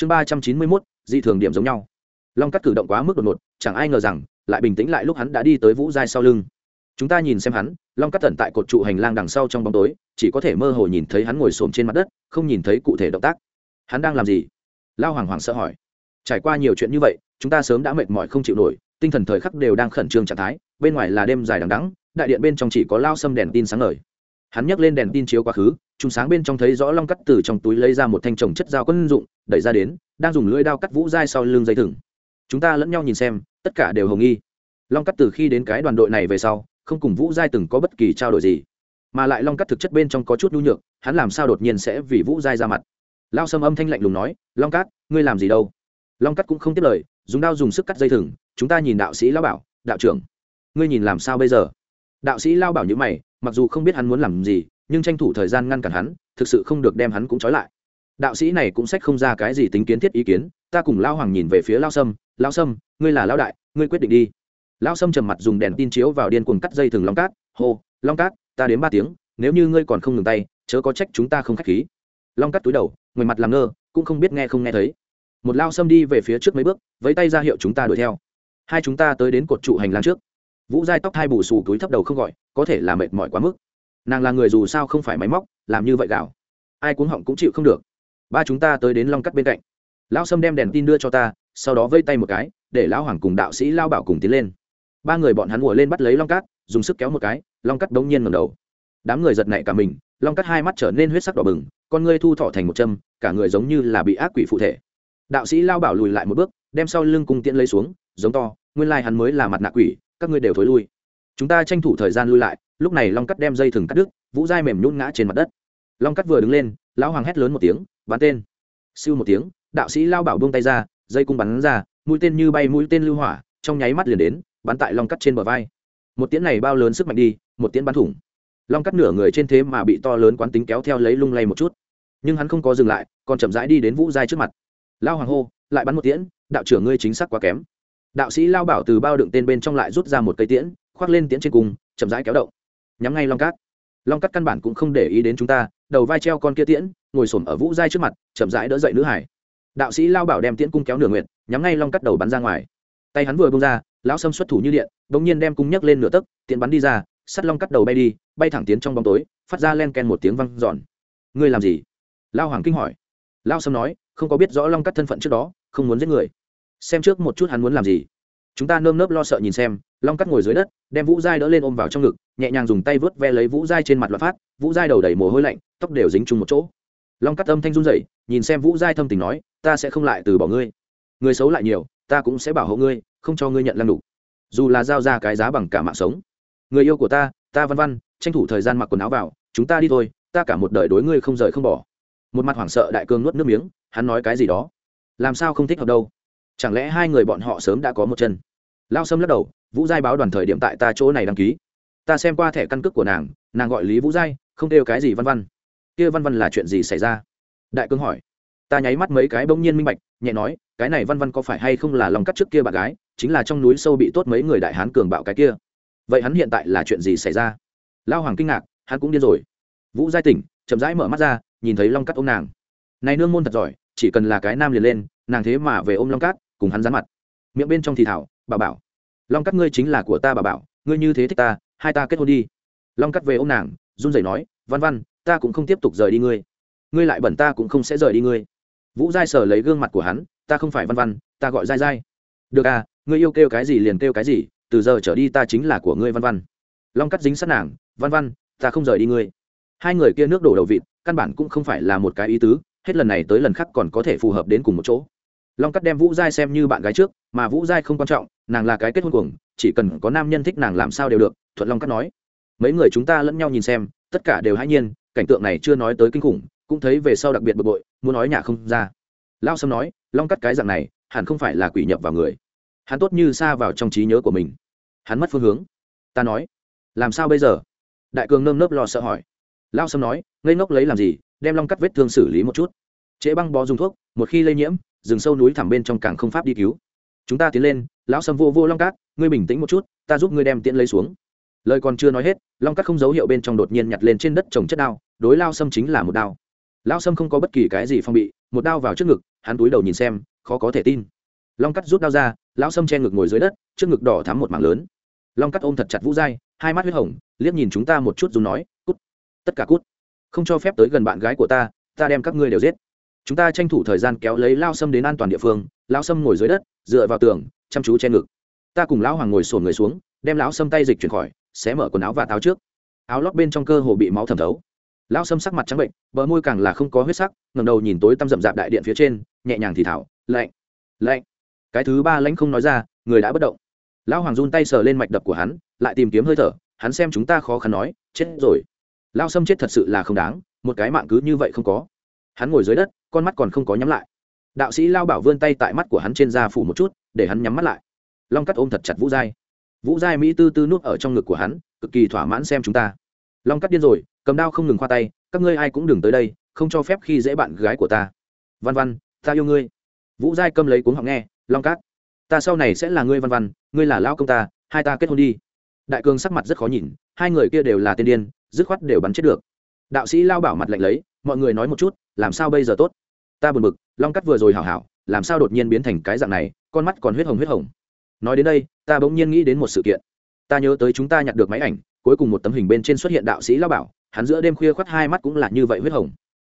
chương ba trăm chín mươi mốt, dị thường điểm giống nhau. Long cắt cử động quá mức đột ngột, chẳng ai ngờ rằng, lại bình tĩnh lại lúc hắn đã đi tới vũ giai sau lưng. Chúng ta nhìn xem hắn, long cắt tận tại cột trụ hành lang đằng sau trong bóng tối, chỉ có thể mơ hồ nhìn thấy hắn ngồi xổm trên mặt đất, không nhìn thấy cụ thể động tác. Hắn đang làm gì? Lao hoàng hoàng sợ hỏi. Trải qua nhiều chuyện như vậy, chúng ta sớm đã mệt mỏi không chịu nổi, tinh thần thời khắc đều đang khẩn trương trạng thái, bên ngoài là đêm dài đằng đắng đại điện bên trong chỉ có lao xâm đèn tin sáng ngời hắn nhấc lên đèn tin chiếu quá khứ chúng sáng bên trong thấy rõ long cắt từ trong túi lấy ra một thanh trồng chất dao quân dụng, đẩy ra đến, đang dùng lưỡi đao cắt vũ dai sau lưng dây thừng. Chúng ta lẫn nhau nhìn xem, tất cả đều hồng nghi. Long cắt từ khi đến cái đoàn đội này về sau, không cùng vũ giai từng có bất kỳ trao đổi gì. Mà lại long cắt thực chất bên trong có chút nhu nhược, hắn làm sao đột nhiên sẽ vì vũ giai ra mặt? Lao sâm âm thanh lạnh lùng nói, long cát ngươi làm gì đâu? Long cắt cũng không tiếp lời, dùng đao dùng sức cắt dây thừng, chúng ta nhìn đạo sĩ lao bảo, đạo trưởng, ngươi nhìn làm sao bây giờ? Đạo sĩ lao bảo như mày mặc dù không biết hắn muốn làm gì, nhưng tranh thủ thời gian ngăn cản hắn, thực sự không được đem hắn cũng trói lại. Đạo sĩ này cũng sách không ra cái gì tính kiến thiết ý kiến, ta cùng lao hoàng nhìn về phía lao sâm lao sâm, ngươi là lao đại, ngươi quyết định đi. Lao sâm trầm mặt dùng đèn tin chiếu vào điên cuồng cắt dây thừng long cát, hô, long cát, ta đến ba tiếng, nếu như ngươi còn không ngừng tay, chớ có trách chúng ta không k h á c h khí. Long cắt túi đầu, ngoài mặt làm ngơ, cũng không biết nghe không nghe thấy. Một lao sâm đi về phía trước mấy bước, vẫy tay ra hiệu chúng ta đuổi theo. Hai chúng ta tới đến cột trụ hành lang trước vũ dai tóc hai bù xù túi thấp đầu không gọi, có thể là mệt mỏi quá mức. Nàng là người dù sao không phải máy móc, làm như vậy gạo. Ai cuống họng cũng chịu không được. Ba chúng ta tới đến long cắt bên cạnh. Lão sâm đem đèn tin đưa cho ta, sau đó vây tay một cái, để lão hoàng cùng đạo sĩ lao bảo cùng tiến lên. Ba người bọn hắn ngồi lên bắt lấy long cát dùng sức kéo một cái, long cắt đống nhiên ngầm đầu. Đám người giật nảy cả mình, long cắt hai mắt trở nên huyết sắc đỏ bừng, con ngươi thu thọ thành một châm, cả người giống như là bị ác quỷ phụ thể. Đạo sĩ lao bảo lùi lại một bước, đem sau lưng cung tiễn lấy xuống, giống to, nguyên lai hắn mới là mặt nạ quỷ các ngươi đều thối lui. Chúng ta tranh thủ thời gian lui lại, lúc này long cắt đem dây thừng cắt đứt, vũ dai mềm nhún ngã trên mặt đất. Long cắt vừa đứng lên, lão hoàng hét lớn một tiếng, bắn tên. Siêu một tiếng, đạo sĩ lao bảo buông tay ra, dây cung bắn ra, mũi tên như bay mũi tên lưu hỏa, trong nháy mắt liền đến, bắn tại long cắt trên bờ vai. Một tiếng này bao lớn sức mạnh đi, một tiếng bắn thủng. Long cắt nửa người trên thế mà bị to lớn quán tính kéo theo lấy lung lay một chút. Nhưng hắn không có dừng lại, còn chậm rãi đi đến vũ giai trước mặt. Lao hoàng hô, lại bắn một tiễn, đạo trưởng ngươi chính xác quá kém đạo sĩ lao bảo từ bao đựng tên bên trong lại rút ra một cây tiễn, khoác lên tiễn trên cùng, chậm rãi kéo động. Nhắm ngay long cát. Long cát căn bản cũng không để ý đến chúng ta, đầu vai treo con kia tiễn, ngồi xổm ở vũ giai trước mặt, chậm rãi đỡ dậy nữ hải. Đạo sĩ lao bảo đem tiễn cung kéo nửa nguyện nhắm ngay long cắt đầu bắn ra ngoài. Tay hắn vừa bông ra, lão sâm xuất thủ như điện, bỗng nhiên đem cung nhấc lên nửa tấc, tiễn bắn đi ra, sắt long cắt đầu bay đi, bay thẳng tiến trong bóng tối, phát ra len ken một tiếng văng giòn ngươi làm gì? Lao hoàng kinh hỏi. Lao sâm nói, không có biết rõ long cắt thân phận trước đó, không muốn giết người xem trước một chút hắn muốn làm gì. Chúng ta nơm nớp lo sợ nhìn xem, long cắt ngồi dưới đất, đem vũ giai đỡ lên ôm vào trong ngực, nhẹ nhàng dùng tay vớt ve lấy vũ giai trên mặt loạt phát, vũ giai đầu đầy mồ hôi lạnh, tóc đều dính chung một chỗ. Long cắt âm thanh run rẩy, nhìn xem vũ giai thâm tình nói, ta sẽ không lại từ bỏ ngươi. Người xấu lại nhiều, ta cũng sẽ bảo hộ ngươi, không cho ngươi nhận lăng đủ dù là giao ra cái giá bằng cả mạng sống. Người yêu của ta ta văn văn, tranh thủ thời gian mặc quần áo vào, chúng ta đi thôi, ta cả một đời đối ngươi không rời không bỏ. Một mặt hoảng sợ đại cương nuốt nước miếng, hắn nói cái gì đó. Làm sao không thích hợp đâu? Chẳng lẽ hai người bọn họ sớm đã có một chân? Lao sâm lắc đầu, vũ giai báo đoàn thời điểm tại ta chỗ này đăng ký. Ta xem qua thẻ căn cước của nàng nàng gọi lý vũ giai, không kêu cái gì văn văn. Kia văn văn là chuyện gì xảy ra? Đại cương hỏi. Ta nháy mắt mấy cái bỗng nhiên minh bạch, nhẹ nói, cái này văn văn có phải hay không là lòng cắt trước kia bạn gái, chính là trong núi sâu bị tốt mấy người đại hán cường bạo cái kia. Vậy hắn hiện tại là chuyện gì xảy ra? Lao hoàng kinh ngạc, hắn cũng điên rồi. Vũ giai tỉnh, chậm rãi mở mắt ra, nhìn thấy long cắt ô m nàng. Này nương môn thật giỏi, chỉ cần là cái nam liền lên, nàng thế mà về ôm long cát cùng hắn dán mặt. Miệng bên trong thì thảo, bà bảo, long cắt ngươi chính là của ta bà bảo, ngươi như thế thích ta, hai ta kết hôn đi. Long cắt về ô m nàng, run rẩy nói, văn văn, ta cũng không tiếp tục rời đi ngươi. Ngươi lại bẩn ta cũng không sẽ rời đi ngươi. Vũ giai sờ lấy gương mặt của hắn, ta không phải văn văn, ta gọi giai giai. được à ngươi yêu kêu cái gì liền kêu cái gì, từ giờ trở đi ta chính là của ngươi văn văn. Long cắt dính sát nàng, văn văn, ta không rời đi ngươi. Hai người kia nước đổ đầu vịt, căn bản cũng không phải là một cái ý tứ, hết lần này tới lần khác còn có thể phù hợp đến cùng một chỗ long cắt đem vũ giai xem như bạn gái trước, mà vũ giai không quan trọng, nàng là cái kết hôn cuồng, chỉ cần có nam nhân thích nàng làm sao đều được, thuận long cắt nói. Mấy người chúng ta lẫn nhau nhìn xem, tất cả đều hãy nhiên, cảnh tượng này chưa nói tới kinh khủng, cũng thấy về sau đặc biệt bực bội, muốn nói nhà không ra. Lao sâm nói, long cắt cái dạng này, hẳn không phải là quỷ nhập vào người. Hắn tốt như xa vào trong trí nhớ của mình. Hắn mất phương hướng. Ta nói, làm sao bây giờ? Đại cường nơm nớp lo sợ hỏi. Lao sâm nói, ngây ngốc lấy làm gì, đem long cắt vết thương xử lý một chút. Trễ băng bó dùng thuốc, một khi lây nhiễm rừng sâu núi thẳm bên trong càng không pháp đi cứu. Chúng ta tiến lên, lão sâm vô vô long cát, ngươi bình tĩnh một chút, ta giúp ngươi đem tiễn lấy xuống. Lời còn chưa nói hết, long cát không dấu hiệu bên trong đột nhiên nhặt lên trên đất trồng chất đao, đối lao sâm chính là một đao. Lão sâm không có bất kỳ cái gì phong bị, một đao vào trước ngực, hắn túi đầu nhìn xem, khó có thể tin. Long cắt rút đao ra, lão sâm che ngực ngồi dưới đất, trước ngực đỏ thắm một mảng lớn. Long cắt ôm thật chặt vũ dai hai mắt huyết hồng, liếc nhìn chúng ta một chút rồi nói, cút, tất cả cút. Không cho phép tới gần bạn gái của ta ta đem các ngươi đều giết chúng ta tranh thủ thời gian kéo lấy lao sâm đến an toàn địa phương, lao sâm ngồi dưới đất, dựa vào tường, chăm chú che ngực. Ta cùng lão hoàng ngồi sổn người xuống, đem lão sâm tay dịch chuyển khỏi xé mở quần áo và táo trước. Áo lót bên trong cơ hồ bị máu thẩm thấu. Lão sâm sắc mặt trắng bệnh, bờ môi càng là không có huyết sắc ngầm đầu nhìn tối tăm rậm rạp đại điện phía trên, nhẹ nhàng thì thảo lạnh lạnh cái thứ ba lãnh không nói ra, người đã bất động. Lão hoàng run tay sờ lên mạch đập của hắn, lại tìm kiếm hơi thở, hắn xem chúng ta khó khăn nói, chết rồi. Lao sâm chết thật sự là không đáng, một cái mạng cứ như vậy không có hắn ngồi dưới đất, con mắt còn không có nhắm lại. Đạo sĩ lao bảo vươn tay tại mắt của hắn trên da phủ một chút, để hắn nhắm mắt lại. Long cắt ôm thật chặt vũ giai. Vũ giai mỹ tư tư nuốt ở trong ngực của hắn, cực kỳ thỏa mãn xem chúng ta. Long cắt điên rồi, cầm đao không ngừng khoa tay, các ngươi ai cũng đừng tới đây, không cho phép khi dễ bạn gái của ta. Văn văn, ta yêu ngươi. Vũ giai câm lấy cuống họng nghe, long cát ta sau này sẽ là ngươi văn văn, ngươi là lao công ta, hai ta kết hôn đi. Đại cường sắc mặt rất khó nhìn, hai người kia đều là tiên điên, dứt khoát đều bắn chết được. Đạo sĩ lao bảo mặt lạnh lấy mọi người nói một chút làm sao bây giờ tốt? Ta buồn bực long cắt vừa rồi hảo hảo làm sao đột nhiên biến thành cái dạng này con mắt còn huyết hồng huyết hồng. Nói đến đây ta bỗng nhiên nghĩ đến một sự kiện. Ta nhớ tới chúng ta nhặt được máy ảnh cuối cùng một tấm hình bên trên xuất hiện đạo sĩ lao bảo hắn giữa đêm khuya khoắt hai mắt cũng là như vậy huyết hồng.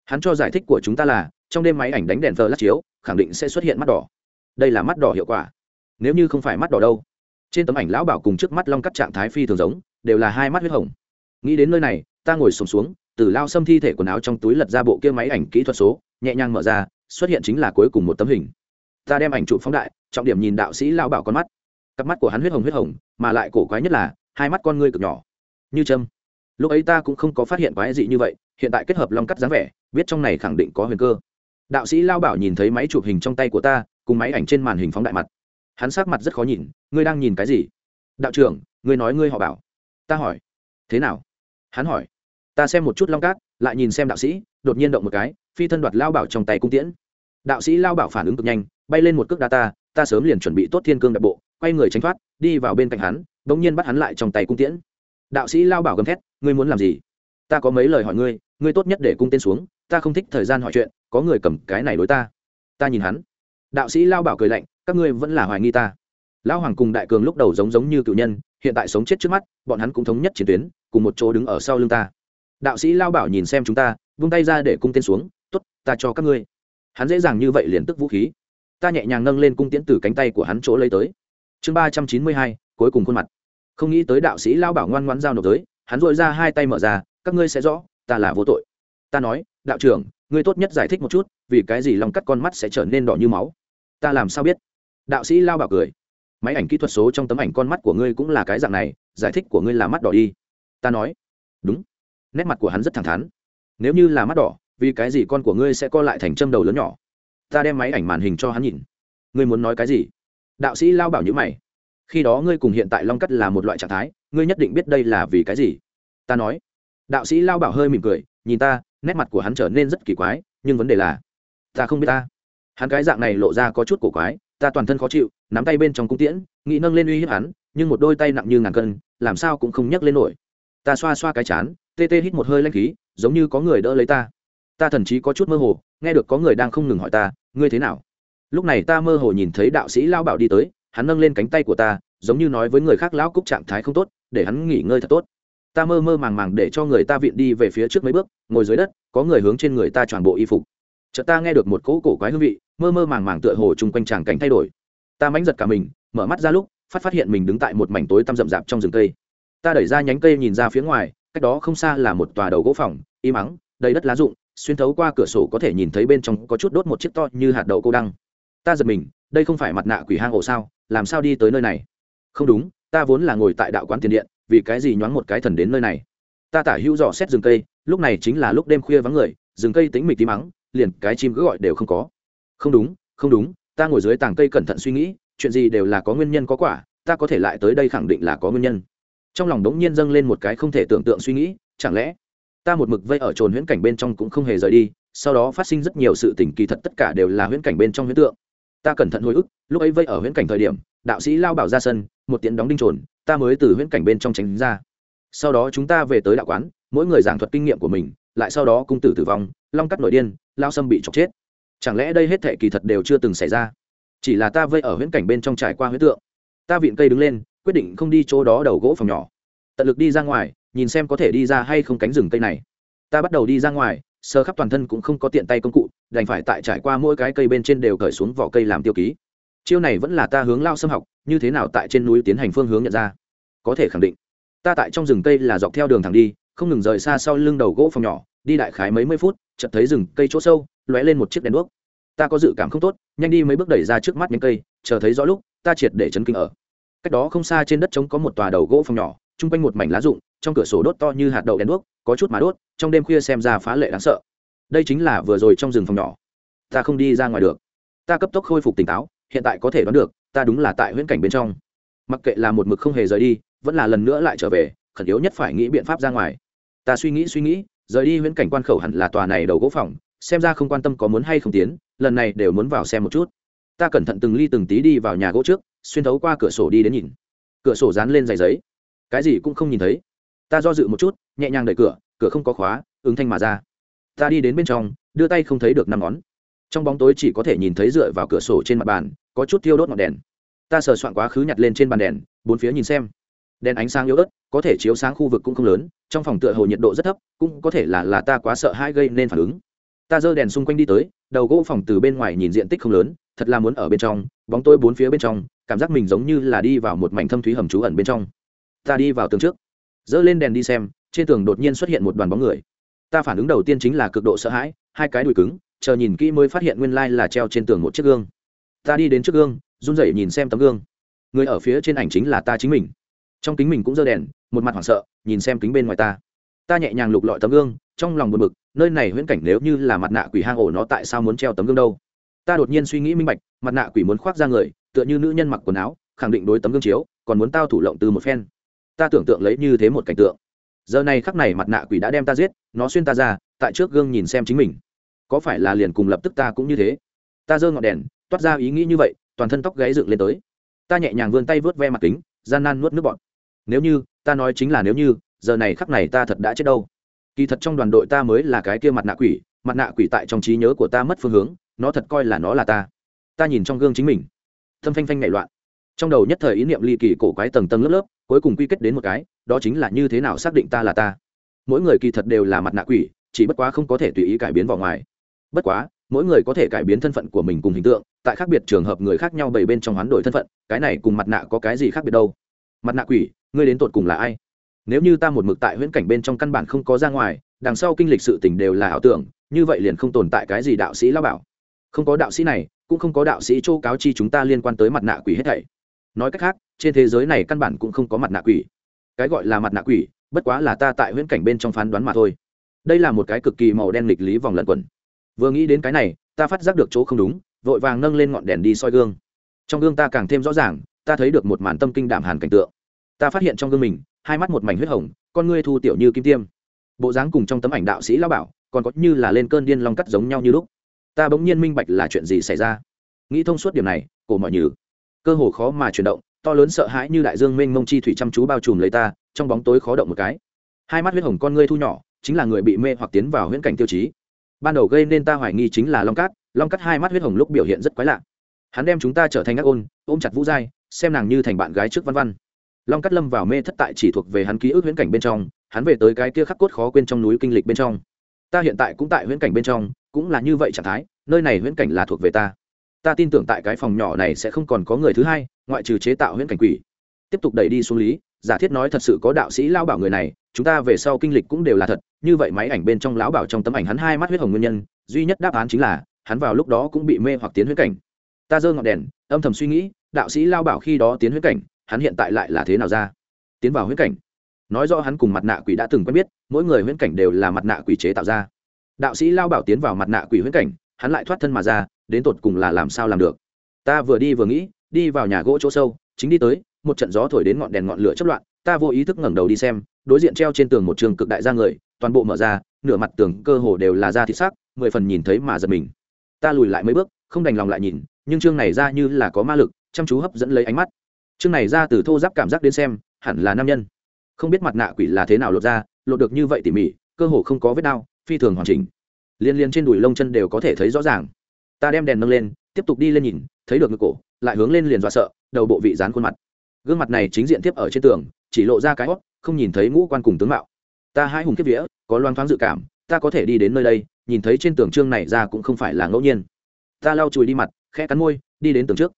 Hắn cho giải thích của chúng ta là trong đêm máy ảnh đánh đèn thờ lát chiếu khẳng định sẽ xuất hiện mắt đỏ. Đây là mắt đỏ hiệu quả. Nếu như không phải mắt đỏ đâu. Trên tấm ảnh lão bảo cùng trước mắt long cắt trạng thái phi thường giống đều là hai mắt huyết hồng. Nghĩ đến nơi này ta ngồi sùng xuống, xuống từ lao xâm thi thể quần áo trong túi lật ra bộ kia máy ảnh kỹ thuật số, nhẹ nhàng mở ra, xuất hiện chính là cuối cùng một tấm hình. Ta đem ảnh chụp phóng đại, trọng điểm nhìn đạo sĩ lao bảo con mắt. Cặp mắt của hắn huyết hồng huyết hồng, mà lại cổ quái nhất là, hai mắt con ngươi cực nhỏ. Như trâm lúc ấy ta cũng không có phát hiện quái dị như vậy, hiện tại kết hợp long cắt dáng vẻ, biết trong này khẳng định có huyền cơ. Đạo sĩ lao bảo nhìn thấy máy chụp hình trong tay của ta, cùng máy ảnh trên màn hình phóng đại mặt. Hắn sát mặt rất khó nhìn, ngươi đang nhìn cái gì? Đạo trưởng, ngươi nói ngươi họ bảo. Ta hỏi. Thế nào? Hắn hỏi ta xem một chút long cát, lại nhìn xem đạo sĩ, đột nhiên động một cái, phi thân đoạt lao bảo trong tay cung tiễn. Đạo sĩ lao bảo phản ứng cực nhanh, bay lên một cước đá ta ta sớm liền chuẩn bị tốt thiên cương đại bộ, quay người tránh thoát, đi vào bên cạnh hắn đ ỗ n g nhiên bắt hắn lại trong tay cung tiễn. Đạo sĩ lao bảo gầm thét, ngươi muốn làm gì? Ta có mấy lời hỏi ngươi ngươi tốt nhất để cung tên xuống, ta không thích thời gian hỏi chuyện, có người cầm cái này đối ta. Ta nhìn hắn. Đạo sĩ lao bảo cười lạnh, các ngươi vẫn là hoài nghi ta. Lão hoàng cùng đại cường lúc đầu giống giống như cựu nhân, hiện tại sống chết trước mắt, bọn hắn cũng thống nhất chiến tuyến, cùng một chỗ đứng ở sau lưng ta đạo sĩ lao bảo nhìn xem chúng ta, vung tay ra để cung tên xuống t ố t ta cho các ngươi. Hắn dễ dàng như vậy liền tức vũ khí. Ta nhẹ nhàng nâng lên cung tiễn từ cánh tay của hắn chỗ lấy tới. Chương ba trăm chín mươi hai, cuối cùng khuôn mặt. Không nghĩ tới đạo sĩ lao bảo ngoan ngoan giao nộp tới, hắn dội ra hai tay mở ra, các ngươi sẽ rõ, ta là vô tội. Ta nói, đạo trưởng, ngươi tốt nhất giải thích một chút, vì cái gì lòng cắt con mắt sẽ trở nên đỏ như máu? Ta làm sao biết? Đạo sĩ lao bảo cười. Máy ảnh kỹ thuật số trong tấm ảnh con mắt của ngươi cũng là cái dạng này, giải thích của ngươi là mắt đỏ đi. Ta nói. Đúng nét mặt của hắn rất thẳng thắn. Nếu như là mắt đỏ, vì cái gì con của ngươi sẽ co lại thành châm đầu lớn nhỏ? Ta đem máy ảnh màn hình cho hắn nhìn. Ngươi muốn nói cái gì? Đạo sĩ lao bảo nhữ mày. Khi đó ngươi cùng hiện tại long cắt là một loại trạng thái, ngươi nhất định biết đây là vì cái gì. Ta nói. Đạo sĩ lao bảo hơi mỉm cười, nhìn ta, nét mặt của hắn trở nên rất kỳ quái, nhưng vấn đề là, ta không biết ta. Hắn cái dạng này lộ ra có chút cổ quái, ta toàn thân khó chịu, nắm tay bên trong cung tiễn, nghĩ nâng lên uy hiếp hắn, nhưng một đôi tay nặng như ngàn cân, làm sao cũng không nhấc lên nổi ta xoa xoa cái chán, tê tê hít một hơi lanh khí, giống như có người đỡ lấy ta. Ta thần chí có chút mơ hồ, nghe được có người đang không ngừng hỏi ta, ngươi thế nào? Lúc này ta mơ hồ nhìn thấy đạo sĩ lao bảo đi tới, hắn nâng lên cánh tay của ta, giống như nói với người khác lão cúc trạng thái không tốt, để hắn nghỉ ngơi thật tốt. Ta mơ mơ màng màng để cho người ta viện đi về phía trước mấy bước, ngồi dưới đất, có người hướng trên người ta toàn bộ y phục. Chợt ta nghe được một cỗ cổ quái hương vị, mơ mơ màng màng tựa hồ chung quanh tràng cảnh thay đổi. Ta mánh giật cả mình, mở mắt ra lúc, phát phát hiện mình đứng tại một mảnh tối tăm rậm rạp trong rừng cây ta đẩy ra nhánh cây nhìn ra phía ngoài, cách đó không xa là một tòa đầu gỗ phòng im ắng đầy đất lá rụng, xuyên thấu qua cửa sổ có thể nhìn thấy bên trong có chút đốt một chiếc to như hạt đậu cô đăng. Ta giật mình, đây không phải mặt nạ quỷ hang ổ sao, làm sao đi tới nơi này? Không đúng, ta vốn là ngồi tại đạo quán tiền điện, vì cái gì nhoáng một cái thần đến nơi này? Ta tả hữu dò xét rừng cây, lúc này chính là lúc đêm khuya vắng người, rừng cây tính mịch tí mắng liền cái chim cứ gọi đều không có. Không đúng không đúng, ta ngồi dưới tàng cây cẩn thận suy nghĩ, chuyện gì đều là có nguyên nhân có quả, ta có thể lại tới đây khẳng định là có nguyên nhân trong lòng đống nhiên dâng lên một cái không thể tưởng tượng suy nghĩ, chẳng lẽ ta một mực vây ở trồn huyễn cảnh bên trong cũng không hề rời đi, sau đó phát sinh rất nhiều sự tình kỳ thật tất cả đều là huyễn cảnh bên trong huyễn tượng. Ta cẩn thận hồi ức, lúc ấy vây ở huyễn cảnh thời điểm, đạo sĩ lao bảo ra sân, một tiện đóng đinh trồn, ta mới từ huyễn cảnh bên trong tránh ra. Sau đó chúng ta về tới đạo quán, mỗi người giảng thuật kinh nghiệm của mình, lại sau đó cung tử tử vong, long cắt nội điên, lao sâm bị chọc chết. Chẳng lẽ đây hết thệ kỳ thật đều chưa từng xảy ra? Chỉ là ta vây ở huyễn cảnh bên trong trải qua huyễn tượng. Ta vịn cây đứng lên quyết định không đi chỗ đó đầu gỗ phòng nhỏ. Tận lực đi ra ngoài, nhìn xem có thể đi ra hay không cánh rừng cây này. Ta bắt đầu đi ra ngoài, sơ khắp toàn thân cũng không có tiện tay công cụ, đành phải tại trải qua mỗi cái cây bên trên đều cởi xuống vỏ cây làm tiêu ký. Chiêu này vẫn là ta hướng lao xâm học, như thế nào tại trên núi tiến hành phương hướng nhận ra? Có thể khẳng định, ta tại trong rừng cây là dọc theo đường thẳng đi, không ngừng rời xa sau lưng đầu gỗ phòng nhỏ, đi đại khái mấy mươi phút, chợt thấy rừng cây chỗ sâu, lóe lên một chiếc đèn đuốc. Ta có dự cảm không tốt, nhanh đi mấy bước đẩy ra trước mắt những cây, chờ thấy rõ lúc, ta triệt để chấn kinh ở cách đó không xa trên đất trống có một tòa đầu gỗ phòng nhỏ, chung quanh một mảnh lá rụng, trong cửa sổ đốt to như hạt đậu đèn đuốc, có chút mà đốt, trong đêm khuya xem ra phá lệ đáng sợ. Đây chính là vừa rồi trong rừng phòng nhỏ. Ta không đi ra ngoài được. Ta cấp tốc khôi phục tỉnh táo, hiện tại có thể đoán được, ta đúng là tại huyễn cảnh bên trong. Mặc kệ là một mực không hề rời đi, vẫn là lần nữa lại trở về, khẩn yếu nhất phải nghĩ biện pháp ra ngoài. Ta suy nghĩ suy nghĩ, rời đi huyễn cảnh quan khẩu hẳn là tòa này đầu gỗ phòng, xem ra không quan tâm có muốn hay không tiến, lần này đều muốn vào xem một chút. Ta cẩn thận từng ly từng tí đi vào nhà gỗ trước xuyên thấu qua cửa sổ đi đến nhìn. Cửa sổ dán lên giày giấy. Cái gì cũng không nhìn thấy. Ta do dự một chút, nhẹ nhàng đẩy cửa cửa không có khóa, ứng thanh mà ra. Ta đi đến bên trong, đưa tay không thấy được năm ngón. Trong bóng tối chỉ có thể nhìn thấy dựa vào cửa sổ trên mặt bàn, có chút thiêu đốt ngọn đèn. Ta sờ soạn quá khứ nhặt lên trên bàn đèn, bốn phía nhìn xem. Đèn ánh sáng yếu ớt, có thể chiếu sáng khu vực cũng không lớn, trong phòng tựa hồ nhiệt độ rất thấp, cũng có thể là là ta quá sợ hãi gây nên phản ứng. Ta giơ đèn xung quanh đi tới, đầu gỗ phòng từ bên ngoài nhìn diện tích không lớn, thật là muốn ở bên trong, bóng tôi bốn phía bên trong cảm giác mình giống như là đi vào một mảnh thâm thúy hầm trú ẩn bên trong. Ta đi vào tường trước. Dỡ lên đèn đi xem, trên tường đột nhiên xuất hiện một đoàn bóng người. Ta phản ứng đầu tiên chính là cực độ sợ hãi, hai cái đùi cứng, chờ nhìn kỹ mới phát hiện nguyên lai là treo trên tường một chiếc gương. Ta đi đến trước gương, run rẩy nhìn xem tấm gương. Người ở phía trên ảnh chính là ta chính mình. Trong kính mình cũng dơ đèn, một mặt hoảng sợ, nhìn xem kính bên ngoài ta. Ta nhẹ nhàng lục lọi tấm gương, trong lòng buồn bực, nơi này huyễn cảnh nếu như là mặt nạ quỷ hang ổ nó tại sao muốn treo tấm gương đâu? Ta đột nhiên suy nghĩ minh bạch, mặt nạ quỷ muốn khoác ra người tựa như nữ nhân mặc quần áo, khẳng định đối tấm gương chiếu, còn muốn tao thủ lộng từ một phen. Ta tưởng tượng lấy như thế một cảnh tượng. Giờ này khắc này mặt nạ quỷ đã đem ta giết, nó xuyên ta ra, tại trước gương nhìn xem chính mình. Có phải là liền cùng lập tức ta cũng như thế? Ta giơ ngọn đèn, toát ra ý nghĩ như vậy, toàn thân tóc gáy dựng lên tới. Ta nhẹ nhàng vươn tay vớt ve mặt kính, gian nan nuốt nước bọt. Nếu như, ta nói chính là nếu như, giờ này khắc này ta thật đã chết đâu. Kỳ thật trong đoàn đội ta mới là cái kia mặt nạ quỷ, mặt nạ quỷ tại trong trí nhớ của ta mất phương hướng, nó thật coi là nó là ta. Ta nhìn trong gương chính mình thâm phanh phanh nảy loạn. Trong đầu nhất thời ý niệm ly kỳ cổ quái tầng tầng lớp lớp, cuối cùng quy kết đến một cái, đó chính là như thế nào xác định ta là ta. Mỗi người kỳ thật đều là mặt nạ quỷ, chỉ bất quá không có thể tùy ý cải biến vào ngoài. Bất quá, mỗi người có thể cải biến thân phận của mình cùng hình tượng, tại khác biệt trường hợp người khác nhau bảy bên trong hoán đổi thân phận, cái này cùng mặt nạ có cái gì khác biệt đâu? Mặt nạ quỷ, ngươi đến tột cùng là ai? Nếu như ta một mực tại huyễn cảnh bên trong căn bản không có ra ngoài, đằng sau kinh lịch sự tình đều là ảo tưởng, như vậy liền không tồn tại cái gì đạo sĩ lao bảo. Không có đạo sĩ này cũng không có đạo sĩ châu cáo chi chúng ta liên quan tới mặt nạ quỷ hết thảy. Nói cách khác, trên thế giới này căn bản cũng không có mặt nạ quỷ. Cái gọi là mặt nạ quỷ, bất quá là ta tại huyễn cảnh bên trong phán đoán mà thôi. Đây là một cái cực kỳ màu đen lịch lý vòng lẩn quẩn. Vừa nghĩ đến cái này, ta phát giác được chỗ không đúng, vội vàng nâng lên ngọn đèn đi soi gương. Trong gương ta càng thêm rõ ràng, ta thấy được một màn tâm kinh đạm hàn cảnh tượng. Ta phát hiện trong gương mình, hai mắt một mảnh huyết hồng, con ngươi thu tiểu như kim tiêm. Bộ dáng cùng trong tấm ảnh đạo sĩ lao bảo, còn có như là lên cơn điên long cắt giống nhau như lúc ta bỗng nhiên minh bạch là chuyện gì xảy ra. Nghĩ thông suốt điểm này, cổ mọi nhừ cơ hồ khó mà chuyển động, to lớn sợ hãi như đại dương mênh mông chi thủy chăm chú bao trùm lấy ta, trong bóng tối khó động một cái. Hai mắt huyết hồng con ngươi thu nhỏ, chính là người bị mê hoặc tiến vào huyễn cảnh tiêu chí. Ban đầu gây nên ta hoài nghi chính là long cát, long cắt hai mắt huyết hồng lúc biểu hiện rất quái lạ. Hắn đem chúng ta trở thành ác ôn, ôm chặt vũ giai, xem nàng như thành bạn gái trước văn văn. Long cắt lâm vào mê thất tại chỉ thuộc về hắn ký ức huyễn cảnh bên trong, hắn về tới cái kia khắc cốt khó quên trong núi kinh lịch bên trong. Ta hiện tại cũng tại huyễn cảnh bên trong cũng là như vậy trạng thái, nơi này huyễn cảnh là thuộc về ta. Ta tin tưởng tại cái phòng nhỏ này sẽ không còn có người thứ hai, ngoại trừ chế tạo huyễn cảnh quỷ. Tiếp tục đẩy đi xuống lý, giả thiết nói thật sự có đạo sĩ lao bảo người này, chúng ta về sau kinh lịch cũng đều là thật, như vậy máy ảnh bên trong lão bảo trong tấm ảnh hắn hai mắt huyết hồng nguyên nhân, duy nhất đáp án chính là, hắn vào lúc đó cũng bị mê hoặc tiến huyễn cảnh. Ta giơ ngọn đèn, âm thầm suy nghĩ, đạo sĩ lao bảo khi đó tiến huyễn cảnh, hắn hiện tại lại là thế nào ra? Tiến vào huyễn cảnh. Nói rõ hắn cùng mặt nạ quỷ đã từng quen biết, mỗi người huyễn cảnh đều là mặt nạ quỷ chế tạo ra đạo sĩ lao bảo tiến vào mặt nạ quỷ huyễn cảnh, hắn lại thoát thân mà ra, đến tột cùng là làm sao làm được. Ta vừa đi vừa nghĩ, đi vào nhà gỗ chỗ sâu, chính đi tới, một trận gió thổi đến ngọn đèn ngọn lửa chất loạn, ta vô ý thức ngẩng đầu đi xem, đối diện treo trên tường một trường cực đại ra người, toàn bộ mở ra, nửa mặt tường cơ hồ đều là da thịt sắc mười phần nhìn thấy mà giật mình. Ta lùi lại mấy bước, không đành lòng lại nhìn, nhưng chương này ra như là có ma lực, chăm chú hấp dẫn lấy ánh mắt. Chương này ra từ thô giáp cảm giác đến xem, hẳn là nam nhân. Không biết mặt nạ quỷ là thế nào lột ra, lột được như vậy tỉ mỉ, cơ hồ không có vết đau phi thường hoàn chỉnh. Liên liên trên đùi lông chân đều có thể thấy rõ ràng. Ta đem đèn nâng lên, tiếp tục đi lên nhìn, thấy được ngực cổ, lại hướng lên liền dọa sợ, đầu bộ vị dán khuôn mặt. Gương mặt này chính diện tiếp ở trên tường, chỉ lộ ra cái hót, không nhìn thấy ngũ quan cùng tướng mạo. Ta hai hùng kiếp vía, có loan thoáng dự cảm, ta có thể đi đến nơi đây, nhìn thấy trên tường trương này ra cũng không phải là ngẫu nhiên. Ta lau chùi đi mặt, khẽ cắn môi, đi đến tường trước.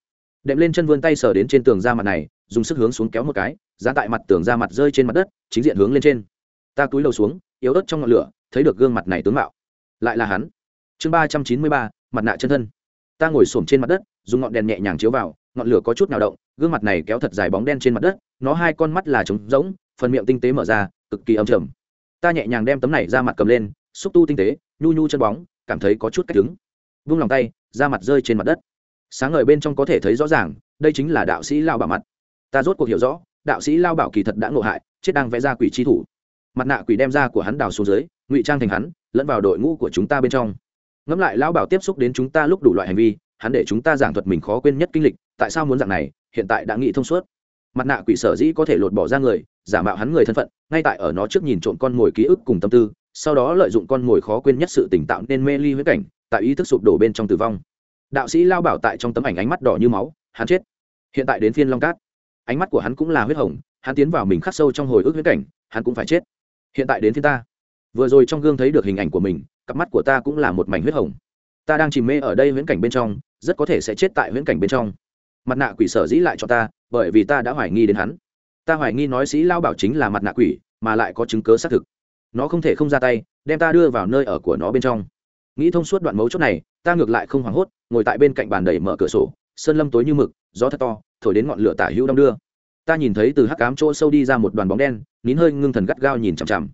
Đệm lên chân vươn tay sờ đến trên tường da mặt này, dùng sức hướng xuống kéo một cái, giá tại mặt tường da mặt rơi trên mặt đất, chính diện hướng lên trên. Ta túi đầu xuống, yếu ớt trong ngọn lửa thấy được gương mặt này tướng mạo. Lại là hắn. Chương ba trăm chín mươi ba, mặt nạ chân thân. Ta ngồi s trên mặt đất, dùng ngọn đèn nhẹ nhàng chiếu vào, ngọn lửa có chút nào động, gương mặt này kéo thật dài bóng đen trên mặt đất, nó hai con mắt là trống rỗng, phần miệng tinh tế mở ra, cực kỳ âm trầm. Ta nhẹ nhàng đem tấm này ra mặt cầm lên, xúc tu tinh tế, nhu nhu chân bóng, cảm thấy có chút cách đứng. Vung lòng tay ra mặt rơi trên mặt đất. Sáng ngời bên trong có thể thấy rõ ràng, đây chính là đạo sĩ lao bảo mặt. Ta rốt cuộc hiểu rõ, đạo sĩ lao bảo kỳ thật đã ngộ hại, chết đang vẽ ra quỷ chi thủ. Mặt nạ quỷ đem ra của hắn đào xuống dưới ngụy trang thành hắn, lẫn vào đội ngũ của chúng ta bên trong. Ngẫm lại lão bảo tiếp xúc đến chúng ta lúc đủ loại hành vi, hắn để chúng ta giảng thuật mình khó quên nhất kinh lịch, tại sao muốn dạng này, hiện tại đã nghĩ thông suốt. Mặt nạ quỷ sở dĩ có thể lột bỏ ra người, giả mạo hắn người thân phận, ngay tại ở nó trước nhìn trộm con mồi ký ức cùng tâm tư, sau đó lợi dụng con mồi khó quên nhất sự tỉnh tạo nên mê ly huyết cảnh, tại ý thức sụp đổ bên trong tử vong. Đạo sĩ lao bảo tại trong tấm ảnh ánh mắt đỏ như máu, hắn chết. Hiện tại đến phiên long cát. Ánh mắt của hắn cũng là huyết hồng, hắn tiến vào mình khắc sâu trong hồi ức huyết cảnh, hắn cũng phải chết. Hiện tại đến phiên ta vừa rồi trong gương thấy được hình ảnh của mình, cặp mắt của ta cũng là một mảnh huyết hồng. Ta đang chìm mê ở đây huyễn cảnh bên trong, rất có thể sẽ chết tại huyễn cảnh bên trong. Mặt nạ quỷ sở dĩ lại cho ta, bởi vì ta đã hoài nghi đến hắn. Ta hoài nghi nói sĩ lao bảo chính là mặt nạ quỷ, mà lại có chứng cớ xác thực. Nó không thể không ra tay, đem ta đưa vào nơi ở của nó bên trong. Nghĩ thông suốt đoạn mấu chốt này, ta ngược lại không hoảng hốt, ngồi tại bên cạnh bàn đẩy mở cửa sổ, sơn lâm tối như mực, gió thật to, thổi đến ngọn lửa tả hữu đong đưa. Ta nhìn thấy từ hắc cám chỗ sâu đi ra một đoàn bóng đen, nín hơi ngưng thần gắt gao nhìn chằm chằm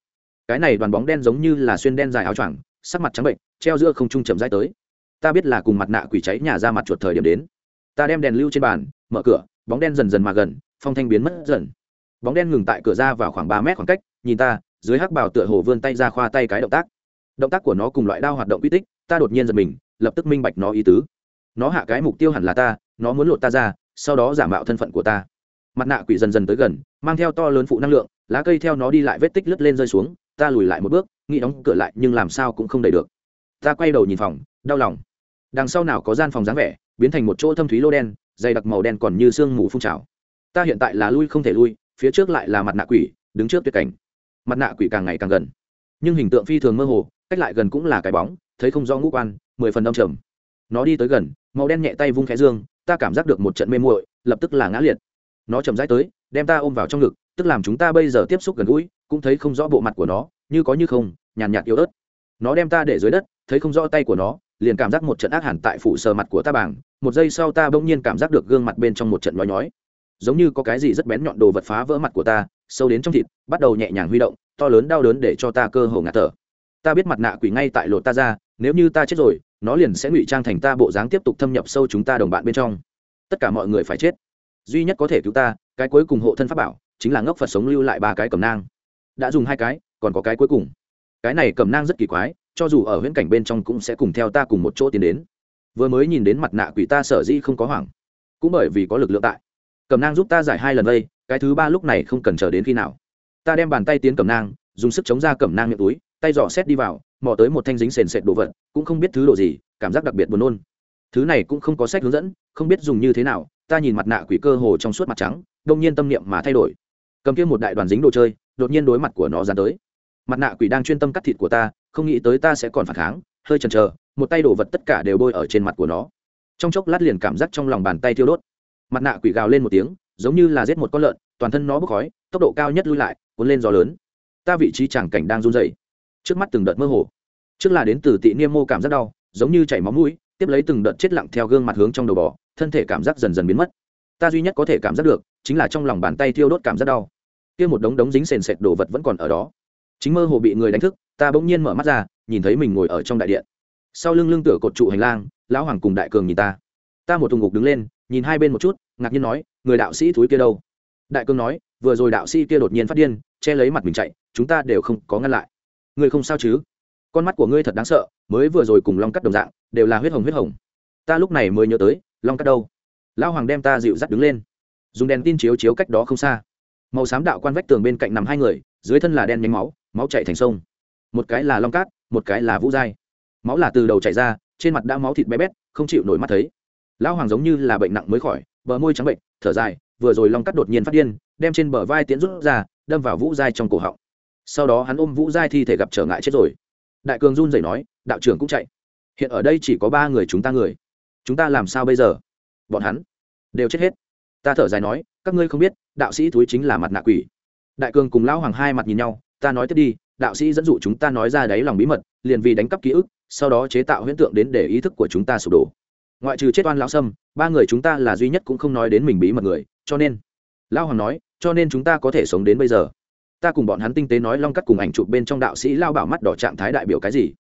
cái này đoàn bóng đen giống như là xuyên đen dài áo choàng, sắc mặt trắng bệnh, treo giữa không trung chậm rãi tới. Ta biết là cùng mặt nạ quỷ cháy nhà ra mặt chuột thời điểm đến. Ta đem đèn lưu trên bàn, mở cửa, bóng đen dần dần mà gần, phong thanh biến mất dần. Bóng đen ngừng tại cửa ra vào khoảng ba mét khoảng cách, nhìn ta, dưới hắc bào tựa hồ vươn tay ra khoa tay cái động tác. Động tác của nó cùng loại đao hoạt động quy tích, ta đột nhiên giật mình, lập tức minh bạch nó ý tứ. Nó hạ cái mục tiêu hẳn là ta, nó muốn lột ta ra, sau đó giả mạo thân phận của ta. Mặt nạ quỷ dần dần tới gần, mang theo to lớn phụ năng lượng, lá cây theo nó đi lại vết tích lướt lên rơi xuống ta lùi lại một bước, nghĩ đóng cửa lại nhưng làm sao cũng không đầy được. Ta quay đầu nhìn phòng, đau lòng. Đằng sau nào có gian phòng dáng vẻ, biến thành một chỗ thâm thúy lô đen, dày đặc màu đen còn như sương mù phun trào. Ta hiện tại là lui không thể lui, phía trước lại là mặt nạ quỷ, đứng trước tuyệt cảnh. Mặt nạ quỷ càng ngày càng gần. Nhưng hình tượng phi thường mơ hồ, cách lại gần cũng là cái bóng, thấy không do ngũ quan, mười phần đông trầm. Nó đi tới gần, màu đen nhẹ tay vung khẽ dương, ta cảm giác được một trận mê muội, lập tức là ngã liệt. Nó chậm rãi tới, đem ta ôm vào trong ngực, tức làm chúng ta bây giờ tiếp xúc gần gũi cũng thấy không rõ bộ mặt của nó, như có như không, nhàn nhạt yếu ớt. Nó đem ta để dưới đất, thấy không rõ tay của nó, liền cảm giác một trận ác hẳn tại phủ sờ mặt của ta bảng. Một giây sau ta bỗng nhiên cảm giác được gương mặt bên trong một trận nói nhói. Giống như có cái gì rất bén nhọn đồ vật phá vỡ mặt của ta, sâu đến trong thịt, bắt đầu nhẹ nhàng huy động, to lớn đau đớn để cho ta cơ hồ ngạt thở. Ta biết mặt nạ quỷ ngay tại lột ta ra, nếu như ta chết rồi, nó liền sẽ ngụy trang thành ta bộ dáng tiếp tục thâm nhập sâu chúng ta đồng bạn bên trong. Tất cả mọi người phải chết. Duy nhất có thể cứu ta, cái cuối cùng hộ thân pháp bảo, chính là ngốc phật sống lưu lại ba cái cầm nang đã dùng hai cái, còn có cái cuối cùng. Cái này cầm nang rất kỳ quái, cho dù ở huyễn cảnh bên trong cũng sẽ cùng theo ta cùng một chỗ tiến đến. Vừa mới nhìn đến mặt nạ quỷ ta sở dĩ không có hoảng, cũng bởi vì có lực lượng tại. Cầm nang giúp ta giải hai lần đây cái thứ ba lúc này không cần chờ đến khi nào. Ta đem bàn tay tiến cầm nang, dùng sức chống ra cầm nang miệng túi, tay dò xét đi vào, mò tới một thanh dính sền sệt đồ vật, cũng không biết thứ đồ gì, cảm giác đặc biệt buồn nôn. Thứ này cũng không có sách hướng dẫn, không biết dùng như thế nào, ta nhìn mặt nạ quỷ cơ hồ trong suốt mặt trắng, đông nhiên tâm niệm mà thay đổi. Cầm kia một đại đoàn dính đồ chơi đột nhiên đối mặt của nó dán tới. Mặt nạ quỷ đang chuyên tâm cắt thịt của ta, không nghĩ tới ta sẽ còn phản kháng, hơi chần chờ, một tay đổ vật tất cả đều bôi ở trên mặt của nó. Trong chốc lát liền cảm giác trong lòng bàn tay thiêu đốt. Mặt nạ quỷ gào lên một tiếng, giống như là giết một con lợn, toàn thân nó bốc khói, tốc độ cao nhất lui lại, cuốn lên gió lớn. Ta vị trí chẳng cảnh đang run dày trước mắt từng đợt mơ hồ. Trước là đến từ tị niêm mô cảm giác đau, giống như chảy máu mũi, tiếp lấy từng đợt chết lặng theo gương mặt hướng trong đầu bò, thân thể cảm giác dần dần biến mất. Ta duy nhất có thể cảm giác được, chính là trong lòng bàn tay thiêu đốt cảm giác đau kia một đống đống dính sền sệt đồ vật vẫn còn ở đó. Chính mơ hồ bị người đánh thức, ta bỗng nhiên mở mắt ra, nhìn thấy mình ngồi ở trong đại điện. Sau lưng lưng tựa cột trụ hành lang, lão hoàng cùng đại cường nhìn ta. Ta một thùng ngục đứng lên, nhìn hai bên một chút, ngạc nhiên nói, người đạo sĩ thúi kia đâu? Đại cường nói, vừa rồi đạo sĩ kia đột nhiên phát điên, che lấy mặt mình chạy, chúng ta đều không có ngăn lại. Ngươi không sao chứ? Con mắt của ngươi thật đáng sợ, mới vừa rồi cùng long cắt đồng dạng, đều là huyết hồng huyết hồng. Ta lúc này mới nhớ tới, long cắt đâu? Lão hoàng đem ta dịu dắt đứng lên. Dùng đèn tin chiếu chiếu cách đó không xa màu xám đạo quan vách tường bên cạnh nằm hai người, dưới thân là đen nhánh máu máu chạy thành sông. Một cái là long cát, một cái là vũ giai. Máu là từ đầu chảy ra, trên mặt đã máu thịt bé bét, không chịu nổi mắt thấy. Lão hoàng giống như là bệnh nặng mới khỏi, bờ môi trắng bệnh, thở dài, vừa rồi long cắt đột nhiên phát điên, đem trên bờ vai tiễn rút ra, đâm vào vũ giai trong cổ họng. Sau đó hắn ôm vũ giai thi thể gặp trở ngại chết rồi. Đại cường run rẩy nói, đạo trưởng cũng chạy. Hiện ở đây chỉ có ba người chúng ta người. Chúng ta làm sao bây giờ? Bọn hắn đều chết hết. Ta thở dài nói, các ngươi không biết đạo sĩ thúi chính là mặt nạ quỷ. Đại cường cùng lão hoàng hai mặt nhìn nhau, ta nói tiếp đi, đạo sĩ dẫn dụ chúng ta nói ra đáy lòng bí mật, liền vì đánh cắp ký ức, sau đó chế tạo huyễn tượng đến để ý thức của chúng ta sụp đổ. Ngoại trừ chết oan lão sâm, ba người chúng ta là duy nhất cũng không nói đến mình bí mật người, cho nên, lão hoàng nói, cho nên chúng ta có thể sống đến bây giờ. Ta cùng bọn hắn tinh tế nói long cắt cùng ảnh chụp bên trong đạo sĩ lao bảo mắt đỏ trạng thái đại biểu cái gì?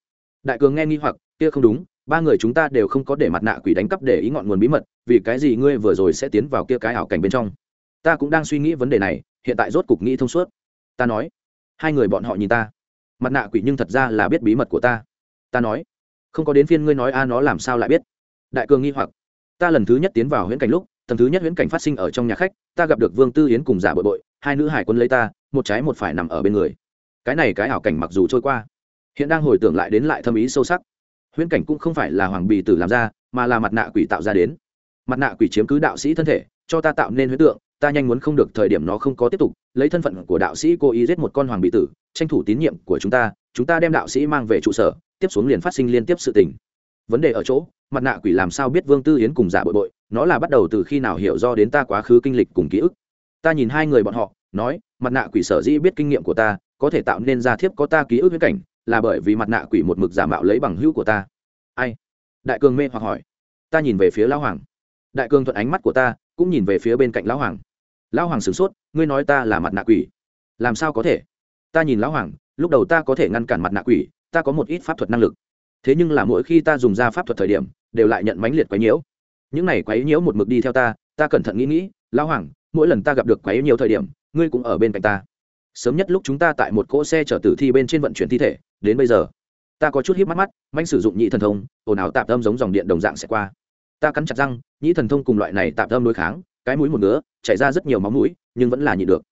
Đại cường nghe nghi hoặc, kia không đúng, ba người chúng ta đều không có để mặt nạ quỷ đánh cắp để ý ngọn nguồn bí mật, vì cái gì ngươi vừa rồi sẽ tiến vào kia cái ảo cảnh bên trong? Ta cũng đang suy nghĩ vấn đề này, hiện tại rốt cục nghĩ thông suốt. Ta nói, hai người bọn họ nhìn ta. Mặt nạ quỷ nhưng thật ra là biết bí mật của ta. Ta nói, không có đến phiên ngươi nói a, nó làm sao lại biết? Đại cường nghi hoặc. Ta lần thứ nhất tiến vào huyễn cảnh lúc, tầng thứ nhất huyễn cảnh phát sinh ở trong nhà khách, ta gặp được vương tư yến cùng giả bội bội hai nữ hải quân lấy ta, một trái một phải nằm ở bên người. Cái này cái ảo cảnh mặc dù trôi qua, hiện đang hồi tưởng lại đến lại thâm ý sâu sắc. Huyễn cảnh cũng không phải là hoàng bì tử làm ra, mà là mặt nạ quỷ tạo ra đến. Mặt nạ quỷ chiếm cứ đạo sĩ thân thể, cho ta tạo nên huyễn tượng ta nhanh muốn không được thời điểm nó không có tiếp tục, lấy thân phận của đạo sĩ cố ý giết một con hoàng bị tử, tranh thủ tín nhiệm của chúng ta chúng ta đem đạo sĩ mang về trụ sở, tiếp xuống liền phát sinh liên tiếp sự tình. Vấn đề ở chỗ, mặt nạ quỷ làm sao biết vương tư yến cùng giả bội bội, nó là bắt đầu từ khi nào hiểu do đến ta quá khứ kinh lịch cùng ký ức. Ta nhìn hai người bọn họ, nói, mặt nạ quỷ sở dĩ biết kinh nghiệm của ta, có thể tạo nên ra thiếp có ta ký ức viễn cảnh, là bởi vì mặt nạ quỷ một mực giả mạo lấy bằng hữu của ta. Ai? Đại cường mê hoặc hỏi. Ta nhìn về phía lão hoàng. Đại cường thuận ánh mắt của ta, cũng nhìn về phía bên cạnh lão hoàng lão hoàng sửng sốt, ngươi nói ta là mặt nạ quỷ? Làm sao có thể? Ta nhìn lão hoàng, lúc đầu ta có thể ngăn cản mặt nạ quỷ, ta có một ít pháp thuật năng lực. Thế nhưng là mỗi khi ta dùng ra pháp thuật thời điểm, đều lại nhận mãnh liệt quấy nhiễu. Những này quấy nhiễu một mực đi theo ta ta cẩn thận nghĩ nghĩ, lão hoàng, mỗi lần ta gặp được quấy nhiều thời điểm, ngươi cũng ở bên cạnh ta. Sớm nhất lúc chúng ta tại một cỗ xe chở tử thi bên trên vận chuyển thi thể, đến bây giờ, ta có chút hiếp mắt mắt manh sử dụng nhị thần thông, ồn ào tạp âm giống dòng điện đồng dạng sẽ qua. Ta cắn chặt răng, nhị thần thông cùng loại này tạp âm đối kháng cái mũi một ngứa, chảy ra rất nhiều máu mũi, nhưng vẫn là nhịn được.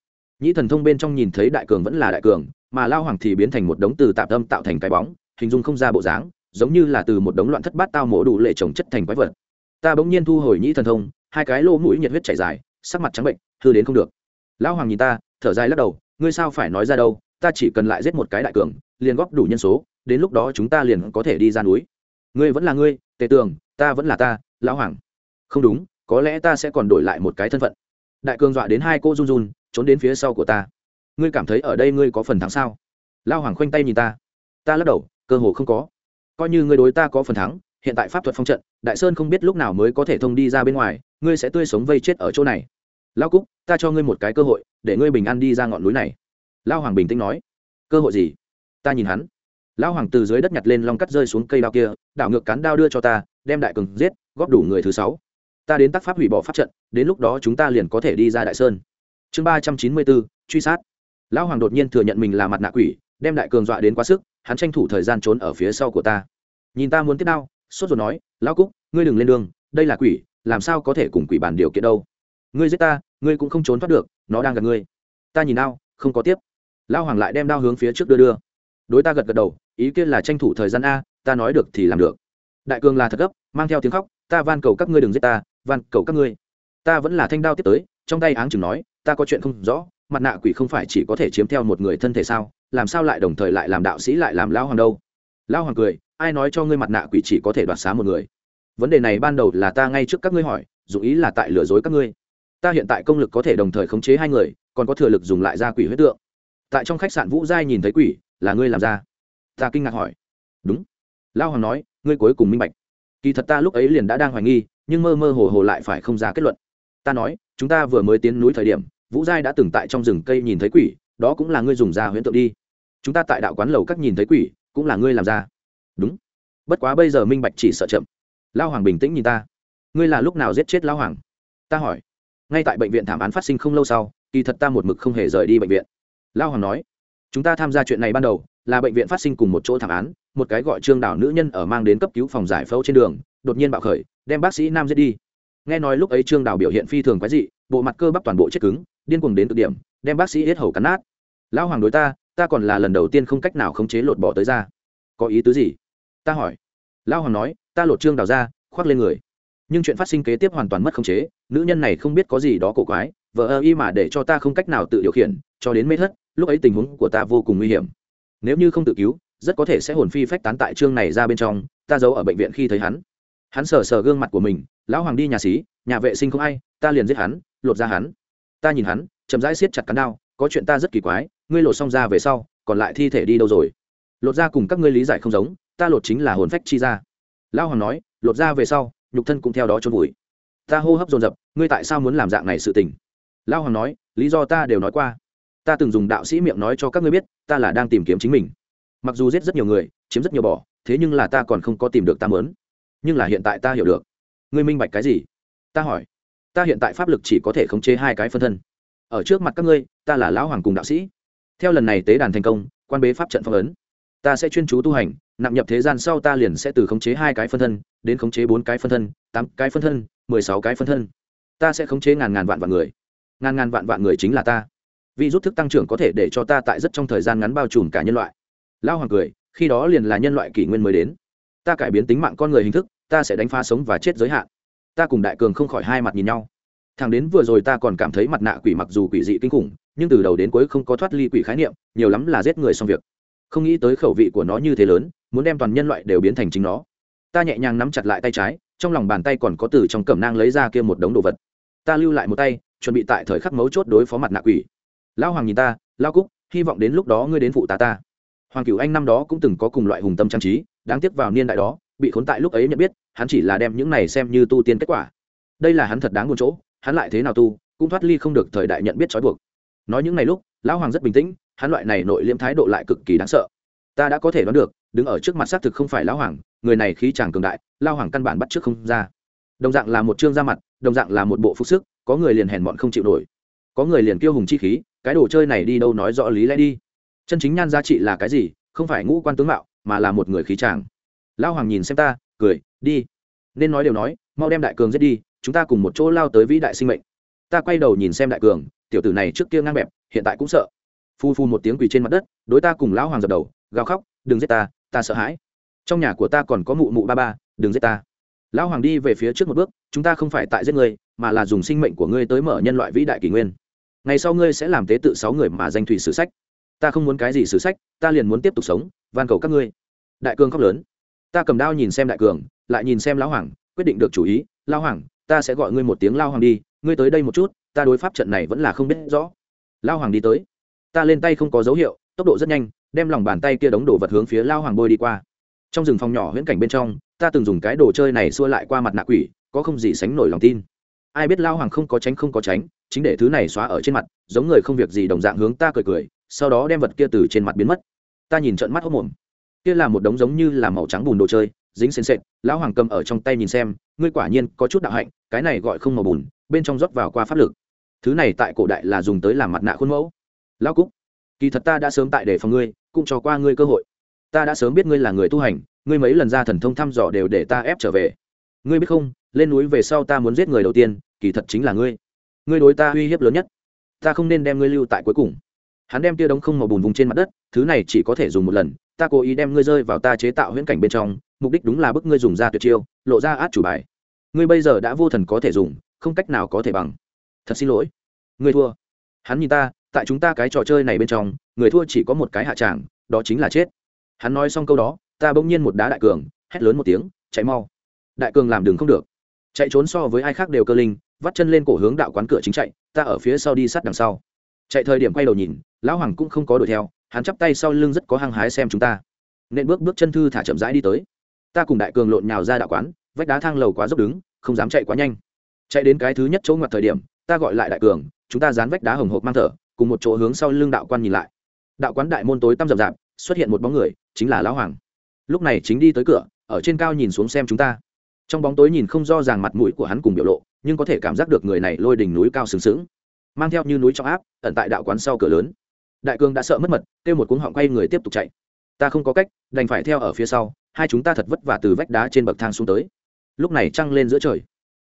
Nhĩ thần thông bên trong nhìn thấy đại cường vẫn là đại cường, mà lao hoàng thì biến thành một đống từ tạm tâm tạo thành cái bóng, hình dung không ra bộ dáng, giống như là từ một đống loạn thất bát tao mổ đủ lệ trồng chất thành quái vật. Ta bỗng nhiên thu hồi nhĩ thần thông, hai cái lỗ mũi nhiệt huyết chảy dài, sắc mặt trắng bệnh, hư đến không được. Lão hoàng nhìn ta, thở dài lắc đầu, ngươi sao phải nói ra đâu, ta chỉ cần lại giết một cái đại cường, liền góp đủ nhân số, đến lúc đó chúng ta liền có thể đi ra núi. Ngươi vẫn là ngươi, tề tường, ta vẫn là ta, lão hoàng. Không đúng có lẽ ta sẽ còn đổi lại một cái thân phận. Đại cường dọa đến hai cô run run, trốn đến phía sau của ta. Ngươi cảm thấy ở đây ngươi có phần thắng sao? Lao hoàng khoanh tay nhìn ta. Ta lắc đầu, cơ hồ không có. Coi như ngươi đối ta có phần thắng, hiện tại pháp thuật phong trận, đại sơn không biết lúc nào mới có thể thông đi ra bên ngoài, ngươi sẽ tươi sống vây chết ở chỗ này. Lao cúc, ta cho ngươi một cái cơ hội, để ngươi bình an đi ra ngọn núi này. Lao hoàng bình tĩnh nói. Cơ hội gì? Ta nhìn hắn. Lão hoàng từ dưới đất nhặt lên long cắt rơi xuống cây đao kia, đảo ngược cán đao đưa cho ta, đem đại cường giết, góp đủ người thứ sáu ta đến tác pháp hủy bỏ pháp trận, đến lúc đó chúng ta liền có thể đi ra đại sơn. Chương ba trăm chín mươi bốn, truy sát. Lão hoàng đột nhiên thừa nhận mình là mặt nạ quỷ, đem đại cường dọa đến quá sức, hắn tranh thủ thời gian trốn ở phía sau của ta. Nhìn ta muốn tiếp đao, sốt rồi nói, lão cúc, ngươi đừng lên đường, đây là quỷ, làm sao có thể cùng quỷ bàn điều kiện đâu? Ngươi giết ta, ngươi cũng không trốn thoát được, nó đang gặp ngươi. Ta nhìn đao, không có tiếp. Lão hoàng lại đem đao hướng phía trước đưa đưa. Đối ta gật gật đầu, ý kiến là tranh thủ thời gian a, ta nói được thì làm được. Đại cường là thật gấp, mang theo tiếng khóc, ta van cầu các ngươi đừng giết ta van, cầu các ngươi. Ta vẫn là thanh đao tiếp tới, trong tay áng chừng nói, ta có chuyện không rõ, mặt nạ quỷ không phải chỉ có thể chiếm theo một người thân thể sao, làm sao lại đồng thời lại làm đạo sĩ lại làm lao hoàng đâu? Lao hoàng cười, ai nói cho ngươi mặt nạ quỷ chỉ có thể đoạt xá một người? Vấn đề này ban đầu là ta ngay trước các ngươi hỏi, dù ý là tại lừa dối các ngươi. Ta hiện tại công lực có thể đồng thời khống chế hai người, còn có thừa lực dùng lại ra quỷ huyết tượng. Tại trong khách sạn vũ giai nhìn thấy quỷ, là ngươi làm ra. Ta kinh ngạc hỏi. Đúng. Lao hoàng nói, ngươi cuối cùng minh bạch. Kỳ thật ta lúc ấy liền đã đang hoài nghi nhưng mơ mơ hồ hồ lại phải không ra kết luận. Ta nói, chúng ta vừa mới tiến núi thời điểm, vũ giai đã từng tại trong rừng cây nhìn thấy quỷ, đó cũng là ngươi dùng ra huyễn tượng đi. Chúng ta tại đạo quán lầu các nhìn thấy quỷ, cũng là ngươi làm ra. Đúng. Bất quá bây giờ minh bạch chỉ sợ chậm. Lao hoàng bình tĩnh nhìn ta. Ngươi là lúc nào giết chết lao hoàng? Ta hỏi. Ngay tại bệnh viện thảm án phát sinh không lâu sau, kỳ thật ta một mực không hề rời đi bệnh viện. Lao hoàng nói, chúng ta tham gia chuyện này ban đầu, là bệnh viện phát sinh cùng một chỗ thảm án, một cái gọi trương đảo nữ nhân ở mang đến cấp cứu phòng giải phẫu trên đường, đột nhiên bạo khởi đem bác sĩ nam giết đi. Nghe nói lúc ấy trương đào biểu hiện phi thường quái dị, bộ mặt cơ bắp toàn bộ chết cứng, điên cuồng đến cực điểm, đem bác sĩ hết hầu cắn nát. Lão hoàng đối ta ta còn là lần đầu tiên không cách nào khống chế lột bỏ tới ra. Có ý tứ gì? Ta hỏi. Lão hoàng nói, ta lột trương đào ra, khoác lên người. Nhưng chuyện phát sinh kế tiếp hoàn toàn mất khống chế, nữ nhân này không biết có gì đó cổ quái vợ ơ y mà để cho ta không cách nào tự điều khiển, cho đến mê thất, lúc ấy tình huống của ta vô cùng nguy hiểm. Nếu như không tự cứu, rất có thể sẽ hồn phi phách tán tại trương này ra bên trong, ta giấu ở bệnh viện khi thấy hắn hắn sờ sờ gương mặt của mình, lão hoàng đi nhà xí, nhà vệ sinh không ai, ta liền giết hắn, lột ra hắn. Ta nhìn hắn, chậm rãi siết chặt cắn đao, có chuyện ta rất kỳ quái, ngươi lột xong ra về sau, còn lại thi thể đi đâu rồi? Lột ra cùng các ngươi lý giải không giống, ta lột chính là hồn phách chi ra lão hoàng nói, lột ra về sau, nhục thân cũng theo đó trôn vùi. Ta hô hấp dồn dập, ngươi tại sao muốn làm dạng này sự tình? Lão hoàng nói, lý do ta đều nói qua. Ta từng dùng đạo sĩ miệng nói cho các ngươi biết, ta là đang tìm kiếm chính mình. Mặc dù giết rất nhiều người, chiếm rất nhiều bỏ, thế nhưng là ta còn không có tìm được ta mớn nhưng là hiện tại ta hiểu được. Ngươi minh bạch cái gì? Ta hỏi. Ta hiện tại pháp lực chỉ có thể khống chế hai cái phân thân. Ở trước mặt các ngươi, ta là lão hoàng cùng đạo sĩ. Theo lần này tế đàn thành công, quan bế pháp trận phong ấn, ta sẽ chuyên chú tu hành nặng nhập thế gian sau ta liền sẽ từ khống chế hai cái phân thân, đến khống chế bốn cái phân thân, tám cái phân thân, mười sáu cái phân thân. Ta sẽ khống chế ngàn ngàn vạn vạn người. Ngàn ngàn vạn vạn người chính là ta. Vì rút thức tăng trưởng có thể để cho ta tại rất trong thời gian ngắn bao trùm cả nhân loại. Lao hoàng cười, khi đó liền là nhân loại kỷ nguyên mới đến. Ta cải biến tính mạng con người hình thức ta sẽ đánh phá sống và chết giới hạn. Ta cùng đại cường không khỏi hai mặt nhìn nhau. Thằng đến vừa rồi ta còn cảm thấy mặt nạ quỷ mặc dù quỷ dị kinh khủng, nhưng từ đầu đến cuối không có thoát ly quỷ khái niệm, nhiều lắm là giết người xong việc. Không nghĩ tới khẩu vị của nó như thế lớn, muốn đem toàn nhân loại đều biến thành chính nó. Ta nhẹ nhàng nắm chặt lại tay trái, trong lòng bàn tay còn có từ trong cẩm nang lấy ra kia một đống đồ vật. Ta lưu lại một tay, chuẩn bị tại thời khắc mấu chốt đối phó mặt nạ quỷ. Lão hoàng nhìn ta lao cúc, hy vọng đến lúc đó ngươi đến phụ tá ta. Hoàng cửu anh năm đó cũng từng có cùng loại hùng tâm trang trí, đáng tiếc vào niên đại đó bị khốn tại lúc ấy nhận biết, hắn chỉ là đem những này xem như tu tiên kết quả. Đây là hắn thật đáng buồn chỗ, hắn lại thế nào tu, cũng thoát ly không được thời đại nhận biết trói buộc. Nói những ngày lúc, lão hoàng rất bình tĩnh, hắn loại này nội liễm thái độ lại cực kỳ đáng sợ. Ta đã có thể đoán được, đứng ở trước mặt xác thực không phải lão hoàng, người này khí chàng cường đại lao hoàng căn bản bắt trước không ra. Đồng dạng là một chương ra mặt, đồng dạng là một bộ phục sức, có người liền hèn mọn không chịu nổi. Có người liền kiêu hùng chi khí, cái đồ chơi này đi đâu nói rõ lý lẽ đi. Chân chính nhan giá trị là cái gì, không phải ngũ quan tướng mạo, mà là một người khí chàng lão hoàng nhìn xem ta, cười, đi. Nên nói đều nói, mau đem đại cường giết đi, chúng ta cùng một chỗ lao tới vĩ đại sinh mệnh. Ta quay đầu nhìn xem đại cường, tiểu tử này trước kia ngang bẹp, hiện tại cũng sợ. Phu phu một tiếng quỳ trên mặt đất, đối ta cùng lão hoàng dập đầu, gào khóc, đừng giết ta ta sợ hãi. Trong nhà của ta còn có mụ mụ ba ba, đừng giết ta. Lão hoàng đi về phía trước một bước, chúng ta không phải tại giết ngươi, mà là dùng sinh mệnh của ngươi tới mở nhân loại vĩ đại kỷ nguyên. Ngày sau ngươi sẽ làm tế tự sáu người mà danh thủy sử sách. Ta không muốn cái gì sử sách, ta liền muốn tiếp tục sống, van cầu các ngươi. Đại cường khóc lớn ta cầm đao nhìn xem đại cường, lại nhìn xem lão hoàng, quyết định được chủ ý lao hoàng, ta sẽ gọi ngươi một tiếng lao hoàng đi, ngươi tới đây một chút, ta đối pháp trận này vẫn là không biết rõ. Lao hoàng đi tới. Ta lên tay không có dấu hiệu, tốc độ rất nhanh, đem lòng bàn tay kia đống đồ vật hướng phía lao hoàng bôi đi qua. Trong rừng phòng nhỏ huyễn cảnh bên trong, ta từng dùng cái đồ chơi này xua lại qua mặt nạ quỷ, có không gì sánh nổi lòng tin. Ai biết lao hoàng không có tránh không có tránh, chính để thứ này xóa ở trên mặt, giống người không việc gì đồng dạng hướng ta cười cười, sau đó đem vật kia từ trên mặt biến mất. Ta nhìn trận mắt hốc mồm kia là một đống giống như là màu trắng bùn đồ chơi, dính sền sệt, lão hoàng cầm ở trong tay nhìn xem, ngươi quả nhiên có chút đạo hạnh, cái này gọi không màu bùn, bên trong rót vào qua pháp lực. Thứ này tại cổ đại là dùng tới làm mặt nạ khuôn mẫu. Lão cúc, kỳ thật ta đã sớm tại để phòng ngươi, cũng cho qua ngươi cơ hội. Ta đã sớm biết ngươi là người tu hành, ngươi mấy lần ra thần thông thăm dò đều để ta ép trở về. Ngươi biết không, lên núi về sau ta muốn giết người đầu tiên, kỳ thật chính là ngươi. Ngươi đối ta uy hiếp lớn nhất. Ta không nên đem ngươi lưu tại cuối cùng. Hắn đem tia đống không màu bùn vùng trên mặt đất thứ này chỉ có thể dùng một lần, ta cố ý đem ngươi rơi vào ta chế tạo huyễn cảnh bên trong, mục đích đúng là bức ngươi dùng ra tuyệt chiêu, lộ ra át chủ bài. Ngươi bây giờ đã vô thần có thể dùng, không cách nào có thể bằng. Thật xin lỗi. Ngươi thua. Hắn nhìn ta, tại chúng ta cái trò chơi này bên trong, người thua chỉ có một cái hạ tràng, đó chính là chết. Hắn nói xong câu đó, ta bỗng nhiên một đá đại cường, hét lớn một tiếng, chạy mau. Đại cường làm đường không được. Chạy trốn so với ai khác đều cơ linh, vắt chân lên cổ hướng đạo quán cửa chính chạy, ta ở phía sau đi sát đằng sau. Chạy thời điểm quay đầu nhìn, lão hoàng cũng không có đuổi theo hắn chắp tay sau lưng rất có hăng hái xem chúng ta. Nên bước bước chân thư thả chậm rãi đi tới. Ta cùng đại cường lộn nhào ra đạo quán, vách đá thang lầu quá dốc đứng, không dám chạy quá nhanh. Chạy đến cái thứ nhất chỗ ngoặt thời điểm, ta gọi lại đại cường, chúng ta dán vách đá hồng hộp mang thở, cùng một chỗ hướng sau lưng đạo quan nhìn lại. Đạo quán đại môn tối tăm rậm rạp, xuất hiện một bóng người, chính là lão hoàng. Lúc này chính đi tới cửa, ở trên cao nhìn xuống xem chúng ta. Trong bóng tối nhìn không do ràng mặt mũi của hắn cùng biểu lộ, nhưng có thể cảm giác được người này lôi đỉnh núi cao sừng sững, mang theo như núi trong áp, ẩn tại đạo quán sau cửa lớn đại cương đã sợ mất mật, kêu một cuống họng quay người tiếp tục chạy. Ta không có cách, đành phải theo ở phía sau, hai chúng ta thật vất vả từ vách đá trên bậc thang xuống tới. Lúc này trăng lên giữa trời.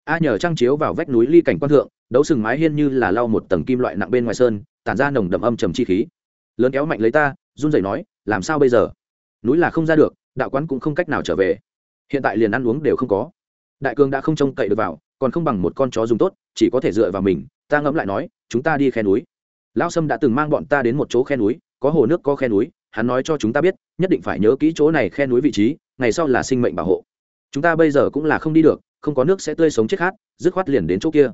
A nhờ trăng chiếu vào vách núi ly cảnh quan thượng, đấu sừng mái hiên như là lau một tầng kim loại nặng bên ngoài sơn, tản ra nồng đậm âm trầm chi khí. Lớn kéo mạnh lấy ta, run rẩy nói, làm sao bây giờ? Núi là không ra được, đạo quán cũng không cách nào trở về. Hiện tại liền ăn uống đều không có. Đại cương đã không trông cậy được vào, còn không bằng một con chó dùng tốt, chỉ có thể dựa vào mình, ta ngẫm lại nói, chúng ta đi khe núi lão sâm đã từng mang bọn ta đến một chỗ khe núi, có hồ nước, có khe núi, hắn nói cho chúng ta biết, nhất định phải nhớ kỹ chỗ này khe núi vị trí, ngày sau là sinh mệnh bảo hộ. Chúng ta bây giờ cũng là không đi được, không có nước sẽ tươi sống chết khát, dứt khoát liền đến chỗ kia.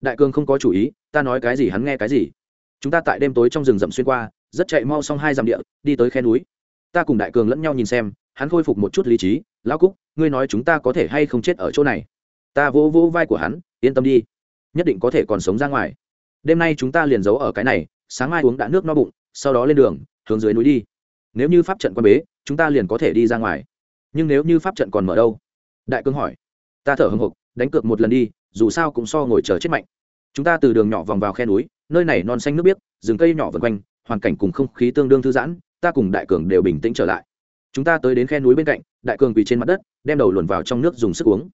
Đại cường không có chủ ý, ta nói cái gì hắn nghe cái gì. Chúng ta tại đêm tối trong rừng rậm xuyên qua, rất chạy mau xong hai dặm địa, đi tới khe núi. Ta cùng đại cường lẫn nhau nhìn xem, hắn khôi phục một chút lý trí, lão cúc, ngươi nói chúng ta có thể hay không chết ở chỗ này? Ta vỗ vỗ vai của hắn, yên tâm đi, nhất định có thể còn sống ra ngoài đêm nay chúng ta liền giấu ở cái này, sáng mai uống đã nước no bụng, sau đó lên đường, hướng dưới núi đi. Nếu như pháp trận quan bế, chúng ta liền có thể đi ra ngoài. Nhưng nếu như pháp trận còn mở đâu? Đại cương hỏi. Ta thở hồng hộc đánh cược một lần đi, dù sao cũng so ngồi chờ chết mạnh. Chúng ta từ đường nhỏ vòng vào khe núi, nơi này non xanh nước biếc, rừng cây nhỏ vần quanh, hoàn cảnh cùng không khí tương đương thư giãn, ta cùng đại cường đều bình tĩnh trở lại. Chúng ta tới đến khe núi bên cạnh, đại cường quỳ trên mặt đất, đem đầu luồn vào trong nước dùng sức uống.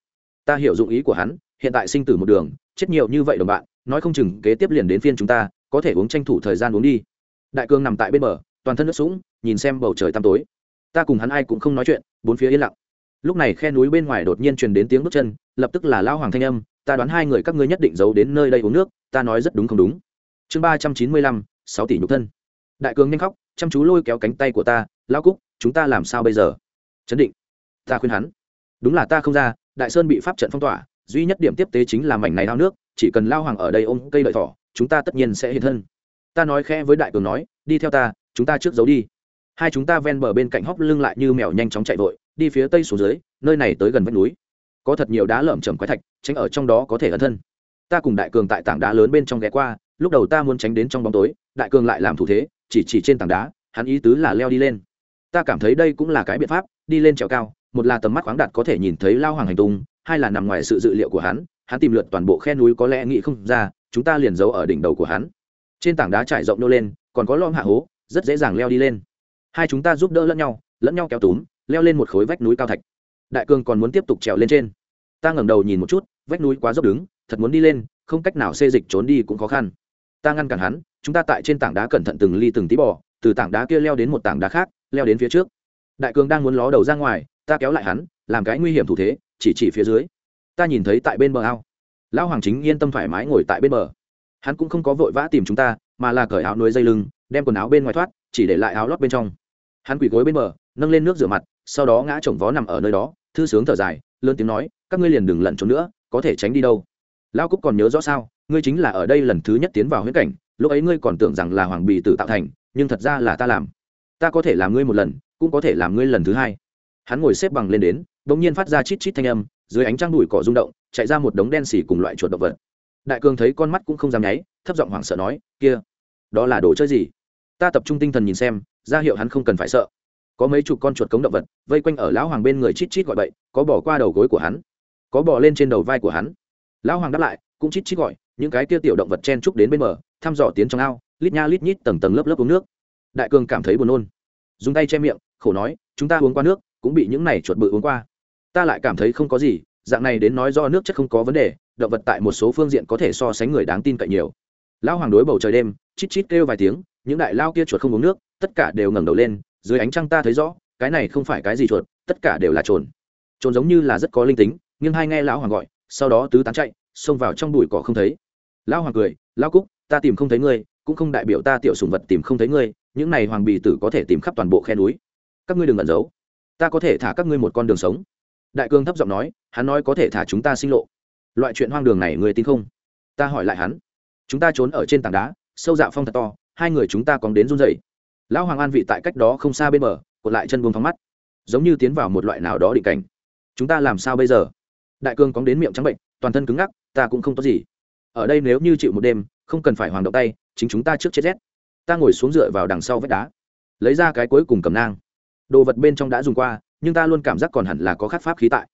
Ta hiểu dụng ý của hắn, hiện tại sinh tử một đường, chết nhiều như vậy đồng bạn nói không chừng kế tiếp liền đến phiên chúng ta, có thể uống tranh thủ thời gian uống đi. Đại cương nằm tại bên bờ, toàn thân nước sũng, nhìn xem bầu trời tăm tối. Ta cùng hắn ai cũng không nói chuyện, bốn phía yên lặng. Lúc này khe núi bên ngoài đột nhiên truyền đến tiếng bước chân, lập tức là lao hoàng thanh âm, ta đoán hai người các ngươi nhất định giấu đến nơi đây uống nước, ta nói rất đúng không đúng. Chương ba trăm chín mươi lăm, sáu tỷ nhục thân. Đại cường nhanh khóc, chăm chú lôi kéo cánh tay của ta lao cúc, chúng ta làm sao bây giờ? Chấn định. Ta khuyên hắn. Đúng là ta không ra, đại sơn bị pháp trận phong tỏa, duy nhất điểm tiếp tế chính là mảnh này lao nước chỉ cần lao hoàng ở đây ôm cây lợi thỏ, chúng ta tất nhiên sẽ hiện thân. Ta nói khẽ với đại cường nói, đi theo ta, chúng ta trước giấu đi. Hai chúng ta ven bờ bên cạnh hóc lưng lại như mèo nhanh chóng chạy vội, đi phía tây xuống dưới, nơi này tới gần vách núi. Có thật nhiều đá lởm chởm quái thạch, tránh ở trong đó có thể ẩn thân. Ta cùng đại cường tại tảng đá lớn bên trong ghé qua, lúc đầu ta muốn tránh đến trong bóng tối, đại cường lại làm thủ thế, chỉ chỉ trên tảng đá, hắn ý tứ là leo đi lên. Ta cảm thấy đây cũng là cái biện pháp, đi lên trèo cao, một là tầm mắt khoáng đạt có thể nhìn thấy lao hoàng hành tung, hai là nằm ngoài sự dự liệu của hắn hắn tìm lượt toàn bộ khe núi có lẽ nghĩ không ra, chúng ta liền giấu ở đỉnh đầu của hắn. Trên tảng đá trải rộng nô lên, còn có lom hạ hố, rất dễ dàng leo đi lên. Hai chúng ta giúp đỡ lẫn nhau lẫn nhau kéo túm, leo lên một khối vách núi cao thạch. Đại cường còn muốn tiếp tục trèo lên trên. Ta ngẩng đầu nhìn một chút, vách núi quá dốc đứng, thật muốn đi lên, không cách nào xê dịch trốn đi cũng khó khăn. Ta ngăn cản hắn, chúng ta tại trên tảng đá cẩn thận từng ly từng tí bỏ từ tảng đá kia leo đến một tảng đá khác, leo đến phía trước. Đại cường đang muốn ló đầu ra ngoài, ta kéo lại hắn, làm cái nguy hiểm thủ thế, chỉ chỉ phía dưới ta nhìn thấy tại bên bờ ao. Lão hoàng chính yên tâm thoải mái ngồi tại bên bờ. Hắn cũng không có vội vã tìm chúng ta, mà là cởi áo nuôi dây lưng, đem quần áo bên ngoài thoát, chỉ để lại áo lót bên trong. Hắn quỳ gối bên bờ, nâng lên nước rửa mặt, sau đó ngã chồng vó nằm ở nơi đó, thư sướng thở dài, lớn tiếng nói, các ngươi liền đừng lẩn trốn nữa, có thể tránh đi đâu. Lao cúc còn nhớ rõ sao, ngươi chính là ở đây lần thứ nhất tiến vào huyễn cảnh, lúc ấy ngươi còn tưởng rằng là hoàng bì tử tạo thành, nhưng thật ra là ta làm. Ta có thể làm ngươi một lần, cũng có thể làm ngươi lần thứ hai. Hắn ngồi xếp bằng lên đến đ ỗ n g nhiên phát ra chít chít thanh âm, dưới ánh trăng đùi cỏ rung động, chạy ra một đống đen xỉ cùng loại chuột động vật. Đại cường thấy con mắt cũng không dám nháy, thấp giọng hoảng sợ nói, kia, đó là đồ chơi gì? Ta tập trung tinh thần nhìn xem, ra hiệu hắn không cần phải sợ. Có mấy chục con chuột cống động vật, vây quanh ở lão hoàng bên người chít chít gọi bậy, có bỏ qua đầu gối của hắn, có bỏ lên trên đầu vai của hắn. Lão hoàng đáp lại, cũng chít chít gọi, những cái kia tiểu động vật chen trúc đến bên bờ, thăm dò tiến trong ao, lít nha lít nhít tầng tầng lớp lớp uống nước. Đại cường cảm thấy buồn nôn, dùng tay che miệng, khổ nói, chúng ta uống qua nước, cũng bị những này chuột bự uống qua ta lại cảm thấy không có gì, dạng này đến nói do nước chất không có vấn đề, động vật tại một số phương diện có thể so sánh người đáng tin cậy nhiều. Lão hoàng đối bầu trời đêm, chít chít kêu vài tiếng, những đại lao kia chuột không uống nước, tất cả đều ngẩng đầu lên, dưới ánh trăng ta thấy rõ, cái này không phải cái gì chuột, tất cả đều là trồn. Trồn giống như là rất có linh tính, nhưng hai nghe lão hoàng gọi, sau đó tứ tán chạy, xông vào trong bụi cỏ không thấy. Lão hoàng cười, lão cúc, ta tìm không thấy ngươi, cũng không đại biểu ta tiểu sùng vật tìm không thấy ngươi, những này hoàng bì tử có thể tìm khắp toàn bộ khe núi. Các ngươi đừng ẩn giấu. Ta có thể thả các ngươi một con đường sống đại cương thấp giọng nói, hắn nói có thể thả chúng ta sinh lộ. Loại chuyện hoang đường này ngươi tin không? Ta hỏi lại hắn. Chúng ta trốn ở trên tảng đá, sâu dạ phong thật to, hai người chúng ta còn đến run dậy lão hoàng an vị tại cách đó không xa bên bờ cột lại chân buông thóng mắt. Giống như tiến vào một loại nào đó định cảnh. Chúng ta làm sao bây giờ? Đại cương cóng đến miệng trắng bệnh, toàn thân cứng ngắc, ta cũng không có gì. Ở đây nếu như chịu một đêm, không cần phải hoàng động tay, chính chúng ta trước chết rét. Ta ngồi xuống dựa vào đằng sau vách đá, lấy ra cái cuối cùng cầm nang. Đồ vật bên trong đã dùng qua nhưng ta luôn cảm giác còn hẳn là có khắc pháp khí tại.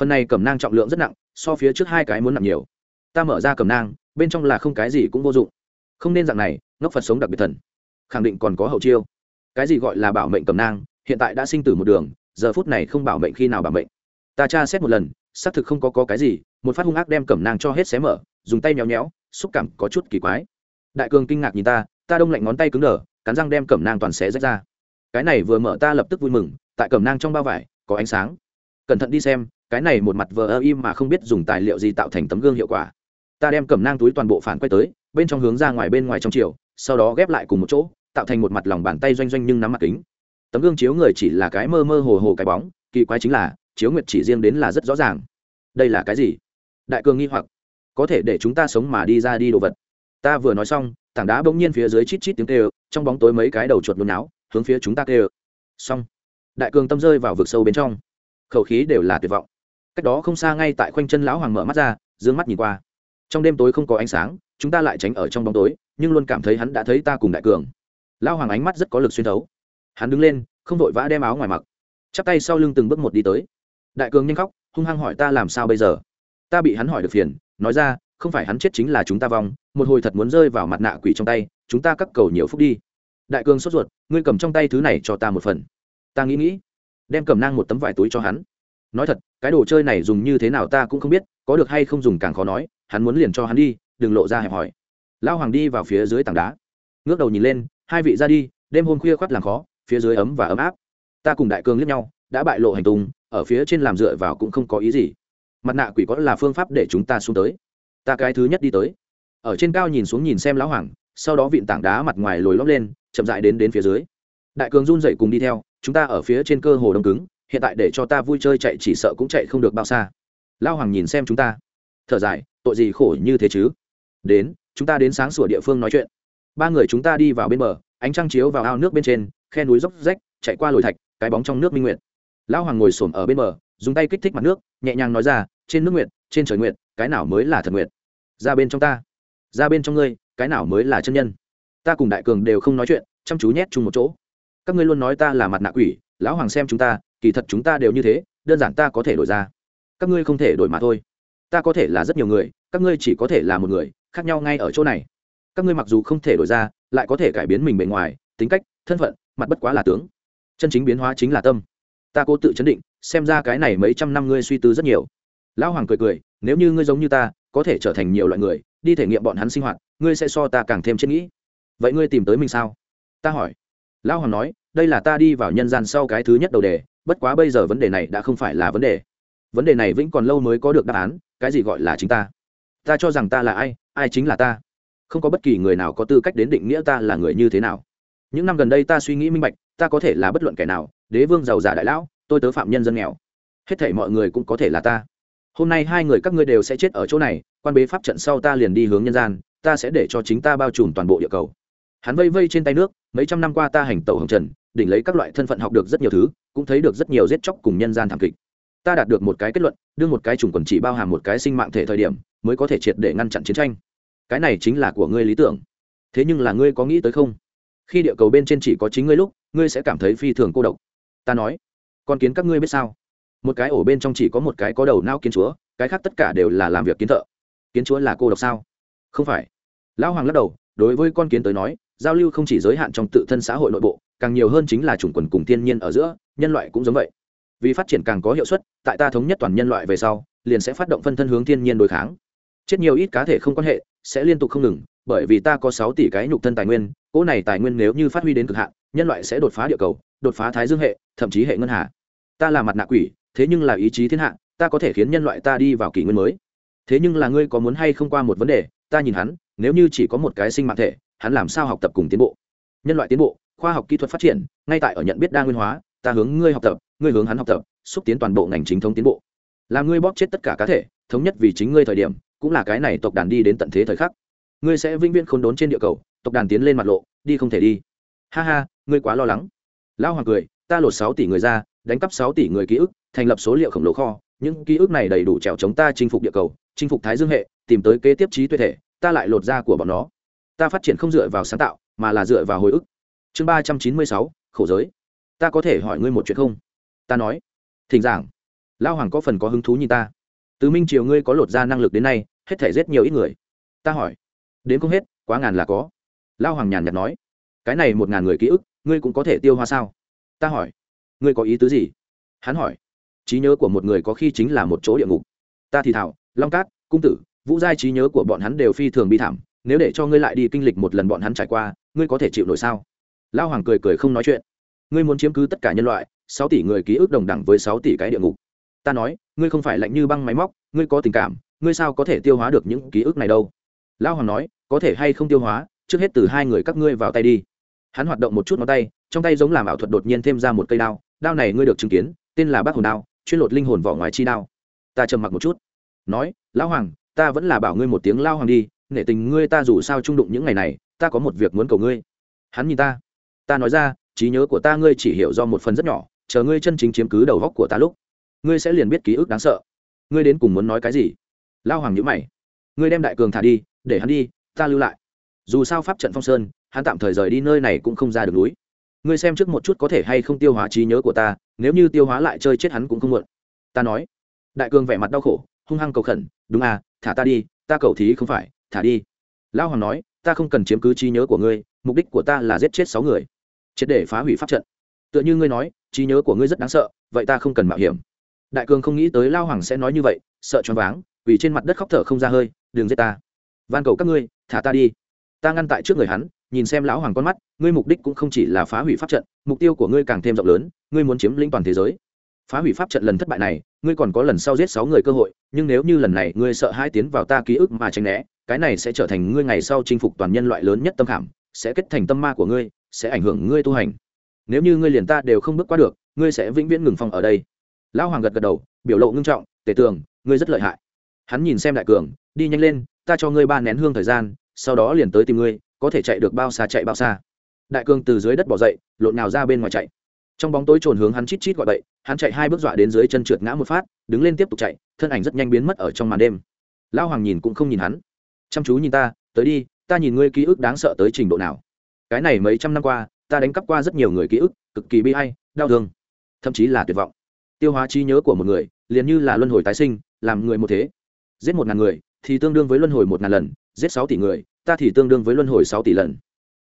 Phần này cầm nang trọng lượng rất nặng so phía trước hai cái muốn nặng nhiều. Ta mở ra cầm nang bên trong là không cái gì cũng vô dụng. Không nên dạng này ngốc phật sống đặc biệt thần. Khẳng định còn có hậu chiêu. Cái gì gọi là bảo mệnh cầm nang hiện tại đã sinh tử một đường giờ phút này không bảo mệnh khi nào bảo mệnh. Ta tra xét một lần xác thực không có, có cái gì một phát hung ác đem cẩm nang cho hết xé mở dùng tay nhéo nhéo xúc cảm có chút kỳ quái. Đại cường kinh ngạc nhìn ta ta đông lạnh ngón tay cứng đờ cắn răng đem cẩm nang toàn xé rách ra. Cái này vừa mở ta lập tức vui mừng tại cẩm nang trong bao vải, có ánh sáng. Cẩn thận đi xem, cái này một mặt vờ ơ im mà không biết dùng tài liệu gì tạo thành tấm gương hiệu quả. Ta đem cẩm nang túi toàn bộ phản quay tới, bên trong hướng ra ngoài bên ngoài trong chiều, sau đó ghép lại cùng một chỗ, tạo thành một mặt lòng bàn tay doanh doanh nhưng nắm mặt kính. Tấm gương chiếu người chỉ là cái mơ mơ hồ hồ cái bóng, kỳ quái chính là, chiếu nguyệt chỉ riêng đến là rất rõ ràng. Đây là cái gì? Đại cường nghi hoặc. Có thể để chúng ta sống mà đi ra đi đồ vật. Ta vừa nói xong, tảng đá bỗng nhiên phía dưới chít chít tiếng kêu, trong bóng tối mấy cái đầu chuột nôn náo hướng phía chúng ta kêu. Xong đại cường tâm rơi vào vực sâu bên trong. Khẩu khí đều là tuyệt vọng. Cách đó không xa ngay tại khoanh chân lão hoàng mở mắt ra d ư ơ n g mắt nhìn qua. Trong đêm tối không có ánh sáng, chúng ta lại tránh ở trong bóng tối, nhưng luôn cảm thấy hắn đã thấy ta cùng đại cường. Lão hoàng ánh mắt rất có lực xuyên thấu. Hắn đứng lên, không vội vã đem áo ngoài mặc. Chắp tay sau lưng từng bước một đi tới. Đại cường nhanh khóc, hung hăng hỏi ta làm sao bây giờ? Ta bị hắn hỏi được phiền, nói ra, không phải hắn chết chính là chúng ta vong, một hồi thật muốn rơi vào mặt nạ quỷ trong tay, chúng ta cắt cầu nhiều phút đi. Đại cường sốt ruột, ngươi cầm trong tay thứ này cho ta một phần ta nghĩ nghĩ, đem cầm nang một tấm vải túi cho hắn. Nói thật, cái đồ chơi này dùng như thế nào ta cũng không biết, có được hay không dùng càng khó nói, hắn muốn liền cho hắn đi, đừng lộ ra hẹp hòi. lao hoàng đi vào phía dưới tảng đá. Ngước đầu nhìn lên, hai vị ra đi, đêm hôm khuya khoắt làm khó, phía dưới ấm và ấm áp. Ta cùng đại cường liếc nhau, đã bại lộ hành tung, ở phía trên làm dựa vào cũng không có ý gì. Mặt nạ quỷ có là phương pháp để chúng ta xuống tới. Ta cái thứ nhất đi tới. Ở trên cao nhìn xuống nhìn xem lão hoàng, sau đó vịn tảng đá mặt ngoài lồi lóc lên, chậm dại đến đến phía dưới đại cường run dậy cùng đi theo, chúng ta ở phía trên cơ hồ đông cứng, hiện tại để cho ta vui chơi chạy chỉ sợ cũng chạy không được bao xa. Lao hoàng nhìn xem chúng ta. Thở dài, tội gì khổ như thế chứ? Đến, chúng ta đến sáng sủa địa phương nói chuyện. Ba người chúng ta đi vào bên bờ, ánh trăng chiếu vào ao nước bên trên, khe núi dốc rách, chạy qua lồi thạch, cái bóng trong nước minh nguyện lão hoàng ngồi xổm ở bên bờ, dùng tay kích thích mặt nước, nhẹ nhàng nói ra, trên nước nguyện trên trời nguyện cái nào mới là thật nguyện ra bên trong ta, ra bên trong ngươi, cái nào mới là chân nhân? Ta cùng đại cường đều không nói chuyện, chăm chú nhét chung một chỗ các ngươi luôn nói ta là mặt nạ quỷ, lão hoàng xem chúng ta, kỳ thật chúng ta đều như thế, đơn giản ta có thể đổi ra. Các ngươi không thể đổi mà thôi. Ta có thể là rất nhiều người, các ngươi chỉ có thể là một người, khác nhau ngay ở chỗ này. Các ngươi mặc dù không thể đổi ra, lại có thể cải biến mình bề ngoài, tính cách, thân phận, mặt bất quá là tướng. Chân chính biến hóa chính là tâm. Ta cố tự chấn định, xem ra cái này mấy trăm năm ngươi suy tư rất nhiều. Lão hoàng cười cười, nếu như ngươi giống như ta, có thể trở thành nhiều loại người, đi thể nghiệm bọn hắn sinh hoạt, ngươi sẽ so ta càng thêm chết nghĩ. Vậy ngươi tìm tới mình sao? Ta hỏi. Lão hoàng nói đây là ta đi vào nhân gian sau cái thứ nhất đầu đề, bất quá bây giờ vấn đề này đã không phải là vấn đề. Vấn đề này vĩnh còn lâu mới có được đáp án, cái gì gọi là chính ta? Ta cho rằng ta là ai ai chính là ta? Không có bất kỳ người nào có tư cách đến định nghĩa ta là người như thế nào. Những năm gần đây ta suy nghĩ minh bạch, ta có thể là bất luận kẻ nào, đế vương giàu giả đại lão, tôi tớ phạm nhân dân nghèo. Hết thể mọi người cũng có thể là ta. Hôm nay hai người các ngươi đều sẽ chết ở chỗ này, quan bế pháp trận sau ta liền đi hướng nhân gian, ta sẽ để cho chính ta bao trùm toàn bộ địa cầu. Hắn vây vây trên tay nước, mấy trăm năm qua ta hành tẩu hồng trần đỉnh lấy các loại thân phận học được rất nhiều thứ, cũng thấy được rất nhiều giết chóc cùng nhân gian thảm kịch. Ta đạt được một cái kết luận đưa một cái chủng quần chỉ bao hàm một cái sinh mạng thể thời điểm, mới có thể triệt để ngăn chặn chiến tranh. Cái này chính là của ngươi lý tưởng. Thế nhưng là ngươi có nghĩ tới không? Khi địa cầu bên trên chỉ có chính ngươi lúc, ngươi sẽ cảm thấy phi thường cô độc. Ta nói, con kiến các ngươi biết sao? Một cái ổ bên trong chỉ có một cái có đầu nao kiến chúa, cái khác tất cả đều là làm việc kiến thợ. Kiến chúa là cô độc sao? Không phải. Lão hoàng lắc đầu, đối với con kiến tới nói giao lưu không chỉ giới hạn trong tự thân xã hội nội bộ, càng nhiều hơn chính là chủng quần cùng thiên nhiên ở giữa, nhân loại cũng giống vậy. Vì phát triển càng có hiệu suất, tại ta thống nhất toàn nhân loại về sau, liền sẽ phát động phân thân hướng thiên nhiên đối kháng. Chết nhiều ít cá thể không quan hệ, sẽ liên tục không ngừng, bởi vì ta có sáu tỷ cái nhục thân tài nguyên, cỗ này tài nguyên nếu như phát huy đến cực hạn, nhân loại sẽ đột phá địa cầu, đột phá thái dương hệ, thậm chí hệ ngân hà. Ta là mặt nạ quỷ, thế nhưng là ý chí thiên hạ, ta có thể khiến nhân loại ta đi vào kỷ nguyên mới. Thế nhưng là ngươi có muốn hay không qua một vấn đề, ta nhìn hắn, nếu như chỉ có một cái sinh mạng thể hắn làm sao học tập cùng tiến bộ? Nhân loại tiến bộ, khoa học kỹ thuật phát triển, ngay tại ở nhận biết đa nguyên hóa, ta hướng ngươi học tập, ngươi hướng hắn học tập, xúc tiến toàn bộ ngành chính thống tiến bộ. Là ngươi bóp chết tất cả cá thể, thống nhất vì chính ngươi thời điểm, cũng là cái này tộc đàn đi đến tận thế thời khắc. Ngươi sẽ vĩnh viễn khôn đốn trên địa cầu, tộc đàn tiến lên mặt lộ, đi không thể đi. Ha ha, ngươi quá lo lắng. Lão hoàng cười, ta lột sáu tỷ người ra, đánh cắp sáu tỷ người ký ức, thành lập số liệu khổng lồ kho. Những ký ức này đầy đủ trèo chống ta chinh phục địa cầu, chinh phục thái dương hệ, tìm tới kế tiếp trí tuệ thể, ta lại lột ra của bọn nó ta phát triển không dựa vào sáng tạo, mà là dựa vào hồi ức. Chương ba trăm chín mươi sáu, khổ giới. Ta có thể hỏi ngươi một chuyện không? Ta nói. Thỉnh giảng. Lao hoàng có phần có hứng thú như ta. Từ minh triều ngươi có lột ra năng lực đến nay, hết thể rất nhiều ít người. Ta hỏi. Đến không hết, quá ngàn là có. Lao hoàng nhàn nhạt nói. Cái này một ngàn người ký ức, ngươi cũng có thể tiêu hoa sao? Ta hỏi. Ngươi có ý tứ gì? Hắn hỏi. Trí nhớ của một người có khi chính là một chỗ địa ngục. Ta thì thảo, long cát, cung tử, vũ giai trí nhớ của bọn hắn đều phi thường bi thảm nếu để cho ngươi lại đi kinh lịch một lần bọn hắn trải qua, ngươi có thể chịu nổi sao? Lao hoàng cười cười không nói chuyện. Ngươi muốn chiếm cứ tất cả nhân loại, sáu tỷ người ký ức đồng đẳng với sáu tỷ cái địa ngục. Ta nói, ngươi không phải lạnh như băng máy móc, ngươi có tình cảm, ngươi sao có thể tiêu hóa được những ký ức này đâu? Lão hoàng nói, có thể hay không tiêu hóa, trước hết từ hai người các ngươi vào tay đi. Hắn hoạt động một chút ngón tay, trong tay giống làm ảo thuật đột nhiên thêm ra một cây đao đao này ngươi được chứng kiến, tên là bác hồn đao, chuyên lột linh hồn vỏ ngoài chi đao. Ta trầm mặc một chút. Nói, lão hoàng, ta vẫn là bảo ngươi một tiếng lao hoàng đi nể tình ngươi ta dù sao trung đụng những ngày này, ta có một việc muốn cầu ngươi. Hắn nhìn ta. Ta nói ra, trí nhớ của ta ngươi chỉ hiểu do một phần rất nhỏ, chờ ngươi chân chính chiếm cứ đầu góc của ta lúc, ngươi sẽ liền biết ký ức đáng sợ. Ngươi đến cùng muốn nói cái gì? Lao hoàng nhữ mày. Ngươi đem đại cường thả đi, để hắn đi, ta lưu lại. Dù sao pháp trận phong sơn, hắn tạm thời rời đi nơi này cũng không ra được núi. Ngươi xem trước một chút có thể hay không tiêu hóa trí nhớ của ta, nếu như tiêu hóa lại chơi chết hắn cũng không muộn. Ta nói. Đại cường vẻ mặt đau khổ, hung hăng cầu khẩn, đúng à thả ta đi, ta cầu thí không phải thả đi. Lão hoàng nói, ta không cần chiếm cứ trí nhớ của ngươi, mục đích của ta là giết chết sáu người. Triệt để phá hủy pháp trận. Tựa như ngươi nói, trí nhớ của ngươi rất đáng sợ, vậy ta không cần mạo hiểm. Đại cường không nghĩ tới lao hoàng sẽ nói như vậy, sợ choáng váng, vì trên mặt đất khóc thở không ra hơi, đừng giết ta. Van cầu các ngươi, thả ta đi. Ta ngăn tại trước người hắn, nhìn xem lão hoàng con mắt, ngươi mục đích cũng không chỉ là phá hủy pháp trận, mục tiêu của ngươi càng thêm rộng lớn, ngươi muốn chiếm lĩnh toàn thế giới. Phá hủy pháp trận lần thất bại này, ngươi còn có lần sau giết sáu người cơ hội, nhưng nếu như lần này ngươi sợ hai tiến vào ta ký ức mà tránh né cái này sẽ trở thành ngươi ngày sau chinh phục toàn nhân loại lớn nhất tâm khảm, sẽ kết thành tâm ma của ngươi, sẽ ảnh hưởng ngươi tu hành. Nếu như ngươi liền ta đều không bước qua được, ngươi sẽ vĩnh viễn ngừng phong ở đây. Lão hoàng gật gật đầu, biểu lộ ngưng trọng, tề tường, ngươi rất lợi hại. Hắn nhìn xem đại cường, đi nhanh lên, ta cho ngươi ba nén hương thời gian, sau đó liền tới tìm ngươi, có thể chạy được bao xa chạy bao xa. Đại cường từ dưới đất bỏ dậy, lộn nào ra bên ngoài chạy. Trong bóng tối trồn hướng hắn chít chít gọi bậy, hắn chạy hai bước dọa đến dưới chân trượt ngã một phát, đứng lên tiếp tục chạy, thân ảnh rất nhanh biến mất ở trong màn đêm. Lão hoàng nhìn cũng không nhìn hắn chăm chú nhìn ta, tới đi, ta nhìn ngươi ký ức đáng sợ tới trình độ nào. Cái này mấy trăm năm qua, ta đánh cắp qua rất nhiều người ký ức, cực kỳ bi hay đau thương, thậm chí là tuyệt vọng. Tiêu hóa trí nhớ của một người, liền như là luân hồi tái sinh, làm người một thế. Giết một ngàn người, thì tương đương với luân hồi một ngàn lần, giết sáu tỷ người, ta thì tương đương với luân hồi sáu tỷ lần.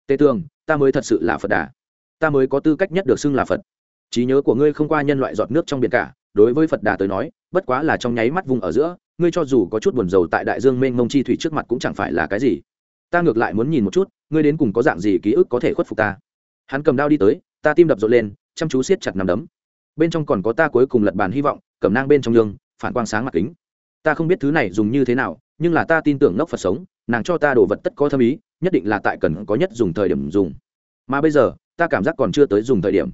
Tê tương ta mới thật sự là phật đà. Ta mới có tư cách nhất được xưng là phật. Trí nhớ của ngươi không qua nhân loại giọt nước trong biển cả, đối với phật đà tới nói, bất quá là trong nháy mắt vùng ở giữa ngươi cho dù có chút buồn rầu tại đại dương mênh mông chi thủy trước mặt cũng chẳng phải là cái gì. Ta ngược lại muốn nhìn một chút, ngươi đến cùng có dạng gì ký ức có thể khuất phục ta? Hắn cầm đao đi tới, ta tim đập rộn lên, chăm chú siết chặt nằm đấm. Bên trong còn có ta cuối cùng lật bàn hy vọng cầm nang bên trong lương phản quang sáng mặt kính. Ta không biết thứ này dùng như thế nào, nhưng là ta tin tưởng ngốc phật sống, nàng cho ta đồ vật tất có thâm ý, nhất định là tại cần có nhất dùng thời điểm dùng. Mà bây giờ, ta cảm giác còn chưa tới dùng thời điểm.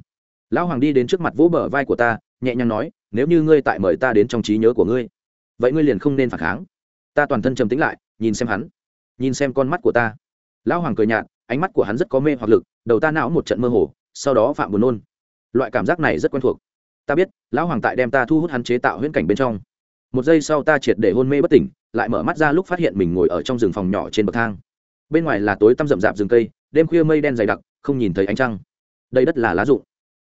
Lão hoàng đi đến trước mặt vỗ bờ vai của ta, nhẹ nhàng nói, nếu như ngươi tại mời ta đến trong trí nhớ của ngươi vậy ngươi liền không nên phản kháng. Ta toàn thân trầm tính lại, nhìn xem hắn. Nhìn xem con mắt của ta. Lão hoàng cười nhạt, ánh mắt của hắn rất có mê hoặc lực, đầu ta não một trận mơ hồ, sau đó phạm buồn nôn. Loại cảm giác này rất quen thuộc. Ta biết, lão hoàng tại đem ta thu hút hắn chế tạo huyễn cảnh bên trong. Một giây sau ta triệt để hôn mê bất tỉnh, lại mở mắt ra lúc phát hiện mình ngồi ở trong rừng phòng nhỏ trên bậc thang. Bên ngoài là tối tăm rậm rạp rừng cây, đêm khuya mây đen dày đặc, không nhìn thấy ánh trăng. Đây đất là lá rụng.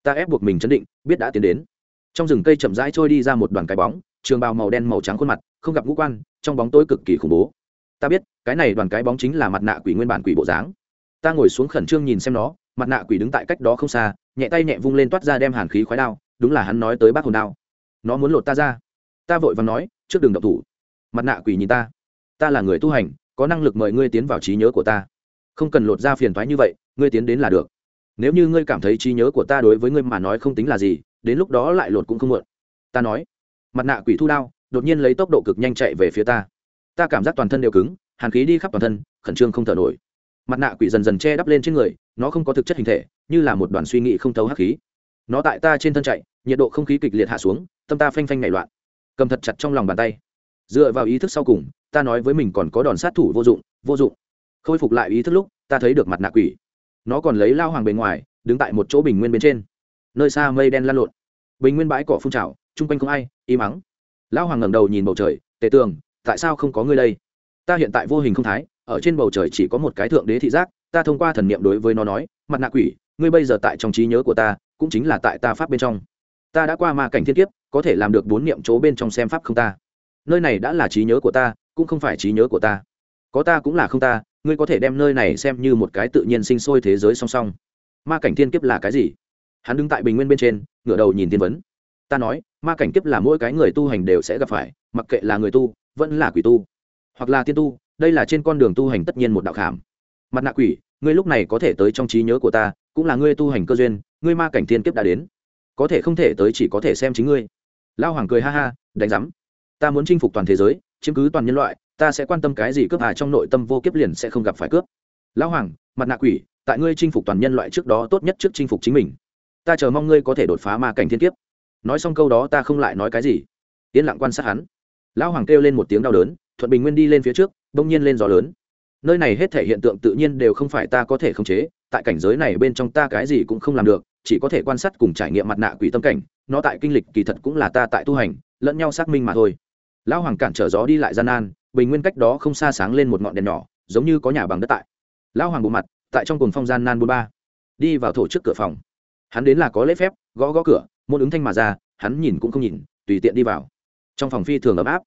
Ta ép buộc mình chấn định, biết đã tiến đến trong rừng cây chậm rãi trôi đi ra một đoàn cái bóng, trường bào màu đen màu trắng khuôn mặt, không gặp ngũ quan, trong bóng tối cực kỳ khủng bố. Ta biết, cái này đoàn cái bóng chính là mặt nạ quỷ nguyên bản quỷ bộ dáng. Ta ngồi xuống khẩn trương nhìn xem nó, mặt nạ quỷ đứng tại cách đó không xa, nhẹ tay nhẹ vung lên toát ra đem hàn khí khoái đao, đúng là hắn nói tới bác hồn đao. Nó muốn lột ta ra. Ta vội và nói, trước đường độc thủ. Mặt nạ quỷ nhìn ta. Ta là người tu hành, có năng lực mời ngươi tiến vào trí nhớ của ta. Không cần lột ra phiền thoái như vậy, ngươi tiến đến là được. Nếu như ngươi cảm thấy trí nhớ của ta đối với ngươi mà nói không tính là gì đến lúc đó lại lột cũng không mượn. Ta nói, mặt nạ quỷ thu đao, đột nhiên lấy tốc độ cực nhanh chạy về phía ta. Ta cảm giác toàn thân đều cứng, hàn khí đi khắp toàn thân, khẩn trương không thở nổi. Mặt nạ quỷ dần dần che đắp lên trên người, nó không có thực chất hình thể, như là một đoàn suy nghĩ không thấu hắc khí. Nó tại ta trên thân chạy, nhiệt độ không khí kịch liệt hạ xuống, tâm ta phanh phanh nảy loạn. Cầm thật chặt trong lòng bàn tay. Dựa vào ý thức sau cùng, ta nói với mình còn có đòn sát thủ vô dụng vô dụng. Khôi phục lại ý thức lúc, ta thấy được mặt nạ quỷ. Nó còn lấy lao hoàng bề ngoài, đứng tại một chỗ bình nguyên bên trên. Nơi xa mây đen lan lộn bình nguyên bãi cỏ phun trào, chung quanh không ai im ắng lão hoàng ngẩng đầu nhìn bầu trời, tề tường, tại sao không có ngươi đây? Ta hiện tại vô hình không thái, ở trên bầu trời chỉ có một cái thượng đế thị giác, ta thông qua thần niệm đối với nó nói, mặt nạ quỷ, ngươi bây giờ tại trong trí nhớ của ta, cũng chính là tại ta pháp bên trong. Ta đã qua ma cảnh thiên kiếp, có thể làm được bốn niệm chỗ bên trong xem pháp không ta. Nơi này đã là trí nhớ của ta, cũng không phải trí nhớ của ta. Có ta cũng là không ta, ngươi có thể đem nơi này xem như một cái tự nhiên sinh sôi thế giới song song. Ma cảnh thiên kiếp là cái gì? Hắn đứng tại bình nguyên bên trên, ngửa đầu nhìn tiên vấn. Ta nói, ma cảnh kiếp là mỗi cái người tu hành đều sẽ gặp phải, mặc kệ là người tu, vẫn là quỷ tu, hoặc là tiên tu, đây là trên con đường tu hành tất nhiên một đạo khảm. Mặt nạ quỷ, ngươi lúc này có thể tới trong trí nhớ của ta, cũng là ngươi tu hành cơ duyên, ngươi ma cảnh thiên kiếp đã đến. Có thể không thể tới chỉ có thể xem chính ngươi. Lao hoàng cười ha ha, đánh giám ta muốn chinh phục toàn thế giới, chiếm cứ toàn nhân loại, ta sẽ quan tâm cái gì cướp à trong nội tâm vô kiếp liền sẽ không gặp phải cướp. Lão hoàng, mặt nạ quỷ, tại ngươi chinh phục toàn nhân loại trước đó tốt nhất trước chinh phục chính mình ta chờ mong ngươi có thể đột phá ma cảnh thiên kiếp. Nói xong câu đó ta không lại nói cái gì. Yên lặng quan sát hắn. Lão hoàng kêu lên một tiếng đau đớn, thuận bình nguyên đi lên phía trước bỗng nhiên lên gió lớn. Nơi này hết thể hiện tượng tự nhiên đều không phải ta có thể khống chế, tại cảnh giới này bên trong ta cái gì cũng không làm được, chỉ có thể quan sát cùng trải nghiệm mặt nạ quỷ tâm cảnh, nó tại kinh lịch kỳ thật cũng là ta tại tu hành, lẫn nhau xác minh mà thôi. Lão hoàng cản trở gió đi lại gian nan, bình nguyên cách đó không xa sáng lên một ngọn đèn nhỏ, giống như có nhà bằng đất tại. Lão hoàng bộ mặt, tại trong cùng phong gian nan bốn ba, đi vào thổ trước cửa phòng hắn đến là có lễ phép, gõ gõ cửa, môn ứng thanh mà ra, hắn nhìn cũng không nhìn, tùy tiện đi vào. Trong phòng phi thường ấm áp.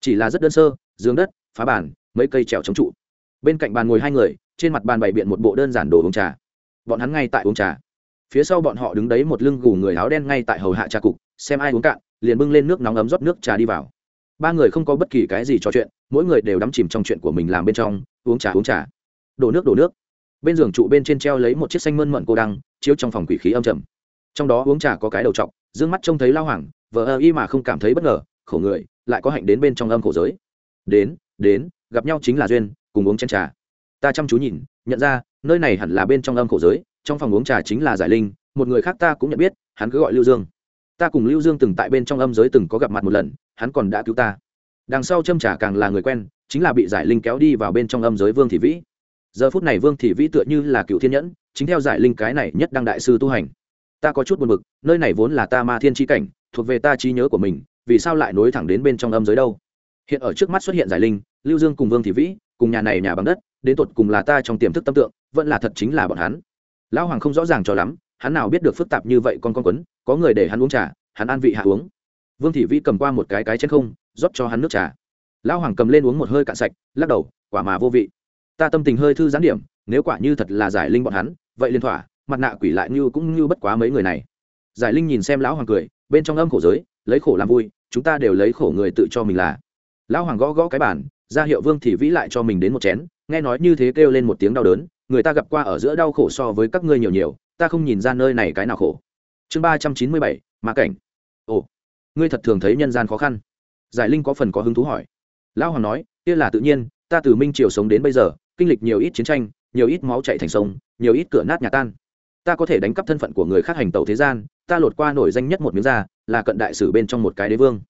Chỉ là rất đơn sơ, giường đất, phá bàn, mấy cây trèo chống trụ. Bên cạnh bàn ngồi hai người, trên mặt bàn bày biện một bộ đơn giản đồ uống trà. Bọn hắn ngay tại uống trà. Phía sau bọn họ đứng đấy một lưng gù người áo đen ngay tại hầu hạ trà cục, xem ai uống cạn, liền bưng lên nước nóng ấm rót nước trà đi vào. Ba người không có bất kỳ cái gì trò chuyện, mỗi người đều đắm chìm trong chuyện của mình làm bên trong, uống trà uống trà. Đổ nước đổ nước. Bên giường trụ bên trên treo lấy một chiếc xanh mơn mận cô đăng chiếu trong phòng quỷ khí âm trầm. Trong đó uống trà có cái đầu t d ư ơ n g mắt trông thấy lao hoàng, vờ ơ y mà không cảm thấy bất ngờ, khổ người, lại có hạnh đến bên trong âm khổ giới. Đến đến, gặp nhau chính là duyên, cùng uống chén trà. Ta chăm chú nhìn, nhận ra, nơi này hẳn là bên trong âm khổ giới, trong phòng uống trà chính là giải linh, một người khác ta cũng nhận biết, hắn cứ gọi lưu dương. Ta cùng lưu dương từng tại bên trong âm giới từng có gặp mặt một lần, hắn còn đã cứu ta. Đằng sau châm trà càng là người quen, chính là bị giải linh kéo đi vào bên trong âm giới vương thị vĩ giờ phút này vương thị vĩ tựa như là cựu thiên nhẫn, chính theo giải linh cái này nhất đăng đại sư tu hành. Ta có chút buồn bực, nơi này vốn là ta ma thiên tri cảnh, thuộc về ta trí nhớ của mình, vì sao lại nối thẳng đến bên trong âm giới đâu? Hiện ở trước mắt xuất hiện giải linh, lưu dương cùng vương thị vĩ, cùng nhà này nhà bằng đất, đến tột cùng là ta trong tiềm thức tâm tượng, vẫn là thật chính là bọn hắn. Lão hoàng không rõ ràng cho lắm, hắn nào biết được phức tạp như vậy con con quấn, có người để hắn uống trà, hắn ăn vị hạ uống. Vương thị vĩ cầm qua một cái cái chân không, rót cho hắn nước trà. Lão hoàng cầm lên uống một hơi cạn sạch, lắc đầu, quả mà vô vị ta tâm tình hơi thư giãn điểm, nếu quả như thật là giải linh bọn hắn, vậy liên thỏa, mặt nạ quỷ lại như cũng như bất quá mấy người này. Giải linh nhìn xem lão hoàng cười, bên trong âm khổ giới, lấy khổ làm vui, chúng ta đều lấy khổ người tự cho mình là. Lão hoàng gõ gõ cái bản ra hiệu vương thì vĩ lại cho mình đến một chén, nghe nói như thế kêu lên một tiếng đau đớn, người ta gặp qua ở giữa đau khổ so với các ngươi nhiều nhiều, ta không nhìn ra nơi này cái nào khổ. Chương ba trăm chín mươi bảy, ma cảnh. Ồ, ngươi thật thường thấy nhân gian khó khăn. Giải linh có phần có hứng thú hỏi. Lão hoàng nói, kia là tự nhiên, ta từ minh triều sống đến bây giờ kinh lịch nhiều ít chiến tranh, nhiều ít máu chạy thành sông, nhiều ít cửa nát nhà tan. Ta có thể đánh cắp thân phận của người khác hành tàu thế gian, ta lột qua nổi danh nhất một miếng da, là cận đại sử bên trong một cái đế vương.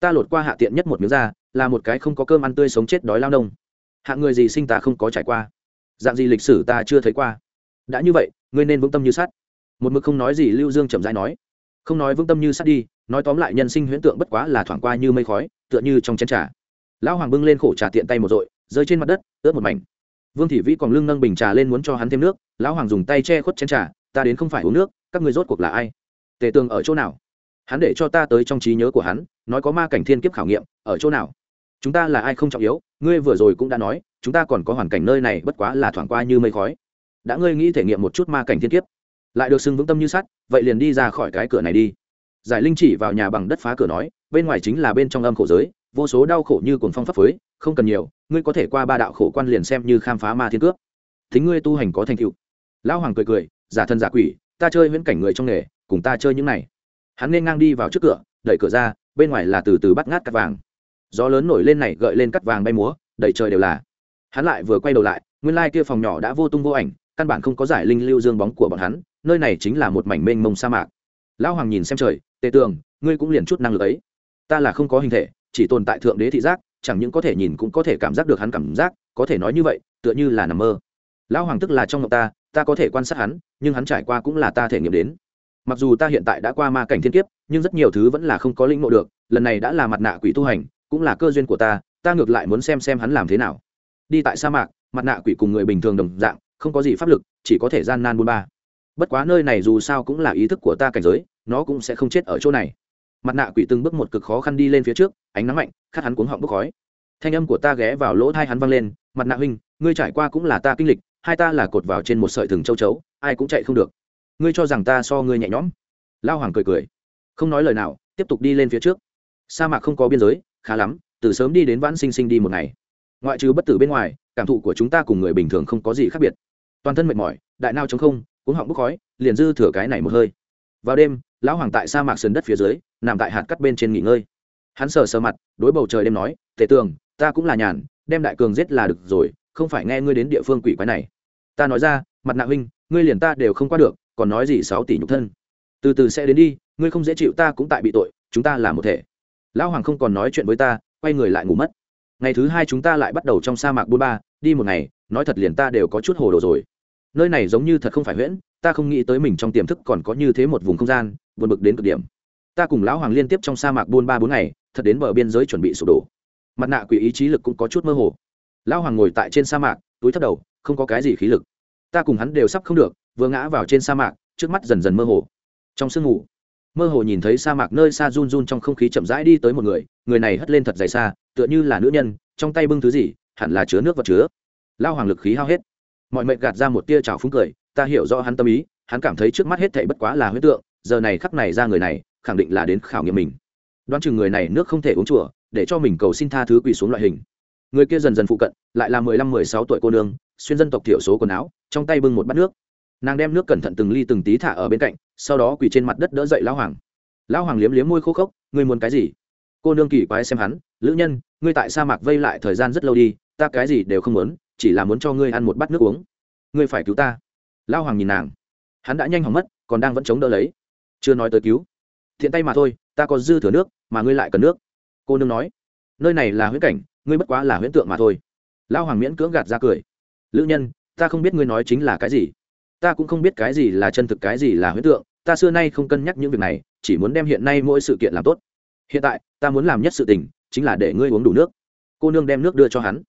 Ta lột qua hạ tiện nhất một miếng da, là một cái không có cơm ăn tươi sống chết đói lao nông. Hạng người gì sinh ta không có trải qua. Dạng gì lịch sử ta chưa thấy qua. Đã như vậy, ngươi nên vững tâm như sắt. Một mực không nói gì lưu dương chậm rãi nói. Không nói vững tâm như sắt đi, nói tóm lại nhân sinh huyễn tượng bất quá là thoảng qua như mây khói, tựa như trong chén trà. Lão hoàng bưng lên khổ trà tiện tay một dội rơi trên mặt đất, ướt một mảnh vương thị vĩ còn lưng nâng bình trà lên muốn cho hắn thêm nước, lão hoàng dùng tay che khuất chén trà, ta đến không phải uống nước, các người rốt cuộc là ai? Tề tường ở chỗ nào? Hắn để cho ta tới trong trí nhớ của hắn, nói có ma cảnh thiên kiếp khảo nghiệm, ở chỗ nào? Chúng ta là ai không trọng yếu, ngươi vừa rồi cũng đã nói, chúng ta còn có hoàn cảnh nơi này bất quá là thoảng qua như mây khói. Đã ngươi nghĩ thể nghiệm một chút ma cảnh thiên kiếp, lại được xưng vững tâm như sắt, vậy liền đi ra khỏi cái cửa này đi. Giải linh chỉ vào nhà bằng đất phá cửa nói, bên ngoài chính là bên trong âm khổ giới vô số đau khổ như cuồng phong pháp phới không cần nhiều, ngươi có thể qua ba đạo khổ quan liền xem như khám phá ma thiên cướp thính ngươi tu hành có thành tựu. Lão hoàng cười cười, giả thân giả quỷ, ta chơi viễn cảnh người trong nghề, cùng ta chơi những này. Hắn nên ngang đi vào trước cửa, đẩy cửa ra, bên ngoài là từ từ bắt ngát cắt vàng. Gió lớn nổi lên này gợi lên cắt vàng bay múa, đầy trời đều là. Hắn lại vừa quay đầu lại, nguyên lai kia phòng nhỏ đã vô tung vô ảnh, căn bản không có giải linh lưu dương bóng của bọn hắn, nơi này chính là một mảnh mênh mông sa mạc. Lão hoàng nhìn xem trời, tề tường, ngươi cũng liền chút năng lực ấy. Ta là không có hình thể chỉ tồn tại thượng đế thị giác, chẳng những có thể nhìn cũng có thể cảm giác được hắn cảm giác, có thể nói như vậy, tựa như là nằm mơ. Lão hoàng tức là trong ngọc ta ta có thể quan sát hắn, nhưng hắn trải qua cũng là ta thể nghiệm đến. Mặc dù ta hiện tại đã qua ma cảnh thiên kiếp, nhưng rất nhiều thứ vẫn là không có linh ngộ được, lần này đã là mặt nạ quỷ tu hành, cũng là cơ duyên của ta ta ngược lại muốn xem xem hắn làm thế nào. Đi tại sa mạc, mặt nạ quỷ cùng người bình thường đồng dạng, không có gì pháp lực, chỉ có thể gian nan buôn ba. Bất quá nơi này dù sao cũng là ý thức của ta cảnh giới, nó cũng sẽ không chết ở chỗ này mặt nạ quỷ từng bước một cực khó khăn đi lên phía trước, ánh nắng mạnh, khát hắn cuống họng bốc khói. Thanh âm của ta ghé vào lỗ thai hắn văng lên, mặt nạ huynh, ngươi trải qua cũng là ta kinh lịch, hai ta là cột vào trên một sợi thừng châu chấu, ai cũng chạy không được. Ngươi cho rằng ta so ngươi nhẹ nhõm? Lao hoàng cười cười. Không nói lời nào, tiếp tục đi lên phía trước. Sa mạc không có biên giới, khá lắm, từ sớm đi đến vãn sinh sinh đi một ngày. Ngoại trừ bất tử bên ngoài, cảm thụ của chúng ta cùng người bình thường không có gì khác biệt. Toàn thân mệt mỏi, đại nao chống không, cuống họng bốc khói, liền dư thừa cái này một hơi. Vào đêm, lão hoàng tại sa mạc sườn đất phía dưới nằm tại hạt cắt bên trên nghỉ ngơi. Hắn sờ sờ mặt, đối bầu trời đêm nói, tề tường, ta cũng là nhàn, đem đại cường giết là được rồi, không phải nghe ngươi đến địa phương quỷ quái này. Ta nói ra, mặt nạ huynh, ngươi liền ta đều không qua được, còn nói gì sáu tỷ nhục thân. Từ từ sẽ đến đi, ngươi không dễ chịu ta cũng tại bị tội, chúng ta là một thể. Lão hoàng không còn nói chuyện với ta, quay người lại ngủ mất. Ngày thứ hai chúng ta lại bắt đầu trong sa mạc bôn ba, đi một ngày, nói thật liền ta đều có chút hồ đồ rồi. Nơi này giống như thật không phải huyễn, ta không nghĩ tới mình trong tiềm thức còn có như thế một vùng không gian, buồn bực đến cực điểm ta cùng lão hoàng liên tiếp trong sa mạc buôn ba bốn ngày, thật đến bờ biên giới chuẩn bị sụp đổ. Mặt nạ quỷ ý chí lực cũng có chút mơ hồ. Lão hoàng ngồi tại trên sa mạc, túi thấp đầu, không có cái gì khí lực. Ta cùng hắn đều sắp không được, vừa ngã vào trên sa mạc, trước mắt dần dần mơ hồ. Trong sương ngủ mơ hồ nhìn thấy sa mạc nơi xa run run trong không khí chậm rãi đi tới một người người này hất lên thật dày xa, tựa như là nữ nhân, trong tay bưng thứ gì, hẳn là chứa nước vật chứa. Lao hoàng lực khí hao hết. Mọi mệnh gạt ra một tia trào phúng cười, ta hiểu rõ hắn tâm ý, hắn cảm thấy trước mắt hết thảy bất quá là huyết tượng, giờ này khắc này ra người này khẳng định là đến khảo nghiệm mình. Đoán chừng người này nước không thể uống chùa, để cho mình cầu xin tha thứ quỳ xuống loại hình. Người kia dần dần phụ cận, lại là mười lăm, mười sáu tuổi cô nương, xuyên dân tộc thiểu số quần áo, trong tay bưng một bát nước. Nàng đem nước cẩn thận từng ly từng tí thả ở bên cạnh, sau đó quỳ trên mặt đất đỡ dậy lão hoàng. Lão hoàng liếm liếm môi khô khốc, ngươi muốn cái gì? Cô nương kỳ quái xem hắn, lữ nhân, ngươi tại sa mạc vây lại thời gian rất lâu đi, ta cái gì đều không muốn, chỉ là muốn cho ngươi ăn một bát nước uống. Ngươi phải cứu ta. Lão hoàng nhìn nàng. Hắn đã nhanh hỏng mất, còn đang vẫn chống đỡ lấy. Chưa nói tới cứu thiện tay mà thôi, ta có dư thừa nước, mà ngươi lại cần nước. Cô nương nói, nơi này là huyễn cảnh, ngươi bất quá là huyễn tượng mà thôi. Lão hoàng miễn cưỡng gạt ra cười. Lữ nhân, ta không biết ngươi nói chính là cái gì. Ta cũng không biết cái gì là chân thực, cái gì là huyễn tượng. Ta xưa nay không cân nhắc những việc này, chỉ muốn đem hiện nay mỗi sự kiện làm tốt. Hiện tại, ta muốn làm nhất sự tình, chính là để ngươi uống đủ nước. Cô nương đem nước đưa cho hắn.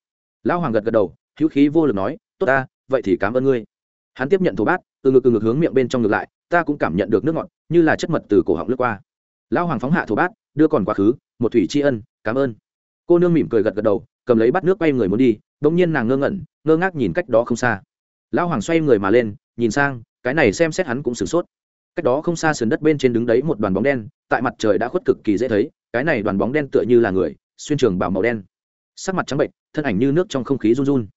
Lão hoàng gật gật đầu, hữu khí vô lực nói, tốt ta, vậy thì cảm ơn ngươi. Hắn tiếp nhận thổ bát, từ ngực từ ngực hướng miệng bên trong ngược lại ta cũng cảm nhận được nước ngọt, như là chất mật từ cổ họng lướt qua. Lão hoàng phóng hạ thổ bát, đưa còn quá khứ, một thủy tri ân, cảm ơn. Cô nương mỉm cười gật gật đầu, cầm lấy bát nước quay người muốn đi đ ỗ n g nhiên nàng ngơ ngẩn, ngơ ngác nhìn cách đó không xa. Lão hoàng xoay người mà lên, nhìn sang, cái này xem xét hắn cũng sửng sốt. Cách đó không xa sườn đất bên trên đứng đấy một đoàn bóng đen, tại mặt trời đã khuất cực kỳ dễ thấy, cái này đoàn bóng đen tựa như là người, xuyên trường bảo màu đen. Sắc mặt trắng bệnh thân ảnh như nước trong không khí run run.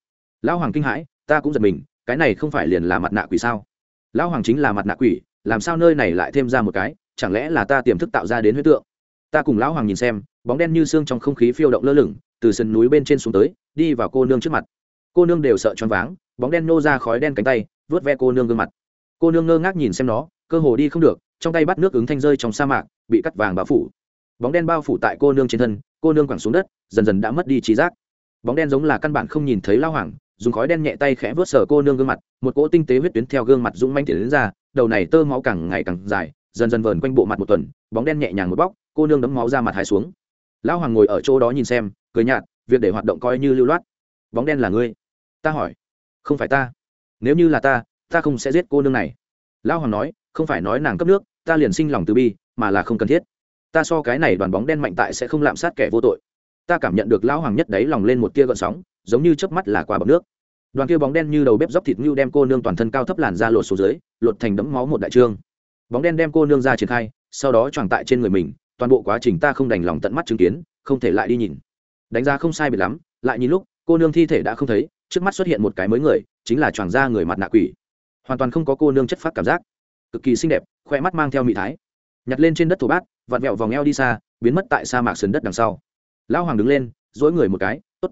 Lão hoàng kinh hãi, ta cũng giật mình, cái này không phải liền là mặt nạ quỷ sao? Lão hoàng chính là mặt nạ quỷ, làm sao nơi này lại thêm ra một cái, chẳng lẽ là ta tiềm thức tạo ra đến huyết tượng? Ta cùng lão hoàng nhìn xem, bóng đen như xương trong không khí phiêu động lơ lửng, từ sườn núi bên trên xuống tới, đi vào cô nương trước mặt. Cô nương đều sợ choáng váng, bóng đen nô ra khói đen cánh tay vớt ve cô nương gương mặt. Cô nương ngơ ngác nhìn xem nó, cơ hồ đi không được, trong tay bắt nước ứng thanh rơi trong sa mạc, bị cắt vàng bao phủ. Bóng đen bao phủ tại cô nương trên thân, cô nương quẳng xuống đất, dần dần đã mất đi trí giác. Bóng đen giống là căn bản không nhìn thấy lao hoàng dùng khói đen nhẹ tay khẽ vớt sờ cô nương gương mặt, một cỗ tinh tế huyết tuyến theo gương mặt dũng manh tiến đến ra, đầu này tơ máu càng ngày càng dài, dần dần vờn quanh bộ mặt một tuần, bóng đen nhẹ nhàng một bóc, cô nương đấm máu ra mặt hai xuống. Lão hoàng ngồi ở chỗ đó nhìn xem, cười nhạt, việc để hoạt động coi như lưu loát. Bóng đen là ngươi? Ta hỏi. Không phải ta. Nếu như là ta ta không sẽ giết cô nương này. Lão hoàng nói, không phải nói nàng cấp nước, ta liền sinh lòng từ bi, mà là không cần thiết. Ta so cái này đoàn bóng đen mạnh tại sẽ không lạm sát kẻ vô tội ta cảm nhận được lão hoàng nhất đấy lòng lên một tia gợn sóng, giống như chớp mắt là qua bọc nước. Đoàn kia bóng đen như đầu bếp dốc thịt ngưu đem cô nương toàn thân cao thấp làn ra lột xuống dưới, lột thành đấm máu một đại trương. Bóng đen đem cô nương ra triển khai, sau đó tròn tại trên người mình, toàn bộ quá trình ta không đành lòng tận mắt chứng kiến, không thể lại đi nhìn. Đánh giá không sai biệt lắm, lại nhìn lúc, cô nương thi thể đã không thấy, trước mắt xuất hiện một cái mới người, chính là tròn da người mặt nạ quỷ. Hoàn toàn không có cô nương chất phát cảm giác. Cực kỳ xinh đẹp, khoe mắt mang theo mị thái. Nhặt lên trên đất thổ bát, vặn vẹo vòng eo đi xa, biến mất tại sa mạc sườn đất đằng sau lão hoàng đứng lên, dỗi người một cái, tốt,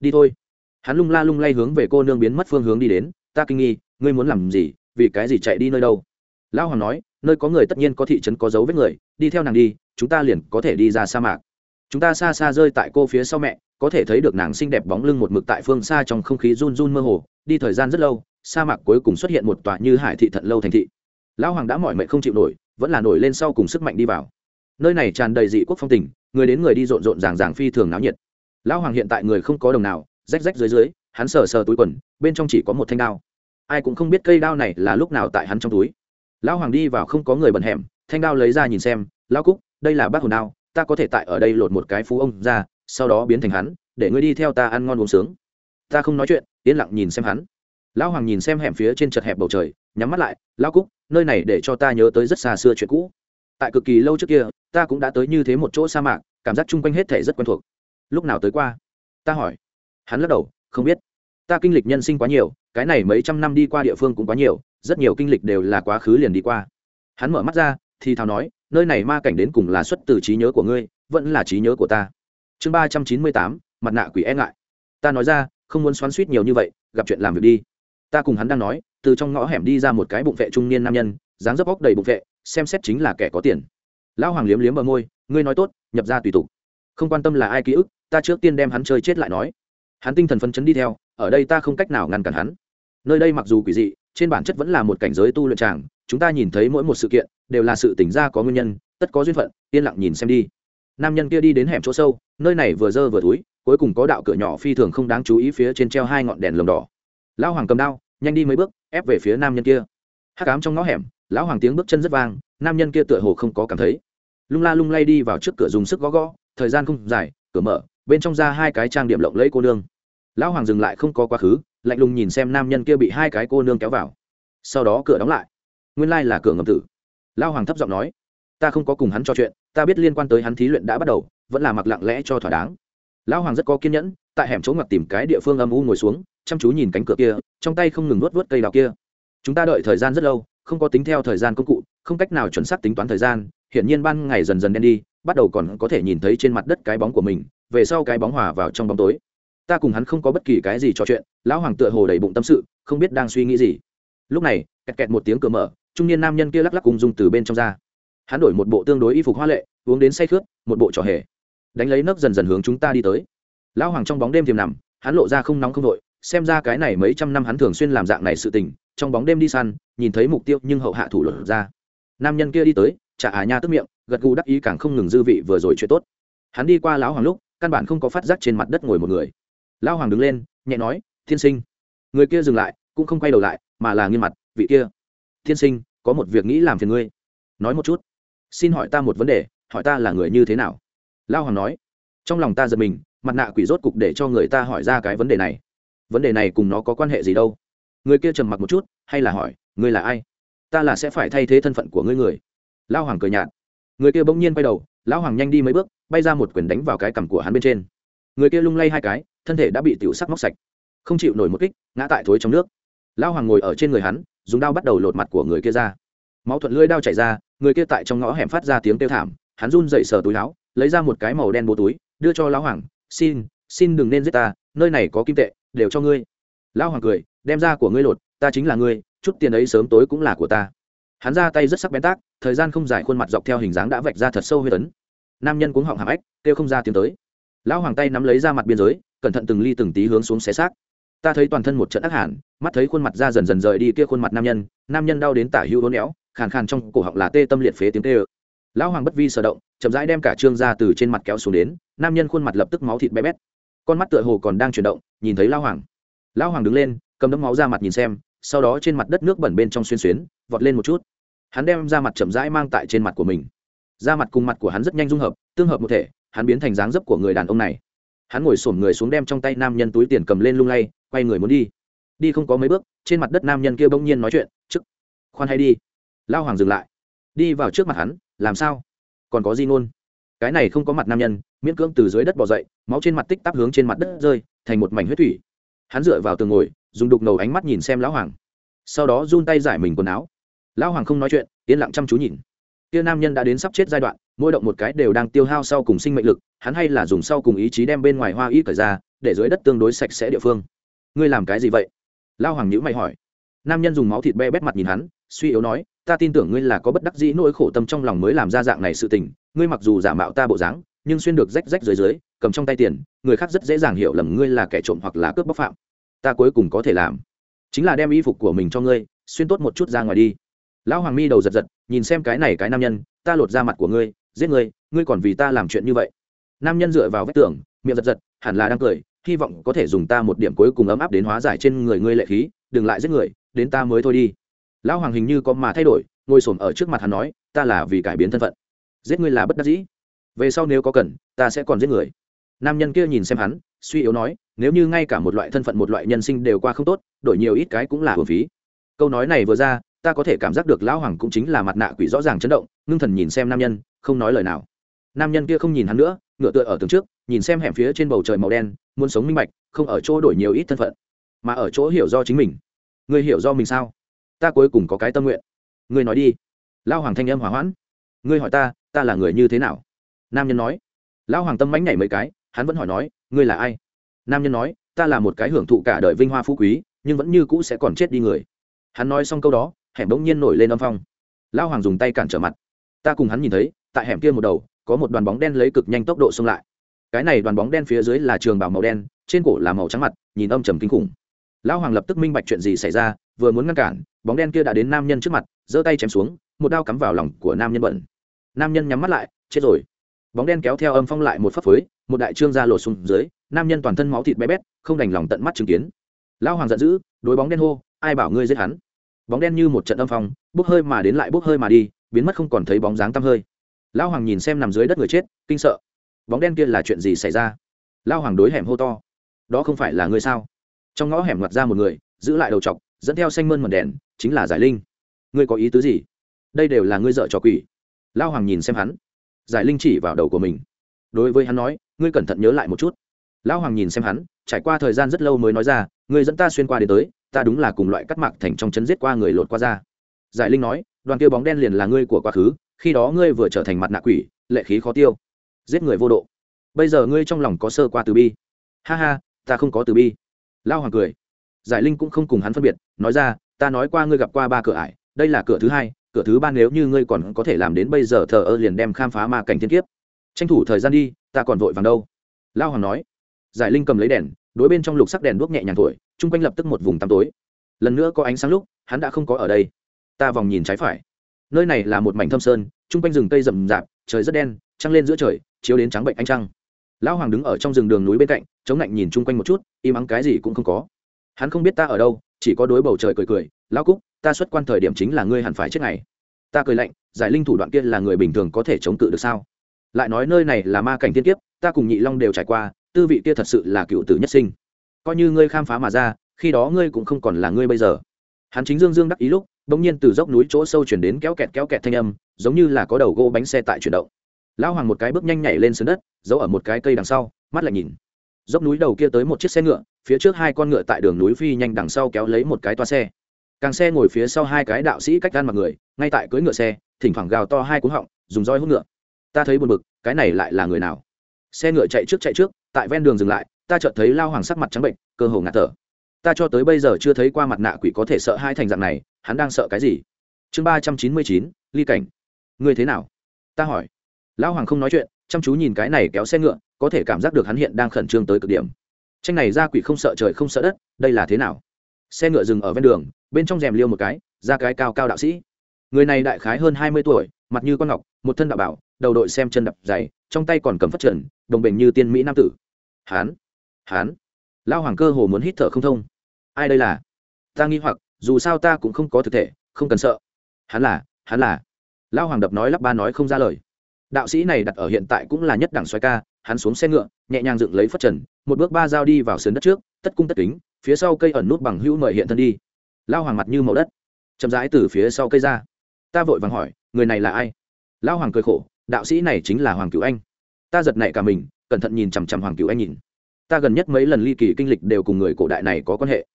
đi thôi. Hắn lung la lung lay hướng về cô nương biến mất phương hướng đi đến, ta kinh nghi, ngươi muốn làm gì, vì cái gì chạy đi nơi đâu? Lão hoàng nói, nơi có người tất nhiên có thị trấn có dấu vết người, đi theo nàng đi, chúng ta liền có thể đi ra sa mạc. Chúng ta xa xa rơi tại cô phía sau mẹ, có thể thấy được nàng xinh đẹp bóng lưng một mực tại phương xa trong không khí run run mơ hồ, đi thời gian rất lâu, sa mạc cuối cùng xuất hiện một tòa như hải thị thận lâu thành thị. Lão hoàng đã mỏi mệt không chịu nổi, vẫn là nổi lên sau cùng sức mạnh đi vào. Nơi này tràn đầy dị quốc phong tình người đến người đi rộn rộn ràng ràng phi thường náo nhiệt. Lão hoàng hiện tại người không có đồng nào, rách rách dưới dưới, hắn sờ sờ túi quần, bên trong chỉ có một thanh đao. Ai cũng không biết cây đao này là lúc nào tại hắn trong túi. Lão hoàng đi vào không có người bận hẻm, thanh đao lấy ra nhìn xem, lão cúc, đây là bác hồn đao, ta có thể tại ở đây lột một cái phú ông ra, sau đó biến thành hắn, để ngươi đi theo ta ăn ngon uống sướng. Ta không nói chuyện, yên lặng nhìn xem hắn. Lão hoàng nhìn xem hẻm phía trên chật hẹp bầu trời, nhắm mắt lại, lão cúc, nơi này để cho ta nhớ tới rất xa xưa chuyện cũ tại cực kỳ lâu trước kia, ta cũng đã tới như thế một chỗ sa mạc, cảm giác chung quanh hết thể rất quen thuộc. Lúc nào tới qua? Ta hỏi. Hắn lắc đầu, không biết. Ta kinh lịch nhân sinh quá nhiều, cái này mấy trăm năm đi qua địa phương cũng quá nhiều, rất nhiều kinh lịch đều là quá khứ liền đi qua. Hắn mở mắt ra, thì thào nói, nơi này ma cảnh đến cùng là xuất từ trí nhớ của ngươi, vẫn là trí nhớ của ta. Chương ba trăm chín mươi tám, mặt nạ quỷ e ngại. Ta nói ra, không muốn xoắn suýt nhiều như vậy, gặp chuyện làm việc đi. Ta cùng hắn đang nói, từ trong ngõ hẻm đi ra một cái bụng vệ trung niên nam nhân, dáng dấp óc đầy bụng vệ xem xét chính là kẻ có tiền. Lão hoàng liếm liếm bờ môi, ngươi nói tốt, nhập ra tùy tục. Không quan tâm là ai ký ức, ta trước tiên đem hắn chơi chết lại nói. Hắn tinh thần phấn chấn đi theo, ở đây ta không cách nào ngăn cản hắn. Nơi đây mặc dù quỷ dị, trên bản chất vẫn là một cảnh giới tu luyện tràng, chúng ta nhìn thấy mỗi một sự kiện, đều là sự tỉnh ra có nguyên nhân, tất có duyên phận, yên lặng nhìn xem đi. Nam nhân kia đi đến hẻm chỗ sâu, nơi này vừa dơ vừa túi, cuối cùng có đạo cửa nhỏ phi thường không đáng chú ý phía trên treo hai ngọn đèn lồng đỏ. Lão hoàng cầm đao, nhanh đi mấy bước, ép về phía nam nhân kia. Hát cám trong ngõ hẻm lão hoàng tiếng bước chân rất vang, nam nhân kia tựa hồ không có cảm thấy. Lung la lung lay đi vào trước cửa dùng sức gõ gõ, thời gian không dài, cửa mở, bên trong ra hai cái trang điểm lộng lẫy cô nương. Lão hoàng dừng lại không có quá khứ, lạnh lùng nhìn xem nam nhân kia bị hai cái cô nương kéo vào. Sau đó cửa đóng lại. Nguyên lai、like、là cửa ngầm tử. Lão hoàng thấp giọng nói, ta không có cùng hắn trò chuyện, ta biết liên quan tới hắn thí luyện đã bắt đầu, vẫn là mặc lặng lẽ cho thỏa đáng. Lão hoàng rất có kiên nhẫn, tại hẻm chỗ ngoặt tìm cái địa phương âm u ngồi xuống, chăm chú nhìn cánh cửa kia, trong tay không ngừng nuốt vớt cây đào kia. Chúng ta đợi thời gian rất lâu không có tính theo thời gian công cụ, không cách nào chuẩn xác tính toán thời gian, hiển nhiên ban ngày dần dần đen đi, bắt đầu còn có thể nhìn thấy trên mặt đất cái bóng của mình, về sau cái bóng hòa vào trong bóng tối. Ta cùng hắn không có bất kỳ cái gì trò chuyện, lão hoàng tựa hồ đầy bụng tâm sự, không biết đang suy nghĩ gì. Lúc này, kẹt kẹt một tiếng cửa mở, trung niên nam nhân kia lắc lắc cùng dùng từ bên trong ra. Hắn đổi một bộ tương đối y phục hoa lệ, uống đến say khướt, một bộ trò hề. Đánh lấy nấc dần dần hướng chúng ta đi tới. Lão hoàng trong bóng đêm tiềm nằm, hắn lộ ra không nóng không đội xem ra cái này mấy trăm năm hắn thường xuyên làm dạng này sự tình trong bóng đêm đi săn, nhìn thấy mục tiêu nhưng hậu hạ thủ luật ra. Nam nhân kia đi tới, chả à nha tức miệng, gật gù đắc ý càng không ngừng dư vị vừa rồi chuyện tốt. Hắn đi qua lão hoàng lúc, căn bản không có phát giác trên mặt đất ngồi một người. Lão hoàng đứng lên, nhẹ nói, thiên sinh. Người kia dừng lại, cũng không quay đầu lại, mà là nghiêm mặt, vị kia, thiên sinh, có một việc nghĩ làm phiền ngươi. Nói một chút. Xin hỏi ta một vấn đề, hỏi ta là người như thế nào? Lao hoàng nói, trong lòng ta giật mình, mặt nạ quỷ rốt cục để cho người ta hỏi ra cái vấn đề này. Vấn đề này cùng nó có quan hệ gì đâu? Người kia trầm mặc một chút, hay là hỏi, ngươi là ai? Ta là sẽ phải thay thế thân phận của ngươi người. Lao hoàng cười nhạt. Người kia bỗng nhiên quay đầu, lão hoàng nhanh đi mấy bước, bay ra một quyền đánh vào cái cằm của hắn bên trên. Người kia lung lay hai cái, thân thể đã bị tiểu sắc móc sạch, không chịu nổi một kích, ngã tại thối trong nước. Lão hoàng ngồi ở trên người hắn, dùng đao bắt đầu lột mặt của người kia ra. Máu thuận lưỡi đao chảy ra, người kia tại trong ngõ hẻm phát ra tiếng kêu thảm, hắn run dậy sờ túi áo, lấy ra một cái màu đen bố túi, đưa cho lão hoàng, xin xin đừng nên giết ta, nơi này có kim tệ, đều cho ngươi. Lão hoàng cười đem ra của ngươi lột, ta chính là ngươi, chút tiền ấy sớm tối cũng là của ta. Hắn ra tay rất sắc bén tác, thời gian không dài khuôn mặt dọc theo hình dáng đã vạch ra thật sâu huyết tấn nam nhân cuống họng hàm ếch, kêu không ra tiếng tới. Lão hoàng tay nắm lấy ra mặt biên giới, cẩn thận từng ly từng tí hướng xuống xé xác. Ta thấy toàn thân một trận ác hẳn mắt thấy khuôn mặt ra dần dần rời đi kia khuôn mặt nam nhân nam nhân đau đến tả hữu hôn éo, khàn khàn trong cổ họng là tê tâm liệt phế tiếng tê ơ. Lão hoàng bất vi sở động, chậm rãi đem cả trương ra từ trên mặt kéo xuống đến, nam nhân khuôn mặt lập tức máu thịt bé bét. Con mắt tựa hồ còn đang chuyển động, nhìn thấy lão hoàng. Lão hoàng đứng lên cầm đấm máu ra mặt nhìn xem, sau đó trên mặt đất nước bẩn bên trong xuyên xuyến, vọt lên một chút. Hắn đem ra mặt chậm rãi mang tại trên mặt của mình. Da mặt cùng mặt của hắn rất nhanh dung hợp, tương hợp một thể, hắn biến thành dáng dấp của người đàn ông này. Hắn ngồi sổm người xuống đem trong tay nam nhân túi tiền cầm lên lung lay, quay người muốn đi. Đi không có mấy bước, trên mặt đất nam nhân kia bỗng nhiên nói chuyện, chức, khoan hay đi. Lao hoàng dừng lại. Đi vào trước mặt hắn, làm sao? Còn có gì ngôn? Cái này không có mặt nam nhân, miễn cưỡng từ dưới đất bỏ dậy, máu trên mặt tích tắp hướng trên mặt đất rơi, thành một mảnh huyết thủy. Hắn dựa vào tường ngồi dùng đục ngầu ánh mắt nhìn xem lão hoàng. Sau đó run tay giải mình quần áo. Lão hoàng không nói chuyện, yên lặng chăm chú nhìn. Kia nam nhân đã đến sắp chết giai đoạn, mỗi động một cái đều đang tiêu hao sau cùng sinh mệnh lực, hắn hay là dùng sau cùng ý chí đem bên ngoài hoa y cởi ra, để dưới đất tương đối sạch sẽ địa phương. Ngươi làm cái gì vậy? Lao hoàng nhữ mày hỏi. Nam nhân dùng máu thịt be bét mặt nhìn hắn, suy yếu nói, ta tin tưởng ngươi là có bất đắc dĩ nỗi khổ tâm trong lòng mới làm ra dạng này sự tình, ngươi mặc dù giả mạo ta bộ dáng, nhưng xuyên được rách rách dưới dưới, cầm trong tay tiền, người khác rất dễ dàng hiểu lầm ngươi là kẻ trộm hoặc là cướp bóc phạm ta cuối cùng có thể làm. Chính là đem y phục của mình cho ngươi, xuyên tốt một chút ra ngoài đi. Lão hoàng mi đầu giật giật, nhìn xem cái này cái nam nhân, ta lột ra mặt của ngươi, giết ngươi ngươi còn vì ta làm chuyện như vậy. Nam nhân dựa vào vách tường, miệng giật giật, hẳn là đang cười, hy vọng có thể dùng ta một điểm cuối cùng ấm áp đến hóa giải trên người ngươi lệ khí, đừng lại giết người, đến ta mới thôi đi. Lão hoàng hình như có mà thay đổi, ngồi s ở trước mặt hắn nói, ta là vì cải biến thân phận. Giết ngươi là bất đắc dĩ. Về sau nếu có cần, ta sẽ còn giết người nam nhân kia nhìn xem hắn, suy yếu nói, nếu như ngay cả một loại thân phận một loại nhân sinh đều qua không tốt, đổi nhiều ít cái cũng là hồn phí. Câu nói này vừa ra, ta có thể cảm giác được lão hoàng cũng chính là mặt nạ quỷ rõ ràng chấn động, ngưng thần nhìn xem nam nhân, không nói lời nào. Nam nhân kia không nhìn hắn nữa, ngựa tựa ở tường trước, nhìn xem hẻm phía trên bầu trời màu đen, muốn sống minh bạch, không ở chỗ đổi nhiều ít thân phận, mà ở chỗ hiểu do chính mình. Người hiểu do mình sao? Ta cuối cùng có cái tâm nguyện. Ngươi nói đi. Lao hoàng thanh âm hỏa hoãn. Ngươi hỏi ta ta là người như thế nào? Nam nhân nói. Lão hoàng tâm mánh nhảy mấy cái hắn vẫn hỏi nói, ngươi là ai? Nam nhân nói, ta là một cái hưởng thụ cả đời vinh hoa phú quý, nhưng vẫn như cũ sẽ còn chết đi người. Hắn nói xong câu đó, hẻm bỗng nhiên nổi lên âm phong. Lão hoàng dùng tay cản trở mặt. Ta cùng hắn nhìn thấy, tại hẻm kia một đầu, có một đoàn bóng đen lấy cực nhanh tốc độ xông lại. Cái này đoàn bóng đen phía dưới là trường bảo màu đen, trên cổ là màu trắng mặt, nhìn âm trầm kinh khủng. Lão hoàng lập tức minh bạch chuyện gì xảy ra, vừa muốn ngăn cản, bóng đen kia đã đến nam nhân trước mặt, giơ tay chém xuống, một đao cắm vào lòng của nam nhân bẩn. Nam nhân nhắm mắt lại, chết rồi bóng đen kéo theo âm phong lại một phấp phới, một đại trương ra lột xuống dưới, nam nhân toàn thân máu thịt bé bét, không đành lòng tận mắt chứng kiến. Lão hoàng giận dữ, đối bóng đen hô, ai bảo ngươi giết hắn? Bóng đen như một trận âm phong, bốc hơi mà đến lại bốc hơi mà đi, biến mất không còn thấy bóng dáng tăm hơi. Lão hoàng nhìn xem nằm dưới đất người chết, kinh sợ. Bóng đen kia là chuyện gì xảy ra? Lão hoàng đối hẻm hô to. Đó không phải là ngươi sao? Trong ngõ hẻm ngoặt ra một người, giữ lại đầu chọc, dẫn theo xanh mơn mần đèn, chính là giải linh. Ngươi có ý tứ gì? Đây đều là ngươi dợ trò quỷ. Lao hoàng nhìn xem hắn giải linh chỉ vào đầu của mình. Đối với hắn nói, ngươi cẩn thận nhớ lại một chút. Lão hoàng nhìn xem hắn, trải qua thời gian rất lâu mới nói ra, ngươi dẫn ta xuyên qua đến tới, ta đúng là cùng loại cắt mạc thành trong chấn giết qua người lột qua ra. Giải linh nói, đoàn kia bóng đen liền là ngươi của quá khứ, khi đó ngươi vừa trở thành mặt nạ quỷ, lệ khí khó tiêu, giết người vô độ. Bây giờ ngươi trong lòng có sơ qua từ bi. Ha ha, ta không có từ bi. Lao hoàng cười. Giải linh cũng không cùng hắn phân biệt, nói ra, ta nói qua ngươi gặp qua ba cửa ải, đây là cửa thứ hai cửa thứ ba nếu như ngươi còn có thể làm đến bây giờ thờ ơ liền đem khám phá ma cảnh thiên kiếp. Tranh thủ thời gian đi, ta còn vội vàng đâu. Lao hoàng nói. Giải linh cầm lấy đèn, đối bên trong lục sắc đèn đuốc nhẹ nhàng thổi, chung quanh lập tức một vùng tăm tối. Lần nữa có ánh sáng lúc, hắn đã không có ở đây. Ta vòng nhìn trái phải. Nơi này là một mảnh thâm sơn, chung quanh rừng cây rậm rạp, trời rất đen, trăng lên giữa trời, chiếu đến trắng bệnh ánh trăng. Lão hoàng đứng ở trong rừng đường núi bên cạnh, chống lạnh nhìn chung quanh một chút, im ắng cái gì cũng không có. Hắn không biết ta ở đâu chỉ có đối bầu trời cười cười, lão cúc, ta xuất quan thời điểm chính là ngươi hẳn phải chết ngày. Ta cười lạnh, giải linh thủ đoạn kia là người bình thường có thể chống cự được sao? Lại nói nơi này là ma cảnh thiên kiếp, ta cùng nhị long đều trải qua, tư vị kia thật sự là cựu tử nhất sinh. Coi như ngươi khám phá mà ra, khi đó ngươi cũng không còn là ngươi bây giờ. Hắn chính dương dương đắc ý lúc, bỗng nhiên từ dốc núi chỗ sâu chuyển đến kéo kẹt kéo kẹt thanh âm, giống như là có đầu gỗ bánh xe tại chuyển động. Lão hoàng một cái bước nhanh nhảy lên sườn đất, giấu ở một cái cây đằng sau, mắt lại nhìn dốc núi đầu kia tới một chiếc xe ngựa, phía trước hai con ngựa tại đường núi phi nhanh đằng sau kéo lấy một cái toa xe. Càng xe ngồi phía sau hai cái đạo sĩ cách gan mặt người, ngay tại cưỡi ngựa xe, thỉnh thoảng gào to hai cú họng, dùng roi hút ngựa. Ta thấy buồn bực, cái này lại là người nào? Xe ngựa chạy trước chạy trước, tại ven đường dừng lại, ta chợt thấy lao hoàng sắc mặt trắng bệnh, cơ hồ ngạt thở. Ta cho tới bây giờ chưa thấy qua mặt nạ quỷ có thể sợ hai thành dạng này, hắn đang sợ cái gì? Chương ba trăm chín mươi chín, ly cảnh. Người thế nào? Ta hỏi. Lão hoàng không nói chuyện chăm chú nhìn cái này kéo xe ngựa, có thể cảm giác được hắn hiện đang khẩn trương tới cực điểm. Tranh này ra quỷ không sợ trời không sợ đất, đây là thế nào? Xe ngựa dừng ở ven đường, bên trong rèm liêu một cái, ra cái cao cao đạo sĩ. Người này đại khái hơn hai mươi tuổi, mặt như con ngọc, một thân đạo bảo, đầu đội xem chân đập dày trong tay còn cầm phát trần, đồng bình như tiên mỹ nam tử. Hán hán lao hoàng cơ hồ muốn hít thở không thông. Ai đây là? Ta nghi hoặc, dù sao ta cũng không có thực thể, không cần sợ. Hắn là hắn là. Lao hoàng đập nói lắp ba nói không ra lời đạo sĩ này đặt ở hiện tại cũng là nhất đẳng xoay ca, hắn xuống xe ngựa, nhẹ nhàng dựng lấy phất trần, một bước ba dao đi vào sườn đất trước, tất cung tất kính, phía sau cây ẩn nút bằng hữu mời hiện thân đi. Lao hoàng mặt như màu đất. Chậm rãi từ phía sau cây ra. Ta vội vàng hỏi, người này là ai? Lao hoàng cười khổ, đạo sĩ này chính là hoàng cửu anh. Ta giật nảy cả mình, cẩn thận nhìn chằm chằm hoàng cửu anh nhìn. Ta gần nhất mấy lần ly kỳ kinh lịch đều cùng người cổ đại này có quan hệ.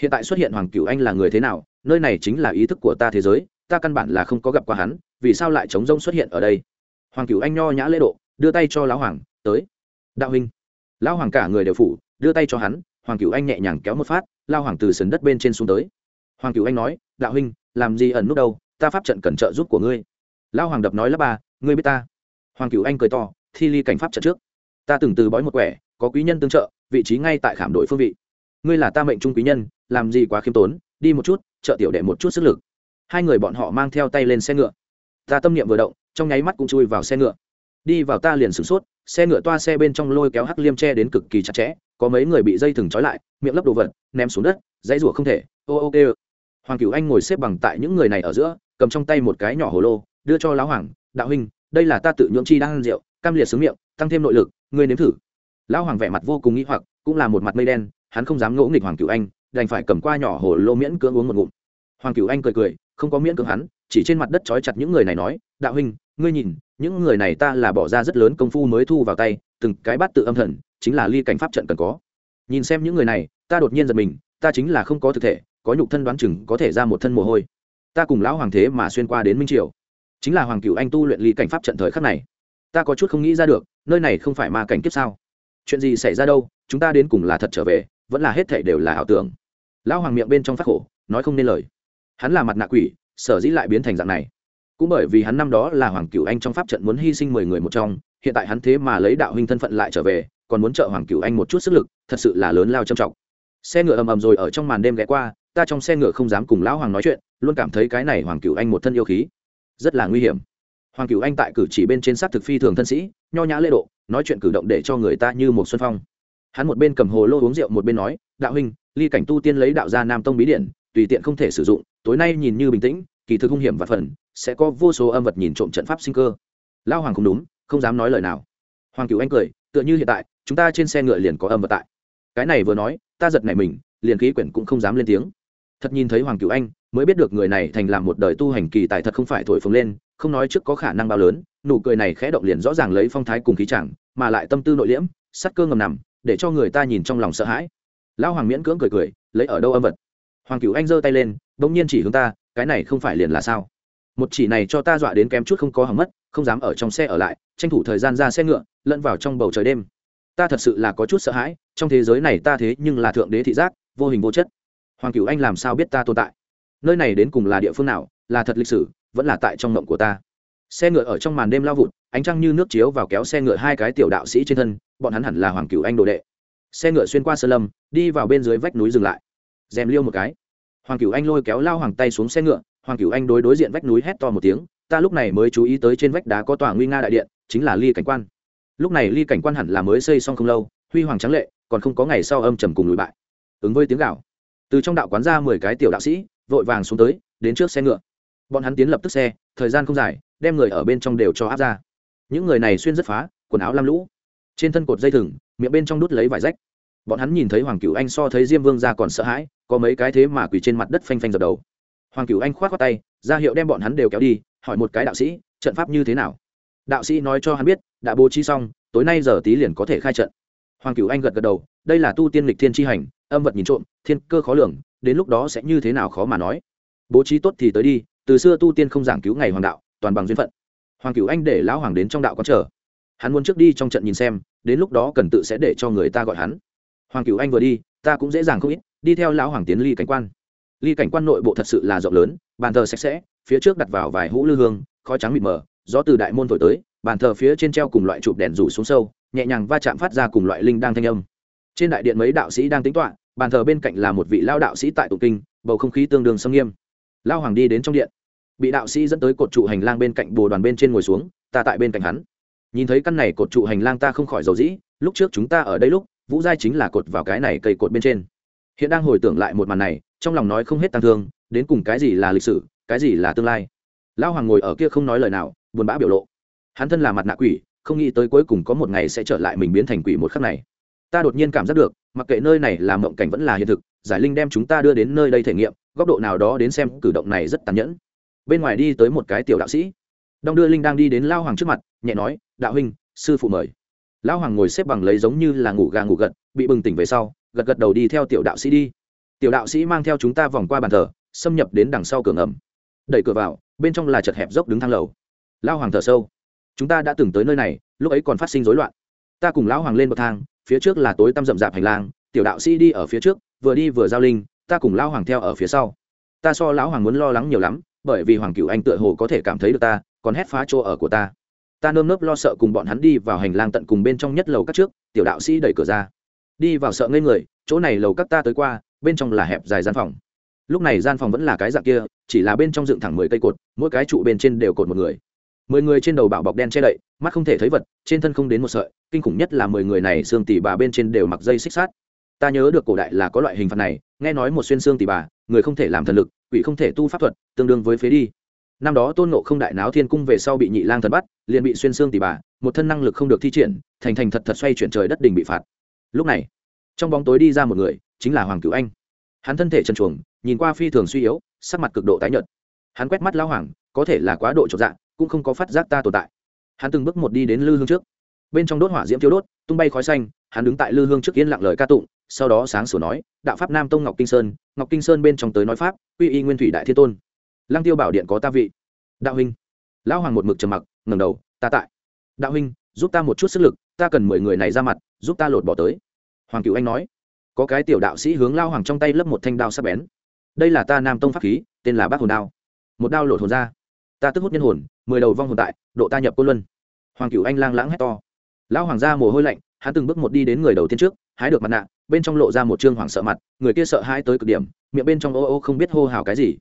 Hiện tại xuất hiện hoàng cửu anh là người thế nào, nơi này chính là ý thức của ta thế giới, ta căn bản là không có gặp qua hắn, vì sao lại chống rông xuất hiện ở đây? Hoàng cửu anh nho nhã lễ độ, đưa tay cho lão hoàng, tới. Đạo huynh. Lão hoàng cả người đều phủ, đưa tay cho hắn, hoàng cửu anh nhẹ nhàng kéo một phát lao hoàng từ sườn đất bên trên xuống tới. Hoàng cửu anh nói, đạo huynh, làm gì ẩn nút đâu, ta pháp trận cẩn trợ giúp của ngươi. Lão hoàng đập nói lắp ba, ngươi biết ta. Hoàng cửu anh cười to, thi ly cảnh pháp trận trước. Ta từng từ bói một quẻ, có quý nhân tương trợ, vị trí ngay tại khảm đội phương vị. Ngươi là ta mệnh trung quý nhân, làm gì quá khiêm tốn, đi một chút, trợ tiểu đệ một chút sức lực. Hai người bọn họ mang theo tay lên xe ngựa. Ta tâm niệm vừa động trong nháy mắt cũng chui vào xe ngựa. Đi vào ta liền sửng sốt, xe ngựa toa xe bên trong lôi kéo hắc liêm tre đến cực kỳ chặt chẽ, có mấy người bị dây thừng trói lại, miệng lấp đồ vật, ném xuống đất, dãy rủa không thể. Ô ô, kê hoàng cửu anh ngồi xếp bằng tại những người này ở giữa, cầm trong tay một cái nhỏ hồ lô, đưa cho lão hoàng, đạo huynh, đây là ta tự nhưỡng chi đang ăn rượu, cam liệt xứng miệng, tăng thêm nội lực, ngươi nếm thử. Lão hoàng vẻ mặt vô cùng nghĩ hoặc, cũng là một mặt mây đen, hắn không dám ngỗ nghịch hoàng cửu anh, đành phải cầm qua nhỏ hồ lô miễn cưỡng uống một ngụm. Hoàng cửu anh cười cười, không có miễn cưỡng hắn, chỉ trên mặt đất trói chặt những người này nói, đạo huynh ngươi nhìn, những người này ta là bỏ ra rất lớn công phu mới thu vào tay, từng cái bắt tự âm thần, chính là ly cảnh pháp trận cần có. Nhìn xem những người này, ta đột nhiên giật mình, ta chính là không có thực thể, có nhục thân đoán chừng, có thể ra một thân mồ hôi. Ta cùng lão hoàng thế mà xuyên qua đến minh triều. Chính là hoàng cựu anh tu luyện ly cảnh pháp trận thời khắc này. Ta có chút không nghĩ ra được, nơi này không phải ma cảnh kiếp sao? Chuyện gì xảy ra đâu, chúng ta đến cùng là thật trở về, vẫn là hết thể đều là ảo tưởng. Lão hoàng miệng bên trong phát khổ, nói không nên lời. Hắn là mặt nạ quỷ, sở dĩ lại biến thành dạng này cũng bởi vì hắn năm đó là hoàng cựu anh trong pháp trận muốn hy sinh mười người một trong, hiện tại hắn thế mà lấy đạo huynh thân phận lại trở về, còn muốn trợ hoàng cựu anh một chút sức lực, thật sự là lớn lao trầm trọng. Xe ngựa ầm ầm rồi ở trong màn đêm ghé qua, ta trong xe ngựa không dám cùng lão hoàng nói chuyện, luôn cảm thấy cái này hoàng cựu anh một thân yêu khí, rất là nguy hiểm. Hoàng cựu anh tại cử chỉ bên trên s á t thực phi thường thân sĩ, nho nhã lễ độ, nói chuyện cử động để cho người ta như một xuân phong. Hắn một bên cầm hồ lô uống rượu một bên nói, đạo huynh, ly cảnh tu tiên lấy đạo gia nam tông bí điện tùy tiện không thể sử dụng, tối nay nhìn như bình tĩnh, kỳ thực hung hiểm và phần sẽ có vô số âm vật nhìn trộm trận pháp sinh cơ. Lao hoàng không đúng, không dám nói lời nào. Hoàng cựu anh cười, tựa như hiện tại, chúng ta trên xe ngựa liền có âm vật tại. Cái này vừa nói, ta giật nảy mình, liền khí quyển cũng không dám lên tiếng. Thật nhìn thấy hoàng cựu anh, mới biết được người này thành làm một đời tu hành kỳ tài thật không phải thổi phồng lên, không nói trước có khả năng bao lớn, nụ cười này khẽ động liền rõ ràng lấy phong thái cùng khí chẳng, mà lại tâm tư nội liễm sắt cơ ngầm nằm, để cho người ta nhìn trong lòng sợ hãi. Lão hoàng miễn cưỡng cười cười, lấy ở đâu âm vật? Hoàng cửu anh giơ tay lên đ ỗ n g nhiên chỉ hướng ta, cái này không phải liền là sao? Một chỉ này cho ta dọa đến kém chút không có hỏng mất, không dám ở trong xe ở lại, tranh thủ thời gian ra xe ngựa, lẫn vào trong bầu trời đêm. Ta thật sự là có chút sợ hãi, trong thế giới này ta thế nhưng là thượng đế thị giác, vô hình vô chất. Hoàng cửu anh làm sao biết ta tồn tại? Nơi này đến cùng là địa phương nào, là thật lịch sử, vẫn là tại trong mộng của ta. Xe ngựa ở trong màn đêm lao vụt, ánh trăng như nước chiếu vào kéo xe ngựa hai cái tiểu đạo sĩ trên thân, bọn hắn hẳn là hoàng cửu anh đồ đệ. Xe ngựa xuyên qua sơ lâm, đi vào bên dưới vách núi dừng lại. Rèm liêu một cái. Hoàng cửu anh lôi kéo lao hoàng tay xuống xe ngựa hoàng cửu anh đối đối diện vách núi hét to một tiếng, ta lúc này mới chú ý tới trên vách đá có tòa nguy nga đại điện, chính là ly cảnh quan. Lúc này ly cảnh quan hẳn là mới xây xong không lâu, huy hoàng trắng lệ, còn không có ngày sau âm trầm cùng lùi bại. Ứng với tiếng gạo từ trong đạo quán ra mười cái tiểu đạo sĩ, vội vàng xuống tới, đến trước xe ngựa. Bọn hắn tiến lập tức xe, thời gian không dài, đem người ở bên trong đều cho áp ra. Những người này xuyên rất phá, quần áo lam lũ. Trên thân cột dây thừng, miệng bên trong đút lấy vải rách. Bọn hắn nhìn thấy hoàng cửu anh so thấy diêm vương ra còn sợ hãi, có mấy cái thế mà quỳ trên mặt đất phanh phanh dập đầu hoàng cửu anh khoát khoát tay, ra hiệu đem bọn hắn đều kéo đi, hỏi một cái đạo sĩ, trận pháp như thế nào? Đạo sĩ nói cho hắn biết, đã bố trí xong, tối nay giờ tí liền có thể khai trận. Hoàng cửu anh gật gật đầu, đây là tu tiên lịch thiên tri hành, âm vật nhìn trộm, thiên cơ khó lường, đến lúc đó sẽ như thế nào khó mà nói. Bố trí tốt thì tới đi, từ xưa tu tiên không giảng cứu ngày hoàng đạo, toàn bằng duyên phận. Hoàng cửu anh để lão hoàng đến trong đạo có chờ. Hắn muốn trước đi trong trận nhìn xem, đến lúc đó cần tự sẽ để cho người ta gọi hắn. Hoàng cửu anh vừa đi, ta cũng dễ dàng không ít, đi theo lão hoàng tiến ly cảnh quan ly cảnh quan nội bộ thật sự là rộng lớn, bàn thờ sạch sẽ, phía trước đặt vào vài hũ lư hương, khói trắng mịt mờ, gió từ đại môn thổi tới, bàn thờ phía trên treo cùng loại chụp đèn rủ xuống sâu, nhẹ nhàng va chạm phát ra cùng loại linh đang thanh âm. Trên đại điện mấy đạo sĩ đang tính toạ bàn thờ bên cạnh là một vị lao đạo sĩ tại tụng kinh, bầu không khí tương đương sâm nghiêm. Lao hoàng đi đến trong điện. Bị đạo sĩ dẫn tới cột trụ hành lang bên cạnh bồ đoàn bên trên ngồi xuống, ta tại bên cạnh hắn. Nhìn thấy căn này cột trụ hành lang ta không khỏi dầu dĩ, lúc trước chúng ta ở đây lúc, vũ giai chính là cột vào cái này cây cột bên trên. Hiện đang hồi tưởng lại một màn này trong lòng nói không hết tăng thương, đến cùng cái gì là lịch sử, cái gì là tương lai. Lão hoàng ngồi ở kia không nói lời nào, buồn bã biểu lộ. Hắn thân là mặt nạ quỷ, không nghĩ tới cuối cùng có một ngày sẽ trở lại mình biến thành quỷ một khắc này. Ta đột nhiên cảm giác được, mặc kệ nơi này là mộng cảnh vẫn là hiện thực, giải linh đem chúng ta đưa đến nơi đây thể nghiệm, góc độ nào đó đến xem cử động này rất tàn nhẫn. Bên ngoài đi tới một cái tiểu đạo sĩ. Đong đưa linh đang đi đến lao hoàng trước mặt, nhẹ nói, đạo huynh, sư phụ mời. Lão hoàng ngồi xếp bằng lấy giống như là ngủ gà ngủ gật, bị bừng tỉnh về sau, gật gật đầu đi theo tiểu đạo sĩ đi tiểu đạo sĩ mang theo chúng ta vòng qua bàn thờ, xâm nhập đến đằng sau cửa ngầm. Đẩy cửa vào, bên trong là chật hẹp dốc đứng thang lầu. Lao hoàng thở sâu. Chúng ta đã từng tới nơi này, lúc ấy còn phát sinh rối loạn. Ta cùng lão hoàng lên bậc thang, phía trước là tối tăm rậm rạp hành lang, tiểu đạo sĩ đi ở phía trước, vừa đi vừa giao linh, ta cùng lão hoàng theo ở phía sau. Ta so lão hoàng muốn lo lắng nhiều lắm, bởi vì hoàng cựu anh tựa hồ có thể cảm thấy được ta, còn hét phá chỗ ở của ta. Ta nơm nớp lo sợ cùng bọn hắn đi vào hành lang tận cùng bên trong nhất lầu các trước, tiểu đạo sĩ đẩy cửa ra. Đi vào sợ ngây người, chỗ này lầu các ta tới qua bên trong là hẹp dài gian phòng. Lúc này gian phòng vẫn là cái dạng kia, chỉ là bên trong dựng thẳng mười cây cột, mỗi cái trụ bên trên đều cột một người. Mười người trên đầu bảo bọc đen che đậy, mắt không thể thấy vật, trên thân không đến một sợi, kinh khủng nhất là mười người này xương tỉ bà bên trên đều mặc dây xích sát ta nhớ được cổ đại là có loại hình phạt này, nghe nói một xuyên xương tỉ bà, người không thể làm thần lực, quỷ không thể tu pháp thuật, tương đương với phế đi. Năm đó tôn nộ không đại náo thiên cung về sau bị nhị lang thần bắt, liền bị xuyên xương tỉ bà, một thân năng lực không được thi triển, thành thành thật thật xoay chuyển trời đất đình bị phạt. Lúc này trong bóng tối đi ra một người, chính là hoàng cửu anh. Hắn thân thể trần chuồng nhìn qua phi thường suy yếu, sắc mặt cực độ tái nhợt. Hắn quét mắt lao hoàng, có thể là quá độ trọn dạng cũng không có phát giác ta tồn tại. Hắn từng bước một đi đến lư hương trước. Bên trong đốt hỏa diễm thiếu đốt, tung bay khói xanh, hắn đứng tại lư hương trước yên lặng lời ca tụng, sau đó sáng sủa nói, đạo pháp nam tông ngọc kinh sơn, ngọc kinh sơn bên trong tới nói pháp, quy y nguyên thủy đại thiên tôn. Lang tiêu bảo điện có ta vị. Đạo huynh. Lão hoàng một mực trầm mặc ngầm đầu, ta tại. Đạo huynh, giúp ta một chút sức lực, ta cần mười người này ra mặt, giúp ta lột bỏ tới hoàng cựu anh nói. Có cái tiểu đạo sĩ hướng lao hoàng trong tay lấp một thanh đao sắc bén. Đây là ta nam tông pháp khí, tên là bác hồn đao. Một đao lột hồn ra. Ta tức hút nhân hồn, mười đầu vong hồn tại, độ ta nhập côn luân. Hoàng cựu anh lang lãng hét to. Lão hoàng ra mồ hôi lạnh, hắn từng bước một đi đến người đầu tiên trước, hái được mặt nạ, bên trong lộ ra một trương hoàng sợ mặt, người kia sợ hãi tới cực điểm, miệng bên trong ô ô không biết hô hào cái gì.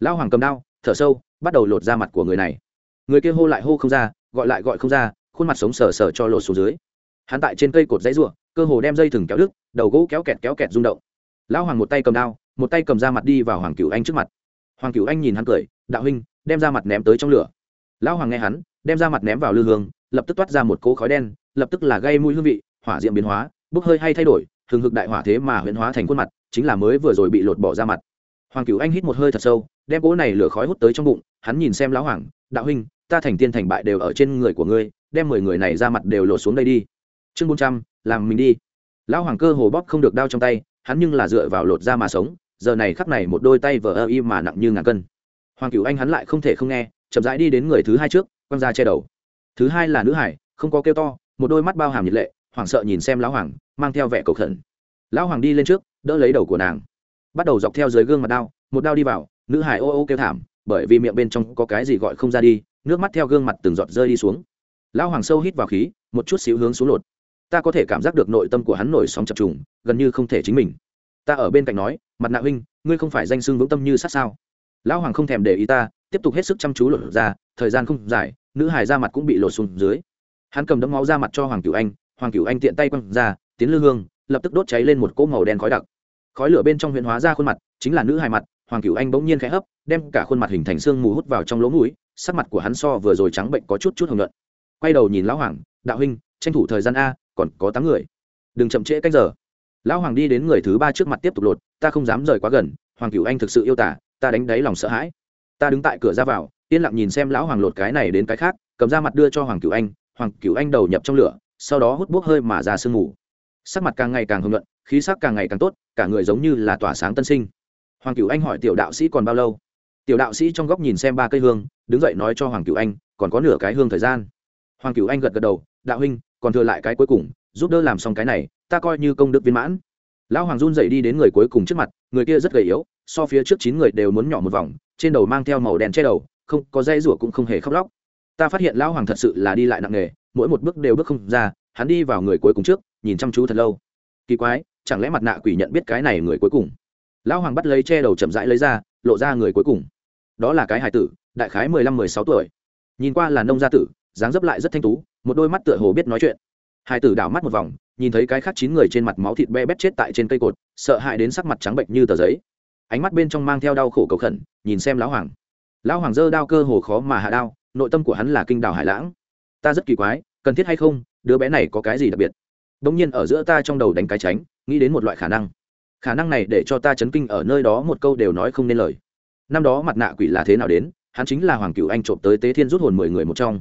Lão hoàng cầm đao, thở sâu, bắt đầu lột ra mặt của người này. Người kia hô lại hô không ra, gọi lại gọi không ra, khuôn mặt sống sờ sờ cho lột xuống dưới hắn tại trên cây cột dãy ruộng cơ hồ đem dây thừng kéo đứt, đầu gỗ kéo kẹt kéo kẹt rung động. Lão hoàng một tay cầm đao, một tay cầm ra mặt đi vào hoàng cửu anh trước mặt. Hoàng cửu anh nhìn hắn cười, đạo huynh, đem ra mặt ném tới trong lửa. Lão hoàng nghe hắn, đem ra mặt ném vào lư hương, lập tức toát ra một cỗ khói đen, lập tức là gây mũi hương vị, hỏa diệm biến hóa, bốc hơi hay thay đổi, hừng hực đại hỏa thế mà huyễn hóa thành khuôn mặt, chính là mới vừa rồi bị lột bỏ ra mặt. Hoàng cửu anh hít một hơi thật sâu, đem cỗ này lửa khói hút tới trong bụng, hắn nhìn xem lão hoàng, đạo huynh, ta thành tiên thành bại đều ở trên người của ngươi, đem mười người này ra mặt đều lột xuống đây đi chương bốn trăm, làm mình đi. Lão hoàng cơ hồ bóp không được đao trong tay, hắn nhưng là dựa vào lột da mà sống, giờ này khắc này một đôi tay vờ ơ y mà nặng như ngàn cân. Hoàng cửu anh hắn lại không thể không nghe, chậm rãi đi đến người thứ hai trước, quăng ra che đầu. Thứ hai là nữ hải, không có kêu to, một đôi mắt bao hàm nhiệt lệ, hoảng sợ nhìn xem lão hoàng, mang theo vẻ cầu khẩn. Lão hoàng đi lên trước, đỡ lấy đầu của nàng. Bắt đầu dọc theo dưới gương mặt đao, một đao đi vào, nữ hải ô ô kêu thảm, bởi vì miệng bên trong có cái gì gọi không ra đi, nước mắt theo gương mặt từng giọt rơi đi xuống. Lão hoàng sâu hít vào khí, một chút xíu hướng xuống lột ta có thể cảm giác được nội tâm của hắn nổi sóng chập trùng, gần như không thể chính mình. Ta ở bên cạnh nói, mặt nạ huynh, ngươi không phải danh xưng vững tâm như sát sao? Lão hoàng không thèm để ý ta, tiếp tục hết sức chăm chú lột ra, thời gian không dài, nữ hài ra mặt cũng bị lột xuống dưới. Hắn cầm đấm máu ra mặt cho hoàng cửu anh, hoàng cửu anh tiện tay quăng ra, tiến lư hương, lập tức đốt cháy lên một cỗ màu đen khói đặc. Khói lửa bên trong huyện hóa ra khuôn mặt, chính là nữ hài mặt, hoàng cửu anh bỗng nhiên khẽ hấp, đem cả khuôn mặt hình thành xương mù hút vào trong lỗ mũi, sắc mặt của hắn so vừa rồi trắng bệnh có chút chút hồng luận quay đầu nhìn lão hoàng, đạo huynh, tranh thủ thời gian a còn có tám người. Đừng chậm trễ cách giờ. Lão hoàng đi đến người thứ ba trước mặt tiếp tục lột, ta không dám rời quá gần, hoàng cửu anh thực sự yêu tả ta đánh đáy lòng sợ hãi. Ta đứng tại cửa ra vào, yên lặng nhìn xem lão hoàng lột cái này đến cái khác, cầm ra mặt đưa cho hoàng cửu anh, hoàng cửu anh đầu nhập trong lửa, sau đó hút bốc hơi mà ra sương mù. Sắc mặt càng ngày càng hưng luận khí sắc càng ngày càng tốt, cả người giống như là tỏa sáng tân sinh. Hoàng cửu anh hỏi tiểu đạo sĩ còn bao lâu? Tiểu đạo sĩ trong góc nhìn xem ba cây hương, đứng dậy nói cho hoàng cửu anh, còn có nửa cái hương thời gian. Hoàng cửu anh gật gật đầu, đạo huynh còn thừa lại cái cuối cùng, giúp đỡ làm xong cái này, ta coi như công đức viên mãn. Lão hoàng run dậy đi đến người cuối cùng trước mặt, người kia rất gầy yếu, so phía trước chín người đều muốn nhỏ một vòng, trên đầu mang theo màu đen che đầu, không, có dây rủa cũng không hề khóc lóc. Ta phát hiện lão hoàng thật sự là đi lại nặng nề, mỗi một bước đều bước không ra, hắn đi vào người cuối cùng trước, nhìn chăm chú thật lâu. Kỳ quái, chẳng lẽ mặt nạ quỷ nhận biết cái này người cuối cùng? Lão hoàng bắt lấy che đầu chậm rãi lấy ra, lộ ra người cuối cùng. Đó là cái hải tử, đại khái mười lăm, mười sáu tuổi. Nhìn qua là nông gia tử dáng dấp lại rất thanh tú, một đôi mắt tựa hồ biết nói chuyện. Hai tử đảo mắt một vòng, nhìn thấy cái khác chín người trên mặt máu thịt be bét chết tại trên cây cột, sợ hãi đến sắc mặt trắng bệnh như tờ giấy. Ánh mắt bên trong mang theo đau khổ cầu khẩn, nhìn xem lão hoàng. Lão hoàng dơ đao cơ hồ khó mà hạ đao, nội tâm của hắn là kinh đảo hải lãng. Ta rất kỳ quái, cần thiết hay không, đứa bé này có cái gì đặc biệt? Đ ỗ n g nhiên ở giữa ta trong đầu đánh cái tránh, nghĩ đến một loại khả năng. Khả năng này để cho ta chấn kinh ở nơi đó một câu đều nói không nên lời. Năm đó mặt nạ quỷ là thế nào đến, hắn chính là hoàng cựu anh trộm tới tế thiên rút hồn mười người một trong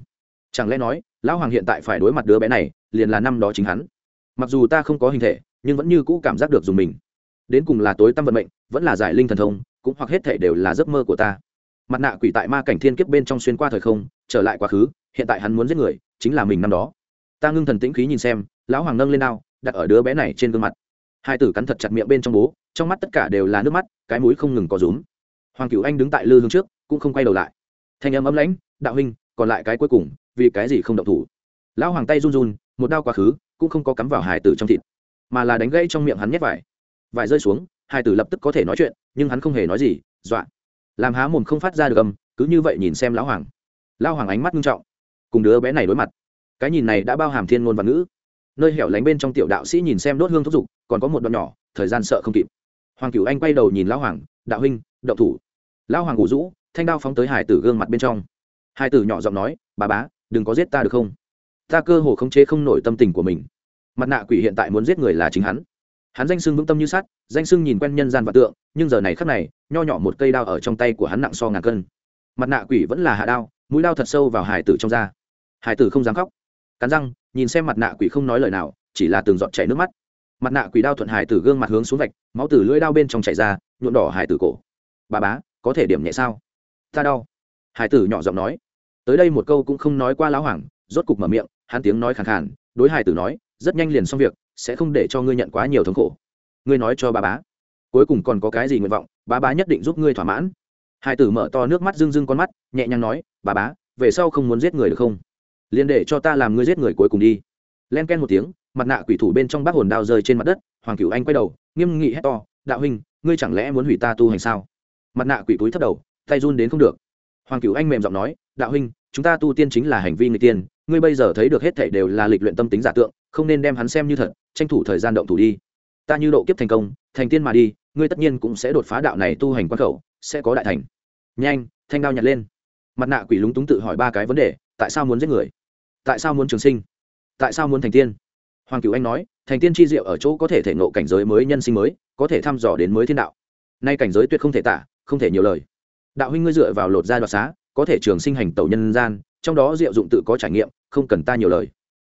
chẳng lẽ nói, lão hoàng hiện tại phải đối mặt đứa bé này, liền là năm đó chính hắn. Mặc dù ta không có hình thể, nhưng vẫn như cũ cảm giác được dùng mình. Đến cùng là tối tâm vận mệnh, vẫn là giải linh thần thông, cũng hoặc hết thể đều là giấc mơ của ta. Mặt nạ quỷ tại ma cảnh thiên kiếp bên trong xuyên qua thời không, trở lại quá khứ, hiện tại hắn muốn giết người, chính là mình năm đó. Ta ngưng thần tĩnh khí nhìn xem, lão hoàng nâng lên đao, đặt ở đứa bé này trên gương mặt. Hai tử cắn thật chặt miệng bên trong bố, trong mắt tất cả đều là nước mắt, cái mũi không ngừng có rúm. Hoàng cửu anh đứng tại lư hương trước, cũng không quay đầu lại. Thanh âm ấm lãnh, đạo huynh còn lại cái cuối cùng, vì cái gì không động thủ? Lão hoàng tay run run, một đao quá khứ, cũng không có cắm vào hải tử trong thịt, mà là đánh gãy trong miệng hắn nhét vải. Vải rơi xuống hải tử lập tức có thể nói chuyện, nhưng hắn không hề nói gì, dọa. Làm há mồm không phát ra được âm, cứ như vậy nhìn xem lão hoàng. Lão hoàng ánh mắt nghiêm trọng. Cùng đứa bé này đối mặt. Cái nhìn này đã bao hàm thiên ngôn và ngữ. Nơi hẻo lánh bên trong tiểu đạo sĩ nhìn xem đốt hương thúc giục, còn có một đoạn nhỏ, thời gian sợ không kịp. Hoàng cửu anh quay đầu nhìn lão hoàng, đạo huynh, động thủ. Lão hoàng ngủ rũ, thanh đao phóng tới hải tử gương mặt bên trong hải tử nhỏ giọng nói, bà bá, đừng có giết ta được không? Ta cơ hồ không chế không nổi tâm tình của mình. Mặt nạ quỷ hiện tại muốn giết người là chính hắn. Hắn danh sưng vững tâm như sắt, danh sưng nhìn quen nhân gian và tượng, nhưng giờ này khắc này, nho nhỏ một cây đao ở trong tay của hắn nặng so ngàn cân. Mặt nạ quỷ vẫn là hạ đao, mũi đao thật sâu vào hải tử trong da. Hải tử không dám khóc. Cắn răng, nhìn xem mặt nạ quỷ không nói lời nào, chỉ là từng giọt chảy nước mắt. Mặt nạ quỷ đao thuận hải tử gương mặt hướng xuống vạch, máu từ lưỡi đao bên trong chảy ra, nhuộm đỏ hải tử cổ. Bà bá, có thể điểm nhẹ sao? Ta đau hải tử nhỏ giọng nói, tới đây một câu cũng không nói qua lão hoàng. Rốt cục mở miệng, hắn tiếng nói khẳng khàn, đối hải tử nói, rất nhanh liền xong việc, sẽ không để cho ngươi nhận quá nhiều thống khổ. Ngươi nói cho bà bá. Cuối cùng còn có cái gì nguyện vọng bà bá nhất định giúp ngươi thỏa mãn. Hải tử mở to nước mắt rưng rưng con mắt, nhẹ nhàng nói bà bá, về sau không muốn giết người được không? Liền để cho ta làm ngươi giết người cuối cùng đi. Len ken một tiếng, mặt nạ quỷ thủ bên trong bác hồn đao rơi trên mặt đất, hoàng cửu anh quay đầu, nghiêm nghị hét to, đạo huynh, ngươi chẳng lẽ muốn hủy ta tu hành sao? Mặt nạ quỷ túi thấp đầu, tay run đến không được hoàng cửu anh mềm giọng nói, đạo huynh, chúng ta tu tiên chính là hành vi người tiên, ngươi bây giờ thấy được hết thảy đều là lịch luyện tâm tính giả tượng, không nên đem hắn xem như thật, tranh thủ thời gian động thủ đi. Ta như độ kiếp thành công, thành tiên mà đi, ngươi tất nhiên cũng sẽ đột phá đạo này tu hành quan khẩu, sẽ có đại thành. Nhanh, thanh đao nhặt lên. Mặt nạ quỷ lúng túng tự hỏi ba cái vấn đề, tại sao muốn giết người? Tại sao muốn trường sinh? Tại sao muốn thành tiên? Hoàng cửu anh nói, thành tiên chi diệu ở chỗ có thể thể nộ cảnh giới mới nhân sinh mới, có thể thăm dò đến mới thiên đạo. Nay cảnh giới tuyệt không thể tả, không thể nhiều lời đạo huynh ngươi dựa vào lột ra đoạt xá, có thể trường sinh hành tẩu nhân gian, trong đó diệu dụng tự có trải nghiệm, không cần ta nhiều lời.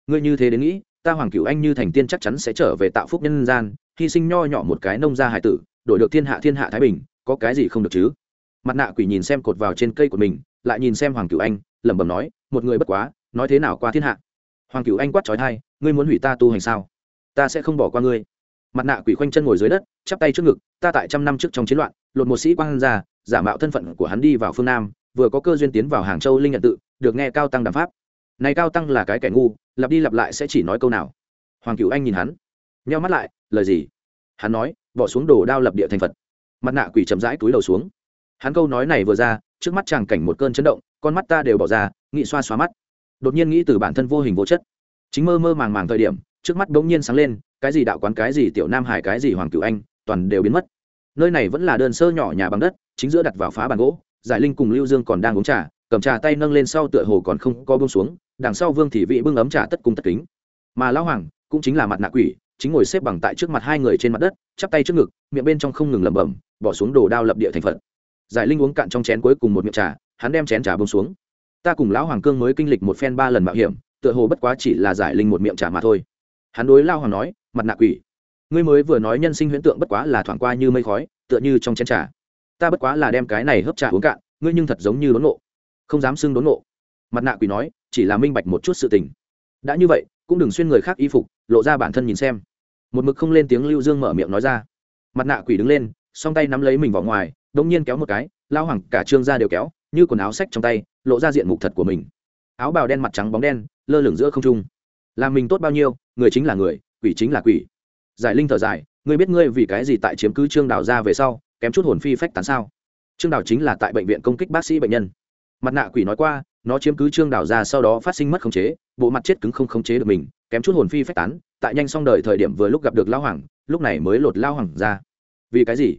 Ngươi như thế đến nghĩ, ta hoàng cửu anh như thành tiên chắc chắn sẽ trở về tạo phúc nhân gian, hy sinh nho nhỏ một cái nông gia hải tử, đổi được thiên hạ thiên hạ thái bình, có cái gì không được chứ? Mặt nạ quỷ nhìn xem cột vào trên cây của mình, lại nhìn xem hoàng cửu anh, lẩm bẩm nói, một người bất quá, nói thế nào qua thiên hạ? Hoàng cửu anh quát trói thai ngươi muốn hủy ta tu hành sao? Ta sẽ không bỏ qua ngươi. Mặt nạ quỷ khoanh chân ngồi dưới đất, chắp tay trước ngực, ta tại trăm năm trước trong chiến loạn, lột một sĩ quan ra giả mạo thân phận của hắn đi vào phương nam, vừa có cơ duyên tiến vào hàng châu linh nhận tự, được nghe cao tăng đàm pháp. Này cao tăng là cái kẻ ngu, lặp đi lặp lại sẽ chỉ nói câu nào. Hoàng cửu anh nhìn hắn, nheo mắt lại, lời gì? Hắn nói, bỏ xuống đồ đao lập địa thành phật. Mặt nạ quỷ chậm rãi túi đầu xuống. Hắn câu nói này vừa ra, trước mắt chàng cảnh một cơn chấn động, con mắt ta đều bỏ ra, nghị xoa xóa mắt. Đột nhiên nghĩ từ bản thân vô hình vô chất. Chính mơ mơ màng màng thời điểm, trước mắt bỗng nhiên sáng lên, cái gì đạo quán, cái gì tiểu nam hải, cái gì hoàng cửu anh, toàn đều biến mất nơi này vẫn là đơn sơ nhỏ nhà bằng đất, chính giữa đặt vào phá bàn gỗ, giải linh cùng lưu dương còn đang uống trà, cầm trà tay nâng lên sau tựa hồ còn không co bông xuống, đằng sau vương thị vị bưng ấm trà tất cung tất kính. Mà lão hoàng cũng chính là mặt nạ quỷ, chính ngồi xếp bằng tại trước mặt hai người trên mặt đất, chắp tay trước ngực, miệng bên trong không ngừng lẩm bẩm, bỏ xuống đồ đao lập địa thành phật. Giải linh uống cạn trong chén cuối cùng một miệng trà, hắn đem chén trà bông xuống. Ta cùng lão hoàng cương mới kinh lịch một phen ba lần mạo hiểm, tựa hồ bất quá chỉ là giải linh một miệng trà mà thôi. Hắn đối lao hoàng nói, mặt nạ quỷ ngươi mới vừa nói nhân sinh huyễn tượng bất quá là thoảng qua như mây khói, tựa như trong chén trà. Ta bất quá là đem cái này hấp trà uống cạn, ngươi nhưng thật giống như đốn nộ không dám xưng đốn nộ mặt nạ quỷ nói, chỉ là minh bạch một chút sự tình. Đã như vậy, cũng đừng xuyên người khác y phục, lộ ra bản thân nhìn xem. Một mực không lên tiếng lưu dương mở miệng nói ra. Mặt nạ quỷ đứng lên, song tay nắm lấy mình vào ngoài đ ỗ n g nhiên kéo một cái, lao hoàng cả trương ra đều kéo, như quần áo sách trong tay, lộ ra diện mục thật của mình. Áo bào đen mặt trắng bóng đen, lơ lửng giữa không trung. Làm mình tốt bao nhiêu, người chính là người, quỷ chính là quỷ giải linh thở dài, ngươi biết ngươi vì cái gì tại chiếm cứ trương đào ra về sau, kém chút hồn phi phách tán sao? Trương đào chính là tại bệnh viện công kích bác sĩ bệnh nhân. Mặt nạ quỷ nói qua, nó chiếm cứ trương đào ra sau đó phát sinh mất khống chế, bộ mặt chết cứng không khống chế được mình, kém chút hồn phi phách tán, tại nhanh xong đời thời điểm vừa lúc gặp được lao hoàng, lúc này mới lột lao hoàng ra. Vì cái gì?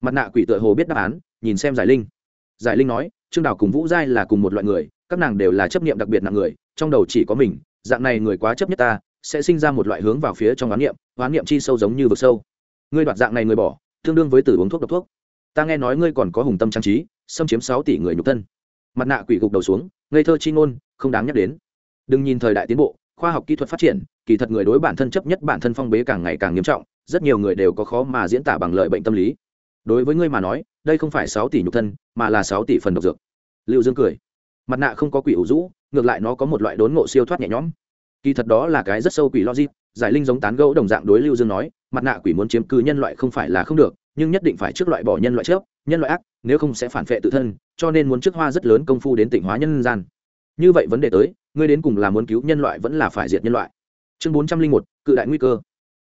Mặt nạ quỷ tựa hồ biết đáp án, nhìn xem giải linh. Giải linh nói, trương đào cùng vũ giai là cùng một loại người, các nàng đều là chấp niệm đặc biệt nặng người, trong đầu chỉ có mình, dạng này người quá chấp nhất ta sẽ sinh ra một loại hướng vào phía trong oán niệm oán niệm chi sâu giống như vực sâu. Ngươi đoạt dạng này người bỏ, tương đương với tử uống thuốc độc thuốc. Ta nghe nói ngươi còn có hùng tâm trang trí, xâm chiếm sáu tỷ người nhục thân. Mặt nạ quỷ gục đầu xuống, ngây thơ chi ngôn, không đáng nhắc đến. Đừng nhìn thời đại tiến bộ, khoa học kỹ thuật phát triển, kỳ thật người đối bản thân chấp nhất bản thân phong bế càng ngày càng nghiêm trọng, rất nhiều người đều có khó mà diễn tả bằng lợi bệnh tâm lý. Đối với ngươi mà nói, đây không phải sáu tỷ nhục thân, mà là sáu tỷ phần độc dược. Lưu dương cười. Mặt nạ không có quỷ ủ rũ, ngược lại nó có một loại đốn ngộ siêu thoát nhẹ nhõm kỳ thật đó là cái rất sâu quỷ logic, giải linh giống tán gẫu đồng dạng đối lưu dương nói, mặt nạ quỷ muốn chiếm cứ nhân loại không phải là không được, nhưng nhất định phải trước loại bỏ nhân loại trước, nhân loại ác, nếu không sẽ phản vệ tự thân, cho nên muốn trước hoa rất lớn công phu đến tỉnh hóa nhân gian. Như vậy vấn đề tới, ngươi đến cùng là muốn cứu nhân loại vẫn là phải diệt nhân loại? Chương bốn trăm linh một, cự đại nguy cơ.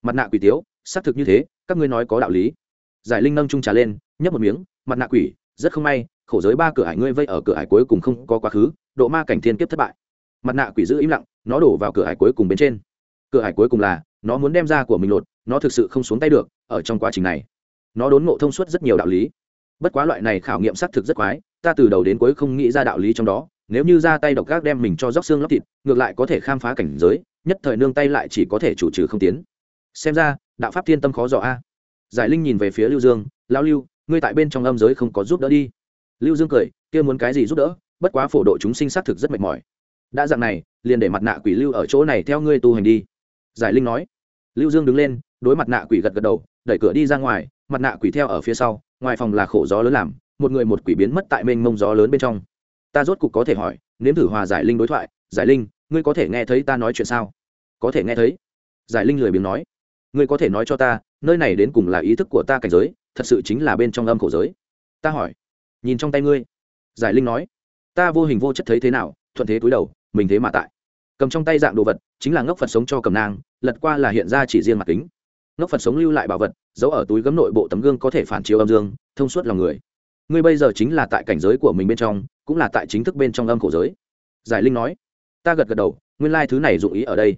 Mặt nạ quỷ tiếu, xác thực như thế, các ngươi nói có đạo lý. Giải linh nâng trung trà lên, nhấp một miếng, mặt nạ quỷ, rất không may, khổ giới ba cửa hải ngươi vây ở cửa hải cuối cùng không có quá khứ, độ ma cảnh thiên kiếp thất bại mặt nạ quỷ giữ im lặng, nó đổ vào cửa hải cuối cùng bên trên. Cửa hải cuối cùng là, nó muốn đem ra của mình lột, nó thực sự không xuống tay được, ở trong quá trình này, nó đốn ngộ thông suốt rất nhiều đạo lý. Bất quá loại này khảo nghiệm xác thực rất quái, ta từ đầu đến cuối không nghĩ ra đạo lý trong đó, nếu như ra tay độc gác đem mình cho róc xương lóc thịt, ngược lại có thể khám phá cảnh giới, nhất thời nương tay lại chỉ có thể chủ trừ không tiến. Xem ra, đạo pháp thiên tâm khó dò a. Giải linh nhìn về phía lưu dương lao lưu, ngươi tại bên trong âm giới không có giúp đỡ đi. Lưu dương cười, kia muốn cái gì giúp đỡ? Bất quá phổ độ chúng sinh xác thực rất mệt mỏi đã dạng này, liền để mặt nạ quỷ lưu ở chỗ này theo ngươi tu hành đi. Giải linh nói. Lưu dương đứng lên, đối mặt nạ quỷ gật gật đầu, đẩy cửa đi ra ngoài, mặt nạ quỷ theo ở phía sau, ngoài phòng là khổ gió lớn làm, một người một quỷ biến mất tại mênh mông gió lớn bên trong. Ta rốt cục có thể hỏi, nếm thử hòa giải linh đối thoại, giải linh, ngươi có thể nghe thấy ta nói chuyện sao? Có thể nghe thấy. Giải linh lười biếng nói. Ngươi có thể nói cho ta, nơi này đến cùng là ý thức của ta cảnh giới, thật sự chính là bên trong âm khổ giới. Ta hỏi. Nhìn trong tay ngươi. Giải linh nói. Ta vô hình vô chất thấy thế nào, thuận thế túi đầu mình thế mà tại. Cầm trong tay dạng đồ vật, chính là ngốc phật sống cho cầm nang, lật qua là hiện ra chỉ riêng mặt kính. Ngốc phật sống lưu lại bảo vật, giấu ở túi gấm nội bộ tấm gương có thể phản chiếu âm dương, thông suốt lòng người. Ngươi bây giờ chính là tại cảnh giới của mình bên trong, cũng là tại chính thức bên trong âm khổ giới. Giải linh nói, ta gật gật đầu, nguyên lai thứ này dụng ý ở đây.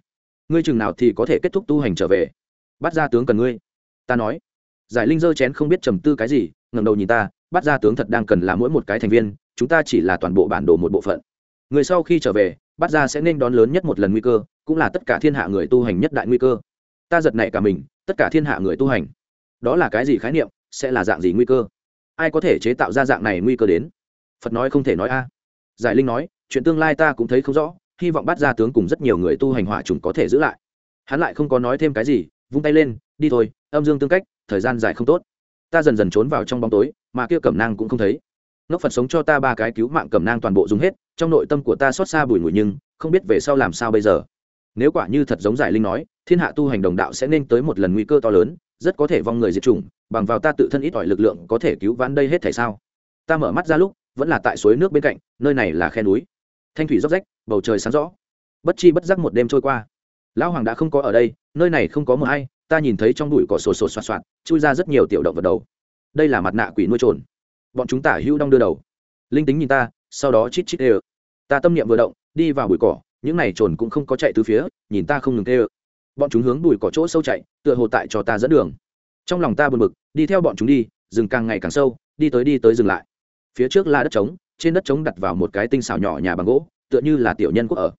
Ngươi chừng nào thì có thể kết thúc tu hành trở về. Bắt ra tướng cần ngươi. Ta nói. Giải linh dơ chén không biết trầm tư cái gì, ngẩng đầu nhìn ta bắt ra tướng thật đang cần là mỗi một cái thành viên, chúng ta chỉ là toàn bộ bản đồ một bộ phận. Người sau khi trở về bắt ra sẽ nên đón lớn nhất một lần nguy cơ, cũng là tất cả thiên hạ người tu hành nhất đại nguy cơ. Ta giật nảy cả mình, tất cả thiên hạ người tu hành. Đó là cái gì khái niệm, sẽ là dạng gì nguy cơ? Ai có thể chế tạo ra dạng này nguy cơ đến? Phật nói không thể nói a. Giải linh nói, chuyện tương lai ta cũng thấy không rõ, hy vọng bắt ra tướng cùng rất nhiều người tu hành hỏa trùng có thể giữ lại. Hắn lại không có nói thêm cái gì, vung tay lên, đi thôi, âm dương tương cách, thời gian dài không tốt. Ta dần dần trốn vào trong bóng tối, mà kia cẩm nang cũng không thấy. Ngốc phật sống cho ta ba cái cứu mạng cẩm nang toàn bộ dùng hết trong nội tâm của ta xót xa bùi ngùi nhưng, không biết về sau làm sao bây giờ. Nếu quả như thật giống giải linh nói, thiên hạ tu hành đồng đạo sẽ nên tới một lần nguy cơ to lớn, rất có thể vong người diệt chủng, bằng vào ta tự thân ít ỏi lực lượng có thể cứu vãn đây hết thể sao? Ta mở mắt ra lúc, vẫn là tại suối nước bên cạnh, nơi này là khe núi. Thanh thủy róc rách, bầu trời sáng rõ. Bất chi bất giác một đêm trôi qua. Lão hoàng đã không có ở đây, nơi này không có mờ hay, ta nhìn thấy trong bụi cỏ sổ sổ soạt soạt, chui ra rất nhiều tiểu động vật đầu. Đây là mặt nạ quỷ nuôi trồn. Bọn chúng tả hữu đong đưa đầu. Linh tính nhìn ta sau đó chít chít ê ơ. Ta tâm niệm vừa động, đi vào bụi cỏ, những này trồn cũng không có chạy từ phía, nhìn ta không ngừng ê ơ. Bọn chúng hướng bụi cỏ chỗ sâu chạy, tựa hồ tại cho ta dẫn đường. Trong lòng ta buồn bực, đi theo bọn chúng đi, rừng càng ngày càng sâu, đi tới đi tới dừng lại. Phía trước là đất trống, trên đất trống đặt vào một cái tinh xảo nhỏ nhà bằng gỗ, tựa như là tiểu nhân quốc ở.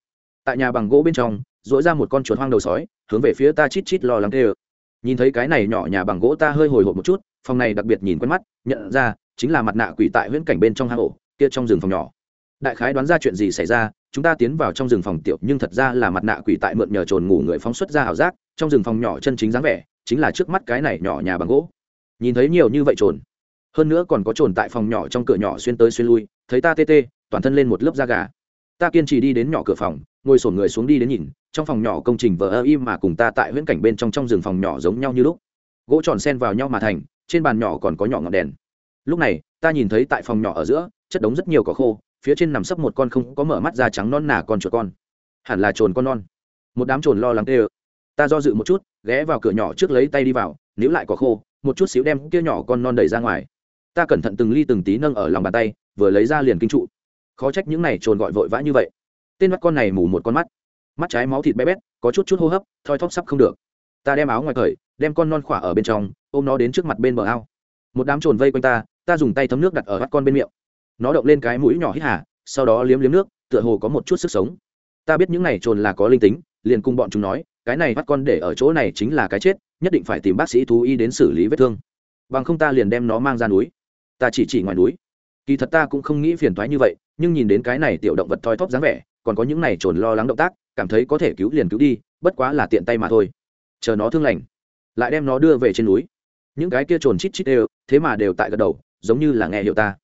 Tại nhà bằng gỗ bên trong dỗi ra một con chuột hoang đầu sói, hướng về phía ta chít chít lo lắng tê ơ. Nhìn thấy cái này nhỏ nhà bằng gỗ ta hơi hồi hộp một chút, phòng này đặc biệt nhìn quen mắt, nhận ra, chính là mặt nạ quỷ tại huyễn cảnh bên trong hang ổ kia trong rừng phòng nhỏ. Đại khái đoán ra chuyện gì xảy ra, chúng ta tiến vào trong rừng phòng tiểu, nhưng thật ra là mặt nạ quỷ tại mượn nhờ trồn ngủ người phóng xuất ra ảo giác, trong rừng phòng nhỏ chân chính dáng vẻ, chính là trước mắt cái này nhỏ nhà bằng gỗ. Nhìn thấy nhiều như vậy trồn, hơn nữa còn có trồn tại phòng nhỏ trong cửa nhỏ xuyên tới xuyên lui, thấy ta tê tê, toàn thân lên một lớp da gà. Ta kiên trì đi đến nhỏ cửa phòng, ngồi sổn người xuống đi đến nhìn, trong phòng nhỏ công trình vờ ơ im mà cùng ta tại huyễn cảnh bên trong trong rừng phòng nhỏ giống nhau như lúc. Gỗ tròn sen vào nhau mà thành, trên bàn nhỏ còn có nhỏ ngọn đèn. Lúc này, ta nhìn thấy tại phòng nhỏ ở giữa chất đống rất nhiều cỏ khô, phía trên nằm sấp một con không có mở mắt da trắng non nà con chuột con. Hẳn là trồn con non. Một đám trồn lo lắng tê ơ ta do dự một chút, ghé vào cửa nhỏ trước lấy tay đi vào, níu lại cỏ khô, một chút xíu đem kia nhỏ con non đẩy ra ngoài. Ta cẩn thận từng ly từng tí nâng ở lòng bàn tay, vừa lấy ra liền kinh trụ. Khó trách những này trồn gọi vội vã như vậy. Tên mắt con này mù một con mắt. Mắt trái máu thịt bé bét, có chút chút hô hấp, thoi thóp sắp không được. Ta đem áo ngoài cởi, đem con non khỏa ở bên trong, ôm nó đến trước mặt bên bờ ao. Một đám trồn vây quanh ta ta dùng tay thấm nước đặt ở mắt con bên miệng nó động lên cái mũi nhỏ hít hà, sau đó liếm liếm nước, tựa hồ có một chút sức sống. Ta biết những này trồn là có linh tính, liền cùng bọn chúng nói, cái này bắt con để ở chỗ này chính là cái chết, nhất định phải tìm bác sĩ thú y đến xử lý vết thương. Bằng không ta liền đem nó mang ra núi. Ta chỉ chỉ ngoài núi. Kỳ thật ta cũng không nghĩ phiền thoái như vậy, nhưng nhìn đến cái này tiểu động vật thoi thóp dáng vẻ, còn có những này trồn lo lắng động tác, cảm thấy có thể cứu liền cứu đi, bất quá là tiện tay mà thôi. Chờ nó thương lành, lại đem nó đưa về trên núi. Những cái kia trồn chít chít đều, thế mà đều tại gật đầu, giống như là nghe hiệu ta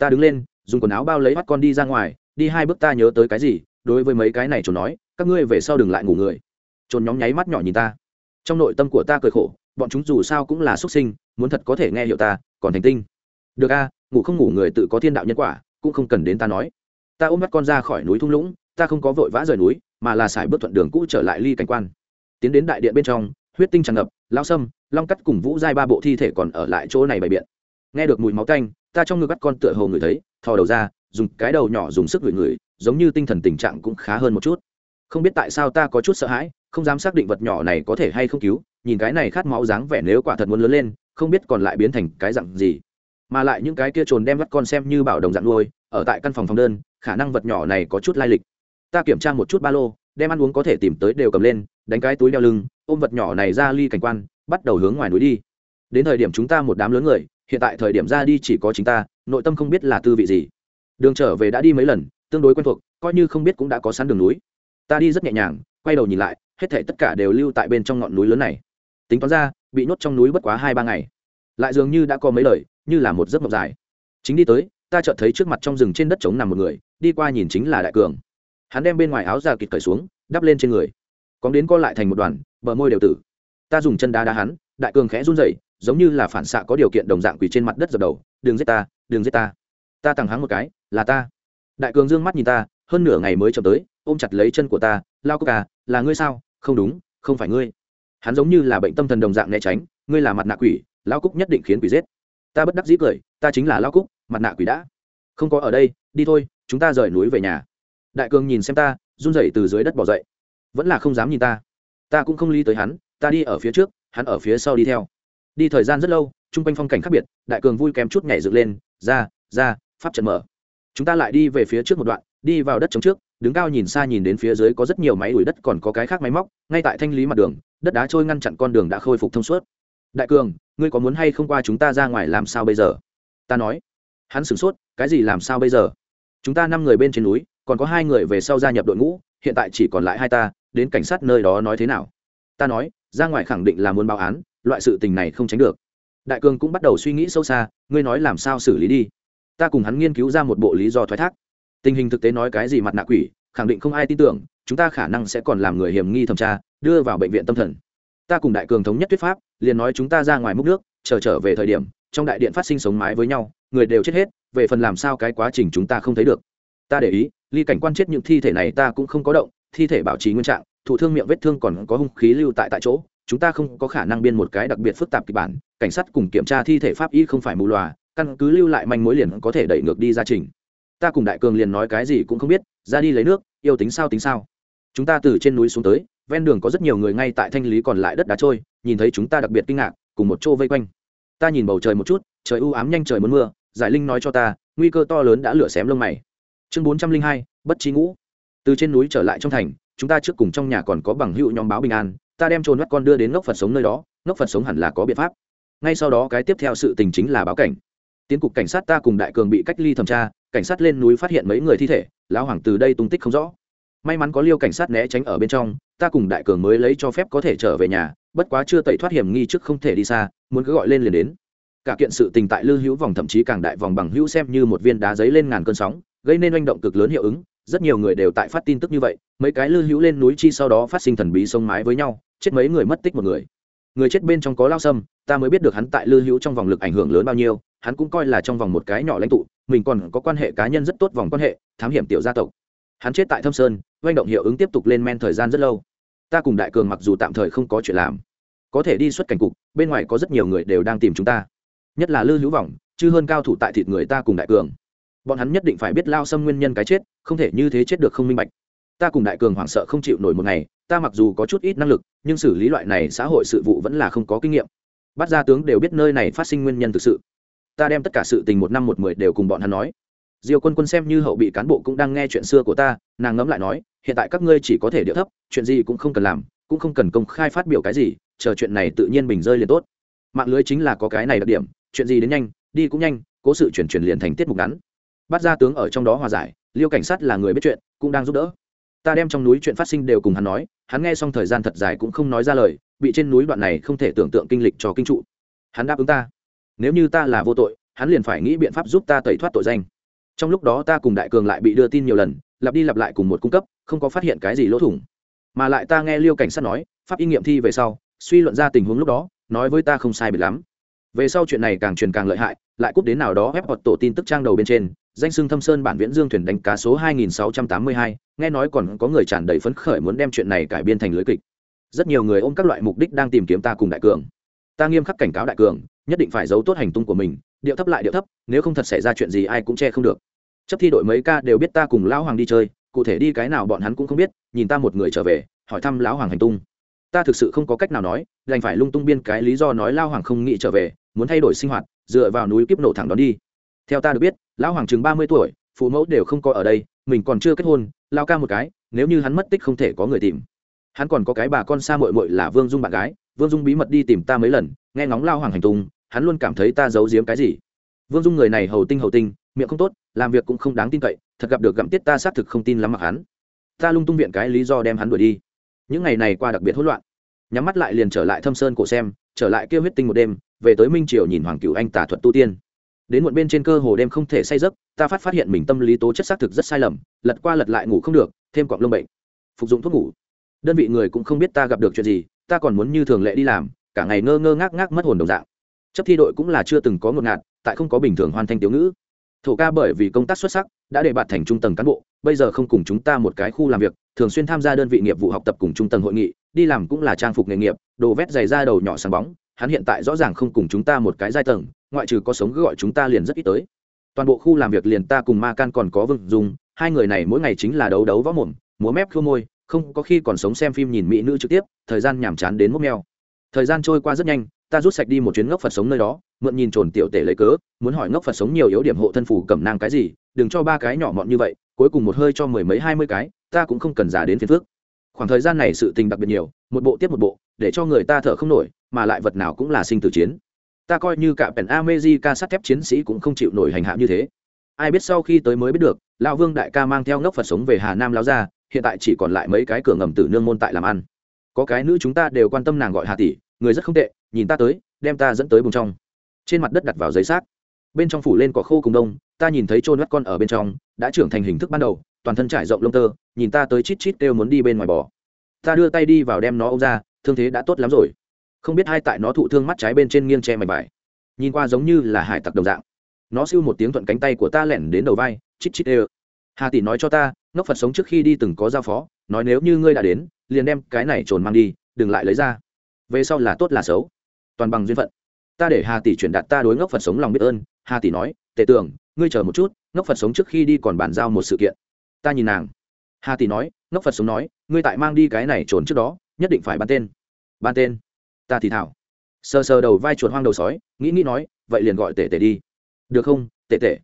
ta đứng lên, dùng quần áo bao lấy bắt con đi ra ngoài, đi hai bước ta nhớ tới cái gì, đối với mấy cái này trồn nói, các ngươi về sau đừng lại ngủ người. Trồn nhóm nháy mắt nhỏ nhìn ta. Trong nội tâm của ta cười khổ, bọn chúng dù sao cũng là xuất sinh, muốn thật có thể nghe hiệu ta, còn thành tinh. Được a, ngủ không ngủ người tự có thiên đạo nhân quả, cũng không cần đến ta nói. Ta ôm bắt con ra khỏi núi thung lũng, ta không có vội vã rời núi, mà là xài bước thuận đường cũ trở lại ly cảnh quan. Tiến đến đại điện bên trong, huyết tinh tràn ngập lao sâm, long cắt cùng vũ giai ba bộ thi thể còn ở lại chỗ này bày biện. Nghe được mùi máu canh ta trong ngực bắt con tựa hồ người thấy, thò đầu ra, dùng cái đầu nhỏ dùng sức gửi người, giống như tinh thần tình trạng cũng khá hơn một chút. Không biết tại sao ta có chút sợ hãi, không dám xác định vật nhỏ này có thể hay không cứu, nhìn cái này khát máu dáng vẻ nếu quả thật muốn lớn lên, không biết còn lại biến thành cái dặn gì. Mà lại những cái kia trồn đem bắt con xem như bảo đồng dạng nuôi, ở tại căn phòng phòng đơn, khả năng vật nhỏ này có chút lai lịch. Ta kiểm tra một chút ba lô, đem ăn uống có thể tìm tới đều cầm lên, đánh cái túi đeo lưng, ôm vật nhỏ này ra ly cảnh quan, bắt đầu hướng ngoài núi đi. Đến thời điểm chúng ta một đám lớn người hiện tại thời điểm ra đi chỉ có chính ta, nội tâm không biết là tư vị gì. Đường trở về đã đi mấy lần, tương đối quen thuộc, coi như không biết cũng đã có sẵn đường núi. Ta đi rất nhẹ nhàng, quay đầu nhìn lại, hết thể tất cả đều lưu tại bên trong ngọn núi lớn này. Tính toán ra, bị nhốt trong núi bất quá hai ba ngày. Lại dường như đã có mấy lời, như là một giấc mộng dài. Chính đi tới, ta chợt thấy trước mặt trong rừng trên đất trống nằm một người, đi qua nhìn chính là đại cường. Hắn đem bên ngoài áo ra kịt cởi xuống, đắp lên trên người. Cóng đến co lại thành một đoàn, bờ môi đều tử. Ta dùng chân đá đá hắn, đại cường khẽ run rẩy giống như là phản xạ có điều kiện đồng dạng quỳ trên mặt đất dập đầu Đường giết ta Đường giết ta. Ta thẳng hắn một cái, là ta. Đại cường dương mắt nhìn ta, hơn nửa ngày mới chậm tới, ôm chặt lấy chân của ta, lao cốc à là ngươi sao? Không đúng, không phải ngươi. Hắn giống như là bệnh tâm thần đồng dạng né tránh, ngươi là mặt nạ quỷ, lao cúc nhất định khiến quỷ giết. Ta bất đắc dĩ cười, ta chính là lao cúc, mặt nạ quỷ đã. Không có ở đây, đi thôi, chúng ta rời núi về nhà. Đại cường nhìn xem ta, run rẩy từ dưới đất bỏ dậy. Vẫn là không dám nhìn ta. Ta cũng không ly tới hắn, ta đi ở phía trước, hắn ở phía sau đi theo đi thời gian rất lâu, chung quanh phong cảnh khác biệt, đại cường vui kém chút nhảy dựng lên, ra ra, pháp trận mở. Chúng ta lại đi về phía trước một đoạn, đi vào đất chống trước, đứng cao nhìn xa nhìn đến phía dưới có rất nhiều máy đuổi đất, còn có cái khác máy móc, ngay tại thanh lý mặt đường, đất đá trôi ngăn chặn con đường đã khôi phục thông suốt. Đại cường, ngươi có muốn hay không qua chúng ta ra ngoài làm sao bây giờ? Ta nói. Hắn sửng sốt, cái gì làm sao bây giờ? Chúng ta năm người bên trên núi, còn có hai người về sau gia nhập đội ngũ, hiện tại chỉ còn lại hai ta, đến cảnh sát nơi đó nói thế nào? Ta nói, ra ngoài khẳng định là muốn báo án loại sự tình này không tránh được. Đại cường cũng bắt đầu suy nghĩ sâu xa, ngươi nói làm sao xử lý đi? Ta cùng hắn nghiên cứu ra một bộ lý do thoái thác. Tình hình thực tế nói cái gì mặt nạ quỷ, khẳng định không ai tin tưởng, chúng ta khả năng sẽ còn làm người hiểm nghi thẩm tra, đưa vào bệnh viện tâm thần. Ta cùng đại cường thống nhất thuyết pháp, liền nói chúng ta ra ngoài múc nước, chờ trở về thời điểm, trong đại điện phát sinh sống mái với nhau, người đều chết hết, về phần làm sao cái quá trình chúng ta không thấy được. Ta để ý, ly cảnh quan chết những thi thể này ta cũng không có động, thi thể bảo trì nguyên trạng, thụ thương miệng vết thương còn có hung khí lưu tại tại chỗ chúng ta không có khả năng biên một cái đặc biệt phức tạp kịch bản, cảnh sát cùng kiểm tra thi thể pháp y không phải mù loà, căn cứ lưu lại manh mối liền có thể đẩy ngược đi ra trình. Ta cùng đại cường liền nói cái gì cũng không biết, ra đi lấy nước, yêu tính sao tính sao. Chúng ta từ trên núi xuống tới, ven đường có rất nhiều người ngay tại thanh lý còn lại đất đá trôi, nhìn thấy chúng ta đặc biệt kinh ngạc, cùng một chỗ vây quanh. Ta nhìn bầu trời một chút, trời u ám nhanh trời muốn mưa, giải linh nói cho ta, nguy cơ to lớn đã lửa xém lông mày. Chương bốn trăm linh hai, bất trí ngũ. Từ trên núi trở lại trong thành, chúng ta trước cùng trong nhà còn có bằng hữu nhóm báo bình an ta đem trồn mắt con đưa đến ngốc phật sống nơi đó, ngốc phật sống hẳn là có biện pháp. Ngay sau đó cái tiếp theo sự tình chính là báo cảnh. Tiến cục cảnh sát ta cùng đại cường bị cách ly thẩm tra, cảnh sát lên núi phát hiện mấy người thi thể, lão hoàng từ đây tung tích không rõ. May mắn có liêu cảnh sát né tránh ở bên trong, ta cùng đại cường mới lấy cho phép có thể trở về nhà, bất quá chưa tẩy thoát hiểm nghi trước không thể đi xa, muốn cứ gọi lên liền đến. Cả kiện sự tình tại lư hữu vòng thậm chí càng đại vòng bằng hữu xem như một viên đá giấy lên ngàn cơn sóng, gây nên oanh động cực lớn hiệu ứng, rất nhiều người đều tại phát tin tức như vậy, mấy cái lư hữu lên núi chi sau đó phát sinh thần bí sông mái với nhau chết mấy người mất tích một người. Người chết bên trong có lao sâm ta mới biết được hắn tại lư hữu trong vòng lực ảnh hưởng lớn bao nhiêu hắn cũng coi là trong vòng một cái nhỏ lãnh tụ mình còn có quan hệ cá nhân rất tốt vòng quan hệ thám hiểm tiểu gia tộc. Hắn chết tại thâm sơn doanh động hiệu ứng tiếp tục lên men thời gian rất lâu. Ta cùng đại cường mặc dù tạm thời không có chuyện làm có thể đi xuất cảnh cục bên ngoài có rất nhiều người đều đang tìm chúng ta. Nhất là lư hữu Vòng, chứ hơn cao thủ tại thịt người ta cùng đại cường. Bọn hắn nhất định phải biết lao xâm nguyên nhân cái chết không thể như thế chết được không minh bạch ta cùng đại cường hoảng sợ không chịu nổi một ngày, ta mặc dù có chút ít năng lực, nhưng xử lý loại này xã hội sự vụ vẫn là không có kinh nghiệm. Bắt ra tướng đều biết nơi này phát sinh nguyên nhân thực sự. Ta đem tất cả sự tình một năm một mười đều cùng bọn hắn nói. Diêu quân quân xem như hậu bị cán bộ cũng đang nghe chuyện xưa của ta, nàng ngẫm lại nói, hiện tại các ngươi chỉ có thể điệu thấp, chuyện gì cũng không cần làm, cũng không cần công khai phát biểu cái gì, chờ chuyện này tự nhiên bình rơi liền tốt. Mạng lưới chính là có cái này đặc điểm, chuyện gì đến nhanh, đi cũng nhanh, cố sự chuyển chuyển liền thành tiết mục ngắn. Bắt ra tướng ở trong đó hòa giải, liêu cảnh sát là người biết chuyện, cũng đang giúp đỡ ta đem trong núi chuyện phát sinh đều cùng hắn nói, hắn nghe xong thời gian thật dài cũng không nói ra lời, bị trên núi đoạn này không thể tưởng tượng kinh lịch cho kinh trụ. Hắn đáp ứng ta. Nếu như ta là vô tội, hắn liền phải nghĩ biện pháp giúp ta tẩy thoát tội danh. Trong lúc đó ta cùng đại cường lại bị đưa tin nhiều lần, lặp đi lặp lại cùng một cung cấp, không có phát hiện cái gì lỗ thủng. Mà lại ta nghe liêu cảnh sát nói, pháp y nghiệm thi về sau, suy luận ra tình huống lúc đó, nói với ta không sai biệt lắm về sau chuyện này càng truyền càng lợi hại lại cúp đến nào đó ép hoặc tổ tin tức trang đầu bên trên danh xưng thâm sơn bản viễn dương thuyền đánh cá số 2682, nghe nói còn có người tràn đầy phấn khởi muốn đem chuyện này cải biên thành lưới kịch. Rất nhiều người ôm các loại mục đích đang tìm kiếm ta cùng đại cường. Ta nghiêm khắc cảnh cáo đại cường nhất định phải giấu tốt hành tung của mình điệu thấp lại điệu thấp nếu không thật xảy ra chuyện gì ai cũng che không được. Chấp thi đội mấy ca đều biết ta cùng lão hoàng đi chơi cụ thể đi cái nào bọn hắn cũng không biết nhìn ta một người trở về hỏi thăm lão hoàng hành tung. Ta thực sự không có cách nào nói đành phải lung tung biên cái lý do nói lao hoàng không nghĩ trở về muốn thay đổi sinh hoạt, dựa vào núi kiếp nổ thẳng đón đi. Theo ta được biết, lão hoàng chừng ba mươi tuổi, phụ mẫu đều không có ở đây, mình còn chưa kết hôn, lao ca một cái, nếu như hắn mất tích không thể có người tìm. Hắn còn có cái bà con xa mội mội là vương dung bạn gái, vương dung bí mật đi tìm ta mấy lần, nghe ngóng lao hoàng hành tung, hắn luôn cảm thấy ta giấu giếm cái gì. Vương dung người này hầu tinh hầu tinh, miệng không tốt, làm việc cũng không đáng tin cậy, thật gặp được gặm tiết ta xác thực không tin lắm mặc hắn. Ta lung tung viện cái lý do đem hắn đuổi đi. Những ngày này qua đặc biệt hỗn loạn. Nhắm mắt lại liền trở lại thâm sơn cổ xem, trở lại kêu huyết tinh một đêm về tới minh triều nhìn hoàng cựu anh tả thuật tu tiên. Đến muộn bên trên cơ hồ đêm không thể say giấc, ta phát phát hiện mình tâm lý tố chất xác thực rất sai lầm, lật qua lật lại ngủ không được, thêm cọng lông bệnh. Phục dụng thuốc ngủ. Đơn vị người cũng không biết ta gặp được chuyện gì, ta còn muốn như thường lệ đi làm, cả ngày ngơ ngơ ngác ngác mất hồn đồng dạng. Chấp thi đội cũng là chưa từng có ngột ngạt, tại không có bình thường hoàn thành tiểu ngữ. Thổ ca bởi vì công tác xuất sắc, đã để bạn thành trung tầng cán bộ, bây giờ không cùng chúng ta một cái khu làm việc, thường xuyên tham gia đơn vị nghiệp vụ học tập cùng trung tầng hội nghị, đi làm cũng là trang phục nghề nghiệp, đồ vét giày da đầu nhỏ sáng bóng hắn hiện tại rõ ràng không cùng chúng ta một cái giai tầng, ngoại trừ có sống gọi chúng ta liền rất ít tới. Toàn bộ khu làm việc liền ta cùng ma can còn có vương dùng hai người này mỗi ngày chính là đấu đấu võ mồm, múa mép khô môi, không có khi còn sống xem phim nhìn mỹ nữ trực tiếp, thời gian nhàm chán đến mốc meo. Thời gian trôi qua rất nhanh, ta rút sạch đi một chuyến ngốc phật sống nơi đó, mượn nhìn trồn tiểu tể lấy cớ, muốn hỏi ngốc phật sống nhiều yếu điểm hộ thân phủ cầm nang cái gì, đừng cho ba cái nhỏ mọn như vậy, cuối cùng một hơi cho mười mấy hai mươi cái, ta cũng không cần giả đến phiền phước khoảng thời gian này sự tình đặc biệt nhiều, một bộ tiếp một bộ để cho người ta thở không nổi, mà lại vật nào cũng là sinh tử chiến. Ta coi như cả pèn ca sắt thép chiến sĩ cũng không chịu nổi hành hạ như thế. Ai biết sau khi tới mới biết được, lão vương đại ca mang theo ngốc phật sống về hà nam lao ra hiện tại chỉ còn lại mấy cái cửa ngầm tử nương môn tại làm ăn. Có cái nữ chúng ta đều quan tâm nàng gọi hà tỷ, người rất không tệ, nhìn ta tới, đem ta dẫn tới bùng trong. Trên mặt đất đặt vào giấy xác. Bên trong phủ lên cỏ khô cùng đông, ta nhìn thấy trôn mắt con ở bên trong, đã trưởng thành hình thức ban đầu, toàn thân trải rộng lông tơ, nhìn ta tới chít chít kêu muốn đi bên ngoài bò. Ta đưa tay đi vào đem nó ôm ra thương thế đã tốt lắm rồi. Không biết hai tại nó thụ thương mắt trái bên trên nghiêng che mày bài nhìn qua giống như là hải tặc đồng dạng. Nó siêu một tiếng thuận cánh tay của ta lẻn đến đầu vai, chít chít ê hà tỷ nói cho ta, ngốc phật sống trước khi đi từng có giao phó, nói nếu như ngươi đã đến, liền đem cái này trồn mang đi, đừng lại lấy ra. Về sau là tốt là xấu. Toàn bằng duyên phận. Ta để hà tỷ chuyển đạt ta đối ngốc phật sống lòng biết ơn, hà tỷ nói, tề tưởng ngươi chờ một chút, ngốc phật sống trước khi đi còn bàn giao một sự kiện. Ta nhìn nàng. Hà tỷ nói, ngốc phật sống nói, ngươi tại mang đi cái này trồn trước đó nhất định phải ban tên. Ban tên? Ta thì thảo. Sờ sờ đầu vai chuột hoang đầu sói, nghĩ nghĩ nói, vậy liền gọi tể tể đi. Được không, tể tể?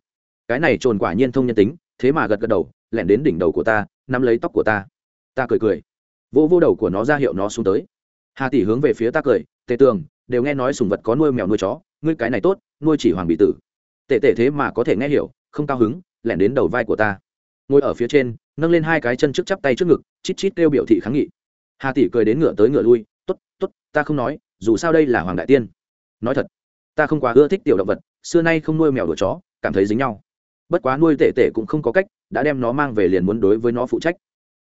Cái này trồn quả nhiên thông nhân tính, thế mà gật gật đầu, lẻn đến đỉnh đầu của ta, nắm lấy tóc của ta. Ta cười cười. Vô vô đầu của nó ra hiệu nó xuống tới. Hà tỷ hướng về phía ta cười tề tường, đều nghe nói sùng vật có nuôi mèo nuôi chó, ngươi cái này tốt, nuôi chỉ hoàng bị tử. Tệ tệ thế mà có thể nghe hiểu, không cao hứng, lẻn đến đầu vai của ta. Ngồi ở phía trên, nâng lên hai cái chân trước chắp tay trước ngực, chít chít kêu biểu thị kháng nghị hà tỷ cười đến ngựa tới ngựa lui t ố t t ố t ta không nói, dù sao đây là hoàng đại tiên. Nói thật, ta không quá ưa thích tiểu động vật, xưa nay không nuôi mèo đuổi chó, cảm thấy dính nhau. Bất quá nuôi tể tể cũng không có cách, đã đem nó mang về liền muốn đối với nó phụ trách.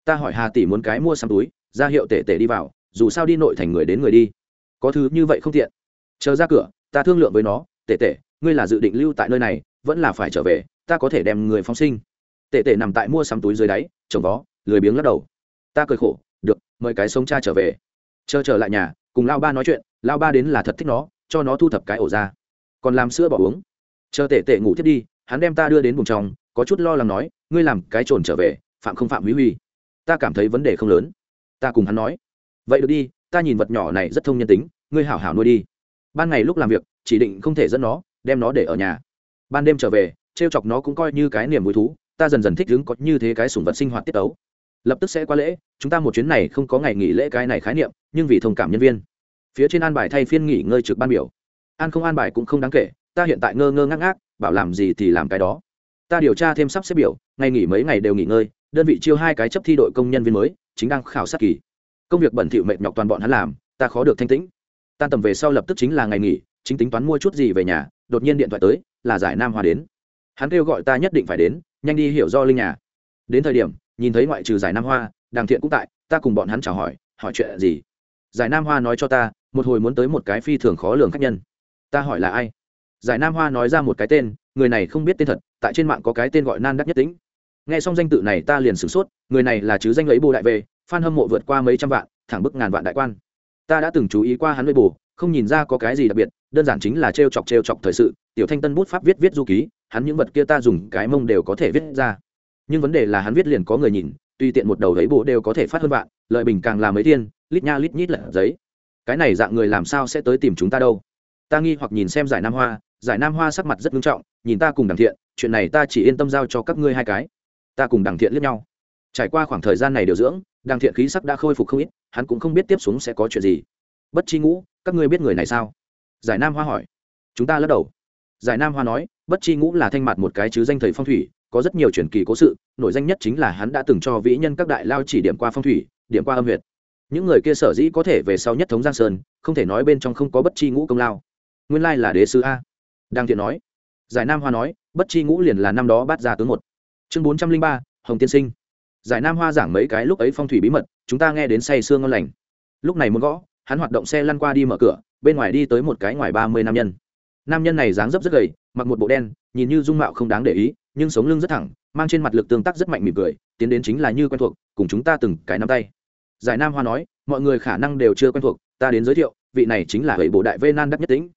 Ta hỏi hà tỷ muốn cái mua xăm túi, ra hiệu tể tể đi vào, dù sao đi nội thành người đến người đi. Có thứ như vậy không tiện. Chờ ra cửa, ta thương lượng với nó, tể tể, ngươi là dự định lưu tại nơi này, vẫn là phải trở về, ta có thể đem người phóng sinh. Tể tể nằm tại mua sắm túi dưới đáy, chồng vó, lười biếng lắc đầu. Ta cười khổ mời cái sống cha trở về. Chờ trở lại nhà, cùng lao ba nói chuyện lao ba đến là thật thích nó, cho nó thu thập cái ổ ra còn làm sữa bỏ uống. Chờ tể tệ ngủ thiết đi, hắn đem ta đưa đến vùng trong, có chút lo lắng nói, ngươi làm cái trồn trở về, phạm không phạm huy huy? Ta cảm thấy vấn đề không lớn. Ta cùng hắn nói, vậy được đi, ta nhìn vật nhỏ này rất thông nhân tính, ngươi hảo hảo nuôi đi. Ban ngày lúc làm việc, chỉ định không thể dẫn nó, đem nó để ở nhà. Ban đêm trở về, trêu chọc nó cũng coi như cái niềm vui thú, ta dần dần thích đứng có như thế cái sủng vật sinh hoạt tiết tấu lập tức sẽ qua lễ, chúng ta một chuyến này không có ngày nghỉ lễ cái này khái niệm, nhưng vì thông cảm nhân viên. Phía trên an bài thay phiên nghỉ ngơi trực ban biểu. An không an bài cũng không đáng kể, ta hiện tại ngơ ngơ ngác ngác, bảo làm gì thì làm cái đó. Ta điều tra thêm sắp xếp biểu, ngày nghỉ mấy ngày đều nghỉ ngơi, đơn vị chiêu hai cái chấp thi đội công nhân viên mới, chính đang khảo sát kỳ. Công việc bẩn thỉu mệt nhọc toàn bọn hắn làm, ta khó được thanh tĩnh. Tan tầm về sau lập tức chính là ngày nghỉ, chính tính toán mua chút gì về nhà, đột nhiên điện thoại tới, là giải nam hoa đến. Hắn kêu gọi ta nhất định phải đến, nhanh đi hiểu do linh nhà. Đến thời điểm nhìn thấy ngoại trừ giải nam hoa, đàng thiện cũng tại, ta cùng bọn hắn chào hỏi hỏi chuyện gì? Giải nam hoa nói cho ta, một hồi muốn tới một cái phi thường khó lường khách nhân. Ta hỏi là ai? Giải nam hoa nói ra một cái tên, người này không biết tên thật, tại trên mạng có cái tên gọi nan đắc nhất tính nghe xong danh tự này ta liền sửng sốt, người này là chứ danh ấy bồ đại về f hâm mộ vượt qua mấy trăm vạn, thẳng bức ngàn vạn đại quan. Ta đã từng chú ý qua hắn với bồ, không nhìn ra có cái gì đặc biệt, đơn giản chính là t chọc t chọc thời sự, tiểu thanh tân bút pháp viết viết du ký, hắn những vật kia ta dùng cái mông đều có thể viết ra nhưng vấn đề là hắn viết liền có người nhìn tùy tiện một đầu đấy bộ đều có thể phát hơn bạn, lợi bình càng làm mấy thiên lít nha lít nhít lật giấy. Cái này dạng người làm sao sẽ tới tìm chúng ta đâu? Ta nghi hoặc nhìn xem giải nam hoa giải nam hoa sắc mặt rất nghiêm trọng nhìn ta cùng đằng thiện chuyện này ta chỉ yên tâm giao cho các ngươi hai cái. Ta cùng đằng thiện liếc nhau. Trải qua khoảng thời gian này điều dưỡng đằng thiện khí sắc đã khôi phục không ít hắn cũng không biết tiếp xuống sẽ có chuyện gì. Bất chi ngũ các ngươi biết người này sao? Giải nam hoa hỏi. Chúng ta lắc đầu. Giải nam hoa nói bất chi ngũ là thanh mặt một cái chứ danh thầy phong thủy có rất nhiều truyền kỳ cố sự, nổi danh nhất chính là hắn đã từng cho vĩ nhân các đại lao chỉ điểm qua phong thủy, điểm qua âm huyệt. Những người kia sở dĩ có thể về sau nhất thống giang sơn, không thể nói bên trong không có bất chi ngũ công lao. Nguyên lai là đế sư a. Đang thiện nói. Giải nam hoa nói, bất chi ngũ liền là năm đó bắt ra tướng một. Chương bốn trăm linh ba, hồng tiên sinh. Giải nam hoa giảng mấy cái lúc ấy phong thủy bí mật, chúng ta nghe đến say sương ngon lành. Lúc này muốn gõ, hắn hoạt động xe lăn qua đi mở cửa, bên ngoài đi tới một cái ngoài ba mươi nam nhân. Nam nhân này dáng dấp rất gầy, mặc một bộ đen, nhìn như dung mạo không đáng để ý nhưng sống lưng rất thẳng, mang trên mặt lực tương tác rất mạnh mỉm cười, tiến đến chính là như quen thuộc, cùng chúng ta từng cái nắm tay. Giải nam hoa nói, mọi người khả năng đều chưa quen thuộc, ta đến giới thiệu, vị này chính là hệ bộ đại vê nan đắc nhất tính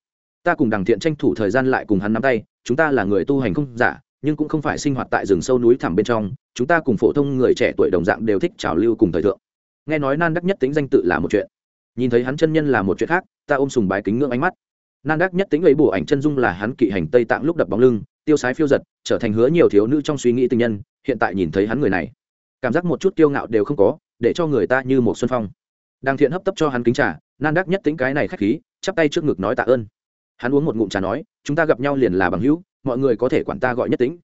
ta cùng đằng thiện tranh thủ thời gian lại cùng hắn nắm tay, chúng ta là người tu hành không giả, nhưng cũng không phải sinh hoạt tại rừng sâu núi thẳm bên trong, chúng ta cùng phổ thông người trẻ tuổi đồng dạng đều thích trào lưu cùng thời thượng. Nghe nói nan đắc nhất tính danh tự là một chuyện. Nhìn thấy hắn chân nhân là một chuyện khác, ta ôm sùng bái kính ngưỡng ánh mắt. Nan đắc nhất tính ấy bổ ảnh chân dung là hắn kỵ hành tây tạng lúc đập bóng lưng tiêu sái phiêu giật, trở thành hứa nhiều thiếu nữ trong suy nghĩ tình nhân, hiện tại nhìn thấy hắn người này, cảm giác một chút kiêu ngạo đều không có, để cho người ta như một xuân phong. Đang thiện hấp tấp cho hắn kính trà, nan đắc nhất tính cái này khách khí, chắp tay trước ngực nói tạ ơn. Hắn uống một ngụm trà nói, chúng ta gặp nhau liền là bằng hữu, mọi người có thể quản ta gọi nhất tính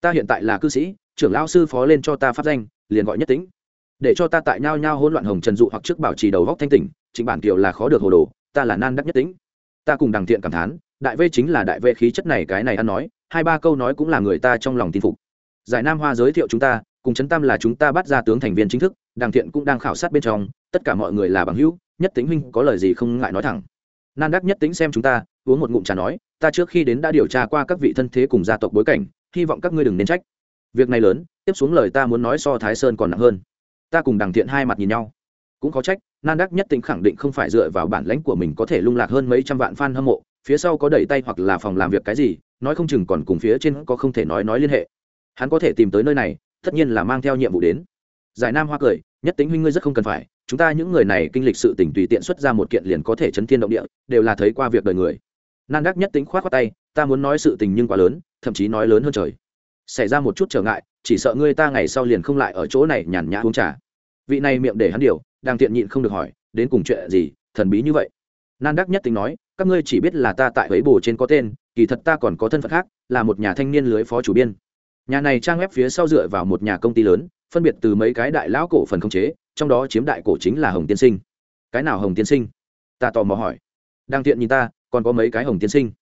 ta hiện tại là cư sĩ, trưởng lao sư phó lên cho ta pháp danh, liền gọi nhất tính để cho ta tại nhau nhau hỗn loạn hồng trần dụ hoặc trước bảo trì đầu góc thanh tỉnh, chính bản kiều là khó được hồ đồ, ta là nan đắc nhất tính ta cùng đằng thiện cảm thán, đại vê chính là đại vê khí chất này cái này ăn nói hai ba câu nói cũng là người ta trong lòng tin phục. Giải nam hoa giới thiệu chúng ta, cùng chấn tam là chúng ta bắt ra tướng thành viên chính thức đàng thiện cũng đang khảo sát bên trong, tất cả mọi người là bằng hữu, nhất tính huynh có lời gì không ngại nói thẳng. Nan đắc nhất tính xem chúng ta, uống một ngụm trà nói, ta trước khi đến đã điều tra qua các vị thân thế cùng gia tộc bối cảnh, hy vọng các ngươi đừng nên trách. Việc này lớn, tiếp xuống lời ta muốn nói so thái sơn còn nặng hơn. Ta cùng đằng thiện hai mặt nhìn nhau. Cũng có trách, nan đắc nhất tính khẳng định không phải dựa vào bản lãnh của mình có thể lung lạc hơn mấy trăm vạn fan hâm mộ phía sau có đẩy tay hoặc là phòng làm việc cái gì, nói không chừng còn cùng phía trên có không thể nói nói liên hệ. Hắn có thể tìm tới nơi này, tất nhiên là mang theo nhiệm vụ đến. Giải nam hoa cười, nhất tính huynh ngươi rất không cần phải, chúng ta những người này kinh lịch sự tỉnh tùy tiện xuất ra một kiện liền có thể chấn thiên động địa, đều là thấy qua việc đời người. Nan đắc nhất tính khoát khoát tay, ta muốn nói sự tình nhưng quá lớn, thậm chí nói lớn hơn trời. Xảy ra một chút trở ngại, chỉ sợ ngươi ta ngày sau liền không lại ở chỗ này nhàn nhã uống trà. Vị này miệng để hắn điều, đang tiện nhịn không được hỏi, đến cùng chuyện gì, thần bí như vậy? Nan đắc nhất tính nói, các ngươi chỉ biết là ta tại ấy bồ trên có tên, kỳ thật ta còn có thân phận khác, là một nhà thanh niên lưới phó chủ biên. Nhà này trang web phía sau dựa vào một nhà công ty lớn, phân biệt từ mấy cái đại lão cổ phần không chế, trong đó chiếm đại cổ chính là hồng tiên sinh. Cái nào hồng tiên sinh? Ta tò mò hỏi. Đang tiện nhìn ta, còn có mấy cái hồng tiên sinh.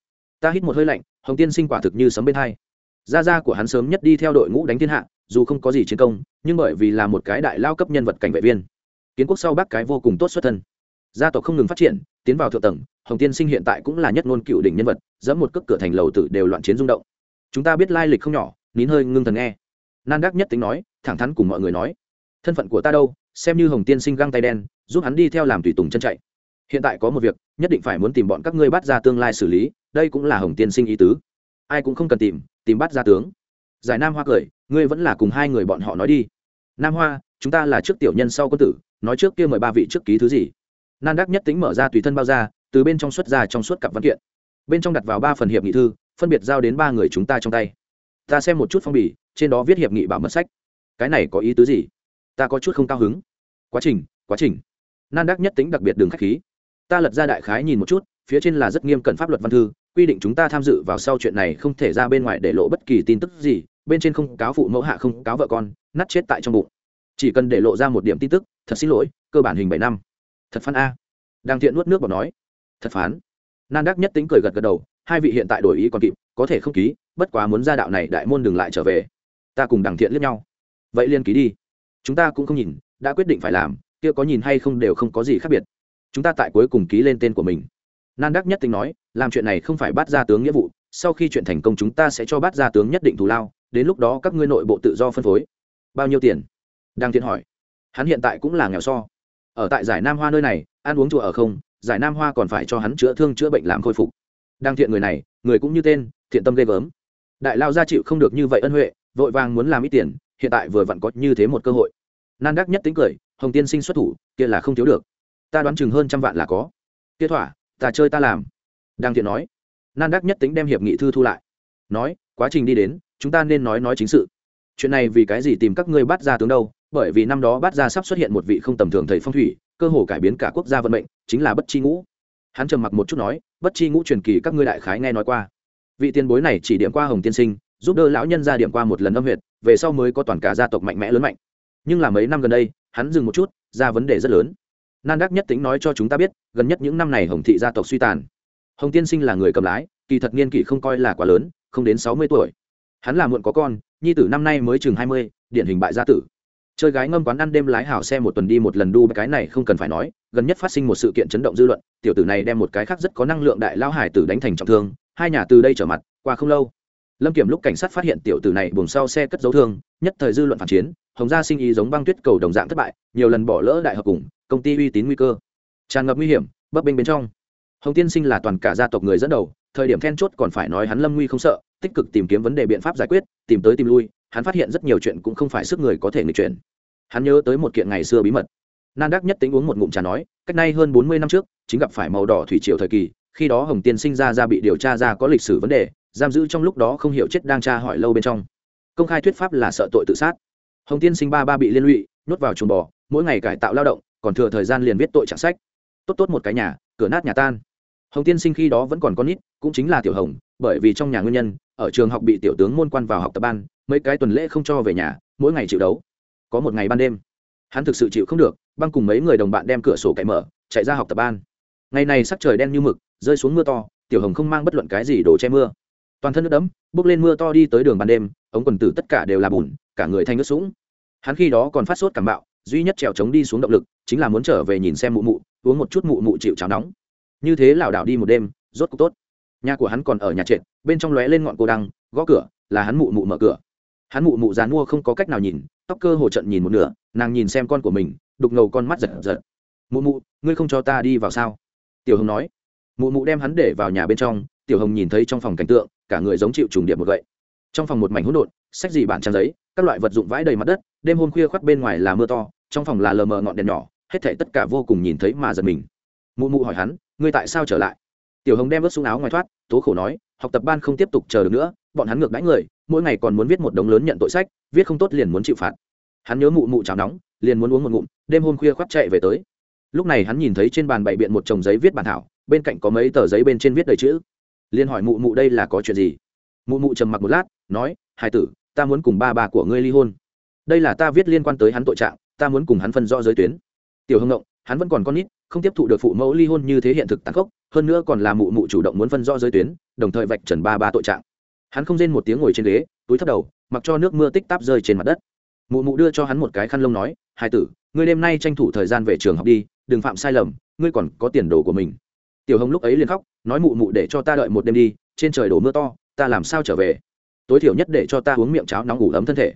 Ta hít một hơi lạnh, hồng tiên sinh quả thực như sấm bên hai. Gia gia của hắn sớm nhất đi theo đội ngũ đánh thiên hạ, dù không có gì chiến công, nhưng bởi vì là một cái đại lao cấp nhân vật cảnh vệ viên, kiến quốc sau bác cái vô cùng tốt xuất thân gia tộc không ngừng phát triển, tiến vào thượng tầng, hồng tiên sinh hiện tại cũng là nhất ngôn cựu đỉnh nhân vật dẫm một cước cửa thành lầu tử đều loạn chiến rung động. Chúng ta biết lai lịch không nhỏ, nín hơi ngưng thần nghe. Nan đắc nhất tính nói, thẳng thắn cùng mọi người nói, thân phận của ta đâu? Xem như hồng tiên sinh găng tay đen, giúp hắn đi theo làm tùy tùng chân chạy. Hiện tại có một việc, nhất định phải muốn tìm bọn các ngươi bắt ra tương lai xử lý, đây cũng là hồng tiên sinh ý tứ. Ai cũng không cần tìm tìm bắt ra tướng. Giải nam hoa cười, ngươi vẫn là cùng hai người bọn họ nói đi. Nam hoa, chúng ta là trước tiểu nhân sau quân tử, nói trước kia mời ba vị trước ký thứ gì? Nan đắc nhất tính mở ra tùy thân bao ra, từ bên trong xuất ra trong suốt cặp văn kiện. Bên trong đặt vào ba phần hiệp nghị thư, phân biệt giao đến ba người chúng ta trong tay. Ta xem một chút phong bì, trên đó viết hiệp nghị bảo mật sách. Cái này có ý tứ gì? Ta có chút không cao hứng. Quá trình quá trình. Nan đắc nhất tính đặc biệt đường k h á c h khí. Ta lật ra đại khái nhìn một chút, phía trên là rất nghiêm cẩn pháp luật văn thư, quy định chúng ta tham dự vào sau chuyện này không thể ra bên ngoài để lộ bất kỳ tin tức gì, bên trên không cáo phụ mẫu hạ không cáo vợ con, nát chết tại trong bụng. Chỉ cần để lộ ra một điểm tin tức, thật xin lỗi, cơ bản hình bảy năm thật phán a. Đang thiện nuốt nước vào nói, thật phán. Nan đắc nhất tính cười gật gật đầu, hai vị hiện tại đổi ý còn kịp, có thể không ký, bất quá muốn ra đạo này đại môn đừng lại trở về. Ta cùng đằng thiện liếc nhau. Vậy liên ký đi. Chúng ta cũng không nhìn, đã quyết định phải làm, kia có nhìn hay không đều không có gì khác biệt. Chúng ta tại cuối cùng ký lên tên của mình. Nan đắc nhất tính nói, làm chuyện này không phải bắt ra tướng nghĩa vụ, sau khi chuyện thành công chúng ta sẽ cho bắt ra tướng nhất định thù lao, đến lúc đó các ngươi nội bộ tự do phân phối. Bao nhiêu tiền? Đang thiện hỏi. Hắn hiện tại cũng là nghèo so ở tại giải nam hoa nơi này, ăn uống chùa ở không, giải nam hoa còn phải cho hắn chữa thương chữa bệnh làm khôi phục. Đang thiện người này, người cũng như tên, thiện tâm ghê gớm. Đại lao gia chịu không được như vậy ân huệ, vội vàng muốn làm ít tiền, hiện tại vừa vặn có như thế một cơ hội. Nan đắc nhất tính cười, hồng tiên sinh xuất thủ, kia là không thiếu được. Ta đoán chừng hơn trăm vạn là có. Kia thỏa, ta chơi ta làm. Đang thiện nói, nan đắc nhất tính đem hiệp nghị thư thu lại. Nói, quá trình đi đến, chúng ta nên nói nói chính sự. Chuyện này vì cái gì tìm các ngươi bắt ra tướng đâu? Bởi vì năm đó bát gia sắp xuất hiện một vị không tầm thường thầy phong thủy, cơ hồ cải biến cả quốc gia vận mệnh, chính là bất chi ngũ. Hắn trầm mặc một chút nói, bất chi ngũ truyền kỳ các ngươi đại khái nghe nói qua. Vị tiền bối này chỉ điểm qua hồng tiên sinh, giúp đỡ lão nhân ra điểm qua một lần âm huyệt, về sau mới có toàn cả gia tộc mạnh mẽ lớn mạnh. Nhưng là mấy năm gần đây, hắn dừng một chút, ra vấn đề rất lớn. Nan đắc nhất tính nói cho chúng ta biết, gần nhất những năm này hồng thị gia tộc suy tàn. Hồng tiên sinh là người cầm lái, kỳ thật niên kỷ không coi là quá lớn, không đến sáu mươi tuổi. Hắn là muộn có con, nhi tử năm nay mới chừng hai mươi, điển hình bại gia tử chơi gái ngâm quán ăn đêm lái hảo xe một tuần đi một lần đu, cái này không cần phải nói, gần nhất phát sinh một sự kiện chấn động dư luận, tiểu tử này đem một cái khác rất có năng lượng đại lao hải tử đánh thành trọng thương, hai nhà từ đây trở mặt, qua không lâu. Lâm kiểm lúc cảnh sát phát hiện tiểu tử này buồng sau xe cất dấu thương, nhất thời dư luận phản chiến, hồng gia sinh ý giống băng tuyết cầu đồng dạng thất bại, nhiều lần bỏ lỡ đại hợp cùng, công ty uy tín nguy cơ. Tràn ngập nguy hiểm, bấp bênh bên trong. Hồng tiên sinh là toàn cả gia tộc người dẫn đầu, thời điểm then chốt còn phải nói hắn lâm nguy không sợ, tích cực tìm kiếm vấn đề biện pháp giải quyết, tìm tới tìm lui hắn phát hiện rất nhiều chuyện cũng không phải sức người có thể nghịch chuyển. Hắn nhớ tới một kiện ngày xưa bí mật. Nan đắc nhất tính uống một ngụm trà nói, cách nay hơn bốn mươi năm trước, chính gặp phải màu đỏ thủy triều thời kỳ, khi đó hồng tiên sinh ra ra bị điều tra ra có lịch sử vấn đề, giam giữ trong lúc đó không hiểu chết đang tra hỏi lâu bên trong. Công khai thuyết pháp là sợ tội tự sát. Hồng tiên sinh ba ba bị liên lụy, nhốt vào chuồng bò, mỗi ngày cải tạo lao động, còn thừa thời gian liền viết tội trạng sách. Tốt tốt một cái nhà, cửa nát nhà tan. Hồng tiên sinh khi đó vẫn còn con nít, cũng chính là tiểu hồng, bởi vì trong nhà nguyên nhân, ở trường học bị tiểu tướng môn quan vào học tập ban mấy cái tuần lễ không cho về nhà, mỗi ngày chịu đấu. Có một ngày ban đêm, hắn thực sự chịu không được, băng cùng mấy người đồng bạn đem cửa sổ cậy mở, chạy ra học tập ban. Ngày này sắc trời đen như mực, rơi xuống mưa to, tiểu hồng không mang bất luận cái gì đồ che mưa. Toàn thân nước đẫm, bước lên mưa to đi tới đường ban đêm, ống quần tử tất cả đều là bùn, cả người thanh nước sũng. Hắn khi đó còn phát sốt cảm bạo, duy nhất trèo trống đi xuống động lực, chính là muốn trở về nhìn xem mụ mụ, uống một chút mụ mụ chịu cháo nóng. Như thế lảo đảo đi một đêm, rốt cuộc tốt. Nhà của hắn còn ở nhà trệt, bên trong lóe lên ngọn cô đăng, gõ cửa, là hắn mụ mụ mở cửa hắn mụ mụ dán mua không có cách nào nhìn, tóc cơ hồ trận nhìn một nửa, nàng nhìn xem con của mình, đục ngầu con mắt giật giật. Mụ mụ, ngươi không cho ta đi vào sao? Tiểu hồng nói. Mụ mụ đem hắn để vào nhà bên trong, tiểu hồng nhìn thấy trong phòng cảnh tượng, cả người giống chịu trùng điệp một gậy trong phòng một mảnh hỗn độn, sách gì bản trang giấy, các loại vật dụng vãi đầy mặt đất, đêm hôm khuya khoắt bên ngoài là mưa to, trong phòng là lờ mờ ngọn đèn nhỏ, hết thảy tất cả vô cùng nhìn thấy mà giật mình. Mụ mụ hỏi hắn, ngươi tại sao trở lại? Tiểu hồng đem ướt xuống áo ngoài thoát, tố khổ nói, học tập ban không tiếp tục chờ được nữa, bọn hắn ngược đãi người mỗi ngày còn muốn viết một đống lớn nhận tội sách, viết không tốt liền muốn chịu phạt. Hắn nhớ mụ mụ cháo nóng, liền muốn uống một ngụm, đêm hôm khuya khoác chạy về tới. Lúc này hắn nhìn thấy trên bàn bày biện một chồng giấy viết bản thảo, bên cạnh có mấy tờ giấy bên trên viết đầy chữ. Liền hỏi mụ mụ đây là có chuyện gì? Mụ mụ trầm mặc một lát, nói hai tử, ta muốn cùng ba bà của ngươi ly hôn. Đây là ta viết liên quan tới hắn tội trạng, ta muốn cùng hắn phân rõ giới tuyến. Tiểu hưng ngộng, hắn vẫn còn con nít, không tiếp thụ được phụ mẫu ly hôn như thế hiện thực tàn khốc, hơn nữa còn là mụ mụ chủ động muốn phân rõ giới tuyến, đồng thời vạch trần ba ba tội trạng hắn không rên một tiếng ngồi trên ghế, túi thấp đầu, mặc cho nước mưa tích táp rơi trên mặt đất. Mụ mụ đưa cho hắn một cái khăn lông nói, hai tử, ngươi đêm nay tranh thủ thời gian về trường học đi, đừng phạm sai lầm, ngươi còn có tiền đồ của mình. Tiểu hồng lúc ấy liền khóc, nói, mụ mụ để cho ta đợi một đêm đi, trên trời đổ mưa to, ta làm sao trở về? Tối thiểu nhất để cho ta uống miệng cháo nóng ngủ ấm thân thể.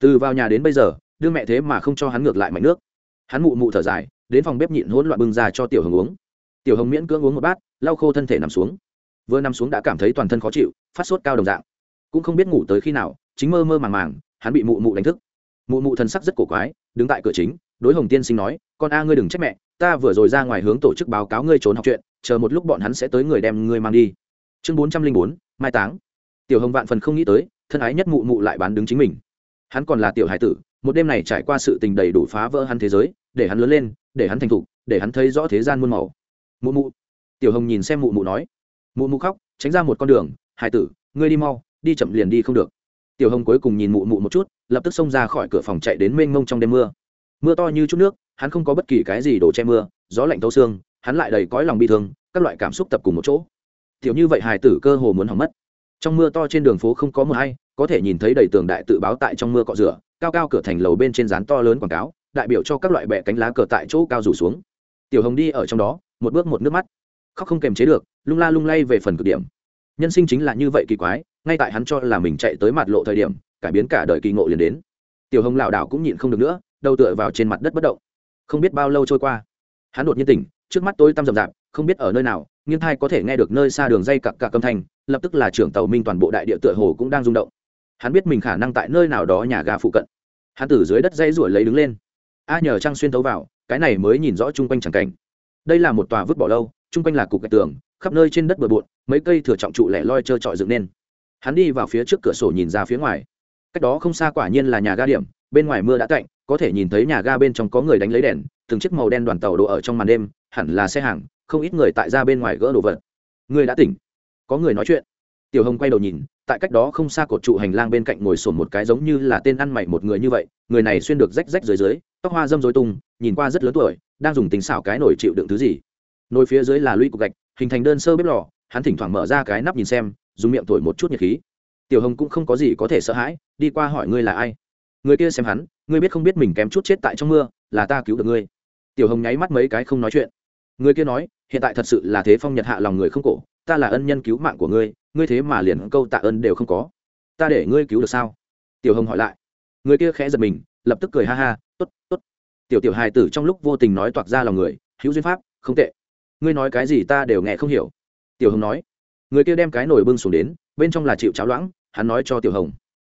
Từ vào nhà đến bây giờ đưa mẹ thế mà không cho hắn ngược lại mạnh nước. Hắn mụ mụ thở dài, đến phòng bếp nhịn hỗn loạn bưng ra cho tiểu hồng uống. Tiểu hồng miễn cưỡng uống một bát, lau khô thân thể nằm xuống vừa nằm xuống đã cảm thấy toàn thân khó chịu, phát sốt cao đồng dạng. Cũng không biết ngủ tới khi nào, chính mơ mơ màng màng, hắn bị mụ mụ đánh thức. Mụ mụ thần sắc rất cổ quái, đứng tại cửa chính, đối hồng tiên sinh nói, con a ngươi đừng trách mẹ, ta vừa rồi ra ngoài hướng tổ chức báo cáo ngươi trốn học chuyện, chờ một lúc bọn hắn sẽ tới người đem ngươi mang đi. Chương bốn trăm linh bốn, mai táng. Tiểu hồng vạn phần không nghĩ tới, thân ái nhất mụ mụ lại bán đứng chính mình. Hắn còn là tiểu hải tử, một đêm này trải qua sự tình đầy đủ phá vỡ hắn thế giới, để hắn lớn lên, để hắn thành thục, để hắn thấy rõ thế gian muôn màu. Mụ mụ. Tiểu hồng nhìn xem mụ mụ nói mụ mụ khóc, tránh ra một con đường, hải tử, ngươi đi mau, đi chậm liền đi không được. Tiểu hồng cuối cùng nhìn mụ mụ một chút, lập tức xông ra khỏi cửa phòng chạy đến mênh mông trong đêm mưa. Mưa to như chút nước, hắn không có bất kỳ cái gì đổ che mưa, gió lạnh thấu xương, hắn lại đầy cõi lòng bi thương, các loại cảm xúc tập cùng một chỗ. Tiểu như vậy Hải tử cơ hồ muốn hỏng mất. Trong mưa to trên đường phố không có mưa hay, có thể nhìn thấy đầy tường đại tự báo tại trong mưa cọ rửa, cao cao cửa thành lầu bên trên dán to lớn quảng cáo, đại biểu cho các loại bẹ cánh lá cờ tại chỗ cao rủ xuống. Tiểu hồng đi ở trong đó, một bước một nước mắt. Khóc không kềm chế được lung la lung lay về phần cực điểm. Nhân sinh chính là như vậy kỳ quái, ngay tại hắn cho là mình chạy tới mặt lộ thời điểm, cải biến cả đời kỳ ngộ liền đến. Tiểu hồng lảo đảo cũng nhịn không được nữa, đầu tựa vào trên mặt đất bất động. Không biết bao lâu trôi qua, hắn đột nhiên tỉnh, trước mắt tôi tăm rậm rạp, không biết ở nơi nào, nghiêng thai có thể nghe được nơi xa đường dây cặp cặp âm thanh, lập tức là trưởng tàu minh toàn bộ đại địa tựa hồ cũng đang rung động. Hắn biết mình khả năng tại nơi nào đó nhà ga phụ cận. Hắn từ dưới đất dây ruổi lấy đứng lên. A nhờ trăng xuyên tấu vào, cái này mới nhìn rõ chung quanh chẳng cảnh. Đây là một tòa vứt bỏ lâu, chung quanh là cục gạch tường khắp nơi trên đất bừa bộn, mấy cây thừa trọng trụ lẻ loi trơ trọi dựng nên. Hắn đi vào phía trước cửa sổ nhìn ra phía ngoài. Cách đó không xa quả nhiên là nhà ga điểm, bên ngoài mưa đã cạnh có thể nhìn thấy nhà ga bên trong có người đánh lấy đèn, từng chiếc màu đen đoàn tàu đổ ở trong màn đêm, hẳn là xe hàng, không ít người tại ra bên ngoài gỡ đồ vật. Người đã tỉnh. Có người nói chuyện. Tiểu hồng quay đầu nhìn, tại cách đó không xa cột trụ hành lang bên cạnh ngồi sổn một cái giống như là tên ăn mày một người như vậy, người này xuyên được rách rách dưới dưới, tóc hoa dâm dối tung, nhìn qua rất lớn tuổi, đang dùng tính xảo cái nổi chịu đựng thứ gì. Nồi phía dưới là lũy cục gạch hình thành đơn sơ bếp lò, hắn thỉnh thoảng mở ra cái nắp nhìn xem, dùng miệng thổi một chút nhiệt khí. Tiểu hồng cũng không có gì có thể sợ hãi, đi qua hỏi ngươi là ai. Người kia xem hắn, ngươi biết không biết mình kém chút chết tại trong mưa, là ta cứu được ngươi. Tiểu hồng nháy mắt mấy cái không nói chuyện. Người kia nói, hiện tại thật sự là thế phong nhật hạ lòng người không cổ, ta là ân nhân cứu mạng của ngươi ngươi thế mà liền câu tạ ơn đều không có. Ta để ngươi cứu được sao? Tiểu hồng hỏi lại. Người kia khẽ giật mình, lập tức cười ha ha t ố t t ố t tiểu tiểu hài tử trong lúc vô tình nói toạc ra lòng người, hữu duyên pháp, không tệ ngươi nói cái gì ta đều nghe không hiểu. Tiểu hồng nói. Người kia đem cái nồi bưng xuống đến, bên trong là chịu cháo loãng, hắn nói cho tiểu hồng.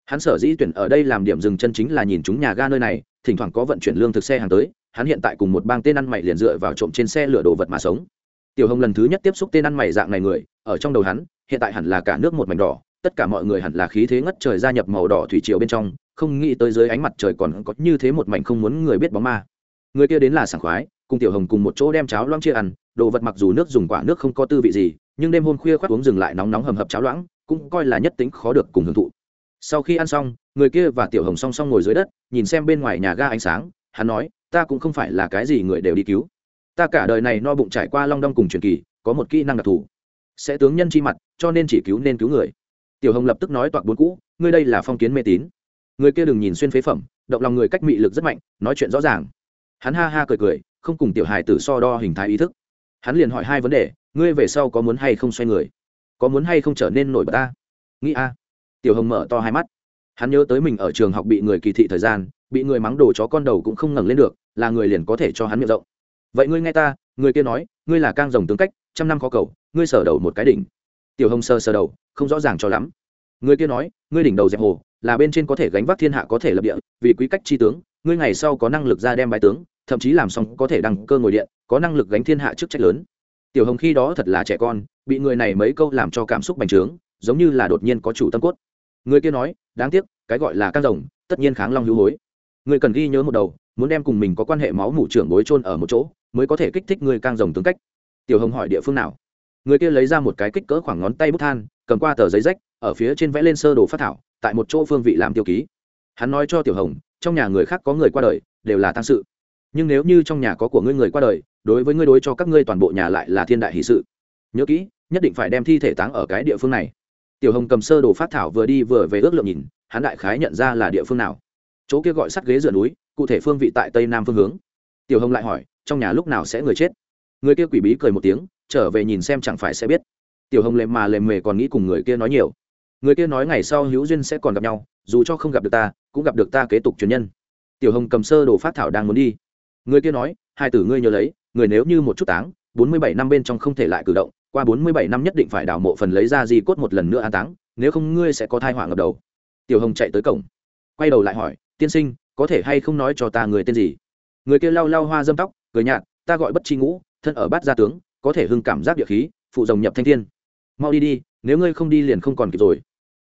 Hắn sở dĩ tuyển ở đây làm điểm dừng chân chính là nhìn chúng nhà ga nơi này, thỉnh thoảng có vận chuyển lương thực xe hàng tới, hắn hiện tại cùng một bang tên ăn mày liền dựa vào trộm trên xe lửa đồ vật mà sống. Tiểu hồng lần thứ nhất tiếp xúc tên ăn mày dạng này người, ở trong đầu hắn, hiện tại hẳn là cả nước một mảnh đỏ, tất cả mọi người hẳn là khí thế ngất trời gia nhập màu đỏ thủy triều bên trong, không nghĩ tới dưới ánh mặt trời còn có như thế một mảnh không muốn người biết bóng ma. Người kia đến là sảng khoái, cùng tiểu hồng cùng một chỗ đem cháo loãng chia ăn đồ vật mặc dù nước dùng quả nước không có tư vị gì, nhưng đêm hôm khuya khoác uống dừng lại nóng nóng hầm hập cháo loãng, cũng coi là nhất tính khó được cùng hưởng thụ. Sau khi ăn xong, người kia và tiểu hồng song song ngồi dưới đất, nhìn xem bên ngoài nhà ga ánh sáng, hắn nói, ta cũng không phải là cái gì người đều đi cứu. Ta cả đời này no bụng trải qua long đong cùng truyền kỳ, có một kỹ năng đặc thù. Sẽ tướng nhân chi mặt, cho nên chỉ cứu nên cứu người. Tiểu hồng lập tức nói toạc bốn cũ, ngươi đây là phong kiến mê tín. Người kia đừng nhìn xuyên phế phẩm, động lòng người cách mị lực rất mạnh, nói chuyện rõ ràng. Hắn ha ha cười cười, không cùng tiểu hài tử so đo hình thái ý thức hắn liền hỏi hai vấn đề, ngươi về sau có muốn hay không xoay người? Có muốn hay không trở nên nổi bật ta? Nghĩ a. Tiểu hồng mở to hai mắt. Hắn nhớ tới mình ở trường học bị người kỳ thị thời gian, bị người mắng đồ chó con đầu cũng không ngẩng lên được, là người liền có thể cho hắn miệng rộng. Vậy ngươi nghe ta, người kia nói, ngươi là cang rồng tướng cách, trăm năm khó cầu, ngươi sở đầu một cái đỉnh. Tiểu hồng sơ sơ đầu, không rõ ràng cho lắm. Người kia nói, ngươi đỉnh đầu dẹp hồ, là bên trên có thể gánh vác thiên hạ có thể lập địa, vì quý cách tri tướng, ngươi ngày sau có năng lực ra đem bài tướng, thậm chí làm xong có thể đăng cơ ngồi điện có năng lực gánh thiên hạ chức trách lớn. Tiểu hồng khi đó thật là trẻ con, bị người này mấy câu làm cho cảm xúc bành trướng, giống như là đột nhiên có chủ tâm cốt. Người kia nói, đáng tiếc, cái gọi là căng rồng, tất nhiên kháng long hữu hối. Người cần ghi nhớ một đầu, muốn đem cùng mình có quan hệ máu mủ trưởng bối trôn ở một chỗ, mới có thể kích thích người căng rồng tướng cách. Tiểu hồng hỏi địa phương nào? Người kia lấy ra một cái kích cỡ khoảng ngón tay bút than, cầm qua tờ giấy rách, ở phía trên vẽ lên sơ đồ phát thảo, tại một chỗ phương vị làm tiêu ký. Hắn nói cho tiểu hồng, trong nhà người khác có người qua đời, đều là tăng sự nhưng nếu như trong nhà có của ngươi người qua đời, đối với ngươi đối cho các ngươi toàn bộ nhà lại là thiên đại hỷ sự. Nhớ kỹ, nhất định phải đem thi thể táng ở cái địa phương này. Tiểu hồng cầm sơ đồ phát thảo vừa đi vừa về ước lượng nhìn, hắn đại khái nhận ra là địa phương nào. Chỗ kia gọi sắt ghế dựa núi, cụ thể phương vị tại tây nam phương hướng. Tiểu hồng lại hỏi, trong nhà lúc nào sẽ người chết? Người kia quỷ bí cười một tiếng, trở về nhìn xem chẳng phải sẽ biết. Tiểu hồng lệ mà lệ mề còn nghĩ cùng người kia nói nhiều. Người kia nói ngày sau hữu duyên sẽ còn gặp nhau, dù cho không gặp được ta, cũng gặp được ta kế tục truyền nhân. Tiểu hồng cầm sơ đồ phát thảo đang muốn đi người kia nói, hai tử ngươi nhớ lấy, người nếu như một chút táng, bốn mươi bảy năm bên trong không thể lại cử động, qua bốn mươi bảy năm nhất định phải đào mộ phần lấy ra di cốt một lần nữa an táng, nếu không ngươi sẽ có thai họa ngập đầu. Tiểu hồng chạy tới cổng. Quay đầu lại hỏi, tiên sinh, có thể hay không nói cho ta người tên gì? Người kia lau lau hoa dâm tóc, cười nhạt, ta gọi bất chi ngũ, thân ở bát gia tướng, có thể hưng cảm giác địa khí, phụ rồng nhập thanh thiên. Mau đi đi, nếu ngươi không đi liền không còn kịp rồi.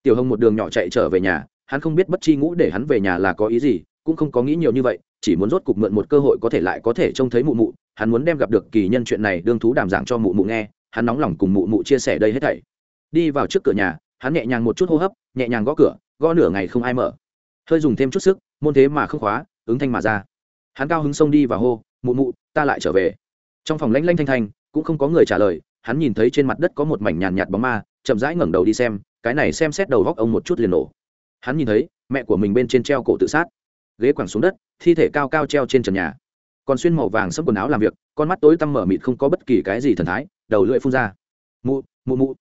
Tiểu hồng một đường nhỏ chạy trở về nhà, hắn không biết bất chi ngũ để hắn về nhà là có ý gì cũng không có nghĩ nhiều như vậy, chỉ muốn rốt cục mượn một cơ hội có thể lại có thể trông thấy mụ mụ. Hắn muốn đem gặp được kỳ nhân chuyện này đương thú đàm giảng cho mụ mụ nghe, hắn nóng lòng cùng mụ mụ chia sẻ đây hết thảy. Đi vào trước cửa nhà, hắn nhẹ nhàng một chút hô hấp, nhẹ nhàng gõ cửa, gõ nửa ngày không ai mở. Hơi dùng thêm chút sức, môn thế mà không khóa, ứng thanh mà ra. Hắn cao hứng xông đi và hô, mụ mụ, ta lại trở về. Trong phòng lanh lanh thanh thanh, cũng không có người trả lời, hắn nhìn thấy trên mặt đất có một mảnh nhàn nhạt bóng ma, chậm rãi ngẩng đầu đi xem, cái này xem xét đầu góc ông một chút liền nổ. Hắn nhìn thấy, mẹ của mình bên trên treo cổ tự sát ghế quẳng xuống đất, thi thể cao cao treo trên trần nhà. Còn xuyên màu vàng sẫm quần áo làm việc, con mắt tối tăm mở mịt không có bất kỳ cái gì thần thái, đầu lưỡi phun ra. Mụ mụ mụ.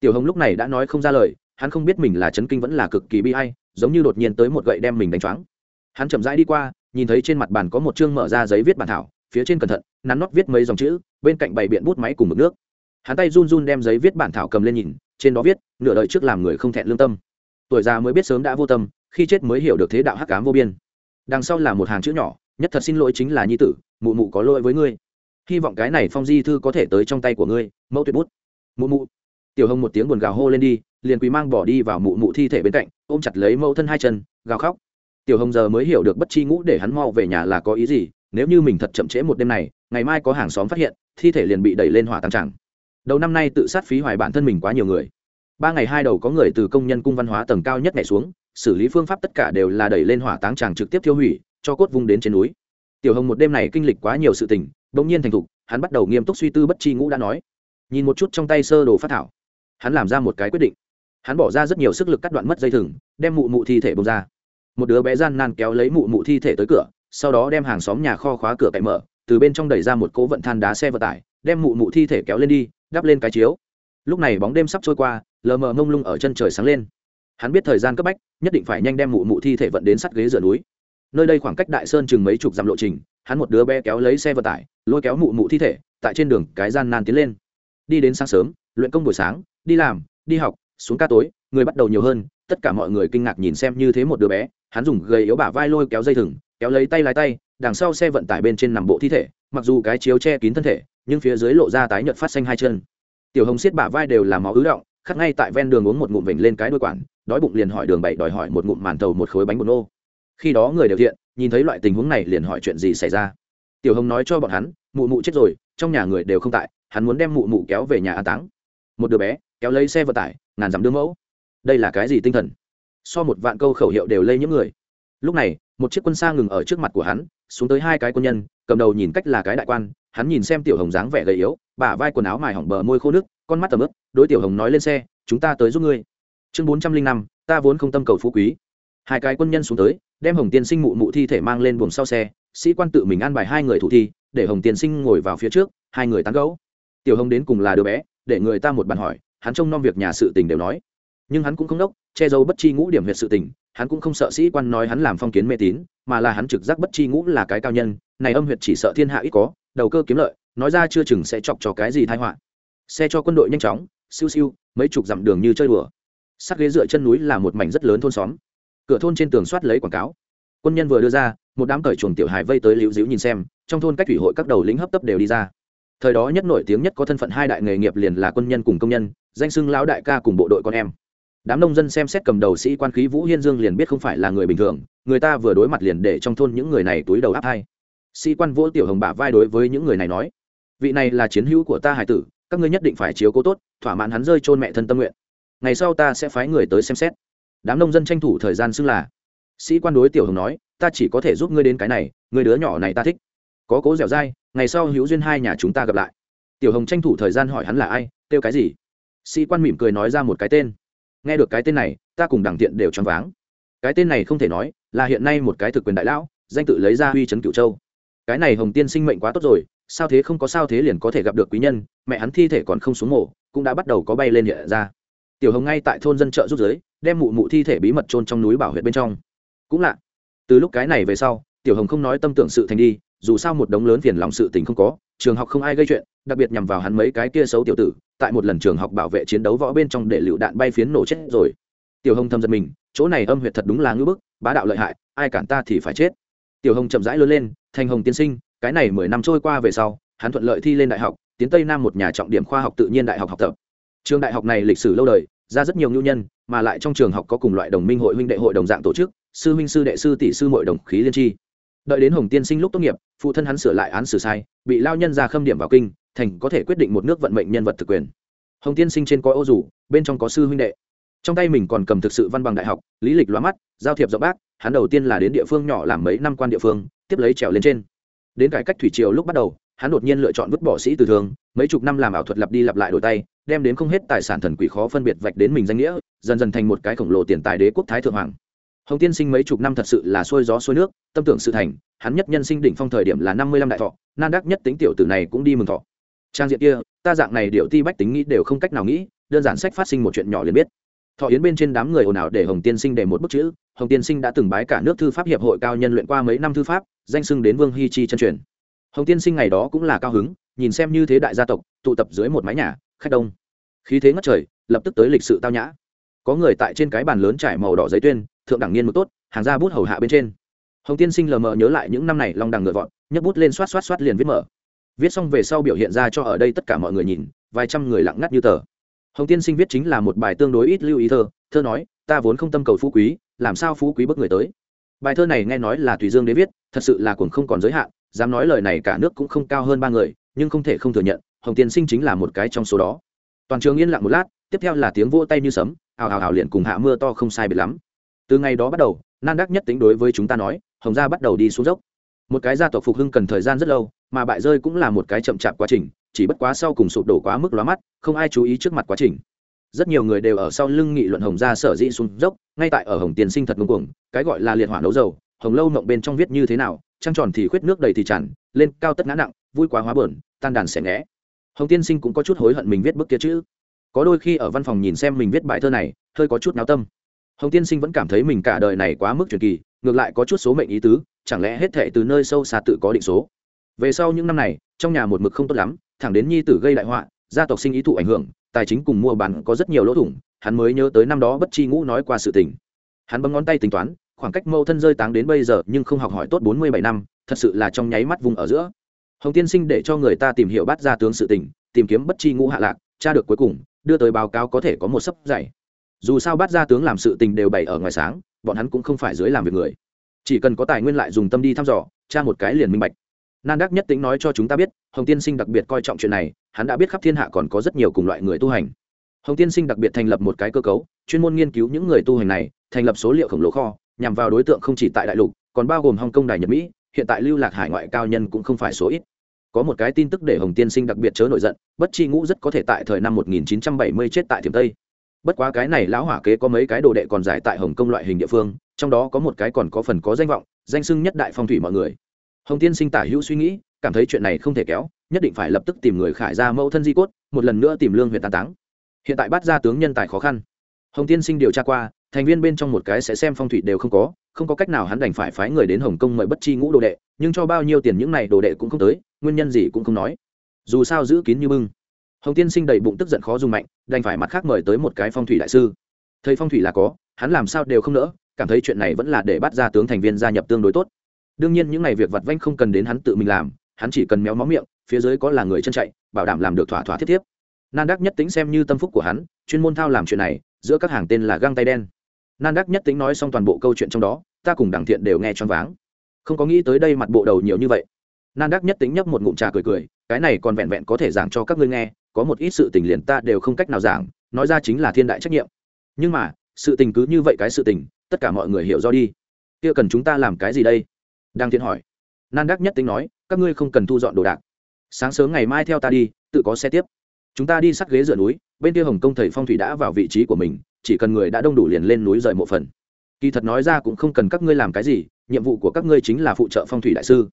Tiểu hồng lúc này đã nói không ra lời, hắn không biết mình là chấn kinh vẫn là cực kỳ bi hay giống như đột nhiên tới một gậy đem mình đánh choáng. Hắn chậm rãi đi qua, nhìn thấy trên mặt bàn có một chương mở ra giấy viết bản thảo, phía trên cẩn thận, nắn nót viết mấy dòng chữ, bên cạnh bày biện bút máy cùng mực nước. Hắn tay run run đem giấy viết bản thảo cầm lên nhìn, trên đó viết, nửa đời trước làm người không thẹn lương tâm. Tuổi già mới biết sớm đã vô tâm, khi chết mới hiểu được thế đạo hắc cám vô biên đằng sau là một hàng chữ nhỏ, nhất thật xin lỗi chính là nhi tử, mụ mụ có lỗi với ngươi. Hy vọng cái này phong di thư có thể tới trong tay của ngươi, mẫu tuyệt bút. Mụ mụ. Tiểu hồng một tiếng buồn gào hô lên đi, liền quý mang bỏ đi vào mụ mụ thi thể bên cạnh, ôm chặt lấy mẫu thân hai chân, gào khóc. Tiểu hồng giờ mới hiểu được bất chi ngũ để hắn mau về nhà là có ý gì, nếu như mình thật chậm trễ một đêm này, ngày mai có hàng xóm phát hiện, thi thể liền bị đẩy lên hỏa tăng tràng. Đầu năm nay tự sát phí hoài bản thân mình quá nhiều người. Ba ngày hai đầu có người từ công nhân cung văn hóa tầng cao nhất nhảy xuống xử lý phương pháp tất cả đều là đẩy lên hỏa táng tràng trực tiếp tiêu hủy, cho cốt vung đến trên núi. Tiểu hồng một đêm này kinh lịch quá nhiều sự tình, bỗng nhiên thành thục, hắn bắt đầu nghiêm túc suy tư bất chi ngũ đã nói. Nhìn một chút trong tay sơ đồ phát thảo, hắn làm ra một cái quyết định. Hắn bỏ ra rất nhiều sức lực cắt đoạn mất dây thừng, đem mụ mụ thi thể bông ra. Một đứa bé gian nan kéo lấy mụ mụ thi thể tới cửa, sau đó đem hàng xóm nhà kho khóa cửa cậy mở, từ bên trong đẩy ra một cỗ vận than đá xe vận tải, đem mụ mụ thi thể kéo lên đi, đắp lên cái chiếu. Lúc này bóng đêm sắp trôi qua, lờ mờ mông lung ở chân trời sáng lên hắn biết thời gian cấp bách, nhất định phải nhanh đem mụ mụ thi thể vận đến sắt ghế rửa núi. Nơi đây khoảng cách đại sơn chừng mấy chục dặm lộ trình, hắn một đứa bé kéo lấy xe vận tải, lôi kéo mụ mụ thi thể, tại trên đường cái gian nan tiến lên. Đi đến sáng sớm, luyện công buổi sáng, đi làm, đi học, xuống ca tối, người bắt đầu nhiều hơn, tất cả mọi người kinh ngạc nhìn xem như thế một đứa bé, hắn dùng gầy yếu bả vai lôi kéo dây thừng, kéo lấy tay lái tay, đằng sau xe vận tải bên trên nằm bộ thi thể, mặc dù cái chiếu che kín thân thể, nhưng phía dưới lộ ra tái nhợt phát xanh hai chân. Tiểu hồng xiết bả vai đều là máu ứ động, khắc ngay tại ven đường uống một ngụm vịnh lên cái đuôi quản đói bụng liền hỏi đường bảy đòi hỏi một ngụm màn tàu một khối bánh bột nô. Khi đó người đều thiện, nhìn thấy loại tình huống này liền hỏi chuyện gì xảy ra. Tiểu hồng nói cho bọn hắn, mụ mụ chết rồi, trong nhà người đều không tại, hắn muốn đem mụ mụ kéo về nhà an táng. Một đứa bé, kéo lấy xe vận tải, ngàn dặm đương mẫu. Đây là cái gì tinh thần? So một vạn câu khẩu hiệu đều lây những người. Lúc này, một chiếc quân xa ngừng ở trước mặt của hắn, xuống tới hai cái quân nhân, cầm đầu nhìn cách là cái đại quan, hắn nhìn xem tiểu hồng dáng vẻ gầy yếu, bả vai quần áo mài hỏng bờ môi khô nước, con mắt tầm ướp, đối tiểu hồng nói lên xe, chúng ta tới giúp ngươi chương bốn trăm linh năm, ta vốn không tâm cầu phú quý. Hai cái quân nhân xuống tới, đem hồng tiên sinh mụ mụ thi thể mang lên buồng sau xe, sĩ quan tự mình an bài hai người thủ thi, để hồng tiên sinh ngồi vào phía trước, hai người tán gẫu. Tiểu hồng đến cùng là đứa bé, để người ta một bàn hỏi, hắn trông nom việc nhà sự tình đều nói. Nhưng hắn cũng không đốc, che giấu bất chi ngũ điểm huyệt sự tình, hắn cũng không sợ sĩ quan nói hắn làm phong kiến mê tín, mà là hắn trực giác bất chi ngũ là cái cao nhân, này âm huyệt chỉ sợ thiên hạ ít có, đầu cơ kiếm lợi, nói ra chưa chừng sẽ chọc cho cái gì tai họa. Xe cho quân đội nhanh chóng, siêu siêu, mấy chục dặm đường như chơi đùa sát ghế dựa chân núi là một mảnh rất lớn thôn xóm. Cửa thôn trên tường soát lấy quảng cáo. Quân nhân vừa đưa ra, một đám cởi chuồng tiểu hài vây tới liễu diễu nhìn xem, trong thôn cách thủy hội các đầu lính hấp tấp đều đi ra. Thời đó nhất nổi tiếng nhất có thân phận hai đại nghề nghiệp liền là quân nhân cùng công nhân, danh xưng lão đại ca cùng bộ đội con em. Đám nông dân xem xét cầm đầu sĩ quan khí vũ hiên dương liền biết không phải là người bình thường, người ta vừa đối mặt liền để trong thôn những người này túi đầu áp hai. Sĩ quan vỗ tiểu hồng bả vai đối với những người này nói, vị này là chiến hữu của ta hải tử, các ngươi nhất định phải chiếu cố tốt, thỏa mãn hắn rơi chôn mẹ thân tâm nguyện ngày sau ta sẽ phái người tới xem xét. Đám nông dân tranh thủ thời gian xưng là. Sĩ quan đối tiểu hồng nói, ta chỉ có thể giúp ngươi đến cái này người đứa nhỏ này ta thích. Có cố dẻo dai, ngày sau hữu duyên hai nhà chúng ta gặp lại. Tiểu hồng tranh thủ thời gian hỏi hắn là ai, kêu cái gì. Sĩ quan mỉm cười nói ra một cái tên. Nghe được cái tên này, ta cùng đảng tiện đều choáng váng. Cái tên này không thể nói, là hiện nay một cái thực quyền đại lão, danh tự lấy ra huy trấn cựu châu. Cái này hồng tiên sinh mệnh quá tốt rồi, sao thế không có sao thế liền có thể gặp được quý nhân, mẹ hắn thi thể còn không xuống mổ, cũng đã bắt đầu có bay lên hiện ra tiểu hồng ngay tại thôn dân chợ rút giới đem mụ mụ thi thể bí mật trôn trong núi bảo huyện bên trong. Cũng lạ. Từ lúc cái này về sau, tiểu hồng không nói tâm tưởng sự thành đi, dù sao một đống lớn phiền lòng sự tình không có, trường học không ai gây chuyện, đặc biệt nhằm vào hắn mấy cái kia xấu tiểu tử, tại một lần trường học bảo vệ chiến đấu võ bên trong để lựu đạn bay phiến nổ chết rồi. Tiểu hồng thầm giật mình, chỗ này âm huyệt thật đúng là ngưỡng bức, bá đạo lợi hại, ai cản ta thì phải chết. Tiểu hồng chậm rãi lớn lên, thành hồng tiên sinh, cái này mười năm trôi qua về sau, hắn thuận lợi thi lên đại học, tiến tây nam một nhà trọng điểm khoa học tự nhiên đại học học tập trường đại học này lịch sử lâu đời, ra rất nhiều ngưu nhân, mà lại trong trường học có cùng loại đồng minh hội huynh đệ hội đồng dạng tổ chức, sư huynh sư đệ sư tỷ sư hội đồng khí liên tri. Đợi đến hồng tiên sinh lúc tốt nghiệp, phụ thân hắn sửa lại án xử sai, bị lao nhân ra khâm điểm vào kinh, thành có thể quyết định một nước vận mệnh nhân vật thực quyền. Hồng tiên sinh trên có ô rủ, bên trong có sư huynh đệ. Trong tay mình còn cầm thực sự văn bằng đại học, lý lịch loa mắt, giao thiệp rộng bác, hắn đầu tiên là đến địa phương nhỏ làm mấy năm quan địa phương, tiếp lấy trèo lên trên. Đến cải cách thủy triều lúc bắt đầu, hắn đột nhiên lựa chọn vứt bỏ sĩ từ thường, mấy chục năm làm ảo thuật lặp đi lặp lại đổi tay đem đến không hết tài sản thần quỷ khó phân biệt vạch đến mình danh nghĩa, dần dần thành một cái khổng lồ tiền tài đế quốc thái thượng hoàng. Hồng tiên sinh mấy chục năm thật sự là xuôi gió xuôi nước, tâm tưởng sự thành, hắn nhất nhân sinh đỉnh phong thời điểm là năm mươi lăm đại thọ, nan đắc nhất tính tiểu tử này cũng đi mừng thọ. Trang diện kia, ta dạng này điệu ti bách tính nghĩ đều không cách nào nghĩ, đơn giản sách phát sinh một chuyện nhỏ liền biết. Thọ yến bên trên đám người ồn ào để hồng tiên sinh để một bức chữ, hồng tiên sinh đã từng bái cả nước thư pháp hiệp hội cao nhân luyện qua mấy năm thư pháp, danh sưng đến vương hy chi chân truyền. Hồng tiên sinh ngày đó cũng là cao hứng, nhìn xem như thế đại gia tộc, tụ tập dưới một mái nhà khách đông. Khí thế ngất trời, lập tức tới lịch sự tao nhã. Có người tại trên cái bàn lớn trải màu đỏ giấy tuyên, thượng đẳng nghiên mực tốt, hàng ra bút hầu hạ bên trên. Hồng tiên sinh lờ mờ nhớ lại những năm này long đằng ngựa vọt, nhấc bút lên xoát xoát xoát liền viết mở. Viết xong về sau biểu hiện ra cho ở đây tất cả mọi người nhìn, vài trăm người lặng ngắt như tờ. Hồng tiên sinh viết chính là một bài tương đối ít lưu ý thơ thơ nói, ta vốn không tâm cầu phú quý, làm sao phú quý bức người tới? Bài thơ này nghe nói là tùy dương đế viết, thật sự là cuồng không còn giới hạn, dám nói lời này cả nước cũng không cao hơn ba người, nhưng không thể không thừa nhận hồng tiên sinh chính là một cái trong số đó. Toàn trường yên lặng một lát, tiếp theo là tiếng vỗ tay như sấm, ào ào ào liền cùng hạ mưa to không sai biệt lắm. Từ ngày đó bắt đầu, nan đắc nhất tính đối với chúng ta nói, hồng gia bắt đầu đi xuống dốc. Một cái gia tộc phục hưng cần thời gian rất lâu, mà bại rơi cũng là một cái chậm chạp quá trình, chỉ bất quá sau cùng sụp đổ quá mức lóa mắt, không ai chú ý trước mặt quá trình. Rất nhiều người đều ở sau lưng nghị luận hồng gia sở dĩ xuống dốc, ngay tại ở hồng tiên sinh thật ngưng cuồng, cái gọi là liệt hỏa nấu dầu, hồng lâu mộng bên trong viết như thế nào, trăng tròn thì khuyết nước đầy thì tràn, lên cao tất ngã nặng, vui quá hóa bờn, tan đàn xẻ ngẽ hồng tiên sinh cũng có chút hối hận mình viết bức kia chữ có đôi khi ở văn phòng nhìn xem mình viết bài thơ này, hơi có chút náo tâm. Hồng tiên sinh vẫn cảm thấy mình cả đời này quá mức truyền kỳ, ngược lại có chút số mệnh ý tứ, chẳng lẽ hết thệ từ nơi sâu xa tự có định số? Về sau những năm này, trong nhà một mực không tốt lắm, thẳng đến nhi tử gây đại họa, gia tộc sinh ý thụ ảnh hưởng, tài chính cùng mua bán có rất nhiều lỗ thủng, hắn mới nhớ tới năm đó bất chi ngũ nói qua sự tình. Hắn bấm ngón tay tính toán, khoảng cách mâu thân rơi táng đến bây giờ nhưng không học hỏi tốt bốn mươi bảy năm, thật sự là trong nháy mắt vùng ở giữa hồng tiên sinh để cho người ta tìm hiểu bắt ra tướng sự tình, tìm kiếm bất chi ngũ hạ lạc, tra được cuối cùng, đưa tới báo cáo có thể có một sấp dày dù sao bắt ra tướng làm sự tình đều bày ở ngoài sáng, bọn hắn cũng không phải dưới làm việc người. Chỉ cần có tài nguyên lại dùng tâm đi thăm dò, tra một cái liền minh bạch. Nan đắc nhất tính nói cho chúng ta biết, hồng tiên sinh đặc biệt coi trọng chuyện này, hắn đã biết khắp thiên hạ còn có rất nhiều cùng loại người tu hành. Hồng tiên sinh đặc biệt thành lập một cái cơ cấu, chuyên môn nghiên cứu những người tu hành này, thành lập số liệu khổng lồ kho, nhằm vào đối tượng không chỉ tại đại lục, còn bao gồm Hồng kông đài nhật mỹ hiện tại lưu lạc hải ngoại cao nhân cũng không phải số ít. Có một cái tin tức để hồng tiên sinh đặc biệt chớ nổi giận, bất chi ngũ rất có thể tại thời năm 1970 chết tại thiểm tây. Bất quá cái này lão hỏa kế có mấy cái đồ đệ còn giải tại hồng kông loại hình địa phương, trong đó có một cái còn có phần có danh vọng, danh sưng nhất đại phong thủy mọi người. Hồng tiên sinh tả hữu suy nghĩ, cảm thấy chuyện này không thể kéo, nhất định phải lập tức tìm người khải ra mẫu thân di cốt, một lần nữa tìm lương huyện tàn táng. Hiện tại bắt ra tướng nhân tài khó khăn. Hồng tiên sinh điều tra qua, thành viên bên trong một cái sẽ xem phong thủy đều không có không có cách nào hắn đành phải phái người đến hồng kông mời bất chi ngũ đồ đệ, nhưng cho bao nhiêu tiền những này đồ đệ cũng không tới, nguyên nhân gì cũng không nói. Dù sao giữ kín như bưng. Hồng tiên sinh đầy bụng tức giận khó dùng mạnh, đành phải mặt khác mời tới một cái phong thủy đại sư. Thầy phong thủy là có, hắn làm sao đều không nỡ, cảm thấy chuyện này vẫn là để bắt ra tướng thành viên gia nhập tương đối tốt. Đương nhiên những này việc vặt vanh không cần đến hắn tự mình làm, hắn chỉ cần méo mó miệng, phía dưới có là người chân chạy, bảo đảm làm được thỏa thỏa thiết thiếp nan đắc nhất tính xem như tâm phúc của hắn, chuyên môn thao làm chuyện này, giữa các hàng tên là găng tay đen nan đắc nhất tính nói xong toàn bộ câu chuyện trong đó, ta cùng đảng thiện đều nghe choáng váng. Không có nghĩ tới đây mặt bộ đầu nhiều như vậy. Nan đắc nhất tính nhấp một ngụm trà cười cười, cái này còn vẹn vẹn có thể giảng cho các ngươi nghe, có một ít sự tình liền ta đều không cách nào giảng, nói ra chính là thiên đại trách nhiệm. Nhưng mà, sự tình cứ như vậy cái sự tình, tất cả mọi người hiểu do đi. Kia cần chúng ta làm cái gì đây? Đang thiện hỏi. Nan đắc nhất tính nói, các ngươi không cần thu dọn đồ đạc. Sáng sớm ngày mai theo ta đi, tự có xe tiếp chúng ta đi sát ghế dựa núi, bên kia hồng kông thầy phong thủy đã vào vị trí của mình, chỉ cần người đã đông đủ liền lên núi rời một phần. Kỳ thật nói ra cũng không cần các ngươi làm cái gì, nhiệm vụ của các ngươi chính là phụ trợ phong thủy đại sư.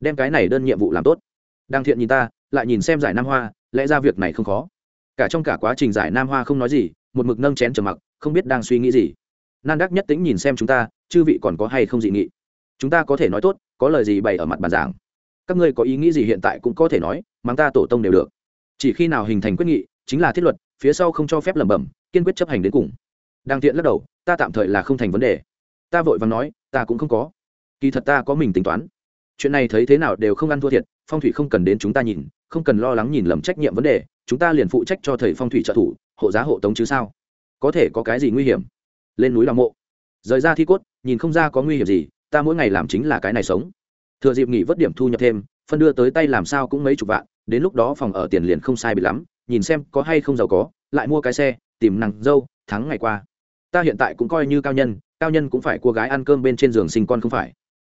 Đem cái này đơn nhiệm vụ làm tốt. Đang thiện nhìn ta, lại nhìn xem giải nam hoa, lẽ ra việc này không khó. Cả trong cả quá trình giải nam hoa không nói gì, một mực nâng chén trầm mặc, không biết đang suy nghĩ gì. Nan đắc nhất tính nhìn xem chúng ta, chư vị còn có hay không dị nghị? Chúng ta có thể nói tốt, có lời gì bày ở mặt bàn giảng. Các ngươi có ý nghĩ gì hiện tại cũng có thể nói mang ta tổ tông đều được chỉ khi nào hình thành quyết nghị, chính là thiết luật, phía sau không cho phép lẩm bẩm, kiên quyết chấp hành đến cùng. Đang tiện lắc đầu, ta tạm thời là không thành vấn đề. Ta vội vàng nói, ta cũng không có. Kỳ thật ta có mình tính toán. Chuyện này thấy thế nào đều không ăn thua thiệt, phong thủy không cần đến chúng ta nhìn, không cần lo lắng nhìn lầm trách nhiệm vấn đề, chúng ta liền phụ trách cho thầy phong thủy trợ thủ, hộ giá hộ tống chứ sao? Có thể có cái gì nguy hiểm? Lên núi làm mộ. Rời ra thi cốt, nhìn không ra có nguy hiểm gì, ta mỗi ngày làm chính là cái này sống. Thừa dịp nghỉ vất điểm thu nhập thêm, phân đưa tới tay làm sao cũng mấy chục vạn đến lúc đó phòng ở tiền liền không sai bị lắm, nhìn xem có hay không giàu có, lại mua cái xe, tìm nàng dâu thắng ngày qua. Ta hiện tại cũng coi như cao nhân cao nhân cũng phải cô gái ăn cơm bên trên giường sinh con không phải.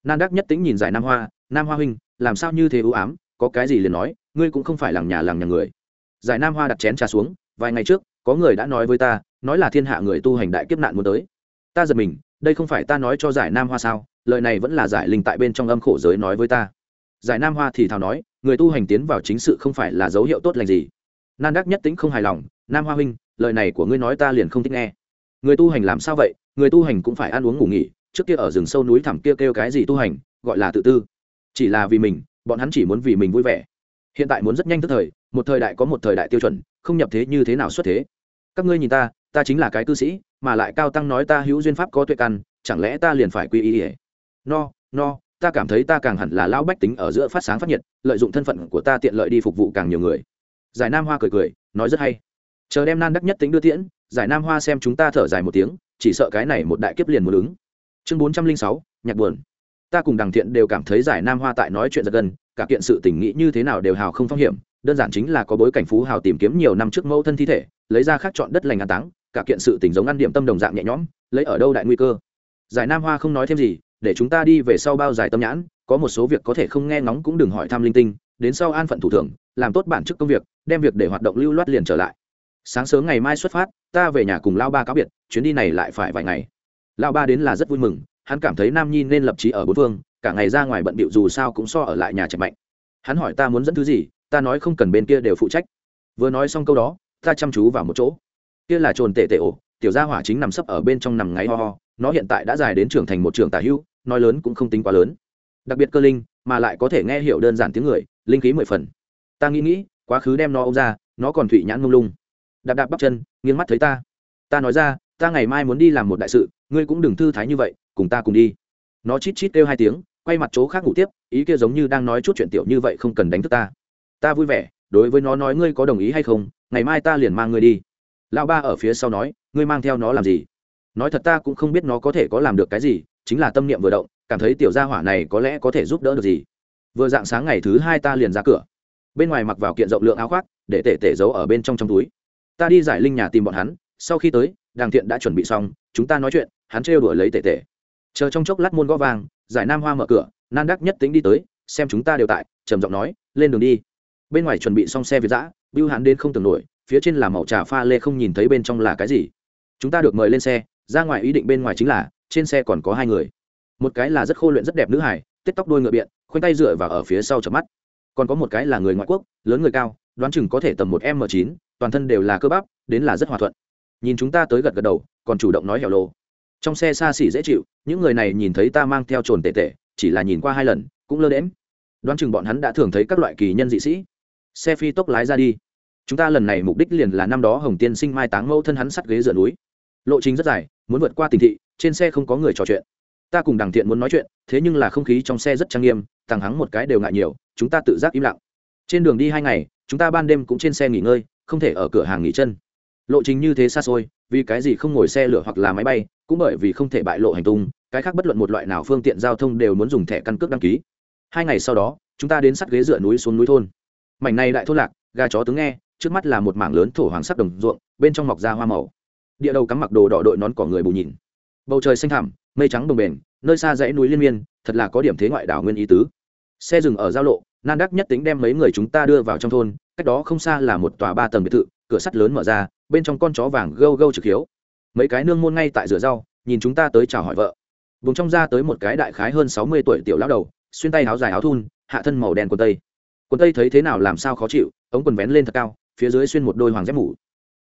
Nan đắc nhất tính nhìn giải nam hoa nam hoa huynh, làm sao như thế ưu ám, có cái gì liền nói, ngươi cũng không phải làng nhà làng nhà người. Giải nam hoa đặt chén trà xuống, vài ngày trước, có người đã nói với ta, nói là thiên hạ người tu hành đại kiếp nạn muốn tới. Ta giật mình, đây không phải ta nói cho giải nam hoa sao, lời này vẫn là giải linh tại bên trong âm khổ giới nói với ta giải nam hoa thì thào nói, người tu hành tiến vào chính sự không phải là dấu hiệu tốt lành gì. Nan đắc nhất tính không hài lòng, nam hoa huynh, lời này của ngươi nói ta liền không thích nghe. Người tu hành làm sao vậy? Người tu hành cũng phải ăn uống ngủ nghỉ, trước kia ở rừng sâu núi thẳm kia kêu cái gì tu hành, gọi là tự tư. Chỉ là vì mình, bọn hắn chỉ muốn vì mình vui vẻ. Hiện tại muốn rất nhanh tức thời, một thời đại có một thời đại tiêu chuẩn, không nhập thế như thế nào xuất thế. Các ngươi nhìn ta ta chính là cái cư sĩ, mà lại cao tăng nói ta hữu duyên pháp có tuệ căn, chẳng lẽ ta liền phải quy y ỉa no no ta cảm thấy ta càng hẳn là lão bách tính ở giữa phát sáng phát nhiệt, lợi dụng thân phận của ta tiện lợi đi phục vụ càng nhiều người. Giải nam hoa cười cười, nói rất hay. Chờ đem nan đắc nhất tính đưa tiễn, giải nam hoa xem chúng ta thở dài một tiếng, chỉ sợ cái này một đại kiếp liền một ứng. Chương bốn trăm linh sáu, nhạc buồn. Ta cùng đằng thiện đều cảm thấy giải nam hoa tại nói chuyện giật gần cả kiện sự tình nghĩ như thế nào đều hào không phong hiểm, đơn giản chính là có bối cảnh phú hào tìm kiếm nhiều năm trước mẫu thân thi thể, lấy ra khác chọn đất lành an táng, cả kiện sự tình giống ăn điểm tâm đồng dạng nhẹ nhõm, lấy ở đâu đại nguy cơ. Giải nam hoa không nói thêm gì để chúng ta đi về sau bao dài tâm nhãn, có một số việc có thể không nghe ngóng cũng đừng hỏi thăm linh tinh, đến sau an phận thủ thường làm tốt bản chức công việc, đem việc để hoạt động lưu loát liền trở lại. Sáng sớm ngày mai xuất phát, ta về nhà cùng lao ba cáo biệt, chuyến đi này lại phải vài ngày. Lao ba đến là rất vui mừng, hắn cảm thấy nam nhi nên lập trí ở bốn phương, cả ngày ra ngoài bận bịu dù sao cũng so ở lại nhà chạy mạnh. Hắn hỏi ta muốn dẫn thứ gì, ta nói không cần bên kia đều phụ trách. Vừa nói xong câu đó, ta chăm chú vào một chỗ. Kia là trồn tệ tệ ổ, tiểu gia hỏa chính nằm sấp ở bên trong nằm ngáy ho ho nó hiện tại đã dài đến trưởng thành một trường tả hữu, nói lớn cũng không tính quá lớn. Đặc biệt cơ linh, mà lại có thể nghe hiểu đơn giản tiếng người, linh khí mười phần. Ta nghĩ nghĩ, quá khứ đem nó ôm ra, nó còn thụy nhãn mông lung. Đạp đạp bắp chân, nghiêng mắt thấy ta. Ta nói ra, ta ngày mai muốn đi làm một đại sự, ngươi cũng đừng thư thái như vậy, cùng ta cùng đi. Nó chít chít kêu hai tiếng, quay mặt chỗ khác ngủ tiếp, ý kia giống như đang nói chút chuyện tiểu như vậy không cần đánh thức ta. Ta vui vẻ, đối với nó nói ngươi có đồng ý hay không, ngày mai ta liền mang ngươi đi. Lão ba ở phía sau nói, ngươi mang theo nó làm gì? Nói thật ta cũng không biết nó có thể có làm được cái gì, chính là tâm niệm vừa động, cảm thấy tiểu gia hỏa này có lẽ có thể giúp đỡ được gì. Vừa dạng sáng ngày thứ hai ta liền ra cửa. Bên ngoài mặc vào kiện rộng lượng áo khoác, để tể tể giấu ở bên trong trong túi. Ta đi giải linh nhà tìm bọn hắn, sau khi tới, đàng thiện đã chuẩn bị xong, chúng ta nói chuyện, hắn trêu đuổi lấy tể tể. Chờ trong chốc lát môn gõ vàng, giải nam hoa mở cửa, nan đắc nhất tính đi tới, xem chúng ta đều tại, trầm giọng nói, lên đường đi. Bên ngoài chuẩn bị xong xe việt giã bưu hắn đến không tưởng nổi, phía trên là màu trà pha lê không nhìn thấy bên trong là cái gì. Chúng ta được mời lên xe ra ngoài ý định bên ngoài chính là, trên xe còn có hai người. Một cái là rất khô luyện rất đẹp nữ hải tết tóc đôi ngựa biện, khoanh tay dựa vào ở phía sau chợp mắt. Còn có một cái là người ngoại quốc, lớn người cao, đoán chừng có thể tầm một m chín, toàn thân đều là cơ bắp, đến là rất hòa thuận. Nhìn chúng ta tới gật gật đầu, còn chủ động nói hẻo lô trong xe xa xỉ dễ chịu, những người này nhìn thấy ta mang theo trồn tệ tệ chỉ là nhìn qua hai lần, cũng lơ đễm đoán chừng bọn hắn đã thường thấy các loại kỳ nhân dị sĩ. Xe phi tốc lái ra đi. Chúng ta lần này mục đích liền là năm đó hồng tiên sinh mai táng mẫu thân hắn sắt ghế dựa núi lộ trình rất dài, muốn vượt qua tỉnh thị, trên xe không có người trò chuyện. Ta cùng đằng thiện muốn nói chuyện, thế nhưng là không khí trong xe rất trang nghiêm, thằng hắng một cái đều ngại nhiều, chúng ta tự giác im lặng. Trên đường đi hai ngày, chúng ta ban đêm cũng trên xe nghỉ ngơi, không thể ở cửa hàng nghỉ chân. Lộ trình như thế xa xôi, vì cái gì không ngồi xe lửa hoặc là máy bay, cũng bởi vì không thể bại lộ hành tung, cái khác bất luận một loại nào phương tiện giao thông đều muốn dùng thẻ căn cước đăng ký. Hai ngày sau đó, chúng ta đến sắt ghế dựa núi xuống núi thôn. Mảnh này đại thôn lạc, gà chó tướng nghe, trước mắt là một mảng lớn thổ hoàng sắc đồng ruộng, bên trong mọc ra hoa màu địa đầu cắm mặc đồ đỏ đội nón cỏ người bù nhìn. Bầu trời xanh thẳm, mây trắng đồng bền nơi xa dãy núi liên miên, thật là có điểm thế ngoại đảo nguyên ý tứ. Xe dừng ở giao lộ, nan đắc nhất tính đem mấy người chúng ta đưa vào trong thôn, cách đó không xa là một tòa ba tầng biệt thự, cửa sắt lớn mở ra, bên trong con chó vàng gâu gâu trực hiếu. Mấy cái nương môn ngay tại rửa rau, nhìn chúng ta tới chào hỏi vợ. Vùng trong ra tới một cái đại khái hơn sáu mươi tuổi tiểu lão đầu, xuyên tay áo dài áo thun, hạ thân màu đen quần tây. Quần tây thấy thế nào làm sao khó chịu, ống quần vén lên thật cao, phía dưới xuyên một đôi hoàng dép mủ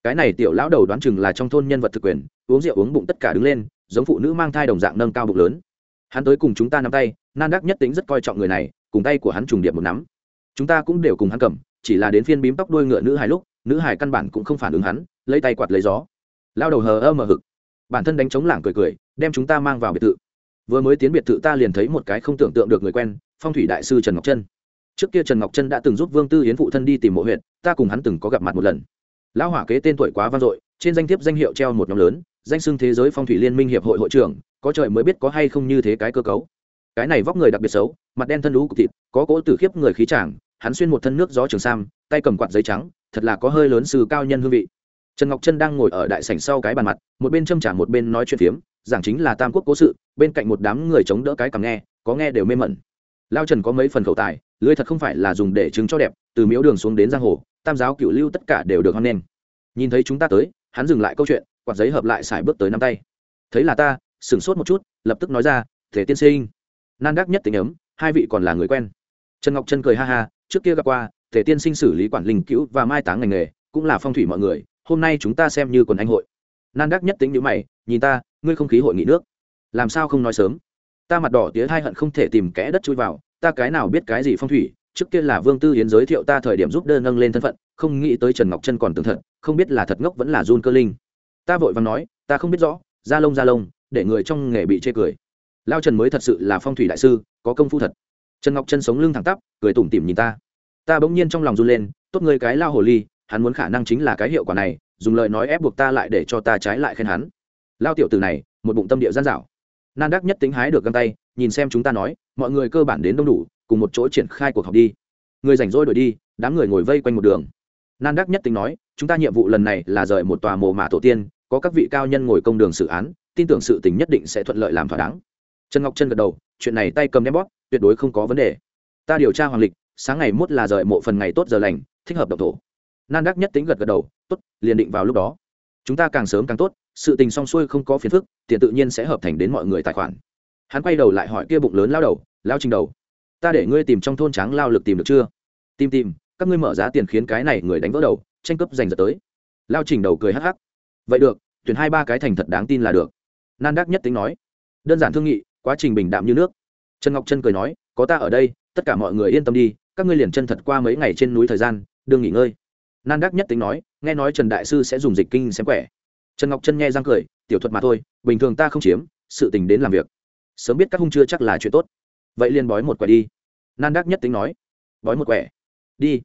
cái này tiểu lão đầu đoán chừng là trong thôn nhân vật thực quyền, uống rượu uống bụng tất cả đứng lên, giống phụ nữ mang thai đồng dạng nâng cao bụng lớn. Hắn tới cùng chúng ta nắm tay, nan đắc nhất tính rất coi trọng người này, cùng tay của hắn trùng điệp một nắm. Chúng ta cũng đều cùng hắn cầm, chỉ là đến phiên bím tóc đuôi ngựa nữ hài lúc, nữ hài căn bản cũng không phản ứng hắn, lấy tay quạt lấy gió. Lao đầu hờ ơ mờ hực. Bản thân đánh chống lảng cười cười, đem chúng ta mang vào biệt thự. Vừa mới tiến biệt thự ta liền thấy một cái không tưởng tượng được người quen, phong thủy đại sư trần ngọc trân. Trước kia trần ngọc trân đã từng giúp vương tư hiến phụ thân đi tìm mộ huyện ta cùng hắn từng có gặp mặt một lần lão hỏa kế tên tuổi quá vang dội, trên danh thiếp danh hiệu treo một nhóm lớn, danh xưng thế giới phong thủy liên minh hiệp hội hội trưởng, có trời mới biết có hay không như thế cái cơ cấu. Cái này vóc người đặc biệt xấu, mặt đen thân lũ cục thịt, có cỗ tử khiếp người khí chàng, hắn xuyên một thân nước gió trường sam, tay cầm quạt giấy trắng, thật là có hơi lớn sư cao nhân hương vị. Trần ngọc trân đang ngồi ở đại sảnh sau cái bàn mặt, một bên châm trả một bên nói chuyện phiếm, giảng chính là tam quốc cố sự, bên cạnh một đám người chống đỡ cái cằm nghe, có nghe đều mê mẩn. Lao trần có mấy phần khẩu tài, lưới thật không phải là dùng để chứng cho đẹp, từ miếu đường xuống đến giang hồ tam giáo cựu lưu tất cả đều được hoan nghênh. Nhìn thấy chúng ta tới, hắn dừng lại câu chuyện, quạt giấy hợp lại xài bước tới năm tay. Thấy là ta, sửng sốt một chút, lập tức nói ra, thể tiên sinh. Nan đắc nhất tình ấm, hai vị còn là người quen. Trần ngọc trân cười ha ha, trước kia gặp qua, thể tiên sinh xử lý quản linh cứu và mai táng ngành nghề, cũng là phong thủy mọi người, hôm nay chúng ta xem như quần anh hội. Nan đắc nhất tính nhữ mày, nhìn ta, ngươi không khí hội nghị nước, làm sao không nói sớm? Ta mặt đỏ tía hai hận không thể tìm kẽ đất chui vào, ta cái nào biết cái gì phong thủy trước kia là vương tư yến giới thiệu ta thời điểm giúp đỡ nâng lên thân phận, không nghĩ tới trần ngọc trân còn tường thật, không biết là thật ngốc vẫn là run cơ linh. Ta vội vàng nói, ta không biết rõ Ra lông ra lông để người trong nghề bị chê cười. Lao trần mới thật sự là phong thủy đại sư, có công phu thật. Trần ngọc chân sống lưng thẳng tắp, cười tủm tỉm nhìn ta. Ta bỗng nhiên trong lòng run lên, tốt người cái lao hồ ly, hắn muốn khả năng chính là cái hiệu quả này, dùng lời nói ép buộc ta lại để cho ta trái lại khen hắn. Lao tiểu từ này, một bụng tâm địa gian dảo nan đắc nhất tính hái được găng tay, nhìn xem chúng ta nói, mọi người cơ bản đến đông đủ cùng một chỗ triển khai cuộc họp đi. Người rảnh rỗi đổi đi, đám người ngồi vây quanh một đường. Nan đắc nhất tính nói, chúng ta nhiệm vụ lần này là rời một tòa mồ mả tổ tiên, có các vị cao nhân ngồi công đường xử án, tin tưởng sự tình nhất định sẽ thuận lợi làm thỏa đáng. Trần ngọc trân gật đầu, chuyện này tay cầm đem bóp, tuyệt đối không có vấn đề. Ta điều tra hoàng lịch, sáng ngày mốt là rời mộ phần ngày tốt giờ lành, thích hợp độc thổ nan đắc nhất tính gật gật đầu, tốt, liền định vào lúc đó. Chúng ta càng sớm càng tốt, sự tình xong xuôi không có phiền phức, tiền tự nhiên sẽ hợp thành đến mọi người tài khoản. Hắn quay đầu lại hỏi kia bụng lớn lao đầu, lao trình đầu ta để ngươi tìm trong thôn tráng lao lực tìm được chưa? Tìm tìm, các ngươi mở giá tiền khiến cái này người đánh vỡ đầu, tranh cướp giành giật tới. Lao trình đầu cười hắc hắc. Vậy được, tuyển hai ba cái thành thật đáng tin là được. Nan đắc nhất tính nói. Đơn giản thương nghị, quá trình bình đạm như nước. Trần ngọc trân cười nói, có ta ở đây, tất cả mọi người yên tâm đi, các ngươi liền chân thật qua mấy ngày trên núi thời gian đương nghỉ ngơi. Nan đắc nhất tính nói, nghe nói trần đại sư sẽ dùng dịch kinh xem quẻ. Trần ngọc trân nghe răng cười, tiểu thuật mà thôi, bình thường ta không chiếm, sự tình đến làm việc. Sớm biết các hung chưa chắc là chuyện tốt. Vậy liền bói một quẻ đi nan đắc nhất tính nói, bói một quẻ. Đi.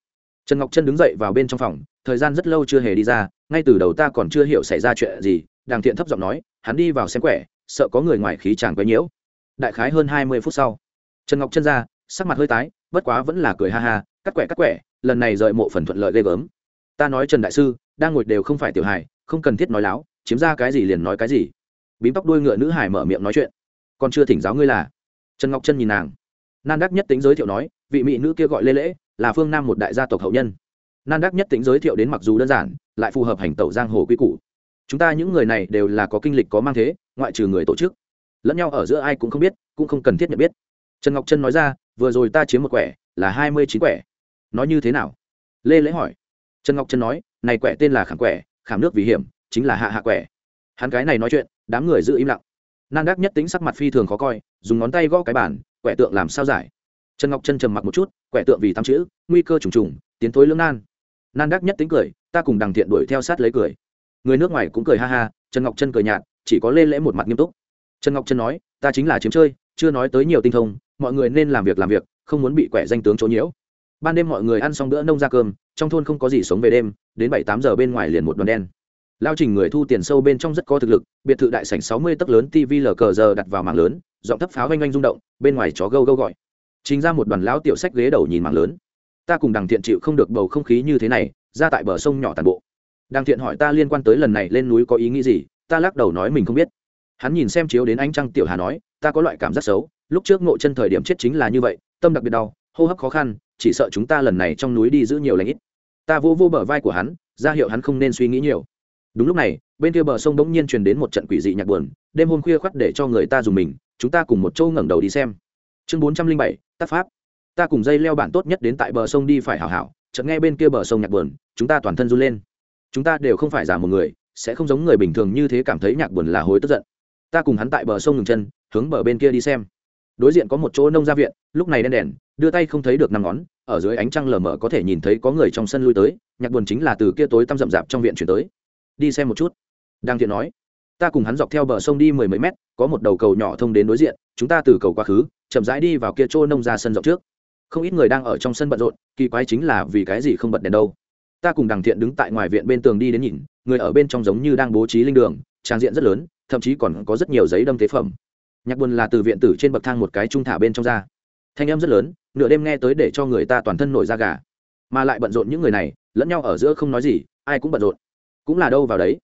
Trần ngọc trân đứng dậy vào bên trong phòng, thời gian rất lâu chưa hề đi ra, ngay từ đầu ta còn chưa hiểu xảy ra chuyện gì, đàng thiện thấp giọng nói, hắn đi vào xem quẻ, sợ có người ngoài khí chàng quấy nhiễu. Đại khái hơn hai mươi phút sau, trần ngọc chân ra, sắc mặt hơi tái, bất quá vẫn là cười ha ha, cắt quẻ cắt quẻ, lần này rời mộ phần thuận lợi ghê gớm. Ta nói trần đại sư, đang ngồi đều không phải tiểu hài, không cần thiết nói láo, chiếm ra cái gì liền nói cái gì. Bím tóc đuôi ngựa nữ hải mở miệng nói chuyện. Còn chưa thỉnh giáo ngươi là? Trần ngọc chân nhìn nàng nan đắc nhất tính giới thiệu nói, vị mỹ nữ kia gọi lê lễ, là phương nam một đại gia tộc hậu nhân. Nan đắc nhất tính giới thiệu đến mặc dù đơn giản, lại phù hợp hành tẩu giang hồ quy củ. Chúng ta những người này đều là có kinh lịch có mang thế, ngoại trừ người tổ chức. Lẫn nhau ở giữa ai cũng không biết, cũng không cần thiết nhận biết. Trần ngọc trân nói ra, vừa rồi ta chiếm một quẻ, là hai mươi chín quẻ. Nói như thế nào? Lê lễ hỏi. Trần ngọc trân nói, này quẻ tên là khảm quẻ, khảm nước vì hiểm, chính là hạ hạ quẻ. Hắn cái này nói chuyện, đám người giữ im lặng. Nan đắc nhất tính sắc mặt phi thường khó coi, dùng ngón tay gõ cái bản quẻ tượng làm sao giải? Trần ngọc trân trầm mặc một chút, quẻ tượng vì tám chữ, nguy cơ trùng trùng, tiến thối lưỡng nan. Nan đắc nhất tính cười, ta cùng đằng thiện đuổi theo sát lấy cười. Người nước ngoài cũng cười ha ha, trần ngọc trân cười nhạt, chỉ có lê lẽ một mặt nghiêm túc. Trần ngọc trân nói, ta chính là chiếm chơi, chưa nói tới nhiều tinh thông, mọi người nên làm việc làm việc, không muốn bị quẻ danh tướng chỗ nhiễu. Ban đêm mọi người ăn xong bữa nông ra cơm, trong thôn không có gì sống về đêm, đến bảy tám giờ bên ngoài liền một đoàn đen lao trình người thu tiền sâu bên trong rất có thực lực, biệt thự đại sảnh sáu mươi tấc lớn tv lờ cờ giờ đặt vào mạng lớn, giọng thấp pháo oanh oanh rung động, bên ngoài chó gâu gâu gọi. Chính ra một đoàn lão tiểu sách ghế đầu nhìn mạng lớn. Ta cùng đằng thiện chịu không được bầu không khí như thế này, ra tại bờ sông nhỏ tàn bộ. Đằng thiện hỏi ta liên quan tới lần này lên núi có ý nghĩ gì, ta lắc đầu nói mình không biết. Hắn nhìn xem chiếu đến ánh trăng tiểu hà nói, ta có loại cảm giác xấu, lúc trước ngộ chân thời điểm chết chính là như vậy, tâm đặc biệt đau, hô hấp khó khăn, chỉ sợ chúng ta lần này trong núi đi giữ nhiều lãnh ít. Ta vô vô bờ vai của hắn, ra hiệu hắn không nên suy nghĩ nhiều đúng lúc này, bên kia bờ sông bỗng nhiên truyền đến một trận quỷ dị nhạc buồn, đêm hôm khuya khoắt để cho người ta dùng mình, chúng ta cùng một châu ngẩng đầu đi xem. Chương bốn trăm linh bảy, tác pháp. Ta cùng dây leo bản tốt nhất đến tại bờ sông đi phải hảo hảo, chợt nghe bên kia bờ sông nhạc buồn, chúng ta toàn thân run lên. Chúng ta đều không phải giả một người, sẽ không giống người bình thường như thế cảm thấy nhạc buồn là hối tức giận. Ta cùng hắn tại bờ sông ngừng chân, hướng bờ bên kia đi xem. Đối diện có một chỗ nông gia viện, lúc này đen đèn, đưa tay không thấy được năm ngón, ở dưới ánh trăng lờ mờ có thể nhìn thấy có người trong sân lui tới, nhạc buồn chính là từ kia tối tăm rậm rạp trong viện chuyển tới đi xem một chút. Đang thiện nói, ta cùng hắn dọc theo bờ sông đi mười mấy mét, có một đầu cầu nhỏ thông đến đối diện, chúng ta từ cầu quá khứ, chậm rãi đi vào kia chỗ nông ra sân rộng trước. Không ít người đang ở trong sân bận rộn, kỳ quái chính là vì cái gì không bật đèn đâu. Ta cùng đằng thiện đứng tại ngoài viện bên tường đi đến nhìn, người ở bên trong giống như đang bố trí linh đường, trang diện rất lớn, thậm chí còn có rất nhiều giấy đâm tế phẩm. Nhạc buồn là từ viện tử trên bậc thang một cái trung thả bên trong ra. Thanh em rất lớn, nửa đêm nghe tới để cho người ta toàn thân nổi da gà. Mà lại bận rộn những người này, lẫn nhau ở giữa không nói gì, ai cũng bận rộn cũng là đâu vào đấy.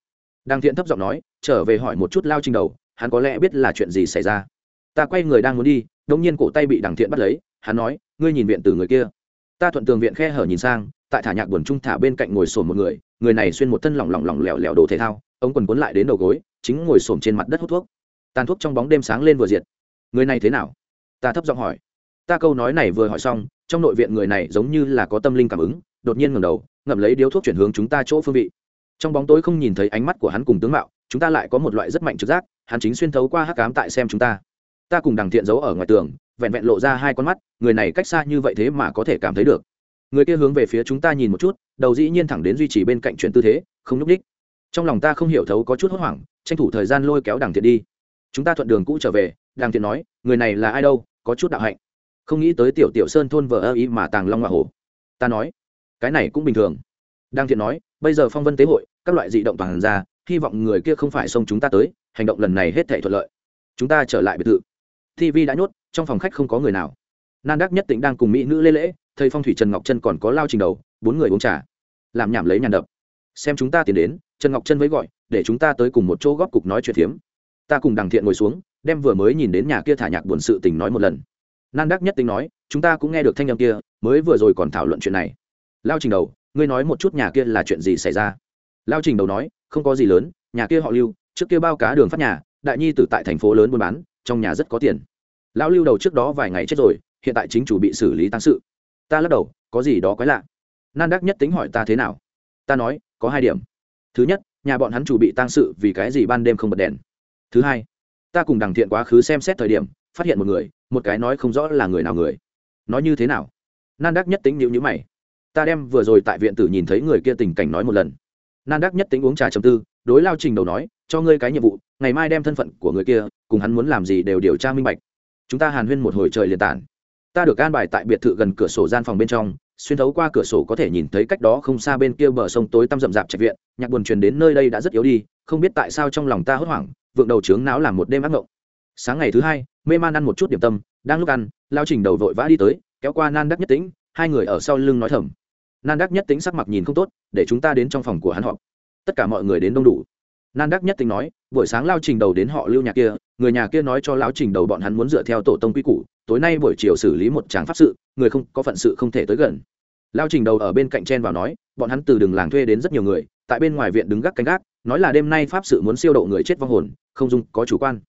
Đang thiện thấp giọng nói, trở về hỏi một chút lao trình đầu, hắn có lẽ biết là chuyện gì xảy ra. Ta quay người đang muốn đi đông nhiên cổ tay bị đằng thiện bắt lấy, hắn nói, ngươi nhìn viện từ người kia. Ta thuận tường viện khe hở nhìn sang, tại thả nhạc buồn trung thả bên cạnh ngồi sồn một người người này xuyên một thân lỏng lỏng lỏng lẻo lẻo đồ thể thao, ống quần cuốn lại đến đầu gối, chính ngồi sổm trên mặt đất hút thuốc. Tàn thuốc trong bóng đêm sáng lên vừa diệt. Người này thế nào? Ta thấp giọng hỏi. Ta câu nói này vừa hỏi xong, trong nội viện người này giống như là có tâm linh cảm ứng, đột nhiên ngẩng đầu, ngậm lấy điếu thuốc chuyển hướng chúng ta chỗ phương vị trong bóng tối không nhìn thấy ánh mắt của hắn cùng tướng mạo, chúng ta lại có một loại rất mạnh trực giác, hắn chính xuyên thấu qua hắc cám tại xem chúng ta. Ta cùng đằng thiện giấu ở ngoài tường, vẹn vẹn lộ ra hai con mắt, người này cách xa như vậy thế mà có thể cảm thấy được. Người kia hướng về phía chúng ta nhìn một chút, đầu dĩ nhiên thẳng đến duy trì bên cạnh chuyển tư thế, không nhúc ních trong lòng ta không hiểu thấu có chút hốt hoảng, tranh thủ thời gian lôi kéo đằng thiện đi. Chúng ta thuận đường cũ trở về, đằng thiện nói, người này là ai đâu, có chút đạo hạnh. Không nghĩ tới tiểu tiểu sơn thôn vợ ơ ý mà tàng long hoa hổ. Ta nói, cái này cũng bình thường. Đằng thiện nói bây giờ phong vân tế hội, các loại dị động toàn ra, hy vọng người kia không phải xông chúng ta tới, hành động lần này hết thể thuận lợi. Chúng ta trở lại biệt thự. Tv đã nhốt, trong phòng khách không có người nào. Nan đắc nhất tĩnh đang cùng mỹ nữ lê lễ, thầy phong thủy trần ngọc chân còn có lao trình đầu, bốn người uống trà. Làm nhảm lấy nhàn đập. Xem chúng ta tiến đến, trần ngọc chân với gọi, để chúng ta tới cùng một chỗ góp cục nói chuyện thiếm ta cùng đằng thiện ngồi xuống, đem vừa mới nhìn đến nhà kia thả nhạc buồn sự tình nói một lần. Nan đắc nhất tính nói, chúng ta cũng nghe được thanh âm kia, mới vừa rồi còn thảo luận chuyện này. Lao trình đầu ngươi nói một chút nhà kia là chuyện gì xảy ra? Lao trình đầu nói, không có gì lớn, nhà kia họ lưu, trước kia bao cá đường phát nhà, đại nhi tử tại thành phố lớn buôn bán, trong nhà rất có tiền. Lão lưu đầu trước đó vài ngày chết rồi, hiện tại chính chủ bị xử lý tăng sự. Ta lắc đầu, có gì đó quái lạ. Nan đắc nhất tính hỏi ta thế nào? Ta nói, có hai điểm. Thứ nhất, nhà bọn hắn chủ bị tăng sự vì cái gì ban đêm không bật đèn? Thứ hai, ta cùng đằng thiện quá khứ xem xét thời điểm, phát hiện một người, một cái nói không rõ là người nào người. Nói như thế nào? Nan đắc nhất tính nhịu nhữ mày ta đem vừa rồi tại viện tử nhìn thấy người kia tình cảnh nói một lần. Nan đắc nhất tính uống trà chầm tư, đối lao trình đầu nói, cho ngươi cái nhiệm vụ, ngày mai đem thân phận của người kia, cùng hắn muốn làm gì đều điều tra minh bạch. Chúng ta hàn huyên một hồi trời liền tản. Ta được an bài tại biệt thự gần cửa sổ gian phòng bên trong, xuyên thấu qua cửa sổ có thể nhìn thấy cách đó không xa bên kia bờ sông tối tăm rậm rạp trạch viện, nhạc buồn truyền đến nơi đây đã rất yếu đi, không biết tại sao trong lòng ta hốt hoảng, vượng đầu trướng não làm một đêm ác ngộng. Sáng ngày thứ hai, mê man ăn một chút điểm tâm, đang lúc ăn, lao trình đầu vội vã đi tới, kéo qua nan đắc nhất tĩnh, hai người ở sau lưng nói thầm nan đắc nhất Tính sắc mặt nhìn không tốt, để chúng ta đến trong phòng của hắn họp. Tất cả mọi người đến đông đủ. Nan đắc nhất Tính nói, buổi sáng lao trình đầu đến họ lưu nhà kia, người nhà kia nói cho lão trình đầu bọn hắn muốn dựa theo tổ tông quy củ, tối nay buổi chiều xử lý một tràng pháp sự, người không, có phận sự không thể tới gần. Lao trình đầu ở bên cạnh chen vào nói, bọn hắn từ đường làng thuê đến rất nhiều người, tại bên ngoài viện đứng gác canh gác, nói là đêm nay pháp sự muốn siêu độ người chết vong hồn, không dung, có chủ quan.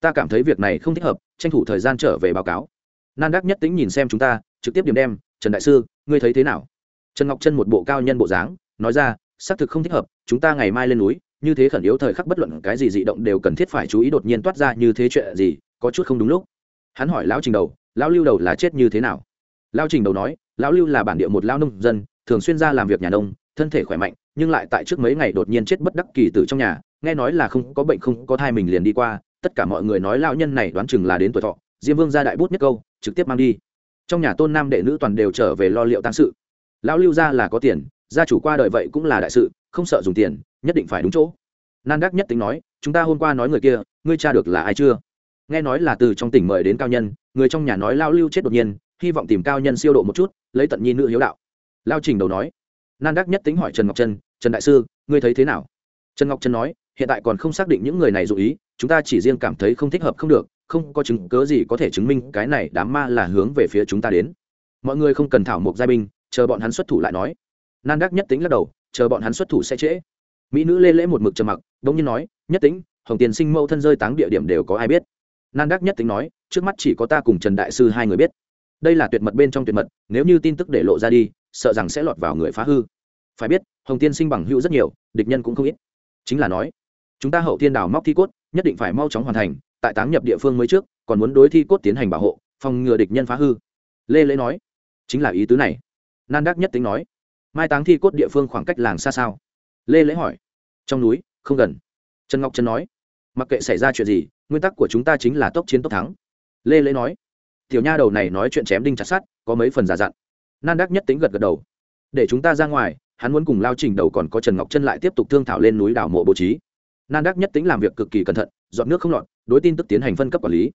Ta cảm thấy việc này không thích hợp, tranh thủ thời gian trở về báo cáo. Nan đắc nhất tính nhìn xem chúng ta, trực tiếp điểm đem, trần đại sư, ngươi thấy thế nào? Trần ngọc chân một bộ cao nhân bộ dáng, nói ra, xác thực không thích hợp, chúng ta ngày mai lên núi, như thế khẩn yếu thời khắc bất luận cái gì dị động đều cần thiết phải chú ý đột nhiên toát ra như thế chuyện gì, có chút không đúng lúc. Hắn hỏi lão trình đầu, lão lưu đầu là chết như thế nào? Lão trình đầu nói, lão lưu là bản địa một lao nông dân, thường xuyên ra làm việc nhà nông, thân thể khỏe mạnh, nhưng lại tại trước mấy ngày đột nhiên chết bất đắc kỳ tử trong nhà, nghe nói là không có bệnh không có thai mình liền đi qua, tất cả mọi người nói lão nhân này đoán chừng là đến tuổi thọ, diêm vương ra đại bút nhất câu, trực tiếp mang đi. Trong nhà tôn nam đệ nữ toàn đều trở về lo liệu tăng sự lão lưu gia là có tiền, gia chủ qua đời vậy cũng là đại sự, không sợ dùng tiền, nhất định phải đúng chỗ. Nan đắc nhất tính nói, chúng ta hôm qua nói người kia, ngươi cha được là ai chưa? Nghe nói là từ trong tỉnh mời đến cao nhân, người trong nhà nói lao lưu chết đột nhiên, hy vọng tìm cao nhân siêu độ một chút, lấy tận nhi nữ hiếu đạo. Lao trình đầu nói, nan đắc nhất tính hỏi trần ngọc trân, trần đại sư, ngươi thấy thế nào? Trần ngọc trân nói, hiện tại còn không xác định những người này dụ ý, chúng ta chỉ riêng cảm thấy không thích hợp không được, không có chứng cớ gì có thể chứng minh cái này đám ma là hướng về phía chúng ta đến. Mọi người không cần thảo mộc giai binh chờ bọn hắn xuất thủ lại nói. Nan đắc nhất tính lắc đầu, chờ bọn hắn xuất thủ sẽ trễ. Mỹ nữ lê lễ một mực trầm mặc đ ỗ n g nhiên nói, nhất tính hồng tiền sinh mẫu thân rơi táng địa điểm đều có ai biết? Nan đắc nhất tính nói, trước mắt chỉ có ta cùng trần đại sư hai người biết. Đây là tuyệt mật bên trong tuyệt mật, nếu như tin tức để lộ ra đi, sợ rằng sẽ lọt vào người phá hư. Phải biết, hồng tiên sinh bằng hữu rất nhiều, địch nhân cũng không ít. Chính là nói, chúng ta hậu thiên đào móc thi cốt, nhất định phải mau chóng hoàn thành, tại táng nhập địa phương mới trước, còn muốn đối thi cốt tiến hành bảo hộ, phòng ngừa địch nhân phá hư. Lê lễ nói, chính là ý tứ này nan đắc nhất tính nói, mai táng thi cốt địa phương khoảng cách làng xa sao? Lê lễ hỏi. Trong núi, không gần. Trần ngọc trân nói. Mặc kệ xảy ra chuyện gì, nguyên tắc của chúng ta chính là tốc chiến tốc thắng. Lê lễ nói. Tiểu nha đầu này nói chuyện chém đinh chặt sát có mấy phần giả dặn. Nan đắc nhất tính gật gật đầu. Để chúng ta ra ngoài, hắn muốn cùng lao trình đầu còn có trần ngọc chân lại tiếp tục thương thảo lên núi đảo mộ bố trí. Nan đắc nhất tính làm việc cực kỳ cẩn thận, dọn nước không lọt, đối tin tức tiến hành phân cấp quản lý.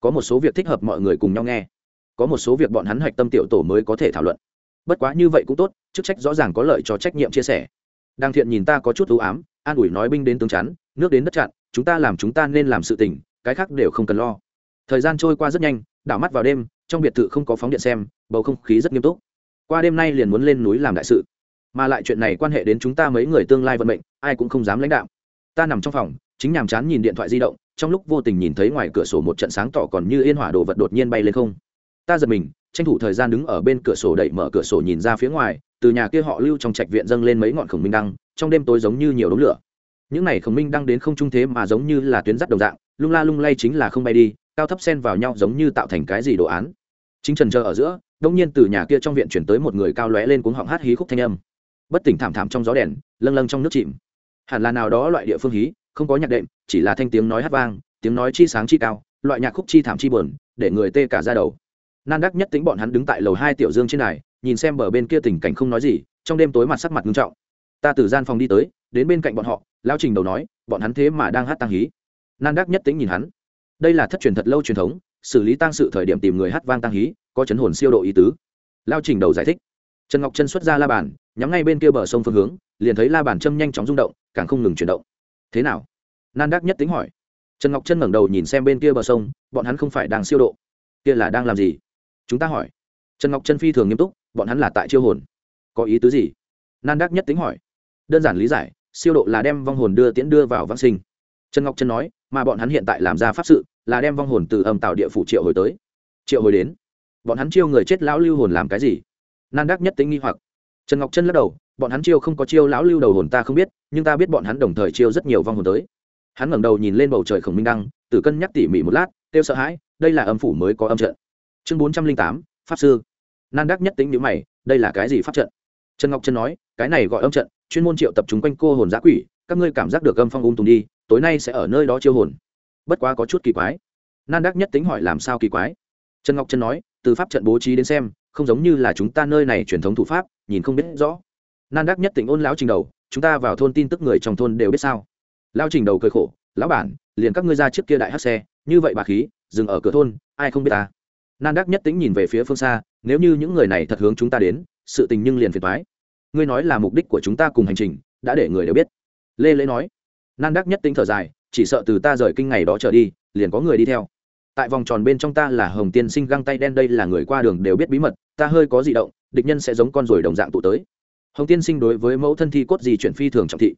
Có một số việc thích hợp mọi người cùng nhau nghe. Có một số việc bọn hắn hạch tâm tiểu tổ mới có thể thảo luận bất quá như vậy cũng tốt, chức trách rõ ràng có lợi cho trách nhiệm chia sẻ. Đang thiện nhìn ta có chút ưu ám, an ủi nói binh đến tướng chắn, nước đến đất chặn, chúng ta làm chúng ta nên làm sự tình, cái khác đều không cần lo. Thời gian trôi qua rất nhanh, đảo mắt vào đêm, trong biệt thự không có phóng điện xem, bầu không khí rất nghiêm túc. Qua đêm nay liền muốn lên núi làm đại sự. Mà lại chuyện này quan hệ đến chúng ta mấy người tương lai vận mệnh, ai cũng không dám lãnh đạo ta nằm trong phòng, chính nhàm chán nhìn điện thoại di động, trong lúc vô tình nhìn thấy ngoài cửa sổ một trận sáng tỏ còn như yên hỏa đồ vật đột nhiên bay lên không. Ta giật mình tranh thủ thời gian đứng ở bên cửa sổ đẩy mở cửa sổ nhìn ra phía ngoài, từ nhà kia họ lưu trong trạch viện dâng lên mấy ngọn khổng minh đăng, trong đêm tối giống như nhiều đống lửa. Những này khổng minh đăng đến không trung thế mà giống như là tuyến dắt đồng dạng, lung la lung lay chính là không bay đi, cao thấp xen vào nhau giống như tạo thành cái gì đồ án. Chính trần chờ ở giữa, đông nhiên từ nhà kia trong viện chuyển tới một người cao lóe lên cuống họng hát hí khúc thanh âm. Bất tỉnh thảm thảm trong gió đèn, lâng lâng trong nước chìm. Hẳn là nào đó loại địa phương hí, không có nhạc đệm, chỉ là thanh tiếng nói hát vang, tiếng nói chi sáng chi cao, loại nhạc khúc chi thảm chi buồn, để người tê cả ra đầu nan đắc nhất tính bọn hắn đứng tại lầu hai tiểu dương trên này nhìn xem bờ bên kia tình cảnh không nói gì, trong đêm tối mặt sắc mặt nghiêm trọng. Ta từ gian phòng đi tới, đến bên cạnh bọn họ lao trình đầu nói, bọn hắn thế mà đang hát tăng hí. Nan đắc nhất tính nhìn hắn. Đây là thất truyền thật lâu truyền thống, xử lý tăng sự thời điểm tìm người hát vang tăng hí, có chấn hồn siêu độ ý tứ. Lao trình đầu giải thích. Trần ngọc chân xuất ra la bàn, nhắm ngay bên kia bờ sông phương hướng, liền thấy la bàn châm nhanh chóng rung động, càng không ngừng chuyển động. Thế nào? Nan đắc nhất tính hỏi. Trần ngọc chân ngẩng đầu nhìn xem bên kia bờ sông, bọn hắn không phải đang siêu độ. Kia là đang làm gì? Chúng ta hỏi. Trần ngọc chân phi thường nghiêm túc, bọn hắn là tại chiêu hồn. Có ý tứ gì? Nan đắc nhất tính hỏi. Đơn giản lý giải, siêu độ là đem vong hồn đưa tiễn đưa vào vãng sinh. Trần ngọc trân nói, mà bọn hắn hiện tại làm ra pháp sự, là đem vong hồn từ âm tạo địa phủ triệu hồi tới. Triệu hồi đến. Bọn hắn chiêu người chết lão lưu hồn làm cái gì? Nan đắc nhất tính nghi hoặc. Trần ngọc trân lắc đầu, bọn hắn chiêu không có chiêu lão lưu đầu hồn ta không biết, nhưng ta biết bọn hắn đồng thời chiêu rất nhiều vong hồn tới. Hắn ngẩng đầu nhìn lên bầu trời khổng minh đăng, tử cân nhắc tỉ mỉ một lát, kêu sợ hãi, đây là âm phủ mới có âm trận chương bốn trăm linh tám, pháp sư. Nan đắc nhất tính nhữ mày, đây là cái gì pháp trận? Trần ngọc trân nói, cái này gọi âm trận, chuyên môn triệu tập chúng quanh cô hồn giã quỷ, các ngươi cảm giác được âm phong ung tùng đi, tối nay sẽ ở nơi đó chiêu hồn. Bất quá có chút kỳ quái. Nan đắc nhất tính hỏi làm sao kỳ quái? Trần ngọc trân nói, từ pháp trận bố trí đến xem, không giống như là chúng ta nơi này truyền thống thủ pháp, nhìn không biết rõ. Nan đắc nhất tỉnh ôn lão trình đầu, chúng ta vào thôn tin tức người trong thôn đều biết sao? Lao trình đầu cười khổ, lão bản, liền các ngươi ra trước kia đại hát xe, như vậy bà khí, dừng ở cửa thôn, ai không biết ta? Nan đắc nhất tính nhìn về phía phương xa, nếu như những người này thật hướng chúng ta đến, sự tình nhưng liền phiền thoái ngươi nói là mục đích của chúng ta cùng hành trình, đã để người đều biết. Lê lễ nói. Nan đắc nhất tính thở dài, chỉ sợ từ ta rời kinh ngày đó trở đi, liền có người đi theo. Tại vòng tròn bên trong ta là hồng tiên sinh găng tay đen đây là người qua đường đều biết bí mật, ta hơi có di động, địch nhân sẽ giống con ruồi đồng dạng tụ tới. Hồng tiên sinh đối với mẫu thân thi cốt gì chuyển phi thường trọng thị.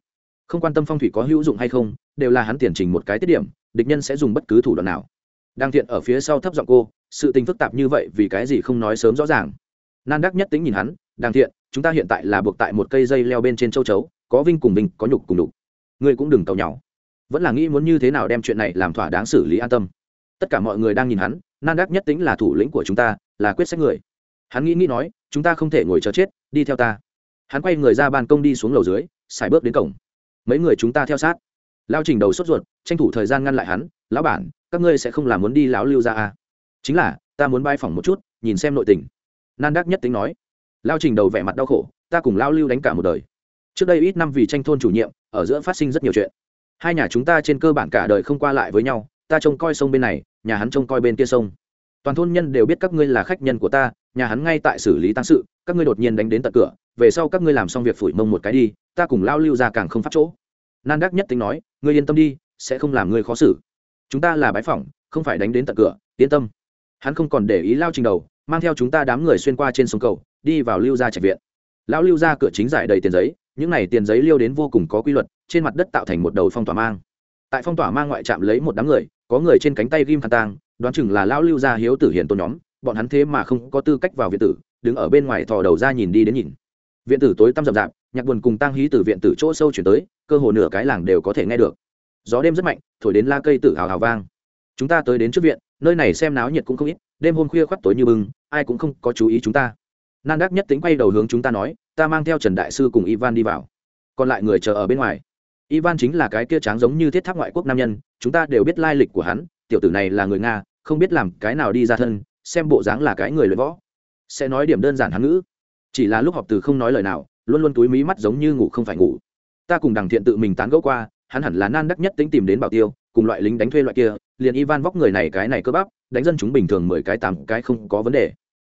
Không quan tâm phong thủy có hữu dụng hay không, đều là hắn tiền trình một cái tiết điểm, địch nhân sẽ dùng bất cứ thủ đoạn nào. Đang thiện ở phía sau thấp giọng cô sự tình phức tạp như vậy vì cái gì không nói sớm rõ ràng. Nan đắc nhất tính nhìn hắn đang thiện, chúng ta hiện tại là buộc tại một cây dây leo bên trên châu chấu, có vinh cùng vinh, có nhục cùng đục ngươi cũng đừng tàu nhau vẫn là nghĩ muốn như thế nào đem chuyện này làm thỏa đáng xử lý an tâm. Tất cả mọi người đang nhìn hắn, nan đắc nhất tính là thủ lĩnh của chúng ta, là quyết sách người. Hắn nghĩ nghĩ nói, chúng ta không thể ngồi chờ chết, đi theo ta. Hắn quay người ra ban công đi xuống lầu dưới, xài bước đến cổng. Mấy người chúng ta theo sát. Lao trình đầu sốt ruột, tranh thủ thời gian ngăn lại hắn, lão bản, các ngươi sẽ không làm muốn đi lão lưu ra à chính là, ta muốn bay phỏng một chút, nhìn xem nội tình. Nan đắc nhất tính nói. Lao trình đầu vẻ mặt đau khổ, ta cùng lao lưu đánh cả một đời. Trước đây ít năm vì tranh thôn chủ nhiệm, ở giữa phát sinh rất nhiều chuyện. Hai nhà chúng ta trên cơ bản cả đời không qua lại với nhau, ta trông coi sông bên này, nhà hắn trông coi bên kia sông. Toàn thôn nhân đều biết các ngươi là khách nhân của ta, nhà hắn ngay tại xử lý tăng sự, các ngươi đột nhiên đánh đến tận cửa, về sau các ngươi làm xong việc phủi mông một cái đi, ta cùng lao lưu ra càng không phát chỗ. Nan đắc nhất tính nói, ngươi yên tâm đi, sẽ không làm ngươi khó xử. Chúng ta là bái phỏng, không phải đánh đến tận cửa, yên tâm hắn không còn để ý lao trình đầu, mang theo chúng ta đám người xuyên qua trên sông cầu, đi vào lưu gia trạch viện. Lão lưu gia cửa chính giải đầy tiền giấy, những này tiền giấy liêu đến vô cùng có quy luật, trên mặt đất tạo thành một đầu phong tỏa mang. Tại phong tỏa mang ngoại trạm lấy một đám người, có người trên cánh tay ghim khăn tang, đoán chừng là lão lưu gia hiếu tử hiện tôn nhóm, bọn hắn thế mà không có tư cách vào viện tử, đứng ở bên ngoài thò đầu ra nhìn đi đến nhìn. Viện tử tối tăm rậm rạp, nhạc buồn cùng tang hí từ viện tử chỗ sâu chuyển tới, cơ hồ nửa cái làng đều có thể nghe được. Gió đêm rất mạnh, thổi đến la cây tử hào hào vang. Chúng ta tới đến trước viện nơi này xem náo nhiệt cũng không ít, đêm hôm khuya khoắt tối như bừng ai cũng không có chú ý chúng ta. Nan đắc nhất tính quay đầu hướng chúng ta nói, ta mang theo trần đại sư cùng ivan đi vào. Còn lại người chờ ở bên ngoài. Ivan chính là cái kia tráng giống như thiết tháp ngoại quốc nam nhân, chúng ta đều biết lai lịch của hắn, tiểu tử này là người nga, không biết làm cái nào đi ra thân, xem bộ dáng là cái người luyện võ. Sẽ nói điểm đơn giản hắn ngữ. Chỉ là lúc học từ không nói lời nào, luôn luôn túi mí mắt giống như ngủ không phải ngủ. Ta cùng đằng thiện tự mình tán gẫu qua, hắn hẳn là nan đắc nhất tính tìm đến bảo tiêu, cùng loại lính đánh thuê loại kia liền ivan vóc người này cái này cơ bắp, đánh dân chúng bình thường mười cái tám cái không có vấn đề.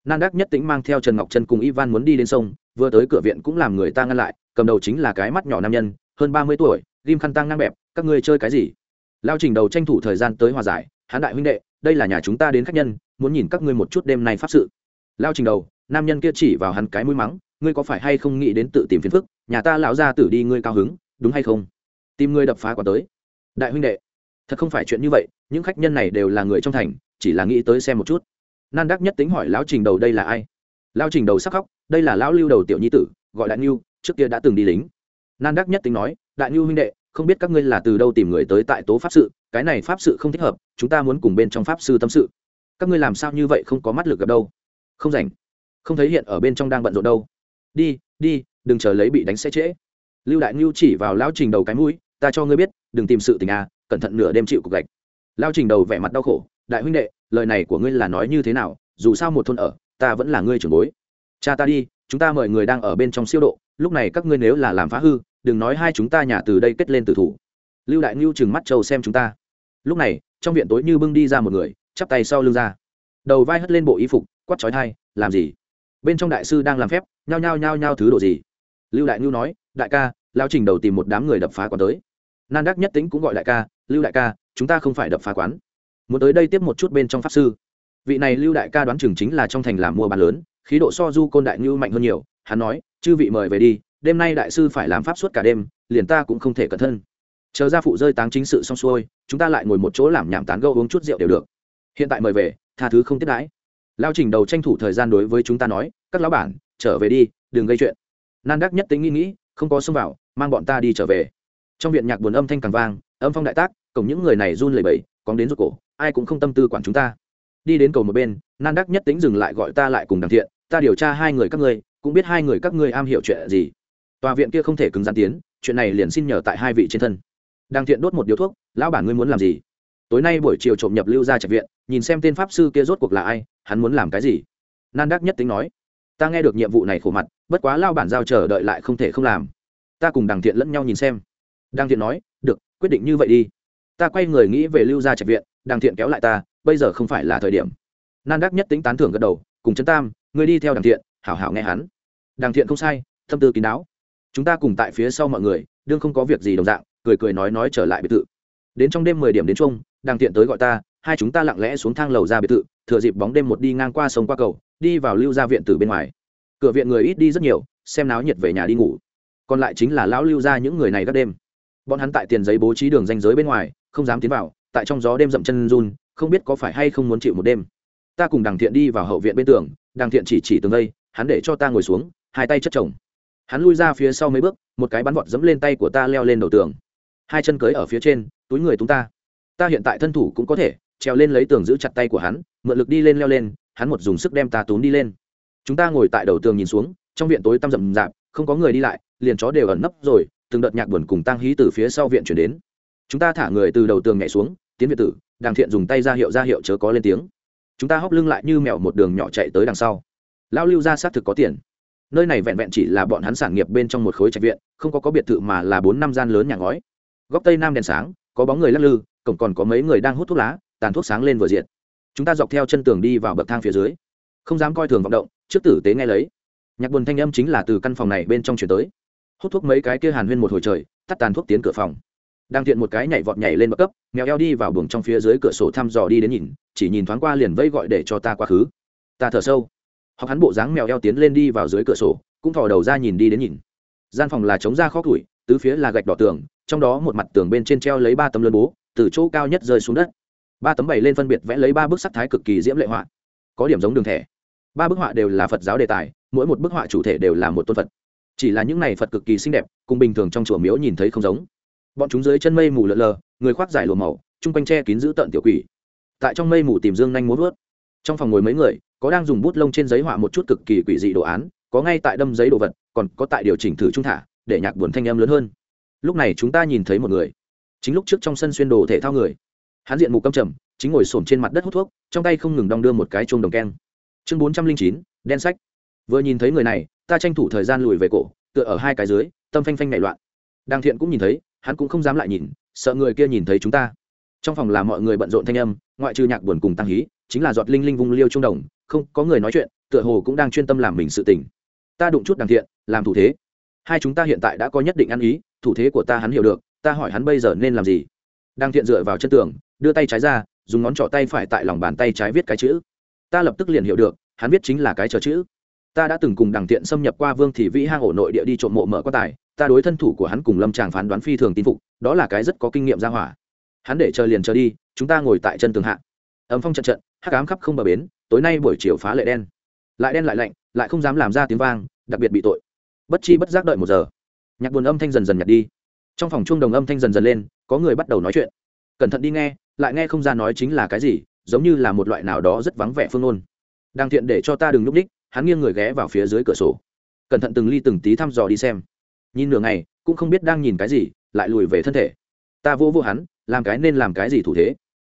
Nan đắc nhất tính mang theo trần ngọc trân cùng ivan muốn đi đến sông, vừa tới cửa viện cũng làm người ta ngăn lại, cầm đầu chính là cái mắt nhỏ nam nhân, hơn ba mươi tuổi rim khăn tăng ngang bẹp, các ngươi chơi cái gì? Lao trình đầu tranh thủ thời gian tới hòa giải, hán đại huynh đệ, đây là nhà chúng ta đến khách nhân, muốn nhìn các ngươi một chút đêm nay pháp sự. Lao trình đầu, nam nhân kia chỉ vào hắn cái mũi mắng, ngươi có phải hay không nghĩ đến tự tìm phiền phức? Nhà ta lão gia tử đi, ngươi cao hứng, đúng hay không? Tìm ngươi đập phá quả tới. Đại huynh đệ thật không phải chuyện như vậy, những khách nhân này đều là người trong thành, chỉ là nghĩ tới xem một chút. Nan đắc nhất tính hỏi lão trình đầu đây là ai? Lão trình đầu sắc khóc, đây là lão lưu đầu tiểu nhi tử, gọi đại nhu trước kia đã từng đi lính. Nan đắc nhất tính nói, đại nhu huynh đệ, không biết các ngươi là từ đâu tìm người tới tại tố pháp sự, cái này pháp sự không thích hợp, chúng ta muốn cùng bên trong pháp sư tâm sự. Các ngươi làm sao như vậy không có mắt lực gặp đâu? Không rảnh. Không thấy hiện ở bên trong đang bận rộn đâu. Đi đi, đừng chờ lấy bị đánh sẽ trễ. Lưu đại ngưu chỉ vào lão trình đầu cái mũi, ta cho ngươi biết, đừng tìm sự tình à cẩn thận nửa đêm chịu cục gạch. Lao trình đầu vẻ mặt đau khổ, đại huynh đệ, lời này của ngươi là nói như thế nào? Dù sao một thôn ở, ta vẫn là ngươi trưởng bối. Cha ta đi, chúng ta mời người đang ở bên trong siêu độ, lúc này các ngươi nếu là làm phá hư, đừng nói hai chúng ta nhà từ đây kết lên tử thủ. Lưu đại ngưu chừng mắt trâu xem chúng ta. Lúc này, trong viện tối như bưng đi ra một người, chắp tay sau lưng ra. Đầu vai hất lên bộ y phục quắt chói thai, làm gì? Bên trong đại sư đang làm phép, nhao nhao nhao nhao thứ đồ gì? Lưu đại ngưu nói, đại ca, lao trình đầu tìm một đám người đập phá quán tới. Nan đắc nhất tính cũng gọi đại ca lưu đại ca, chúng ta không phải đập phá quán. Muốn tới đây tiếp một chút bên trong pháp sư. Vị này lưu đại ca đoán chừng chính là trong thành làm mua bán lớn, khí độ so du côn đại ngưu mạnh hơn nhiều. Hắn nói, chư vị mời về đi, đêm nay đại sư phải làm pháp suốt cả đêm, liền ta cũng không thể cẩn thân chờ ra phụ rơi táng chính sự xong xuôi, chúng ta lại ngồi một chỗ làm nhảm tán gâu uống chút rượu đều được. Hiện tại mời về, tha thứ không tiếp đãi. Lao trình đầu tranh thủ thời gian đối với chúng ta nói, các lão bản, trở về đi, đừng gây chuyện. Nan đắc nhất tính nghĩ nghĩ, không có xông vào, mang bọn ta đi trở về. Trong viện nhạc buồn âm thanh càng vang, âm phong đại tác cổng những người này run lẩy bẩy, cóng đến rút cổ, ai cũng không tâm tư quản chúng ta. Đi đến cầu một bên, nan đắc nhất tính dừng lại gọi ta lại cùng đằng thiện, ta điều tra hai người các ngươi, cũng biết hai người các ngươi am hiểu chuyện gì. Tòa viện kia không thể cứng rắn tiến, chuyện này liền xin nhờ tại hai vị trên thân. Đằng thiện đốt một điếu thuốc, lão bản ngươi muốn làm gì? Tối nay buổi chiều trộm nhập lưu ra trạch viện, nhìn xem tên pháp sư kia rốt cuộc là ai, hắn muốn làm cái gì? Nan đắc nhất tính nói, ta nghe được nhiệm vụ này khổ mặt, bất quá lao bản giao chờ đợi lại không thể không làm. Ta cùng đằng thiện lẫn nhau nhìn xem. Đằng thiện nói, được, quyết định như vậy đi ta quay người nghĩ về lưu gia trạch viện đằng thiện kéo lại ta, bây giờ không phải là thời điểm. Nan đắc nhất tính tán thưởng gật đầu, cùng chân tam người đi theo đằng thiện, hảo hảo nghe hắn. Đằng thiện không sai tâm tư kín đáo. Chúng ta cùng tại phía sau mọi người, đương không có việc gì đồng dạng, cười cười nói nói trở lại biệt thự. Đến trong đêm mười điểm đến chung đằng thiện tới gọi ta, hai chúng ta lặng lẽ xuống thang lầu ra biệt thự, thừa dịp bóng đêm một đi ngang qua sông qua cầu, đi vào lưu gia viện từ bên ngoài. Cửa viện người ít đi rất nhiều, xem náo nhiệt về nhà đi ngủ. Còn lại chính là lão lưu gia những người này các đêm. Bọn hắn tại tiền giấy bố trí đường danh giới bên ngoài không dám tiến vào, tại trong gió đêm dậm chân run, không biết có phải hay không muốn chịu một đêm. Ta cùng đằng thiện đi vào hậu viện bên tường, đằng thiện chỉ chỉ tường đây, hắn để cho ta ngồi xuống, hai tay chất chồng. Hắn lui ra phía sau mấy bước, một cái bắn vọt dẫm lên tay của ta leo lên đầu tường. Hai chân cưới ở phía trên, túi người chúng ta. Ta hiện tại thân thủ cũng có thể, trèo lên lấy tường giữ chặt tay của hắn, mượn lực đi lên leo lên, hắn một dùng sức đem ta túm đi lên. Chúng ta ngồi tại đầu tường nhìn xuống, trong viện tối tăm rậm rạp, không có người đi lại, liền chó đều ẩn nấp rồi, từng đợt nhạc buồn cùng tang hí từ phía sau viện chuyển đến chúng ta thả người từ đầu tường nhảy xuống, tiến viện tử đàng thiện dùng tay ra hiệu ra hiệu chớ có lên tiếng. Chúng ta hóc lưng lại như mèo một đường nhỏ chạy tới đằng sau. Lao lưu ra xác thực có tiền. Nơi này vẹn vẹn chỉ là bọn hắn sản nghiệp bên trong một khối trạch viện, không có có biệt thự mà là bốn năm gian lớn nhà ngói. Góc tây nam đèn sáng, có bóng người lắc lư, cổng còn có mấy người đang hút thuốc lá, tàn thuốc sáng lên vừa diệt. Chúng ta dọc theo chân tường đi vào bậc thang phía dưới. Không dám coi thường vọng động, trước tử tế nghe lấy. Nhạc buồn thanh âm chính là từ căn phòng này bên trong chuyển tới. Hút thuốc mấy cái kia hàn huyên một hồi trời, tắt tàn thuốc tiến cửa phòng đang thiện một cái nhảy vọt nhảy lên bậc cấp, mèo eo đi vào buồng trong phía dưới cửa sổ thăm dò đi đến nhìn, chỉ nhìn thoáng qua liền vây gọi để cho ta quá khứ. Ta thở sâu. Học hắn bộ dáng mèo eo tiến lên đi vào dưới cửa sổ, cũng thò đầu ra nhìn đi đến nhìn. Gian phòng là chống ra khó củi, tứ phía là gạch đỏ tường, trong đó một mặt tường bên trên treo lấy ba tấm lớn bố, từ chỗ cao nhất rơi xuống đất. Ba tấm bày lên phân biệt vẽ lấy ba bức sắc thái cực kỳ diễm lệ họa. Có điểm giống đường thẻ. Ba bức họa đều là phật giáo đề tài, mỗi một bức họa chủ thể đều là một tôn phật. Chỉ là những này phật cực kỳ xinh đẹp, cùng bình thường trong chùa miếu nhìn thấy không giống bọn chúng dưới chân mây mù lợn lờ, người khoác giải lùa màu, chung quanh tre kín giữ tận tiểu quỷ. Tại trong mây mù tìm dương nhanh muốn vớt. Trong phòng ngồi mấy người, có đang dùng bút lông trên giấy họa một chút cực kỳ quỷ dị đồ án, có ngay tại đâm giấy đồ vật, còn có tại điều chỉnh thử trung thả, để nhạc buồn thanh em lớn hơn. Lúc này chúng ta nhìn thấy một người. Chính lúc trước trong sân xuyên đồ thể thao người. Hắn diện mục câm trầm, chính ngồi xổm trên mặt đất hút thuốc, trong tay không ngừng đong đưa một cái chuông đồng keng. Chương bốn trăm linh chín, đen sách. Vừa nhìn thấy người này, ta tranh thủ thời gian lùi về cổ, tựa ở hai cái dưới, tâm phanh phanh nảy loạn. Đàng thiện cũng nhìn thấy hắn cũng không dám lại nhìn, sợ người kia nhìn thấy chúng ta. Trong phòng là mọi người bận rộn thanh âm, ngoại trừ nhạc buồn cùng tăng hí, chính là giọt linh linh vung liêu trung đồng, không, có người nói chuyện, tựa hồ cũng đang chuyên tâm làm mình sự tình. Ta đụng chút đàng thiện, làm thủ thế. Hai chúng ta hiện tại đã có nhất định ăn ý, thủ thế của ta hắn hiểu được, ta hỏi hắn bây giờ nên làm gì? Đang thiện dựa vào chân tường, đưa tay trái ra, dùng ngón trỏ tay phải tại lòng bàn tay trái viết cái chữ. Ta lập tức liền hiểu được, hắn viết chính là cái chờ chữ. Ta đã từng cùng đằng thiện xâm nhập qua vương thị vĩ hang ổ nội địa đi trộm mộ mở quan tài ta đối thân thủ của hắn cùng lâm tràng phán đoán phi thường tin phục, đó là cái rất có kinh nghiệm ra hỏa. Hắn để chờ liền chờ đi, chúng ta ngồi tại chân tường hạ. Ấm phong trận trận, hắc ám khắp không bờ bến, tối nay buổi chiều phá lệ đen. Lại đen lại lạnh, lại không dám làm ra tiếng vang, đặc biệt bị tội. Bất chi bất giác đợi một giờ. Nhạc buồn âm thanh dần dần nhặt đi. Trong phòng chuông đồng âm thanh dần dần lên, có người bắt đầu nói chuyện. Cẩn thận đi nghe, lại nghe không ra nói chính là cái gì, giống như là một loại nào đó rất vắng vẻ phương ngôn. Đang thiện để cho ta đừng núp đích hắn nghiêng người ghé vào phía dưới cửa sổ. Cẩn thận từng ly từng tí thăm dò đi xem nhìn nửa ngày, cũng không biết đang nhìn cái gì, lại lùi về thân thể. Ta vô vô hắn, làm cái nên làm cái gì thủ thế.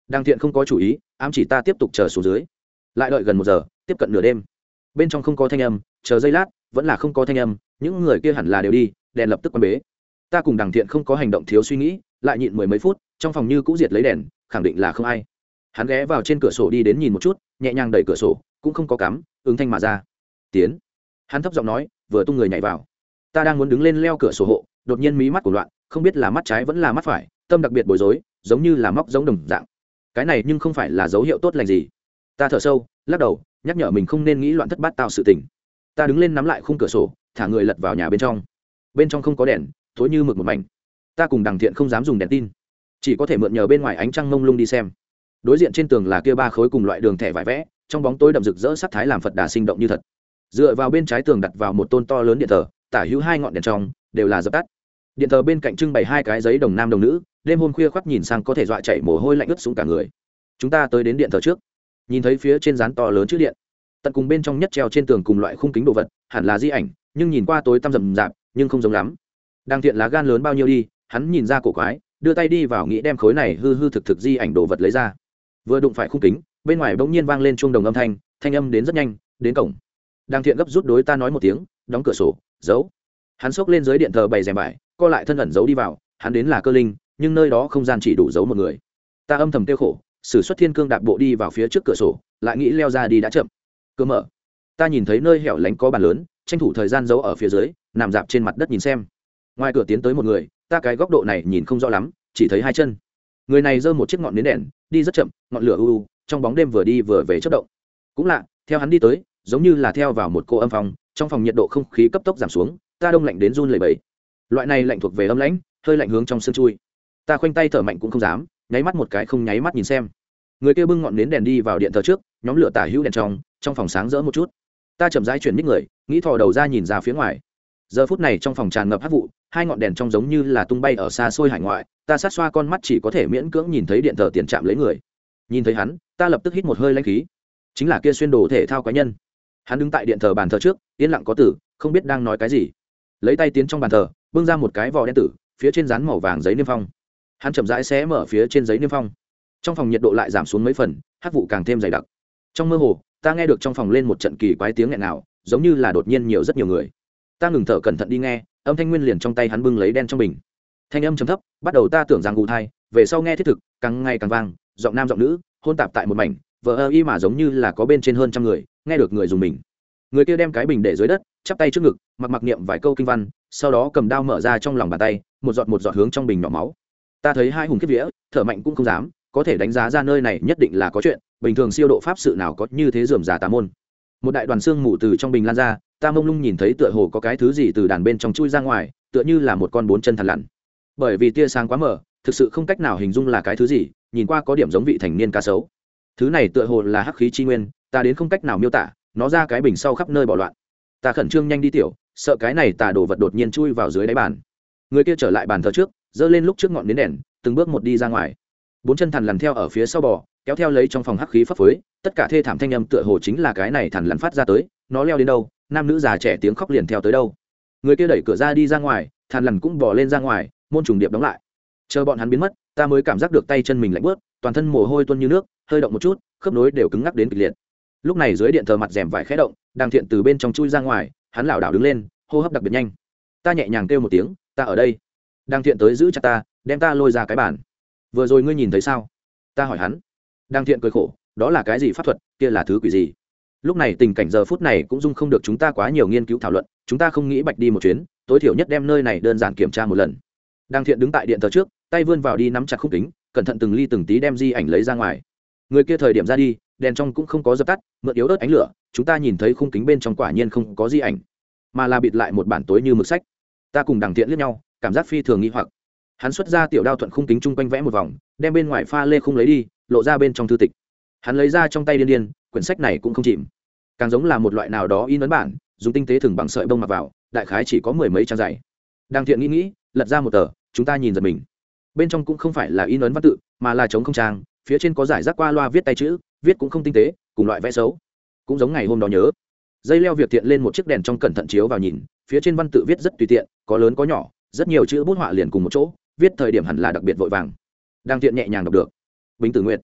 Đăng thiện không có chủ ý, ám chỉ ta tiếp tục chờ xuống dưới. Lại đợi gần một giờ, tiếp cận nửa đêm. Bên trong không có thanh âm, chờ giây lát, vẫn là không có thanh âm, những người kia hẳn là đều đi, đèn lập tức quan bế. Ta cùng đằng thiện không có hành động thiếu suy nghĩ, lại nhịn mười mấy phút, trong phòng như cũ diệt lấy đèn, khẳng định là không ai. Hắn ghé vào trên cửa sổ đi đến nhìn một chút, nhẹ nhàng đẩy cửa sổ, cũng không có cắm, ứng thanh mà ra. Tiến. Hắn thấp giọng nói, vừa tung người nhảy vào ta đang muốn đứng lên leo cửa sổ hộ, đột nhiên mí mắt của loạn, không biết là mắt trái vẫn là mắt phải, tâm đặc biệt bối rối, giống như là móc giống đồng dạng. Cái này nhưng không phải là dấu hiệu tốt lành gì. Ta thở sâu, lắc đầu, nhắc nhở mình không nên nghĩ loạn thất bát tạo sự tình. Ta đứng lên nắm lại khung cửa sổ, thả người lật vào nhà bên trong. Bên trong không có đèn thối như mực một mảnh. Ta cùng đằng thiện không dám dùng đèn tin. Chỉ có thể mượn nhờ bên ngoài ánh trăng mông lung đi xem. Đối diện trên tường là kia ba khối cùng loại đường thẻ vải vẽ, trong bóng tối đậm rực rỡ sắc thái làm phật đà sinh động như thật. Dựa vào bên trái tường đặt vào một tôn to lớn điện thờ tả hữu hai ngọn đèn trong, đều là dập tắt. Điện thờ bên cạnh trưng bày hai cái giấy đồng nam đồng nữ, đêm hôm khuya khoác nhìn sang có thể dọa chạy mồ hôi lạnh ướt xuống cả người. Chúng ta tới đến điện thờ trước. Nhìn thấy phía trên rán to lớn chữ điện. Tận cùng bên trong nhất treo trên tường cùng loại khung kính đồ vật, hẳn là di ảnh, nhưng nhìn qua tối tăm rậm rạp, nhưng không giống lắm. Đang thiện lá gan lớn bao nhiêu đi, hắn nhìn ra cổ quái, đưa tay đi vào nghĩ đem khối này hư hư thực thực di ảnh đồ vật lấy ra. Vừa đụng phải khung kính, bên ngoài bỗng nhiên vang lên chuông đồng âm thanh thanh âm đến rất nhanh, đến cổng. Đang thiện gấp rút đối ta nói một tiếng, đóng cửa sổ giấu. Hắn xốc lên dưới điện thờ bày rèm vải, co lại thân ẩn giấu đi vào, hắn đến là cơ linh, nhưng nơi đó không gian chỉ đủ giấu một người. Ta âm thầm tiêu khổ, sử xuất thiên cương đạp bộ đi vào phía trước cửa sổ, lại nghĩ leo ra đi đã chậm. Cơ mở. Ta nhìn thấy nơi hẻo lánh có bàn lớn, tranh thủ thời gian giấu ở phía dưới, nằm dạp trên mặt đất nhìn xem. Ngoài cửa tiến tới một người, ta cái góc độ này nhìn không rõ lắm, chỉ thấy hai chân. Người này giơ một chiếc ngọn nến đèn, đi rất chậm, ngọn lửa u u, trong bóng đêm vừa đi vừa về chất động. Cũng lạ, theo hắn đi tới, giống như là theo vào một cô âm phòng trong phòng nhiệt độ không khí cấp tốc giảm xuống, ta đông lạnh đến run lẩy bẩy. Loại này lạnh thuộc về âm lãnh, hơi lạnh hướng trong sương chui. Ta khoanh tay thở mạnh cũng không dám, nháy mắt một cái không nháy mắt nhìn xem. Người kia bưng ngọn nến đèn đi vào điện thờ trước, nhóm lửa tả hữu đèn trong trong phòng sáng rỡ một chút. Ta chậm rãi chuyển ních người, nghĩ thò đầu ra nhìn ra phía ngoài. Giờ phút này trong phòng tràn ngập hát vụ, hai ngọn đèn trong giống như là tung bay ở xa xôi hải ngoại, ta sát xoa con mắt chỉ có thể miễn cưỡng nhìn thấy điện thờ tiền chạm lấy người. Nhìn thấy hắn, ta lập tức hít một hơi lanh khí. Chính là kia xuyên đồ thể thao cá nhân hắn đứng tại điện thờ bàn thờ trước, yên lặng có tử, không biết đang nói cái gì. Lấy tay tiến trong bàn thờ, bưng ra một cái vỏ đen tử, phía trên rán màu vàng giấy niêm phong. Hắn chậm rãi xé mở phía trên giấy niêm phong. Trong phòng nhiệt độ lại giảm xuống mấy phần, hát vụ càng thêm dày đặc. Trong mơ hồ, ta nghe được trong phòng lên một trận kỳ quái tiếng nghẹn nào giống như là đột nhiên nhiều rất nhiều người. Ta ngừng thở cẩn thận đi nghe, âm thanh nguyên liền trong tay hắn bưng lấy đen trong bình. Thanh âm chấm thấp, bắt đầu ta tưởng rằng ngụ thai, về sau nghe thiết thực, càng ngày càng vang, giọng nam giọng nữ, hôn tạp tại một mảnh vờ ơ y mà giống như là có bên trên hơn trăm người, nghe được người dùng mình. Người kia đem cái bình để dưới đất, chắp tay trước ngực, mặc mặc niệm vài câu kinh văn, sau đó cầm đao mở ra trong lòng bàn tay, một giọt một giọt hướng trong bình nhỏ máu. Ta thấy hai hùng kiếp vía, thở mạnh cũng không dám, có thể đánh giá ra nơi này nhất định là có chuyện, bình thường siêu độ pháp sự nào có như thế dườm già tà môn. Một đại đoàn xương mù từ trong bình lan ra, ta mông lung nhìn thấy tựa hồ có cái thứ gì từ đàn bên trong chui ra ngoài, tựa như là một con bốn chân thằn lằn. Bởi vì tia sáng quá mờ, thực sự không cách nào hình dung là cái thứ gì, nhìn qua có điểm giống vị thành niên cá sấu thứ này tựa hồ là hắc khí chi nguyên, ta đến không cách nào miêu tả, nó ra cái bình sau khắp nơi bỏ loạn. Ta khẩn trương nhanh đi tiểu, sợ cái này tà đồ vật đột nhiên chui vào dưới đáy bàn. Người kia trở lại bàn thờ trước, giơ lên lúc trước ngọn nến đèn, từng bước một đi ra ngoài. Bốn chân thằn lằn theo ở phía sau bò, kéo theo lấy trong phòng hắc khí phấp phới, tất cả thê thảm thanh âm tựa hồ chính là cái này thằn lằn phát ra tới, nó leo đến đâu, nam nữ già trẻ tiếng khóc liền theo tới đâu. Người kia đẩy cửa ra đi ra ngoài, thằn lằn cũng bỏ lên ra ngoài, môn trùng điệp đóng lại. Chờ bọn hắn biến mất, ta mới cảm giác được tay chân mình lạnh bớt toàn thân mồ hôi tuôn như nước, hơi động một chút, khớp nối đều cứng ngắc đến kịch liệt. Lúc này dưới điện thờ mặt rèm vải khẽ động, đang thiện từ bên trong chui ra ngoài, hắn lảo đảo đứng lên, hô hấp đặc biệt nhanh. Ta nhẹ nhàng kêu một tiếng, ta ở đây. Đang thiện tới giữ chặt ta, đem ta lôi ra cái bàn. Vừa rồi ngươi nhìn thấy sao? Ta hỏi hắn. Đang thiện cười khổ, đó là cái gì pháp thuật, kia là thứ quỷ gì? Lúc này tình cảnh giờ phút này cũng dung không được chúng ta quá nhiều nghiên cứu thảo luận, chúng ta không nghĩ bạch đi một chuyến, tối thiểu nhất đem nơi này đơn giản kiểm tra một lần. Đang thiện đứng tại điện thờ trước, tay vươn vào đi nắm chặt khúc kính cẩn thận từng ly từng tí đem di ảnh lấy ra ngoài. Người kia thời điểm ra đi, đèn trong cũng không có dập tắt, mượn yếu ớt ánh lửa, chúng ta nhìn thấy khung kính bên trong quả nhiên không có di ảnh, mà là bịt lại một bản tối như mực sách. Ta cùng đằng thiện liếc nhau, cảm giác phi thường nghi hoặc. Hắn xuất ra tiểu đao thuận khung kính chung quanh vẽ một vòng, đem bên ngoài pha lê khung lấy đi, lộ ra bên trong thư tịch. Hắn lấy ra trong tay điên điên, quyển sách này cũng không chìm. Càng giống là một loại nào đó in ấn bản, dùng tinh tế thừng bằng sợi bông mặc vào, đại khái chỉ có mười mấy trang dày đang thiện nghĩ nghĩ, lật ra một tờ, chúng ta nhìn giật mình bên trong cũng không phải là in ấn văn tự, mà là chống không trang, phía trên có giải rác qua loa viết tay chữ, viết cũng không tinh tế, cùng loại vẽ xấu. Cũng giống ngày hôm đó nhớ. Dây leo việc tiện lên một chiếc đèn trong cẩn thận chiếu vào nhìn, phía trên văn tự viết rất tùy tiện, có lớn có nhỏ, rất nhiều chữ bút họa liền cùng một chỗ, viết thời điểm hẳn là đặc biệt vội vàng. Đang tiện nhẹ nhàng đọc được. Bính tử nguyện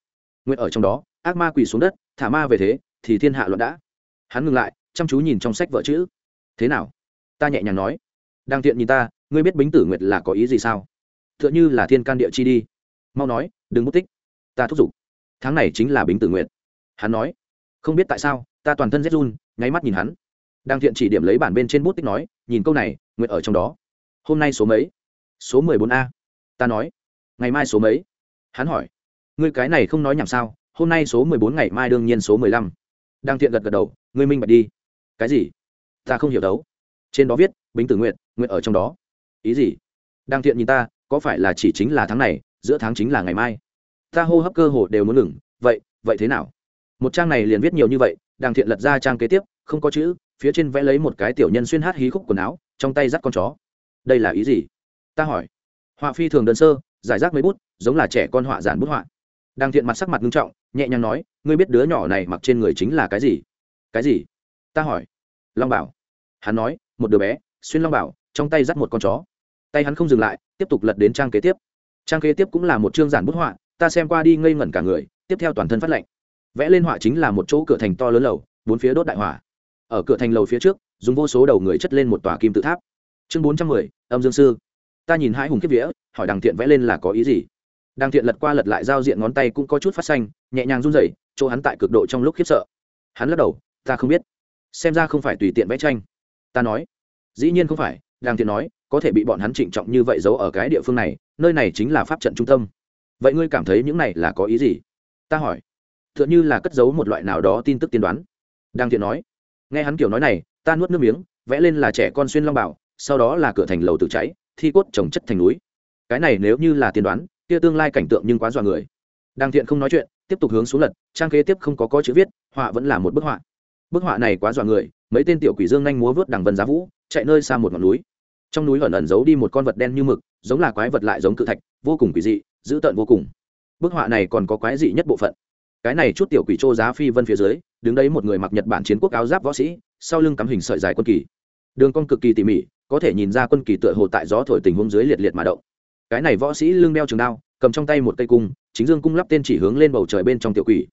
nguyện ở trong đó, ác ma quỳ xuống đất, thả ma về thế, thì thiên hạ luận đã. Hắn ngừng lại, chăm chú nhìn trong sách vợ chữ. Thế nào? Ta nhẹ nhàng nói. Đang tiện nhìn ta, ngươi biết bính tử nguyệt là có ý gì sao? Tựa như là thiên can địa chi đi. Mau nói, đừng mất tích. Ta thúc giục. Tháng này chính là bính tử nguyệt. Hắn nói, không biết tại sao, ta toàn thân rét run, nháy mắt nhìn hắn. Đang thiện chỉ điểm lấy bản bên trên bút tích nói, nhìn câu này nguyện ở trong đó. Hôm nay số mấy? Số mười bốn a. Ta nói, ngày mai số mấy? Hắn hỏi, ngươi cái này không nói nhảm sao, hôm nay số mười bốn ngày mai đương nhiên số mười lăm. Đang thiện gật gật đầu, ngươi minh bạch đi. Cái gì? Ta không hiểu đấu. Trên đó viết, bính tử nguyện nguyện ở trong đó. Ý gì? Đang thiện nhìn ta có phải là chỉ chính là tháng này, giữa tháng chính là ngày mai? Ta hô hấp cơ hồ đều muốn ngừng, vậy vậy thế nào? Một trang này liền viết nhiều như vậy đang thiện lật ra trang kế tiếp, không có chữ, phía trên vẽ lấy một cái tiểu nhân xuyên hát hí khúc quần áo, trong tay dắt con chó. Đây là ý gì? Ta hỏi. Họa phi thường đơn sơ, giải rác mấy bút, giống là trẻ con họa giản bút họa. Đang thiện mặt sắc mặt nghiêm trọng, nhẹ nhàng nói, ngươi biết đứa nhỏ này mặc trên người chính là cái gì? Cái gì? Ta hỏi. Long bảo. Hắn nói, một đứa bé, xuyên long bảo, trong tay dắt một con chó tay hắn không dừng lại, tiếp tục lật đến trang kế tiếp. Trang kế tiếp cũng là một chương giản bút họa, ta xem qua đi ngây ngẩn cả người, tiếp theo toàn thân phát lệnh vẽ lên họa chính là một chỗ cửa thành to lớn lầu, bốn phía đốt đại hỏa. Ở cửa thành lầu phía trước, dùng vô số đầu người chất lên một tòa kim tự tháp. Chương bốn trăm mười, âm dương sư. Ta nhìn hai hùng kiếp vĩa hỏi đằng thiện vẽ lên là có ý gì? Đằng thiện lật qua lật lại giao diện ngón tay cũng có chút phát xanh, nhẹ nhàng run rẩy, chỗ hắn tại cực độ trong lúc khiếp sợ. Hắn lắc đầu, ta không biết. Xem ra không phải tùy tiện vẽ tranh. Ta nói, dĩ nhiên không phải đang thiện nói, có thể bị bọn hắn trịnh trọng như vậy giấu ở cái địa phương này, nơi này chính là pháp trận trung tâm. Vậy ngươi cảm thấy những này là có ý gì? Ta hỏi. T h ư ợ n h ư là cất giấu một loại nào đó tin tức tiên đoán. Đang thiện nói. Nghe hắn kiểu nói này, ta nuốt nước miếng, vẽ lên là trẻ con xuyên long bảo, sau đó là cửa thành lầu tự cháy, thi cốt trồng chất thành núi. Cái này nếu như là tiên đoán, kia tương lai cảnh tượng nhưng quá dọa người. Đang thiện không nói chuyện, tiếp tục hướng xuống lật, trang kế tiếp không có có chữ viết, họa vẫn là một bức họa. Bức họa này quá dọa người mấy tên tiểu quỷ dương nhanh múa vớt đằng vân giá vũ, chạy nơi xa một ngọn núi. Trong núi ẩn ẩn giấu đi một con vật đen như mực, giống là quái vật lại giống cự thạch, vô cùng quỷ dị, dữ tợn vô cùng. Bức họa này còn có quái dị nhất bộ phận. Cái này chút tiểu quỷ trô giá phi vân phía dưới, đứng đấy một người mặc nhật bản chiến quốc áo giáp võ sĩ, sau lưng cắm hình sợi dài quân kỳ. Đường cong cực kỳ tỉ mỉ, có thể nhìn ra quân kỳ tựa hồ tại gió thổi tình huống dưới liệt liệt mà động. Cái này võ sĩ lưng đeo trường đao, cầm trong tay một cây cung, chính dương cung lắp tên chỉ hướng lên bầu trời bên trong tiểu quỷ.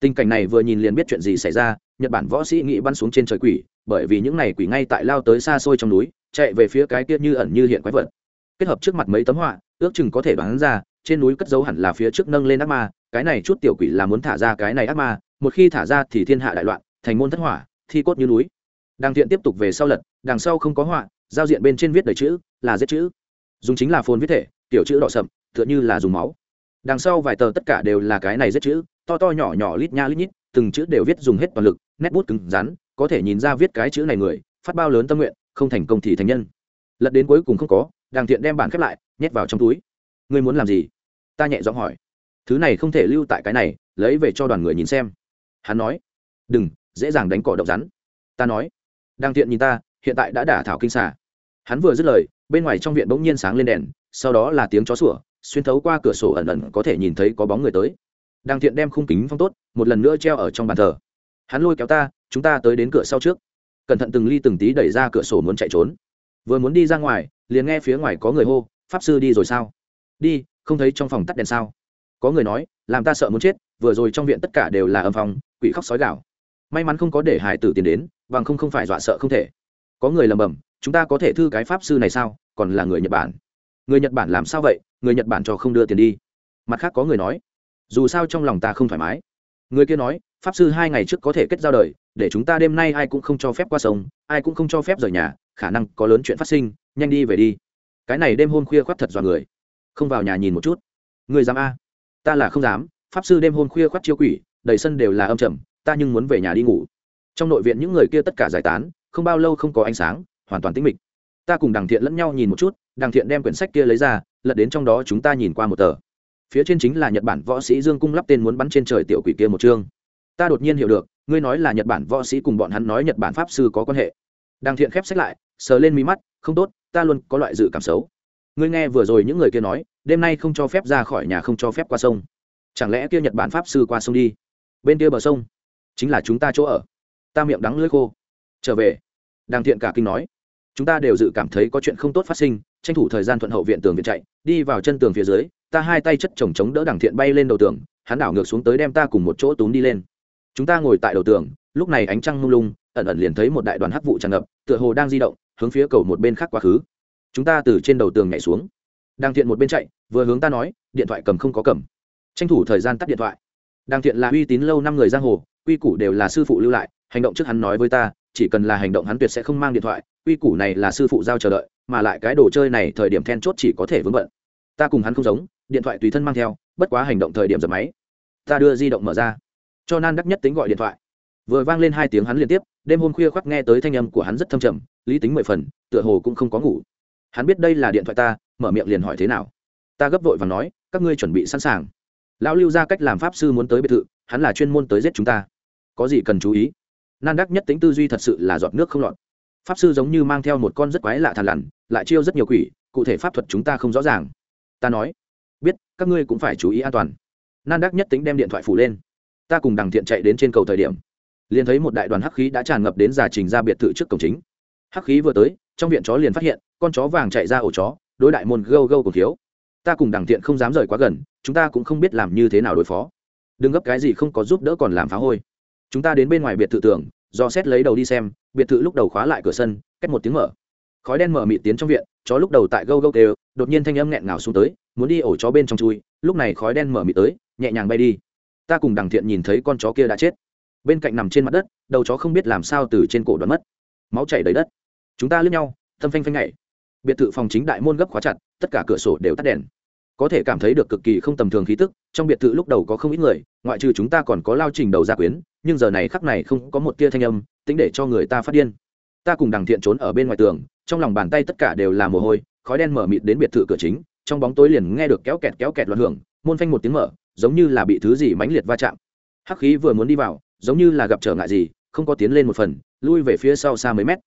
Tình cảnh này vừa nhìn liền biết chuyện gì xảy ra nhật bản võ sĩ nghĩ bắn xuống trên trời quỷ, bởi vì những này quỷ ngay tại lao tới xa xôi trong núi, chạy về phía cái kia như ẩn như hiện quái vật. Kết hợp trước mặt mấy tấm họa, ước chừng có thể đoán ra, trên núi cất dấu hẳn là phía trước nâng lên ác ma, cái này chút tiểu quỷ là muốn thả ra cái này ác ma, một khi thả ra thì thiên hạ đại loạn, thành môn thất hỏa thi cốt như núi. Đàng thiện tiếp tục về sau lật, đằng sau không có họa, giao diện bên trên viết đầy chữ, là giết chữ. Dùng chính là phồn viết thể, tiểu chữ đỏ sậm, tựa như là dùng máu. Đằng sau vài tờ tất cả đều là cái này giết chữ, to to nhỏ nhỏ lít nha lít nhít, từng chữ đều viết dùng hết toàn lực nét bút cứng rắn, có thể nhìn ra viết cái chữ này người, phát bao lớn tâm nguyện, không thành công thì thành nhân. Lật đến cuối cùng không có đàng thiện đem bản khép lại, nhét vào trong túi. Ngươi muốn làm gì? Ta nhẹ giọng hỏi. Thứ này không thể lưu tại cái này, lấy về cho đoàn người nhìn xem. Hắn nói. Đừng, dễ dàng đánh cỏ độc rắn. Ta nói. Đang thiện nhìn ta, hiện tại đã đả thảo kinh xà. Hắn vừa dứt lời, bên ngoài trong viện bỗng nhiên sáng lên đèn, sau đó là tiếng chó sủa, xuyên thấu qua cửa sổ ẩn ẩn có thể nhìn thấy có bóng người tới. Đang thiện đem khung kính phong tốt, một lần nữa treo ở trong bàn thờ hắn lôi kéo ta, chúng ta tới đến cửa sau trước. Cẩn thận từng ly từng tí đẩy ra cửa sổ muốn chạy trốn. Vừa muốn đi ra ngoài, liền nghe phía ngoài có người hô, pháp sư đi rồi sao? Đi, không thấy trong phòng tắt đèn sao? Có người nói, làm ta sợ muốn chết, vừa rồi trong viện tất cả đều là âm phòng quỷ khóc sói gạo may mắn không có để hải tử tiền đến, bằng không không phải dọa sợ không thể. Có người lầm bầm chúng ta có thể thư cái pháp sư này sao? Còn là người nhật bản. Người nhật bản làm sao vậy? Người nhật bản cho không đưa tiền đi. Mặt khác có người nói, dù sao trong lòng ta không thoải mái người kia nói, pháp sư hai ngày trước có thể kết giao đời, để chúng ta đêm nay ai cũng không cho phép qua sông, ai cũng không cho phép rời nhà, khả năng có lớn chuyện phát sinh, nhanh đi về đi. Cái này đêm hôm khuya khoác thật dọa người. Không vào nhà nhìn một chút. Người dám a? Ta là không dám, pháp sư đêm hôm khuya khoác chiêu quỷ, đầy sân đều là âm trầm, ta nhưng muốn về nhà đi ngủ. Trong nội viện những người kia tất cả giải tán, không bao lâu không có ánh sáng, hoàn toàn tĩnh mịch. Ta cùng đằng thiện lẫn nhau nhìn một chút, đằng thiện đem quyển sách kia lấy ra, lật đến trong đó chúng ta nhìn qua một tờ phía trên chính là nhật bản võ sĩ dương cung lắp tên muốn bắn trên trời tiểu quỷ kia một chương. Ta đột nhiên hiểu được, ngươi nói là nhật bản võ sĩ cùng bọn hắn nói nhật bản pháp sư có quan hệ. Đằng thiện khép sách lại, sờ lên mí mắt, không tốt, ta luôn có loại dự cảm xấu. Ngươi nghe vừa rồi những người kia nói, đêm nay không cho phép ra khỏi nhà không cho phép qua sông. Chẳng lẽ kia nhật bản pháp sư qua sông đi? Bên kia bờ sông, chính là chúng ta chỗ ở. Ta miệng đắng lưỡi khô. Trở về. Đàng thiện cả kinh nói. Chúng ta đều dự cảm thấy có chuyện không tốt phát sinh, tranh thủ thời gian thuận hậu viện tường viện chạy đi vào chân tường phía dưới, ta hai tay chất chồng chống đỡ đằng thiện bay lên đầu tường, hắn đảo ngược xuống tới đem ta cùng một chỗ túm đi lên. Chúng ta ngồi tại đầu tường, lúc này ánh trăng mông lung, ẩn ẩn liền thấy một đại đoàn hắc vụ tràn ngập, tựa hồ đang di động, hướng phía cầu một bên khác quá khứ. Chúng ta từ trên đầu tường nhảy xuống. Đang thiện một bên chạy, vừa hướng ta nói, điện thoại cầm không có cầm. Tranh thủ thời gian tắt điện thoại. Đang thiện là uy tín lâu năm người giang hồ, quy củ đều là sư phụ lưu lại, hành động trước hắn nói với ta chỉ cần là hành động hắn tuyệt sẽ không mang điện thoại, quy củ này là sư phụ giao chờ đợi, mà lại cái đồ chơi này thời điểm then chốt chỉ có thể vướng bận. Ta cùng hắn không giống, điện thoại tùy thân mang theo, bất quá hành động thời điểm dập máy. Ta đưa di động mở ra. Cho nan đắc nhất tính gọi điện thoại. Vừa vang lên hai tiếng hắn liên tiếp, đêm hôm khuya khoác nghe tới thanh âm của hắn rất thâm trầm, lý tính mười phần, tựa hồ cũng không có ngủ. Hắn biết đây là điện thoại ta, mở miệng liền hỏi thế nào. Ta gấp vội và nói, các ngươi chuẩn bị sẵn sàng. Lão lưu ra cách làm pháp sư muốn tới biệt thự, hắn là chuyên môn tới giết chúng ta. Có gì cần chú ý? Nan đắc nhất tính tư duy thật sự là giọt nước không lọt. Pháp sư giống như mang theo một con rất quái lạ thằn lằn, lại chiêu rất nhiều quỷ, cụ thể pháp thuật chúng ta không rõ ràng. Ta nói, biết, các ngươi cũng phải chú ý an toàn. Nan đắc nhất tính đem điện thoại phủ lên. Ta cùng đằng thiện chạy đến trên cầu thời điểm, liền thấy một đại đoàn hắc khí đã tràn ngập đến giả trình ra biệt thự trước cổng chính. Hắc khí vừa tới, trong viện chó liền phát hiện, con chó vàng chạy ra ổ chó, đối đại môn gâu gâu cổng thiếu ta cùng đằng thiện không dám rời quá gần, chúng ta cũng không biết làm như thế nào đối phó. Đừng gấp cái gì không có giúp đỡ còn làm phá hôi chúng ta đến bên ngoài biệt thự tưởng, do xét lấy đầu đi xem, biệt thự lúc đầu khóa lại cửa sân, cách một tiếng mở. Khói đen mở mịt tiến trong viện, chó lúc đầu tại gâu gâu kêu, đột nhiên thanh âm nghẹn ngào xuống tới, muốn đi ổ chó bên trong chui, lúc này khói đen mở mịt tới, nhẹ nhàng bay đi. Ta cùng đằng thiện nhìn thấy con chó kia đã chết. Bên cạnh nằm trên mặt đất, đầu chó không biết làm sao từ trên cổ đoán mất. Máu chảy đầy đất. Chúng ta lướt nhau, thâm phanh phanh nhảy. Biệt thự phòng chính đại môn gấp khóa chặt, tất cả cửa sổ đều tắt đèn có thể cảm thấy được cực kỳ không tầm thường khí tức, trong biệt thự lúc đầu có không ít người, ngoại trừ chúng ta còn có lao trình đầu gia quyến, nhưng giờ này khắc này không có một tia thanh âm, tính để cho người ta phát điên. Ta cùng đằng thiện trốn ở bên ngoài tường, trong lòng bàn tay tất cả đều là mồ hôi, khói đen mở mịt đến biệt thự cửa chính, trong bóng tối liền nghe được kéo kẹt kéo kẹt loạn hưởng, môn phanh một tiếng mở, giống như là bị thứ gì mãnh liệt va chạm. Hắc khí vừa muốn đi vào, giống như là gặp trở ngại gì, không có tiến lên một phần, lui về phía sau xa mấy mét.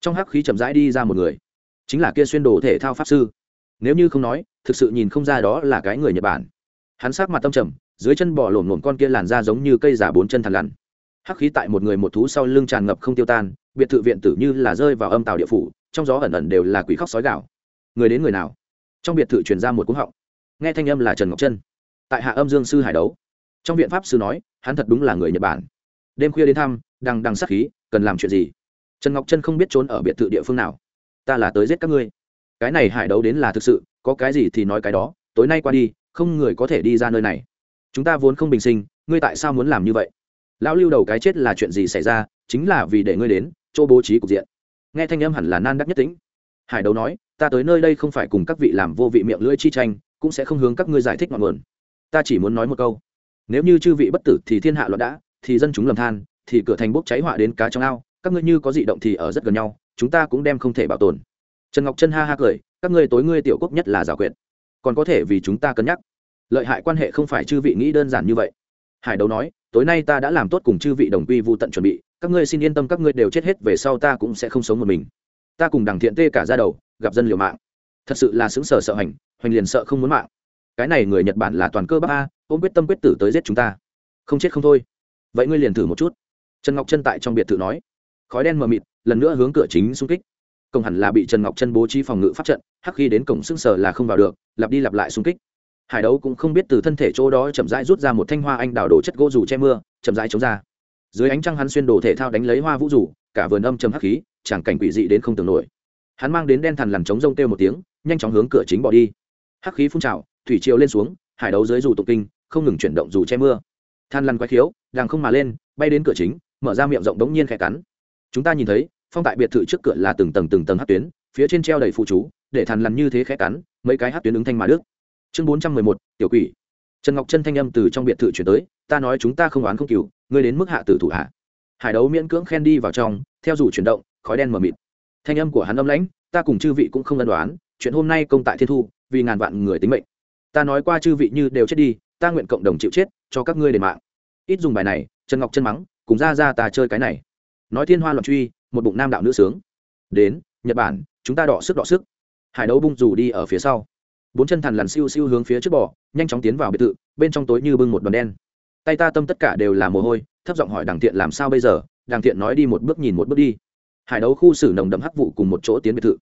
Trong hắc khí chậm rãi đi ra một người, chính là kia xuyên đồ thể thao pháp sư. Nếu như không nói thực sự nhìn không ra đó là cái người nhật bản. Hắn sát mặt tâm trầm, dưới chân bỏ lổm lổm con kia làn ra giống như cây giả bốn chân thằn lằn. Hắc khí tại một người một thú sau lưng tràn ngập không tiêu tan, biệt thự viện tử như là rơi vào âm tàu địa phủ, trong gió ẩn ẩn đều là quỷ khóc sói gạo người đến người nào? Trong biệt thự truyền ra một cú họng. Nghe thanh âm là trần ngọc trân. Tại hạ âm dương sư hải đấu. Trong viện pháp sư nói, hắn thật đúng là người nhật bản. Đêm khuya đến thăm, đằng đằng sắc khí, cần làm chuyện gì? Trần ngọc trân không biết trốn ở biệt thự địa phương nào. Ta là tới giết các ngươi cái này hải đấu đến là thực sự, có cái gì thì nói cái đó, tối nay qua đi, không người có thể đi ra nơi này. Chúng ta vốn không bình sinh, ngươi tại sao muốn làm như vậy? Lão lưu đầu cái chết là chuyện gì xảy ra, chính là vì để ngươi đến, chỗ bố trí cục diện. Nghe thanh âm hẳn là nan đắc nhất tính hải đấu nói, ta tới nơi đây không phải cùng các vị làm vô vị miệng lưỡi chi tranh, cũng sẽ không hướng các ngươi giải thích ngọn nguồn. Ta chỉ muốn nói một câu. Nếu như chư vị bất tử thì thiên hạ loạn đã, thì dân chúng lầm than, thì cửa thành bốc cháy họa đến cá trong ao, các ngươi như có dị động thì ở rất gần nhau, chúng ta cũng đem không thể bảo tồn trần ngọc chân ha ha cười, các ngươi tối ngươi tiểu quốc nhất là giả quyệt. Còn có thể vì chúng ta cân nhắc. Lợi hại quan hệ không phải chư vị nghĩ đơn giản như vậy. Hải đấu nói, tối nay ta đã làm tốt cùng chư vị đồng quy vô tận chuẩn bị, các ngươi xin yên tâm các ngươi đều chết hết, về sau ta cũng sẽ không sống một mình. Ta cùng đằng thiện tê cả ra đầu, gặp dân liều mạng. Thật sự là xứng sở sợ hành, hoành liền sợ không muốn mạng. Cái này người nhật bản là toàn cơ bắc a, ôm quyết tâm quyết tử tới giết chúng ta. Không chết không thôi. Vậy ngươi liền thử một chút. Trần ngọc chân tại trong biệt thự nói. Khói đen mờ mịt, lần nữa hướng cửa chính xung kích cổng hẳn là bị trần ngọc chân bố trí phòng ngự pháp trận, hắc khi đến cổng xưng sờ là không vào được, lặp đi lặp lại xung kích. Hải đấu cũng không biết từ thân thể chỗ đó chậm rãi rút ra một thanh hoa anh đào đổ chất gỗ dù che mưa, chậm rãi chống ra. Dưới ánh trăng hắn xuyên đồ thể thao đánh lấy hoa vũ rủ cả vườn âm chầm hắc khí, chẳng cảnh quỷ dị đến không tưởng nổi. Hắn mang đến đen thằn lằn chống rông kêu một tiếng, nhanh chóng hướng cửa chính bỏ đi. Hắc khí phun trào, thủy triều lên xuống, hải đấu dưới dù tục kinh, không ngừng chuyển động dù che mưa. Than lằn quái khiếu, đang không mà lên, bay đến cửa chính, mở ra miệng rộng đống nhiên khẽ cắn. Chúng ta nhìn thấy phong tại biệt thự trước cửa là từng tầng từng tầng hát tuyến, phía trên treo đầy phụ chú, để thằn lằn như thế khẽ cắn, mấy cái hát tuyến ứng thanh mà đức chương bốn trăm mười một, tiểu quỷ. Trần ngọc chân thanh âm từ trong biệt thự chuyển tới, ta nói chúng ta không oán không cừu, ngươi đến mức hạ tử thủ hạ. Hải đấu miễn cưỡng khen đi vào trong, theo dù chuyển động, khói đen mờ mịt. Thanh âm của hắn âm lãnh, ta cùng chư vị cũng không ân đoán chuyện hôm nay công tại thiên thu, vì ngàn vạn người tính mệnh. Ta nói qua chư vị như đều chết đi, ta nguyện cộng đồng chịu chết, cho các ngươi đền mạng. Ít dùng bài này, trần ngọc chân mắng, cùng ra ra ta chơi cái này. Nói thiên hoa loạn truy một bụng nam đạo nữ sướng. Đến, nhật bản, chúng ta đọ sức đọ sức. Hải đấu bung dù đi ở phía sau. Bốn chân thằn lằn siêu siêu hướng phía trước bò, nhanh chóng tiến vào biệt thự, bên trong tối như bưng một đòn đen. Tay ta tâm tất cả đều là mồ hôi, thấp giọng hỏi đàng thiện làm sao bây giờ? Đàng thiện nói đi một bước nhìn một bước đi. Hải đấu khu xử nồng đậm hắc vụ cùng một chỗ tiến biệt thự.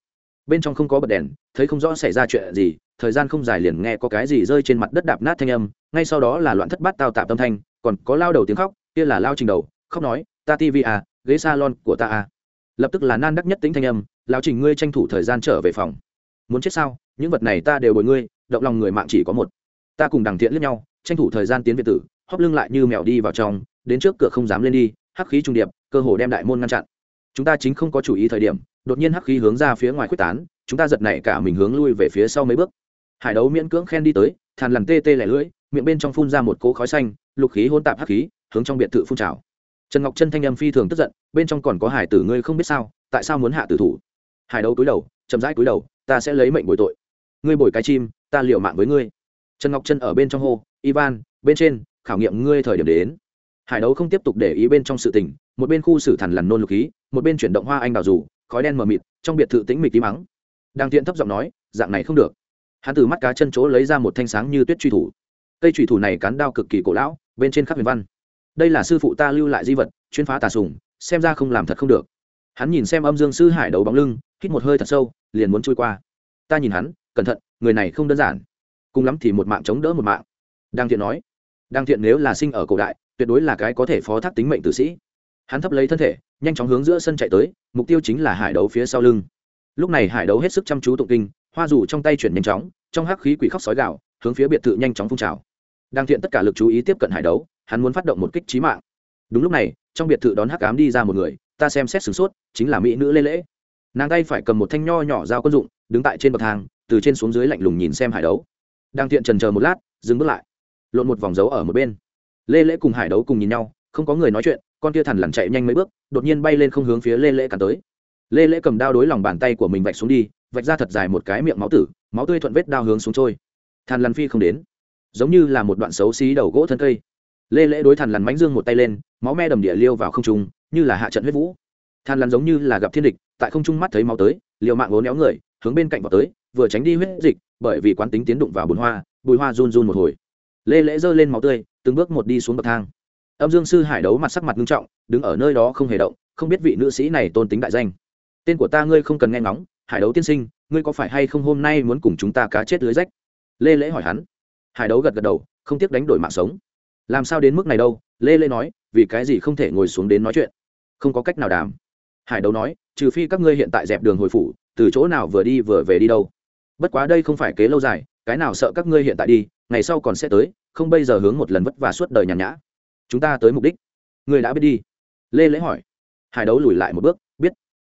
Bên trong không có bật đèn, thấy không rõ xảy ra chuyện gì, thời gian không dài liền nghe có cái gì rơi trên mặt đất đạp nát thanh âm, ngay sau đó là loạn thất bát tao tạp tâm thanh, còn có lao đầu tiếng khóc, kia là lao trình đầu, khóc nói, ta tv à ghế salon của ta à lập tức là nan đắc nhất tính thanh âm lao trình, ngươi tranh thủ thời gian trở về phòng. Muốn chết sao? Những vật này ta đều bồi ngươi, động lòng người mạng chỉ có một. Ta cùng đằng thiện lẫn nhau, tranh thủ thời gian tiến việt tử, hóp lưng lại như mèo đi vào trong, đến trước cửa không dám lên đi, hắc khí trung điệp, cơ hồ đem đại môn ngăn chặn. Chúng ta chính không có chủ ý thời điểm, đột nhiên hắc khí hướng ra phía ngoài quyết tán, chúng ta giật nảy cả mình hướng lui về phía sau mấy bước. Hải đấu miễn cưỡng khen đi tới, thàn lằn tê tê lẻ lưỡi, miệng bên trong phun ra một cỗ khói xanh, lục khí hôn tạp hắc khí, hướng trong biệt thự phun trào trần ngọc chân thanh âm phi thường tức giận, bên trong còn có hải tử ngươi không biết sao, tại sao muốn hạ tử thủ? Hải đấu cúi đầu, chậm rãi cúi đầu, ta sẽ lấy mệnh bồi tội. Ngươi bồi cái chim, ta liệu mạng với ngươi. Trần ngọc chân ở bên trong hô, ivan, bên trên, khảo nghiệm ngươi thời điểm đến. Hải đấu không tiếp tục để ý bên trong sự tình, một bên khu xử thằn lằn nôn lục khí, một bên chuyển động hoa anh đào rủ khói đen mờ mịt, trong biệt thự tĩnh mịch tí mắng đang tiện thấp giọng nói, dạng này không được. Hắn từ mắt cá chân chỗ lấy ra một thanh sáng như tuyết truy thủ. Cây truy thủ này cán đao cực kỳ cổ lão, bên trên khắp huyền văn đây là sư phụ ta lưu lại di vật, chuyên phá tà sùng, xem ra không làm thật không được. Hắn nhìn xem âm dương sư hải đấu bóng lưng, hít một hơi thật sâu, liền muốn trôi qua. Ta nhìn hắn, cẩn thận, người này không đơn giản. Cùng lắm thì một mạng chống đỡ một mạng. Đăng thiện nói. Đăng thiện nếu là sinh ở cổ đại, tuyệt đối là cái có thể phó thác tính mệnh tử sĩ. Hắn thấp lấy thân thể, nhanh chóng hướng giữa sân chạy tới, mục tiêu chính là hải đấu phía sau lưng. Lúc này hải đấu hết sức chăm chú tụng kinh, hoa dù trong tay chuyển nhanh chóng, trong hắc khí quỷ khóc sói gạo hướng phía biệt thự nhanh chóng phun trào đang thiện tất cả lực chú ý tiếp cận hải đấu, hắn muốn phát động một kích trí mạng. Đúng lúc này, trong biệt thự đón hắc ám đi ra một người, ta xem xét sửng sốt, chính là mỹ nữ lê lễ. Nàng tay phải cầm một thanh nho nhỏ dao quân dụng, đứng tại trên bậc thang, từ trên xuống dưới lạnh lùng nhìn xem hải đấu. Đang thiện trần chờ một lát, dừng bước lại. Lộn một vòng dấu ở một bên. Lê lễ cùng hải đấu cùng nhìn nhau, không có người nói chuyện, con kia thằn lằn chạy nhanh mấy bước, đột nhiên bay lên không hướng phía lê lễ cắn tới. Lê lễ cầm đao đối lòng bàn tay của mình vạch xuống đi, vạch ra thật dài một cái miệng máu tử, máu tươi thuận vết đao hướng xuống trôi. Thằn lằn phi không đến giống như là một đoạn xấu xí đầu gỗ thân cây. Lê lễ đối thằn lằn mánh dương một tay lên, máu me đầm địa liêu vào không trung, như là hạ trận huyết vũ. Thằn lằn giống như là gặp thiên địch, tại không trung mắt thấy máu tới, liều mạng vốn éo người, hướng bên cạnh vào tới, vừa tránh đi huyết dịch, bởi vì quán tính tiến đụng vào bùn hoa, bùi hoa run run một hồi. Lê lễ giơ lên máu tươi, từng bước một đi xuống bậc thang. Âm dương sư hải đấu mặt sắc mặt nghiêm trọng, đứng ở nơi đó không hề động, không biết vị nữ sĩ này tôn tính đại danh. Tên của ta ngươi không cần nghe ngóng, hải đấu tiên sinh, ngươi có phải hay không hôm nay muốn cùng chúng ta cá chết lưới rách? Lê lễ hỏi hắn hải đấu gật gật đầu, không tiếc đánh đổi mạng sống. Làm sao đến mức này đâu? Lê Lê nói, vì cái gì không thể ngồi xuống đến nói chuyện? Không có cách nào đàm. Hải đấu nói, trừ phi các ngươi hiện tại dẹp đường hồi phủ, từ chỗ nào vừa đi vừa về đi đâu. Bất quá đây không phải kế lâu dài, cái nào sợ các ngươi hiện tại đi, ngày sau còn sẽ tới, không bây giờ hướng một lần vất vả suốt đời nhàn nhã. Chúng ta tới mục đích. Ngươi đã biết đi. Lê lễ hỏi. Hải đấu lùi lại một bước, biết.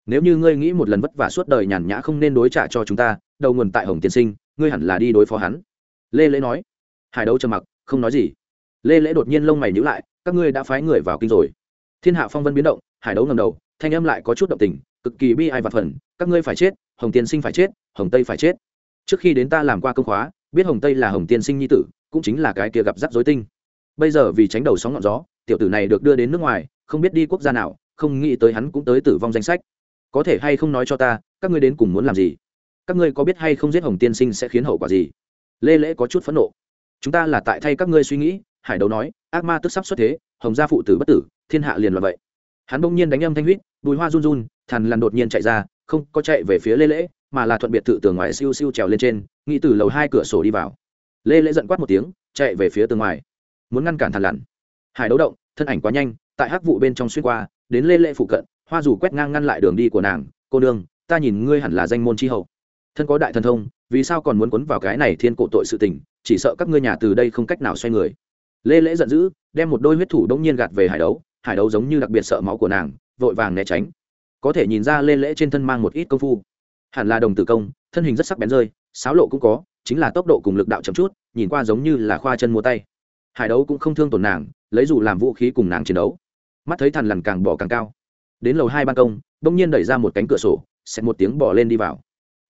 Nếu như ngươi nghĩ một lần vất vả suốt đời nhàn nhã không nên đối trả cho chúng ta, đầu nguồn tại hồng tiên sinh, ngươi hẳn là đi đối phó hắn lê lễ nói, hải đấu trầm mặc, không nói gì. Lê lễ đột nhiên lông mày nhữ lại, các ngươi đã phái người vào kinh rồi. Thiên hạ phong vân biến động, hải đấu ngầm đầu, thanh âm lại có chút động tình, cực kỳ bi ai và phần, các ngươi phải chết, hồng tiên sinh phải chết, hồng tây phải chết. Trước khi đến ta làm qua công khóa, biết hồng tây là hồng tiên sinh nhi tử, cũng chính là cái kia gặp rắc rối tinh. Bây giờ vì tránh đầu sóng ngọn gió, tiểu tử này được đưa đến nước ngoài, không biết đi quốc gia nào, không nghĩ tới hắn cũng tới tử vong danh sách. Có thể hay không nói cho ta, các ngươi đến cùng muốn làm gì? Các ngươi có biết hay không giết hồng tiên sinh sẽ khiến hậu quả gì? Lê lễ có chút phẫn nộ. Chúng ta là tại thay các ngươi suy nghĩ, hải đấu nói, ác ma tức sắp xuất thế, hồng gia phụ tử bất tử, thiên hạ liền loạn vậy. Hắn bỗng nhiên đánh âm thanh huýt bùi hoa run run thằn lằn đột nhiên chạy ra, không có chạy về phía lê lễ, mà là thuận biệt thự tường ngoài siêu siêu trèo lên trên, nghĩ từ lầu hai cửa sổ đi vào. Lê lễ giận quát một tiếng, chạy về phía tường ngoài. Muốn ngăn cản thằn lằn. Hải đấu động, thân ảnh quá nhanh, tại hắc vụ bên trong xuyên qua, đến lê lễ phụ cận, hoa dù quét ngang ngăn lại đường đi của nàng, cô nương, ta nhìn ngươi hẳn là danh môn tri hậu thân có đại thần thông, vì sao còn muốn quấn vào cái này thiên cổ tội sự tình, chỉ sợ các ngươi nhà từ đây không cách nào xoay người. Lê lễ giận dữ, đem một đôi huyết thủ đông nhiên gạt về hải đấu hải đấu giống như đặc biệt sợ máu của nàng, vội vàng né tránh. Có thể nhìn ra lê lễ trên thân mang một ít công phu. Hẳn là đồng tử công, thân hình rất sắc bén rơi sáo lộ cũng có, chính là tốc độ cùng lực đạo chậm chút, nhìn qua giống như là khoa chân mua tay. Hải đấu cũng không thương tổn nàng, lấy dù làm vũ khí cùng nàng chiến đấu. Mắt thấy thằn lằn càng bỏ càng cao. Đến lầu hai ban công bỗng nhiên đẩy ra một cánh cửa sổ, xẹt một tiếng bỏ lên đi vào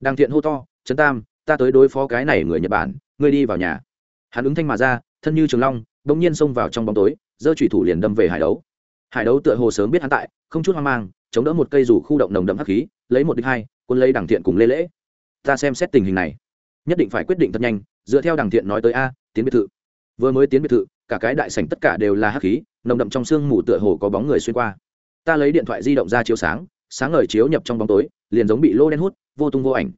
đang thiện hô to, trấn tam, ta tới đối phó cái này người nhật bản, ngươi đi vào nhà. Hắn ứng thanh mà ra, thân như trường long, bỗng nhiên xông vào trong bóng tối, giơ thủy thủ liền đâm về hải đấu. Hải đấu tựa hồ sớm biết hắn tại, không chút hoang mang, chống đỡ một cây rủ khu động nồng đậm hắc khí, lấy một đích hai quân lấy đảng thiện cùng lê lễ. Ta xem xét tình hình này, nhất định phải quyết định thật nhanh, dựa theo đảng thiện nói tới a, tiến biệt thự. Vừa mới tiến biệt thự, cả cái đại sảnh tất cả đều là hắc khí, nồng đậm trong sương mù tựa hồ có bóng người xuyên qua. Ta lấy điện thoại di động ra chiếu sáng sáng ngời chiếu nhập trong bóng tối, liền giống bị lô đen hút, vô tung vô ảnh.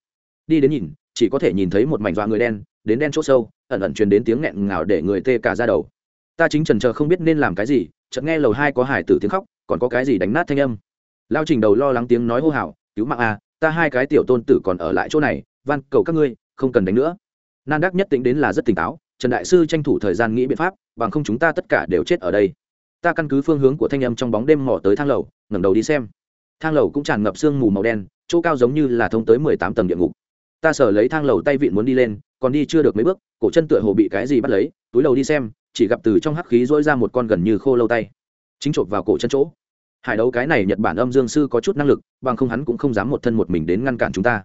Đi đến nhìn, chỉ có thể nhìn thấy một mảnh dọa người đen, đến đen chỗ sâu, ẩn ẩn truyền đến tiếng nghẹn ngào để người tê cả ra đầu. Ta chính trần chờ không biết nên làm cái gì, chợt nghe lầu hai có hải tử tiếng khóc, còn có cái gì đánh nát thanh âm. Lao trình đầu lo lắng tiếng nói hô hào, cứu mạng a ta hai cái tiểu tôn tử còn ở lại chỗ này, van cầu các ngươi, không cần đánh nữa. Nan đắc nhất tính đến là rất tỉnh táo, trần đại sư tranh thủ thời gian nghĩ biện pháp, bằng không chúng ta tất cả đều chết ở đây. Ta căn cứ phương hướng của thanh âm trong bóng đêm mò tới thang lầu, ngẩng đầu đi xem thang lầu cũng tràn ngập sương mù màu đen, chỗ cao giống như là thông tới mười tám tầng địa ngục. Ta sở lấy thang lầu tay vịn muốn đi lên, còn đi chưa được mấy bước, cổ chân tựa hồ bị cái gì bắt lấy, túi lầu đi xem, chỉ gặp từ trong hắc khí dỗi ra một con gần như khô lâu tay. Chính chộp vào cổ chân chỗ. Hải đấu cái này nhật bản âm dương sư có chút năng lực, bằng không hắn cũng không dám một thân một mình đến ngăn cản chúng ta.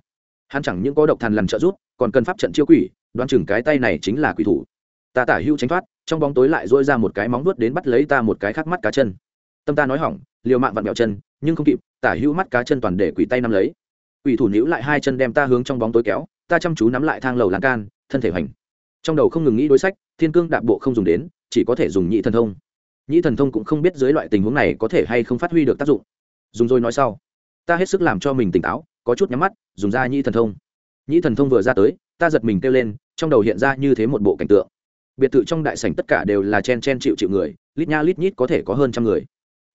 Hắn chẳng những có độc thần lần trợ rút còn cần pháp trận chiêu quỷ, đoán chừng cái tay này chính là quỷ thủ. Ta tả hữu tránh thoát, trong bóng tối lại dỗi ra một cái móng vuốt đến bắt lấy ta một cái khắc mắt cá chân. Tâm ta nói hỏng liều mạng vặn mẹo chân, nhưng không kịp, tả hữu mắt cá chân toàn để quỷ tay nắm lấy. Quỷ thủ níu lại hai chân đem ta hướng trong bóng tối kéo, ta chăm chú nắm lại thang lầu lan can, thân thể hoành. Trong đầu không ngừng nghĩ đối sách, thiên cương đạp bộ không dùng đến, chỉ có thể dùng nhị thần thông. Nhị thần thông cũng không biết dưới loại tình huống này có thể hay không phát huy được tác dụng. Dùng rồi nói sau. Ta hết sức làm cho mình tỉnh táo, có chút nhắm mắt, dùng ra nhị thần thông. Nhị thần thông vừa ra tới, ta giật mình kêu lên, trong đầu hiện ra như thế một bộ cảnh tượng. Biệt thự trong đại sảnh tất cả đều là chen chen chịu chịu người, lít nha lít nhít có thể có hơn trăm người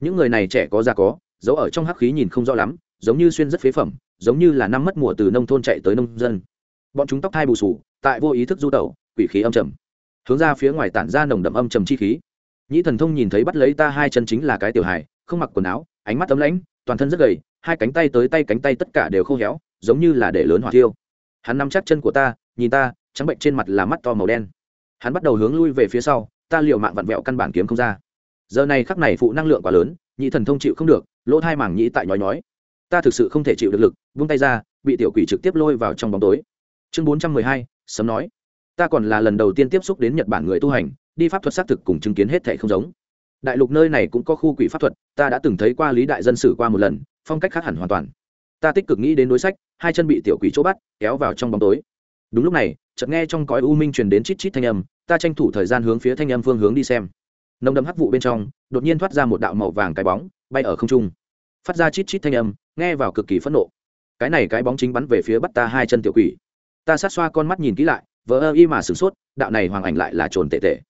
những người này trẻ có già có, giấu ở trong hắc khí nhìn không rõ lắm, giống như xuyên rất phế phẩm, giống như là năm mất mùa từ nông thôn chạy tới nông dân. Bọn chúng tóc thai bù sù, tại vô ý thức du tẩu, quỷ khí âm trầm. Hướng ra phía ngoài tản ra nồng đậm âm trầm chi khí. Nhĩ thần thông nhìn thấy bắt lấy ta hai chân chính là cái tiểu hài, không mặc quần áo, ánh mắt tấm lãnh, toàn thân rất gầy, hai cánh tay tới tay cánh tay tất cả đều khô héo, giống như là để lớn hỏa thiêu. Hắn nắm chắc chân của ta, nhìn ta, trắng bệnh trên mặt là mắt to màu đen. Hắn bắt đầu hướng lui về phía sau, ta liều mạng vặn vẹo căn bản kiếm không ra giờ này khắc này phụ năng lượng quá lớn, nhị thần thông chịu không được, lỗ thai mảng nhĩ tại nhói nhói. Ta thực sự không thể chịu được lực, vung tay ra, bị tiểu quỷ trực tiếp lôi vào trong bóng tối. Chương bốn trăm mười hai sấm nói. Ta còn là lần đầu tiên tiếp xúc đến nhật bản người tu hành, đi pháp thuật xác thực cùng chứng kiến hết thảy không giống. Đại lục nơi này cũng có khu quỷ pháp thuật, ta đã từng thấy qua lý đại dân sử qua một lần, phong cách khác hẳn hoàn toàn. Ta tích cực nghĩ đến đối sách, hai chân bị tiểu quỷ chỗ bắt, kéo vào trong bóng tối. Đúng lúc này, chợt nghe trong cõi u minh truyền đến chít chít thanh âm, ta tranh thủ thời gian hướng phía thanh âm phương hướng đi xem nồng đậm hắc vụ bên trong, đột nhiên thoát ra một đạo màu vàng cái bóng, bay ở không trung. Phát ra chít chít thanh âm, nghe vào cực kỳ phẫn nộ. Cái này cái bóng chính bắn về phía bắt ta hai chân tiểu quỷ. Ta sát xoa con mắt nhìn kỹ lại vỡ ơ y mà sửng sốt, đạo này hoàng ảnh lại là trồn tệ tệ.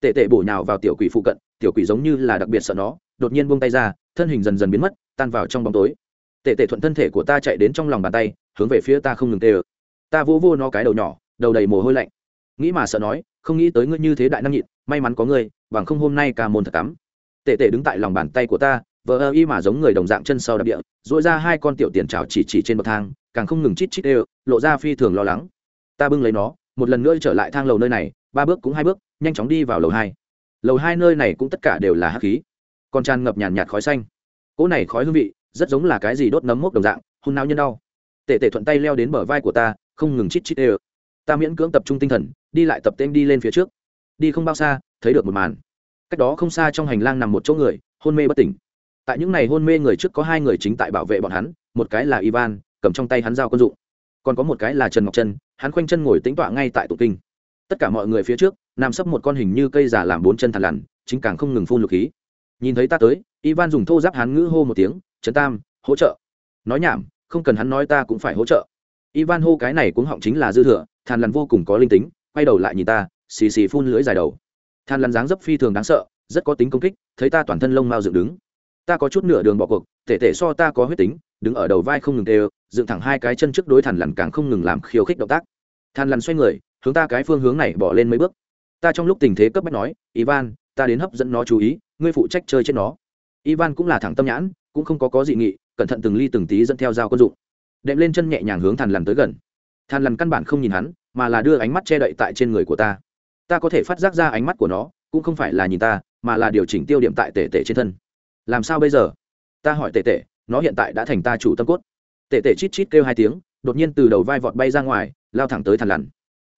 Tệ tệ bổ nhào vào tiểu quỷ phụ cận, tiểu quỷ giống như là đặc biệt sợ nó, đột nhiên buông tay ra, thân hình dần dần biến mất, tan vào trong bóng tối. Tệ tệ thuận thân thể của ta chạy đến trong lòng bàn tay, hướng về phía ta không ngừng tê ta vô vô nó cái đầu nhỏ, đầu đầy mồ hôi lạnh. Nghĩ mà sợ nói không nghĩ tới ngươi như thế đại năng nhịn, may mắn có ngươi, bằng không hôm nay ca môn thật tắm tệ tệ đứng tại lòng bàn tay của ta, vờ ơ y mà giống người đồng dạng chân sau đạp địa dội ra hai con tiểu tiền trào chỉ chỉ trên bậc thang, càng không ngừng chít chít đều, lộ ra phi thường lo lắng. Ta bưng lấy nó, một lần nữa trở lại thang lầu nơi này, ba bước cũng hai bước, nhanh chóng đi vào lầu hai. Lầu hai nơi này cũng tất cả đều là hắc khí, còn tràn ngập nhàn nhạt khói xanh. Cỗ này khói hương vị, rất giống là cái gì đốt nấm mốc đồng dạng, hôn nao nhân đau. Tệ tệ thuận tay leo đến bờ vai của ta, không ngừng chít chít ê ta miễn cưỡng tập trung tinh thần, đi lại tập tên đi lên phía trước. Đi không bao xa, thấy được một màn. Cách đó không xa trong hành lang nằm một chỗ người, hôn mê bất tỉnh. Tại những ngày hôn mê người trước có hai người chính tại bảo vệ bọn hắn, một cái là ivan, cầm trong tay hắn dao quân dụng. Còn có một cái là trần ngọc trân, hắn khoanh chân ngồi tính tọa ngay tại tụ kinh. Tất cả mọi người phía trước, nằm sấp một con hình như cây giả làm bốn chân thằn lằn, chính càng không ngừng phun lục khí. Nhìn thấy ta tới, ivan dùng thô giáp hắn ngữ hô một tiếng trấn tam, hỗ trợ. Nói nhảm, không cần hắn nói ta cũng phải hỗ trợ. Ivan hô cái này cũng họng chính là dư thừa thàn lằn vô cùng có linh tính, quay đầu lại nhìn ta, xì xì phun lưỡi dài đầu. Thàn lằn dáng dấp phi thường đáng sợ, rất có tính công kích, thấy ta toàn thân lông mao dựng đứng. Ta có chút nửa đường bỏ cuộc, tể tể so ta có huyết tính, đứng ở đầu vai không ngừng đều dựng thẳng hai cái chân trước đối thằn lằn càng không ngừng làm khiêu khích động tác. Thằn lằn xoay người, hướng ta cái phương hướng này bỏ lên mấy bước. Ta trong lúc tình thế cấp bách nói, ivan, ta đến hấp dẫn nó chú ý, ngươi phụ trách chơi chết nó. Ivan cũng là thẳng tâm nhãn, cũng không có có dị nghị, cẩn thận từng ly từng tí dẫn theo dao quân dụng. Đệm lên chân nhẹ nhàng hướng thằn lằn tới gần than lằn căn bản không nhìn hắn, mà là đưa ánh mắt che đậy tại trên người của ta. Ta có thể phát giác ra ánh mắt của nó, cũng không phải là nhìn ta, mà là điều chỉnh tiêu điểm tại tể tể trên thân. Làm sao bây giờ? Ta hỏi tể tể, nó hiện tại đã thành ta chủ tâm cốt. Tể tể chít chít kêu hai tiếng, đột nhiên từ đầu vai vọt bay ra ngoài, lao thẳng tới than lằn.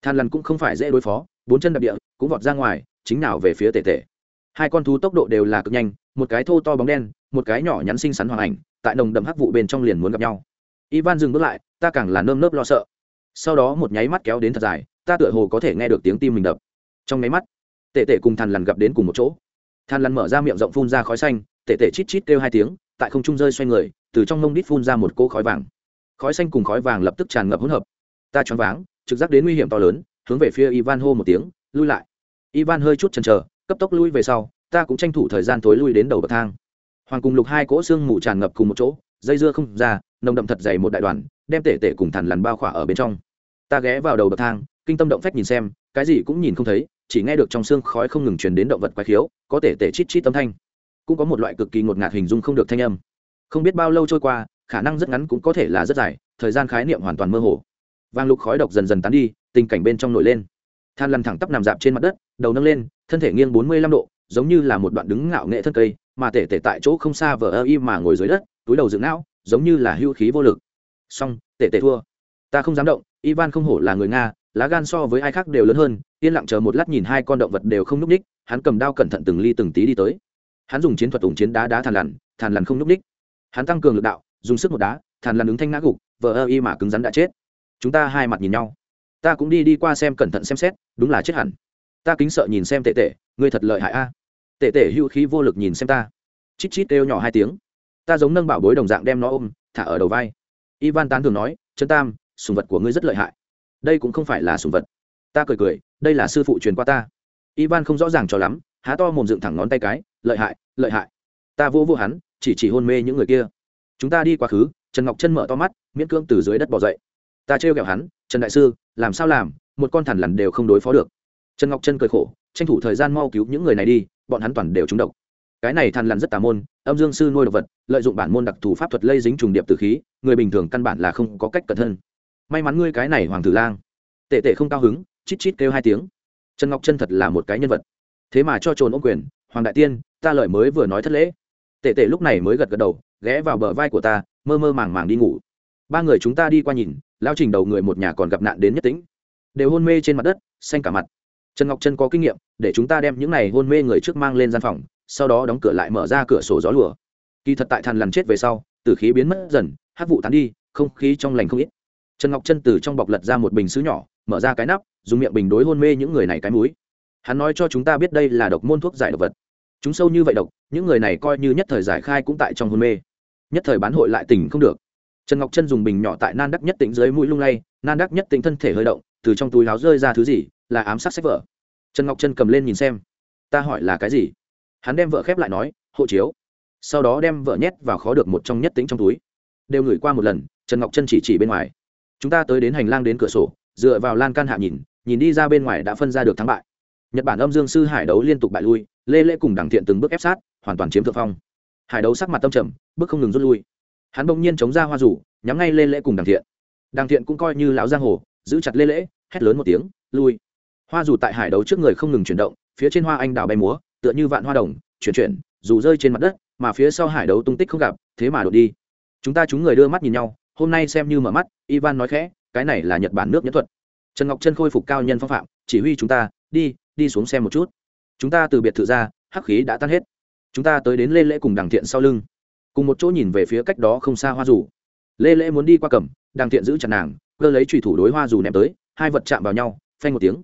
Than lằn cũng không phải dễ đối phó, bốn chân đập địa, cũng vọt ra ngoài, chính nào về phía tể tể. Hai con thú tốc độ đều là cực nhanh, một cái thô to bóng đen, một cái nhỏ nhắn xinh xắn hoàng ảnh, tại nồng đậm hắc vụ bên trong liền muốn gặp nhau. Ivan dừng bước lại, ta càng là nơm nớp lo sợ sau đó một nháy mắt kéo đến thật dài, ta tựa hồ có thể nghe được tiếng tim mình đập. Trong nháy mắt tệ tệ cùng thằn lằn gặp đến cùng một chỗ. Thằn lằn mở ra miệng rộng phun ra khói xanh tệ tệ chít chít kêu hai tiếng, tại không trung rơi xoay người, từ trong mông đít phun ra một cỗ khói vàng. Khói xanh cùng khói vàng lập tức tràn ngập hỗn hợp. Ta choáng váng, trực giác đến nguy hiểm to lớn, hướng về phía ivan hô một tiếng, lui lại. Ivan hơi chút chần chờ, cấp tốc lui về sau, ta cũng tranh thủ thời gian tối lui đến đầu bậc thang. Hoàng cùng lục hai cỗ xương mù tràn ngập cùng một chỗ, dây dưa không ra, nồng đậm thật dày một đại đoàn đem tể tể cùng thằn lằn bao khỏa ở bên trong. Ta ghé vào đầu bậc thang, kinh tâm động phách nhìn xem, cái gì cũng nhìn không thấy, chỉ nghe được trong xương khói không ngừng truyền đến động vật quái khiếu, có tể tể chít chít tâm thanh. Cũng có một loại cực kỳ ngột ngạt hình dung không được thanh âm. Không biết bao lâu trôi qua, khả năng rất ngắn cũng có thể là rất dài, thời gian khái niệm hoàn toàn mơ hồ. Vang lục khói độc dần dần tán đi, tình cảnh bên trong nổi lên. Than lăn thẳng tắp nằm dạp trên mặt đất, đầu nâng lên, thân thể nghiêng bốn mươi lăm độ, giống như là một đoạn đứng ngạo nghệ thân cây, mà tể tể tại chỗ không xa vờ ơ y mà ngồi dưới đất, túi đầu dựng não, giống như là hưu khí vô lực xong, tể tể thua. Ta không dám động, ivan không hổ là người nga, lá gan so với ai khác đều lớn hơn, yên lặng chờ một lát nhìn hai con động vật đều không n ú c ních, hắn cầm đao cẩn thận từng ly từng tí đi tới. Hắn dùng chiến thuật ủng chiến đá đá thàn lằn thàn lằn không n ú c ních. Hắn tăng cường lực đạo, dùng sức một đá, thàn lằn ứng thanh ngã gục, vờ ơ y mà cứng rắn đã chết. Chúng ta hai mặt nhìn nhau. Ta cũng đi đi qua xem cẩn thận xem xét, đúng là chết hẳn. Ta kính sợ nhìn xem tệ tệ ngươi thật lợi hại a. Tệ tệ hữu khí vô lực nhìn xem ta. Chít chít kêu nhỏ hai tiếng. Ta giống nâng bảo bối đồng dạng đem nó ôm, thả ở đầu vai ivan tán thường nói chân tam, sùng vật của ngươi rất lợi hại. Đây cũng không phải là sùng vật. Ta cười cười, đây là sư phụ truyền qua ta. Ivan không rõ ràng cho lắm, há to mồm dựng thẳng ngón tay cái, lợi hại lợi hại. Ta vô vô hắn, chỉ chỉ hôn mê những người kia. Chúng ta đi quá khứ, trần ngọc chân mở to mắt, miễn cưỡng từ dưới đất bỏ dậy. Ta trêu ghẹo hắn, trần đại sư, làm sao làm? Một con thằn lằn đều không đối phó được. Trần ngọc chân cười khổ, tranh thủ thời gian mau cứu những người này đi, bọn hắn toàn đều trúng độc. Cái này thằn lằn rất tà môn, âm dương sư nuôi độc vật, lợi dụng bản môn đặc thù pháp thuật lây dính trùng điệp từ khí người bình thường căn bản là không có cách cẩn thân. May mắn ngươi cái này hoàng tử lang. Tệ tệ không cao hứng chít chít kêu hai tiếng. Trần ngọc chân thật là một cái nhân vật. Thế mà cho trồn ô quyền hoàng đại tiên ta lời mới vừa nói thất lễ. Tệ tệ lúc này mới gật gật đầu ghé vào bờ vai của ta mơ mơ màng màng đi ngủ. Ba người chúng ta đi qua nhìn lao trình đầu người một nhà còn gặp nạn đến nhất tính, đều hôn mê trên mặt đất xanh cả mặt. Trần ngọc trân có kinh nghiệm để chúng ta đem những này hôn mê người trước mang lên gian phòng sau đó đóng cửa lại mở ra cửa sổ gió lùa. Kỳ thật tại thằn lằn chết về sau tử khí biến mất dần hát vụ tán đi, không khí trong lành không ít. Trần ngọc trân từ trong bọc lật ra một bình xứ nhỏ, mở ra cái nắp, dùng miệng bình đối hôn mê những người này cái múi hắn nói cho chúng ta biết đây là độc môn thuốc giải độc vật. Chúng sâu như vậy độc, những người này coi như nhất thời giải khai cũng tại trong hôn mê. Nhất thời bán hội lại tỉnh không được. Trần ngọc chân dùng bình nhỏ tại nan đắc nhất tỉnh dưới mũi lung lay, nan đắc nhất tỉnh thân thể hơi động, từ trong túi láo rơi ra thứ gì, là ám sát sách vở. Trần ngọc chân cầm lên nhìn xem. Ta hỏi là cái gì? Hắn đem vợ khép lại nói, hộ chiếu. Sau đó đem vợ nhét vào khó được một trong nhất tính trong túi đều ngửi qua một lần, trần ngọc chân chỉ chỉ bên ngoài. Chúng ta tới đến hành lang đến cửa sổ, dựa vào lan can hạ nhìn nhìn đi ra bên ngoài đã phân ra được thắng bại. Nhật bản âm dương sư hải đấu liên tục bại lui, lê lễ cùng đảng thiện từng bước ép sát, hoàn toàn chiếm thượng phong. Hải đấu sắc mặt tâm trầm, bước không ngừng rút lui. Hắn bỗng nhiên chống ra hoa rủ, nhắm ngay lê lễ cùng đảng thiện. Đảng thiện cũng coi như lão giang hồ, giữ chặt lê lễ hét lớn một tiếng, lui. Hoa dù tại hải đấu trước người không ngừng chuyển động, phía trên hoa anh đào bay múa, tựa như vạn hoa đồng, chuyển chuyển, dù rơi trên mặt đất, mà phía sau hải đấu tung tích không gặp, thế mà đột đi chúng ta chúng người đưa mắt nhìn nhau, hôm nay xem như mở mắt, ivan nói khẽ, cái này là nhật bản nước nhẫn thuật. Trần ngọc chân khôi phục cao nhân phong phạm, chỉ huy chúng ta, đi đi xuống xem một chút. Chúng ta từ biệt thự ra, hắc khí đã tan hết. Chúng ta tới đến lê lễ cùng đằng thiện sau lưng. Cùng một chỗ nhìn về phía cách đó không xa hoa dù. Lê lễ muốn đi qua cầm, đằng thiện giữ chặt nàng, cơ lấy trùy thủ đối hoa dù ném tới, hai vật chạm vào nhau, phanh một tiếng.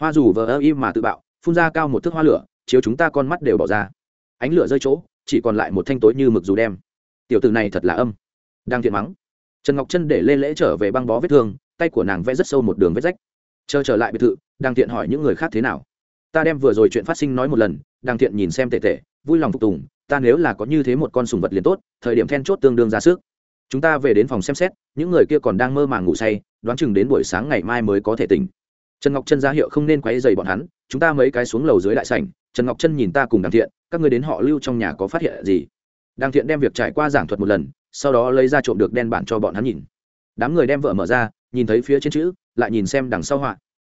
Hoa dù vờ ơ im mà tự bạo, phun ra cao một thước hoa lửa, chiếu chúng ta con mắt đều bỏ ra. Ánh lửa rơi chỗ, chỉ còn lại một thanh tối như mực dù đem tiểu từ này thật là âm. Đang thiện mắng. Trần ngọc chân để lê lễ trở về băng bó vết thương, tay của nàng vẽ rất sâu một đường vết rách. Chờ trở lại biệt thự đang thiện hỏi những người khác thế nào. Ta đem vừa rồi chuyện phát sinh nói một lần đang thiện nhìn xem tệ tệ, vui lòng phục tùng, ta nếu là có như thế một con sùng vật liền tốt, thời điểm then chốt tương đương ra sức. Chúng ta về đến phòng xem xét, những người kia còn đang mơ màng ngủ say, đoán chừng đến buổi sáng ngày mai mới có thể tỉnh. Trần ngọc chân ra hiệu không nên quay dày bọn hắn, chúng ta mấy cái xuống lầu dưới đại sảnh, trần ngọc chân nhìn ta cùng đàng thiện, các người đến họ lưu trong nhà có phát hiện gì? Đàng thiện đem việc trải qua giảng thuật một lần, sau đó lấy ra trộm được đen bản cho bọn hắn nhìn. Đám người đem vợ mở ra, nhìn thấy phía trên chữ, lại nhìn xem đằng sau họa.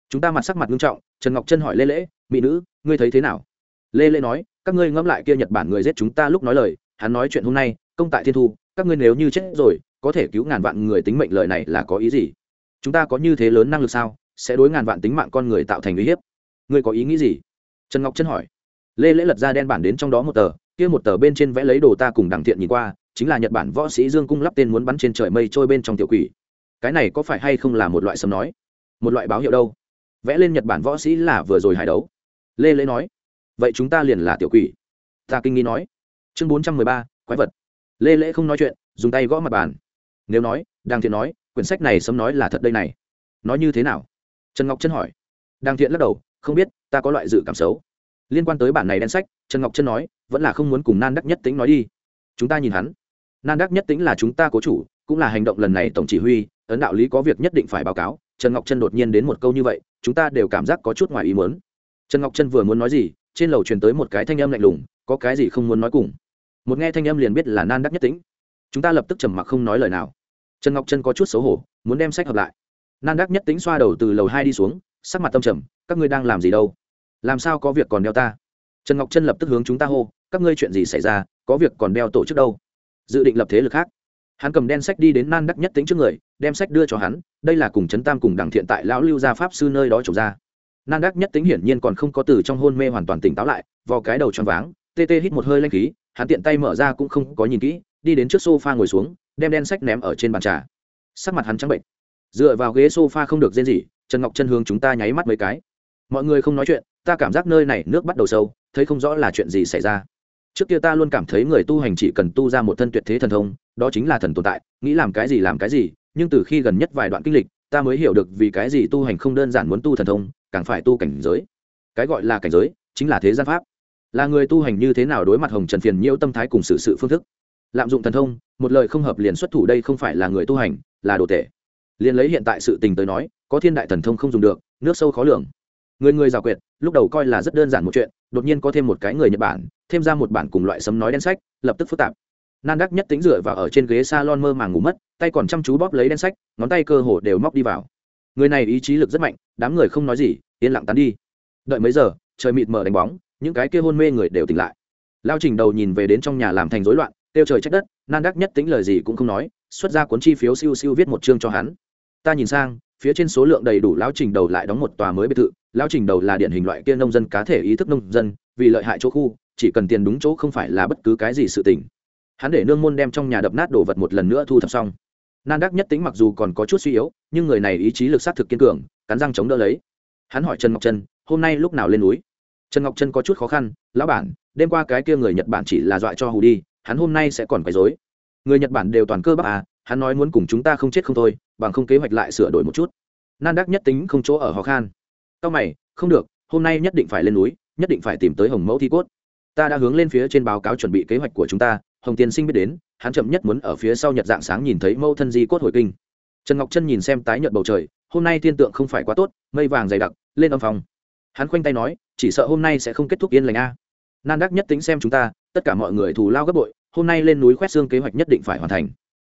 Chúng ta mặt sắc mặt nghiêm trọng, trần ngọc chân hỏi lê lễ, mỹ nữ, ngươi thấy thế nào? Lê lễ nói, các ngươi ngẫm lại kia nhật bản người giết chúng ta lúc nói lời, hắn nói chuyện hôm nay, công tại thiên thu, các ngươi nếu như chết rồi, có thể cứu ngàn vạn người tính mệnh lời này là có ý gì? Chúng ta có như thế lớn năng lực sao, sẽ đối ngàn vạn tính mạng con người tạo thành uy hiếp? Ngươi có ý nghĩ gì? Trần ngọc chân hỏi. Lê lễ lật ra đen bản đến trong đó một tờ kia một tờ bên trên vẽ lấy đồ ta cùng đằng thiện nhìn qua, chính là nhật bản võ sĩ dương cung lắp tên muốn bắn trên trời mây trôi bên trong tiểu quỷ. Cái này có phải hay không là một loại sấm nói? Một loại báo hiệu đâu? Vẽ lên nhật bản võ sĩ là vừa rồi hải đấu. Lê lễ nói. Vậy chúng ta liền là tiểu quỷ. Ta kinh nghi nói. Chương bốn trăm mười ba, quái vật. Lê lễ không nói chuyện, dùng tay gõ mặt bàn. Nếu nói đàng thiện nói, quyển sách này sấm nói là thật đây này. Nói như thế nào? Trần ngọc chân hỏi. Đàng thiện lắc đầu, không biết, ta có loại dự cảm xấu. Liên quan tới bản này đen sách, trần ngọc chân nói vẫn là không muốn cùng nan đắc nhất tính nói đi. Chúng ta nhìn hắn. Nan đắc nhất tính là chúng ta cố chủ, cũng là hành động lần này tổng chỉ huy, ấn đạo lý có việc nhất định phải báo cáo. Trần ngọc Trân đột nhiên đến một câu như vậy, chúng ta đều cảm giác có chút ngoài ý muốn. Trần ngọc Trân vừa muốn nói gì, trên lầu truyền tới một cái thanh âm lạnh lùng, có cái gì không muốn nói cùng. Một nghe thanh âm liền biết là nan đắc nhất tính chúng ta lập tức trầm mặc không nói lời nào. Trần ngọc Trân có chút xấu hổ, muốn đem sách hợp lại. Nan đắc nhất tính xoa đầu từ lầu hai đi xuống, sắc mặt tâm trầm, các ngươi đang làm gì đâu? Làm sao có việc còn đeo ta? Trần ngọc Trân lập tức hướng chúng ta hô các ngươi chuyện gì xảy ra, có việc còn đeo tổ chức đâu. Dự định lập thế lực khác. Hắn cầm đen sách đi đến nan đắc nhất tính trước người, đem sách đưa cho hắn, đây là cùng trấn tam cùng đảng thiện tại lão lưu gia pháp sư nơi đó trồng ra nan đắc nhất tính hiển nhiên còn không có từ trong hôn mê hoàn toàn tỉnh táo lại, vò cái đầu choáng váng, tê tê hít một hơi lanh khí, hắn tiện tay mở ra cũng không có nhìn kỹ, đi đến trước sofa ngồi xuống, đem đen sách ném ở trên bàn trà. Sắc mặt hắn trắng bệnh. Dựa vào ghế sofa không được rên gì trần ngọc chân hướng chúng ta nháy mắt mấy cái. Mọi người không nói chuyện, ta cảm giác nơi này nước bắt đầu sâu, thấy không rõ là chuyện gì xảy ra trước kia ta luôn cảm thấy người tu hành chỉ cần tu ra một thân tuyệt thế thần thông, đó chính là thần tồn tại, nghĩ làm cái gì làm cái gì, nhưng từ khi gần nhất vài đoạn kinh lịch, ta mới hiểu được vì cái gì tu hành không đơn giản muốn tu thần thông, càng phải tu cảnh giới. Cái gọi là cảnh giới, chính là thế gian pháp. Là người tu hành như thế nào đối mặt hồng trần phiền nhiễu tâm thái cùng sự sự phương thức. Lạm dụng thần thông, một lời không hợp liền xuất thủ đây không phải là người tu hành, là đồ tể liền lấy hiện tại sự tình tới nói, có thiên đại thần thông không dùng được, nước sâu khó lường. Người người giàu quyệt, lúc đầu coi là rất đơn giản một chuyện, đột nhiên có thêm một cái người nhật bản thêm ra một bản cùng loại sấm nói đen sách, lập tức phức tạp. Nan đắc nhất tính dựa và ở trên ghế s a lon mơ màng ngủ mất, tay còn chăm chú bóp lấy đen sách, ngón tay cơ hồ đều móc đi vào. Người này ý chí lực rất mạnh, đám người không nói gì, yên lặng tán đi. Đợi mấy giờ, trời mịt mờ đánh bóng, những cái kia hôn mê người đều tỉnh lại. Lao trình đầu nhìn về đến trong nhà làm thành rối loạn tiêu trời trách đất, nan đắc nhất tính lời gì cũng không nói, xuất ra cuốn chi phiếu siêu siêu viết một chương cho hắn. Ta nhìn sang, phía trên số lượng đầy đủ lao trình đầu lại đóng một tòa mới biệt thự, lao trình đầu là điển hình loại kia nông dân cá thể ý thức nông dân, vì lợi hại chỗ khu chỉ cần tiền đúng chỗ không phải là bất cứ cái gì sự tình. Hắn để nương môn đem trong nhà đập nát đồ vật một lần nữa thu thập xong. Nan đắc nhất tính mặc dù còn có chút suy yếu, nhưng người này ý chí lực sát thực kiên cường, cắn răng chống đỡ lấy. Hắn hỏi trần ngọc trân, hôm nay lúc nào lên núi? Trần ngọc trân có chút khó khăn, lão bản, đêm qua cái kia người nhật bản chỉ là dọa cho hù đi, hắn hôm nay sẽ còn quấy dối người nhật bản đều toàn cơ bắp à hắn nói muốn cùng chúng ta không chết không thôi, bằng không kế hoạch lại sửa đổi một chút. Nan đắc nhất tính không chỗ ở khó khăn. Cao mày, không được, hôm nay nhất định phải lên núi, nhất định phải tìm tới hồng mẫu thi cốt ta đã hướng lên phía trên báo cáo chuẩn bị kế hoạch của chúng ta, hồng tiên sinh biết đến, hắn chậm nhất muốn ở phía sau nhật dạng sáng nhìn thấy mẫu thân di cốt hồi kinh. Trần ngọc chân nhìn xem tái nhợt bầu trời, hôm nay thiên tượng không phải quá tốt, mây vàng dày đặc, lên âm phòng hắn khoanh tay nói, chỉ sợ hôm nay sẽ không kết thúc yên lành a. Nan đắc nhất tính xem chúng ta, tất cả mọi người thù lao gấp bội, hôm nay lên núi khoét xương kế hoạch nhất định phải hoàn thành.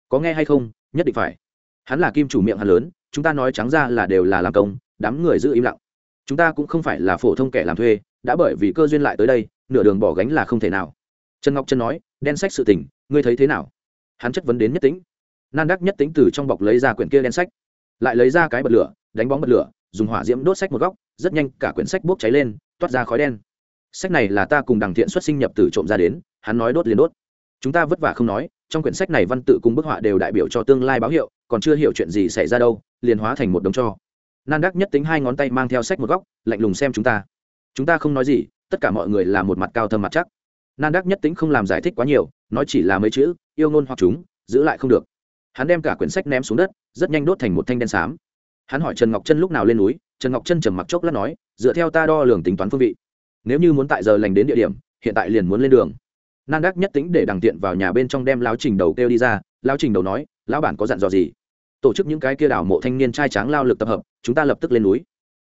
Có nghe hay không? Nhất định phải. Hắn là kim chủ miệng hắn lớn, chúng ta nói trắng ra là đều là làm công, đám người giữ im lặng. Chúng ta cũng không phải là phổ thông kẻ làm thuê đã bởi vì cơ duyên lại tới đây, nửa đường bỏ gánh là không thể nào. Trần ngọc trân nói, đen sách sự tình, ngươi thấy thế nào? Hắn chất vấn đến nhất tính nan đắc nhất tính từ trong bọc lấy ra quyển kia đen sách, lại lấy ra cái bật lửa, đánh bóng bật lửa, dùng hỏa diễm đốt sách một góc, rất nhanh cả quyển sách bốc cháy lên, toát ra khói đen. Sách này là ta cùng đằng thiện xuất sinh nhập từ trộm ra đến, hắn nói đốt liền đốt. Chúng ta vất vả không nói, trong quyển sách này văn tự cùng bức họa đều đại biểu cho tương lai báo hiệu, còn chưa hiểu chuyện gì xảy ra đâu, liền hóa thành một đống cho. Nan đắc nhất tính hai ngón tay mang theo sách một góc, lạnh lùng xem chúng ta chúng ta không nói gì, tất cả mọi người là một mặt cao thâm mặt chắc. Nan đắc nhất tính không làm giải thích quá nhiều, nói chỉ là mấy chữ, yêu ngôn hoặc chúng, giữ lại không được. Hắn đem cả quyển sách ném xuống đất, rất nhanh đốt thành một thanh đen xám. Hắn hỏi trần ngọc chân lúc nào lên núi, trần ngọc chân trầm mặc chốc lát nói, dựa theo ta đo lường tính toán phương vị. Nếu như muốn tại giờ lành đến địa điểm, hiện tại liền muốn lên đường. Nan đắc nhất tính để đằng tiện vào nhà bên trong đem lao trình đầu kêu đi ra lao trình đầu nói, lão bản có dặn dò gì? Tổ chức những cái kia đảo mộ thanh niên trai tráng lao lực tập hợp, chúng ta lập tức lên núi.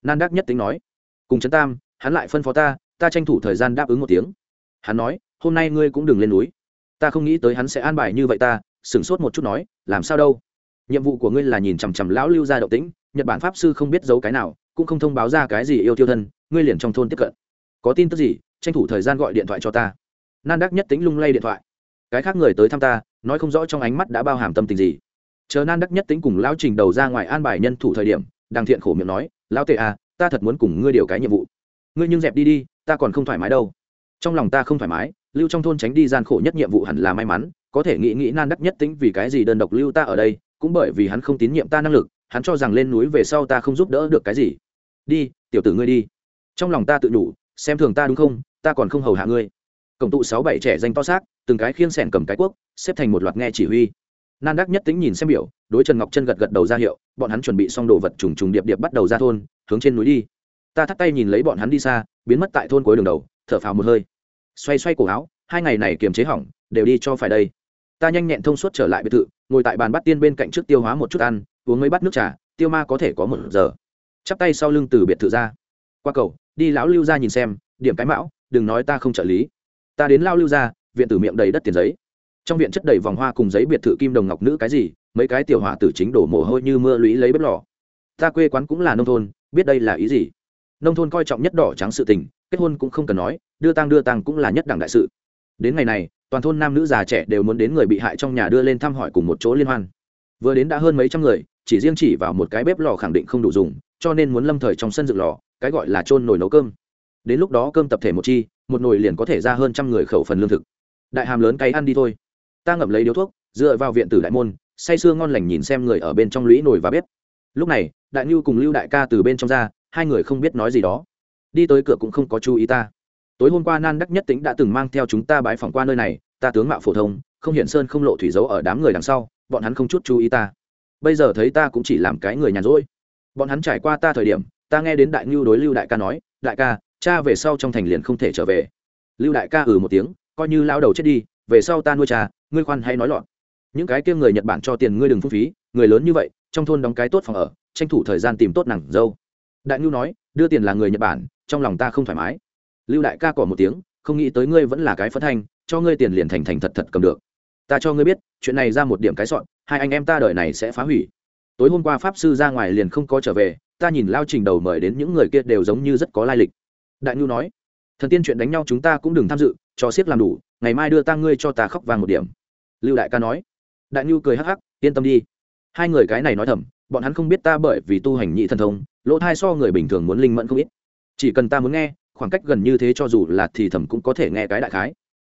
Nan đắc nhất tính nói, cùng trấn tam hắn lại phân phó ta ta tranh thủ thời gian đáp ứng một tiếng. Hắn nói, hôm nay ngươi cũng đừng lên núi. Ta không nghĩ tới hắn sẽ an bài như vậy ta, sửng sốt một chút nói, làm sao đâu? Nhiệm vụ của ngươi là nhìn chằm chằm lão lưu ra động tĩnh, nhật bản pháp sư không biết giấu cái nào, cũng không thông báo ra cái gì yêu tiêu thân, ngươi liền trong thôn tiếp cận. Có tin tức gì, tranh thủ thời gian gọi điện thoại cho ta. Nan đắc nhất tính lung lay điện thoại. Cái khác người tới thăm ta, nói không rõ trong ánh mắt đã bao hàm tâm tình gì. Chờ nan đắc nhất tính cùng lão trình đầu ra ngoài an bài nhân thủ thời điểm đang thiện khổ miệng nói, lão tệ à ta thật muốn cùng ngươi điều cái nhiệm vụ ngươi nhưng dẹp đi đi, ta còn không thoải mái đâu. Trong lòng ta không thoải mái, lưu trong thôn tránh đi gian khổ nhất nhiệm vụ hẳn là may mắn, có thể nghĩ nghĩ nan đắc nhất tính vì cái gì đơn độc lưu ta ở đây, cũng bởi vì hắn không tín nhiệm ta năng lực, hắn cho rằng lên núi về sau ta không giúp đỡ được cái gì. Đi, tiểu tử ngươi đi. Trong lòng ta tự đủ, xem thường ta đúng không, ta còn không hầu hạ ngươi. Cổng tụ sáu bảy trẻ danh to xác, từng cái khiêng sẻn cầm cái quốc xếp thành một loạt nghe chỉ huy. Nan đắc nhất tính nhìn xem biểu, đối trần ngọc chân gật gật đầu ra hiệu, bọn hắn chuẩn bị xong đồ vật trùng trùng điệp điệp bắt đầu ra thôn, hướng trên núi đi ta thắt tay nhìn lấy bọn hắn đi xa, biến mất tại thôn cuối đường đầu, thở phào một hơi. Xoay xoay cổ áo, hai ngày này kiềm chế hỏng, đều đi cho phải đây. Ta nhanh nhẹn thông suốt trở lại biệt thự, ngồi tại bàn bắt tiên bên cạnh trước tiêu hóa một chút ăn, uống mấy bát nước trà, tiêu ma có thể có một giờ. Chắp tay sau lưng từ biệt thự ra. Qua cầu, đi lão lưu ra nhìn xem, điểm cái mão, đừng nói ta không trợ lý. Ta đến lao lưu ra viện tử miệng đầy đất tiền giấy. Trong viện chất đầy vòng hoa cùng giấy biệt thự kim đồng ngọc nữ cái gì, mấy cái tiểu họa tử chính đổ mồ hôi như mưa lũy lấy bếp lò. Ta quê quán cũng là nông thôn, biết đây là ý gì? Nông thôn coi trọng nhất đỏ trắng sự tình, kết hôn cũng không cần nói, đưa tang đưa tang cũng là nhất đẳng đại sự. Đến ngày này, toàn thôn nam nữ già trẻ đều muốn đến người bị hại trong nhà đưa lên thăm hỏi cùng một chỗ liên hoan. Vừa đến đã hơn mấy trăm người, chỉ riêng chỉ vào một cái bếp lò khẳng định không đủ dùng, cho nên muốn lâm thời trong sân dựng lò, cái gọi là trôn nồi nấu cơm. Đến lúc đó cơm tập thể một chi, một nồi liền có thể ra hơn trăm người khẩu phần lương thực. Đại hàm lớn cay ăn đi thôi. Ta ngậm lấy điếu thuốc, dựa vào viện tử đại môn, say sưa ngon lành nhìn xem người ở bên trong lũy nồi và bếp. Lúc này, đại nhu cùng lưu đại ca từ bên trong ra hai người không biết nói gì đó. Đi tới cửa cũng không có chú ý ta. Tối hôm qua nan đắc nhất tính đã từng mang theo chúng ta bái phỏng qua nơi này, ta tướng mạo phổ thông, không hiện sơn không lộ thủy dấu ở đám người đằng sau, bọn hắn không chút chú ý ta. Bây giờ thấy ta cũng chỉ làm cái người nhàn rỗi. Bọn hắn trải qua ta thời điểm, ta nghe đến đại ngưu đối lưu đại ca nói, đại ca, cha về sau trong thành liền không thể trở về. Lưu đại ca ừ một tiếng, coi như lao đầu chết đi, về sau ta nuôi cha, ngươi khoan hay nói lọn những cái kia người nhật bản cho tiền ngươi đừng phung phí, người lớn như vậy, trong thôn đóng cái tốt phòng ở, tranh thủ thời gian tìm tốt nàng dâu đại ngưu nói, đưa tiền là người nhật bản, trong lòng ta không thoải mái. Lưu đại ca cỏ một tiếng, không nghĩ tới ngươi vẫn là cái phất thanh, cho ngươi tiền liền thành thành thật thật cầm được. Ta cho ngươi biết, chuyện này ra một điểm cái sọn hai anh em ta đợi này sẽ phá hủy. Tối hôm qua pháp sư ra ngoài liền không có trở về, ta nhìn lao trình đầu mời đến những người kia đều giống như rất có lai lịch. Đại nhu nói, thần tiên chuyện đánh nhau chúng ta cũng đừng tham dự, cho siết làm đủ, ngày mai đưa ta ngươi cho ta khóc vàng một điểm. Lưu đại ca nói, đại nhu cười hắc hắc, yên tâm đi. Hai người cái này nói thầm, bọn hắn không biết ta bởi vì tu hành nhị thần thông lỗ thai so người bình thường muốn linh mẫn không ít. Chỉ cần ta muốn nghe, khoảng cách gần như thế cho dù là thì thầm cũng có thể nghe cái đại khái.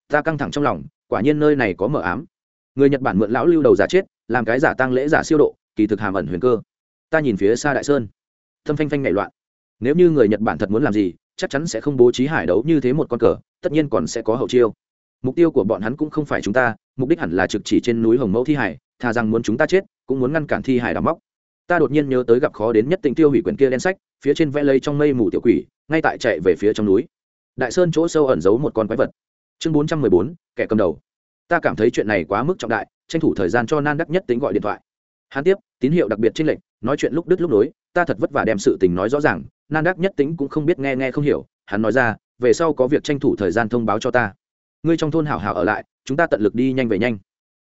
Ta căng thẳng trong lòng, quả nhiên nơi này có mờ ám. Người nhật bản mượn lão lưu đầu giả chết, làm cái giả tăng lễ giả siêu độ, kỳ thực hàm ẩn huyền cơ. Ta nhìn phía xa đại sơn. Thâm phanh phanh nhảy loạn. Nếu như người nhật bản thật muốn làm gì, chắc chắn sẽ không bố trí hải đấu như thế một con cờ, tất nhiên còn sẽ có hậu chiêu. Mục tiêu của bọn hắn cũng không phải chúng ta, mục đích hẳn là trực chỉ trên núi hồng mẫu thi hải, thà rằng muốn chúng ta chết, cũng muốn ngăn cản thi hải đào móc ta đột nhiên nhớ tới gặp khó đến nhất tình tiêu hủy quyển kia đen sách, phía trên vẽ lây trong mây mù tiểu quỷ, ngay tại chạy về phía trong núi. Đại sơn chỗ sâu ẩn giấu một con quái vật. Chương bốn trăm mười bốn, kẻ cầm đầu. Ta cảm thấy chuyện này quá mức trọng đại, tranh thủ thời gian cho nan đắc nhất tính gọi điện thoại. Hắn tiếp, tín hiệu đặc biệt trên lệnh nói chuyện lúc đứt lúc nối, ta thật vất vả đem sự tình nói rõ ràng, nan đắc nhất tính cũng không biết nghe nghe không hiểu, hắn nói ra, về sau có việc tranh thủ thời gian thông báo cho ta. Ngươi trong thôn hảo hảo ở lại, chúng ta tận lực đi nhanh về nhanh.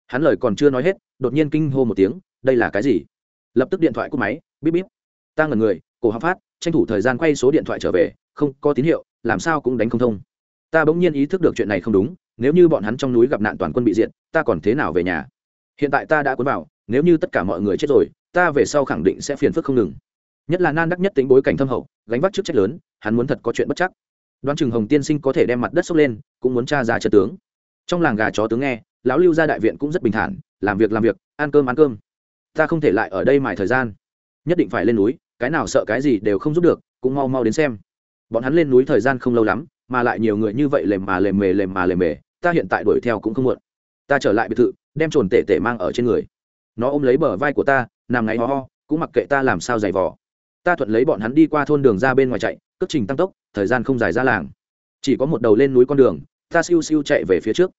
Hắn lời còn chưa nói hết, đột nhiên kinh hô một tiếng, đây là cái gì? Lập tức điện thoại cúp máy, bíp bíp. Ta ngẩn người, cổ họng phát, tranh thủ thời gian quay số điện thoại trở về, không có tín hiệu, làm sao cũng đánh không thông. Ta bỗng nhiên ý thức được chuyện này không đúng, nếu như bọn hắn trong núi gặp nạn toàn quân bị diện ta còn thế nào về nhà? Hiện tại ta đã cuốn vào, nếu như tất cả mọi người chết rồi, ta về sau khẳng định sẽ phiền phức không ngừng. Nhất là nan đắc nhất tính bối cảnh thâm hậu, gánh vác chức trách lớn, hắn muốn thật có chuyện bất chắc. Đoán chừng hồng tiên sinh có thể đem mặt đất sốc lên, cũng muốn tra ra trợ tướng. Trong làng gà chó tướng nghe, lão lưu gia đại viện cũng rất bình thản, làm việc làm việc, ăn cơm ăn cơm ta không thể lại ở đây mải thời gian. Nhất định phải lên núi, cái nào sợ cái gì đều không giúp được, cũng mau mau đến xem. Bọn hắn lên núi thời gian không lâu lắm, mà lại nhiều người như vậy lềm mà lềm mề lềm mà lềm mề, ta hiện tại đuổi theo cũng không muộn. Ta trở lại biệt thự, đem trồn tể tể mang ở trên người. Nó ôm lấy bờ vai của ta, nằm ngáy ho ho, cũng mặc kệ ta làm sao giày vò. Ta thuận lấy bọn hắn đi qua thôn đường ra bên ngoài chạy cất trình tăng tốc, thời gian không dài ra làng. Chỉ có một đầu lên núi con đường, ta siêu siêu chạy về phía trước.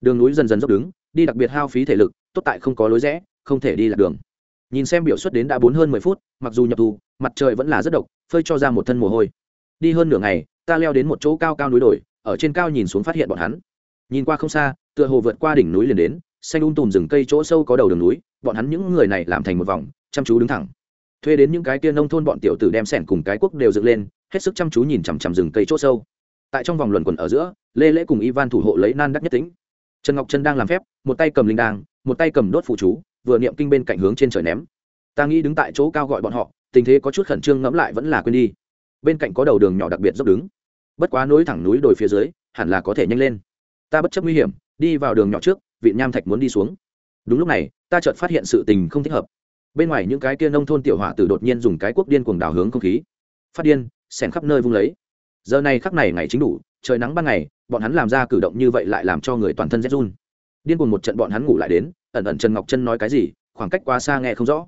Đường núi dần dần dốc đứng, đi đặc biệt hao phí thể lực, tốt tại không có lối rẽ, không thể đi lạc đường nhìn xem biểu xuất đến đã bốn hơn mười phút, mặc dù nhập thù mặt trời vẫn là rất độc, phơi cho ra một thân mồ hôi. Đi hơn nửa ngày, ta leo đến một chỗ cao cao núi đồi, ở trên cao nhìn xuống phát hiện bọn hắn. Nhìn qua không xa, tựa hồ vượt qua đỉnh núi liền đến, xanh un tùm rừng cây chỗ sâu có đầu đường núi, bọn hắn những người này làm thành một vòng, chăm chú đứng thẳng. Thuê đến những cái kia nông thôn bọn tiểu tử đem sẻn cùng cái quốc đều dựng lên, hết sức chăm chú nhìn chằm chằm rừng cây chỗ sâu. Tại trong vòng luẩn quẩn ở giữa, lê lễ cùng ivan thủ hộ lấy nan đắc nhất tính trần ngọc trân đang làm phép, một tay cầm linh đàng một tay cầm đốt phụ chú vừa niệm kinh bên cạnh hướng trên trời ném. Ta nghĩ đứng tại chỗ cao gọi bọn họ, tình thế có chút khẩn trương ngẫm lại vẫn là quên đi. Bên cạnh có đầu đường nhỏ đặc biệt dốc đứng. Bất quá nối thẳng núi đồi phía dưới, hẳn là có thể nhanh lên. Ta bất chấp nguy hiểm, đi vào đường nhỏ trước, vị nham thạch muốn đi xuống. Đúng lúc này, ta chợt phát hiện sự tình không thích hợp. Bên ngoài những cái kia nông thôn tiểu hỏa tử đột nhiên dùng cái quốc điên cuồng đào hướng không khí. Phát điên xẻn khắp nơi vung lấy. Giờ này khắc này ngày chính đủ, trời nắng ban ngày, bọn hắn làm ra cử động như vậy lại làm cho người toàn thân rét run. Điên cuồng một trận bọn hắn ngủ lại đến ẩn ẩn trần ngọc chân nói cái gì, khoảng cách quá xa nghe không rõ.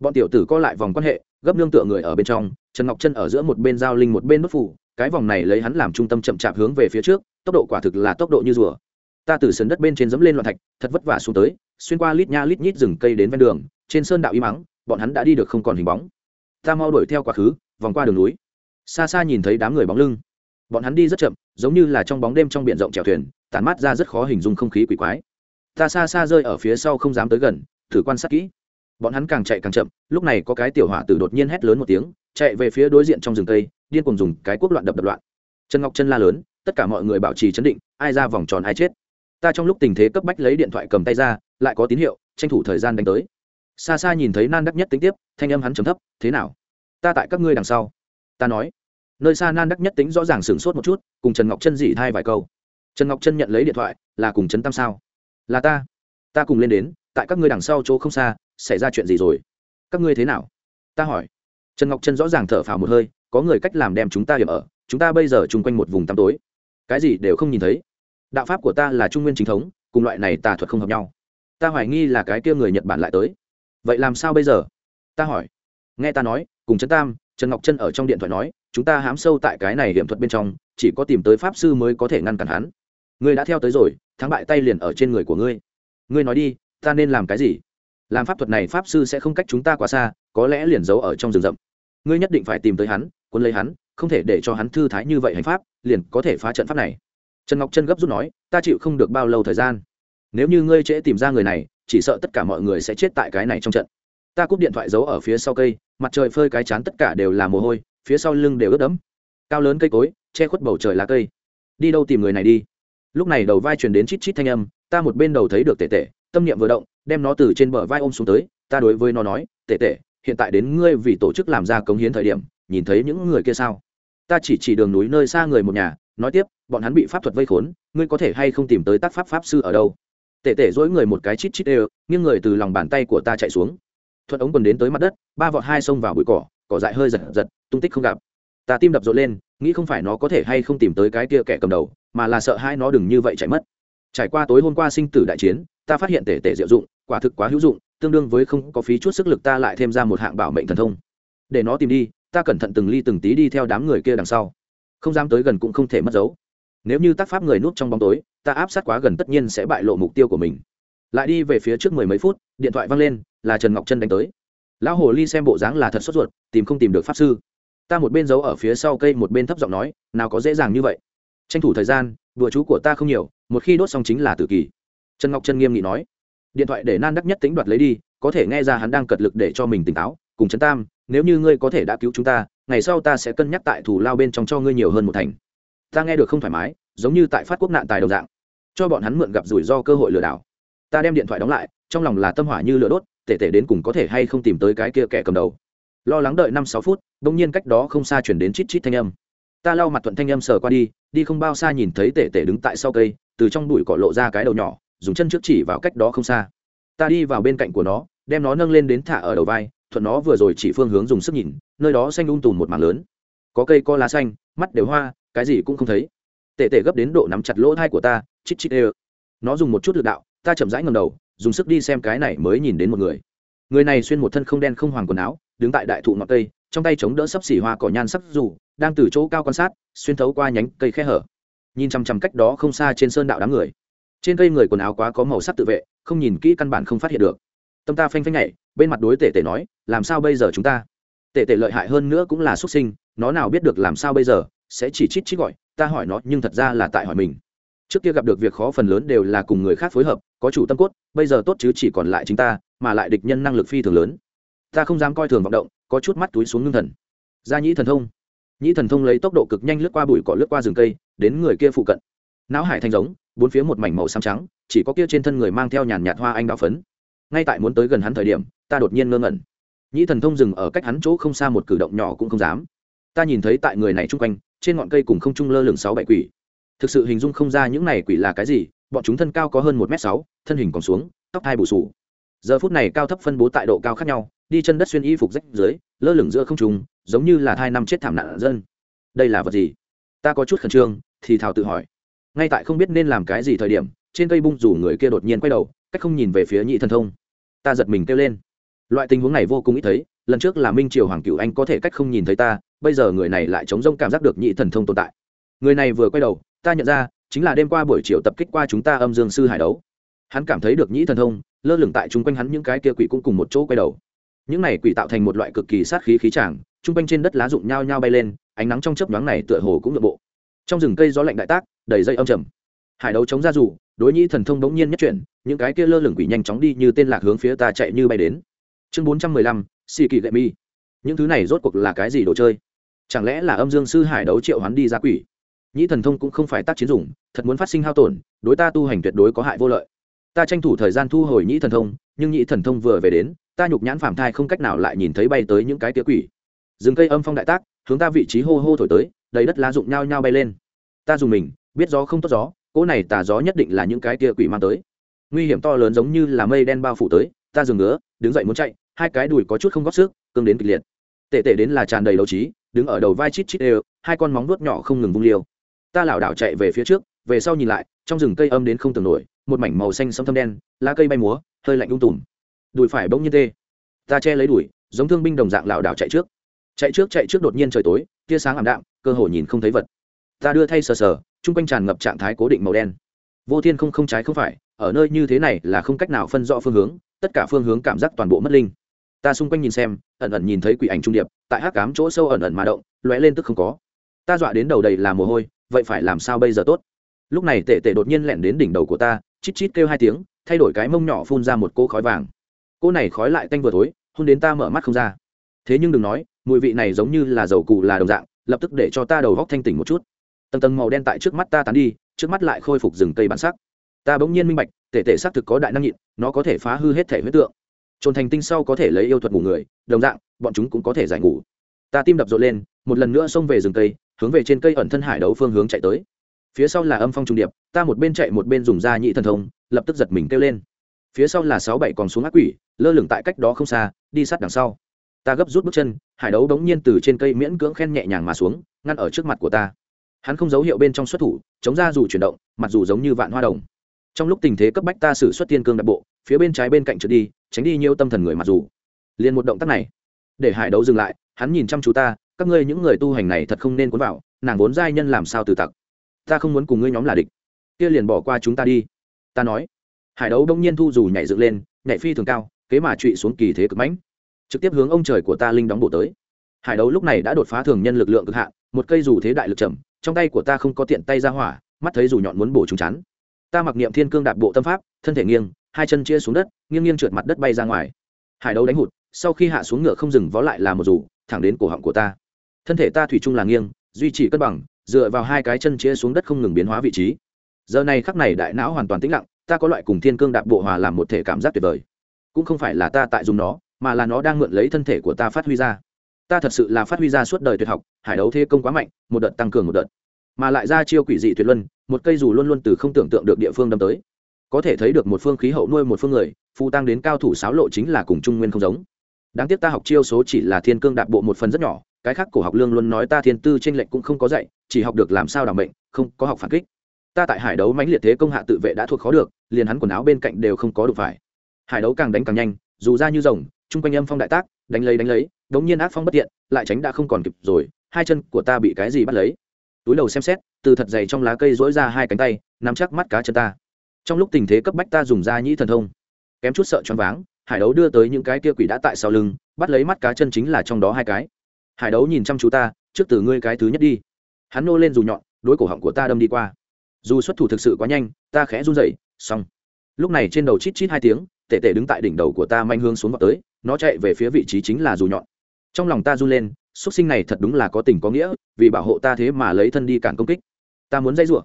Bọn tiểu tử co lại vòng quan hệ, gấp nương tựa người ở bên trong, trần ngọc chân ở giữa một bên giao linh một bên bất phủ, cái vòng này lấy hắn làm trung tâm chậm chạp hướng về phía trước, tốc độ quả thực là tốc độ như rùa. Ta từ sườn đất bên trên dẫm lên loạn thạch, thật vất vả xuống tới, xuyên qua lít nha lít nhít rừng cây đến ven đường, trên sơn đạo y mắng, bọn hắn đã đi được không còn hình bóng. Ta mau đuổi theo quá khứ, vòng qua đường núi. Xa xa nhìn thấy đám người bóng lưng. Bọn hắn đi rất chậm, giống như là trong bóng đêm trong b rộng chèo thuyền, tản mát ra rất khó hình dung không khí quỷ quái ta xa xa rơi ở phía sau không dám tới gần, thử quan sát kỹ. Bọn hắn càng chạy càng chậm, lúc này có cái tiểu hỏa tử đột nhiên hét lớn một tiếng, chạy về phía đối diện trong rừng cây, điên cùng dùng cái quốc loạn đập đập loạn. Trần ngọc chân la lớn, tất cả mọi người bảo trì chấn định, ai ra vòng tròn ai chết. Ta trong lúc tình thế cấp bách lấy điện thoại cầm tay ra, lại có tín hiệu, tranh thủ thời gian đánh tới. Xa xa nhìn thấy nan đắc nhất tính tiếp, thanh âm hắn trầm thấp, thế nào? Ta tại các ngươi đằng sau. Ta nói. Nơi xa nan đắc nhất tính rõ ràng sửng sốt một chút, cùng trần ngọc chân dị thay vài câu. Trần ngọc chân nhận lấy điện thoại, là cùng trấn tam sao? Là ta. Ta cùng lên đến, tại các ngươi đằng sau chỗ không xa, xảy ra chuyện gì rồi? Các ngươi thế nào? Ta hỏi. Trần ngọc Trân rõ ràng thở phào một hơi, có người cách làm đem chúng ta hiểm ở, chúng ta bây giờ chung quanh một vùng tăm tối. Cái gì đều không nhìn thấy. Đạo pháp của ta là trung nguyên chính thống, cùng loại này tà thuật không hợp nhau. Ta hoài nghi là cái kia người nhật bản lại tới. Vậy làm sao bây giờ? Ta hỏi. Nghe ta nói, cùng trấn tam, trần ngọc Trân ở trong điện thoại nói, chúng ta hám sâu tại cái này hiểm thuật bên trong, chỉ có tìm tới pháp sư mới có thể ngăn cản hắn ngươi đã theo tới rồi, thắng bại tay liền ở trên người của ngươi. Ngươi nói đi, ta nên làm cái gì? Làm pháp thuật này pháp sư sẽ không cách chúng ta quá xa, có lẽ liền giấu ở trong rừng rậm. Ngươi nhất định phải tìm tới hắn quân lấy hắn, không thể để cho hắn thư thái như vậy hành pháp, liền có thể phá trận pháp này. Trần ngọc chân gấp rút nói, ta chịu không được bao lâu thời gian. Nếu như ngươi trễ tìm ra người này, chỉ sợ tất cả mọi người sẽ chết tại cái này trong trận. Ta cúp điện thoại giấu ở phía sau cây, mặt trời phơi cái chán tất cả đều là mồ hôi, phía sau lưng đều ướt đẫm. Cao lớn cây cối, che khuất bầu trời lá cây. Đi đâu tìm người này đi? Lúc này đầu vai truyền đến chít chít thanh âm, ta một bên đầu thấy được tệ tệ tâm niệm vừa động, đem nó từ trên bờ vai ôm xuống tới, ta đối với nó nói tệ tệ hiện tại đến ngươi vì tổ chức làm ra cống hiến thời điểm, nhìn thấy những người kia sao? Ta chỉ chỉ đường núi nơi xa người một nhà, nói tiếp, bọn hắn bị pháp thuật vây khốn, ngươi có thể hay không tìm tới tác pháp pháp sư ở đâu? Tệ tệ dỗi người một cái chít chít đều, nghiêng người từ lòng bàn tay của ta chạy xuống. Thuận ống quần đến tới mặt đất, ba vọt hai xông vào bụi cỏ cỏ dại hơi giật giật, tung tích không gặp. Ta tim đập rộn lên, nghĩ không phải nó có thể hay không tìm tới cái kia kẻ cầm đầu mà là sợ hai nó đừng như vậy chạy mất. Trải qua tối hôm qua sinh tử đại chiến, ta phát hiện tể tể diệu dụng, quả thực quá hữu dụng, tương đương với không có phí chút sức lực ta lại thêm ra một hạng bảo mệnh thần thông. Để nó tìm đi, ta cẩn thận từng ly từng tí đi theo đám người kia đằng sau. Không dám tới gần cũng không thể mất dấu. Nếu như tác pháp người núp trong bóng tối, ta áp sát quá gần tất nhiên sẽ bại lộ mục tiêu của mình. Lại đi về phía trước mười mấy phút, điện thoại văng lên, là trần ngọc chân đánh tới. Lão hồ ly xem bộ dáng là thật sốt ruột, tìm không tìm được pháp sư. Ta một bên giấu ở phía sau cây một bên thấp giọng nói, nào có dễ dàng như vậy tranh thủ thời gian, đùa chú của ta không nhiều, một khi đốt xong chính là tử kỳ. Trần ngọc chân nghiêm nghị nói. Điện thoại để nan đắc nhất tính đoạt lấy đi, có thể nghe ra hắn đang cật lực để cho mình tỉnh táo. Cùng trấn tam, nếu như ngươi có thể đã cứu chúng ta, ngày sau ta sẽ cân nhắc tại thủ lao bên trong cho ngươi nhiều hơn một thành. Ta nghe được không thoải mái, giống như tại phát quốc nạn tài đồng dạng. Cho bọn hắn mượn gặp rủi ro cơ hội lừa đảo. Ta đem điện thoại đóng lại, trong lòng là tâm hỏa như lửa đốt, tể tể đến cùng có thể hay không tìm tới cái kia kẻ cầm đầu. Lo lắng đợi năm sáu phút, bỗng nhiên cách đó không xa chuyển đến chít chít thanh âm ta lau mặt thuận thanh âm sờ qua đi đi không bao xa nhìn thấy tể tể đứng tại sau cây, từ trong bụi cỏ lộ ra cái đầu nhỏ, dùng chân trước chỉ vào cách đó không xa. Ta đi vào bên cạnh của nó, đem nó nâng lên đến thả ở đầu vai, thuận nó vừa rồi chỉ phương hướng dùng sức nhìn, nơi đó xanh um tùn một mảng lớn. Có cây có lá xanh, mắt đều hoa, cái gì cũng không thấy. Tệ tệ gấp đến độ nắm chặt lỗ thai của ta chít chít ê nó dùng một chút lực đạo, ta chậm rãi ngầm đầu, dùng sức đi xem cái này mới nhìn đến một người. Người này xuyên một thân không đen không hoàng quần áo, đứng tại đại thụ ngọn cây, trong tay chống đỡ sấp xỉ hoa cỏ nhan sắc dù đang từ chỗ cao quan sát, xuyên thấu qua nhánh cây khe hở. Nhìn chằm chằm cách đó không xa trên sơn đạo đám người. Trên cây người quần áo quá có màu sắc tự vệ, không nhìn kỹ căn bản không phát hiện được. Tâm ta phanh phanh nhảy, bên mặt đối tể tể nói, làm sao bây giờ chúng ta? Tể tể lợi hại hơn nữa cũng là xuất sinh, nó nào biết được làm sao bây giờ, sẽ chỉ chít chít gọi, ta hỏi nó, nhưng thật ra là tại hỏi mình. Trước kia gặp được việc khó phần lớn đều là cùng người khác phối hợp, có chủ tâm cốt, bây giờ tốt chứ chỉ còn lại chính ta, mà lại địch nhân năng lực phi thường lớn. Ta không dám coi thường vọng động, có chút mắt túi xuống ngưng thần. Gia nhĩ thần thông nhĩ thần thông lấy tốc độ cực nhanh lướt qua bụi cỏ lướt qua rừng cây, đến người kia phụ cận. Não hải thành giống, bốn phía một mảnh màu xám trắng, chỉ có kia trên thân người mang theo nhàn nhạt hoa anh đạo phấn. Ngay tại muốn tới gần hắn thời điểm, ta đột nhiên ngơ ngẩn. Nhĩ thần thông dừng ở cách hắn chỗ không xa một cử động nhỏ cũng không dám. Ta nhìn thấy tại người này chung quanh, trên ngọn cây cùng không trung lơ lửng sáu bảy quỷ. Thực sự hình dung không ra những này quỷ là cái gì, bọn chúng thân cao có hơn một m sáu, thân hình còn xuống, tóc hai bù sù. Giờ phút này cao thấp phân bố tại độ cao khác nhau, đi chân đất xuyên y phục rách dưới, lơ lửng giữa không trùng giống như là hai năm chết thảm nạn dân. Đây là vật gì? Ta có chút khẩn trương, thì thào tự hỏi. Ngay tại không biết nên làm cái gì thời điểm, trên cây bung rủ người kia đột nhiên quay đầu, cách không nhìn về phía nhị thần thông. Ta giật mình kêu lên. Loại tình huống này vô cùng ít thấy, lần trước là minh triều hoàng cựu anh có thể cách không nhìn thấy ta, bây giờ người này lại chống rông cảm giác được nhị thần thông tồn tại. Người này vừa quay đầu, ta nhận ra, chính là đêm qua buổi chiều tập kích qua chúng ta âm dương sư hải đấu. Hắn cảm thấy được nhĩ thần thông, lơ lửng tại chung quanh hắn những cái kia quỷ cũng cùng một chỗ quay đầu. Những này quỷ tạo thành một loại cực kỳ sát khí khí tràng chung quanh trên đất lá rụng nhao nhao bay lên, ánh nắng trong chớp nhoáng này tựa hồ cũng nội bộ. Trong rừng cây gió lạnh đại tác, đầy dây âm trầm. Hải đấu chống ra rủ đối nhĩ thần thông đống nhiên nhất chuyển, những cái kia lơ lửng quỷ nhanh chóng đi như tên lạc hướng phía ta chạy như bay đến. Chương bốn trăm mười lăm xì kỳ gậy mi. Những thứ này rốt cuộc là cái gì đồ chơi? Chẳng lẽ là âm dương sư hải đấu triệu hắn đi ra quỷ? Nhĩ thần thông cũng không phải tác chiến dùng, thật muốn phát sinh hao tổn, đối ta tu hành tuyệt đối có hại vô lợi. Ta tranh thủ thời gian thu hồi nhĩ thần thông, nhưng nhĩ thần thông vừa về đến, ta nhục nhãn phạm thai không cách nào lại nhìn thấy bay tới những cái tía quỷ rừng cây âm phong đại tác, hướng ta vị trí hô hô thổi tới, đầy đất lá rụng nhao nhao bay lên. Ta dùng mình, biết gió không tốt gió, cỗ này tà gió nhất định là những cái tia quỷ mang tới. Nguy hiểm to lớn giống như là mây đen bao phủ tới, ta dừng ngứa, đứng dậy muốn chạy, hai cái đùi có chút không góp sức, cương đến kịch liệt. Tệ tệ đến là tràn đầy đấu trí, đứng ở đầu vai chít chít đều, hai con móng vuốt nhỏ không ngừng vung liêu. Ta lảo đảo chạy về phía trước, về sau nhìn lại, trong rừng cây âm đến không tưởng nổi, một mảnh màu xanh sẫm thâm đen, lá cây bay múa, hơi lạnh ung tùm. Đùi phải bỗng nhiên tê. Ta che lấy đùi, giống thương binh đồng dạng lảo đảo chạy trước chạy trước chạy trước đột nhiên trời tối, tia sáng ảm đạm, cơ hồ nhìn không thấy vật. Ta đưa thay sờ sờ, chung quanh tràn ngập trạng thái cố định màu đen. Vô thiên không không trái không phải, ở nơi như thế này là không cách nào phân rõ phương hướng, tất cả phương hướng cảm giác toàn bộ mất linh. Ta xung quanh nhìn xem, ẩn ẩn nhìn thấy quỷ ảnh trung điệp, tại hắc cám chỗ sâu ẩn ẩn mà động, lóe lên tức không có. Ta dọa đến đầu đầy là mồ hôi, vậy phải làm sao bây giờ tốt? Lúc này tệ tệ đột nhiên lẻn đến đỉnh đầu của ta, chít chít kêu hai tiếng, thay đổi cái mông nhỏ phun ra một cô khói vàng. Cô này khói lại tanh vừa thối, hôn đến ta mở mắt không ra. Thế nhưng đừng nói mùi vị này giống như là dầu cù là đồng dạng, lập tức để cho ta đầu góc thanh tỉnh một chút. Tầng tầng màu đen tại trước mắt ta tán đi, trước mắt lại khôi phục rừng cây bản sắc. Ta bỗng nhiên minh bạch, tể tể xác thực có đại năng nhịn, nó có thể phá hư hết thể huyết tượng. Trồn thành tinh sau có thể lấy yêu thuật ngủ người, đồng dạng, bọn chúng cũng có thể giải ngủ. Ta tim đập rộn lên, một lần nữa xông về rừng cây, hướng về trên cây ẩn thân hải đấu phương hướng chạy tới. Phía sau là âm phong trung điệp, ta một bên chạy một bên dùng da nhị thần thông, lập tức giật mình kêu lên. Phía sau là sáu bảy còn xuống ác quỷ, lơ lửng tại cách đó không xa, đi sát đằng sau ta gấp rút bước chân, hải đấu đống nhiên từ trên cây miễn cưỡng khen nhẹ nhàng mà xuống, ngăn ở trước mặt của ta. Hắn không dấu hiệu bên trong xuất thủ, chống ra dù chuyển động, mặc dù giống như vạn hoa đồng. Trong lúc tình thế cấp bách ta xử xuất tiên cương đặc bộ, phía bên trái bên cạnh trượt đi, tránh đi nhiều tâm thần người mặc dù. Liền một động tác này, để hải đấu dừng lại, hắn nhìn chăm chú ta, các ngươi những người tu hành này thật không nên cuốn vào, nàng vốn giai nhân làm sao từ tặc. Ta không muốn cùng ngươi nhóm là địch. Kia liền bỏ qua chúng ta đi. Ta nói. Hải đấu đông nhiên thu dù nhảy dựng lên, nhảy phi thường cao, kế mà trụy xuống kỳ thế cực mãnh trực tiếp hướng ông trời của ta linh đóng bộ tới. Hải đấu lúc này đã đột phá thường nhân lực lượng cực hạn, một cây dù thế đại lực chậm trong tay của ta không có tiện tay ra hỏa, mắt thấy dù nhọn muốn bổ trúng chắn. Ta mặc niệm thiên cương đạp bộ tâm pháp, thân thể nghiêng, hai chân chia xuống đất, nghiêng nghiêng trượt mặt đất bay ra ngoài. Hải đấu đánh hụt, sau khi hạ xuống ngựa không dừng vó lại là một dù, thẳng đến cổ họng của ta. Thân thể ta thủy chung là nghiêng, duy trì cân bằng, dựa vào hai cái chân chia xuống đất không ngừng biến hóa vị trí. Giờ này khắc này đại não hoàn toàn tĩnh lặng, ta có loại cùng thiên cương đạp bộ hòa làm một thể cảm giác tuyệt vời. Cũng không phải là ta tại dùng nó mà là nó đang mượn lấy thân thể của ta phát huy ra. Ta thật sự là phát huy ra suốt đời tuyệt học, hải đấu thế công quá mạnh, một đợt tăng cường một đợt. Mà lại ra chiêu quỷ dị tuyệt luân, một cây dù luôn luôn từ không tưởng tượng được địa phương đâm tới. Có thể thấy được một phương khí hậu nuôi một phương người phu tăng đến cao thủ sáo lộ chính là cùng trung nguyên không giống. Đáng tiếc ta học chiêu số chỉ là thiên cương đạp bộ một phần rất nhỏ, cái khác cổ học lương luôn nói ta thiên tư trên lệnh cũng không có dạy, chỉ học được làm sao đảm bệnh không có học phản kích. Ta tại hải đấu mãnh liệt thế công hạ tự vệ đã thuộc khó được, liền hắn quần áo bên cạnh đều không có đủ phải. Hải đấu càng đánh càng nhanh, dù ra như rồng chung quanh âm phong đại tác, đánh lấy đánh lấy, đống nhiên ác phong bất tiện lại tránh đã không còn kịp rồi, hai chân của ta bị cái gì bắt lấy? Túi đầu xem xét, từ thật dày trong lá cây dỗi ra hai cánh tay, nắm chắc mắt cá chân ta. Trong lúc tình thế cấp bách ta dùng da nhĩ thần thông, kém chút sợ choáng váng, hải đấu đưa tới những cái kia quỷ đã tại sau lưng, bắt lấy mắt cá chân chính là trong đó hai cái. Hải đấu nhìn chăm chú ta, trước từ ngươi cái thứ nhất đi. Hắn nô lên dù nhọn, đối cổ họng của ta đâm đi qua. Dù xuất thủ thực sự quá nhanh, ta khẽ run rẩy, xong. Lúc này trên đầu chít chít hai tiếng tệ tệ đứng tại đỉnh đầu của ta manh hương xuống vào tới nó chạy về phía vị trí chính là dù nhọn. Trong lòng ta run lên xuất sinh này thật đúng là có tình có nghĩa, vì bảo hộ ta thế mà lấy thân đi cản công kích. Ta muốn dây rủa.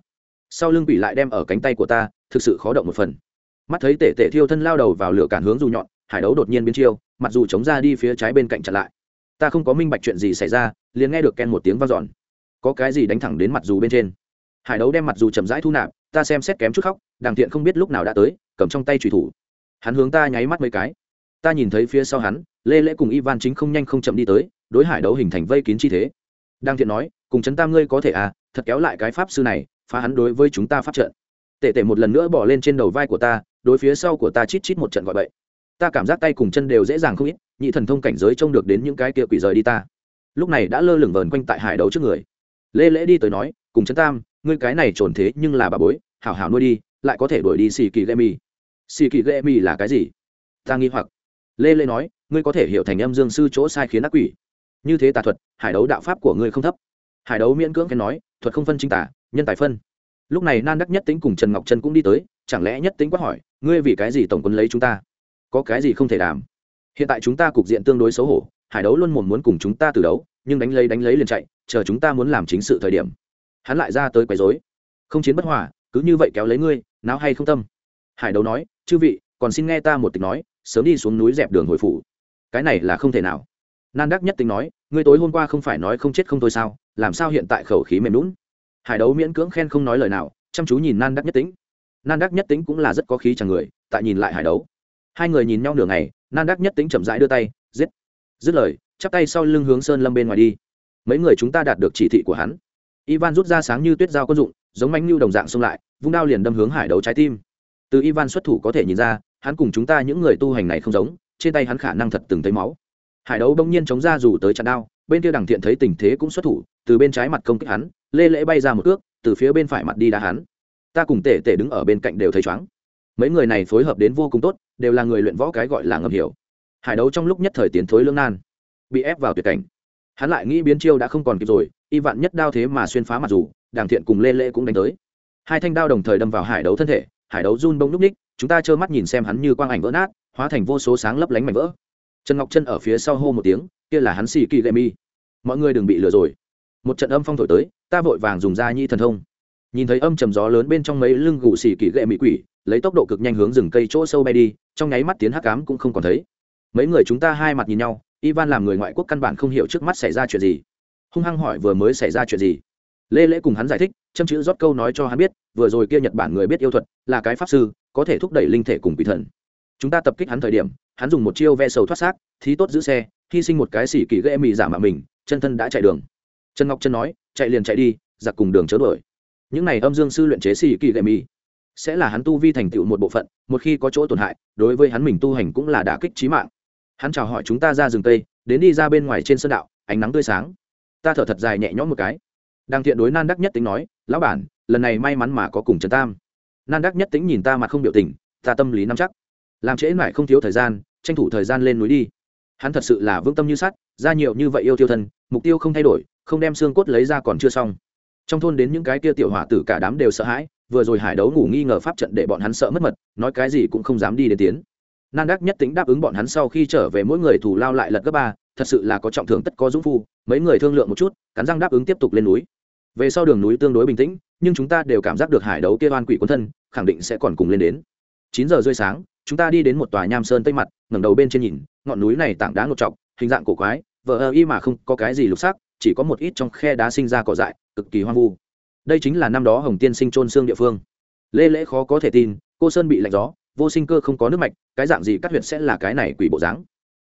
Sau lưng quỷ lại đem ở cánh tay của ta, thực sự khó động một phần. Mắt thấy tể tể thiêu thân lao đầu vào lửa cản hướng dù nhọn, hải đấu đột nhiên biến chiêu, mặc dù chống ra đi phía trái bên cạnh chặn lại. Ta không có minh bạch chuyện gì xảy ra, liền nghe được ken một tiếng vang dọn. Có cái gì đánh thẳng đến mặt dù bên trên. Hải đấu đem mặt dù chậm rãi thu nạp, ta xem xét kém chút khóc đàng thiện không biết lúc nào đã tới, cầm trong tay trùy thủ. Hắn hướng ta nháy mắt mấy cái ta nhìn thấy phía sau hắn, lê lễ cùng ivan chính không nhanh không chậm đi tới, đối hải đấu hình thành vây kín chi thế. Đang thiện nói, cùng chấn tam ngươi có thể à thật kéo lại cái pháp sư này, phá hắn đối với chúng ta phát trận. Tệ tệ một lần nữa bỏ lên trên đầu vai của ta, đối phía sau của ta chít chít một trận gọi bậy. Ta cảm giác tay cùng chân đều dễ dàng không ít, nhị thần thông cảnh giới trông được đến những cái kia quỷ rời đi ta. Lúc này đã lơ lửng vờn quanh tại hải đấu trước người. Lê lễ đi tới nói, cùng chấn tam, ngươi cái này trồn thế nhưng là bà bối, hảo hảo nuôi đi, lại có thể đuổi đi xì kỳ gây mi xì kỳ gây mi là cái gì? Ta nghi hoặc lê lê nói, ngươi có thể hiểu thành âm dương sư chỗ sai khiến ác quỷ. Như thế tà thuật, hải đấu đạo pháp của ngươi không thấp. Hải đấu miễn cưỡng khen nói, thuật không phân chính tả nhân tài phân. Lúc này nan đắc nhất tính cùng trần ngọc trân cũng đi tới, chẳng lẽ nhất tính quát hỏi, ngươi vì cái gì tổng quân lấy chúng ta? Có cái gì không thể đảm hiện tại chúng ta cục diện tương đối xấu hổ, hải đấu luôn mồm muốn cùng chúng ta từ đấu, nhưng đánh lấy đánh lấy liền chạy, chờ chúng ta muốn làm chính sự thời điểm. Hắn lại ra tới quấy dối không chiến bất hòa, cứ như vậy kéo lấy ngươi nào hay không tâm? Hải đấu nói, chư vị, còn xin nghe ta một tiếng nói sớm đi xuống núi dẹp đường hồi phủ. Cái này là không thể nào. Nan đắc nhất tính nói, ngươi tối hôm qua không phải nói không chết không thôi sao? Làm sao hiện tại khẩu khí mềm lún hải đấu miễn cưỡng khen không nói lời nào, chăm chú nhìn nan đắc nhất tính nan đắc nhất tính cũng là rất có khí chẳng người, tại nhìn lại hải đấu. Hai người nhìn nhau nửa ngày, nan đắc nhất tính chậm rãi đưa tay, giết. Dứt lời, chắp tay sau lưng hướng sơn lâm bên ngoài đi. Mấy người chúng ta đạt được chỉ thị của hắn. Ivan rút ra sáng như tuyết dao quân dụng, giống mánh lưu đồng dạng xông lại, vung đao liền đâm hướng hải đấu trái tim. Từ ivan xuất thủ có thể nhìn ra hắn cùng chúng ta những người tu hành này không giống, trên tay hắn khả năng thật từng thấy máu. Hải đấu bỗng nhiên chống ra dù tới chặn đao, bên kia đằng thiện thấy tình thế cũng xuất thủ, từ bên trái mặt công kích hắn, lê lễ bay ra một ước từ phía bên phải mặt đi đá hắn. Ta cùng tể tể đứng ở bên cạnh đều thấy chóng mấy người này phối hợp đến vô cùng tốt, đều là người luyện võ cái gọi là ngầm hiểu. Hải đấu trong lúc nhất thời tiến thối lương nan, bị ép vào tuyệt cảnh. Hắn lại nghĩ biến chiêu đã không còn kịp rồi, y vạn nhất đao thế mà xuyên phá mặt dù đàng thiện cùng lê lễ cũng đánh tới. Hai thanh đao đồng thời đâm vào hải đấu thân thể, hải đấu run bông núp ních chúng ta trơ mắt nhìn xem hắn như quang ảnh vỡ nát, hóa thành vô số sáng lấp lánh mảnh vỡ. Trần ngọc chân ở phía sau hô một tiếng, kia là hắn xì kỳ lệ mi mọi người đừng bị lừa rồi. Một trận âm phong thổi tới, ta vội vàng dùng da nhi thần thông. Nhìn thấy âm trầm gió lớn bên trong mấy lưng gù xì kỳ lệ mỹ quỷ, lấy tốc độ cực nhanh hướng rừng cây chỗ sâu bay đi, trong nháy mắt tiến hắc cám cũng không còn thấy. Mấy người chúng ta hai mặt nhìn nhau, ivan làm người ngoại quốc căn bản không hiểu trước mắt xảy ra chuyện gì. Hung hăng hỏi vừa mới xảy ra chuyện gì lê lễ cùng hắn giải thích, châm chữ rót câu nói cho hắn biết, vừa rồi kia nhật bản người biết yêu thuật, là cái pháp sư, có thể thúc đẩy linh thể cùng quỷ thần. Chúng ta tập kích hắn thời điểm, hắn dùng một chiêu ve sầu thoát xác, thí tốt giữ xe, hy sinh một cái xỉ kỳ ghê mì giả mà mình, chân thân đã chạy đường. Trần ngọc chân nói, chạy liền chạy đi, giặc cùng đường chớ đuổi. Những này âm dương sư luyện chế xỉ kỳ ghê mì. Sẽ là hắn tu vi thành tựu một bộ phận, một khi có chỗ tổn hại, đối với hắn mình tu hành cũng là đả kích trí mạng. Hắn chào hỏi chúng ta ra rừng tây, đến đi ra bên ngoài trên sơn đạo, ánh nắng tươi sáng. Ta thở thật dài nhẹ nhõm một cái đang thiện đối nan đắc nhất tính nói, lão bản, lần này may mắn mà có cùng trần tam. Nan đắc nhất tính nhìn ta mà không biểu tình, ta tâm lý nắm chắc. Làm trễ mãi không thiếu thời gian, tranh thủ thời gian lên núi đi. Hắn thật sự là vững tâm như sắt, ra nhiều như vậy yêu tiêu thân, mục tiêu không thay đổi, không đem xương cốt lấy ra còn chưa xong. Trong thôn đến những cái kia tiểu hỏa tử cả đám đều sợ hãi, vừa rồi hải đấu ngủ nghi ngờ pháp trận để bọn hắn sợ mất mật, nói cái gì cũng không dám đi đến tiến. Nan đắc nhất tính đáp ứng bọn hắn sau khi trở về mỗi người thủ lao lại lật gấp ba thật sự là có trọng thưởng tất có dũng phu, mấy người thương lượng một chút, cắn răng đáp ứng tiếp tục lên núi. Về sau đường núi tương đối bình tĩnh, nhưng chúng ta đều cảm giác được hải đấu kia oan quỷ quân thân, khẳng định sẽ còn cùng lên đến. Chín giờ rơi sáng, chúng ta đi đến một tòa nham sơn tây mặt, ngẩng đầu bên trên nhìn, ngọn núi này tảng đá ngột trọc, hình dạng cổ quái, vờ ơ y mà không có cái gì lục sắc, chỉ có một ít trong khe đá sinh ra cỏ dại, cực kỳ hoang vu. Đây chính là năm đó hồng tiên sinh trôn xương địa phương. Lê lễ khó có thể tin, cô sơn bị lạnh gió, vô sinh cơ không có nước mạch, cái dạng gì cắt huyện sẽ là cái này quỷ bộ dáng.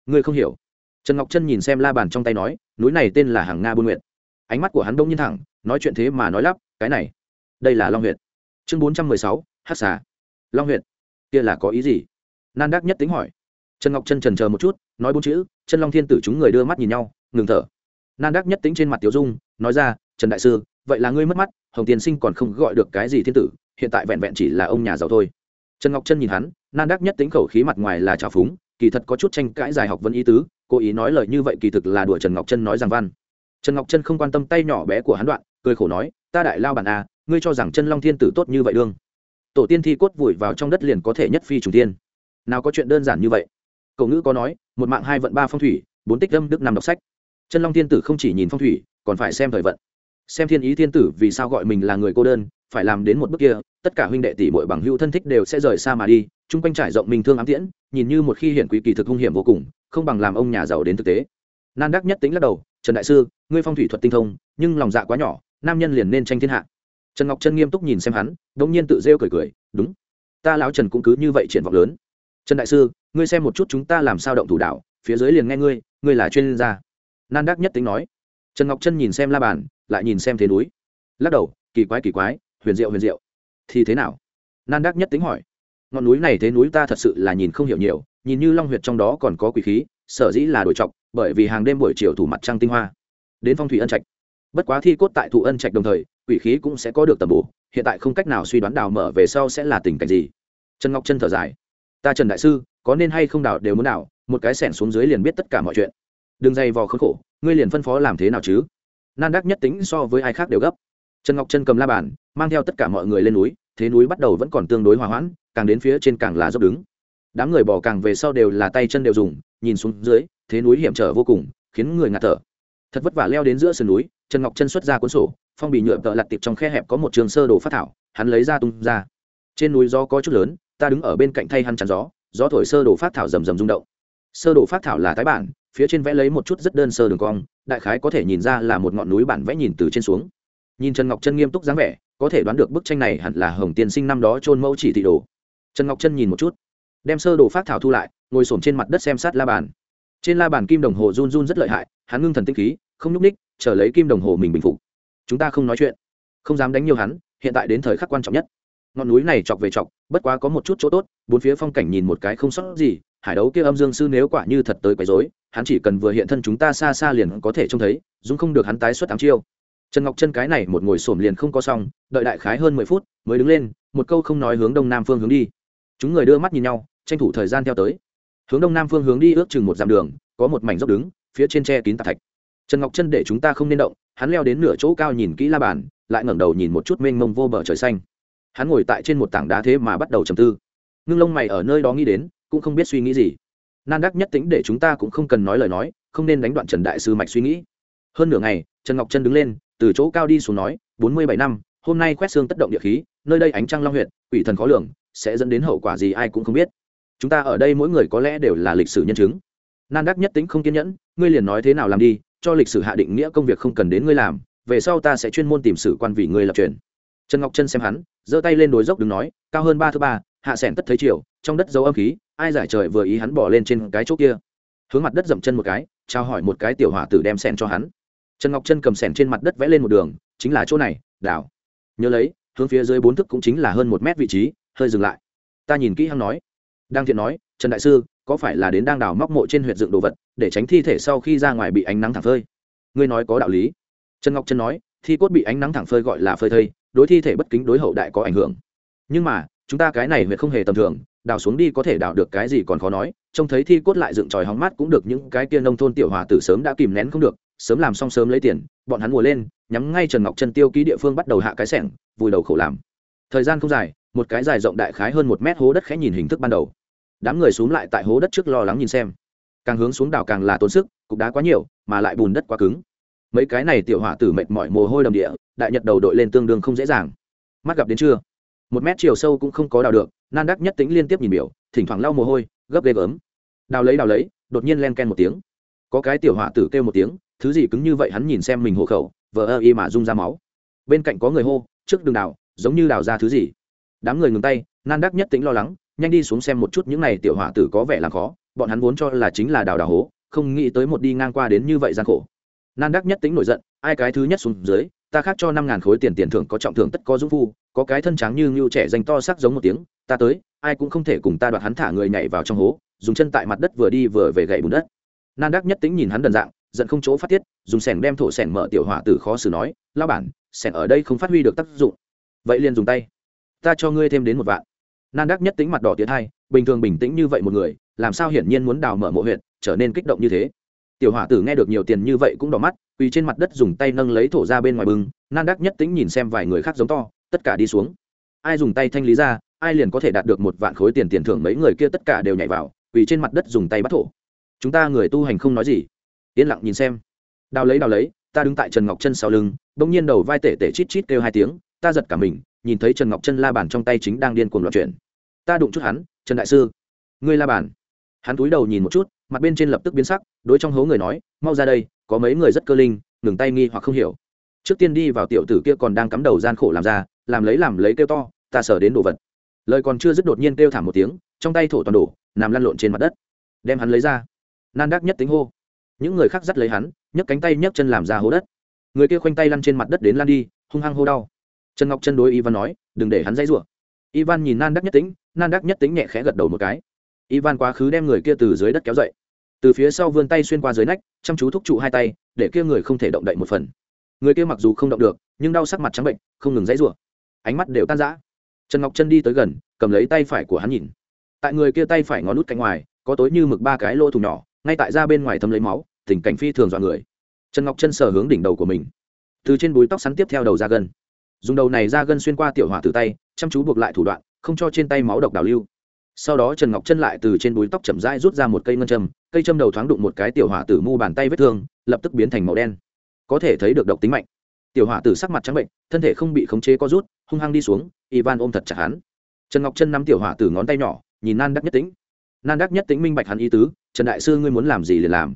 Ngươi không hiểu trần ngọc chân nhìn xem la bàn trong tay nói, núi này tên là hàng nga buôn nguyện ánh mắt của hắn đông nhiên thẳng, nói chuyện thế mà nói lắp, cái này, đây là long huyện chương bốn trăm mười sáu hát xà. Long huyện kia là có ý gì? Nan đắc nhất tính hỏi. Trần ngọc chân trần chờ một chút, nói bốn chữ, chân long thiên tử chúng người đưa mắt nhìn nhau, ngừng thở. Nan đắc nhất tính trên mặt tiểu dung, nói ra, trần đại sư, vậy là ngươi mất mắt, hồng tiên sinh còn không gọi được cái gì thiên tử, hiện tại vẹn vẹn chỉ là ông nhà giàu thôi. Trần ngọc chân nhìn hắn, nan đắc nhất tính khẩu khí mặt ngoài là trào phúng kỳ thật có chút tranh cãi dài học vấn ý tứ cố ý nói lời như vậy kỳ thực là đùa trần ngọc Trân nói rằng văn. Trần ngọc Trân không quan tâm tay nhỏ bé của hắn đoạn cười khổ nói ta đại lao bản a à, ngươi cho rằng chân long thiên tử tốt như vậy đương? Tổ tiên thi cốt vùi vào trong đất liền có thể nhất phi trùng tiên. Nào có chuyện đơn giản như vậy? Cậu ngữ có nói một mạng hai vận ba phong thủy bốn tích âm đức năm đọc sách. Chân long thiên tử không chỉ nhìn phong thủy còn phải xem thời vận. Xem thiên ý thiên tử vì sao gọi mình là người cô đơn phải làm đến một bước kia tất cả huynh đệ tỷ muội bằng hữu thân thích đều sẽ rời xa mà đi chung quanh trải rộng mình thương ám tiễn, nhìn như một khi hiển quý kỳ thực hung hiểm vô cùng, không bằng làm ông nhà giàu đến thực tế. Nan đắc nhất tính lắc đầu, trần đại sư, ngươi phong thủy thuật tinh thông, nhưng lòng dạ quá nhỏ, nam nhân liền nên tranh thiên hạ. Trần ngọc Trân nghiêm túc nhìn xem hắn, đống nhiên tự rêu cười cười, đúng, ta lão trần cũng cứ như vậy triển vọng lớn. Trần đại sư, ngươi xem một chút chúng ta làm sao động thủ đạo, phía dưới liền nghe ngươi ngươi là chuyên gia. Nan đắc nhất tính nói. Trần ngọc Trân nhìn xem la bàn, lại nhìn xem thế núi. Lắc đầu, kỳ quái kỳ quái, huyền diệu huyền diệu. Thì thế nào? Nan đắc nhất tính hỏi ngọn núi này thế núi ta thật sự là nhìn không hiểu nhiều, nhìn như long huyệt trong đó còn có quỷ khí, sở dĩ là đổi trọc, bởi vì hàng đêm buổi chiều thủ mặt trăng tinh hoa. Đến phong thủy ân trạch. Bất quá thi cốt tại thụ ân trạch đồng thời, quỷ khí cũng sẽ có được tầm bổ, hiện tại không cách nào suy đoán đào mở về sau sẽ là tình cảnh gì. Trần ngọc chân thở dài. Ta trần đại sư, có nên hay không đào đều muốn đào, một cái sẻn xuống dưới liền biết tất cả mọi chuyện. Đừng dày vò khốn khổ, ngươi liền phân phó làm thế nào chứ? Nan đắc nhất tính so với ai khác đều gấp. Trần ngọc chân cầm la bàn, mang theo tất cả mọi người lên núi thế núi bắt đầu vẫn còn tương đối hòa hoãn, càng đến phía trên càng là dốc đứng. Đám người bỏ càng về sau đều là tay chân đều dùng, nhìn xuống dưới, thế núi hiểm trở vô cùng, khiến người ngạt thở. Thật vất vả leo đến giữa sườn núi, trần ngọc chân xuất ra cuốn sổ, phong bì nhựa tợ lặt tiệp trong khe hẹp có một trường sơ đồ phát thảo, hắn lấy ra tung ra. Trên núi gió có chút lớn, ta đứng ở bên cạnh thay hắn chắn gió gió thổi sơ đồ phát thảo rầm rầm rung động. Sơ đồ phát thảo là tái bản, phía trên vẽ lấy một chút rất đơn sơ đường cong, đại khái có thể nhìn ra là một ngọn núi bản vẽ nhìn từ trên xuống. Nhìn trần ngọc chân nghiêm túc dáng vẻ có thể đoán được bức tranh này hẳn là hồng tiên sinh năm đó trôn mẫu chỉ thị đồ. Trần ngọc chân nhìn một chút, đem sơ đồ phát thảo thu lại, ngồi s trên mặt đất xem sát la bàn. Trên la bàn kim đồng hồ run run rất lợi hại, hắn ngưng thần tinh khí, không nhúc ních chờ lấy kim đồng hồ mình bình phục. Chúng ta không nói chuyện, không dám đánh nhiều hắn, hiện tại đến thời khắc quan trọng nhất. Ngọn núi này chọc về chọc, bất quá có một chút chỗ tốt, bốn phía phong cảnh nhìn một cái không sót gì, hải đấu kia âm dương sư nếu quả như thật tới quấy rối, hắn chỉ cần vừa hiện thân chúng ta xa xa liền có thể trông thấy dung không được hắn tái xuất tám chiêu trần ngọc chân cái này một ngồi xổm liền không có xong, đợi đại khái hơn mười phút, mới đứng lên, một câu không nói hướng đông nam phương hướng đi. Chúng người đưa mắt nhìn nhau, tranh thủ thời gian theo tới. Hướng đông nam phương hướng đi ước chừng một dặm đường, có một mảnh dốc đứng, phía trên tre kín tạp thạch. Trần ngọc chân để chúng ta không nên động, hắn leo đến nửa chỗ cao nhìn kỹ la bàn, lại ngẩng đầu nhìn một chút mênh mông vô bờ trời xanh. Hắn ngồi tại trên một tảng đá thế mà bắt đầu trầm tư. Ngưng lông mày ở nơi đó nghĩ đến, cũng không biết suy nghĩ gì. Nan đắc nhất tính để chúng ta cũng không cần nói lời nói, không nên đánh đoạn trần đại sư mạch suy nghĩ. Hơn nửa ngày, trần ngọc chân đứng lên từ chỗ cao đi xuống nói, bốn mươi bảy năm, hôm nay quét xương tất động địa khí, nơi đây ánh trăng long huyện quỷ thần khó lường, sẽ dẫn đến hậu quả gì ai cũng không biết. Chúng ta ở đây mỗi người có lẽ đều là lịch sử nhân chứng. Nan đắc nhất tính không kiên nhẫn, ngươi liền nói thế nào làm đi, cho lịch sử hạ định nghĩa công việc không cần đến ngươi làm, về sau ta sẽ chuyên môn tìm sử quan vì ngươi lập truyền. Trần ngọc chân xem hắn, giơ tay lên đối dốc đứng nói, cao hơn ba thứ ba, hạ sẻn tất thấy chiều trong đất dấu âm khí, ai giải trời vừa ý hắn bỏ lên trên cái chỗ kia. Hướng mặt đất dậm chân một cái, trao hỏi một cái tiểu hỏa tử đem sẻn cho hắn trần ngọc chân cầm sẻn trên mặt đất vẽ lên một đường, chính là chỗ này, đảo. Nhớ lấy, hướng phía dưới bốn thức cũng chính là hơn một mét vị trí, hơi dừng lại. Ta nhìn kỹ hăng nói. Đang thiện nói, trần đại sư, có phải là đến đang đào móc mộ trên huyện dựng đồ vật, để tránh thi thể sau khi ra ngoài bị ánh nắng thẳng phơi? Ngươi nói có đạo lý. Trần ngọc trân nói, thi cốt bị ánh nắng thẳng phơi gọi là phơi thây, đối thi thể bất kính đối hậu đại có ảnh hưởng. Nhưng mà, chúng ta cái này huyện không hề tầm thường, đào xuống đi có thể đào được cái gì còn khó nói, trông thấy thi cốt lại dựng tròi hóng mát cũng được, những cái kia nông thôn tiểu hòa tử sớm đã kìm nén không được sớm làm xong sớm lấy tiền, bọn hắn mùa lên, nhắm ngay trần ngọc trân tiêu ký địa phương bắt đầu hạ cái sẻng, vùi đầu khổ làm. Thời gian không dài, một cái dài rộng đại khái hơn một mét hố đất khẽ nhìn hình thức ban đầu. Đám người xuống lại tại hố đất trước lo lắng nhìn xem. Càng hướng xuống đảo càng là tốn sức cục đá quá nhiều, mà lại bùn đất quá cứng. Mấy cái này tiểu hỏa tử mệt mỏi mồ hôi đầm địa, đại nhật đầu đội lên tương đương không dễ dàng. Mắt gặp đến chưa một mét chiều sâu cũng không có đào được, nan đắc nhất tính liên tiếp nhìn biểu, thỉnh thoảng lau mồ hôi, gấp ghê gớm. Đào lấy đào lấy, đột nhiên len ken một tiếng. Có cái tiểu hỏa tử kêu một tiếng thứ gì cứng như vậy hắn nhìn xem mình hộ khẩu, vờ ơ y mà rung ra máu. Bên cạnh có người hô, trước đường đào giống như đào ra thứ gì? Đám người ngừng tay, nan đắc nhất tính lo lắng, nhanh đi xuống xem một chút những này tiểu họa tử có vẻ là khó, bọn hắn vốn cho là chính là đào đào hố, không nghĩ tới một đi ngang qua đến như vậy gian khổ. Nan đắc nhất tính nổi giận, ai cái thứ nhất xuống dưới, ta khác cho năm ngàn khối tiền tiền thưởng có trọng thưởng tất có dũng phu, có cái thân trắng như ngưu trẻ danh to sắc giống một tiếng, ta tới, ai cũng không thể cùng ta đoạt hắn thả người nhảy vào trong hố, dùng chân tại mặt đất vừa đi vừa về gậy bùn đất. Nan đắc nhất tính nhìn hắn đần dạng giận không chỗ phát tiết, dùng sẻng đem thổ sẻng mở tiểu hỏa tử khó xử nói lao bản, sẻng ở đây không phát huy được tác dụng. Vậy liền dùng tay. Ta cho ngươi thêm đến một vạn. Nan đắc nhất tính mặt đỏ tiến hai, bình thường bình tĩnh như vậy một người, làm sao hiển nhiên muốn đào mở mộ huyện trở nên kích động như thế. Tiểu hỏa tử nghe được nhiều tiền như vậy cũng đỏ mắt, quỳ trên mặt đất dùng tay nâng lấy thổ ra bên ngoài bưng, nan đắc nhất tính nhìn xem vài người khác giống to, tất cả đi xuống. Ai dùng tay thanh lý ra, ai liền có thể đạt được một vạn khối tiền tiền thưởng mấy người kia tất cả đều nhảy vào, quỳ trên mặt đất dùng tay bắt thổ. Chúng ta người tu hành không nói gì yên lặng nhìn xem. Đào lấy đào lấy, ta đứng tại trần ngọc chân sau lưng, bỗng nhiên đầu vai tể tể chít chít kêu hai tiếng, ta giật cả mình, nhìn thấy trần ngọc chân la bàn trong tay chính đang điên cuồng loạn chuyển. Ta đụng chút hắn, trần đại sư. Ngươi la bàn. Hắn túi đầu nhìn một chút, mặt bên trên lập tức biến sắc, đối trong hố người nói, mau ra đây, có mấy người rất cơ linh, ngừng tay nghi hoặc không hiểu. Trước tiên đi vào tiểu tử kia còn đang cắm đầu gian khổ làm ra, làm lấy làm lấy kêu to, ta sở đến đồ vật. Lời còn chưa dứt đột nhiên kêu thảm một tiếng, trong tay thổ toàn đổ, nằm lăn lộn trên mặt đất. Đem hắn lấy ra. Nan đắc nhất tính hô những người khác dắt lấy hắn, nhấc cánh tay nhấc chân làm ra hố đất. Người kia khoanh tay lăn trên mặt đất đến lan đi, hung hăng hô đau. Trần ngọc chân đối ivan nói, đừng để hắn dãy rủa. Ivan nhìn nan đắc nhất tính nan đắc nhất tính nhẹ khẽ gật đầu một cái. Ivan quá khứ đem người kia từ dưới đất kéo dậy. Từ phía sau vươn tay xuyên qua dưới nách, chăm chú thúc trụ hai tay, để kia người không thể động đậy một phần. Người kia mặc dù không động được, nhưng đau sắc mặt trắng bệnh, không ngừng dãy rủa. Ánh mắt đều tan rã. Trần ngọc chân đi tới gần, cầm lấy tay phải của hắn nhìn. Tại người kia tay phải ngón nút cạnh ngoài, có tối như mực ba cái lỗ thủng nhỏ ngay tại ra bên ngoài thấm lấy máu, tình cảnh phi thường dọa người. Trần ngọc chân sờ hướng đỉnh đầu của mình. Từ trên búi tóc sắn tiếp theo đầu ra gân. Dùng đầu này ra gân xuyên qua tiểu hỏa từ tay, chăm chú buộc lại thủ đoạn, không cho trên tay máu độc đào lưu. Sau đó trần ngọc chân lại từ trên búi tóc chậm rãi rút ra một cây ngân châm, cây châm đầu thoáng đụng một cái tiểu hỏa tử mu bàn tay vết thương, lập tức biến thành màu đen. Có thể thấy được độc tính mạnh. Tiểu hỏa tử sắc mặt trắng bệnh, thân thể không bị khống chế có rút, hung hăng đi xuống, ivan ôm thật chặt hắn. Trần ngọc chân nắm tiểu hỏa tử ngón tay nhỏ, nhìn nan đắc nhất tính nan đắc nhất tính minh bạch hắn ý tứ, trần đại sư, ngươi muốn làm gì liền làm.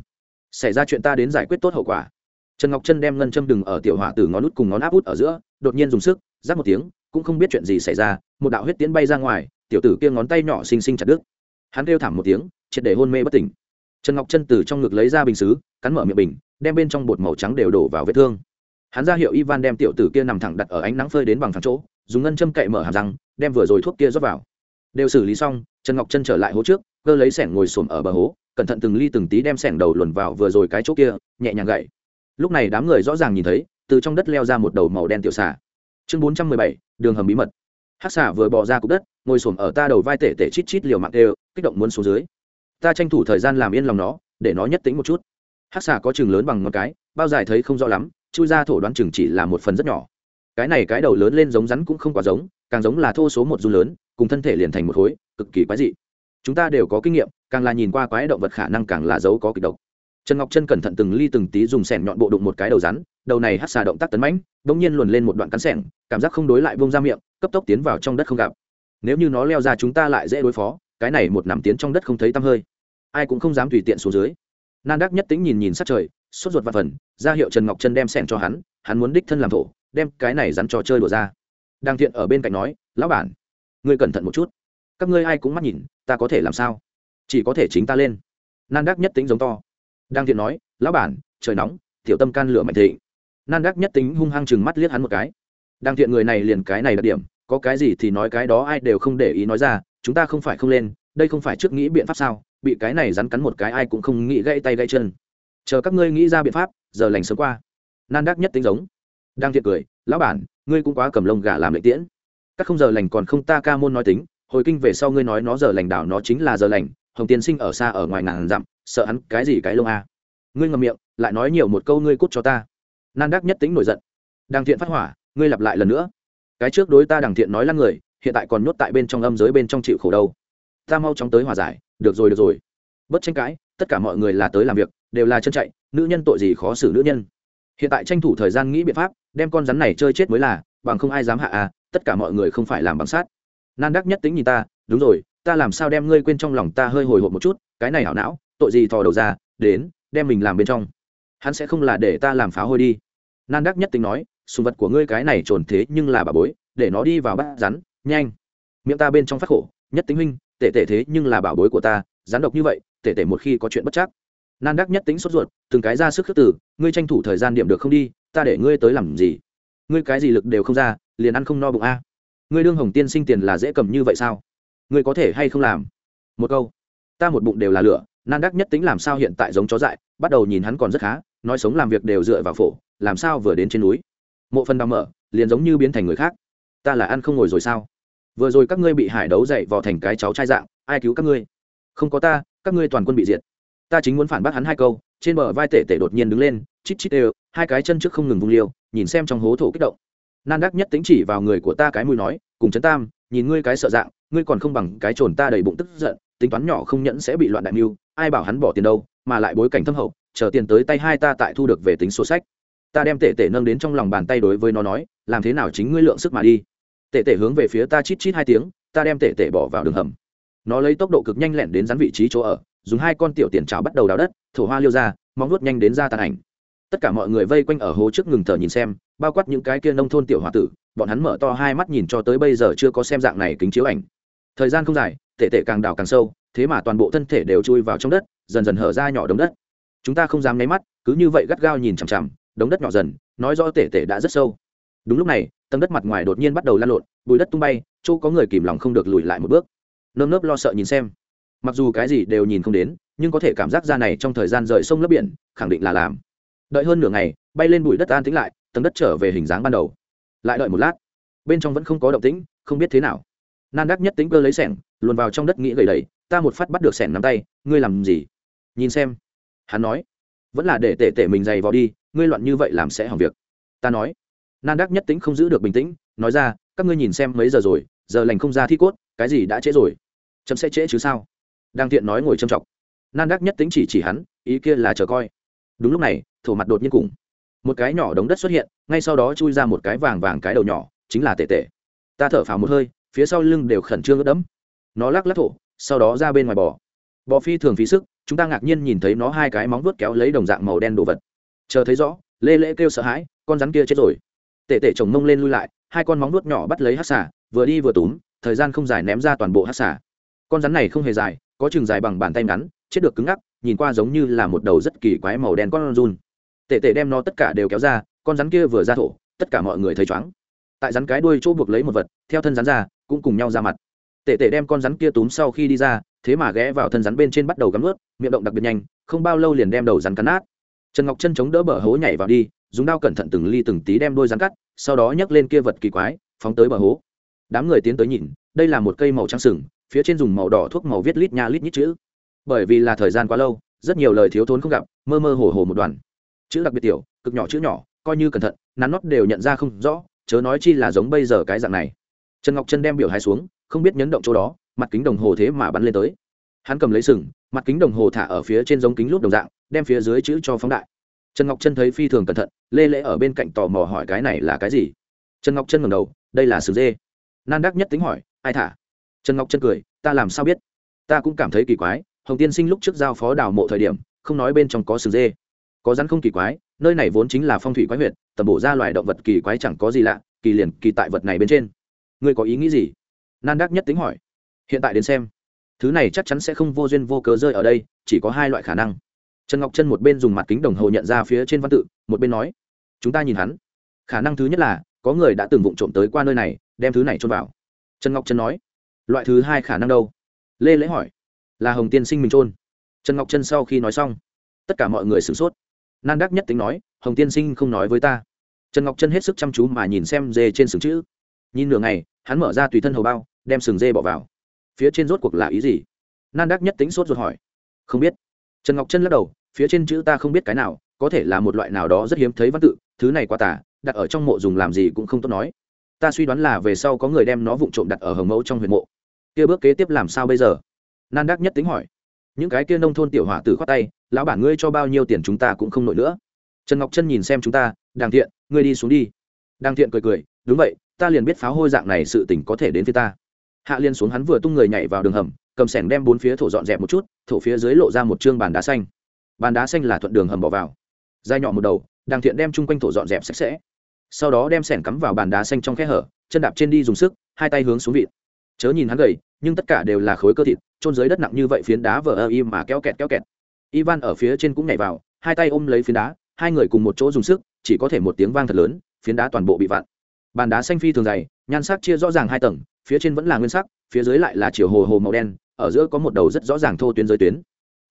Xảy ra chuyện ta đến giải quyết tốt hậu quả. Trần ngọc chân đem ngân châm đừng ở tiểu hỏa tử ngón út cùng ngón áp út ở giữa, đột nhiên dùng sức giáp một tiếng, cũng không biết chuyện gì xảy ra, một đạo huyết tiến bay ra ngoài, tiểu tử kia ngón tay nhỏ xinh xinh chặt đứt. Hắn kêu thảm một tiếng, triệt để hôn mê bất tỉnh. Trần ngọc chân từ trong ngực lấy ra bình xứ, cắn mở miệng bình, đem bên trong bột màu trắng đều đổ vào vết thương. Hắn ra hiệu ivan đem tiểu tử kia nằm thẳng đặt ở ánh nắng phơi đến bằng thẳng chỗ, dùng ngân châm cậy mở hàm răng, đem vừa rồi thuốc kia rót vào. Đều xử lý xong, trần ngọc chân trở lại hố trước cơ lấy sẻng ngồi xổm ở bờ hố, cẩn thận từng ly từng tí đem sẻng đầu luồn vào vừa rồi cái chỗ kia, nhẹ nhàng gậy. Lúc này đám người rõ ràng nhìn thấy, từ trong đất leo ra một đầu màu đen tiểu xà. Chương bốn trăm mười bảy, đường hầm bí mật. Hát xà vừa bỏ ra cục đất, ngồi xổm ở ta đầu vai tể tể chít chít liều mạng đều kích động muốn xuống dưới. Ta tranh thủ thời gian làm yên lòng nó, để nó nhất tính một chút. Hát xà có chừng lớn bằng một cái, bao dài thấy không rõ lắm, chui ra thổ đoán chừng chỉ là một phần rất nhỏ. Cái này cái đầu lớn lên giống rắn cũng không quá giống, càng giống là thô số một du lớn, cùng thân thể liền thành một khối, cực kỳ quái dị chúng ta đều có kinh nghiệm, càng là nhìn qua quái động vật khả năng càng là dấu có kịch độc. Trần ngọc chân cẩn thận từng ly từng tí dùng sẻn nhọn bộ đụng một cái đầu rắn, đầu này hát xà động tác tấn mãnh đ ỗ n g nhiên luồn lên một đoạn cắn sẻng, cảm giác không đối lại vông ra miệng, cấp tốc tiến vào trong đất không gặp. Nếu như nó leo ra chúng ta lại dễ đối phó, cái này một nằm tiến trong đất không thấy tăm hơi. Ai cũng không dám tùy tiện xuống dưới. Nan đắc nhất tính nhìn nhìn sát trời, sốt ruột và phần, ra hiệu trần ngọc chân đem sẻn cho hắn hắn muốn đích thân làm thổ, đem cái này rắn trò chơi đùa ra. Đang thiện ở bên cạnh nói, lão bản, ngươi cẩn thận một chút các ngươi ai cũng mắt nhìn, ta có thể làm sao? Chỉ có thể chính ta lên. Nan đắc nhất tính giống to. Đang thiện nói, lão bản, trời nóng, tiểu tâm can lửa mạnh thịnh. Nan đắc nhất tính hung hăng chừng mắt liếc hắn một cái. Đang thiện người này liền cái này đặc điểm, có cái gì thì nói cái đó, ai đều không để ý nói ra, chúng ta không phải không lên, đây không phải trước nghĩ biện pháp sao? Bị cái này rắn cắn một cái ai cũng không nghĩ gãy tay gãy chân. Chờ các ngươi nghĩ ra biện pháp, giờ lành sớm qua. Nan đắc nhất tính giống. Đang thiện cười, lão bản, ngươi cũng quá cầm lông gà làm lệnh tiễn. Các không giờ lành còn không ta ca môn nói tính hồi kinh về sau ngươi nói nó giờ lành đảo nó chính là giờ lành, hồng tiên sinh ở xa ở ngoài ngàn dặm, sợ hắn cái gì cái lông a? Ngươi ngầm miệng, lại nói nhiều một câu ngươi cút cho ta. Nan đắc nhất tính nổi giận. Đàng thiện phát hỏa, ngươi lặp lại lần nữa. Cái trước đối ta đàng thiện nói lăn người, hiện tại còn nhốt tại bên trong âm giới bên trong chịu khổ đâu. Ta mau chóng tới hòa giải, được rồi được rồi. Bất tranh cãi, tất cả mọi người là tới làm việc, đều là chân chạy, nữ nhân tội gì khó xử nữ nhân. Hiện tại tranh thủ thời gian nghĩ biện pháp, đem con rắn này chơi chết mới là, bằng không ai dám hạ à tất cả mọi người không phải làm bằng sát nan đắc nhất tính nhìn ta, đúng rồi, ta làm sao đem ngươi quên trong lòng ta hơi hồi hộp một chút, cái này hảo não, tội gì thò đầu ra, đến, đem mình làm bên trong. Hắn sẽ không là để ta làm phá hôi đi. Nan đắc nhất tính nói, sùng vật của ngươi cái này trồn thế nhưng là bà bối, để nó đi vào bắt rắn, nhanh. Miệng ta bên trong phát khổ, nhất tính huynh tệ tệ thế nhưng là bảo bối của ta, rắn độc như vậy tệ tệ một khi có chuyện bất chắc. Nan đắc nhất tính sốt ruột, từng cái ra sức khước tử ngươi tranh thủ thời gian điểm được không đi, ta để ngươi tới làm gì? Ngươi cái gì lực đều không ra, liền ăn không no bụng a ngươi đương hồng tiên sinh tiền là dễ cầm như vậy sao? Ngươi có thể hay không làm? Một câu. Ta một bụng đều là lửa, nan đắc nhất tính làm sao hiện tại giống chó dại, bắt đầu nhìn hắn còn rất khá, nói sống làm việc đều dựa vào phổ, làm sao vừa đến trên núi. Mộ phần đào mở, liền giống như biến thành người khác. Ta là ăn không ngồi rồi sao? Vừa rồi các ngươi bị hải đấu dậy vò thành cái cháu trai dạng, ai cứu các ngươi? Không có ta, các ngươi toàn quân bị diệt. Ta chính muốn phản bác hắn hai câu, trên bờ vai tể tể đột nhiên đứng lên, chít chít đều, hai cái chân trước không ngừng vung liêu, nhìn xem trong hố thổ kích động nan đắc nhất tính chỉ vào người của ta cái mùi nói, cùng chấn tam, nhìn ngươi cái sợ dạng, ngươi còn không bằng cái trồn ta đầy bụng tức giận, tính toán nhỏ không nhẫn sẽ bị loạn đại mưu, ai bảo hắn bỏ tiền đâu, mà lại bối cảnh thâm hậu, chờ tiền tới tay hai ta tại thu được về tính sổ sách. Ta đem tể tể nâng đến trong lòng bàn tay đối với nó nói, làm thế nào chính ngươi lượng sức mà đi? Tể tể hướng về phía ta chít chít hai tiếng, ta đem tể tể bỏ vào đường hầm. Nó lấy tốc độ cực nhanh lẹn đến rắn vị trí chỗ ở, dùng hai con tiểu tiền trào bắt đầu đào đất, thổ hoa liêu ra, móng nuốt nhanh đến ra tàn ảnh tất cả mọi người vây quanh ở hố trước ngừng thở nhìn xem, bao quát những cái kia nông thôn tiểu h o a tử, bọn hắn mở to hai mắt nhìn cho tới bây giờ chưa có xem dạng này kính chiếu ảnh. Thời gian không dài tệ tệ càng đào càng sâu, thế mà toàn bộ thân thể đều chui vào trong đất, dần dần hở ra nhỏ đống đất. Chúng ta không dám nháy mắt, cứ như vậy gắt gao nhìn chằm chằm, đống đất nhỏ dần, nói rõ tệ tệ đã rất sâu. Đúng lúc này, tầng đất mặt ngoài đột nhiên bắt đầu lan lộn, bùi đất tung bay, chỗ có người kìm lòng không được lùi lại một bước. Nơm nớp lo sợ nhìn xem. Mặc dù cái gì đều nhìn không đến, nhưng có thể cảm giác ra này trong thời gian rời sông lấp biển, khẳng định là làm đợi hơn nửa ngày, bay lên bụi đất an tĩnh lại, tầng đất trở về hình dáng ban đầu. Lại đợi một lát, bên trong vẫn không có động tĩnh, không biết thế nào. Nan đắc nhất tính cơ lấy sẻng, luồn vào trong đất nghĩ gầy đầy, ta một phát bắt được sẻng nắm tay, ngươi làm gì? Nhìn xem, hắn nói, vẫn là để tể tể mình dày vào đi, ngươi loạn như vậy làm sẽ hỏng việc. Ta nói, nan đắc nhất tính không giữ được bình tĩnh, nói ra, các ngươi nhìn xem mấy giờ rồi, giờ lành không ra thi cốt, cái gì đã trễ rồi? Chấm sẽ trễ chứ sao? Đang tiện nói ngồi châm chọc nan đắc nhất tính chỉ chỉ hắn, ý kia là chờ coi. Đúng lúc này thổ mặt đột nhiên cùng. Một cái nhỏ đống đất xuất hiện, ngay sau đó chui ra một cái vàng vàng cái đầu nhỏ, chính là tệ tệ ta thở phào một hơi, phía sau lưng đều khẩn trương ướt đẫm. Nó lắc lắc thổ, sau đó ra bên ngoài bò. Bò phi thường phí sức, chúng ta ngạc nhiên nhìn thấy nó hai cái móng vuốt kéo lấy đồng dạng màu đen đồ vật. Chờ thấy rõ, lê lễ kêu sợ hãi, con rắn kia chết rồi. Tệ tệ chồng mông lên lui lại, hai con móng vuốt nhỏ bắt lấy hát xả vừa đi vừa túm, thời gian không dài ném ra toàn bộ hát xả con rắn này không hề dài, có chừng dài bằng bàn tay ngắn, chết được cứng ngắc, nhìn qua giống như là một đầu rất kỳ quái màu đen con run tệ tệ đem nó tất cả đều kéo ra, con rắn kia vừa ra thổ, tất cả mọi người thấy chóng tại rắn cái đuôi chỗ buộc lấy một vật, theo thân rắn ra, cũng cùng nhau ra mặt. Tệ tệ đem con rắn kia túm sau khi đi ra, thế mà ghé vào thân rắn bên trên bắt đầu gắm ướt, miệng động đặc biệt nhanh, không bao lâu liền đem đầu rắn cắn nát. Trần ngọc chân chống đỡ bờ hố nhảy vào đi, dùng đao cẩn thận từng ly từng tí đem đôi rắn cắt, sau đó nhấc lên kia vật kỳ quái, phóng tới bờ hố. Đám người tiến tới nhìn, đây là một cây màu trắng sừng, phía trên dùng màu đỏ thuốc màu viết lít nha lít nhít chữ. Bởi vì là thời gian quá lâu, rất nhiều lời thiếu thốn không gặp, mơ mơ hồ hồ một đoàn chữ đặc biệt tiểu, cực nhỏ chữ nhỏ, coi như cẩn thận, nắn nót đều nhận ra không rõ, chớ nói chi là giống bây giờ cái dạng này. Trần ngọc chân đem biểu hai xuống, không biết nhấn động chỗ đó, mặt kính đồng hồ thế mà bắn lên tới. Hắn cầm lấy sừng, mặt kính đồng hồ thả ở phía trên giống kính lúp đồng dạng, đem phía dưới chữ cho phóng đại. Trần ngọc chân thấy phi thường cẩn thận, lê lễ ở bên cạnh tò mò hỏi cái này là cái gì? Trần ngọc chân ngầm đầu, đây là sừng dê. Nan đắc nhất tính hỏi, ai thả? Trần ngọc chân cười, ta làm sao biết? Ta cũng cảm thấy kỳ quái, hồng tiên sinh lúc trước giao phó đào mộ thời điểm, không nói bên trong có sừng dê có rắn không kỳ quái, nơi này vốn chính là phong thủy quái huyện tầm bổ ra loài động vật kỳ quái chẳng có gì lạ, kỳ liền kỳ tại vật này bên trên. Ngươi có ý nghĩ gì? Nan đắc nhất tính hỏi. Hiện tại đến xem. Thứ này chắc chắn sẽ không vô duyên vô cớ rơi ở đây, chỉ có hai loại khả năng. Trần ngọc chân một bên dùng mặt kính đồng hồ nhận ra phía trên văn tự, một bên nói, chúng ta nhìn hắn. Khả năng thứ nhất là, có người đã từng vụng trộm tới qua nơi này, đem thứ này trôn vào. Trần ngọc chân nói, loại thứ hai khả năng đâu? Lê lễ hỏi, là hồng tiên sinh mình trôn trần ngọc chân sau khi nói xong, tất cả mọi người sửng sốt nan đắc nhất tính nói, hồng tiên sinh không nói với ta. Trần ngọc chân hết sức chăm chú mà nhìn xem dê trên sừng chữ. Nhìn nửa ngày, hắn mở ra tùy thân hầu bao, đem sừng dê bỏ vào. Phía trên rốt cuộc là ý gì? Nan đắc nhất tính sốt ruột hỏi. Không biết. Trần ngọc chân lắc đầu, phía trên chữ ta không biết cái nào, có thể là một loại nào đó rất hiếm thấy văn tự, thứ này quá tả đặt ở trong mộ dùng làm gì cũng không tốt nói. Ta suy đoán là về sau có người đem nó vụng trộm đặt ở hồng mẫu trong huyện mộ. Kia bước kế tiếp làm sao bây giờ? Nan đắc nhất tính hỏi những cái kia nông thôn tiểu hỏa tử khoát tay, lão bản ngươi cho bao nhiêu tiền chúng ta cũng không nổi nữa. Trần ngọc chân nhìn xem chúng ta, đàng thiện, ngươi đi xuống đi. Đàng thiện cười cười, đúng vậy, ta liền biết pháo hôi dạng này sự tình có thể đến phía ta. Hạ liên xuống hắn vừa tung người nhảy vào đường hầm, cầm sẻng đem bốn phía thổ dọn dẹp một chút, thổ phía dưới lộ ra một chương bàn đá xanh. Bàn đá xanh là thuận đường hầm bỏ vào. Dai nhỏ một đầu, đàng thiện đem chung quanh thổ dọn dẹp sạch sẽ. Sau đó đem sẻng cắm vào bàn đá xanh trong khe hở, chân đạp trên đi dùng sức, hai tay hướng xuống vịt. Chớ nhìn hắn gầy, nhưng tất cả đều là khối cơ thịt trôn dưới đất nặng như vậy phiến đá vờ ơ im mà kéo kẹt kéo kẹt. Ivan ở phía trên cũng nhảy vào, hai tay ôm lấy phiến đá, hai người cùng một chỗ dùng sức, chỉ có thể một tiếng vang thật lớn, phiến đá toàn bộ bị vặn. Bàn đá xanh phi thường dày, nhan sắc chia rõ ràng hai tầng, phía trên vẫn là nguyên sắc, phía dưới lại là chiều hồ hồ màu đen, ở giữa có một đầu rất rõ ràng thô tuyến giới tuyến.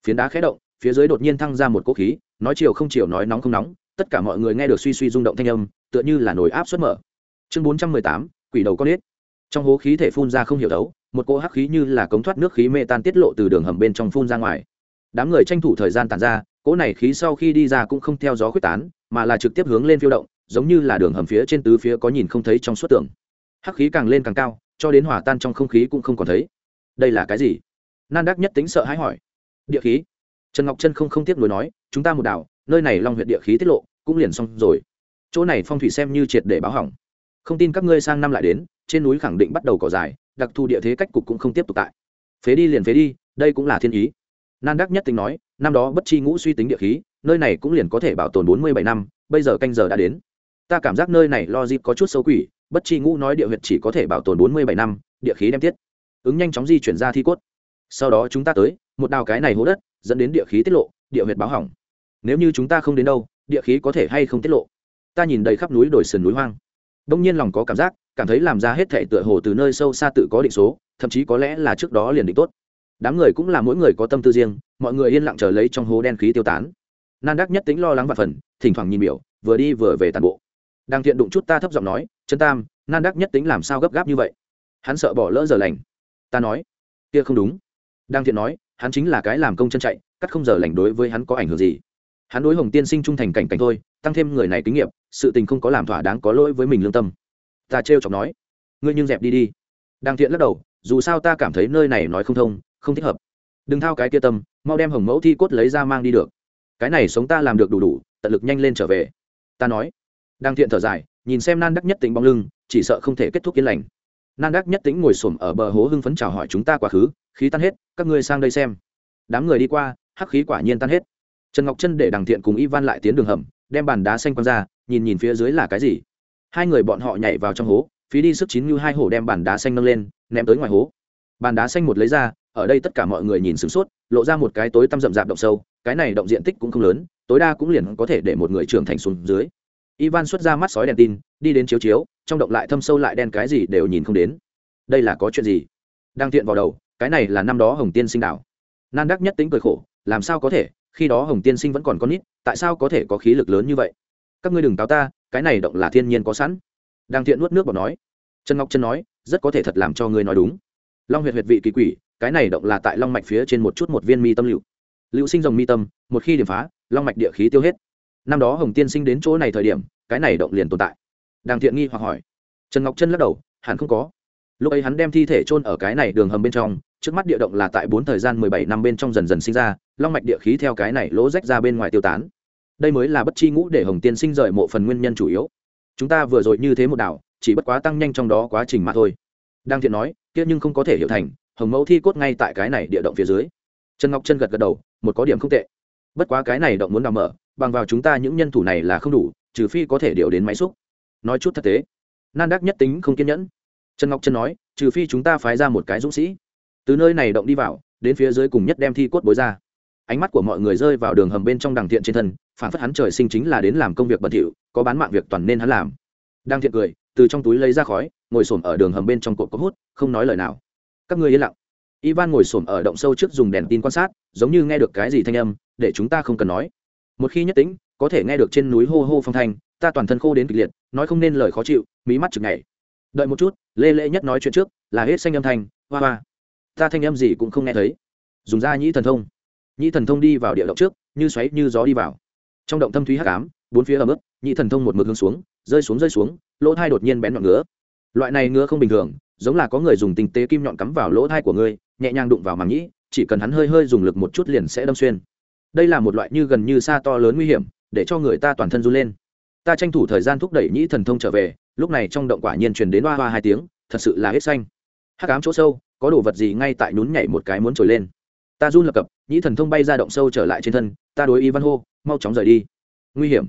Phiến đá khé động, phía dưới đột nhiên thăng ra một cỗ khí, nói chiều không chiều nói nóng không nóng, tất cả mọi người nghe được suy suy rung động thanh âm, tựa như là nồi áp suất mở. Chương bốn trăm mười tám, quỷ đầu con ếch trong hố khí thể phun ra không hiểu đấu một cỗ hắc khí như là cống thoát nước khí mê tan tiết lộ từ đường hầm bên trong phun ra ngoài. Đám người tranh thủ thời gian tàn ra, cỗ này khí sau khi đi ra cũng không theo gió khuếch tán, mà là trực tiếp hướng lên phiêu động, giống như là đường hầm phía trên tứ phía có nhìn không thấy trong suốt tường. Hắc khí càng lên càng cao, cho đến hòa tan trong không khí cũng không còn thấy. Đây là cái gì? Nan đắc nhất tính sợ hãi hỏi. Địa khí. Trần ngọc chân không không tiếc nuối nói, chúng ta một đảo, nơi này long huyện địa khí tiết lộ, cũng liền xong rồi. Chỗ này phong thủy xem như triệt để báo hỏng. Không tin các ngươi sang năm lại đến, trên núi khẳng định bắt đầu cỏ dài đặc thù địa thế cách cục cũng không tiếp tục tại. Phế đi liền phế đi, đây cũng là thiên ý. Nan đắc nhất tính nói, năm đó bất chi ngũ suy tính địa khí, nơi này cũng liền có thể bảo tồn bốn mươi bảy năm, bây giờ canh giờ đã đến. Ta cảm giác nơi này lo dịp có chút xấu quỷ, bất chi ngũ nói địa huyệt chỉ có thể bảo tồn bốn mươi bảy năm, địa khí đem tiết. Ứng nhanh chóng di chuyển ra thi cốt. Sau đó chúng ta tới, một đào cái này hố đất, dẫn đến địa khí tiết lộ, địa huyệt báo hỏng. Nếu như chúng ta không đến đâu, địa khí có thể hay không tiết lộ? Ta nhìn đầy khắp núi đồi sườn núi hoang. Đông nhiên lòng có cảm giác cảm thấy làm ra hết thể tựa hồ từ nơi sâu xa tự có định số, thậm chí có lẽ là trước đó liền định tốt. Đám người cũng là mỗi người có tâm tư riêng, mọi người yên lặng chờ lấy trong hố đen khí tiêu tán. Nan đắc nhất tính lo lắng và phần, thỉnh thoảng nhìn biểu, vừa đi vừa về tàn bộ. Đang thiện đụng chút ta thấp giọng nói chân tam, nan đắc nhất tính làm sao gấp gáp như vậy? Hắn sợ bỏ lỡ giờ lành. Ta nói, kia không đúng. Đang thiện nói, hắn chính là cái làm công chân chạy, cắt không giờ lành đối với hắn có ảnh hưởng gì? Hắn đối hồng tiên sinh trung thành cảnh cảnh thôi, tăng thêm người này kinh nghiệm, sự tình không có làm thỏa đáng có lỗi với mình lương tâm ta trêu chọc nói. Ngươi nhưng dẹp đi đi. Đang thiện lắc đầu, dù sao ta cảm thấy nơi này nói không thông, không thích hợp. Đừng thao cái kia tâm, mau đem hồng mẫu thi cốt lấy ra mang đi được. Cái này sống ta làm được đủ đủ, tận lực nhanh lên trở về. Ta nói. Đang thiện thở dài, nhìn xem nan đắc nhất tính bóng lưng, chỉ sợ không thể kết thúc yên lành. Nan đắc nhất tính ngồi xổm ở bờ hố hưng phấn chào hỏi chúng ta quá khứ, khí tan hết, các ngươi sang đây xem. Đám người đi qua, hắc khí quả nhiên tan hết. Trần ngọc chân để đằng thiện cùng ivan lại tiến đường hầm, đem bàn đá xanh quăng ra, nhìn nhìn phía dưới là cái gì? Hai người bọn họ nhảy vào trong hố, phí đi sức chín như hai hổ đem bàn đá xanh nâng lên, ném tới ngoài hố. Bàn đá xanh một lấy ra, ở đây tất cả mọi người nhìn sửng sốt, lộ ra một cái tối tăm rậm rạp động sâu, cái này động diện tích cũng không lớn, tối đa cũng liền có thể để một người trưởng thành xuống dưới. Ivan xuất ra mắt sói đèn tin, đi đến chiếu chiếu, trong động lại thâm sâu lại đen cái gì đều nhìn không đến. Đây là có chuyện gì? Đang tiện vào đầu, cái này là năm đó hồng tiên sinh đảo. Nan đắc nhất tính cười khổ, làm sao có thể, khi đó hồng tiên sinh vẫn còn con nít, tại sao có thể có khí lực lớn như vậy? Các ngươi đừng táo ta cái này động là thiên nhiên có sẵn. Đang thiện nuốt nước bọt nói. Trần ngọc trân nói, rất có thể thật làm cho ngươi nói đúng. Long huyệt huyệt vị kỳ quỷ, cái này động là tại long mạch phía trên một chút một viên mi tâm lựu lưu sinh dòng mi tâm, một khi điểm phá, long mạch địa khí tiêu hết. Năm đó hồng tiên sinh đến chỗ này thời điểm, cái này động liền tồn tại. Đang thiện nghi hoặc hỏi. Trần ngọc trân lắc đầu, hẳn không có. Lúc ấy hắn đem thi thể chôn ở cái này đường hầm bên trong, trước mắt địa động là tại bốn thời gian mười bảy năm bên trong dần dần sinh ra, long mạch địa khí theo cái này lỗ rách ra bên ngoài tiêu tán đây mới là bất chi ngũ để hồng tiên sinh rời mộ phần nguyên nhân chủ yếu. Chúng ta vừa rồi như thế một đảo, chỉ bất quá tăng nhanh trong đó quá trình mà thôi. Đang thiện nói, kia nhưng không có thể hiểu thành, hồng mẫu thi cốt ngay tại cái này địa động phía dưới. Trần ngọc chân gật gật đầu, một có điểm không tệ. Bất quá cái này động muốn đào mở, bằng vào chúng ta những nhân thủ này là không đủ, trừ phi có thể điều đến máy xúc. Nói chút thật tế, nan đắc nhất tính không kiên nhẫn. Trần ngọc chân nói, trừ phi chúng ta phái ra một cái dũng sĩ. Từ nơi này động đi vào, đến phía dưới cùng nhất đem thi cốt bối ra ánh mắt của mọi người rơi vào đường hầm bên trong đằng thiện trên thân, phản phất hắn trời sinh chính là đến làm công việc bẩn thỉu, có bán mạng việc toàn nên hắn làm. Đang thiện cười, từ trong túi lấy ra khói, ngồi xổm ở đường hầm bên trong cột có hút, không nói lời nào. Các ngươi yên lặng. Ivan ngồi xổm ở động sâu trước dùng đèn tin quan sát, giống như nghe được cái gì thanh âm, để chúng ta không cần nói. Một khi nhất tính có thể nghe được trên núi hô hô phong thanh, ta toàn thân khô đến kịch liệt, nói không nên lời khó chịu, mí mắt chừng ngày đợi một chút, lê lễ nhất nói chuyện trước, là hết xanh âm thanh, hoa hoa. Ta thanh âm gì cũng không nghe thấy. Dùng ra nhĩ thần thông nhĩ thần thông đi vào địa động trước, như xoáy như gió đi vào. Trong động thâm thúy hắc ám, bốn phía ấm ướt, nhĩ thần thông một mực hướng xuống, rơi xuống rơi xuống, lỗ thai đột nhiên bén nhọn ngứa. Loại này ngứa không bình thường, giống là có người dùng tinh tế kim nhọn cắm vào lỗ thai của ngươi, nhẹ nhàng đụng vào màng nhĩ, chỉ cần hắn hơi hơi dùng lực một chút liền sẽ đâm xuyên. Đây là một loại như gần như xa to lớn nguy hiểm, để cho người ta toàn thân run lên. Ta tranh thủ thời gian thúc đẩy nhĩ thần thông trở về, lúc này trong động quả nhiên truyền đến hoa hoa hai tiếng, thật sự là hết xanh. Hắc ám chỗ sâu, có đồ vật gì ngay tại nhún nhảy một cái muốn trồi lên? Ta run lập cập, nhĩ thần thông bay ra động sâu trở lại trên thân, ta đối ivan hô, mau chóng rời đi. Nguy hiểm.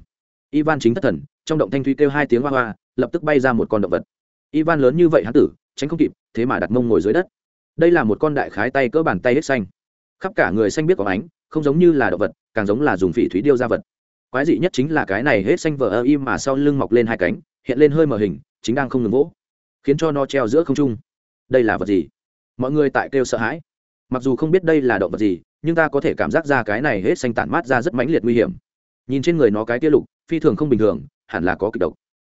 Ivan chính thất thần, trong động thanh thúy kêu hai tiếng hoa hoa, lập tức bay ra một con động vật. Ivan lớn như vậy hắn tử, tránh không kịp, thế mà đặt mông ngồi dưới đất. Đây là một con đại khái tay cỡ bàn tay hết xanh. Khắp cả người xanh biết có ánh, không giống như là động vật, càng giống là dùng phỉ thúy điêu ra vật. Quái dị nhất chính là cái này hết xanh vờ ơ im mà sau lưng mọc lên hai cánh, hiện lên hơi mờ hình, chính đang không ngừng vỗ, khiến cho nó treo giữa không trung. Đây là vật gì? Mọi người tại kêu sợ hãi mặc dù không biết đây là động vật gì, nhưng ta có thể cảm giác ra cái này hết xanh tản mát ra rất mãnh liệt nguy hiểm. Nhìn trên người nó cái kia lục, phi thường không bình thường, hẳn là có kịch độc.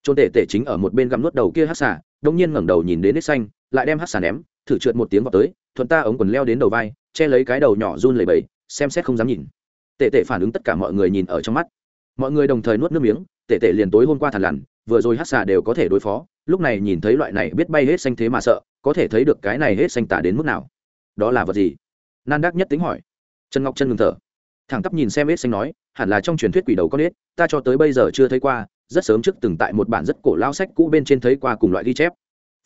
Trôn tể tể chính ở một bên gặm nuốt đầu kia hát xả đông nhiên ngẩng đầu nhìn đến hết xanh, lại đem hát xả ném, thử trượt một tiếng vào tới, thuận ta ống quần leo đến đầu vai, che lấy cái đầu nhỏ run lẩy bẩy, xem xét không dám nhìn. Tể tể phản ứng tất cả mọi người nhìn ở trong mắt. Mọi người đồng thời nuốt nước miếng, tể tể liền tối hôm qua thằn lằn, vừa rồi hát xà đều có thể đối phó, lúc này nhìn thấy loại này biết bay hết xanh thế mà sợ, có thể thấy được cái này hết xanh tả đến mức nào đó là vật gì? Nan đắc nhất tính hỏi. Trần ngọc chân ngừng thở. Thẳng tắp nhìn xem ếch xanh nói, hẳn là trong truyền thuyết quỷ đầu con ếch ta cho tới bây giờ chưa thấy qua, rất sớm trước từng tại một bản rất cổ lao sách cũ bên trên thấy qua cùng loại ghi chép.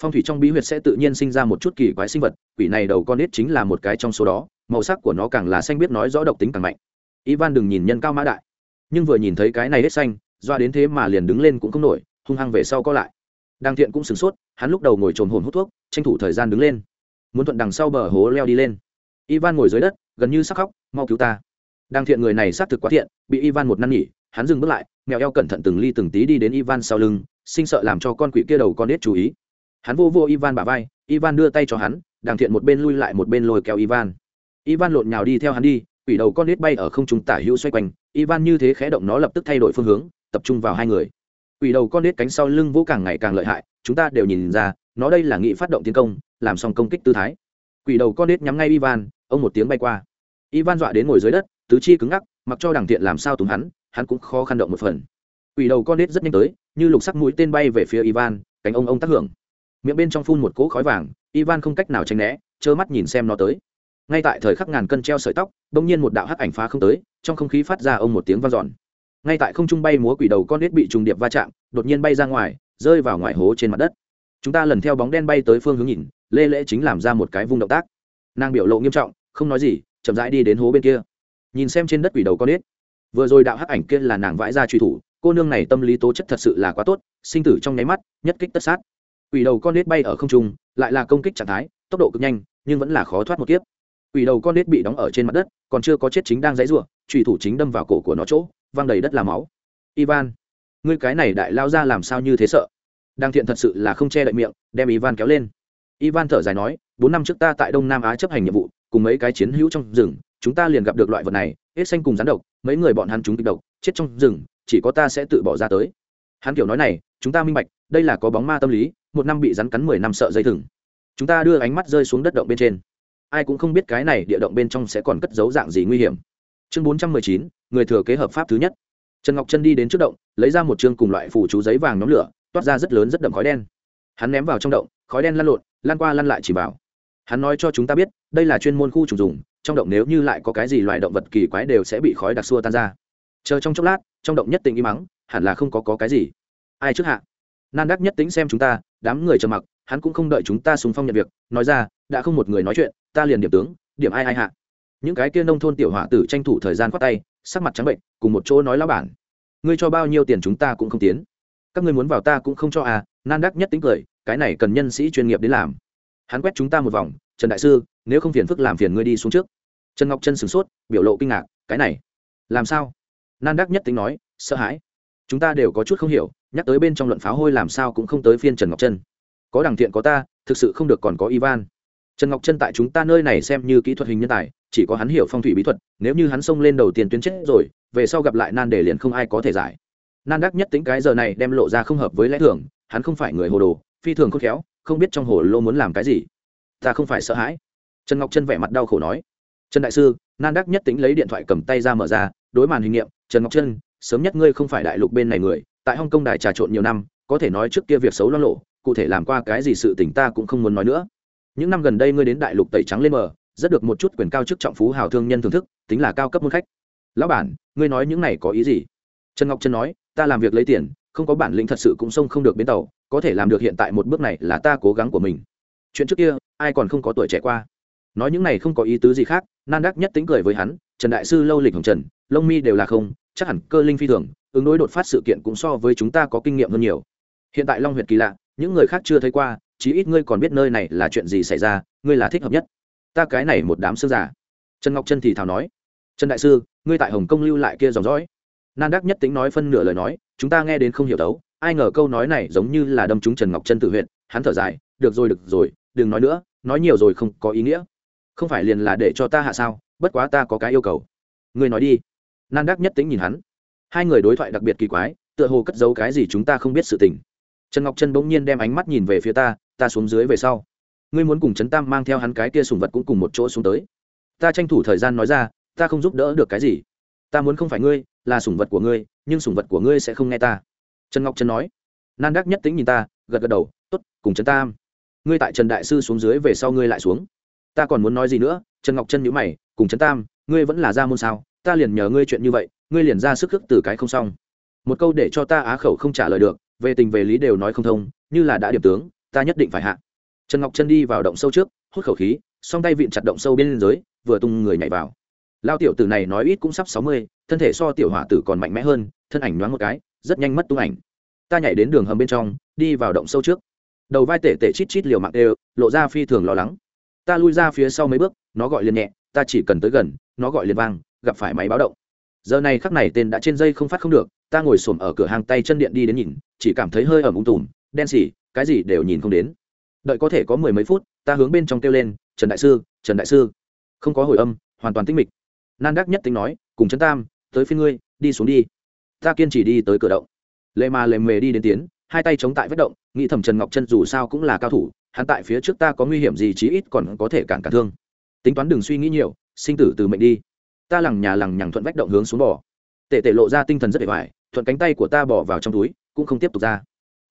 Phong thủy trong bí huyệt sẽ tự nhiên sinh ra một chút kỳ quái sinh vật, quỷ này đầu con ếch chính là một cái trong số đó, màu sắc của nó càng là xanh biết nói rõ độc tính càng mạnh. Ivan đừng nhìn nhân cao mã đại, nhưng vừa nhìn thấy cái này hết xanh, doa đến thế mà liền đứng lên cũng không nổi, hung hăng về sau co lại. Đang thiện cũng sửng sốt, hắn lúc đầu ngồi trồm hồn hút thuốc, tranh thủ thời gian đứng lên muốn thuận đằng sau bờ hố leo đi lên. Ivan ngồi dưới đất, gần như sắc khóc, mau cứu ta. Đang thiện người này xác thực quá thiện, bị ivan một năn nhỉ hắn dừng bước lại, mèo eo cẩn thận từng ly từng tí đi đến ivan sau lưng, sinh sợ làm cho con quỷ kia đầu con nết chú ý. Hắn vô vô ivan bả vai, ivan đưa tay cho hắn đàng thiện một bên lui lại một bên lôi kéo ivan. Ivan lộn nhào đi theo hắn đi, quỷ đầu con nết bay ở không trung tả hữu xoay quanh, ivan như thế khẽ động nó lập tức thay đổi phương hướng, tập trung vào hai người. Quỷ đầu con nết cánh sau lưng vũ càng ngày càng lợi hại, chúng ta đều nhìn ra, nó đây là nghị phát động tiến công làm xong công kích tư thái. Quỷ đầu con nết nhắm ngay ivan, ông một tiếng bay qua. Ivan dọa đến ngồi dưới đất, tứ chi cứng ngắc, mặc cho đằng thiện làm sao túng hắn hắn cũng khó khăn động một phần. Quỷ đầu con nết rất nhanh tới, như lục sắc mũi tên bay về phía ivan, cánh ông ông tác hưởng. Miệng bên trong phun một cỗ khói vàng, ivan không cách nào tránh né, trơ mắt nhìn xem nó tới. Ngay tại thời khắc ngàn cân treo sợi tóc, bỗng nhiên một đạo hắc ảnh phá không tới, trong không khí phát ra ông một tiếng vang dọn. Ngay tại không trung bay múa quỷ đầu con nết bị trùng điệp va chạm, đột nhiên bay ra ngoài, rơi vào ngoài hố trên mặt đất chúng ta lần theo bóng đen bay tới phương hướng nhìn lê lễ chính làm ra một cái vung động tác. Nàng biểu lộ nghiêm trọng không nói gì chậm rãi đi đến hố bên kia. Nhìn xem trên đất quỷ đầu con nết vừa rồi đạo hắc ảnh kia là nàng vãi ra truy thủ cô nương này tâm lý tố chất thật sự là quá tốt sinh tử trong nháy mắt nhất kích tất sát. Quỷ đầu con nết bay ở không trung lại là công kích trạng thái tốc độ cực nhanh nhưng vẫn là khó thoát một kiếp. Quỷ đầu con nết bị đóng ở trên mặt đất còn chưa có chết chính đang dãy rủa, truy thủ chính đâm vào cổ của nó chỗ văng đầy đất là máu. Ivan ngươi cái này đại lao ra làm sao như thế sợ? Đang thiện thật sự là không che đậy miệng, đem ivan kéo lên. Ivan thở dài nói, bốn năm trước ta tại đông nam á chấp hành nhiệm vụ, cùng mấy cái chiến hữu trong rừng, chúng ta liền gặp được loại vật này, hết xanh cùng rắn độc, mấy người bọn hắn chúng kịch độc, chết trong rừng, chỉ có ta sẽ tự bỏ ra tới. Hắn kiểu nói này, chúng ta minh bạch, đây là có bóng ma tâm lý, một năm bị rắn cắn mười năm sợ dây thừng. Chúng ta đưa ánh mắt rơi xuống đất động bên trên. Ai cũng không biết cái này địa động bên trong sẽ còn cất giấu dạng gì nguy hiểm. Chương bốn trăm mười chín, người thừa kế hợp pháp thứ nhất. Trần ngọc chân đi đến trước động, lấy ra một chương cùng loại phủ chú giấy vàng nhóm lửa toát ra rất lớn rất đậm khói đen. Hắn ném vào trong động khói đen lăn lộn lan qua lăn lại chỉ vào. Hắn nói cho chúng ta biết đây là chuyên môn khu trùng dùng trong động nếu như lại có cái gì loại động vật kỳ quái đều sẽ bị khói đặc xua tan ra. Chờ trong chốc lát trong động nhất tình im mắng hẳn là không có, có cái gì. Ai trước hạ? Nan đắc nhất tính xem chúng ta đám người trầm mặc hắn cũng không đợi chúng ta súng phong nhận việc nói ra đã không một người nói chuyện ta liền điểm tướng điểm ai ai hạ. Những cái kia nông thôn tiểu họa tử tranh thủ thời gian khoát tay sắc mặt trắng bệnh cùng một chỗ nói lão bản. Ngươi cho bao nhiêu tiền chúng ta cũng không tiến các ngươi muốn vào ta cũng không cho à nan đắc nhất tính cười, cái này cần nhân sĩ chuyên nghiệp đến làm. Hắn quét chúng ta một vòng, trần đại sư, nếu không phiền phức làm phiền ngươi đi xuống trước. Trần ngọc chân sửng sốt, biểu lộ kinh ngạc, cái này, làm sao? Nan đắc nhất tính nói, sợ hãi. Chúng ta đều có chút không hiểu, nhắc tới bên trong luận pháo hôi làm sao cũng không tới phiên trần ngọc chân có đằng thiện có ta, thực sự không được còn có ivan. Trần ngọc chân tại chúng ta nơi này xem như kỹ thuật hình nhân tài, chỉ có hắn hiểu phong thủy bí thuật, nếu như hắn xông lên đầu tiên tuyến chết rồi, về sau gặp lại nan đề liền không ai có thể giải nan đắc nhất tính cái giờ này đem lộ ra không hợp với lẽ thường, hắn không phải người hồ đồ, phi thường khôn khéo, không biết trong hồ lô muốn làm cái gì. Ta không phải sợ hãi. Trần ngọc chân vẻ mặt đau khổ nói. Trần đại sư, nan đắc nhất tính lấy điện thoại cầm tay ra mở ra, đối màn hình nghiệm, trần ngọc chân sớm nhất ngươi không phải đại lục bên này người, tại hong kông đài trà trộn nhiều năm, có thể nói trước kia việc xấu lo lộ, cụ thể làm qua cái gì sự tình ta cũng không muốn nói nữa. Những năm gần đây ngươi đến đại lục tẩy trắng lên mờ, rất được một chút quyền cao chức trọng phú hào thương nhân thưởng thức, tính là cao cấp môn khách. Lão bản, ngươi nói những này có ý gì? Trần ngọc trân nói ta làm việc lấy tiền, không có bản lĩnh thật sự cũng xông không được bến tàu, có thể làm được hiện tại một bước này là ta cố gắng của mình. Chuyện trước kia, ai còn không có tuổi trẻ qua? Nói những này không có ý tứ gì khác, nan đắc nhất tính cười với hắn, trần đại sư lâu lịch hồng trần, lông mi đều là không, chắc hẳn cơ linh phi thường, ứng đối đột phát sự kiện cũng so với chúng ta có kinh nghiệm hơn nhiều. Hiện tại long huyệt kỳ lạ, những người khác chưa thấy qua, chí ít ngươi còn biết nơi này là chuyện gì xảy ra, ngươi là thích hợp nhất. Ta cái này một đám sư giả. Trần ngọc trân thì thào nói, trần đại sư, ngươi tại hồng kông lưu lại kia dòng dõi nan đắc nhất tính nói phân nửa lời nói, chúng ta nghe đến không hiểu đấu ai ngờ câu nói này giống như là đâm trúng trần ngọc trân tự huyện hắn thở dài, được rồi được rồi, đừng nói nữa, nói nhiều rồi không có ý nghĩa. Không phải liền là để cho ta hạ sao, bất quá ta có cái yêu cầu. Ngươi nói đi. Nan đắc nhất tính nhìn hắn. Hai người đối thoại đặc biệt kỳ quái, tựa hồ cất giấu cái gì chúng ta không biết sự tình. Trần ngọc trân bỗng nhiên đem ánh mắt nhìn về phía ta ta xuống dưới về sau. Ngươi muốn cùng trấn tam mang theo hắn cái kia sùng vật cũng cùng một chỗ xuống tới. Ta tranh thủ thời gian nói ra, ta không giúp đỡ được cái gì. Ta muốn không phải ngươi là sủng vật của ngươi, nhưng sủng vật của ngươi sẽ không nghe ta. Trần ngọc trân nói. Nan đắc nhất tính nhìn ta, gật gật đầu t ố t cùng Trần tam. Ngươi tại trần đại sư xuống dưới về sau ngươi lại xuống. Ta còn muốn nói gì nữa? Trần ngọc trân nhữ mày, cùng Trần tam, ngươi vẫn là ra môn sao? Ta liền nhờ ngươi chuyện như vậy, ngươi liền ra sức khước từ cái không xong. Một câu để cho ta á khẩu không trả lời được, về tình về lý đều nói không thông, như là đã điểm tướng, ta nhất định phải hạ. Trần ngọc Trân đi vào động sâu trước, hút khẩu khí, song tay vịn chặt động sâu bên dưới, vừa tung người nhảy vào. Lao tiểu tử này nói ít cũng sắp sáu mươi thân thể so tiểu hỏa tử còn mạnh mẽ hơn, thân ảnh nhoáng một cái, rất nhanh mất tung ảnh. Ta nhảy đến đường hầm bên trong, đi vào động sâu trước. Đầu vai tể tể chít chít liều mạng đều, lộ ra phi thường lo lắng. Ta lui ra phía sau mấy bước, nó gọi liền nhẹ, ta chỉ cần tới gần, nó gọi liền vang, gặp phải máy báo động. Giờ này khắc này tên đã trên dây không phát không được, ta ngồi xổm ở cửa hàng tay chân điện đi đến nhìn, chỉ cảm thấy hơi ẩm ung tùm, đen xỉ, cái gì đều nhìn không đến. Đợi có thể có mười mấy phút, ta hướng bên trong kêu lên, trần đại sư, trần đại sư. Không có hồi âm, hoàn toàn tinh mịch. Nan đắc nhất tính nói, cùng chân tam tới phía ngươi, đi xuống đi. Ta kiên trì đi tới cửa động. Lệ mà lệ mề đi đến tiến, hai tay chống tại vết động, nghĩ thầm trần ngọc chân dù sao cũng là cao thủ, hắn tại phía trước ta có nguy hiểm gì chí ít còn có thể cản cả thương. Tính toán đừng suy nghĩ nhiều, sinh tử từ mệnh đi. Ta lằng nhà lằng nhằng thuận vách động hướng xuống bỏ tệ tệ lộ ra tinh thần rất bề vải thuận cánh tay của ta bỏ vào trong túi, cũng không tiếp tục ra.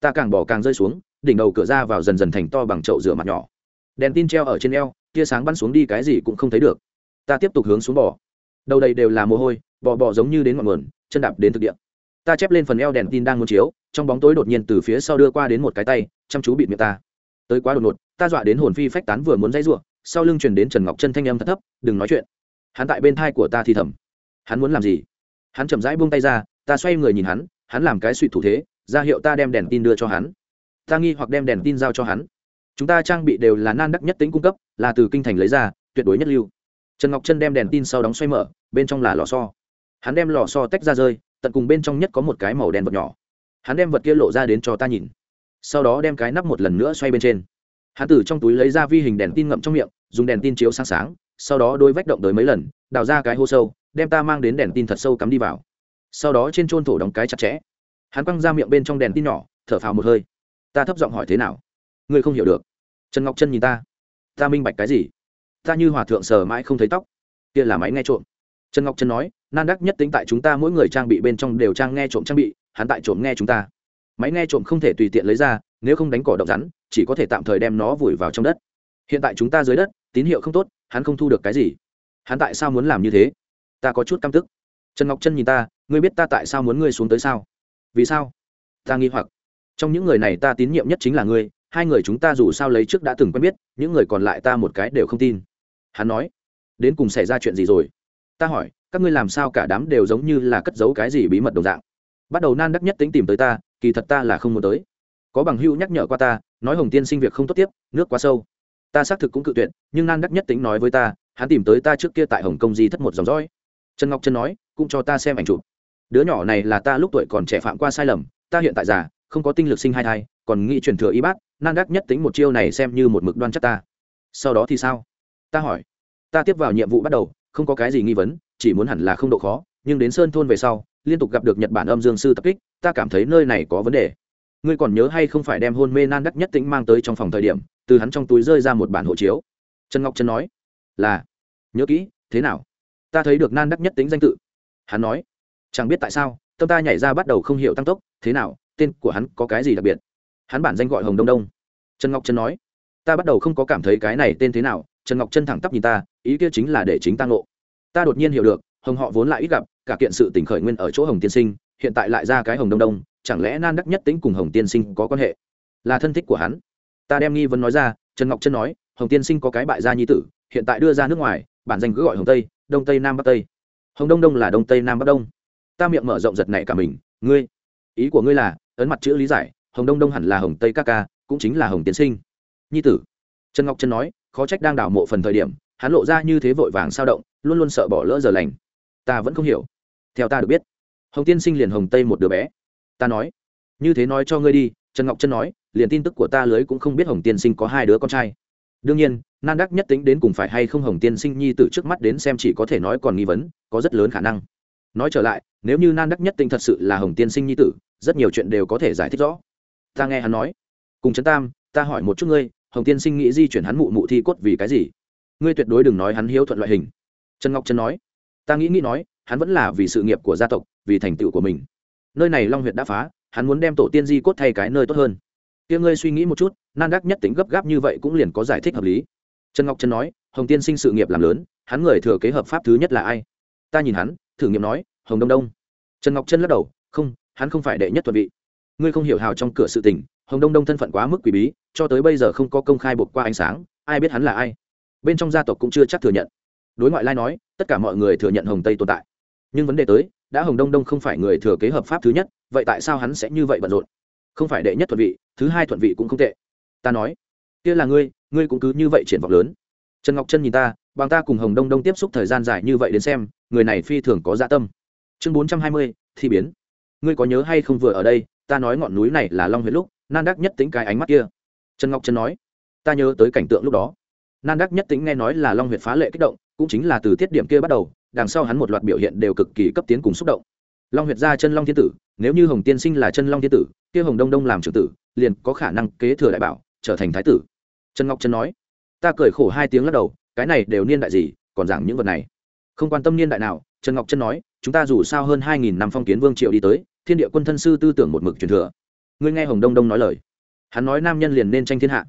Ta càng bỏ càng rơi xuống, đỉnh đầu cửa ra vào dần dần thành to bằng chậu rửa mặt nhỏ. Đèn tin treo ở trên eo, tia sáng bắn xuống đi cái gì cũng không thấy được. Ta tiếp tục hướng xuống bò đầu đây đều là mồ hôi, bò bò giống như đến ngọn nguồn, chân đạp đến thực địa. Ta chép lên phần eo đèn tin đang muốn chiếu, trong bóng tối đột nhiên từ phía sau đưa qua đến một cái tay, chăm chú bịt miệng ta. Tới quá đột ngột, ta dọa đến hồn phi phách tán vừa muốn dãy ruộng sau lưng truyền đến trần ngọc chân thanh âm thật thấp, đừng nói chuyện. Hắn tại bên thai của ta thì thầm. Hắn muốn làm gì? Hắn chậm rãi buông tay ra, ta xoay người nhìn hắn hắn làm cái suy thủ thế, ra hiệu ta đem đèn tin đưa cho hắn. Ta nghi hoặc đem đèn tin giao cho hắn. Chúng ta trang bị đều là nan đắc nhất tính cung cấp, là từ kinh thành lấy ra, tuyệt đối nhất lưu trần ngọc chân đem đèn tin sau đóng xoay mở, bên trong là lò so hắn đem lò so tách ra rơi, tận cùng bên trong nhất có một cái màu đen vật nhỏ. Hắn đem vật kia lộ ra đến cho ta nhìn. Sau đó đem cái nắp một lần nữa xoay bên trên. Hắn từ trong túi lấy ra vi hình đèn tin ngậm trong miệng, dùng đèn tin chiếu sáng sáng, sau đó đôi vách động tới mấy lần, đào ra cái hô sâu, đem ta mang đến đèn tin thật sâu cắm đi vào. Sau đó trên trôn thổ đóng cái chặt chẽ. Hắn quăng ra miệng bên trong đèn tin nhỏ, thở phào một hơi. Ta thấp giọng hỏi thế nào? Ngươi không hiểu được. Trần ngọc chân nhìn ta. Ta minh bạch cái gì? Ta như hòa thượng sờ mãi không thấy tóc. Kia là máy nghe trộm. Trần ngọc chân nói, nan đắc nhất tính tại chúng ta mỗi người trang bị bên trong đều trang nghe trộm trang bị, hắn tại trộm nghe chúng ta. Máy nghe trộm không thể tùy tiện lấy ra, nếu không đánh cỏ động rắn, chỉ có thể tạm thời đem nó vùi vào trong đất. Hiện tại chúng ta dưới đất, tín hiệu không tốt, hắn không thu được cái gì. Hắn tại sao muốn làm như thế? Ta có chút căm tức. Trần ngọc chân nhìn ta, ngươi biết ta tại sao muốn ngươi xuống tới sao? Vì sao? Ta nghi hoặc. Trong những người này ta tín nhiệm nhất chính là ngươi, hai người chúng ta dù sao lấy trước đã từng quen biết, những người còn lại ta một cái đều không tin hắn nói, đến cùng xảy ra chuyện gì rồi? Ta hỏi, các ngươi làm sao cả đám đều giống như là cất giấu cái gì bí mật đồng dạng? Bắt đầu nan đắc nhất tính tìm tới ta, kỳ thật ta là không muốn tới. Có bằng Hưu nhắc nhở qua ta, nói hồng tiên sinh việc không tốt tiếp, nước quá sâu. Ta xác thực cũng cự tuyệt, nhưng nan đắc nhất tính nói với ta, hắn tìm tới ta trước kia tại hồng kông di thất một dòng dõi. Trần ngọc trân nói, cũng cho ta xem ảnh chụp. Đứa nhỏ này là ta lúc tuổi còn trẻ phạm qua sai lầm, ta hiện tại già, không có tinh lực sinh hai thai, còn nghĩ truyền thừa y bác nan đắc nhất tính một chiêu này xem như một mực đoan chắc ta. Sau đó thì sao? Ta hỏi. Ta tiếp vào nhiệm vụ bắt đầu, không có cái gì nghi vấn, chỉ muốn hẳn là không độ khó, nhưng đến sơn thôn về sau, liên tục gặp được nhật bản âm dương sư tập kích, ta cảm thấy nơi này có vấn đề. Ngươi còn nhớ hay không phải đem hôn mê nan đắc nhất tĩnh mang tới trong phòng thời điểm, từ hắn trong túi rơi ra một bản hộ chiếu? Trần ngọc trân nói. Là. Nhớ kỹ, thế nào? Ta thấy được nan đắc nhất tính danh tự. Hắn nói. Chẳng biết tại sao, tâm ta nhảy ra bắt đầu không hiểu tăng tốc, thế nào, tên của hắn có cái gì đặc biệt? Hắn bản danh gọi hồng đông đông. Trần ngọc trân nói. Ta bắt đầu không có cảm thấy cái này tên thế nào trần ngọc trân thẳng tắp nhìn ta, ý kia chính là để chính ta ngộ. Ta đột nhiên hiểu được, hồng họ vốn lại ít gặp, cả kiện sự tỉnh khởi nguyên ở chỗ hồng tiên sinh, hiện tại lại ra cái hồng đông đông, chẳng lẽ nan đắc nhất tính cùng hồng tiên sinh có quan hệ? Là thân thích của hắn. Ta đem nghi vấn nói ra, trần ngọc trân nói, hồng tiên sinh có cái bại gia nhi tử, hiện tại đưa ra nước ngoài, bản danh cứ gọi hồng tây, đông tây nam bắc tây. Hồng đông đông là đông tây nam bắc đông. Ta miệng mở rộng giật này cả mình, ngươi, ý của ngươi là, ấn mặt chữ lý giải, hồng đông đông hẳn là hồng tây ca ca, cũng chính là hồng tiên sinh. Nhi tử. Trần ngọc trân nói khó trách đang đào mộ phần thời điểm, hắn lộ ra như thế vội vàng sao động, luôn luôn sợ bỏ lỡ giờ lành. Ta vẫn không hiểu. Theo ta được biết, hồng tiên sinh liền hồng tây một đứa bé. Ta nói, như thế nói cho ngươi đi. Trần ngọc trân nói, liền tin tức của ta lưới cũng không biết hồng tiên sinh có hai đứa con trai. Đương nhiên, nan đắc nhất tính đến cùng phải hay không hồng tiên sinh nhi từ trước mắt đến xem chỉ có thể nói còn nghi vấn, có rất lớn khả năng. Nói trở lại, nếu như nan đắc nhất Tinh thật sự là hồng tiên sinh nhi tử, rất nhiều chuyện đều có thể giải thích rõ. Ta nghe hắn nói, cùng trấn tam, ta hỏi một chút ngươi hồng tiên sinh nghĩ di chuyển hắn mụ mụ thi cốt vì cái gì? Ngươi tuyệt đối đừng nói hắn hiếu thuận loại hình. Trần ngọc trân nói, ta nghĩ nghĩ nói, hắn vẫn là vì sự nghiệp của gia tộc, vì thành tựu của mình. Nơi này long huyện đã phá, hắn muốn đem tổ tiên di cốt thay cái nơi tốt hơn. Kia ngươi suy nghĩ một chút, nan đắc nhất tính gấp gáp như vậy cũng liền có giải thích hợp lý. Trần ngọc trân nói, hồng tiên sinh sự nghiệp làm lớn, hắn người thừa kế hợp pháp thứ nhất là ai? Ta nhìn hắn, thử nghiệm nói, hồng đông đông. Trần ngọc trân lắc đầu, không, hắn không phải đệ nhất thuận vị. Ngươi không hiểu hào trong cửa sự tình hồng đông đông thân phận quá mức quỷ bí, cho tới bây giờ không có công khai buộc qua ánh sáng, ai biết hắn là ai. Bên trong gia tộc cũng chưa chắc thừa nhận. Đối ngoại lai nói, tất cả mọi người thừa nhận hồng tây tồn tại. Nhưng vấn đề tới, đã hồng đông đông không phải người thừa kế hợp pháp thứ nhất, vậy tại sao hắn sẽ như vậy bận rộn? Không phải đệ nhất thuận vị, thứ hai thuận vị cũng không tệ. Ta nói, kia là ngươi ngươi cũng cứ như vậy triển vọng lớn. Trần ngọc Trân nhìn ta, bằng ta cùng hồng đông đông tiếp xúc thời gian dài như vậy đến xem, người này phi thường có dạ tâm. Chương bốn trăm hai mươi, thi biến. Ngươi có nhớ hay không vừa ở đây, ta nói ngọn núi này là long huyết lúc nan đắc nhất tính cái ánh mắt kia. Trần ngọc trân nói, ta nhớ tới cảnh tượng lúc đó. Nan đắc nhất tính nghe nói là long huyệt phá lệ kích động, cũng chính là từ tiết điểm kia bắt đầu, đằng sau hắn một loạt biểu hiện đều cực kỳ cấp tiến cùng xúc động. Long huyệt ra chân long thiên tử, nếu như hồng tiên sinh là chân long thiên tử, kia hồng đông đông làm trưởng tử, liền có khả năng kế thừa đại bảo, trở thành thái tử. Trần ngọc trân nói, ta cười khổ hai tiếng lắc đầu, cái này đều niên đại gì, còn giảng những vật này. Không quan tâm niên đại nào, trần ngọc trân nói, chúng ta dù sao hơn hai nghìn năm phong kiến vương triệu đi tới, thiên địa quân thân sư tư tưởng một mực truyền thừa ngươi nghe hồng đông đông nói lời. Hắn nói nam nhân liền nên tranh thiên hạ.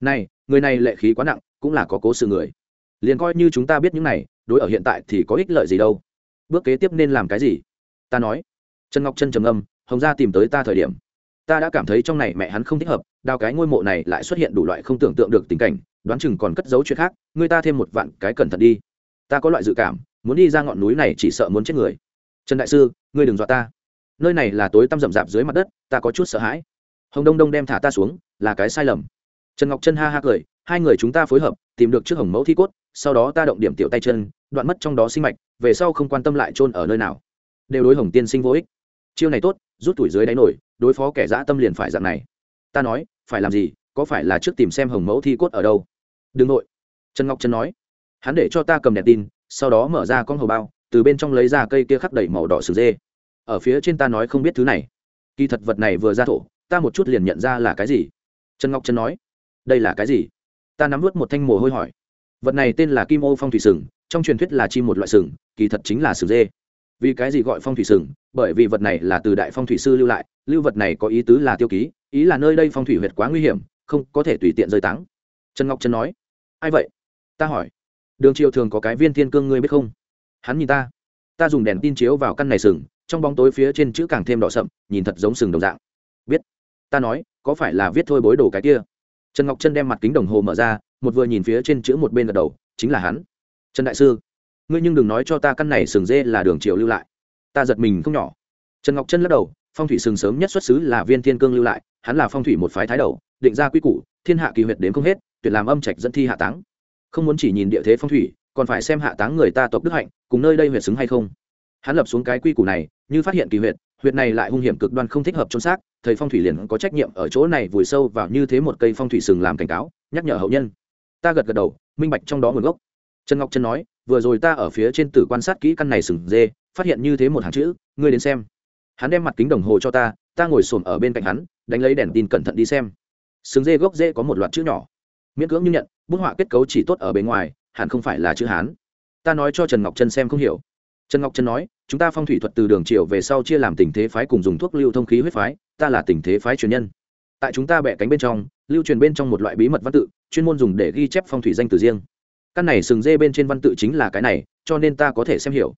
Này, người này lệ khí quá nặng, cũng là có cố sự người. Liền coi như chúng ta biết những này, đối ở hiện tại thì có ích lợi gì đâu. Bước kế tiếp nên làm cái gì? Ta nói. Trần ngọc chân trầm âm hồng gia tìm tới ta thời điểm, ta đã cảm thấy trong này mẹ hắn không thích hợp, đào cái ngôi mộ này lại xuất hiện đủ loại không tưởng tượng được tình cảnh, đoán chừng còn cất giấu chuyện khác người ta thêm một vạn cái cẩn thận đi. Ta có loại dự cảm, muốn đi ra ngọn núi này chỉ sợ muốn chết người. Trần đại sư, ngươi đừng dọa ta nơi này là tối tăm rậm rạp dưới mặt đất, ta có chút sợ hãi. Hồng đông đông đem thả ta xuống, là cái sai lầm. Trần ngọc chân ha ha cười, hai người chúng ta phối hợp, tìm được trước hồng mẫu thi cốt, sau đó ta động điểm tiểu tay chân, đoạn mất trong đó sinh mạch, về sau không quan tâm lại chôn ở nơi nào. Đều đối hồng tiên sinh vô ích. Chiêu này tốt, rút tuổi dưới đáy nổi, đối phó kẻ dã tâm liền phải dạng này. Ta nói, phải làm gì, có phải là trước tìm xem hồng mẫu thi cốt ở đâu? Đừng nội. Trần ngọc trần nói. Hắn để cho ta cầm đèn tin, sau đó mở ra con hầu bao, từ bên trong lấy ra cây kia khắc đầy màu đỏ sừng dê ở phía trên ta nói không biết thứ này. Kỳ thật vật này vừa ra thổ, ta một chút liền nhận ra là cái gì. Trần ngọc Trân nói, đây là cái gì? Ta nắm vớt một thanh mồ hôi hỏi, vật này tên là kim ô phong thủy sừng, trong truyền thuyết là chim một loại sừng, kỳ thật chính là sừng dê. Vì cái gì gọi phong thủy sừng? Bởi vì vật này là từ đại phong thủy sư lưu lại, lưu vật này có ý tứ là tiêu ký, ý là nơi đây phong thủy huyệt quá nguy hiểm, không có thể tùy tiện rơi táng. Trần ngọc Trân nói, ai vậy? Ta hỏi, đường triều thường có cái viên thiên cương ngươi biết không? Hắn nhìn ta ta dùng đèn tin chiếu vào căn này sừng trong bóng tối phía trên chữ càng thêm đỏ sậm, nhìn thật giống sừng đồng dạng. Biết. Ta nói, có phải là viết thôi bối đồ cái kia? Trần ngọc chân đem mặt kính đồng hồ mở ra, một vừa nhìn phía trên chữ một bên gật đầu, chính là hắn. Trần đại sư, ngươi nhưng đừng nói cho ta căn này sừng dê là đường triều lưu lại. Ta giật mình không nhỏ. Trần ngọc chân lắc đầu, phong thủy sừng sớm nhất xuất xứ là viên thiên cương lưu lại, hắn là phong thủy một phái thái đầu, định ra quy củ, thiên hạ kỳ huyệt đến không hết, tuyệt làm âm trạch dẫn thi hạ táng. Không muốn chỉ nhìn địa thế phong thủy, còn phải xem hạ táng người ta tộc đức hạnh, cùng nơi đây huyệt xứng hay không hắn lập xuống cái quy củ này, như phát hiện kỳ huyệt huyệt này lại hung hiểm cực đoan không thích hợp trôn xác, thầy phong thủy liền có trách nhiệm ở chỗ này vùi sâu vào như thế một cây phong thủy sừng làm cảnh cáo, nhắc nhở hậu nhân. Ta gật gật đầu, minh bạch trong đó nguồn gốc. Trần ngọc trân nói, vừa rồi ta ở phía trên tử quan sát kỹ căn này sừng dê, phát hiện như thế một hàng chữ, ngươi đến xem. Hắn đem mặt kính đồng hồ cho ta ta ngồi xổm ở bên cạnh hắn, đánh lấy đèn tin cẩn thận đi xem. Sừng dê gốc dê có một loạt chữ nhỏ. Miễn cưỡng như nhận, bút họa kết cấu chỉ tốt ở bên ngoài, hẳn không phải là chữ hán. Ta nói cho trần ngọc trân xem không hiểu. Trần ngọc trân nói chúng ta phong thủy thuật từ đường triều về sau chia làm tình thế phái cùng dùng thuốc lưu thông khí huyết phái, ta là tình thế phái truyền nhân. Tại chúng ta bẻ cánh bên trong, lưu truyền bên trong một loại bí mật văn tự, chuyên môn dùng để ghi chép phong thủy danh từ riêng. Căn này sừng dê bên trên văn tự chính là cái này, cho nên ta có thể xem hiểu.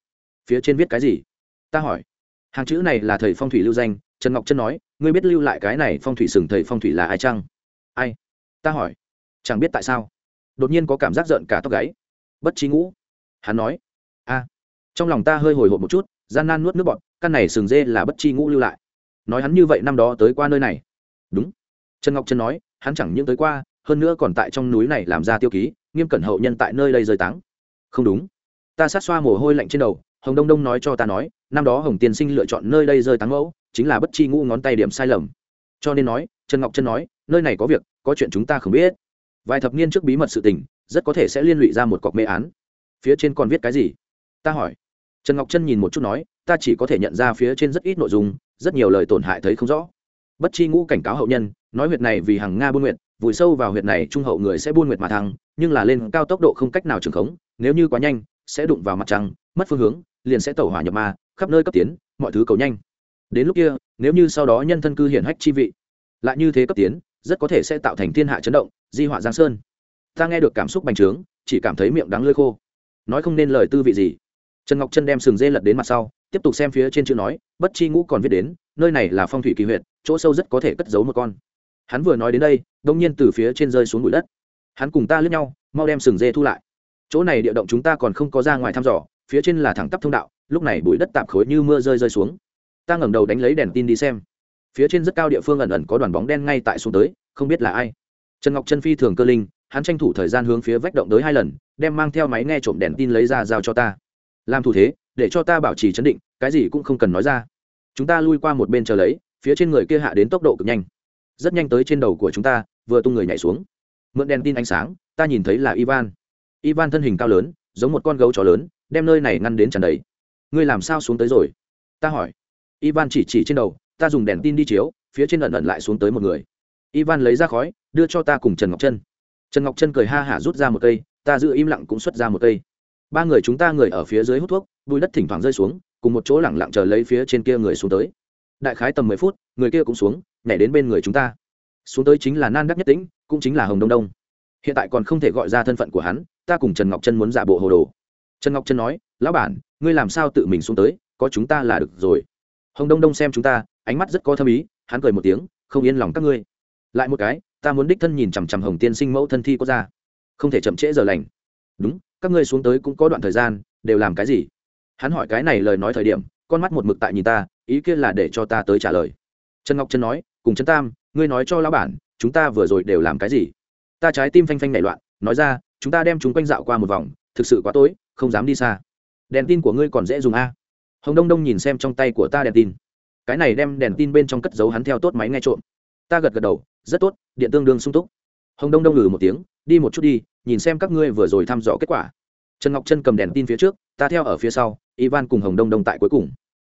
Phía trên viết cái gì? Ta hỏi. Hàng chữ này là thầy phong thủy lưu danh, trần ngọc trân nói, ngươi biết lưu lại cái này phong thủy sừng thầy phong thủy là ai chăng? Ai? Ta hỏi. Chẳng biết tại sao. Đột nhiên có cảm giác giận cả tóc gáy. Bất trí ngũ. Hắn nói. A trong lòng ta hơi hồi hộp một chút, gian nan nuốt nước bọt, căn này sừng dê là bất chi ngũ lưu lại. Nói hắn như vậy năm đó tới qua nơi này. Đúng. Trần ngọc trân nói, hắn chẳng những tới qua, hơn nữa còn tại trong núi này làm ra tiêu ký, nghiêm cẩn hậu nhân tại nơi đây rơi táng. Không đúng. Ta sát xoa mồ hôi lạnh trên đầu, hồng đông đông nói cho ta nói, năm đó hồng tiên sinh lựa chọn nơi đây rơi táng mẫu, chính là bất chi ngũ ngón tay điểm sai lầm. Cho nên nói, trần ngọc trân nói, nơi này có việc, có chuyện chúng ta không biết. Vài thập niên trước bí mật sự tình, rất có thể sẽ liên lụy ra một cọc mê án. Phía trên còn viết cái gì? Ta hỏi. Trần ngọc trân nhìn một chút nói, ta chỉ có thể nhận ra phía trên rất ít nội dung, rất nhiều lời tổn hại thấy không rõ. Bất chi ngũ cảnh cáo hậu nhân, nói huyệt này vì hàng nga buôn nguyệt, vùi sâu vào huyệt này trung hậu người sẽ buôn nguyệt mà thăng, nhưng là lên cao tốc độ không cách nào trường khống, nếu như quá nhanh, sẽ đụng vào mặt trăng, mất phương hướng, liền sẽ tẩu hỏa nhập ma, khắp nơi cấp tiến, mọi thứ cầu nhanh. Đến lúc kia, nếu như sau đó nhân thân cư hiển hách chi vị, lại như thế cấp tiến, rất có thể sẽ tạo thành thiên hạ chấn động, di họa giang sơn. Ta nghe được cảm xúc bành trướng, chỉ cảm thấy miệng đắng lơi khô. Nói không nên lời tư vị gì trần ngọc chân đem sừng dê lật đến mặt sau, tiếp tục xem phía trên chữ nói, bất chi ngũ còn viết đến, nơi này là phong thủy kỳ huyện chỗ sâu rất có thể cất giấu một con. Hắn vừa nói đến đây đông nhiên từ phía trên rơi xuống bụi đất. Hắn cùng ta lướt nhau, mau đem sừng dê thu lại. Chỗ này địa động chúng ta còn không có ra ngoài thăm dò, phía trên là thẳng tắp thông đạo, lúc này bụi đất tạp khối như mưa rơi rơi xuống. Ta ngẩng đầu đánh lấy đèn tin đi xem. Phía trên rất cao địa phương ẩn ẩn có đoàn bóng đen ngay tại xuống tới, không biết là ai. Trần ngọc chân phi thường cơ linh, hắn tranh thủ thời gian hướng phía vách động tới hai lần, đem mang theo máy nghe trộm đèn tin lấy ra giao cho ta làm thủ thế, để cho ta bảo trì chấn định, cái gì cũng không cần nói ra. Chúng ta lui qua một bên chờ lấy, phía trên người kia hạ đến tốc độ cực nhanh. Rất nhanh tới trên đầu của chúng ta, vừa tung người nhảy xuống. Mượn đèn tin ánh sáng, ta nhìn thấy là ivan. Ivan thân hình cao lớn, giống một con gấu chó lớn, đem nơi này ngăn đến tràn đầy. Ngươi làm sao xuống tới rồi? Ta hỏi. Ivan chỉ chỉ trên đầu, ta dùng đèn tin đi chiếu, phía trên ẩn ẩn lại xuống tới một người. Ivan lấy ra khói, đưa cho ta cùng trần ngọc trân. Trần ngọc trân cười ha hả rút ra một cây, ta giữ im lặng cũng xuất ra một cây ba người chúng ta người ở phía dưới hút thuốc, bùi đất thỉnh thoảng rơi xuống, cùng một chỗ lẳng lặng chờ lấy phía trên kia người xuống tới. Đại khái tầm mười phút, người kia cũng xuống, nhảy đến bên người chúng ta. Xuống tới chính là nan đắc nhất tĩnh, cũng chính là hồng đông đông. Hiện tại còn không thể gọi ra thân phận của hắn, ta cùng trần ngọc trân muốn giả bộ hồ đồ. Trần ngọc trân nói, lão bản, ngươi làm sao tự mình xuống tới, có chúng ta là được rồi. Hồng đông đông xem chúng ta, ánh mắt rất có thâm ý, hắn cười một tiếng, không yên lòng các ngươi. Lại một cái, ta muốn đích thân nhìn chằm chằm hồng tiên sinh mẫu thân thi có ra. Không thể chậm trễ giờ lành. Đúng các ngươi xuống tới cũng có đoạn thời gian, đều làm cái gì? Hắn hỏi cái này lời nói thời điểm, con mắt một mực tại nhìn ta, ý kia là để cho ta tới trả lời. Trần ngọc trân nói, cùng trấn tam, ngươi nói cho lão bản, chúng ta vừa rồi đều làm cái gì? Ta trái tim phanh phanh nảy loạn, nói ra, chúng ta đem chúng quanh dạo qua một vòng, thực sự quá tối, không dám đi xa. Đèn tin của ngươi còn dễ dùng a? Hồng đông đông nhìn xem trong tay của ta đèn tin. Cái này đem đèn tin bên trong cất giấu hắn theo tốt máy nghe trộm. Ta gật gật đầu, rất tốt, điện tương đương sung túc. Hồng đông đông ngừ một tiếng đi một chút đi, nhìn xem các ngươi vừa rồi thăm dò kết quả. Trần ngọc trân cầm đèn tin phía trước, ta theo ở phía sau, ivan cùng hồng đông đông tại cuối cùng.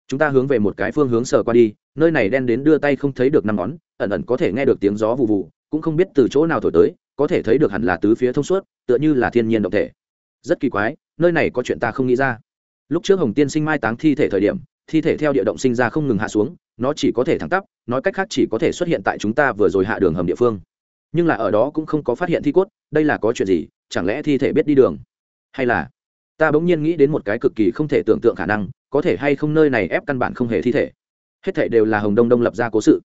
Chúng ta hướng về một cái phương hướng sờ qua đi, nơi này đen đến đưa tay không thấy được năm ngón, ẩn ẩn có thể nghe được tiếng gió vụ vụ cũng không biết từ chỗ nào thổi tới, có thể thấy được hẳn là tứ phía thông suốt, tựa như là thiên nhiên động thể. Rất kỳ quái, nơi này có chuyện ta không nghĩ ra. Lúc trước hồng tiên sinh mai táng thi thể thời điểm, thi thể theo địa động sinh ra không ngừng hạ xuống, nó chỉ có thể thẳng tắp, nói cách khác chỉ có thể xuất hiện tại chúng ta vừa rồi hạ đường hầm địa phương nhưng là ở đó cũng không có phát hiện thi cốt, đây là có chuyện gì, chẳng lẽ thi thể biết đi đường? Hay là, ta bỗng nhiên nghĩ đến một cái cực kỳ không thể tưởng tượng khả năng, có thể hay không nơi này ép căn bản không hề thi thể. Hết thể đều là hồng đông đông lập ra cố sự.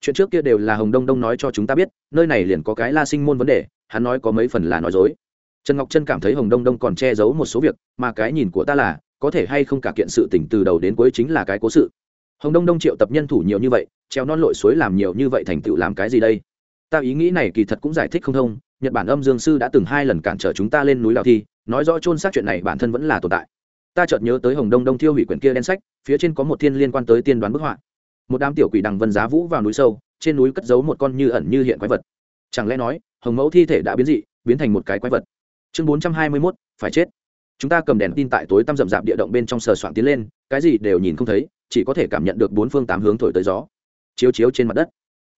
Chuyện trước kia đều là hồng đông đông nói cho chúng ta biết, nơi này liền có cái la sinh môn vấn đề, hắn nói có mấy phần là nói dối. Trần ngọc trân cảm thấy hồng đông đông còn che giấu một số việc, mà cái nhìn của ta là, có thể hay không cả kiện sự tỉnh từ đầu đến cuối chính là cái cố sự. Hồng đông đông triệu tập nhân thủ nhiều như vậy, treo non lội suối làm nhiều như vậy thành tựu làm cái gì đây? Ta ý nghĩ này kỳ thật cũng giải thích không thông, nhật bản âm dương sư đã từng hai lần cản trở chúng ta lên núi lào thi, nói rõ chôn xác chuyện này bản thân vẫn là tồn tại. Ta chợt nhớ tới hồng đông đông thiêu hủy quyển kia đen sách, phía trên có một thiên liên quan tới tiên đoán bức họa. Một đám tiểu quỷ đằng vân giá vũ vào núi sâu, trên núi cất giấu một con như ẩn như hiện quái vật. Chẳng lẽ nói, hồng mẫu thi thể đã biến dị, biến thành một cái quái vật? Chương bốn trăm hai mươi mốt, phải chết. Chúng ta cầm đèn tin tại tối tăm rậm rạp địa động bên trong sờ soạn tiến lên, cái gì đều nhìn không thấy, chỉ có thể cảm nhận được bốn phương tám hướng thổi tới gió. Chiếu chiếu trên mặt đất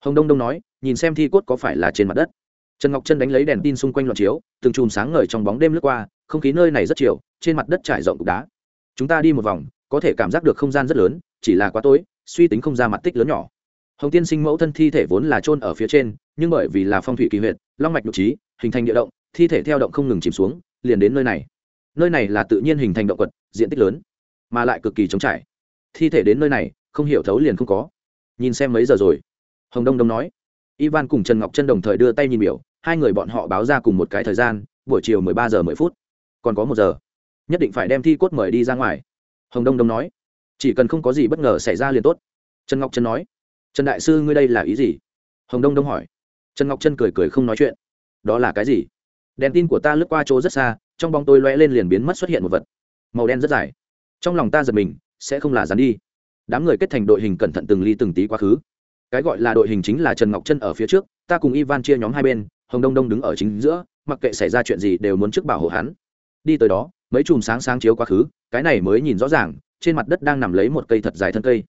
hồng đông đông nói, nhìn xem thi cốt có phải là trên mặt đất. Trần ngọc chân đánh lấy đèn tin xung quanh loạt chiếu, từng chùm sáng ngời trong bóng đêm lướt qua, không khí nơi này rất chiều, trên mặt đất trải rộng cục đá. Chúng ta đi một vòng, có thể cảm giác được không gian rất lớn, chỉ là quá tối, suy tính không ra mặt tích lớn nhỏ. Hồng tiên sinh mẫu thân thi thể vốn là trôn ở phía trên, nhưng bởi vì là phong thủy kỳ huyệt, long mạch nhục trí, hình thành địa động, thi thể theo động không ngừng chìm xuống, liền đến nơi này. Nơi này là tự nhiên hình thành động quật, diện tích lớn, mà lại cực kỳ trống trải. Thi thể đến nơi này, không hiểu thấu liền không có. Nhìn xem mấy giờ rồi hồng đông đông nói. Ivan cùng trần ngọc chân đồng thời đưa tay nhìn biểu, hai người bọn họ báo ra cùng một cái thời gian, buổi chiều mười ba giờ mười phút. Còn có một giờ. Nhất định phải đem thi cốt mời đi ra ngoài. Hồng đông đông nói. Chỉ cần không có gì bất ngờ xảy ra liền tốt. Trần ngọc trân nói. Trần đại sư ngươi đây là ý gì? Hồng đông đông hỏi. Trần ngọc trân cười cười không nói chuyện. Đó là cái gì? Đèn tin của ta lướt qua chỗ rất xa, trong bóng tôi lóe lên liền biến mất xuất hiện một vật. Màu đen rất dài. Trong lòng ta giật mình, sẽ không là dán đi. Đám người kết thành đội hình cẩn thận từng ly từng tí quá khứ cái gọi là đội hình chính là trần ngọc chân ở phía trước, ta cùng ivan chia nhóm hai bên, hồng đông đông đứng ở chính giữa, mặc kệ xảy ra chuyện gì đều muốn trước bảo hộ hắn. Đi tới đó, mấy chùm sáng sáng chiếu quá khứ, cái này mới nhìn rõ ràng, trên mặt đất đang nằm lấy một cây thật dài thân cây.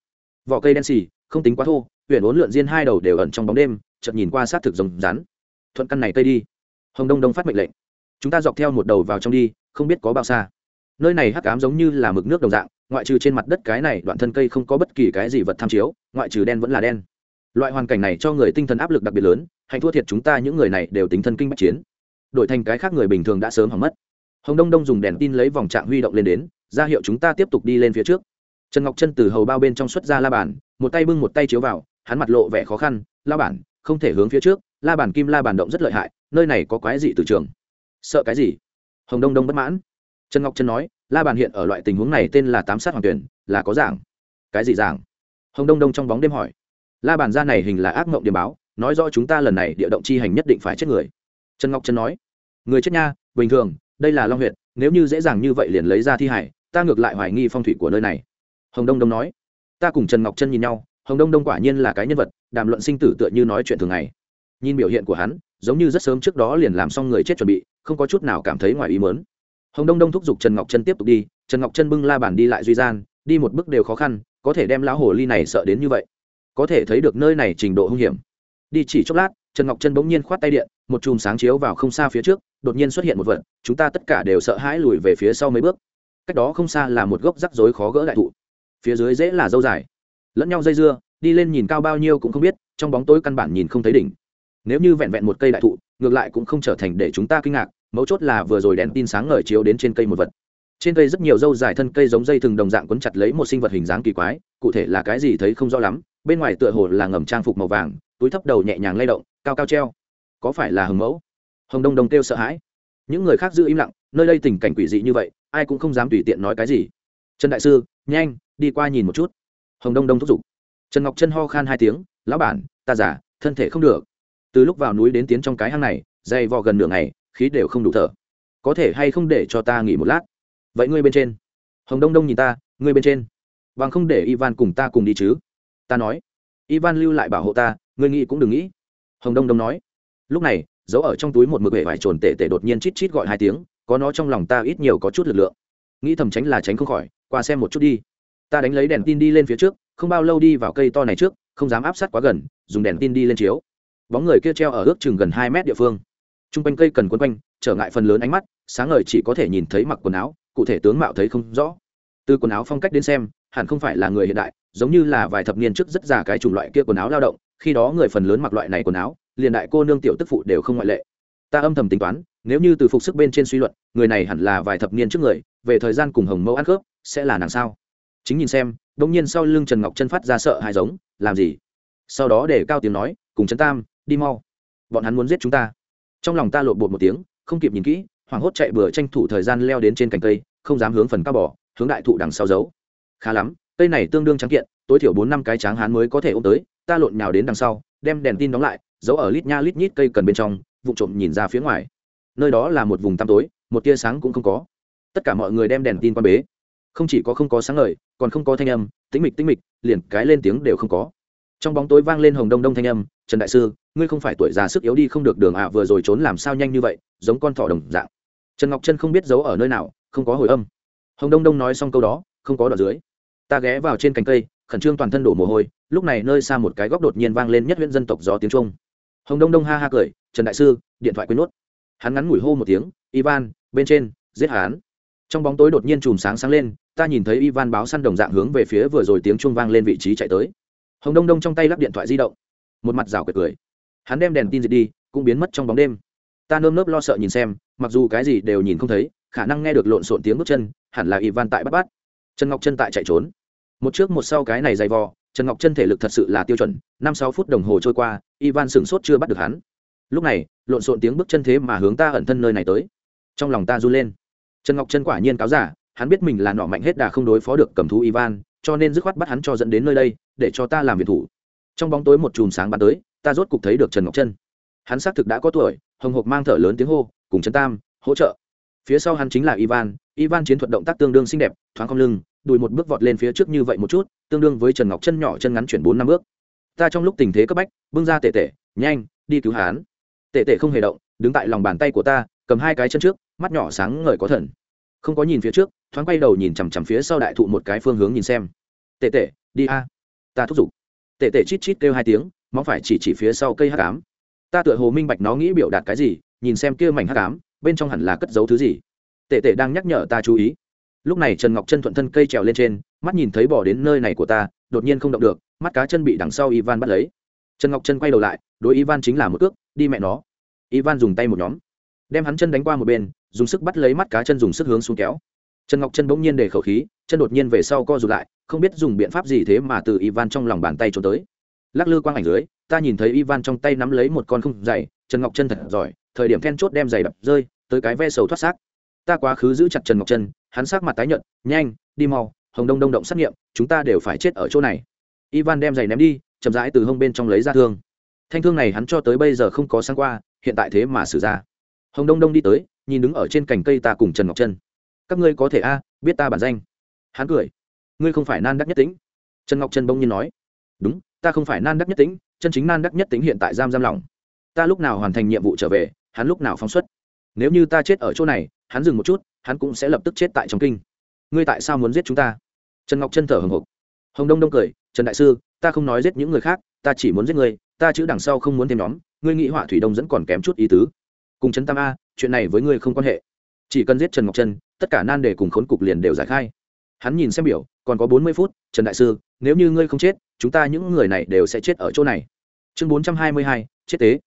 Vỏ cây đen xì, không tính quá thô huyện uốn lượn diên hai đầu đều ẩn trong bóng đêm, chợt nhìn qua sát thực rồng rắn. Thuận căn này cây đi. Hồng đông đông phát mệnh lệnh. Chúng ta dọc theo một đầu vào trong đi, không biết có bao xa. Nơi này hắc ám giống như là mực nước đồng dạng, ngoại trừ trên mặt đất cái này đoạn thân cây không có bất kỳ cái gì vật tham chiếu, ngoại trừ đen vẫn là đen loại hoàn cảnh này cho người tinh thần áp lực đặc biệt lớn hành thua thiệt chúng ta những người này đều tính thân kinh bách chiến. Đổi thành cái khác người bình thường đã sớm hỏng mất. Hồng đông đông dùng đèn tin lấy vòng trạng huy động lên đến, ra hiệu chúng ta tiếp tục đi lên phía trước. Trần ngọc chân từ hầu bao bên trong xuất ra la bàn, một tay bưng một tay chiếu vào, hắn mặt lộ vẻ khó khăn, la bản không thể hướng phía trước, la bàn kim la bàn động rất lợi hại, nơi này có quái gì từ trường. Sợ cái gì? Hồng đông đông bất mãn. Trần ngọc chân nói, la bàn hiện ở loại tình huống này tên là tám sát hoàng tuyển, là có giảng cái gì giảng hồng đông đông trong bóng đêm hỏi la bàn ra này hình là ác mộng điểm báo, nói rõ chúng ta lần này địa động chi hành nhất định phải chết người. Trần ngọc Trân nói, người chết nha, bình thường, đây là long huyện nếu như dễ dàng như vậy liền lấy ra thi hải, ta ngược lại hoài nghi phong thủy của nơi này. Hồng đông đông nói, ta cùng trần ngọc Trân nhìn nhau, hồng đông đông quả nhiên là cái nhân vật, đàm luận sinh tử tựa như nói chuyện thường ngày. Nhìn biểu hiện của hắn, giống như rất sớm trước đó liền làm xong người chết chuẩn bị, không có chút nào cảm thấy ngoài ý mớn hồng đông đông thúc giục trần ngọc Trân tiếp tục đi, trần ngọc Trân bưng la bàn đi lại duy gian, đi một bước đều khó khăn, có thể đem lão hồ ly này sợ đến như vậy có thể thấy được nơi này trình độ hung hiểm. Đi chỉ chốc lát, trần ngọc chân bỗng nhiên khoát tay điện, một chùm sáng chiếu vào không xa phía trước, đột nhiên xuất hiện một vật, chúng ta tất cả đều sợ hãi lùi về phía sau mấy bước. Cách đó không xa là một gốc rắc rối khó gỡ đại thụ. Phía dưới dễ là dâu dài. Lẫn nhau dây dưa, đi lên nhìn cao bao nhiêu cũng không biết, trong bóng tối căn bản nhìn không thấy đỉnh. Nếu như vẹn vẹn một cây đại thụ, ngược lại cũng không trở thành để chúng ta kinh ngạc, mấu chốt là vừa rồi đèn tin sáng ngời chiếu đến trên cây một vật. Trên cây rất nhiều dâu dài thân cây giống dây thừng đồng dạng quấn chặt lấy một sinh vật hình dáng kỳ quái, cụ thể là cái gì thấy không rõ lắm bên ngoài tựa hồ là ngầm trang phục màu vàng, túi thấp đầu nhẹ nhàng lay động, cao cao treo. Có phải là hồng mẫu? Hồng đông đông kêu sợ hãi. Những người khác giữ im lặng, nơi đây tình cảnh quỷ dị như vậy, ai cũng không dám tùy tiện nói cái gì. Trần đại sư, nhanh, đi qua nhìn một chút. Hồng đông đông thúc giục. Trần ngọc chân ho khan hai tiếng, lão bản, ta giả thân thể không được. Từ lúc vào núi đến tiến trong cái hang này, dày vò gần nửa ngày, khí đều không đủ thở. Có thể hay không để cho ta nghỉ một lát? Vậy ngươi bên trên. Hồng đông đông nhìn ta, ngươi bên trên. Bằng không để ivan cùng ta cùng đi chứ ta nói. Ivan lưu lại bảo hộ ta, ngươi nghĩ cũng đừng nghĩ. Hồng đông đông nói. Lúc này giấu ở trong túi một mực vẻ vải trồn tệ tệ đột nhiên chít chít gọi hai tiếng, có nó trong lòng ta ít nhiều có chút lực lượng. Nghĩ thầm tránh là tránh không khỏi, qua xem một chút đi. Ta đánh lấy đèn tin đi lên phía trước, không bao lâu đi vào cây to này trước, không dám áp sát quá gần, dùng đèn tin đi lên chiếu. Bóng người kia treo ở ước chừng gần hai mét địa phương. T r u n g quanh cây cần quấn quanh, trở ngại phần lớn ánh mắt, sáng ngời chỉ có thể nhìn thấy mặc quần áo, cụ thể tướng mạo thấy không rõ. Từ quần áo phong cách đến xem hẳn không phải là người hiện đại, giống như là vài thập niên trước rất già cái chủng loại kia quần áo lao động, khi đó người phần lớn mặc loại này quần áo, liền đại cô nương tiểu tức phụ đều không ngoại lệ. Ta âm thầm tính toán, nếu như từ phục sức bên trên suy luận, người này hẳn là vài thập niên trước người, về thời gian cùng hồng mẫu ăn khớp, sẽ là nàng sao? Chính nhìn xem đông nhiên sau lưng trần ngọc chân phát ra sợ hai giống, làm gì? Sau đó để cao tiếng nói, cùng trấn tam, đi mau. Bọn hắn muốn giết chúng ta. Trong lòng ta lộn bột một tiếng, không kịp nhìn kỹ, hoảng hốt chạy bừa tranh thủ thời gian leo đến trên cành cây, không dám hướng phần cao bỏ hướng đại thụ đằng sau giấu khá lắm cây này tương đương trắng kiện tối thiểu bốn năm cái tráng hán mới có thể ôm tới ta lộn nhào đến đằng sau đem đèn tin đóng lại giấu ở lít nha lít nhít cây cần bên trong vụ trộm nhìn ra phía ngoài. Nơi đó là một vùng tăm tối một tia sáng cũng không có. Tất cả mọi người đem đèn tin quan bế. Không chỉ có không có sáng ngời còn không có thanh âm tĩnh mịch tĩnh mịch liền cái lên tiếng đều không có. Trong bóng tối vang lên hồng đông đông thanh âm trần đại sư ngươi không phải tuổi già sức yếu đi không được đường ạ à, vừa rồi trốn làm sao nhanh như vậy giống con thỏ đồng dạng. Trần ngọc Trân không biết giấu ở nơi nào không có hồi âm. Hồng đông đông nói xong câu đó không có đoạn dưới. Ta ghé vào trên cành cây, khẩn trương toàn thân đổ mồ hôi, lúc này nơi xa một cái góc đột nhiên vang lên nhất huyện dân tộc gió tiếng trung. Hồng đông đông ha ha cười, trần đại sư, điện thoại quên nuốt. hắn ngắn ngủi hô một tiếng, ivan, bên trên, giết hắn. Trong bóng tối đột nhiên chùm sáng sáng lên, ta nhìn thấy ivan báo săn đồng dạng hướng về phía vừa rồi tiếng chuông vang lên vị trí chạy tới. Hồng đông đông trong tay lắp điện thoại di động. Một mặt rào cười cười. Hắn đem đèn tin diệt đi, cũng biến mất trong bóng đêm. Ta nơm nớp lo sợ nhìn xem, mặc dù cái gì đều nhìn không thấy, khả năng nghe được lộn xộn tiếng bước chân, hẳn là ivan tại bắt bắt trần ngọc chân tại chạy trốn. Một trước một sau cái này dày vò, trần ngọc chân thể lực thật sự là tiêu chuẩn, năm sáu phút đồng hồ trôi qua, ivan sửng sốt chưa bắt được hắn. Lúc này, lộn xộn tiếng bước chân thế mà hướng ta ẩn thân nơi này tới. Trong lòng ta run lên. Trần ngọc chân quả nhiên cáo giả, hắn biết mình là nọ mạnh hết đà không đối phó được cầm thú ivan, cho nên dứt khoát bắt hắn cho dẫn đến nơi đây, để cho ta làm việc thủ. Trong bóng tối một chùm sáng bắn tới, ta rốt cục thấy được trần ngọc chân hắn xác thực đã có tuổi, hồng hộc mang thở lớn tiếng hô, cùng trần tam, hỗ trợ phía sau hắn chính là ivan. Ivan chiến thuật động tác tương đương xinh đẹp, thoáng không lưng, đùi một bước vọt lên phía trước như vậy một chút, tương đương với trần ngọc chân nhỏ chân ngắn chuyển bốn năm bước. Ta trong lúc tình thế cấp bách, bưng ra tệ tệ nhanh, đi cứu hán tệ tệ không hề động, đứng tại lòng bàn tay của ta, cầm hai cái chân trước, mắt nhỏ sáng ngời có thần. Không có nhìn phía trước, thoáng quay đầu nhìn chằm chằm phía sau đại thụ một cái phương hướng nhìn xem. Tệ tệ đi a. Ta thúc giục. Tệ tệ chít chít kêu hai tiếng, móng phải chỉ chỉ phía sau cây hát cám ta tựa hồ minh bạch nó nghĩ biểu đạt cái gì, nhìn xem kia mảnh hát cám bên trong hẳn là cất giấu thứ gì? Tệ tệ đang nhắc nhở ta chú ý. Lúc này trần ngọc chân thuận thân cây trèo lên trên, mắt nhìn thấy bỏ đến nơi này của ta, đột nhiên không động được, mắt cá chân bị đằng sau ivan bắt lấy. Trần ngọc chân quay đầu lại, đối ivan chính là một cước, đi mẹ nó. Ivan dùng tay một nhóm, đem hắn chân đánh qua một bên, dùng sức bắt lấy mắt cá chân dùng sức hướng xuống kéo. Trần ngọc chân bỗng nhiên để khẩu khí, chân đột nhiên về sau co rụt lại, không biết dùng biện pháp gì thế mà từ ivan trong lòng bàn tay trốn tới. Lắc lư quang ảnh dưới, ta nhìn thấy ivan trong tay nắm lấy một con không dày, trần ngọc chân thật giỏi thời điểm then chốt đem giày đập rơi, tới cái ve sầu thoát xác. Ta quá khứ giữ chặt trần ngọc chân hắn sắc mặt tái nhợt, nhanh, đi mau, hồng đông đông động xét nghiệm, chúng ta đều phải chết ở chỗ này. Ivan đem giày ném đi, chậm rãi từ hông bên trong lấy ra thương. Thanh thương này hắn cho tới bây giờ không có sang qua, hiện tại thế mà xử ra. Hồng đông đông đi tới, nhìn đứng ở trên cành cây ta cùng trần ngọc chân các ngươi có thể a, biết ta bản danh. Hắn cười. Ngươi không phải nan đắc nhất tính trần ngọc chân bỗng nhiên nói. Đúng, ta không phải nan đắc nhất tính chân chính nan đắc nhất tính hiện tại giam giam lòng. Ta lúc nào hoàn thành nhiệm vụ trở về hắn lúc nào phóng xuất. Nếu như ta chết ở chỗ này, hắn dừng một chút, hắn cũng sẽ lập tức chết tại trong kinh. Ngươi tại sao muốn giết chúng ta? Trần ngọc chân thở hồng hộc. Hồng đông đông cười, trần đại sư, ta không nói giết những người khác, ta chỉ muốn giết ngươi, ta chữ đằng sau không muốn thêm nhóm, ngươi nghĩ họa thủy đông dẫn còn kém chút ý tứ. Cùng trấn tam a, chuyện này với ngươi không quan hệ. Chỉ cần giết trần ngọc chân, tất cả nan đề cùng khốn cục liền đều giải khai. Hắn nhìn xem biểu, còn có bốn mươi phút, trần đại sư, nếu như ngươi không chết, chúng ta những người này đều sẽ chết ở chỗ này. Chương bốn trăm hai mươi hai, chết tế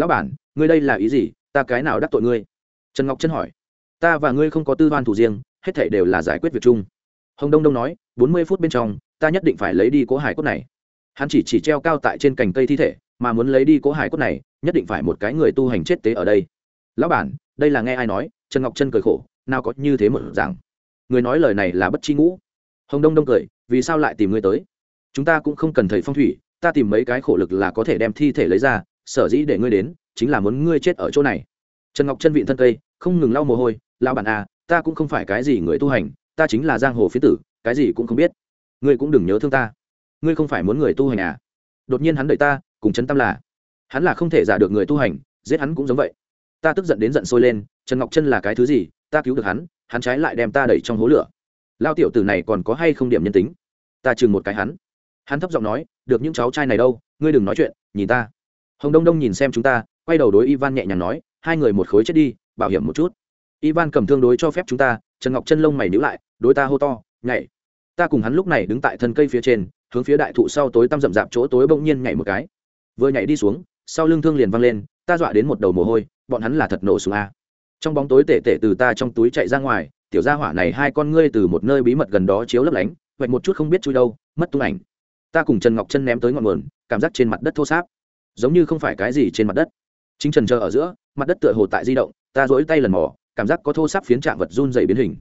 lão bản, ngươi đây là ý gì? Ta cái nào đắc tội ngươi? Trần ngọc chân hỏi. Ta và ngươi không có tư đoan thủ riêng, hết thảy đều là giải quyết việc chung. Hồng đông đông nói, bốn mươi phút bên trong, ta nhất định phải lấy đi cố hải cốt này. Hắn chỉ chỉ treo cao tại trên cành cây thi thể, mà muốn lấy đi cố hải cốt này, nhất định phải một cái người tu hành chết tế ở đây. Lão bản, đây là nghe ai nói? Trần ngọc chân cười khổ, nào có như thế một dạng. Người nói lời này là bất chi ngũ. Hồng đông đông cười, vì sao lại tìm ngươi tới? Chúng ta cũng không cần thầy phong thủy, ta tìm mấy cái khổ lực là có thể đem thi thể lấy ra sở dĩ để ngươi đến chính là muốn ngươi chết ở chỗ này. Trần ngọc chân vịn thân cây, không ngừng lau mồ hôi lao bản à ta cũng không phải cái gì người tu hành, ta chính là giang hồ phía tử, cái gì cũng không biết. Ngươi cũng đừng nhớ thương ta. Ngươi không phải muốn người tu hành à? Đột nhiên hắn đợi ta, cùng chấn tâm là, hắn là không thể giả được người tu hành, giết hắn cũng giống vậy. Ta tức giận đến giận sôi lên, trần ngọc chân là cái thứ gì? Ta cứu được hắn hắn trái lại đem ta đẩy trong hố lửa. Lao tiểu tử này còn có hay không điểm nhân tính? Ta chừng một cái hắn. Hắn thấp giọng nói, được những cháu trai này đâu, ngươi đừng nói chuyện, nhìn ta hồng đông đông nhìn xem chúng ta, quay đầu đối ivan nhẹ nhàng nói, hai người một khối chết đi, bảo hiểm một chút. Ivan cầm thương đối cho phép chúng ta, trần ngọc chân lông mày níu lại, đối ta hô to, nhảy. Ta cùng hắn lúc này đứng tại thân cây phía trên, hướng phía đại thụ sau tối tăm rậm rạp chỗ tối bỗng nhiên nhảy một cái. Vừa nhảy đi xuống, sau lưng thương liền văng lên, ta dọa đến một đầu mồ hôi, bọn hắn là thật nổ xuống a. Trong bóng tối tể tể từ ta trong túi chạy ra ngoài, tiểu gia hỏa này hai con ngươi từ một nơi bí mật gần đó chiếu lấp lánh vạch một chút không biết chui đâu, mất tung ảnh. Ta cùng trần ngọc chân ném tới ngọn nguồn, cảm giác trên mặt đất thô sáp giống như không phải cái gì trên mặt đất. Chính trần chờ ở giữa, mặt đất tựa hồ tại di động, ta dỗi tay lần mò, cảm giác có thô sáp phiến trạng vật run dày biến hình.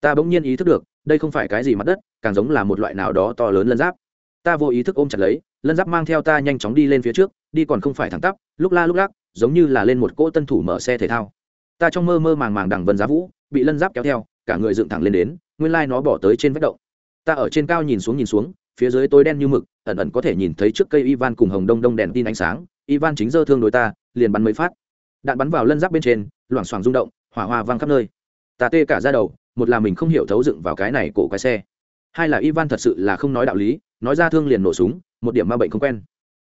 Ta bỗng nhiên ý thức được, đây không phải cái gì mặt đất, càng giống là một loại nào đó to lớn lân giáp. Ta vô ý thức ôm chặt lấy, lân giáp mang theo ta nhanh chóng đi lên phía trước, đi còn không phải thẳng tắp, lúc la lúc lắc, giống như là lên một cỗ tân thủ mở xe thể thao. Ta trong mơ mơ màng màng đằng vân giá vũ, bị lân giáp kéo theo, cả người dựng thẳng lên đến, nguyên lai nó bỏ tới trên vách động. Ta ở trên cao nhìn xuống nhìn xuống phía dưới tối đen như mực, ẩn ẩn có thể nhìn thấy trước cây ivan cùng hồng đông đông đèn tin ánh sáng. Ivan chính dơ thương đối ta, liền bắn mấy phát. Đạn bắn vào lân giáp bên trên, loảng xoảng rung động, hỏa hoa văng khắp nơi. Ta tê cả ra đầu, một là mình không hiểu thấu dựng vào cái này cổ cái xe. Hai là ivan thật sự là không nói đạo lý, nói ra thương liền nổ súng, một điểm ma bệnh không quen.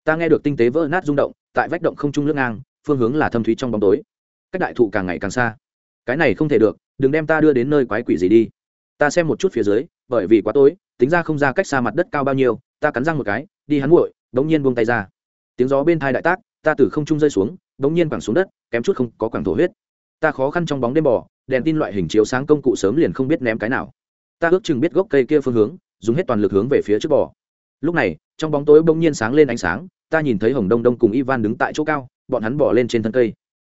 Ta nghe được tinh tế vỡ nát rung động, tại vách động không trung lưng ngang, phương hướng là thâm thúy trong bóng tối. Cách đại thụ càng ngày càng xa. Cái này không thể được, đừng đem ta đưa đến nơi quái quỷ gì đi. Ta xem một chút phía dưới, bởi vì quá tối tính ra không ra cách xa mặt đất cao bao nhiêu, ta cắn răng một cái, đi hắn nguội bỗng nhiên buông tay ra. Tiếng gió bên thai đại tác, ta từ không trung rơi xuống bỗng nhiên quẳng xuống đất, kém chút không có quẳng thổ huyết. Ta khó khăn trong bóng đêm bò, đèn tin loại hình chiếu sáng công cụ sớm liền không biết ném cái nào. Ta ước chừng biết gốc cây kia phương hướng, dùng hết toàn lực hướng về phía trước bò. Lúc này, trong bóng tối bỗng nhiên sáng lên ánh sáng, ta nhìn thấy hồng đông đông cùng ivan đứng tại chỗ cao, bọn hắn bỏ lên trên thân cây.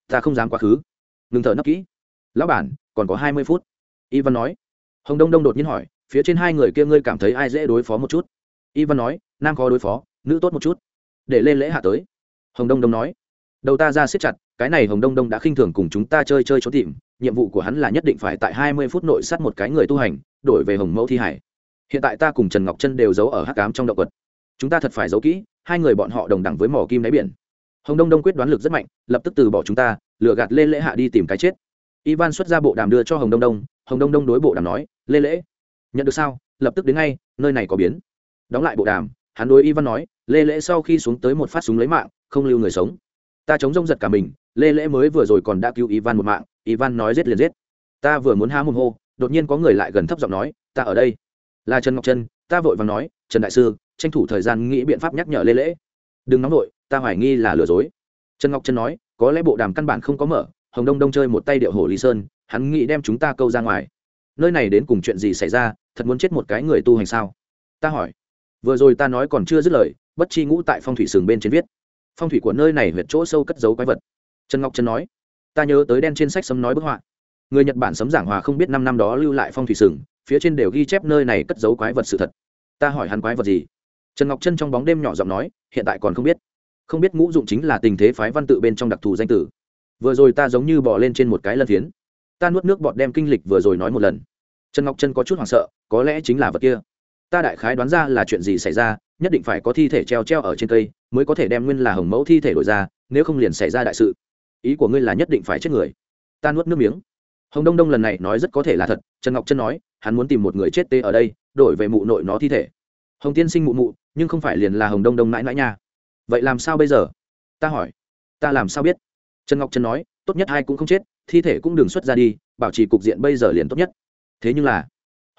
Ta không dám quá khứ. Ngừng thở nấp kỹ. Lão bản, còn có hai mươi phút. Ivan nói. Hồng đông đông đột nhiên hỏi phía trên hai người kia ngươi cảm thấy ai dễ đối phó một chút? Ivan nói, nam khó đối phó, nữ tốt một chút. Để lên lễ hạ tới. Hồng đông đông nói, đầu ta ra siết chặt, cái này hồng đông đông đã khinh thường cùng chúng ta chơi chơi trốn tìm, nhiệm vụ của hắn là nhất định phải tại hai mươi phút nội sát một cái người tu hành, đổi về hồng mẫu thi hải. Hiện tại ta cùng trần ngọc chân đều giấu ở hắc cám trong động vật chúng ta thật phải giấu kỹ, hai người bọn họ đồng đẳng với mỏ kim đáy biển. Hồng đông đông quyết đoán lực rất mạnh, lập tức từ bỏ chúng ta lựa gạt lên lễ hạ đi tìm cái chết. Ivan xuất ra bộ đàm đưa cho hồng đông đông, hồng đông đông đối bộ đàm nói lê lễ nhận được sao? Lập tức đến ngay, nơi này có biến. Đóng lại bộ đàm, hắn đối ivan nói, lê lễ sau khi xuống tới một phát súng lấy mạng, không lưu người sống. Ta chống rông giật cả mình, lê lễ mới vừa rồi còn đã cứu ivan một mạng, ivan nói giết liền giết. Ta vừa muốn há mồm hô, đột nhiên có người lại gần thấp giọng nói, ta ở đây. Là trần ngọc trân, ta vội vàng nói, trần đại sư, tranh thủ thời gian nghĩ biện pháp nhắc nhở lê lễ. Đừng nóng vội, ta hoài nghi là lừa dối. Trần ngọc trân nói, có lẽ bộ đàm căn bản không có mở, hồng đông đông chơi một tay điệu hồ lý sơn, hắn nghĩ đem chúng ta câu ra ngoài nơi này đến cùng chuyện gì xảy ra, thật muốn chết một cái người tu hành sao? Ta hỏi. Vừa rồi ta nói còn chưa dứt lời, bất chi ngũ tại phong thủy sừng bên trên viết. Phong thủy của nơi này huyệt chỗ sâu cất giấu quái vật. Trần ngọc trân nói. Ta nhớ tới đen trên sách sấm nói bức họa. Người nhật bản sấm giảng hòa không biết năm năm đó lưu lại phong thủy sừng, phía trên đều ghi chép nơi này cất giấu quái vật sự thật. Ta hỏi hắn quái vật gì? Trần ngọc trân trong bóng đêm nhỏ giọng nói, hiện tại còn không biết. Không biết ngũ dụng chính là tình thế phái văn tự bên trong đặc thù danh tử. Vừa rồi ta giống như bỏ lên trên một cái lân phiến ta nuốt nước bọt đem kinh lịch vừa rồi nói một lần. Trần ngọc trân có chút hoảng sợ, có lẽ chính là vật kia. Ta đại khái đoán ra là chuyện gì xảy ra, nhất định phải có thi thể treo treo ở trên cây, mới có thể đem nguyên là hồng mẫu thi thể đổi ra, nếu không liền xảy ra đại sự. Ý của ngươi là nhất định phải chết người. Ta nuốt nước miếng. Hồng đông đông lần này nói rất có thể là thật, trần ngọc trân nói, hắn muốn tìm một người chết tê ở đây, đổi về mụ nội nó thi thể. Hồng tiên sinh mụ mụ, nhưng không phải liền là hồng đông đông mãi mãi nha. Vậy làm sao bây giờ? Ta hỏi. Ta làm sao biết? Trần ngọc trân nói, tốt nhất hai cũng không chết thi thể cũng đừng xuất ra đi, bảo trì cục diện bây giờ liền tốt nhất. Thế nhưng là,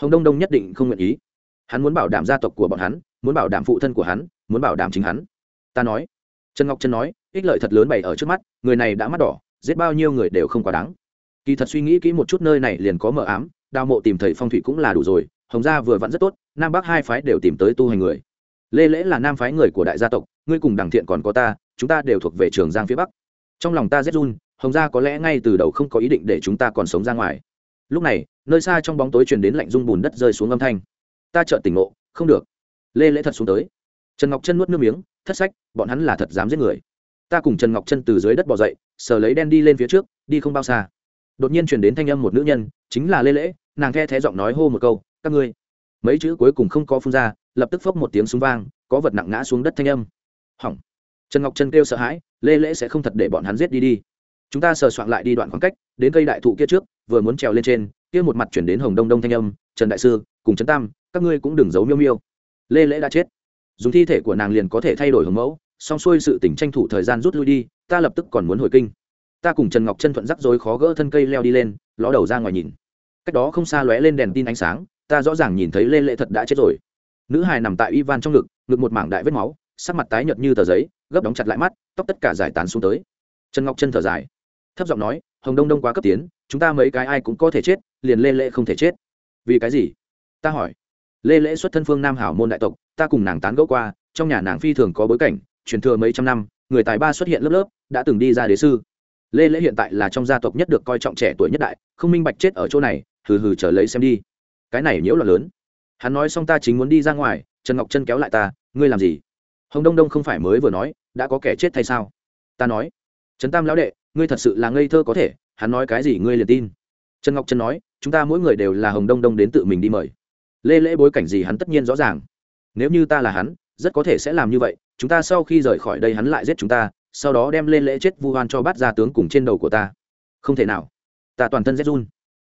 hồng đông đông nhất định không nguyện ý. Hắn muốn bảo đảm gia tộc của bọn hắn, muốn bảo đảm phụ thân của hắn, muốn bảo đảm chính hắn. Ta nói, trần ngọc trân nói, ích lợi thật lớn bày ở trước mắt, người này đã mắt đỏ, giết bao nhiêu người đều không quá đáng. Kỳ thật suy nghĩ kỹ một chút nơi này liền có mờ ám, đào mộ tìm thầy phong thủy cũng là đủ rồi, hồng gia vừa vặn rất tốt, nam bắc hai phái đều tìm tới tu hành người. Lê lễ là nam phái người của đại gia tộc, ngươi cùng đằng thiện còn có ta, chúng ta đều thuộc về trường giang phía bắc. Trong lòng ta rét run hồng gia có lẽ ngay từ đầu không có ý định để chúng ta còn sống ra ngoài. Lúc này, nơi xa trong bóng tối truyền đến lạnh rung bùn đất rơi xuống âm thanh. Ta chợt tỉnh ngộ, không được. Lê lễ thật xuống tới. Trần ngọc chân nuốt nước miếng, thất sách, bọn hắn là thật dám giết người. Ta cùng trần ngọc chân từ dưới đất bỏ dậy, sờ lấy đen đi lên phía trước, đi không bao xa. Đột nhiên truyền đến thanh âm một nữ nhân, chính là lê lễ, nàng the thé giọng nói hô một câu, các ngươi. Mấy chữ cuối cùng không có phun ra, lập tức phốc một tiếng súng vang, có vật nặng ngã xuống đất thanh âm. Hỏng. Trần ngọc chân kêu sợ hãi, lê lễ sẽ không thật để bọn hắn giết đi đi chúng ta sờ soạn lại đi đoạn khoảng cách, đến cây đại thụ kia trước, vừa muốn trèo lên trên, kia một mặt chuyển đến hồng đông đông thanh âm, trần đại sư, cùng trấn tam, các ngươi cũng đừng giấu miêu miêu. Lê lễ đã chết. Dùng thi thể của nàng liền có thể thay đổi hồng mẫu song xuôi sự tỉnh tranh thủ thời gian rút lui đi, ta lập tức còn muốn hồi kinh. Ta cùng trần ngọc chân thuận rắc rối khó gỡ thân cây leo đi lên, ló đầu ra ngoài nhìn. Cách đó không xa lóe lên đèn tin ánh sáng, ta rõ ràng nhìn thấy lê lệ thật đã chết rồi. Nữ hài nằm tại ivan trong ngực ngực một mảng đại vết máu, sắc mặt tái nhợt như tờ giấy, gấp đóng chặt lại mắt, tóc tất cả giải tán xuống tới. Trần ngọc chân thở dài thấp giọng nói, hồng đông đông quá cấp tiến, chúng ta mấy cái ai cũng có thể chết, liền lê lệ không thể chết. Vì cái gì? Ta hỏi. Lê lễ xuất thân phương nam hảo môn đại tộc, ta cùng nàng tán gẫu qua, trong nhà nàng phi thường có bối cảnh, truyền thừa mấy trăm năm, người tài ba xuất hiện lớp lớp, đã từng đi ra đế sư. Lê lễ hiện tại là trong gia tộc nhất được coi trọng trẻ tuổi nhất đại, không minh bạch chết ở chỗ này, hừ hừ trở lấy xem đi. Cái này nhiễu là lớn. Hắn nói xong ta chính muốn đi ra ngoài, trần ngọc chân kéo lại ta, ngươi làm gì? Hồng đông đông không phải mới vừa nói, đã có kẻ chết thay sao? Ta nói. Trấn tam lão đệ ngươi thật sự là ngây thơ có thể, hắn nói cái gì ngươi liền tin. Trần ngọc Trân nói, chúng ta mỗi người đều là hồng đông đông đến tự mình đi mời. Lê lễ bối cảnh gì hắn tất nhiên rõ ràng. Nếu như ta là hắn, rất có thể sẽ làm như vậy, chúng ta sau khi rời khỏi đây hắn lại giết chúng ta, sau đó đem lên lễ chết vu hoan cho bắt ra tướng cùng trên đầu của ta. Không thể nào. Ta toàn thân rét run.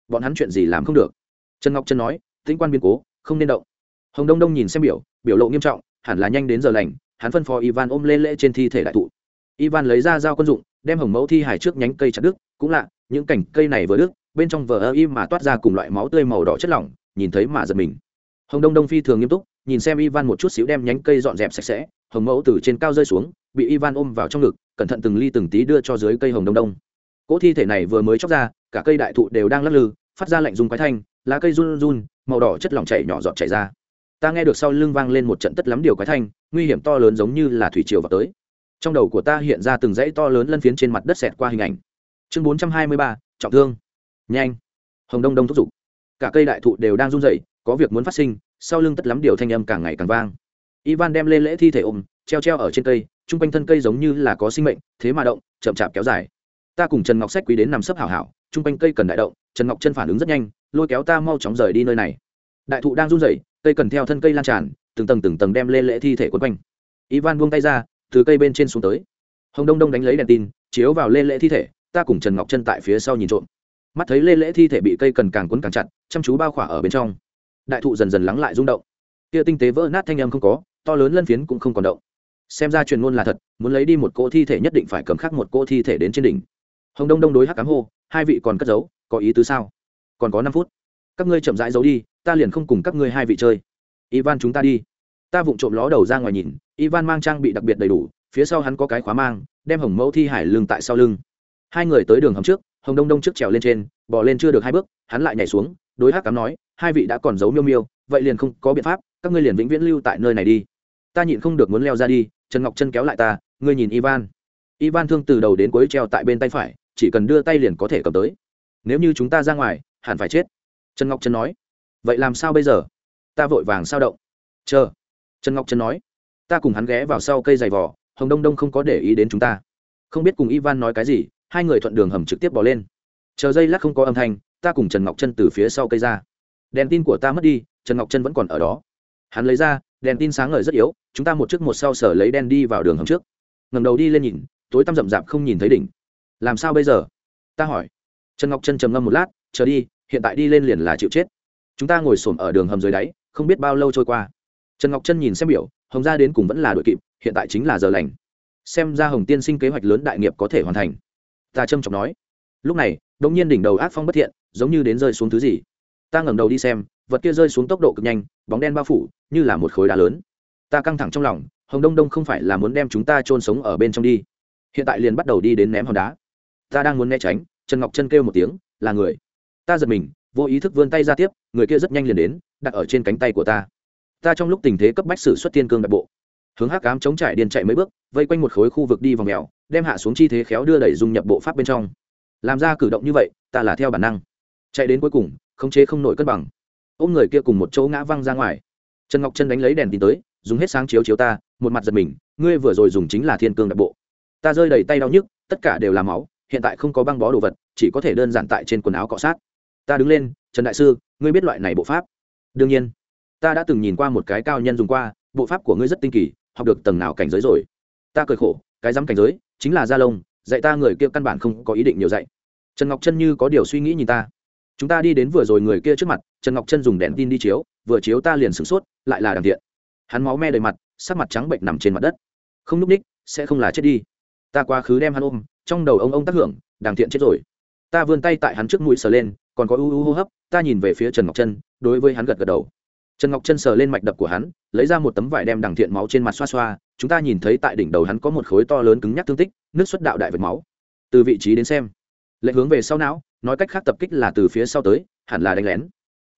Bọn hắn chuyện gì làm không được. Trần ngọc trân nói, tĩnh quan biến cố, không nên động. Hồng đông đông nhìn xem biểu biểu lộ nghiêm trọng, hẳn là nhanh đến giờ lành, hắn phân phó ivan ôm lên lễ trên thi thể đại thụ. Ivan lấy ra dao quân dụng đem hồng mẫu thi hải trước nhánh cây chặt đứt, cũng lạ, những cành cây này vừa đứt, bên trong vờ ơ im mà toát ra cùng loại máu tươi màu đỏ chất lỏng, nhìn thấy mà giật mình. Hồng đông đông phi thường nghiêm túc, nhìn xem ivan một chút xíu đem nhánh cây dọn dẹp sạch sẽ, hồng mẫu từ trên cao rơi xuống, bị ivan ôm vào trong ngực, cẩn thận từng ly từng tí đưa cho dưới cây hồng đông đông. Cỗ thi thể này vừa mới chóc ra, cả cây đại thụ đều đang lắc lư, phát ra lạnh dùng quái thanh, lá cây run run, màu đỏ chất lỏng chảy nhỏ giọt chảy ra. Ta nghe được sau lưng vang lên một trận tất lắm điều quái thanh, nguy hiểm to lớn giống như là thủy triều vào tới trong đầu của ta hiện ra từng dãy to lớn lân phiến trên mặt đất xẹt qua hình ảnh. Chương bốn trăm hai mươi ba, trọng thương. Nhanh. Hồng đông đông thúc giục. Cả cây đại thụ đều đang run rẩy, có việc muốn phát sinh, sau lưng tất lắm điều thanh âm càng ngày càng vang. Ivan đem lên lễ thi thể ôm, treo treo ở trên cây, chung quanh thân cây giống như là có sinh mệnh, thế mà động, chậm chạp kéo dài. Ta cùng trần ngọc sách quý đến nằm sấp hảo hảo, chung quanh cây cần đại động, trần ngọc chân phản ứng rất nhanh, lôi kéo ta mau chóng rời đi nơi này. Đại thụ đang run rẩy, cây cần theo thân cây lan tràn, từng tầng từng tầng đem lên lễ thi thể quấn quanh. Ivan buông tay ra từ cây bên trên xuống tới. Hồng đông đông đánh lấy đèn tin, chiếu vào lê lễ thi thể, ta cùng trần ngọc chân tại phía sau nhìn trộm. Mắt thấy lê lễ thi thể bị cây cần càng quấn càng chặt, chăm chú bao khỏa ở bên trong. Đại thụ dần dần lắng lại rung động. Kia tinh tế vỡ nát thanh âm không có, to lớn lân phiến cũng không còn động. Xem ra truyền ngôn là thật, muốn lấy đi một cỗ thi thể nhất định phải cầm khắc một cỗ thi thể đến trên đỉnh. Hồng đông đông đối hắc cám hô, hai vị còn cất giấu, có ý tứ sao? Còn có năm phút. Các ngươi chậm rãi giấu đi, ta liền không cùng các ngươi hai vị chơi. Ivan chúng ta đi ta vụng trộm ló đầu ra ngoài nhìn, ivan mang trang bị đặc biệt đầy đủ, phía sau hắn có cái khóa mang, đem hồng mẫu thi hải lưng tại sau lưng. Hai người tới đường hầm trước, hồng đông đông trước trèo lên trên, bỏ lên chưa được hai bước, hắn lại nhảy xuống, đối hắc cám nói, hai vị đã còn giấu miêu miêu, vậy liền không có biện pháp, các ngươi liền vĩnh viễn lưu tại nơi này đi. Ta nhịn không được muốn leo ra đi, trần ngọc chân kéo lại ta, ngươi nhìn ivan. Ivan thương từ đầu đến cuối treo tại bên tay phải, chỉ cần đưa tay liền có thể cầm tới. Nếu như chúng ta ra ngoài, hẳn phải chết. Trần ngọc chân nói. Vậy làm sao bây giờ? Ta vội vàng sao động. Chờ trần ngọc trần nói, ta cùng hắn ghé vào sau cây dày vỏ hồng đông đông không có để ý đến chúng ta. Không biết cùng ivan nói cái gì, hai người thuận đường hầm trực tiếp bỏ lên. Chờ dây lắc không có âm thanh, ta cùng trần ngọc Trân từ phía sau cây ra. Đèn tin của ta mất đi, trần ngọc Trân vẫn còn ở đó. Hắn lấy ra, đèn tin sáng ngời rất yếu, chúng ta một trước một sau sở lấy đen đi vào đường hầm trước. Ngầm đầu đi lên nhìn, tối tăm rậm rạp không nhìn thấy đỉnh. Làm sao bây giờ? Ta hỏi. Trần ngọc Trân trầm ngâm một lát, chờ đi, hiện tại đi lên liền là chịu chết. Chúng ta ngồi xổm ở đường hầm dưới đáy, không biết bao lâu trôi qua trần ngọc Trân nhìn xem biểu, hồng gia đến cùng vẫn là đội kịp, hiện tại chính là giờ lành. Xem ra hồng tiên sinh kế hoạch lớn đại nghiệp có thể hoàn thành. Ta trâm trọng nói. Lúc này đ ỗ n g nhiên đỉnh đầu ác phong bất thiện, giống như đến rơi xuống thứ gì. Ta ngẩng đầu đi xem, vật kia rơi xuống tốc độ cực nhanh, bóng đen bao phủ, như là một khối đá lớn. Ta căng thẳng trong lòng, hồng đông đông không phải là muốn đem chúng ta trôn sống ở bên trong đi. Hiện tại liền bắt đầu đi đến ném hòn đá. Ta đang muốn né tránh, trần ngọc chân kêu một tiếng, là người. Ta giật mình, vô ý thức vươn tay ra tiếp, người kia rất nhanh liền đến, đặt ở trên cánh tay của ta ta trong lúc tình thế cấp bách sử xuất thiên cương đại bộ. Hướng hắc cám chống trải điên chạy mấy bước, vây quanh một khối khu vực đi vòng mèo, đem hạ xuống chi thế khéo đưa đẩy dung nhập bộ pháp bên trong. Làm ra cử động như vậy, ta là theo bản năng. Chạy đến cuối cùng, khống chế không nổi cân bằng. Ôm người kia cùng một chỗ ngã văng ra ngoài. Trần ngọc chân đánh lấy đèn tin tới, dùng hết sáng chiếu chiếu ta, một mặt giật mình, ngươi vừa rồi dùng chính là thiên cương đại bộ. Ta rơi đầy tay đau nhức, tất cả đều là máu, hiện tại không có băng bó đồ vật, chỉ có thể đơn giản tại trên quần áo cọ sát. Ta đứng lên, trần đại sư, ngươi biết loại này bộ pháp? Đương nhiên ta đã từng nhìn qua một cái cao nhân dùng qua, bộ pháp của ngươi rất tinh kỳ, học được tầng nào cảnh giới rồi? Ta cười khổ, cái dám cảnh giới, chính là gia lông, dạy ta người kia căn bản không có ý định nhiều dạy. Trần ngọc chân như có điều suy nghĩ nhìn ta. Chúng ta đi đến vừa rồi người kia trước mặt, trần ngọc chân dùng đèn tin đi chiếu, vừa chiếu ta liền sửng sốt, lại là đằng thiện hắn máu me đầy mặt, sắc mặt trắng bệnh nằm trên mặt đất. Không núp ních, sẽ không là chết đi. Ta quá khứ đem hắn ôm, trong đầu ông ông tác hưởng, đằng thiện chết rồi. Ta vươn tay tại hắn trước mũi sờ lên, còn có u u hô hấp, ta nhìn về phía trần ngọc chân, đối với hắn gật gật đầu trần ngọc chân sờ lên mạch đập của hắn, lấy ra một tấm vải đem đằng thiện máu trên mặt xoa xoa, chúng ta nhìn thấy tại đỉnh đầu hắn có một khối to lớn cứng nhắc thương tích, nước xuất đạo đại vệt máu. Từ vị trí đến xem lệ hướng về sau não, nói cách khác tập kích là từ phía sau tới, hẳn là đánh lén.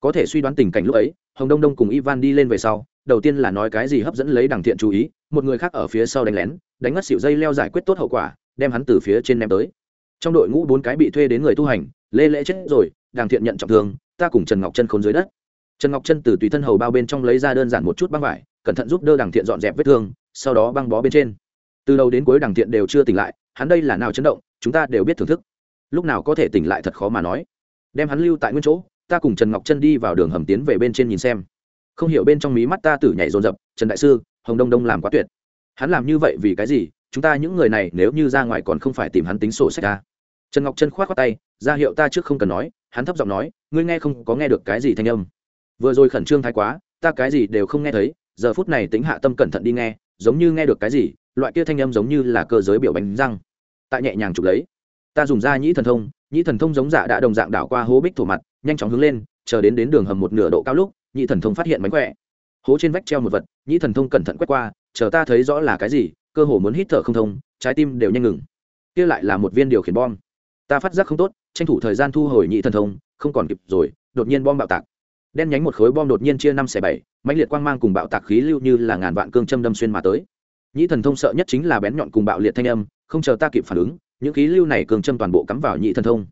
Có thể suy đoán tình cảnh lúc ấy, hồng đông đông cùng ivan đi lên về sau, đầu tiên là nói cái gì hấp dẫn lấy đằng thiện chú ý, một người khác ở phía sau đánh lén, đánh ngất xịu dây leo giải quyết tốt hậu quả, đem hắn từ phía trên ném tới. Trong đội ngũ bốn cái bị thuê đến người tu hành, lê lễ chết rồi, đằng thiện nhận trọng thương, ta cùng trần ngọc chân khốn dưới đất trần ngọc chân từ tùy thân hầu bao bên trong lấy ra đơn giản một chút băng vải, cẩn thận giúp đỡ Đằng thiện dọn dẹp vết thương, sau đó băng bó bên trên. Từ đầu đến cuối Đằng thiện đều chưa tỉnh lại, hắn đây là nào chấn động, chúng ta đều biết thưởng thức. Lúc nào có thể tỉnh lại thật khó mà nói. Đem hắn lưu tại nguyên chỗ, ta cùng trần ngọc chân đi vào đường hầm tiến về bên trên nhìn xem. Không hiểu bên trong mí mắt ta tử nhảy dồn dập, trần đại sư, hồng đông đông làm quá tuyệt. Hắn làm như vậy vì cái gì? Chúng ta những người này nếu như ra ngoài còn không phải tìm hắn tính sổ sách ta. Trần ngọc chân k h o á t khoác tay, ra hiệu ta trước không cần nói, hắn thấp giọng nói, ngươi nghe không có nghe được cái gì thanh âm vừa rồi khẩn trương thái quá, ta cái gì đều không nghe thấy, giờ phút này tính hạ tâm cẩn thận đi nghe, giống như nghe được cái gì, loại kia thanh âm giống như là cơ giới biểu bánh răng. Tại nhẹ nhàng chụp lấy. Ta dùng ra nhĩ thần thông, nhĩ thần thông giống dạ đã đồng dạng đảo qua hố bích thổ mặt, nhanh chóng hướng lên, chờ đến đến đường hầm một nửa độ cao lúc, nhĩ thần thông phát hiện mánh khỏe. Hố trên vách treo một vật, nhĩ thần thông cẩn thận quét qua, chờ ta thấy rõ là cái gì, cơ hồ muốn hít thở không thông, trái tim đều nhanh ngừng. Kia lại là một viên điều khiển bom. Ta phát giác không tốt, tranh thủ thời gian thu hồi nhĩ thần thông, không còn kịp rồi, đột nhiên bom bạo tạc đen nhánh một khối bom đột nhiên chia năm xẻ bảy, mãnh liệt quang mang cùng bạo tạc khí lưu như là ngàn vạn cương châm đâm xuyên mà tới. Nhị thần thông sợ nhất chính là bén nhọn cùng bạo liệt thanh âm, không chờ ta kịp phản ứng, những khí lưu này cương châm toàn bộ cắm vào nhị thần thông.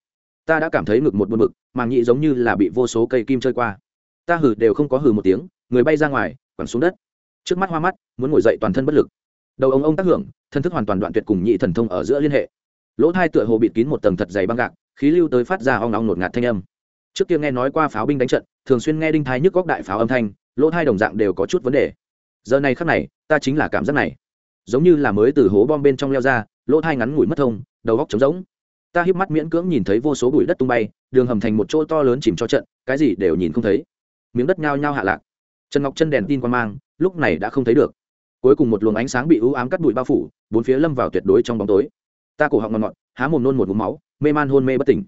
Ta đã cảm thấy ngực một buồn bực, màng nhị giống như là bị vô số cây kim chơi qua. Ta hừ đều không có hừ một tiếng, người bay ra ngoài, quẳng xuống đất. Trước mắt hoa mắt, muốn ngồi dậy toàn thân bất lực. Đầu ông ông tác hưởng, thân thức hoàn toàn đoạn tuyệt cùng nhị thần thông ở giữa liên hệ. Lỗ thai tựa hồ bịt kín một tầng thật dày băng gạc, khí lưu tới phát ra ong ong ngột ngạt thanh âm trước kia nghe nói qua pháo binh đánh trận, thường xuyên nghe đinh thai nhức góc đại pháo âm thanh, lỗ thai đồng dạng đều có chút vấn đề. Giờ này khắc này, ta chính là cảm giác này. Giống như là mới từ hố bom bên trong leo ra, lỗ thai ngắn ngủi mất thông, đầu góc trống rỗng. Ta hiếp mắt miễn cưỡng nhìn thấy vô số bụi đất tung bay, đường hầm thành một chỗ to lớn chìm cho trận, cái gì đều nhìn không thấy. Miếng đất nhao nhao hạ lạc. Trần ngọc chân đèn tin qua mang, lúc này đã không thấy được. Cuối cùng một luồng ánh sáng bị ưu ám cắt bụi bao phủ, bốn phía lâm vào tuyệt đối trong bóng tối. Ta cổ họng ngọt ngọt, há mồm nôn một mụm máu, mê man hôn mê bất tỉnh.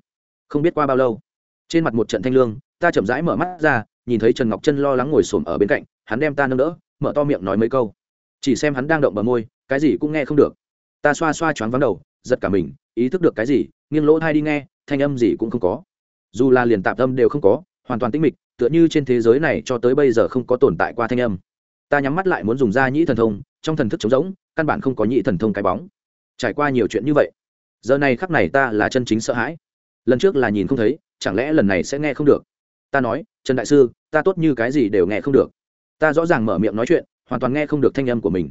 Không biết qua bao lâu trên mặt một trận thanh lương, ta chậm rãi mở mắt ra, nhìn thấy trần ngọc chân lo lắng ngồi xổm ở bên cạnh, hắn đem ta nâng đỡ, mở to miệng nói mấy câu. Chỉ xem hắn đang động bờ môi, cái gì cũng nghe không được. Ta xoa xoa choáng vắng đầu, giật cả mình, ý thức được cái gì, nghiêng lỗ thai đi nghe, thanh âm gì cũng không có. Dù là liền tạp âm đều không có, hoàn toàn tĩnh mịch, tựa như trên thế giới này cho tới bây giờ không có tồn tại qua thanh âm. Ta nhắm mắt lại muốn dùng ra nhĩ thần thông, trong thần thức trống rỗng, căn bản không có nhĩ thần thông cái bóng. Trải qua nhiều chuyện như vậy, giờ này khắc này ta là chân chính sợ hãi. Lần trước là nhìn không thấy chẳng lẽ lần này sẽ nghe không được? Ta nói, trần đại sư, ta tốt như cái gì đều nghe không được. Ta rõ ràng mở miệng nói chuyện, hoàn toàn nghe không được thanh âm của mình.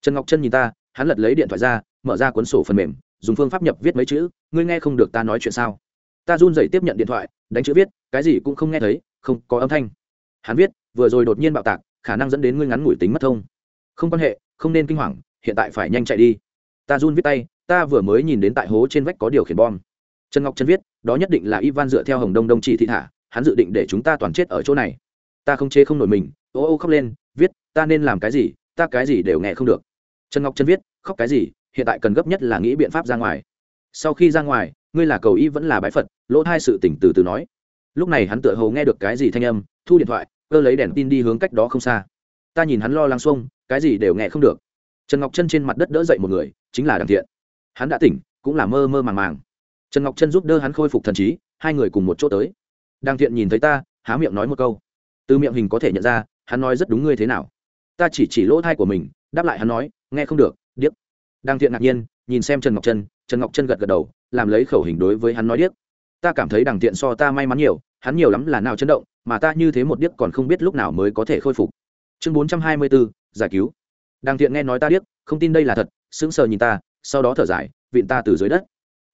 Trần ngọc chân nhìn ta, hắn lật lấy điện thoại ra, mở ra cuốn sổ phần mềm, dùng phương pháp nhập viết mấy chữ, ngươi nghe không được ta nói chuyện sao? Ta run rẩy tiếp nhận điện thoại, đánh chữ viết, cái gì cũng không nghe thấy, không có âm thanh. Hắn viết, vừa rồi đột nhiên bạo tạc, khả năng dẫn đến ngươi ngắn ngủi tính mất thông. Không quan hệ, không nên kinh hoàng, hiện tại phải nhanh chạy đi. Ta run viết tay, ta vừa mới nhìn đến tại hố trên vách có điều khiển bom. Trần ngọc trân viết đó nhất định là ivan dựa theo hồng đông đông chỉ thị thả, hắn dự định để chúng ta toàn chết ở chỗ này. Ta không chế không nổi mình, ô ô khóc lên, viết, ta nên làm cái gì, ta cái gì đều nghe không được. Trần ngọc trân viết, khóc cái gì, hiện tại cần gấp nhất là nghĩ biện pháp ra ngoài. Sau khi ra ngoài, ngươi là cầu y vẫn là bái phật, lỗ hai sự tỉnh từ từ nói. Lúc này hắn tựa hồ nghe được cái gì thanh âm, thu điện thoại, cơ lấy đèn tin đi hướng cách đó không xa. Ta nhìn hắn lo lắng xuông, cái gì đều nghe không được. Trần ngọc chân trên mặt đất đỡ dậy một người, chính là đằng thiện. Hắn đã tỉnh, cũng là mơ mơ màng màng trần ngọc chân giúp đỡ hắn khôi phục thần trí, hai người cùng một chỗ tới. Đang thiện nhìn thấy ta, há miệng nói một câu. Từ miệng hình có thể nhận ra, hắn nói rất đúng ngươi thế nào. Ta chỉ chỉ lỗ thai của mình, đáp lại hắn nói, nghe không được, điếc. Đang thiện ngạc nhiên, nhìn xem trần ngọc trân, trần ngọc trân gật gật đầu, làm lấy khẩu hình đối với hắn nói điếc. Ta cảm thấy đằng thiện so ta may mắn nhiều, hắn nhiều lắm là nào chấn động, mà ta như thế một điếc còn không biết lúc nào mới có thể khôi phục. Chương bốn trăm hai mươi bốn giải cứu. Đằng thiện nghe nói ta điếc, không tin đây là thật, sững sờ nhìn ta, sau đó thở dài, vịn ta từ dưới đất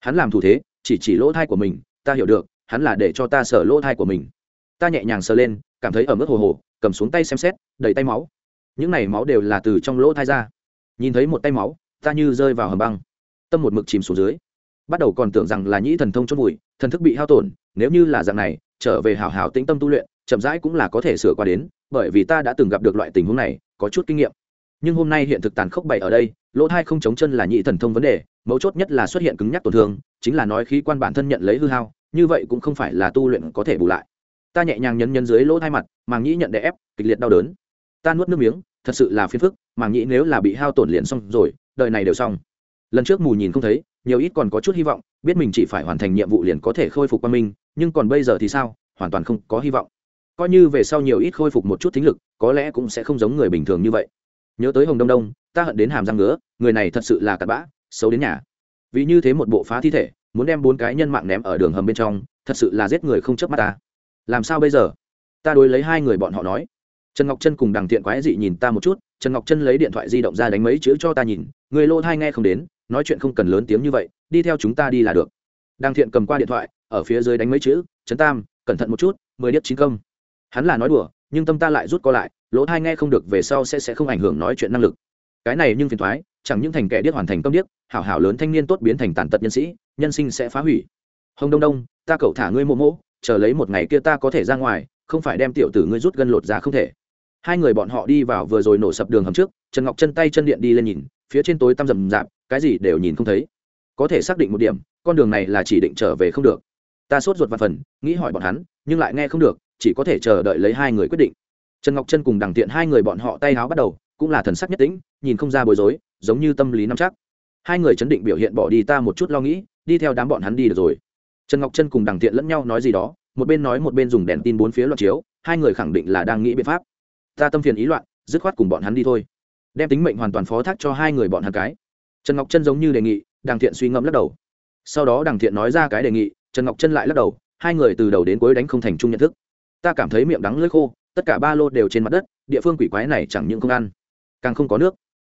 hắn làm thủ thế, chỉ chỉ lỗ thai của mình, ta hiểu được, hắn là để cho ta sờ lỗ thai của mình. Ta nhẹ nhàng sờ lên, cảm thấy ở mức hồ hồ, cầm xuống tay xem xét, đầy tay máu. Những này máu đều là từ trong lỗ thai ra. Nhìn thấy một tay máu, ta như rơi vào hầm băng. Tâm một mực chìm xuống dưới. Bắt đầu còn tưởng rằng là nhĩ thần thông chốt bụi thần thức bị hao tổn, nếu như là dạng này, trở về hảo hảo tĩnh tâm tu luyện, chậm rãi cũng là có thể sửa qua đến, bởi vì ta đã từng gặp được loại tình huống này, có chút kinh nghiệm nhưng hôm nay hiện thực tàn khốc bày ở đây, lỗ thai không chống chân là nhị thần thông vấn đề, mấu chốt nhất là xuất hiện cứng nhắc tổn thương, chính là nói khí quan bản thân nhận lấy hư hao, như vậy cũng không phải là tu luyện có thể bù lại. Ta nhẹ nhàng nhấn nhấn dưới lỗ thai mặt, màng nhĩ nhận đè ép, kịch liệt đau đớn. Ta nuốt nước miếng, thật sự là phiền phức, màng nhĩ nếu là bị hao tổn liền xong rồi, đời này đều xong. Lần trước mù nhìn không thấy, nhiều ít còn có chút hy vọng, biết mình chỉ phải hoàn thành nhiệm vụ liền có thể khôi phục qua mình nhưng còn bây giờ thì sao, hoàn toàn không có hy vọng. Coi như về sau nhiều ít khôi phục một chút thính lực, có lẽ cũng sẽ không giống người bình thường như vậy nhớ tới hồng đông đông, ta hận đến hàm răng ngứa, người này thật sự là cặn bã, xấu đến nhà. Vì như thế một bộ phá thi thể, muốn đem bốn cái nhân mạng ném ở đường hầm bên trong, thật sự là giết người không chớp mắt ta. Làm sao bây giờ? Ta đối lấy hai người bọn họ nói. Trần ngọc chân cùng đằng thiện quái dị nhìn ta một chút, trần ngọc chân lấy điện thoại di động ra đánh mấy chữ cho ta nhìn, người lô thai nghe không đến, nói chuyện không cần lớn tiếng như vậy, đi theo chúng ta đi là được. Đằng thiện cầm qua điện thoại, ở phía dưới đánh mấy chữ, trấn tam, cẩn thận một chút, mười điếc chín công. Hắn là nói đùa nhưng tâm ta lại rút co lại, lỗ thai nghe không được về sau sẽ sẽ không ảnh hưởng nói chuyện năng lực. Cái này nhưng phiền thoái, chẳng những thành kẻ điếc hoàn thành công điếc, hảo hảo lớn thanh niên tốt biến thành tàn tật nhân sĩ, nhân sinh sẽ phá hủy. Hồng đông đông, ta cậu thả ngươi mộ mỗ chờ lấy một ngày kia ta có thể ra ngoài, không phải đem tiểu tử ngươi rút gân lột ra không thể. Hai người bọn họ đi vào vừa rồi nổ sập đường hầm trước, trần ngọc chân tay chân điện đi lên nhìn, phía trên tối tăm rầm rạp, cái gì đều nhìn không thấy. Có thể xác định một điểm, con đường này là chỉ định trở về không được. Ta sốt ruột và phần, nghĩ hỏi bọn hắn, nhưng lại nghe không được chỉ có thể chờ đợi lấy hai người quyết định. Trần ngọc chân cùng đằng tiện hai người bọn họ tay háo bắt đầu, cũng là thần sắc nhất tĩnh, nhìn không ra bối rối, giống như tâm lý nắm chắc. Hai người chấn định biểu hiện bỏ đi ta một chút lo nghĩ, đi theo đám bọn hắn đi được rồi. Trần ngọc chân cùng đằng tiện lẫn nhau nói gì đó, một bên nói một bên dùng đèn tin bốn phía loạt chiếu, hai người khẳng định là đang nghĩ biện pháp. Ta tâm phiền ý loạn, dứt khoát cùng bọn hắn đi thôi. Đem tính mệnh hoàn toàn phó thác cho hai người bọn hắn cái. Trần ngọc chân giống như đề nghị, đằng thiện suy ngẫm lắc đầu. Sau đó đằng thiện nói ra cái đề nghị, trần ngọc chân lại lắc đầu, hai người từ đầu đến cuối đánh không thành chung nhận thức ta cảm thấy miệng đắng lưỡi khô, tất cả ba lô đều trên mặt đất, địa phương quỷ quái này chẳng những không ăn, càng không có nước.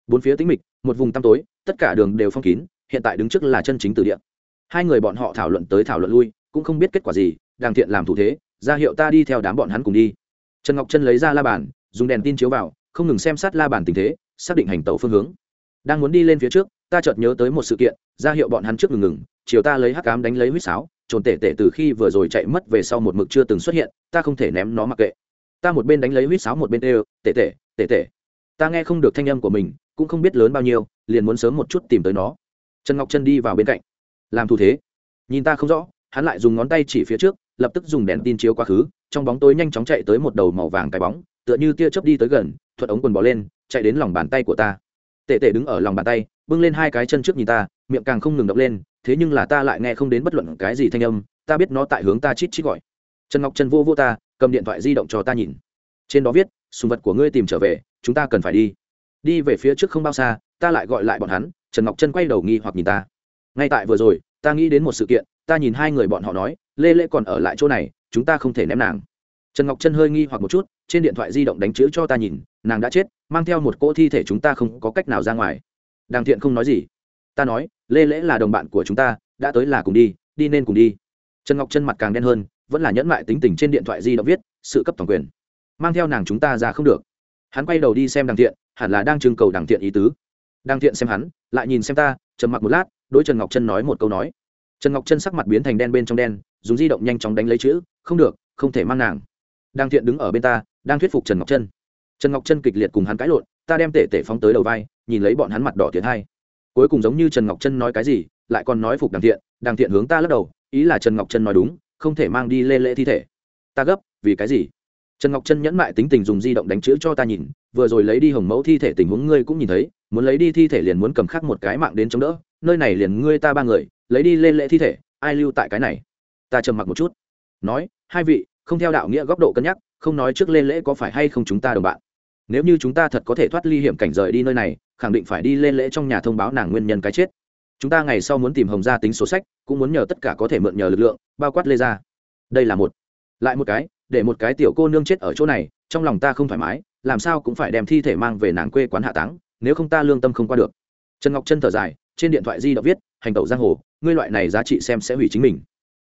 Bốn phía tính mịch, một vùng tăm tối, tất cả đường đều phong kín, hiện tại đứng trước là chân chính từ địa. Hai người bọn họ thảo luận tới thảo luận lui, cũng không biết kết quả gì, đàng thiện làm thủ thế, ra hiệu ta đi theo đám bọn hắn cùng đi. Trần ngọc chân lấy ra la bàn, dùng đèn tin chiếu vào, không ngừng xem sát la bàn tình thế, xác định hành tàu phương hướng. Đang muốn đi lên phía trước, ta chợt nhớ tới một sự kiện, ra hiệu bọn hắn trước ngừng ngừng, chiều ta lấy hắc cám đánh lấy huýt sáo trồn tể tể từ khi vừa rồi chạy mất về sau một mực chưa từng xuất hiện, ta không thể ném nó mặc kệ. Ta một bên đánh lấy huýt sáo một bên tê tể tể tể tể. Ta nghe không được thanh âm của mình, cũng không biết lớn bao nhiêu, liền muốn sớm một chút tìm tới nó. Trần ngọc chân đi vào bên cạnh. Làm thủ thế. Nhìn ta không rõ, hắn lại dùng ngón tay chỉ phía trước, lập tức dùng đèn tin chiếu quá khứ, trong bóng tối nhanh chóng chạy tới một đầu màu vàng cái bóng, tựa như tia chớp đi tới gần, thuận ống quần bỏ lên, chạy đến lòng bàn tay của ta. Tệ tệ đứng ở lòng bàn tay, bưng lên hai cái chân trước nhìn ta, miệng càng không ngừng động lên thế nhưng là ta lại nghe không đến bất luận cái gì thanh âm, ta biết nó tại hướng ta chít chít gọi. Trần ngọc trần vô vô ta, cầm điện thoại di động cho ta nhìn. Trên đó viết, sùng vật của ngươi tìm trở về, chúng ta cần phải đi. Đi về phía trước không bao xa, ta lại gọi lại bọn hắn, trần ngọc trân quay đầu nghi hoặc nhìn ta. Ngay tại vừa rồi, ta nghĩ đến một sự kiện, ta nhìn hai người bọn họ nói, lê lê còn ở lại chỗ này, chúng ta không thể ném nàng. Trần ngọc trân hơi nghi hoặc một chút, trên điện thoại di động đánh chữ cho ta nhìn, nàng đã chết, mang theo một cỗ thi thể chúng ta không có cách nào ra ngoài. Đàng thiện không nói gì ta nói, lê lễ là đồng bạn của chúng ta, đã tới là cùng đi đi nên cùng đi. Trần ngọc chân mặt càng đen hơn, vẫn là nhẫn mại tính tình trên điện thoại di động viết, sự cấp toàn quyền. Mang theo nàng chúng ta ra không được. Hắn quay đầu đi xem đằng thiện, hẳn là đang trưng cầu đằng thiện ý tứ. Đằng thiện xem hắn, lại nhìn xem ta, trầm mặc một lát, đối trần ngọc chân nói một câu nói. Trần ngọc chân sắc mặt biến thành đen bên trong đen, dùng di động nhanh chóng đánh lấy chữ, không được, không thể mang nàng. Đằng thiện đứng ở bên ta, đang thuyết phục trần ngọc chân trần ngọc chân kịch liệt cùng hắn cãi lộn, ta đem tể tể phóng tới đầu vai, nhìn lấy bọn hắn mặt đỏ tiến hai cuối cùng giống như trần ngọc Trân nói cái gì, lại còn nói phục Đằng thiện Đằng thiện hướng ta lắc đầu, ý là trần ngọc Trân nói đúng, không thể mang đi lê lễ thi thể. Ta gấp, vì cái gì? Trần ngọc Trân nhẫn mại tính tình dùng di động đánh chữ cho ta nhìn, vừa rồi lấy đi hồng mẫu thi thể tình huống ngươi cũng nhìn thấy, muốn lấy đi thi thể liền muốn cầm khắc một cái mạng đến chống đỡ, nơi này liền ngươi ta ba người, lấy đi lên lễ thi thể, ai lưu tại cái này? Ta trầm mặc một chút. Nói, hai vị, không theo đạo nghĩa góc độ cân nhắc, không nói trước lê lễ có phải hay không chúng ta đồng bạn. Nếu như chúng ta thật có thể thoát ly hiểm cảnh rời đi nơi này khẳng định phải đi lên lễ trong nhà thông báo nàng nguyên nhân cái chết. Chúng ta ngày sau muốn tìm hồng gia tính số sách, cũng muốn nhờ tất cả có thể mượn nhờ lực lượng, bao quát lê ra đây là một. Lại một cái, để một cái tiểu cô nương chết ở chỗ này, trong lòng ta không thoải mái, làm sao cũng phải đem thi thể mang về nàng quê quán hạ táng, nếu không ta lương tâm không qua được. Trần ngọc chân thở dài, trên điện thoại di động viết, hành tẩu giang hồ, ngươi loại này giá trị xem sẽ hủy chính mình.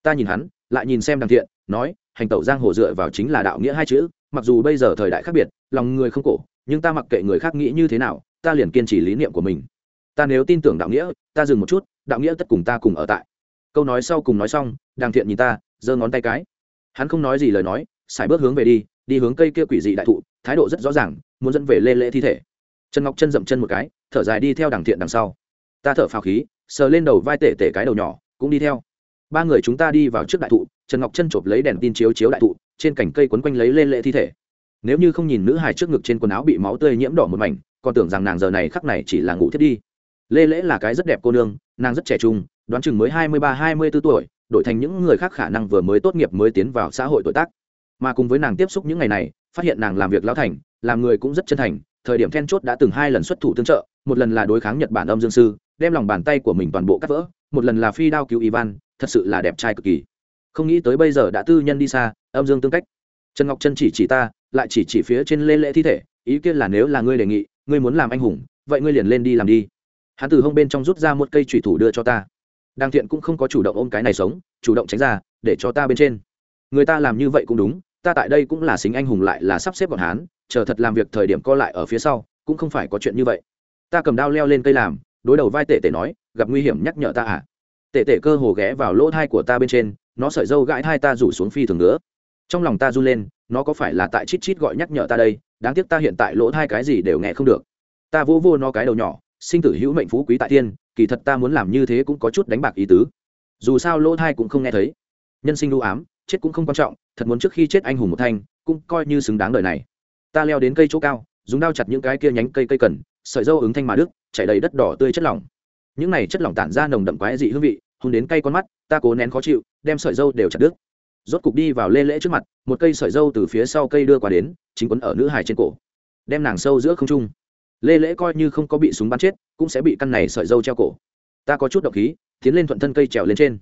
Ta nhìn hắn, lại nhìn xem đằng thiện, nói, hành tẩu giang hồ dựa vào chính là đạo nghĩa hai chữ, mặc dù bây giờ thời đại khác biệt, lòng người không cổ, nhưng ta mặc kệ người khác nghĩ như thế nào ta liền kiên trì lý niệm của mình. Ta nếu tin tưởng đạo nghĩa, ta dừng một chút, đạo nghĩa tất cùng ta cùng ở tại. Câu nói sau cùng nói xong, đàng thiện nhìn ta, giơ ngón tay cái. Hắn không nói gì lời nói xài bước hướng về đi đi hướng cây kia quỷ dị đại thụ, thái độ rất rõ ràng, muốn dẫn về lê lễ thi thể. Trần ngọc chân dậm chân một cái, thở dài đi theo đàng thiện đằng sau. Ta thở phào khí, sờ lên đầu vai tể tể cái đầu nhỏ, cũng đi theo. Ba người chúng ta đi vào trước đại thụ, trần ngọc chân chộp lấy đèn tin chiếu chiếu đại thụ, trên cành cây quấn quanh lấy lên lệ thi thể. Nếu như không nhìn nữ hài trước ngực trên quần áo bị máu tươi nhiễm đỏ một mảnh còn tưởng rằng nàng giờ này khắc này chỉ là ngủ thiết đi. Lê lễ là cái rất đẹp cô nương, nàng rất trẻ trung, đoán chừng mới hai mươi ba, hai mươi b ố tuổi, đổi thành những người khác khả năng vừa mới tốt nghiệp mới tiến vào xã hội tuổi tác. Mà cùng với nàng tiếp xúc những ngày này, phát hiện nàng làm việc lão thành, làm người cũng rất chân thành, thời điểm then chốt đã từng hai lần xuất thủ tương trợ, một lần là đối kháng nhật bản âm dương sư, đem lòng bàn tay của mình toàn bộ cắt vỡ, một lần là phi đao cứu ivan, thật sự là đẹp trai cực kỳ. Không nghĩ tới bây giờ đã tư nhân đi xa, âm dương tương cách. Trần ngọc chân chỉ chỉ ta, lại chỉ chỉ phía trên lê lễ thi thể, ý kiến là nếu là ngươi đề nghị ngươi muốn làm anh hùng vậy ngươi liền lên đi làm đi. Hắn từ hông bên trong rút ra một cây thủy thủ đưa cho ta. Đàng thiện cũng không có chủ động ôm cái này sống chủ động tránh ra để cho ta bên trên. Người ta làm như vậy cũng đúng ta tại đây cũng là xính anh hùng lại là sắp xếp bọn hắn, chờ thật làm việc thời điểm co lại ở phía sau cũng không phải có chuyện như vậy. Ta cầm đao leo lên cây làm đối đầu vai tệ tệ nói gặp nguy hiểm nhắc nhở ta à. Tệ tệ cơ hồ ghé vào lỗ thai của ta bên trên nó sợi dâu gãi thai ta rủ xuống phi thường nữa. Trong lòng ta run lên nó có phải là tại chít chít gọi nhắc nhở ta đây đáng tiếc ta hiện tại lỗ thai cái gì đều nghe không được. Ta vô vô nó cái đầu nhỏ, sinh tử hữu mệnh phú quý tại thiên, kỳ thật ta muốn làm như thế cũng có chút đánh bạc ý tứ. Dù sao lỗ thai cũng không nghe thấy. Nhân sinh đu ám, chết cũng không quan trọng, thật muốn trước khi chết anh hùng một thanh, cũng coi như xứng đáng đời này. Ta leo đến cây chỗ cao, dùng đao chặt những cái kia nhánh cây cây cần, sợi dâu ứng thanh mà đức chảy đầy đất đỏ tươi chất lỏng. Những này chất lỏng tản ra nồng đậm quái dị hương vị hôn đến cay con mắt, ta cố nén khó chịu, đem sợi dâu đều chặt đứt rốt cục đi vào lê lễ trước mặt, một cây sợi dâu từ phía sau cây đưa qua đến, chính quấn ở nữ hài trên cổ. Đem nàng sâu giữa không trung. Lê lễ coi như không có bị súng bắn chết, cũng sẽ bị căn này sợi dâu treo cổ. Ta có chút động khí, tiến lên thuận thân cây trèo lên trên.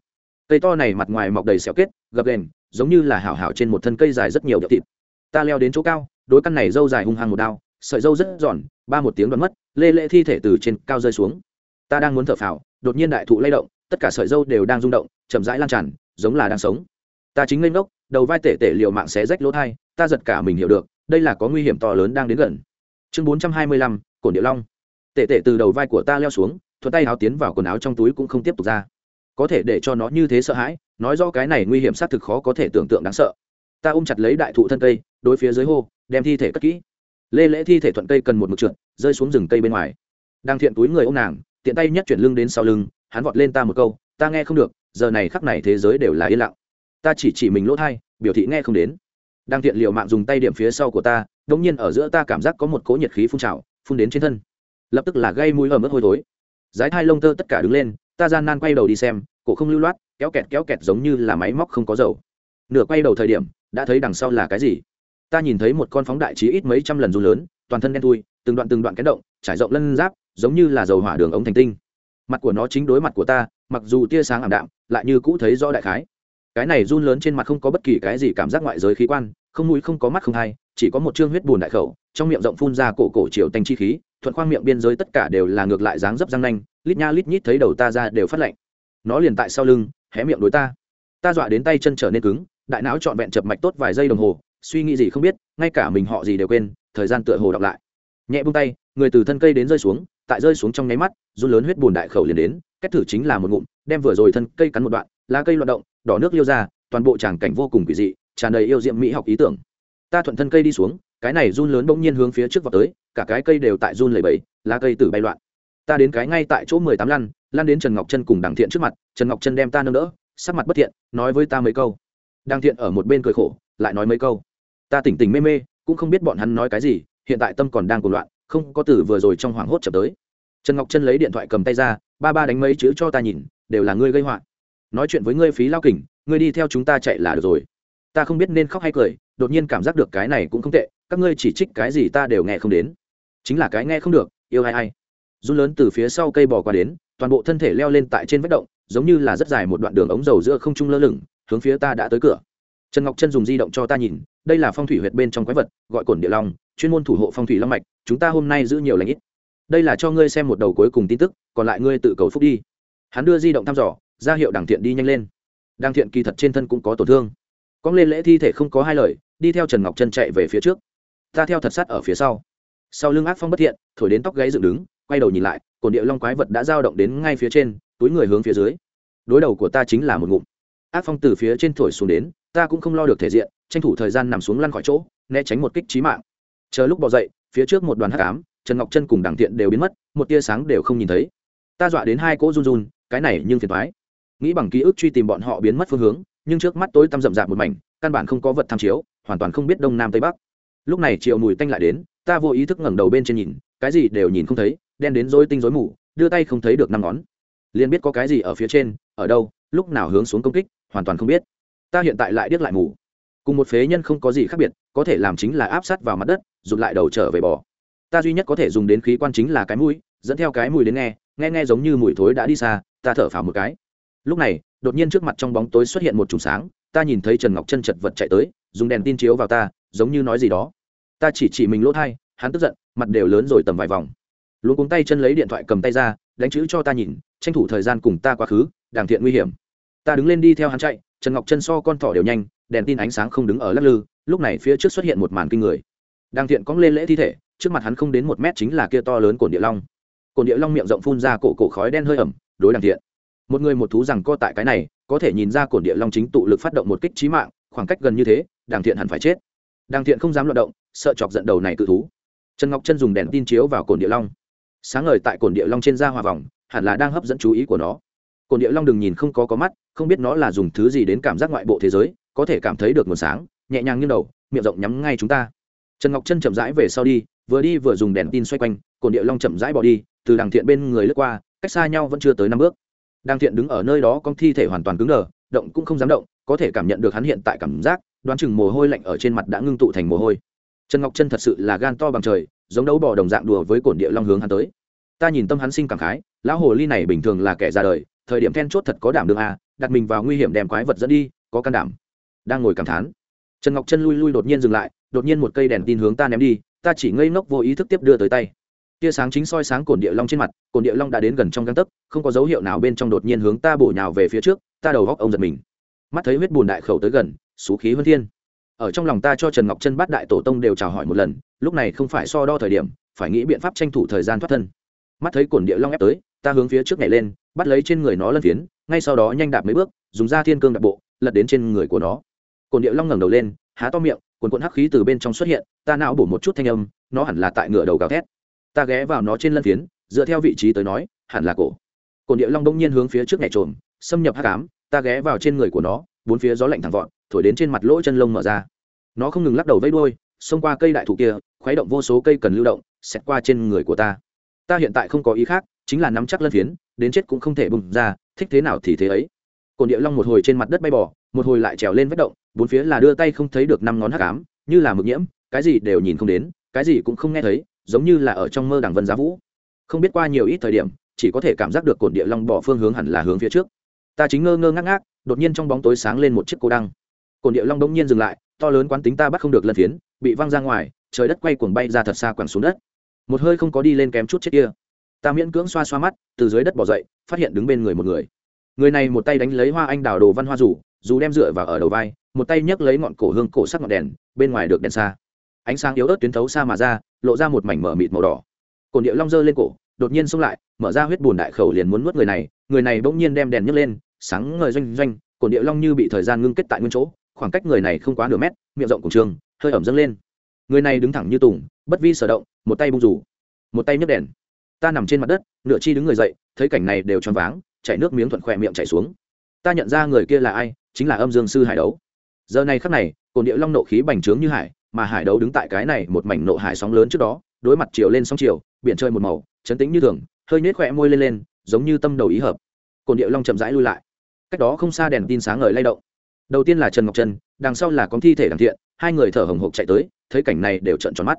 Cây to này mặt ngoài mọc đầy xẻo kết, gập đèn giống như là hảo hảo trên một thân cây dài rất nhiều đậu thịt. Ta leo đến chỗ cao, đối căn này dâu dài hung hăng một đao, sợi dâu rất giòn, ba một tiếng đoán mất, lê lễ thi thể từ trên cao rơi xuống. Ta đang muốn thở phào, đột nhiên đại thụ lay động, tất cả sợi dâu đều đang rung động, chậm rãi lan tràn, giống là đang sống ta chính lên ngốc, đầu vai tể tể liệu mạng xé rách lỗ thai, ta giật cả mình hiểu được, đây là có nguy hiểm to lớn đang đến gần. Chương bốn trăm hai mươi lăm, cổn điệu long. Tể tể từ đầu vai của ta leo xuống, thuận tay áo tiến vào quần áo trong túi cũng không tiếp tục ra. Có thể để cho nó như thế sợ hãi, nói rõ cái này nguy hiểm xác thực khó có thể tưởng tượng đáng sợ. Ta ôm chặt lấy đại thụ thân cây, đối phía dưới hô, đem thi thể cất kỹ. Lê lễ thi thể thuận cây cần một mực trượt, rơi xuống rừng cây bên ngoài. Đang thiện túi người ô m nàng, tiện tay nhất chuyển lưng đến sau lưng, hắn vọt lên ta một câu, ta nghe không được, giờ này khắc này thế giới đều là yên lặng ta chỉ chỉ mình lỗ thai, biểu thị nghe không đến. Đang thiện liệu mạng dùng tay điểm phía sau của ta đ ỗ n g nhiên ở giữa ta cảm giác có một cỗ nhiệt khí phun trào, phun đến trên thân. Lập tức là gây mũi ở mức hôi thối. Dái thai lông tơ tất cả đứng lên, ta gian nan quay đầu đi xem, cổ không lưu loát, kéo kẹt kéo kẹt giống như là máy móc không có dầu. Nửa quay đầu thời điểm, đã thấy đằng sau là cái gì? Ta nhìn thấy một con phóng đại trí ít mấy trăm lần dù lớn, toàn thân đen thui, từng đoạn từng đoạn kén động, trải rộng lân giáp, giống như là dầu hỏa đường ống thành tinh. Mặt của nó chính đối mặt của ta, mặc dù tia sáng ảm đạm, lại như cũ thấy rõ đại khái cái này run lớn trên mặt không có bất kỳ cái gì cảm giác ngoại giới khí quan, không mũi không có mắt không hay chỉ có một chương huyết bùn đại khẩu, trong miệng rộng phun ra cổ cổ chiều tanh chi khí, thuận khoang miệng biên giới tất cả đều là ngược lại dáng dấp răng nanh, lít nha lít nhít thấy đầu ta ra đều phát lạnh. Nó liền tại sau lưng, hé miệng đối ta. Ta dọa đến tay chân trở nên cứng, đại não trọn vẹn chập mạch tốt vài giây đồng hồ, suy nghĩ gì không biết, ngay cả mình họ gì đều quên, thời gian tựa hồ đọc lại. Nhẹ bung tay, người từ thân cây đến rơi xuống, tại rơi xuống trong nháy mắt, run lớn huyết bùn đại khẩu liền đến, cách thử chính là một ngụm, đem vừa rồi thân cây cắn một đoạn, lá cây loạt động đỏ nước liêu ra, toàn bộ tràng cảnh vô cùng kỳ dị, tràn đầy yêu diệm mỹ học ý tưởng. Ta thuận thân cây đi xuống, cái này run lớn bỗng nhiên hướng phía trước vào tới, cả cái cây đều tại run lầy bẫy lá cây tử bay loạn. Ta đến cái ngay tại chỗ mười tám lăn lăn đến trần ngọc chân cùng đằng thiện trước mặt, trần ngọc chân đem ta nâng đỡ, sắc mặt bất thiện, nói với ta mấy câu. Đằng thiện ở một bên cười khổ, lại nói mấy câu. Ta tỉnh tỉnh mê mê, cũng không biết bọn hắn nói cái gì, hiện tại tâm còn đang cuồng loạn, không có từ vừa rồi trong hoảng hốt chập tới. Trần ngọc chân lấy điện thoại cầm tay ra, ba ba đánh mấy chữ cho ta nhìn, đều là ngươi gây họa nói chuyện với ngươi phí lao kình, ngươi đi theo chúng ta chạy là được rồi. Ta không biết nên khóc hay cười, đột nhiên cảm giác được cái này cũng không tệ, các ngươi chỉ trích cái gì ta đều nghe không đến. Chính là cái nghe không được, yêu ai ai. Run lớn từ phía sau cây bò qua đến, toàn bộ thân thể leo lên tại trên vách động, giống như là rất dài một đoạn đường ống dầu giữa không trung lơ lửng, hướng phía ta đã tới cửa. Trần ngọc chân dùng di động cho ta nhìn, đây là phong thủy huyệt bên trong quái vật, gọi cổn địa long, chuyên môn thủ hộ phong thủy long mạch, chúng ta hôm nay giữ nhiều lãnh ít. Đây là cho ngươi xem một đầu cuối cùng tin tức, còn lại ngươi tự cầu phúc đi. Hắn đưa di động thăm dò ra hiệu đằng thiện đi nhanh lên. Đằng thiện kỳ thật trên thân cũng có tổn thương. Cóng lên lễ thi thể không có hai lời, đi theo trần ngọc chân chạy về phía trước. Ta theo thật sát ở phía sau. Sau lưng ác phong bất thiện, thổi đến tóc gáy dựng đứng, quay đầu nhìn lại cổn địa long quái vật đã dao động đến ngay phía trên, túi người hướng phía dưới. Đối đầu của ta chính là một ngụm. Ác phong từ phía trên thổi xuống đến, ta cũng không lo được thể diện, tranh thủ thời gian nằm xuống lăn khỏi chỗ, né tránh một kích trí mạng. Chờ lúc bỏ dậy, phía trước một đoàn hắc ám, trần ngọc chân cùng đảng tiện đều biến mất, một tia sáng đều không nhìn thấy. Ta dọa đến hai cỗ run run, cái này nhưng phiền thoái nghĩ bằng ký ức truy tìm bọn họ biến mất phương hướng, nhưng trước mắt tối tăm rậm rạp một mảnh, căn bản không có vật tham chiếu, hoàn toàn không biết đông nam tây bắc. Lúc này triệu mùi tanh lại đến, ta vô ý thức ngẩng đầu bên trên nhìn, cái gì đều nhìn không thấy, đen đến rối tinh rối mù, đưa tay không thấy được năm ngón. Liền biết có cái gì ở phía trên, ở đâu, lúc nào hướng xuống công kích, hoàn toàn không biết. Ta hiện tại lại điếc lại mù. Cùng một phế nhân không có gì khác biệt, có thể làm chính là áp sát vào mặt đất, rụt lại đầu trở về bò. Ta duy nhất có thể dùng đến khí quan chính là cái mũi, dẫn theo cái mùi đến nghe nghe nghe giống như mùi thối đã đi xa, ta thở phào một cái lúc này, đột nhiên trước mặt trong bóng tối xuất hiện một chùm sáng, ta nhìn thấy trần ngọc chân chật vật chạy tới, dùng đèn tin chiếu vào ta, giống như nói gì đó. Ta chỉ chỉ mình lỗ thai, hắn tức giận, mặt đều lớn rồi tầm vài vòng. Luôn cuống tay chân lấy điện thoại cầm tay ra, đánh chữ cho ta nhìn, tranh thủ thời gian cùng ta quá khứ, đàng thiện nguy hiểm. Ta đứng lên đi theo hắn chạy, trần ngọc chân so con thỏ đều nhanh, đèn tin ánh sáng không đứng ở lắc lư, lúc này phía trước xuất hiện một màn kinh người. Đàng thiện cóng lên lễ thi thể, trước mặt hắn không đến một mét chính là kia to lớn cổn địa long. Cổn địa long miệng rộng phun ra cổ cổ khói đen hơi ẩm, đối đàng thiện một người một thú rằng co tại cái này, có thể nhìn ra cồn địa long chính tụ lực phát động một kích trí mạng, khoảng cách gần như thế đàng thiện hẳn phải chết. Đàng thiện không dám loạt động, sợ chọc giận đầu này cự thú. Trần ngọc chân dùng đèn tin chiếu vào cồn địa long. Sáng ngời tại cồn địa long trên da hòa vòng, hẳn là đang hấp dẫn chú ý của nó. Cồn địa long đừng nhìn không có có mắt, không biết nó là dùng thứ gì đến cảm giác ngoại bộ thế giới, có thể cảm thấy được nguồn sáng, nhẹ nhàng như đầu, miệng rộng nhắm ngay chúng ta. Trần ngọc chân chậm rãi về sau đi, vừa đi vừa dùng đèn tin xoay quanh cồn địa long chậm rãi bỏ đi, từ đàng thiện bên người lướt qua, cách xa nhau vẫn chưa tới năm bước đang thiện đứng ở nơi đó con thi thể hoàn toàn cứng đờ, động cũng không dám động, có thể cảm nhận được hắn hiện tại cảm giác, đoán chừng mồ hôi lạnh ở trên mặt đã ngưng tụ thành mồ hôi. Trần ngọc chân thật sự là gan to bằng trời, giống đấu bò đồng dạng đùa với cổn địa long hướng hắn tới. Ta nhìn tâm hắn sinh cảm khái, lão hồ ly này bình thường là kẻ ra đời, thời điểm then chốt thật có đảm đường a đặt mình vào nguy hiểm đem quái vật dẫn đi, có can đảm. Đang ngồi cảm thán, trần ngọc chân lui lui đột nhiên dừng lại, đột nhiên một cây đèn tin hướng ta ném đi, ta chỉ ngây ngốc vô ý thức tiếp đưa tới tay tia sáng chính soi sáng cổn địa long trên mặt, cổn địa long đã đến gần trong găng tấc, không có dấu hiệu nào bên trong đột nhiên hướng ta bổ nhào về phía trước, ta đầu góc ông giật mình. Mắt thấy huyết bùn đại khẩu tới gần, xú khí hơn thiên. Ở trong lòng ta cho trần ngọc chân bắt đại tổ tông đều chào hỏi một lần, lúc này không phải so đo thời điểm, phải nghĩ biện pháp tranh thủ thời gian thoát thân. Mắt thấy cổn địa long ép tới, ta hướng phía trước nhảy lên, bắt lấy trên người nó lân phiến, ngay sau đó nhanh đạp mấy bước, dùng da thiên cương đạp bộ, lật đến trên người của nó. Cổn địa long ngẩng đầu lên, há to miệng, cuồn cuộn hắc khí từ bên trong xuất hiện, ta não bổ một chút thanh âm, nó hẳn là tại ngựa đầu gào thét ta ghé vào nó trên lân phiến, dựa theo vị trí tới nói, hẳn là cổ. Cổn địa long đông nhiên hướng phía trước nhảy trộm xâm nhập hắc ám, ta ghé vào trên người của nó, bốn phía gió lạnh thẳng vọt, thổi đến trên mặt lỗ chân lông mở ra. Nó không ngừng lắc đầu vẫy đuôi, xông qua cây đại thụ kia, khuấy động vô số cây cần lưu động, xẹt qua trên người của ta. Ta hiện tại không có ý khác, chính là nắm chắc lân phiến, đến chết cũng không thể bùng ra, thích thế nào thì thế ấy. Cồn địa long một hồi trên mặt đất bay bỏ một hồi lại trèo lên vết động, bốn phía là đưa tay không thấy được năm ngón hắc ám, như là mực nhiễm, cái gì đều nhìn không đến, cái gì cũng không nghe thấy giống như là ở trong mơ đằng vân giá vũ. Không biết qua nhiều ít thời điểm, chỉ có thể cảm giác được cồn địa long bỏ phương hướng hẳn là hướng phía trước. Ta chính ngơ ngơ ngác ngác, đột nhiên trong bóng tối sáng lên một chiếc cô đăng. Cồn địa long đông nhiên dừng lại, to lớn quán tính ta bắt không được lân phiến, bị văng ra ngoài, trời đất quay cuồng bay ra thật xa quẳng xuống đất. Một hơi không có đi lên kém chút chết kia. Ta miễn cưỡng xoa xoa mắt, từ dưới đất bỏ dậy, phát hiện đứng bên người một người. Người này một tay đánh lấy hoa anh đào đồ văn hoa rủ, dù đem dựa vào ở đầu vai, một tay nhấc lấy ngọn cổ hương cổ sắc ngọn đèn, bên ngoài được đèn xa ánh sáng yếu ớt tuyến thấu xa mà ra, lộ ra một mảnh mở mịt màu đỏ. Cồn điệu long dơ lên cổ, đột nhiên xông lại, mở ra huyết bùn đại khẩu liền muốn nuốt người này người này bỗng nhiên đem đèn nhấc lên, sáng ngời doanh doanh, cồn điệu long như bị thời gian ngưng kết tại nguyên chỗ, khoảng cách người này không quá nửa mét, miệng rộng cùng trường, hơi ẩm dâng lên. Người này đứng thẳng như tùng, bất vi sở động, một tay bung rủ, một tay nhấc đèn. Ta nằm trên mặt đất, nửa chi đứng người dậy, thấy cảnh này đều choáng váng, chảy nước miếng thuận khỏe miệng chảy xuống. Ta nhận ra người kia là ai, chính là âm dương sư hải đấu. Giờ này khắc này, cồn điệu long nộ khí bành trướng như hải mà hải đấu đứng tại cái này một mảnh nộ hải sóng lớn trước đó, đối mặt chiều lên sóng chiều, biển chơi một màu, chấn tĩnh như thường, hơi nhếch khỏe môi lên lên, giống như tâm đầu ý hợp. Cồn điệu long chậm rãi lui lại. Cách đó không xa đèn tin sáng ngời lay động. Đầu tiên là trần ngọc trân, đằng sau là con thi thể đằng thiện, hai người thở hồng hộc chạy tới, thấy cảnh này đều trợn tròn mắt.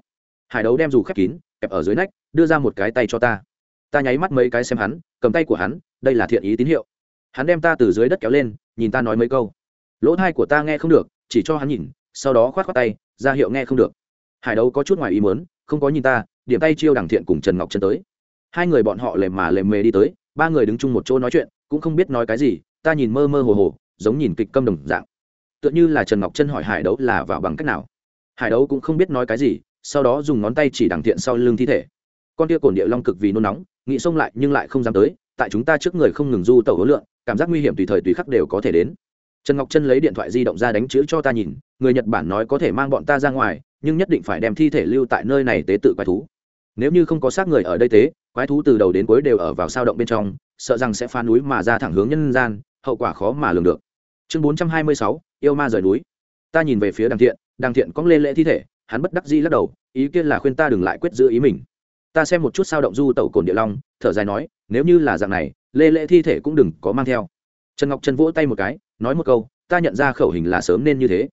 Hải đấu đem dù khép kín, kẹp ở dưới nách, đưa ra một cái tay cho ta. Ta nháy mắt mấy cái xem hắn, cầm tay của hắn, đây là thiện ý tín hiệu. Hắn đem ta từ dưới đất kéo lên, nhìn ta nói mấy câu. Lỗ thai của ta nghe không được, chỉ cho hắn nhìn sau đó khoát khoát tay, ra hiệu nghe không được. Hải đấu có chút ngoài ý muốn, không có nhìn ta, điểm tay chiêu đằng thiện cùng trần ngọc Trân tới. Hai người bọn họ lề mà lề mề đi tới, ba người đứng chung một chỗ nói chuyện, cũng không biết nói cái gì, ta nhìn mơ mơ hồ hồ, giống nhìn kịch câm đồng dạng. Tựa như là trần ngọc Trân hỏi hải đấu là vào bằng cách nào. Hải đấu cũng không biết nói cái gì, sau đó dùng ngón tay chỉ đằng thiện sau lưng thi thể. Con tia cồn địa long cực vì nôn nóng, nghĩ xông lại nhưng lại không dám tới, tại chúng ta trước người không ngừng du tẩu hối lượng cảm giác nguy hiểm tùy thời tùy khắc đều có thể đến. Trần ngọc Trân lấy điện thoại di động ra đánh chữ cho ta nhìn người nhật bản nói có thể mang bọn ta ra ngoài, nhưng nhất định phải đem thi thể lưu tại nơi này tế tự quái thú. Nếu như không có xác người ở đây tế, quái thú từ đầu đến cuối đều ở vào sao động bên trong, sợ rằng sẽ phá núi mà ra thẳng hướng nhân gian, hậu quả khó mà lường được. Chương bốn trăm hai mươi sáu, yêu ma rời núi. Ta nhìn về phía đằng thiện đằng thiện cóng lên lễ thi thể, hắn bất đắc dĩ lắc đầu, ý kiến là khuyên ta đừng lại quyết giữ ý mình. Ta xem một chút sao động du tẩu cồn địa long, thở dài nói, nếu như là dạng này, lê lễ thi thể cũng đừng có mang theo. Trần ngọc trần vỗ tay một cái, nói một câu, ta nhận ra khẩu hình là sớm nên như thế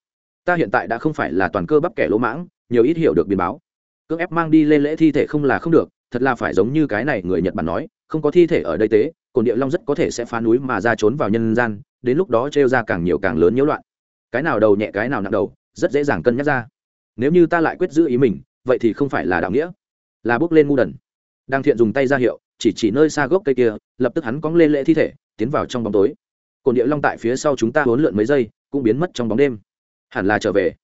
ta hiện tại đã không phải là toàn cơ bắp kẻ lỗ mãng, nhiều ít hiểu được biến báo. Cưỡng ép mang đi lên lễ thi thể không là không được, thật là phải giống như cái này người nhật bản nói, không có thi thể ở đây tế, cồn địa long rất có thể sẽ phá núi mà ra trốn vào nhân gian, đến lúc đó trêu ra càng nhiều càng lớn nhiễu loạn. Cái nào đầu nhẹ cái nào nặng đầu, rất dễ dàng cân nhắc ra. Nếu như ta lại quyết giữ ý mình, vậy thì không phải là đạo nghĩa. Là bước lên ngu đần. Đang thiện dùng tay ra hiệu, chỉ chỉ nơi xa gốc cây kia, lập tức hắn cóng lên lễ thi thể, tiến vào trong bóng tối. Cồn địa long tại phía sau chúng ta hỗn lượn mấy giây, cũng biến mất trong bóng đêm hẳn là trở về.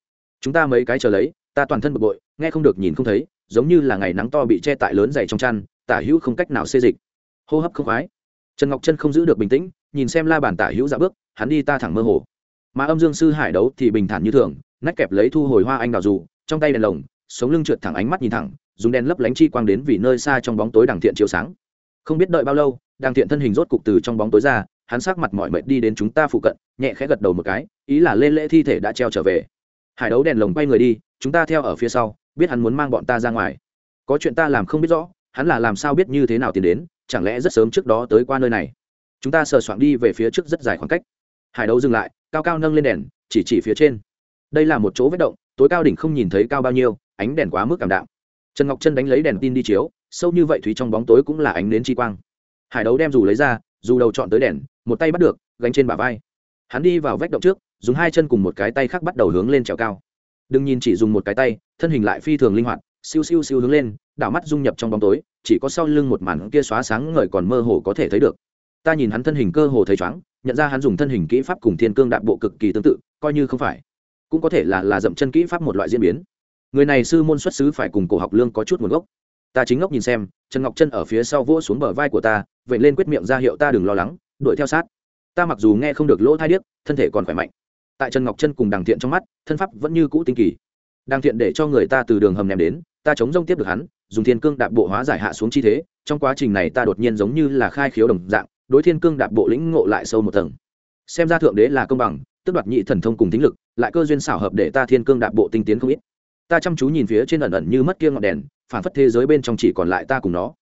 Chúng ta mấy cái chờ lấy, ta toàn thân bực bội, nghe không được nhìn không thấy, giống như là ngày nắng to bị che tại lớn dày trong chăn, tả hữu không cách nào xê dịch. Hô hấp không khoái. Trần ngọc chân không giữ được bình tĩnh, nhìn xem la bàn tả hữu dạ bước, hắn đi ta thẳng mơ hồ. Mà âm dương sư hải đấu thì bình thản như thường, nách kẹp lấy thu hồi hoa anh đào dù, trong tay đèn lồng, sống lưng trượt thẳng ánh mắt nhìn thẳng, dùng đèn lấp lánh chi quang đến vì nơi xa trong bóng tối đằng thiện chiếu sáng. Không biết đợi bao lâu, đằng thiện thân hình rốt cục từ trong bóng tối ra hắn sắc mặt mọi mệt đi đến chúng ta phụ cận, nhẹ khẽ gật đầu một cái, ý là lên lễ thi thể đã treo trở về. Hải đấu đèn lồng quay người đi, chúng ta theo ở phía sau, biết hắn muốn mang bọn ta ra ngoài. Có chuyện ta làm không biết rõ, hắn là làm sao biết như thế nào tiến đến, chẳng lẽ rất sớm trước đó tới qua nơi này? Chúng ta sờ soạn đi về phía trước rất dài khoảng cách. Hải đấu dừng lại, cao cao nâng lên đèn, chỉ chỉ phía trên. Đây là một chỗ vết động, tối cao đỉnh không nhìn thấy cao bao nhiêu, ánh đèn quá mức cảm đạm. Trần ngọc chân đánh lấy đèn tin đi chiếu, sâu như vậy thúy trong bóng tối cũng là ánh đến chi quang. Hải đấu đem dù lấy ra, dù đầu chọn tới đèn một tay bắt được, gánh trên bả vai. Hắn đi vào vách động trước, dùng hai chân cùng một cái tay khác bắt đầu hướng lên trèo cao. Đừng nhìn chỉ dùng một cái tay, thân hình lại phi thường linh hoạt, siêu siêu siêu hướng lên, đảo mắt dung nhập trong bóng tối, chỉ có sau lưng một màn kia xóa sáng ngời còn mơ hồ có thể thấy được. Ta nhìn hắn thân hình cơ hồ thấy chóng, nhận ra hắn dùng thân hình kỹ pháp cùng thiên cương đạp bộ cực kỳ tương tự, coi như không phải. Cũng có thể là là dậm chân kỹ pháp một loại diễn biến. Người này sư môn xuất xứ phải cùng cổ học lương có chút nguồn gốc. Ta chính ngốc nhìn xem, trần ngọc chân ở phía sau vỗ xuống bờ vai của ta vậy lên quyết miệng ra hiệu ta đừng lo lắng đuổi theo sát. Ta mặc dù nghe không được lỗ thai điếc, thân thể còn khỏe mạnh. Tại trần ngọc chân cùng đằng thiện trong mắt, thân pháp vẫn như cũ tinh kỳ. Đằng thiện để cho người ta từ đường hầm ném đến, ta chống rông tiếp được hắn, dùng thiên cương đạp bộ hóa giải hạ xuống chi thế, trong quá trình này ta đột nhiên giống như là khai khiếu đồng dạng, đối thiên cương đạp bộ lĩnh ngộ lại sâu một tầng. Xem ra thượng đế là công bằng tức đoạt nhị thần thông cùng tính lực, lại cơ duyên xảo hợp để ta thiên cương đạp bộ tinh tiến không ít. Ta chăm chú nhìn phía trên ẩn ẩn như mất kia ngọn đèn, phản phất thế giới bên trong chỉ còn lại ta cùng nó.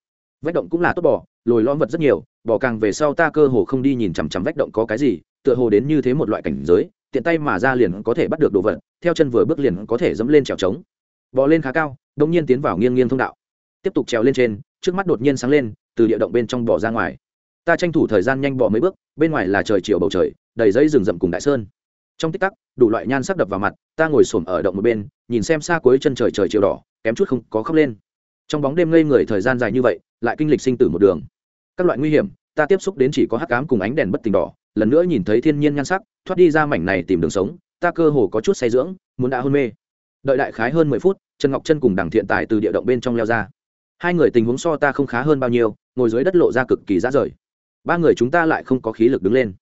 Vách động cũng là tốt bỏ lồi lõm vật rất nhiều bỏ càng về sau ta cơ hồ không đi nhìn chằm chằm vách động có cái gì, tựa hồ đến như thế một loại cảnh giới, tiện tay mà ra liền có thể bắt được đồ vật, theo chân vừa bước liền có thể dẫm lên trèo trống. Bò lên khá cao đông nhiên tiến vào nghiêng nghiêng thông đạo. Tiếp tục trèo lên trên, trước mắt đột nhiên sáng lên, từ địa động bên trong bỏ ra ngoài. Ta tranh thủ thời gian nhanh bỏ mấy bước, bên ngoài là trời chiều bầu trời, đầy dây rừng rậm cùng đại sơn. Trong tích tắc, đủ loại nhan sắc đập vào mặt, ta ngồi xổm ở động một bên, nhìn xem xa cuối chân trời trời chiều đỏ, kém chút không có khóc lên. Trong bóng đêm ngây người thời gian dài như vậy, lại kinh lịch sinh tử một đường các loại nguy hiểm, ta tiếp xúc đến chỉ có hắc cám cùng ánh đèn bất tình đỏ, lần nữa nhìn thấy thiên nhiên nhan sắc, thoát đi ra mảnh này tìm đường sống, ta cơ hồ có chút say dưỡng, muốn đã hôn mê. Đợi đại khái hơn mười phút, trần ngọc chân cùng đằng thiện tài từ địa động bên trong leo ra. Hai người tình huống so ta không khá hơn bao nhiêu, ngồi dưới đất lộ ra cực kỳ rã rời. Ba người chúng ta lại không có khí lực đứng lên.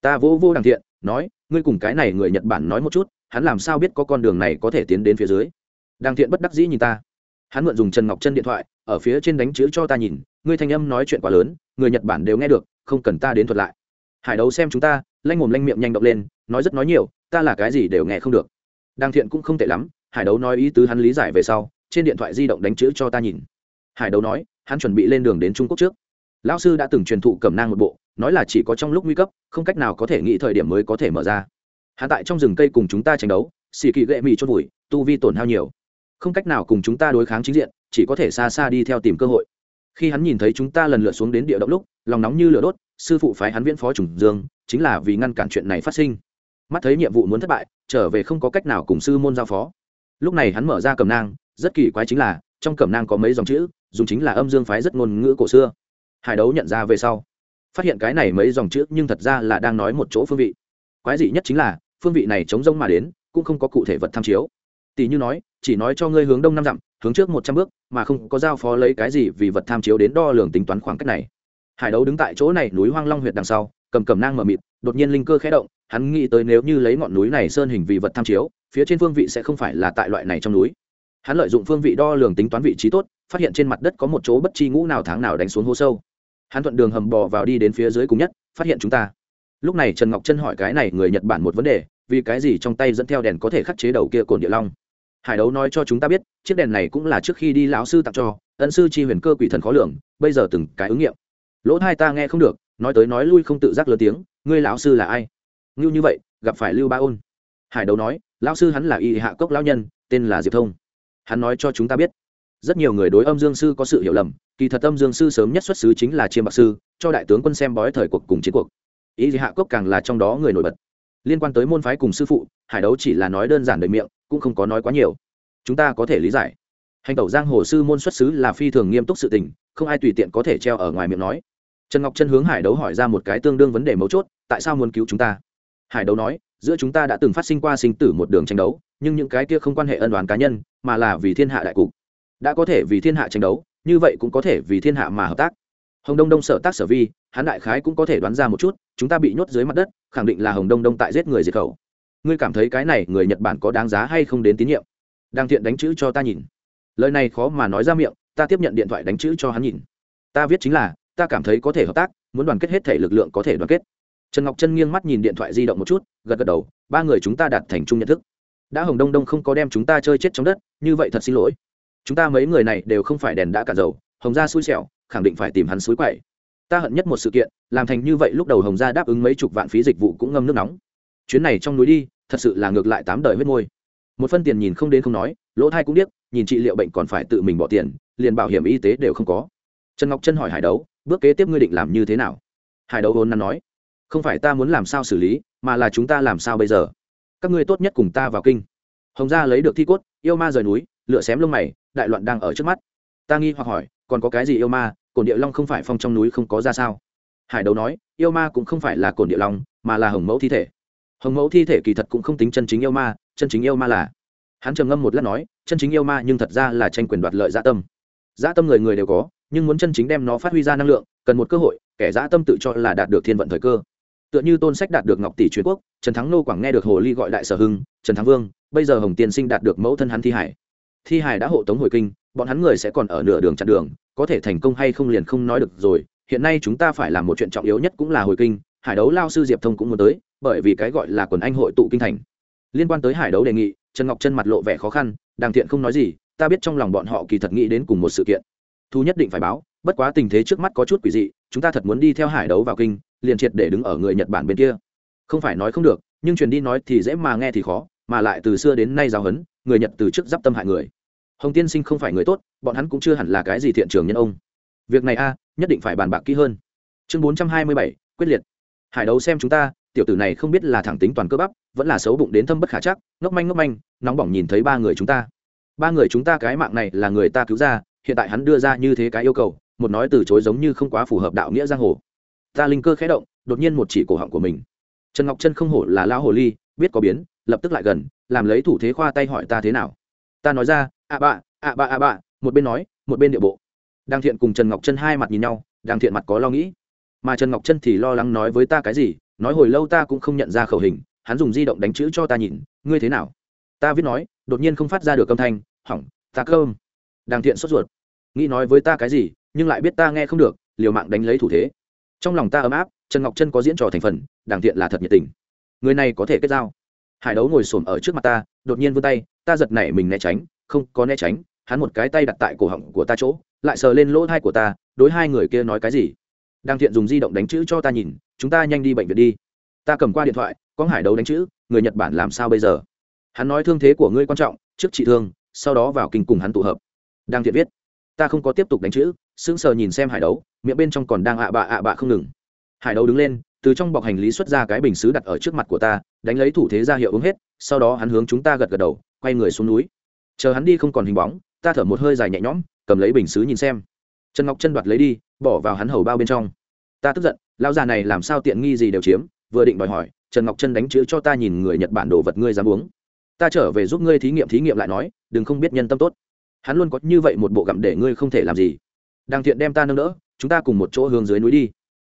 Ta vỗ vô đằng thiện, nói, ngươi cùng cái này người nhật bản nói một chút, hắn làm sao biết có con đường này có thể tiến đến phía dưới? Đằng thiện bất đắc dĩ nhìn ta. Hắn mượn dùng trần ngọc chân điện thoại, ở phía trên đánh chữ cho ta nhìn ngươi thanh âm nói chuyện quá lớn, người nhật bản đều nghe được, không cần ta đến thuật lại. Hải đấu xem chúng ta, lanh mồm lanh miệng nhanh động lên, nói rất nói nhiều, ta là cái gì đều nghe không được. Đàng thiện cũng không tệ lắm, hải đấu nói ý tứ hắn lý giải về sau, trên điện thoại di động đánh chữ cho ta nhìn. Hải đấu nói, hắn chuẩn bị lên đường đến trung quốc trước. Lão sư đã từng truyền thụ cẩm nang một bộ, nói là chỉ có trong lúc nguy cấp, không cách nào có thể nghĩ thời điểm mới có thể mở ra. Hắn tại trong rừng cây cùng chúng ta tranh đấu, xì kỳ gậy mì chốt vùi, tu vi tổn hao nhiều. Không cách nào cùng chúng ta đối kháng chính diện, chỉ có thể xa xa đi theo tìm cơ hội khi hắn nhìn thấy chúng ta lần lượt xuống đến địa động lúc, lòng nóng như lửa đốt, sư phụ phái hắn viễn phó trùng dương, chính là vì ngăn cản chuyện này phát sinh. Mắt thấy nhiệm vụ muốn thất bại, trở về không có cách nào cùng sư môn giao phó. Lúc này hắn mở ra cầm nang, rất kỳ quái chính là, trong cầm nang có mấy dòng chữ, dùng chính là âm dương phái rất ngôn ngữ cổ xưa. Hải đấu nhận ra về sau, phát hiện cái này mấy dòng chữ nhưng thật ra là đang nói một chỗ phương vị. Quái dị nhất chính là, phương vị này chống rông mà đến, cũng không có cụ thể vật tham chiếu. Tỷ như nói, chỉ nói cho ngươi hướng đông năm dặm hướng trước một trăm bước, mà không có giao phó lấy cái gì vì vật tham chiếu đến đo lường tính toán khoảng cách này. Hải đấu đứng tại chỗ này, núi hoang long huyệt đằng sau, cầm cầm nang mờ mịt, đột nhiên linh cơ khẽ động, hắn nghĩ tới nếu như lấy ngọn núi này sơn hình vì vật tham chiếu, phía trên phương vị sẽ không phải là tại loại này trong núi. Hắn lợi dụng phương vị đo lường tính toán vị trí tốt, phát hiện trên mặt đất có một chỗ bất chi ngũ nào tháng nào đánh xuống hố sâu. Hắn thuận đường hầm bò vào đi đến phía dưới cùng nhất, phát hiện chúng ta. Lúc này trần ngọc chân hỏi cái này người nhật bản một vấn đề, vì cái gì trong tay dẫn theo đèn có thể khắc chế đầu kia cồn địa long? Hải đấu nói cho chúng ta biết, chiếc đèn này cũng là trước khi đi lão sư tặng cho, ân sư chi huyền cơ quỷ thần khó lường, bây giờ từng cái ứng nghiệm. Lỗ hai ta nghe không được, nói tới nói lui không tự giác lớn tiếng, ngươi lão sư là ai? Ngưu như vậy, gặp phải lưu ba ôn. Hải đấu nói, lão sư hắn là y hạ cốc lão nhân, tên là diệp thông. Hắn nói cho chúng ta biết, rất nhiều người đối âm dương sư có sự hiểu lầm, kỳ thật âm dương sư sớm nhất xuất xứ chính là chiêm bạc sư, cho đại tướng quân xem bói thời cuộc cùng chiến cuộc. Ý hạ cốc càng là trong đó người nổi bật liên quan tới môn phái cùng sư phụ, hải đấu chỉ là nói đơn giản đời miệng, cũng không có nói quá nhiều. Chúng ta có thể lý giải. Hành tẩu giang hồ sư môn xuất xứ là phi thường nghiêm túc sự tình, không ai tùy tiện có thể treo ở ngoài miệng nói. Trần ngọc chân hướng hải đấu hỏi ra một cái tương đương vấn đề mấu chốt, tại sao muốn cứu chúng ta? Hải đấu nói, giữa chúng ta đã từng phát sinh qua sinh tử một đường tranh đấu, nhưng những cái kia không quan hệ ân đoàn cá nhân, mà là vì thiên hạ đại cục. Đã có thể vì thiên hạ tranh đấu, như vậy cũng có thể vì thiên hạ mà hợp tác hồng đông đông sở tác sở vi, hắn đại khái cũng có thể đoán ra một chút, chúng ta bị nhốt dưới mặt đất, khẳng định là hồng đông đông tại giết người diệt khẩu. Ngươi cảm thấy cái này người nhật bản có đáng giá hay không đến tín nhiệm? Đang thiện đánh chữ cho ta nhìn. Lời này khó mà nói ra miệng, ta tiếp nhận điện thoại đánh chữ cho hắn nhìn. Ta viết chính là, ta cảm thấy có thể hợp tác, muốn đoàn kết hết thể lực lượng có thể đoàn kết. Trần ngọc chân nghiêng mắt nhìn điện thoại di động một chút, gật gật đầu, ba người chúng ta đạt thành chung nhận thức. Đã hồng đông đông không có đem chúng ta chơi chết trong đất, như vậy thật xin lỗi. Chúng ta mấy người này đều không phải đèn đã cả dầu, hồng ra xui xẻo khẳng định phải tìm hắn suối quậy. Ta hận nhất một sự kiện, làm thành như vậy lúc đầu hồng gia đáp ứng mấy chục vạn phí dịch vụ cũng ngâm nước nóng. Chuyến này trong núi đi, thật sự là ngược lại tám đời huyết môi. Một phân tiền nhìn không đến không nói, lỗ thai cũng biết nhìn trị liệu bệnh còn phải tự mình bỏ tiền, liền bảo hiểm y tế đều không có. Trần ngọc chân hỏi hải đấu, bước kế tiếp ngươi định làm như thế nào? Hải đấu hôn năn nói, không phải ta muốn làm sao xử lý, mà là chúng ta làm sao bây giờ? Các ngươi tốt nhất cùng ta vào kinh. Hồng gia lấy được thi cốt, yêu ma rời núi, lửa xém lông mày, đại loạn đang ở trước mắt. Ta nghi hoặc hỏi, còn có cái gì yêu ma Cổn địa long không phải phong trong núi không có ra sao? Hải đấu nói, yêu ma cũng không phải là cổn địa long, mà là hồng mẫu thi thể. Hồng mẫu thi thể kỳ thật cũng không tính chân chính yêu ma, chân chính yêu ma là. Hắn trầm ngâm một lát nói, chân chính yêu ma nhưng thật ra là tranh quyền đoạt lợi dã tâm. Dã tâm người người đều có, nhưng muốn chân chính đem nó phát huy ra năng lượng, cần một cơ hội, kẻ dã tâm tự cho là đạt được thiên vận thời cơ. Tựa như tôn sách đạt được ngọc tỷ truyền quốc, trần thắng nô quảng nghe được hồ ly gọi đại sở hưng, trần thắng vương, bây giờ hồng tiên sinh đạt được mẫu thân hắn thi hải thi hải đã hộ tống hồi kinh, bọn hắn người sẽ còn ở nửa đường chặn đường, có thể thành công hay không liền không nói được rồi. Hiện nay chúng ta phải làm một chuyện trọng yếu nhất cũng là hồi kinh, hải đấu lao sư diệp thông cũng muốn tới, bởi vì cái gọi là quần anh hội tụ kinh thành. Liên quan tới hải đấu đề nghị, trần ngọc chân mặt lộ vẻ khó khăn, đàng thiện không nói gì, ta biết trong lòng bọn họ kỳ thật nghĩ đến cùng một sự kiện. Thu nhất định phải báo, bất quá tình thế trước mắt có chút quỷ dị, chúng ta thật muốn đi theo hải đấu vào kinh, liền triệt để đứng ở người nhật bản bên kia. Không phải nói không được, nhưng truyền đi nói thì dễ mà nghe thì khó, mà lại từ xưa đến nay giáo huấn người nhật từ trước giáp tâm hại người. Hồng tiên sinh không phải người tốt, bọn hắn cũng chưa hẳn là cái gì thiện trường nhân ông. Việc này a, nhất định phải bàn bạc kỹ hơn. Chương bốn trăm hai mươi bảy, quyết liệt. Hải đấu xem chúng ta, tiểu tử này không biết là thẳng tính toàn cơ bắp, vẫn là xấu bụng đến thâm bất khả chắc, ngốc manh ngốc manh, nóng bỏng nhìn thấy ba người chúng ta. Ba người chúng ta cái mạng này là người ta cứu ra, hiện tại hắn đưa ra như thế cái yêu cầu, một nói từ chối giống như không quá phù hợp đạo nghĩa giang hồ. Ta linh cơ khẽ động, đột nhiên một chỉ cổ họng của mình. Trần ngọc chân không hổ là lão hồ ly, biết có biến, lập tức lại gần làm lấy thủ thế khoa tay hỏi ta thế nào? Ta nói ra ạ bạ ạ bạ ạ bạ một bên nói, một bên địa bộ. Đang thiện cùng trần ngọc chân hai mặt nhìn nhau đang thiện mặt có lo nghĩ. Mà trần ngọc chân thì lo lắng nói với ta cái gì, nói hồi lâu ta cũng không nhận ra khẩu hình, hắn dùng di động đánh chữ cho ta nhìn, ngươi thế nào? Ta viết nói, đột nhiên không phát ra được âm thanh, hỏng, ta cơm. Đang thiện sốt ruột. Nghĩ nói với ta cái gì, nhưng lại biết ta nghe không được, liều mạng đánh lấy thủ thế. Trong lòng ta ấm áp, trần ngọc chân có diễn trò thành phần đàng thiện là thật nhiệt tình. Người này có thể kết giao hải đấu ngồi xổm ở trước mặt ta, đột nhiên vươn tay, ta giật nảy mình né tránh, không có né tránh, hắn một cái tay đặt tại cổ họng của ta chỗ, lại sờ lên lỗ thai của ta, đối hai người kia nói cái gì? Đang thiện dùng di động đánh chữ cho ta nhìn, chúng ta nhanh đi bệnh viện đi. Ta cầm qua điện thoại, có hải đấu đánh chữ, người nhật bản làm sao bây giờ? Hắn nói thương thế của ngươi quan trọng, trước trị thương, sau đó vào kinh cùng hắn tụ hợp. Đang thiện viết. Ta không có tiếp tục đánh chữ, sững sờ nhìn xem hải đấu, miệng bên trong còn đang ạ bạ ạ bạ không ngừng. Hải đấu đứng lên từ trong bọc hành lý xuất ra cái bình xứ đặt ở trước mặt của ta, đánh lấy thủ thế ra hiệu uống hết, sau đó hắn hướng chúng ta gật gật đầu, quay người xuống núi. Chờ hắn đi không còn hình bóng, ta thở một hơi dài nhẹ nhõm, cầm lấy bình xứ nhìn xem. Trần ngọc chân đoạt lấy đi, bỏ vào hắn hầu bao bên trong. Ta tức giận, lão già này làm sao tiện nghi gì đều chiếm, vừa định đòi hỏi, trần ngọc chân đánh chữ cho ta nhìn người nhật bản đồ vật ngươi dám uống. Ta trở về giúp ngươi thí nghiệm thí nghiệm lại nói, đừng không biết nhân tâm tốt. Hắn luôn có như vậy một bộ gặm để ngươi không thể làm gì. Đàng thiện đem ta nâng đỡ, chúng ta cùng một chỗ hướng dưới núi đi.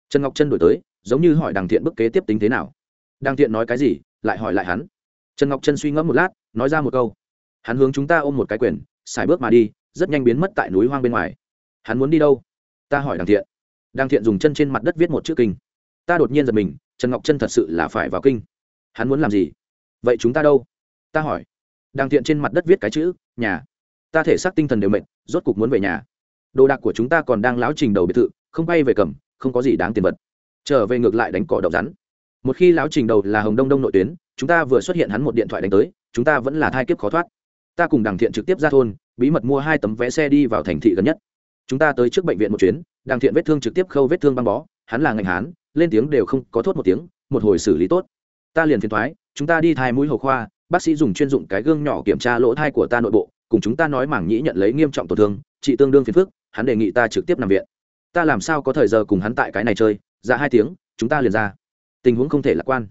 Trần ngọc chân đổi tới giống như hỏi đàng thiện bức kế tiếp tính thế nào. Đàng thiện nói cái gì, lại hỏi lại hắn. Trần ngọc trân suy ngẫm một lát, nói ra một câu. Hắn hướng chúng ta ôm một cái quyền, xài bước mà đi, rất nhanh biến mất tại núi hoang bên ngoài. Hắn muốn đi đâu? Ta hỏi đàng thiện. Đàng thiện dùng chân trên mặt đất viết một chữ kinh. Ta đột nhiên giật mình, trần ngọc trân thật sự là phải vào kinh. Hắn muốn làm gì? Vậy chúng ta đâu? Ta hỏi. Đàng thiện trên mặt đất viết cái chữ, nhà. Ta thể xác tinh thần đều mệt, rốt cục muốn về nhà. Đồ đạc của chúng ta còn đang láo trình đầu biệt thự, không bay về cầm, không có gì đáng tiền vật trở về ngược lại đánh cỏ độc rắn. Một khi láo trình đầu là hồng đông đông nội tuyến, chúng ta vừa xuất hiện hắn một điện thoại đánh tới, chúng ta vẫn là thai kiếp khó thoát. Ta cùng đằng thiện trực tiếp ra thôn, bí mật mua hai tấm vé xe đi vào thành thị gần nhất. Chúng ta tới trước bệnh viện một chuyến, đằng thiện vết thương trực tiếp khâu vết thương băng bó, hắn là ngành hán, lên tiếng đều không có thốt một tiếng, một hồi xử lý tốt. Ta liền phiền thoái, chúng ta đi thai mũi hầu khoa, bác sĩ dùng chuyên dụng cái gương nhỏ kiểm tra lỗ thai của ta nội bộ, cùng chúng ta nói mảng nhĩ nhận lấy nghiêm trọng tổn thương chị tương đương phiền phức, hắn đề nghị ta trực tiếp nằm viện. Ta làm sao có thời giờ cùng hắn tại cái này chơi? Ra hai tiếng, chúng ta liền ra. Tình huống không thể lạc quan.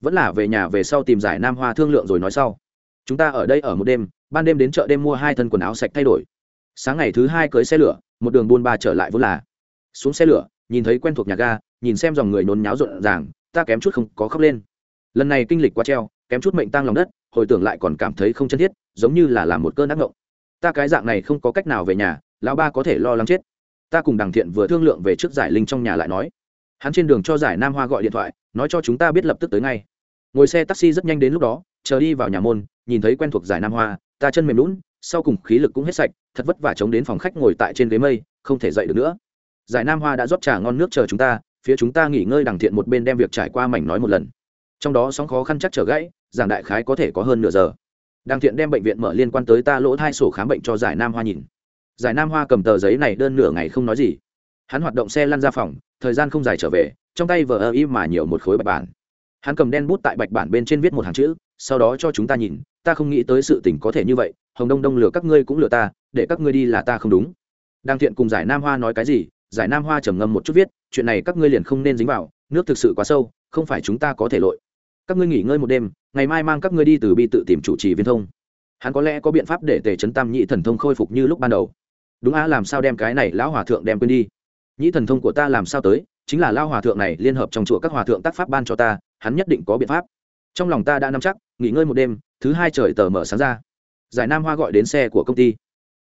Vẫn là về nhà về sau tìm giải nam hoa thương lượng rồi nói sau. Chúng ta ở đây ở một đêm, ban đêm đến chợ đêm mua hai thân quần áo sạch thay đổi. Sáng ngày thứ hai cưới xe lửa, một đường buôn ba trở lại vốn là. Xuống xe lửa, nhìn thấy quen thuộc nhà ga, nhìn xem dòng người nôn nháo rộn ràng, ta kém chút không có khóc lên. Lần này kinh lịch quá treo, kém chút mệnh tăng lòng đất, hồi tưởng lại còn cảm thấy không chân thiết, giống như là làm một cơn ác ngộng ta cái dạng này không có cách nào về nhà, lão ba có thể lo lắng chết. Ta cùng đằng thiện vừa thương lượng về trước giải linh trong nhà lại nói hắn trên đường cho giải nam hoa gọi điện thoại, nói cho chúng ta biết lập tức tới ngay. Ngồi xe taxi rất nhanh đến lúc đó, chờ đi vào nhà môn, nhìn thấy quen thuộc giải nam hoa, ta chân mềm lún, sau cùng khí lực cũng hết sạch, thật vất vả chống đến phòng khách ngồi tại trên ghế mây, không thể dậy được nữa. Giải nam hoa đã rót trà ngon nước chờ chúng ta, phía chúng ta nghỉ ngơi đằng thiện một bên đem việc trải qua mảnh nói một lần. Trong đó sóng khó khăn chắc trở gãy, giảng đại khái có thể có hơn nửa giờ. Đằng thiện đem bệnh viện mở liên quan tới ta lỗ thai sổ khám bệnh cho giải nam hoa nhìn. Giải nam hoa cầm tờ giấy này đơn nửa ngày không nói gì hắn hoạt động xe lăn ra phòng, thời gian không dài trở về, trong tay vờ ơ y mà nhiều một khối bạch bản. Hắn cầm đen bút tại bạch bản bên trên viết một hàng chữ, sau đó cho chúng ta nhìn, ta không nghĩ tới sự tình có thể như vậy, hồng đông đông lừa các ngươi cũng lừa ta, để các ngươi đi là ta không đúng. Đang thiện cùng giải nam hoa nói cái gì, giải nam hoa trầm ngâm một chút viết, chuyện này các ngươi liền không nên dính vào, nước thực sự quá sâu, không phải chúng ta có thể lội. Các ngươi nghỉ ngơi một đêm, ngày mai mang các ngươi đi từ bi tự tìm chủ trì viên thông. Hắn có lẽ có biện pháp để tề chấn tam nhị thần thông khôi phục như lúc ban đầu. Đúng a làm sao đem cái này lão hòa thượng đem quên đi? Nhĩ thần thông của ta làm sao tới, chính là lao hòa thượng này liên hợp trong chùa các hòa thượng tác pháp ban cho ta, hắn nhất định có biện pháp. Trong lòng ta đã nắm chắc, nghỉ ngơi một đêm, thứ hai trời tờ mở sáng ra. Giải nam hoa gọi đến xe của công ty.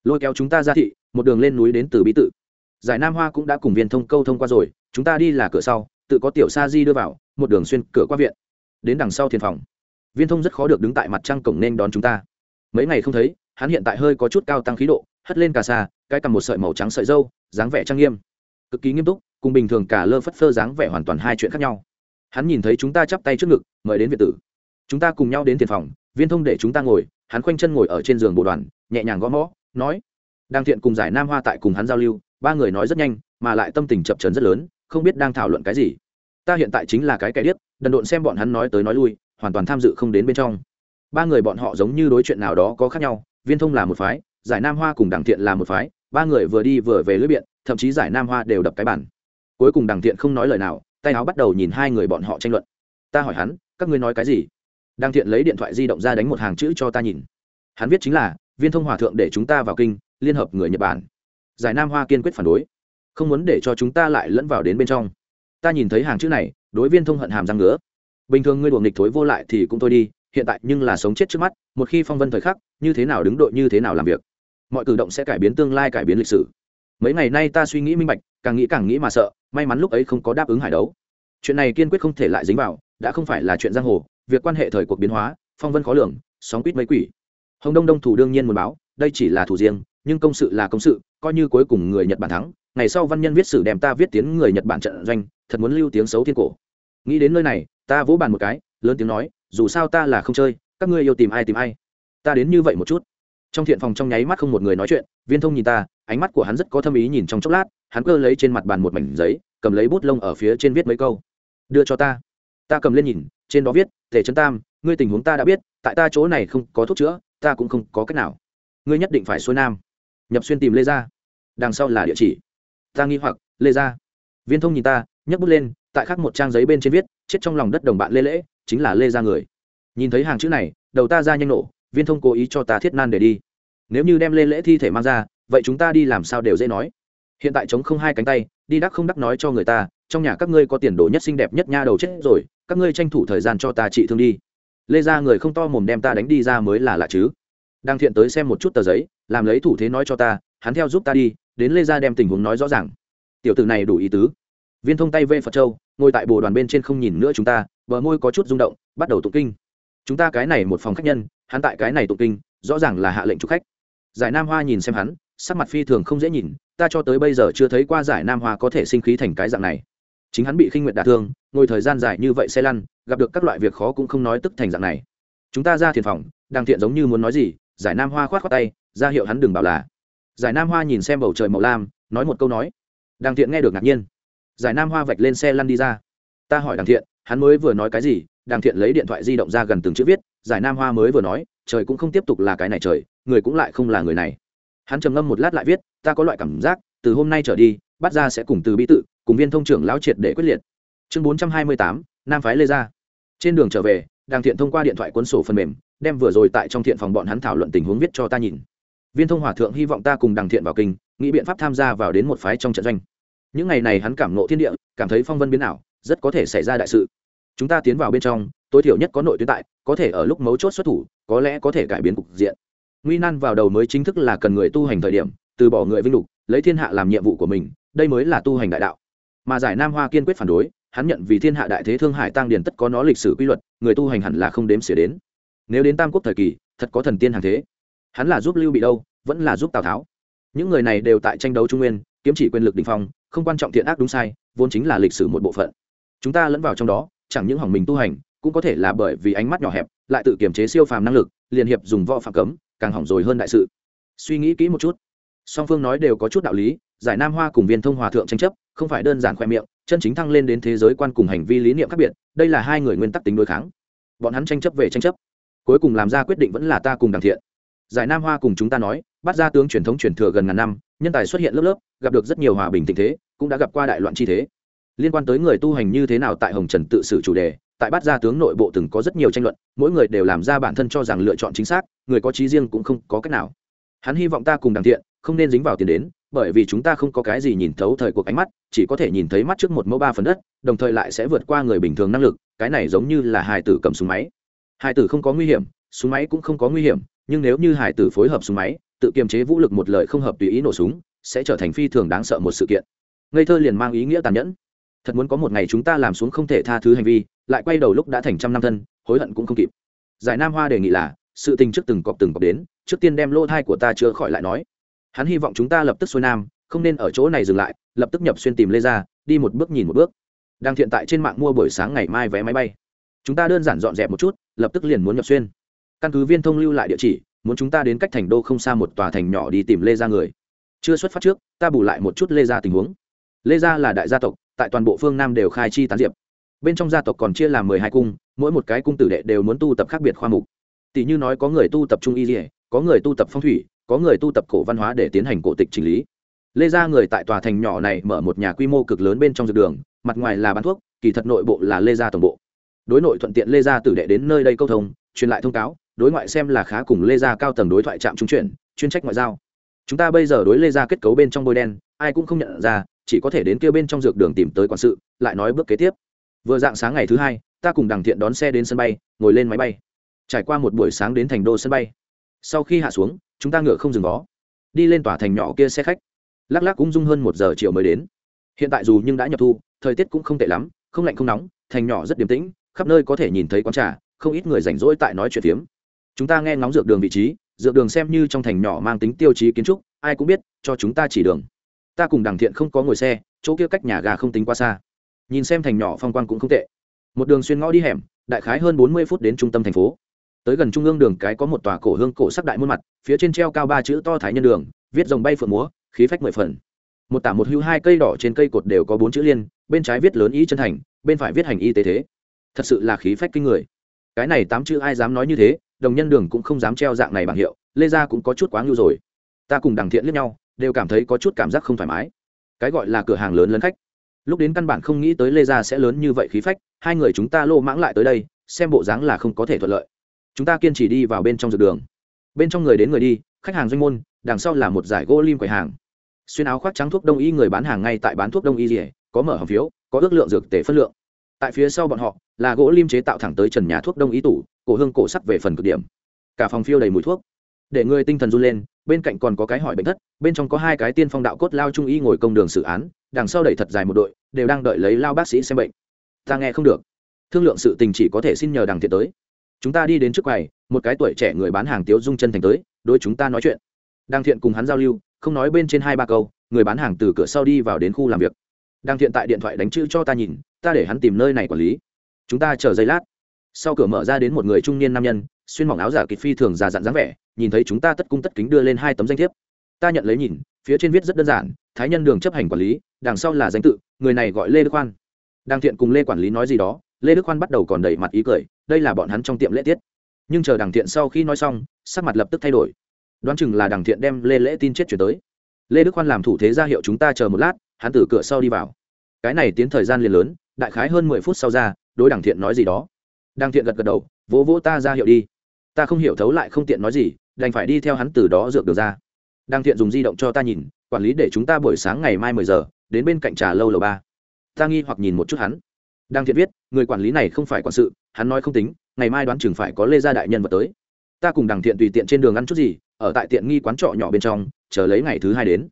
Lôi kéo chúng ta ra thị, một đường lên núi đến từ bí tự. Giải nam hoa cũng đã cùng viên thông câu thông qua rồi, chúng ta đi là cửa sau, tự có tiểu sa di đưa vào, một đường xuyên cửa qua viện. Đến đằng sau thiền phòng. Viên thông rất khó được đứng tại mặt trăng cổng nên đón chúng ta. Mấy ngày không thấy, hắn hiện tại hơi có chút cao tăng khí độ, hất lên cà xa cái cầm một sợi màu trắng sợi dâu dáng vẻ trang nghiêm cực kỳ nghiêm túc, cùng bình thường cả lơ phất phơ dáng vẻ hoàn toàn hai chuyện khác nhau. Hắn nhìn thấy chúng ta chắp tay trước ngực, mời đến việt tử. Chúng ta cùng nhau đến tiền phòng, viên thông để chúng ta ngồi, hắn khoanh chân ngồi ở trên giường bộ đoàn, nhẹ nhàng gõ mõ, nói, đang thiện cùng giải nam hoa tại cùng hắn giao lưu, ba người nói rất nhanh, mà lại tâm tình chập trấn rất lớn, không biết đang thảo luận cái gì. Ta hiện tại chính là cái kẻ điếc, đần độn xem bọn hắn nói tới nói lui, hoàn toàn tham dự không đến bên trong. Ba người bọn họ giống như đối chuyện nào đó có khác nhau, viên thông là một phái, giải nam hoa cùng đảng thiện là một phái, ba người vừa đi vừa về lưới biện thậm chí giải nam hoa đều đập cái bản cuối cùng đằng thiện không nói lời nào, tay áo bắt đầu nhìn hai người bọn họ tranh luận. Ta hỏi hắn, các ngươi nói cái gì? Đằng thiện lấy điện thoại di động ra đánh một hàng chữ cho ta nhìn. Hắn viết chính là, viên thông hòa thượng để chúng ta vào kinh, liên hợp người nhật bản. Giải nam hoa kiên quyết phản đối. Không muốn để cho chúng ta lại lẫn vào đến bên trong. Ta nhìn thấy hàng chữ này, đối viên thông hận hàm răng ngứa. Bình thường ngươi đuồng nghịch thối vô lại thì cũng thôi đi, hiện tại nhưng là sống chết trước mắt, một khi phong vân thời khắc, như thế nào đứng đội như thế nào làm việc? Mọi cử động sẽ cải biến tương lai, cải biến lịch sử mấy ngày nay ta suy nghĩ minh bạch, càng nghĩ càng nghĩ mà sợ, may mắn lúc ấy không có đáp ứng hải đấu. Chuyện này kiên quyết không thể lại dính vào, đã không phải là chuyện giang hồ, việc quan hệ thời cuộc biến hóa, phong vân khó lường, sóng quýt mấy quỷ. Hồng đông đông thủ đương nhiên muốn báo, đây chỉ là thủ riêng, nhưng công sự là công sự, coi như cuối cùng người nhật bản thắng, ngày sau văn nhân viết sử đem ta viết tiếng người nhật bản trận doanh, thật muốn lưu tiếng xấu thiên cổ. Nghĩ đến nơi này, ta vỗ bàn một cái, lớn tiếng nói, dù sao ta là không chơi, các ngươi yêu tìm ai tìm ai. Ta đến như vậy một chút trong thiện phòng trong nháy mắt không một người nói chuyện, viên thông nhìn ta, ánh mắt của hắn rất có thâm ý nhìn trong chốc lát, hắn cơ lấy trên mặt bàn một mảnh giấy, cầm lấy bút lông ở phía trên viết mấy câu. Đưa cho ta. Ta cầm lên nhìn, trên đó viết, tề trấn tam, ngươi tình huống ta đã biết, tại ta chỗ này không có thuốc chữa, ta cũng không có cách nào. Ngươi nhất định phải xuôi nam. Nhập xuyên tìm lê gia. Đằng sau là địa chỉ. Ta nghi hoặc, lê gia. Viên thông nhìn ta, nhấc bút lên, tại khắc một trang giấy bên trên viết, chết trong lòng đất đồng bạn lê lễ, chính là lê gia người. Nhìn thấy hàng chữ này, đầu ta ra nhanh nổ viên thông cố ý cho ta thiết nan để đi. Nếu như đem lê lễ thi thể mang ra, vậy chúng ta đi làm sao đều dễ nói. Hiện tại chống không hai cánh tay, đi đắc không đắc nói cho người ta, trong nhà các ngươi có tiền đồ nhất xinh đẹp nhất nha đầu chết rồi, các ngươi tranh thủ thời gian cho ta trị thương đi. Lê ra người không to mồm đem ta đánh đi ra mới là lạ chứ. Đang thiện tới xem một chút tờ giấy, làm lấy thủ thế nói cho ta, hắn theo giúp ta đi, đến lê ra đem tình huống nói rõ ràng. Tiểu tử này đủ ý tứ. Viên thông tay vê phật châu, ngồi tại bồ đoàn bên trên không nhìn nữa chúng ta, bờ môi có chút rung động, bắt đầu tụng kinh chúng ta cái này một phòng khách nhân, hắn tại cái này tụng kinh, rõ ràng là hạ lệnh chụp khách. Giải nam hoa nhìn xem hắn, sắc mặt phi thường không dễ nhìn, ta cho tới bây giờ chưa thấy qua giải nam hoa có thể sinh khí thành cái dạng này. Chính hắn bị khinh nguyện đả thương, ngồi thời gian dài như vậy xe lăn, gặp được các loại việc khó cũng không nói tức thành dạng này. Chúng ta ra thiền phòng, đang thiện giống như muốn nói gì, giải nam hoa khoát khoát tay, ra hiệu hắn đừng bảo là. Giải nam hoa nhìn xem bầu trời màu lam, nói một câu nói. Đang thiện nghe được ngạc nhiên. Giải nam hoa vạch lên xe lăn đi ra. Ta hỏi đàng thiện, hắn mới vừa nói cái gì đàng thiện lấy điện thoại di động ra gần từng chữ viết, giải nam hoa mới vừa nói, trời cũng không tiếp tục là cái này trời, người cũng lại không là người này. Hắn trầm ngâm một lát lại viết, ta có loại cảm giác, từ hôm nay trở đi, bắt ra sẽ cùng từ bi tự, cùng viên thông trưởng lão triệt để quyết liệt. Chương bốn trăm hai mươi tám, nam phái lê gia. Trên đường trở về, đàng thiện thông qua điện thoại cuốn sổ phần mềm, đem vừa rồi tại trong thiện phòng bọn hắn thảo luận tình huống viết cho ta nhìn. Viên thông hòa thượng hy vọng ta cùng đàng thiện vào kinh, nghĩ biện pháp tham gia vào đến một phái trong trận doanh. Những ngày này hắn cảm nộ thiên địa, cảm thấy phong vân biến ảo, rất có thể xảy ra đại sự chúng ta tiến vào bên trong, tối thiểu nhất có nội tuyến tại, có thể ở lúc mấu chốt xuất thủ, có lẽ có thể cải biến cục diện. Nguy nan vào đầu mới chính thức là cần người tu hành thời điểm, từ bỏ người vinh lục, lấy thiên hạ làm nhiệm vụ của mình, đây mới là tu hành đại đạo. Mà giải nam hoa kiên quyết phản đối, hắn nhận vì thiên hạ đại thế thương hải tăng điền tất có nó lịch sử quy luật, người tu hành hẳn là không đếm xỉa đến. Nếu đến tam quốc thời kỳ, thật có thần tiên hàng thế. Hắn là giúp lưu bị đâu, vẫn là giúp tào tháo. Những người này đều tại tranh đấu trung nguyên, kiếm chỉ quyền lực đình phong, không quan trọng thiện ác đúng sai, vốn chính là lịch sử một bộ phận. Chúng ta lẫn vào trong đó chẳng những hỏng mình tu hành, cũng có thể là bởi vì ánh mắt nhỏ hẹp, lại tự kiềm chế siêu phàm năng lực, liền hiệp dùng võ phạm cấm, càng hỏng rồi hơn đại sự. Suy nghĩ kỹ một chút. Song phương nói đều có chút đạo lý, giải nam hoa cùng viên thông hòa thượng tranh chấp, không phải đơn giản khoe miệng, chân chính thăng lên đến thế giới quan cùng hành vi lý niệm khác biệt, đây là hai người nguyên tắc tính đối kháng. Bọn hắn tranh chấp về tranh chấp, cuối cùng làm ra quyết định vẫn là ta cùng đằng thiện. Giải nam hoa cùng chúng ta nói, bắt ra tướng truyền thống truyền thừa gần ngàn năm, nhân tài xuất hiện lớp lớp, gặp được rất nhiều hòa bình tình thế, cũng đã gặp qua đại loạn chi thế liên quan tới người tu hành như thế nào tại hồng trần tự xử chủ đề, tại bát gia tướng nội bộ từng có rất nhiều tranh luận, mỗi người đều làm ra bản thân cho rằng lựa chọn chính xác, người có trí riêng cũng không có cách nào. Hắn hy vọng ta cùng đằng thiện, không nên dính vào tiền đến, bởi vì chúng ta không có cái gì nhìn thấu thời cuộc ánh mắt, chỉ có thể nhìn thấy mắt trước một mẫu ba phần đất, đồng thời lại sẽ vượt qua người bình thường năng lực, cái này giống như là hải tử cầm súng máy. Hải tử không có nguy hiểm, súng máy cũng không có nguy hiểm, nhưng nếu như hải tử phối hợp súng máy, tự kiềm chế vũ lực một lời không hợp tùy ý nổ súng, sẽ trở thành phi thường đáng sợ một sự kiện. Ngây thơ liền mang ý nghĩa tàn nhẫn thật muốn có một ngày chúng ta làm xuống không thể tha thứ hành vi, lại quay đầu lúc đã thành trăm năm thân, hối hận cũng không kịp. Giải nam hoa đề nghị là, sự tình trước từng cọp từng cọp đến, trước tiên đem lô thai của ta chữa khỏi lại nói. Hắn hy vọng chúng ta lập tức xuôi nam, không nên ở chỗ này dừng lại, lập tức nhập xuyên tìm lê ra đi một bước nhìn một bước. Đang thiện tại trên mạng mua buổi sáng ngày mai vé máy bay. Chúng ta đơn giản dọn dẹp một chút, lập tức liền muốn nhập xuyên. Căn cứ viên thông lưu lại địa chỉ, muốn chúng ta đến cách thành đô không xa một tòa thành nhỏ đi tìm lê ra người. Chưa xuất phát trước, ta bù lại một chút lê ra tình huống. Lê gia là đại gia tộc tại toàn bộ phương nam đều khai chi tán diệp. Bên trong gia tộc còn chia làm mười hai cung, mỗi một cái cung tử đệ đều muốn tu tập khác biệt khoa mục. Tỷ như nói có người tu tập trung y dỉa có người tu tập phong thủy, có người tu tập cổ văn hóa để tiến hành cổ tịch chỉnh lý. Lê gia người tại tòa thành nhỏ này mở một nhà quy mô cực lớn bên trong dược đường, mặt ngoài là bán thuốc, kỳ thật nội bộ là lê gia tổng bộ. Đối nội thuận tiện lê gia tử đệ đến nơi đây câu thông, truyền lại thông cáo, đối ngoại xem là khá cùng lê gia cao tầng đối thoại trạm trung chuyển, chuyên trách ngoại giao. Chúng ta bây giờ đối lê gia kết cấu bên trong bôi đen, ai cũng không nhận ra chỉ có thể đến kia bên trong dược đường tìm tới quản sự, lại nói bước kế tiếp. Vừa dạng sáng ngày thứ hai, ta cùng đằng thiện đón xe đến sân bay, ngồi lên máy bay. Trải qua một buổi sáng đến thành đô sân bay. Sau khi hạ xuống, chúng ta ngựa không dừng vó đi lên tòa thành nhỏ kia xe khách. Lắc lắc cũng dung hơn một giờ chiều mới đến. Hiện tại dù nhưng đã nhập thu, thời tiết cũng không tệ lắm, không lạnh không nóng, thành nhỏ rất điềm tĩnh, khắp nơi có thể nhìn thấy quán trà, không ít người rảnh rỗi tại nói chuyện phiếm. Chúng ta nghe ngóng dược đường vị trí, dược đường xem như trong thành nhỏ mang tính tiêu chí kiến trúc, ai cũng biết, cho chúng ta chỉ đường ta cùng đằng thiện không có ngồi xe, chỗ kia cách nhà gà không tính quá xa. Nhìn xem thành nhỏ phong quang cũng không tệ. Một đường xuyên ngõ đi hẻm, đại khái hơn bốn mươi phút đến trung tâm thành phố. Tới gần trung ương đường cái có một tòa cổ hương cổ sắc đại muôn mặt, phía trên treo cao ba chữ to thái nhân đường, viết dòng bay phượng múa, khí phách mười phần. Một tả một hưu hai cây đỏ trên cây cột đều có bốn chữ liên, bên trái viết lớn ý chân thành, bên phải viết hành y tế thế. Thật sự là khí phách kinh người. Cái này tám chữ ai dám nói như thế, đồng nhân đường cũng không dám treo dạng này bằng hiệu, lê gia cũng có chút quá ngưu rồi. Ta cùng đằng thiện liếc nhau đều cảm thấy có chút cảm giác không thoải mái. Cái gọi là cửa hàng lớn lớn khách. Lúc đến căn bản không nghĩ tới lê gia sẽ lớn như vậy khí phách, hai người chúng ta lô mãng lại tới đây, xem bộ dáng là không có thể thuận lợi. Chúng ta kiên trì đi vào bên trong dược đường. Bên trong người đến người đi, khách hàng doanh môn, đằng sau là một giải gỗ lim quầy hàng. Xuyên áo khoác trắng thuốc đông y người bán hàng ngay tại bán thuốc đông y rỉa có mở hầm phiếu, có ước lượng dược tể phân lượng. Tại phía sau bọn họ, là gỗ lim chế tạo thẳng tới trần nhà thuốc đông y tủ, cổ hương cổ sắc về phần cực điểm. Cả phòng phiêu đầy mùi thuốc. Để người tinh thần run lên bên cạnh còn có cái hỏi bệnh thất, bên trong có hai cái tiên phong đạo cốt lao trung y ngồi công đường xử án, đằng sau đẩy thật dài một đội, đều đang đợi lấy lao bác sĩ xem bệnh. Ta nghe không được. Thương lượng sự tình chỉ có thể xin nhờ đằng thiện tới. Chúng ta đi đến trước quầy, một cái tuổi trẻ người bán hàng tiếu dung chân thành tới đôi chúng ta nói chuyện. Đằng thiện cùng hắn giao lưu, không nói bên trên hai ba câu, người bán hàng từ cửa sau đi vào đến khu làm việc. Đằng thiện tại điện thoại đánh chữ cho ta nhìn, ta để hắn tìm nơi này quản lý. Chúng ta chờ giây lát. Sau cửa mở ra đến một người trung niên nam nhân xuyên mỏng áo giả kịch phi thường già dặn dáng vẻ, nhìn thấy chúng ta tất cung tất kính đưa lên hai tấm danh thiếp. Ta nhận lấy nhìn, phía trên viết rất đơn giản, thái nhân đường chấp hành quản lý, đằng sau là danh tự, người này gọi lê đức khoan. Đang thiện cùng lê quản lý nói gì đó, lê đức khoan bắt đầu còn đẩy mặt ý cười, đây là bọn hắn trong tiệm lễ tiết. Nhưng chờ đằng thiện sau khi nói xong, sắc mặt lập tức thay đổi. Đoán chừng là đằng thiện đem lê lễ tin chết chuyển tới. Lê đức khoan làm thủ thế ra hiệu chúng ta chờ một lát, hắn từ cửa sau đi vào. Cái này tiến thời gian liền lớn, đại khái hơn mười phút sau ra, đối đằng thiện nói gì đó. Đằng thiện gật gật đầu, vỗ vỗ ta ra hiệu đi ta không hiểu thấu lại không tiện nói gì, đành phải đi theo hắn từ đó dược được ra. Đang thiện dùng di động cho ta nhìn, quản lý để chúng ta buổi sáng ngày mai mười giờ, đến bên cạnh trà lâu lầu ba. Ta nghi hoặc nhìn một chút hắn. Đang thiện viết, người quản lý này không phải quản sự, hắn nói không tính, ngày mai đoán chừng phải có lê gia đại nhân vật tới. Ta cùng đằng thiện tùy tiện trên đường ăn chút gì, ở tại tiện nghi quán trọ nhỏ bên trong, chờ lấy ngày thứ hai đến.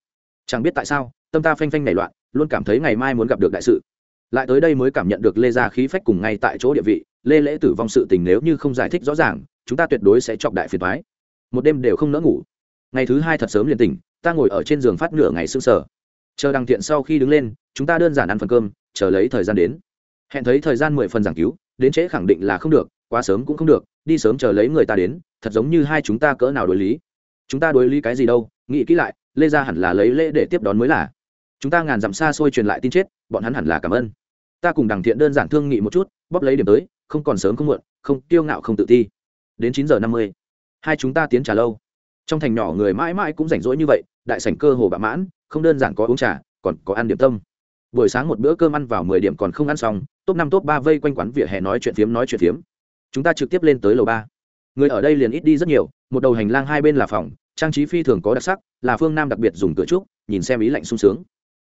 Chẳng biết tại sao, tâm ta phanh phanh nảy loạn, luôn cảm thấy ngày mai muốn gặp được đại sự. Lại tới đây mới cảm nhận được lê gia khí phách cùng ngay tại chỗ địa vị lê lễ tử vong sự tình nếu như không giải thích rõ ràng, chúng ta tuyệt đối sẽ chọc đại phiền thoái một đêm đều không nỡ ngủ. Ngày thứ hai thật sớm liền tỉnh, ta ngồi ở trên giường phát nửa ngày sương sờ. Chờ đằng thiện sau khi đứng lên, chúng ta đơn giản ăn phần cơm, chờ lấy thời gian đến. Hẹn thấy thời gian mười phần giảng cứu, đến trễ khẳng định là không được, quá sớm cũng không được, đi sớm chờ lấy người ta đến, thật giống như hai chúng ta cỡ nào đối lý. Chúng ta đối lý cái gì đâu, nghĩ kỹ lại, lê ra hẳn là lấy lễ để tiếp đón mới là. Chúng ta ngàn dặm xa xôi truyền lại tin chết, bọn hắn hẳn là cảm ơn. Ta cùng đằng thiện đơn giản thương nghị một chút bóp lấy điểm tới, không còn sớm không muộn, không, kiêu ngạo không tự ti. Đến chín giờ năm mươi, hai chúng ta tiến trà lâu. Trong thành nhỏ người mãi mãi cũng rảnh rỗi như vậy, đại sảnh cơ hồ bạ mãn, không đơn giản có uống trà, còn có ăn điểm tâm. Buổi sáng một bữa cơm ăn vào mười điểm còn không ăn xong, top năm, top ba vây quanh quán vỉa hè nói chuyện phiếm, nói chuyện phiếm. Chúng ta trực tiếp lên tới lầu ba. Người ở đây liền ít đi rất nhiều, một đầu hành lang hai bên là phòng, trang trí phi thường có đặc sắc, là phương nam đặc biệt dùng cửa trúc, nhìn xem ý lạnh sung sướng.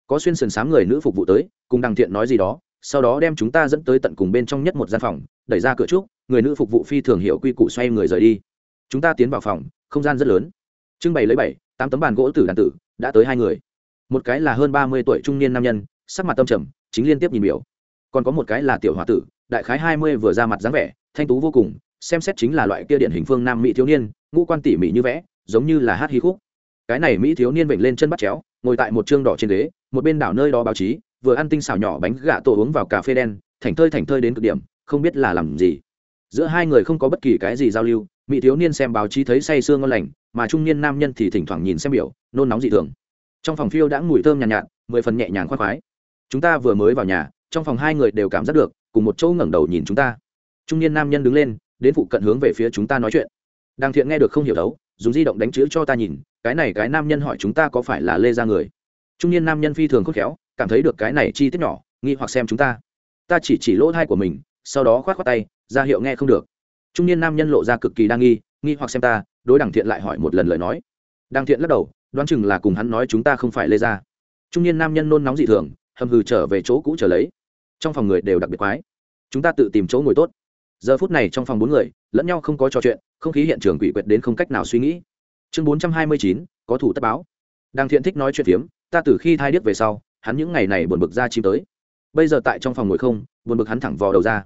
Có xuyên sườn sáng người nữ phục vụ tới, cùng đằng thiện nói gì đó sau đó đem chúng ta dẫn tới tận cùng bên trong nhất một gian phòng, đẩy ra cửa trúc, người nữ phục vụ phi thường hiểu quy củ xoay người rời đi. Chúng ta tiến vào phòng, không gian rất lớn. Trưng bày lấy bảy, tám tấm bàn gỗ tử đàn tử, đã tới hai người. Một cái là hơn ba mươi tuổi trung niên nam nhân, sắc mặt tâm trầm, chính liên tiếp nhìn biểu. Còn có một cái là tiểu h o a tử, đại khái hai mươi vừa ra mặt dáng vẻ, thanh tú vô cùng, xem xét chính là loại kia điện hình phương nam mỹ thiếu niên, ngũ quan tỉ mỉ như vẽ, giống như là hát hí khúc. Cái này mỹ thiếu niên vểnh lên chân bắt chéo, ngồi tại một chương đỏ trên ghế, một bên đảo nơi đó báo chí vừa ăn tinh xào nhỏ bánh gà tổ uống vào cà phê đen thành thơi thành thơi đến cực điểm không biết là làm gì. Giữa hai người không có bất kỳ cái gì giao lưu mỹ thiếu niên xem báo chí thấy say sương ngon lành mà trung niên nam nhân thì thỉnh thoảng nhìn xem biểu nôn nóng dị thường. Trong phòng phiêu đã mùi thơm nhàn nhạt, nhạt mười phần nhẹ nhàng khoác khoái. Chúng ta vừa mới vào nhà trong phòng hai người đều cảm giác được cùng một chỗ ngẩng đầu nhìn chúng ta. Trung niên nam nhân đứng lên đến phụ cận hướng về phía chúng ta nói chuyện. Đàng thiện nghe được không hiểu đấu dùng di động đánh chữ cho ta nhìn cái này cái nam nhân hỏi chúng ta có phải là lê ra người? Trung niên nam nhân phi thường khôn khéo cảm thấy được cái này chi tiết nhỏ, nghi hoặc xem chúng ta. Ta chỉ chỉ lỗ thai của mình, sau đó khoát khoát tay, ra hiệu nghe không được. Trung niên nam nhân lộ ra cực kỳ đa nghi nghi hoặc xem ta, đối đằng thiện lại hỏi một lần lời nói. Đằng thiện lắc đầu, đoán chừng là cùng hắn nói chúng ta không phải lê ra trung niên nam nhân nôn nóng dị thường, hầm hừ trở về chỗ cũ trở lấy. Trong phòng người đều đặc biệt quái. Chúng ta tự tìm chỗ ngồi tốt. Giờ phút này trong phòng bốn người, lẫn nhau không có trò chuyện, không khí hiện trường quỷ quyệt đến không cách nào suy nghĩ. Chương bốn trăm hai mươi chín, có thủ tất báo. Đằng thiện thích nói chuyện phiếm, ta từ khi thai điếc về sau hắn những ngày này buồn bực ra chim tới. Bây giờ tại trong phòng ngồi không, buồn bực hắn thẳng vò đầu ra.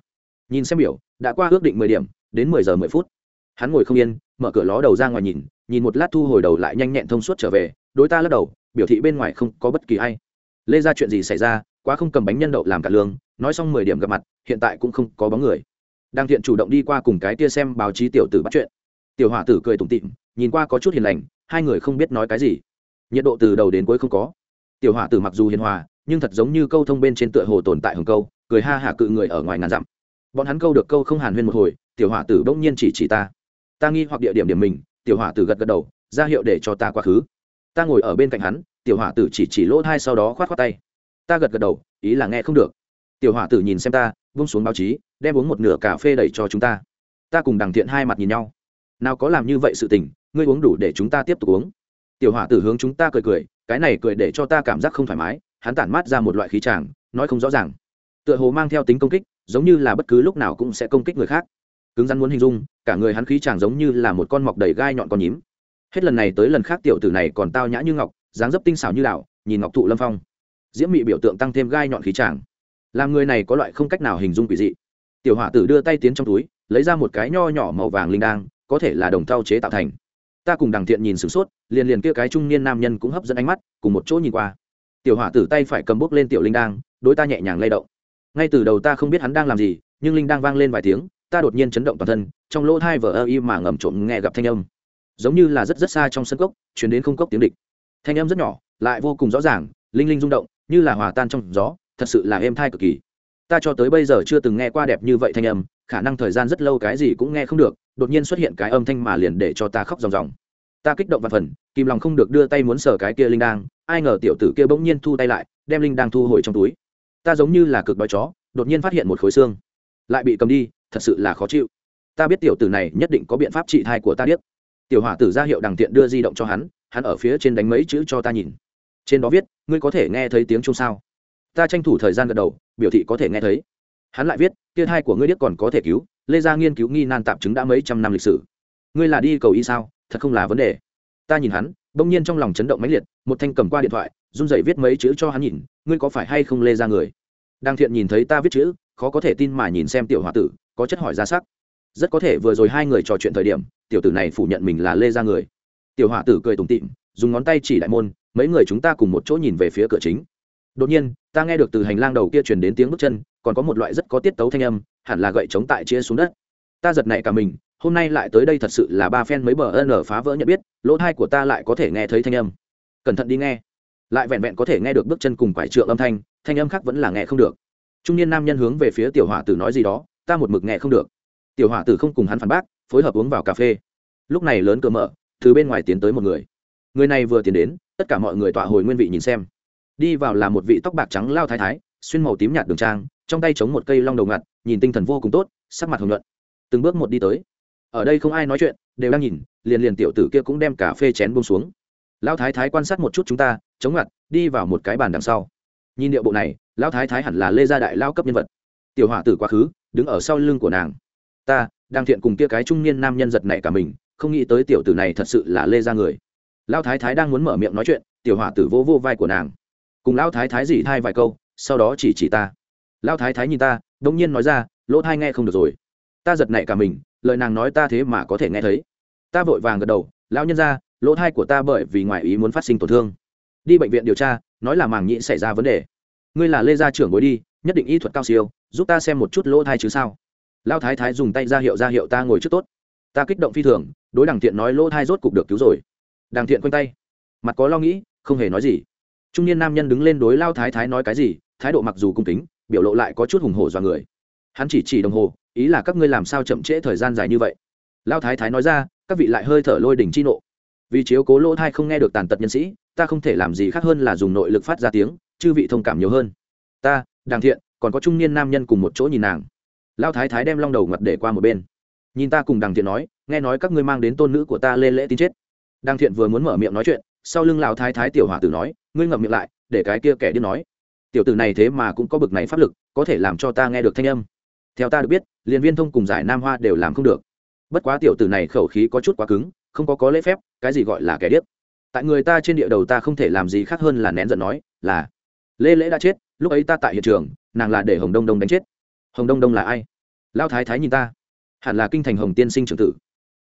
Nhìn xem biểu, đã qua ước định mười điểm, đến mười giờ mười phút. Hắn ngồi không yên, mở cửa ló đầu ra ngoài nhìn nhìn một lát thu hồi đầu lại nhanh nhẹn thông suốt trở về, đối ta lắc đầu, biểu thị bên ngoài không có bất kỳ ai. Lê ra chuyện gì xảy ra, quá không cầm bánh nhân đậu làm cả lương, nói xong mười điểm gặp mặt, hiện tại cũng không có bóng người. Đang thiện chủ động đi qua cùng cái kia xem báo chí tiểu tử bắt chuyện. Tiểu hỏa tử cười tủm tịm nhìn qua có chút hiền lành, hai người không biết nói cái gì. Nhiệt độ từ đầu đến cuối không có tiểu hỏa tử mặc dù hiền hòa, nhưng thật giống như câu thông bên trên tựa hồ tồn tại hồng câu, cười ha hả cự người ở ngoài ngàn dặm. Bọn hắn câu được câu không hàn huyên một hồi, tiểu hỏa tử bỗng nhiên chỉ chỉ ta. Ta nghi hoặc địa điểm điểm mình, tiểu hỏa tử gật gật đầu, ra hiệu để cho ta quá khứ. Ta ngồi ở bên cạnh hắn, tiểu hỏa tử chỉ chỉ lỗ thai sau đó khoát khoát tay. Ta gật gật đầu, ý là nghe không được. Tiểu hỏa tử nhìn xem ta, vung xuống báo chí, đem uống một nửa cà phê đẩy cho chúng ta. Ta cùng đằng thiện hai mặt nhìn nhau. Nào có làm như vậy sự tình, ngươi uống đủ để chúng ta tiếp tục uống. Tiểu hỏa tử hướng chúng ta cười cười cái này cười để cho ta cảm giác không thoải mái, hắn tản mát ra một loại khí tràng nói không rõ ràng. Tựa hồ mang theo tính công kích, giống như là bất cứ lúc nào cũng sẽ công kích người khác. Cứng rắn muốn hình dung, cả người hắn khí tràng giống như là một con mọc đầy gai nhọn con nhím. Hết lần này tới lần khác tiểu tử này còn tao nhã như ngọc, dáng dấp tinh xảo như đạo nhìn ngọc thụ lâm phong. Diễm mị biểu tượng tăng thêm gai nhọn khí tràng làm người này có loại không cách nào hình dung quỷ dị. Tiểu hỏa tử đưa tay tiến trong túi, lấy ra một cái nho nhỏ màu vàng linh đang có thể là đồng thau chế tạo thành ta cùng đằng thiện nhìn sửng sốt, liền liền kia cái trung niên nam nhân cũng hấp dẫn ánh mắt, cùng một chỗ nhìn qua. Tiểu hỏa tử tay phải cầm bút lên tiểu linh đang đối ta nhẹ nhàng lay động. Ngay từ đầu ta không biết hắn đang làm gì, nhưng linh đang vang lên vài tiếng, ta đột nhiên chấn động toàn thân, trong lỗ thai vờ ơ y mà ngầm trộm nghe gặp thanh âm. Giống như là rất rất xa trong sân cốc chuyển đến không cốc tiếng địch. Thanh âm rất nhỏ, lại vô cùng rõ ràng, linh linh rung động, như là hòa tan trong gió, thật sự là êm thai cực kỳ. Ta cho tới bây giờ chưa từng nghe qua đẹp như vậy thanh âm khả năng thời gian rất lâu cái gì cũng nghe không được, đột nhiên xuất hiện cái âm thanh mà liền để cho ta khóc ròng ròng. Ta kích động và phần, kìm lòng không được đưa tay muốn sờ cái kia linh đang ai ngờ tiểu tử kia bỗng nhiên thu tay lại, đem linh đang thu hồi trong túi. Ta giống như là cực đói chó, đột nhiên phát hiện một khối xương. Lại bị cầm đi, thật sự là khó chịu. Ta biết tiểu tử này nhất định có biện pháp trị thai của ta biết. tiểu hỏa tử ra hiệu đằng tiện đưa di động cho hắn hắn ở phía trên đánh mấy chữ cho ta nhìn. Trên đó viết, ngươi có thể nghe thấy tiếng chung sao? Ta tranh thủ thời gian gật đầu, biểu thị có thể nghe thấy hắn lại viết kia thai của ngươi điếc còn có thể cứu, lê gia nghiên cứu nghi nan tạm chứng đã mấy trăm năm lịch sử. Ngươi là đi cầu y sao? Thật không là vấn đề. Ta nhìn hắn, bỗng nhiên trong lòng chấn động mãnh liệt, một thanh cầm qua điện thoại, run rẩy viết mấy chữ cho hắn nhìn, ngươi có phải hay không lê ra người? Đang thiện nhìn thấy ta viết chữ, khó có thể tin mà nhìn xem tiểu h o a tử, có chất hỏi ra sắc. Rất có thể vừa rồi hai người trò chuyện thời điểm, tiểu tử này phủ nhận mình là lê ra người. Tiểu h o a tử cười tủm tịm dùng ngón tay chỉ đại môn, mấy người chúng ta cùng một chỗ nhìn về phía cửa chính. Đột nhiên, ta nghe được từ hành lang đầu kia truyền đến tiếng bước chân còn có một loại rất có tiết tấu thanh âm, hẳn là gậy chống tại chia xuống đất. Ta giật nảy cả mình, hôm nay lại tới đây thật sự là ba phen mấy bờ ân phá vỡ nhận biết, lỗ thai của ta lại có thể nghe thấy thanh âm. Cẩn thận đi nghe. Lại vẹn vẹn có thể nghe được bước chân cùng quải trượng âm thanh thanh âm khác vẫn là nghe không được. Trung niên nam nhân hướng về phía tiểu hỏa tử nói gì đó, ta một mực nghe không được. Tiểu hỏa tử không cùng hắn phản bác, phối hợp uống vào cà phê. Lúc này lớn cửa mở, từ bên ngoài tiến tới một người. Người này vừa tiến đến, tất cả mọi người tọa hồi nguyên vị nhìn xem. Đi vào là một vị tóc bạc trắng lao thái thái, xuyên màu tím nhạt đường trang trong tay chống một cây long đầu ngặt, nhìn tinh thần vô cùng tốt, sắc mặt hồng nhuận. Từng bước một đi tới. Ở đây không ai nói chuyện, đều đang nhìn, liền liền tiểu tử kia cũng đem cà phê chén bông xuống. Lão thái thái quan sát một chút chúng ta, chống ngặt, đi vào một cái bàn đằng sau. Nhìn điệu bộ này, lão thái thái hẳn là lê gia đại lao cấp nhân vật. Tiểu hỏa tử quá khứ, đứng ở sau lưng của nàng. Ta, đang thiện cùng kia cái trung niên nam nhân giật này cả mình, không nghĩ tới tiểu tử này thật sự là lê gia người. Lão thái thái đang muốn mở miệng nói chuyện, tiểu hỏa tử vô vô vai của nàng. Cùng lão thái thái dỉ thai vài câu, sau đó chỉ chỉ ta lão thái thái nhìn ta đông nhiên nói ra, lỗ thai nghe không được rồi. Ta giật nảy cả mình, lời nàng nói ta thế mà có thể nghe thấy. Ta vội vàng gật đầu, lão nhân ra lỗ thai của ta bởi vì ngoài ý muốn phát sinh tổn thương. Đi bệnh viện điều tra, nói là màng nhĩ xảy ra vấn đề. Ngươi là lê gia trưởng bối đi, nhất định y thuật cao siêu, giúp ta xem một chút lỗ thai chứ sao? Lao thái thái dùng tay ra hiệu ra hiệu ta ngồi trước tốt. Ta kích động phi thường, đối đằng thiện nói lỗ thai rốt cục được cứu rồi. Đằng thiện quanh tay. Mặt có lo nghĩ, không hề nói gì. Trung niên nam nhân đứng lên đối lao thái thái nói cái gì, thái độ mặc dù cung kính biểu lộ lại có chút hùng hổ do người. Hắn chỉ chỉ đồng hồ, ý là các ngươi làm sao chậm trễ thời gian dài như vậy? Lao thái thái nói ra, các vị lại hơi thở lôi đỉnh chi nộ. Vì chiếu cố lỗ thai không nghe được tàn tật nhân sĩ, ta không thể làm gì khác hơn là dùng nội lực phát ra tiếng, chư vị thông cảm nhiều hơn. Ta, đàng thiện, còn có trung niên nam nhân cùng một chỗ nhìn nàng. Lao thái thái đem long đầu ngặt để qua một bên. Nhìn ta cùng đàng thiện nói, nghe nói các ngươi mang đến tôn nữ của ta lên lễ tin chết. Đàng thiện vừa muốn mở miệng nói chuyện, sau lưng lao thái thái tiểu hỏa tử nói, ngươi ngậm miệng lại, để cái kia kẻ điên nói tiểu tử này thế mà cũng có bực này pháp lực, có thể làm cho ta nghe được thanh âm. Theo ta được biết, liền viên thông cùng giải nam hoa đều làm không được. Bất quá tiểu tử này khẩu khí có chút quá cứng, không có có lễ phép, cái gì gọi là kẻ điếc. Tại người ta trên địa đầu ta không thể làm gì khác hơn là nén giận nói, là, lê lễ đã chết, lúc ấy ta tại hiện trường, nàng là để hồng đông đông đánh chết. Hồng đông đông là ai? Lao thái thái nhìn ta. Hẳn là kinh thành hồng tiên sinh trưởng tử.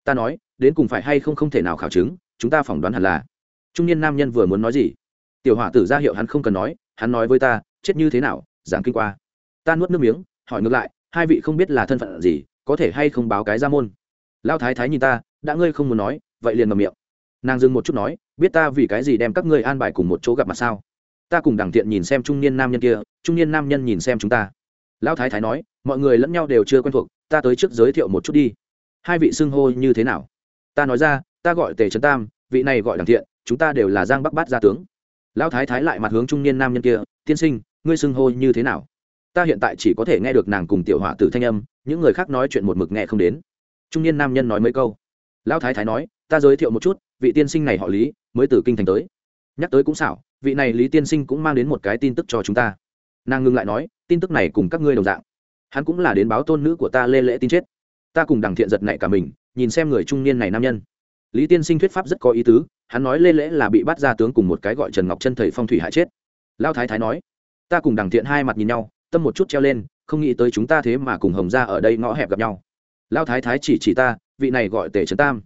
Ta nói, đến cùng phải hay không không thể nào khảo chứng, chúng ta phỏng đoán hẳn là. Trung niên nam nhân vừa muốn nói gì, tiểu hỏa tử ra hiệu hắn không cần nói hắn nói với ta, chết như thế nào, giảng kinh qua. Ta nuốt nước miếng, hỏi ngược lại, hai vị không biết là thân phận gì, có thể hay không báo cái ra môn? Lao thái thái nhìn ta, đã ngươi không muốn nói, vậy liền ngầm miệng. Nàng dừng một chút nói, biết ta vì cái gì đem các ngươi an bài cùng một chỗ gặp mặt sao? Ta cùng đằng thiện nhìn xem trung niên nam nhân kia, trung niên nam nhân nhìn xem chúng ta. Lão thái thái nói, mọi người lẫn nhau đều chưa quen thuộc, ta tới trước giới thiệu một chút đi. Hai vị xưng hô như thế nào? Ta nói ra, ta gọi tề trấn tam, vị này gọi đằng thiện, chúng ta đều là giang bắc bát gia tướng lão thái thái lại mặt hướng trung niên nam nhân kia, tiên sinh, ngươi xưng hô như thế nào? Ta hiện tại chỉ có thể nghe được nàng cùng tiểu họa tử thanh âm, những người khác nói chuyện một mực nghe không đến. Trung niên nam nhân nói mấy câu. Lão thái thái nói, ta giới thiệu một chút, vị tiên sinh này họ lý, mới từ kinh thành tới. Nhắc tới cũng xảo, vị này lý tiên sinh cũng mang đến một cái tin tức cho chúng ta. Nàng ngưng lại nói, tin tức này cùng các ngươi đồng dạng. Hắn cũng là đến báo tôn nữ của ta lê lễ tin chết. Ta cùng đằng thiện giật này cả mình, nhìn xem người trung niên này nam nhân lý tiên sinh thuyết pháp rất có ý tứ, hắn nói lê lễ là bị bắt ra tướng cùng một cái gọi trần ngọc chân thầy phong thủy hại chết. Lao thái thái nói, ta cùng đằng thiện hai mặt nhìn nhau, tâm một chút treo lên, không nghĩ tới chúng ta thế mà cùng hồng ra ở đây ngõ hẹp gặp nhau. Lao thái thái chỉ chỉ ta, vị này gọi tể trấn tam,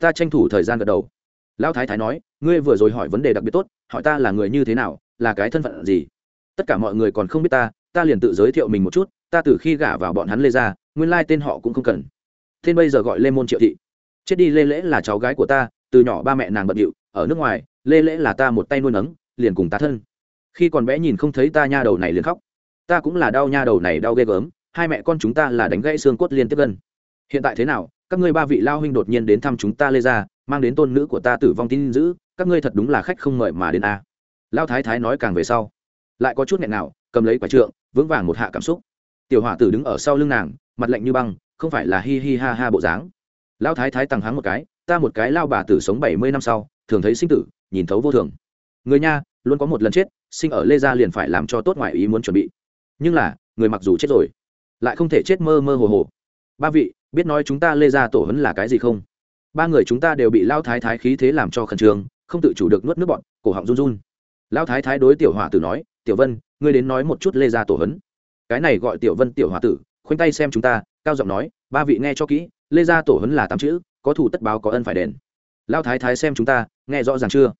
ta tranh thủ thời gian gật đầu. Lão thái thái nói, ngươi vừa rồi hỏi vấn đề đặc biệt tốt, hỏi ta là người như thế nào, là cái thân phận gì? Tất cả mọi người còn không biết ta ta liền tự giới thiệu mình một chút, ta từ khi gả vào bọn hắn lê ra nguyên lai tên họ cũng không cần. Tên bây giờ gọi lê môn triệu thị chết đi lê lễ là cháu gái của ta, từ nhỏ ba mẹ nàng bận điệu, ở nước ngoài, lê lễ là ta một tay nuôi nấng, liền cùng ta thân. Khi còn bé nhìn không thấy ta nha đầu này liền khóc. Ta cũng là đau nha đầu này đau ghê gớm, hai mẹ con chúng ta là đánh gãy xương cốt liên tiếp gần. Hiện tại thế nào, các ngươi ba vị lao huynh đột nhiên đến thăm chúng ta lê ra mang đến tôn nữ của ta tử vong tin giữ, các ngươi thật đúng là khách không mời mà đến a. À. lao thái thái nói càng về sau. Lại có chút nghẹn nào, cầm lấy quả trượng, vững vàng một hạ cảm xúc. Tiểu hỏa tử đứng ở sau lưng nàng, mặt lạnh như băng, không phải là hi hi ha ha bộ dáng. Lão thái thái tăng háng một cái, ta một cái lao bà tử sống bảy mươi năm sau, thường thấy sinh tử, nhìn thấu vô thường. Người nha, luôn có một lần chết, sinh ở lê gia liền phải làm cho tốt ngoại ý muốn chuẩn bị. Nhưng là, người mặc dù chết rồi, lại không thể chết mơ mơ hồ hồ. Ba vị, biết nói chúng ta lê gia tổ hấn là cái gì không? Ba người chúng ta đều bị lao thái thái khí thế làm cho khẩn trương, không tự chủ được nuốt nước bọn, cổ họng run run. Lao thái thái đối tiểu hòa tử nói, tiểu vân, ngươi đến nói một chút lê gia tổ hấn. Cái này gọi tiểu vân, tiểu hòa tử, khoanh tay xem chúng ta, cao giọng nói, ba vị nghe cho kỹ lê gia tổ hấn là tám chữ, có thủ tất báo có ân phải đền. Lao thái thái xem chúng ta, nghe rõ ràng chưa?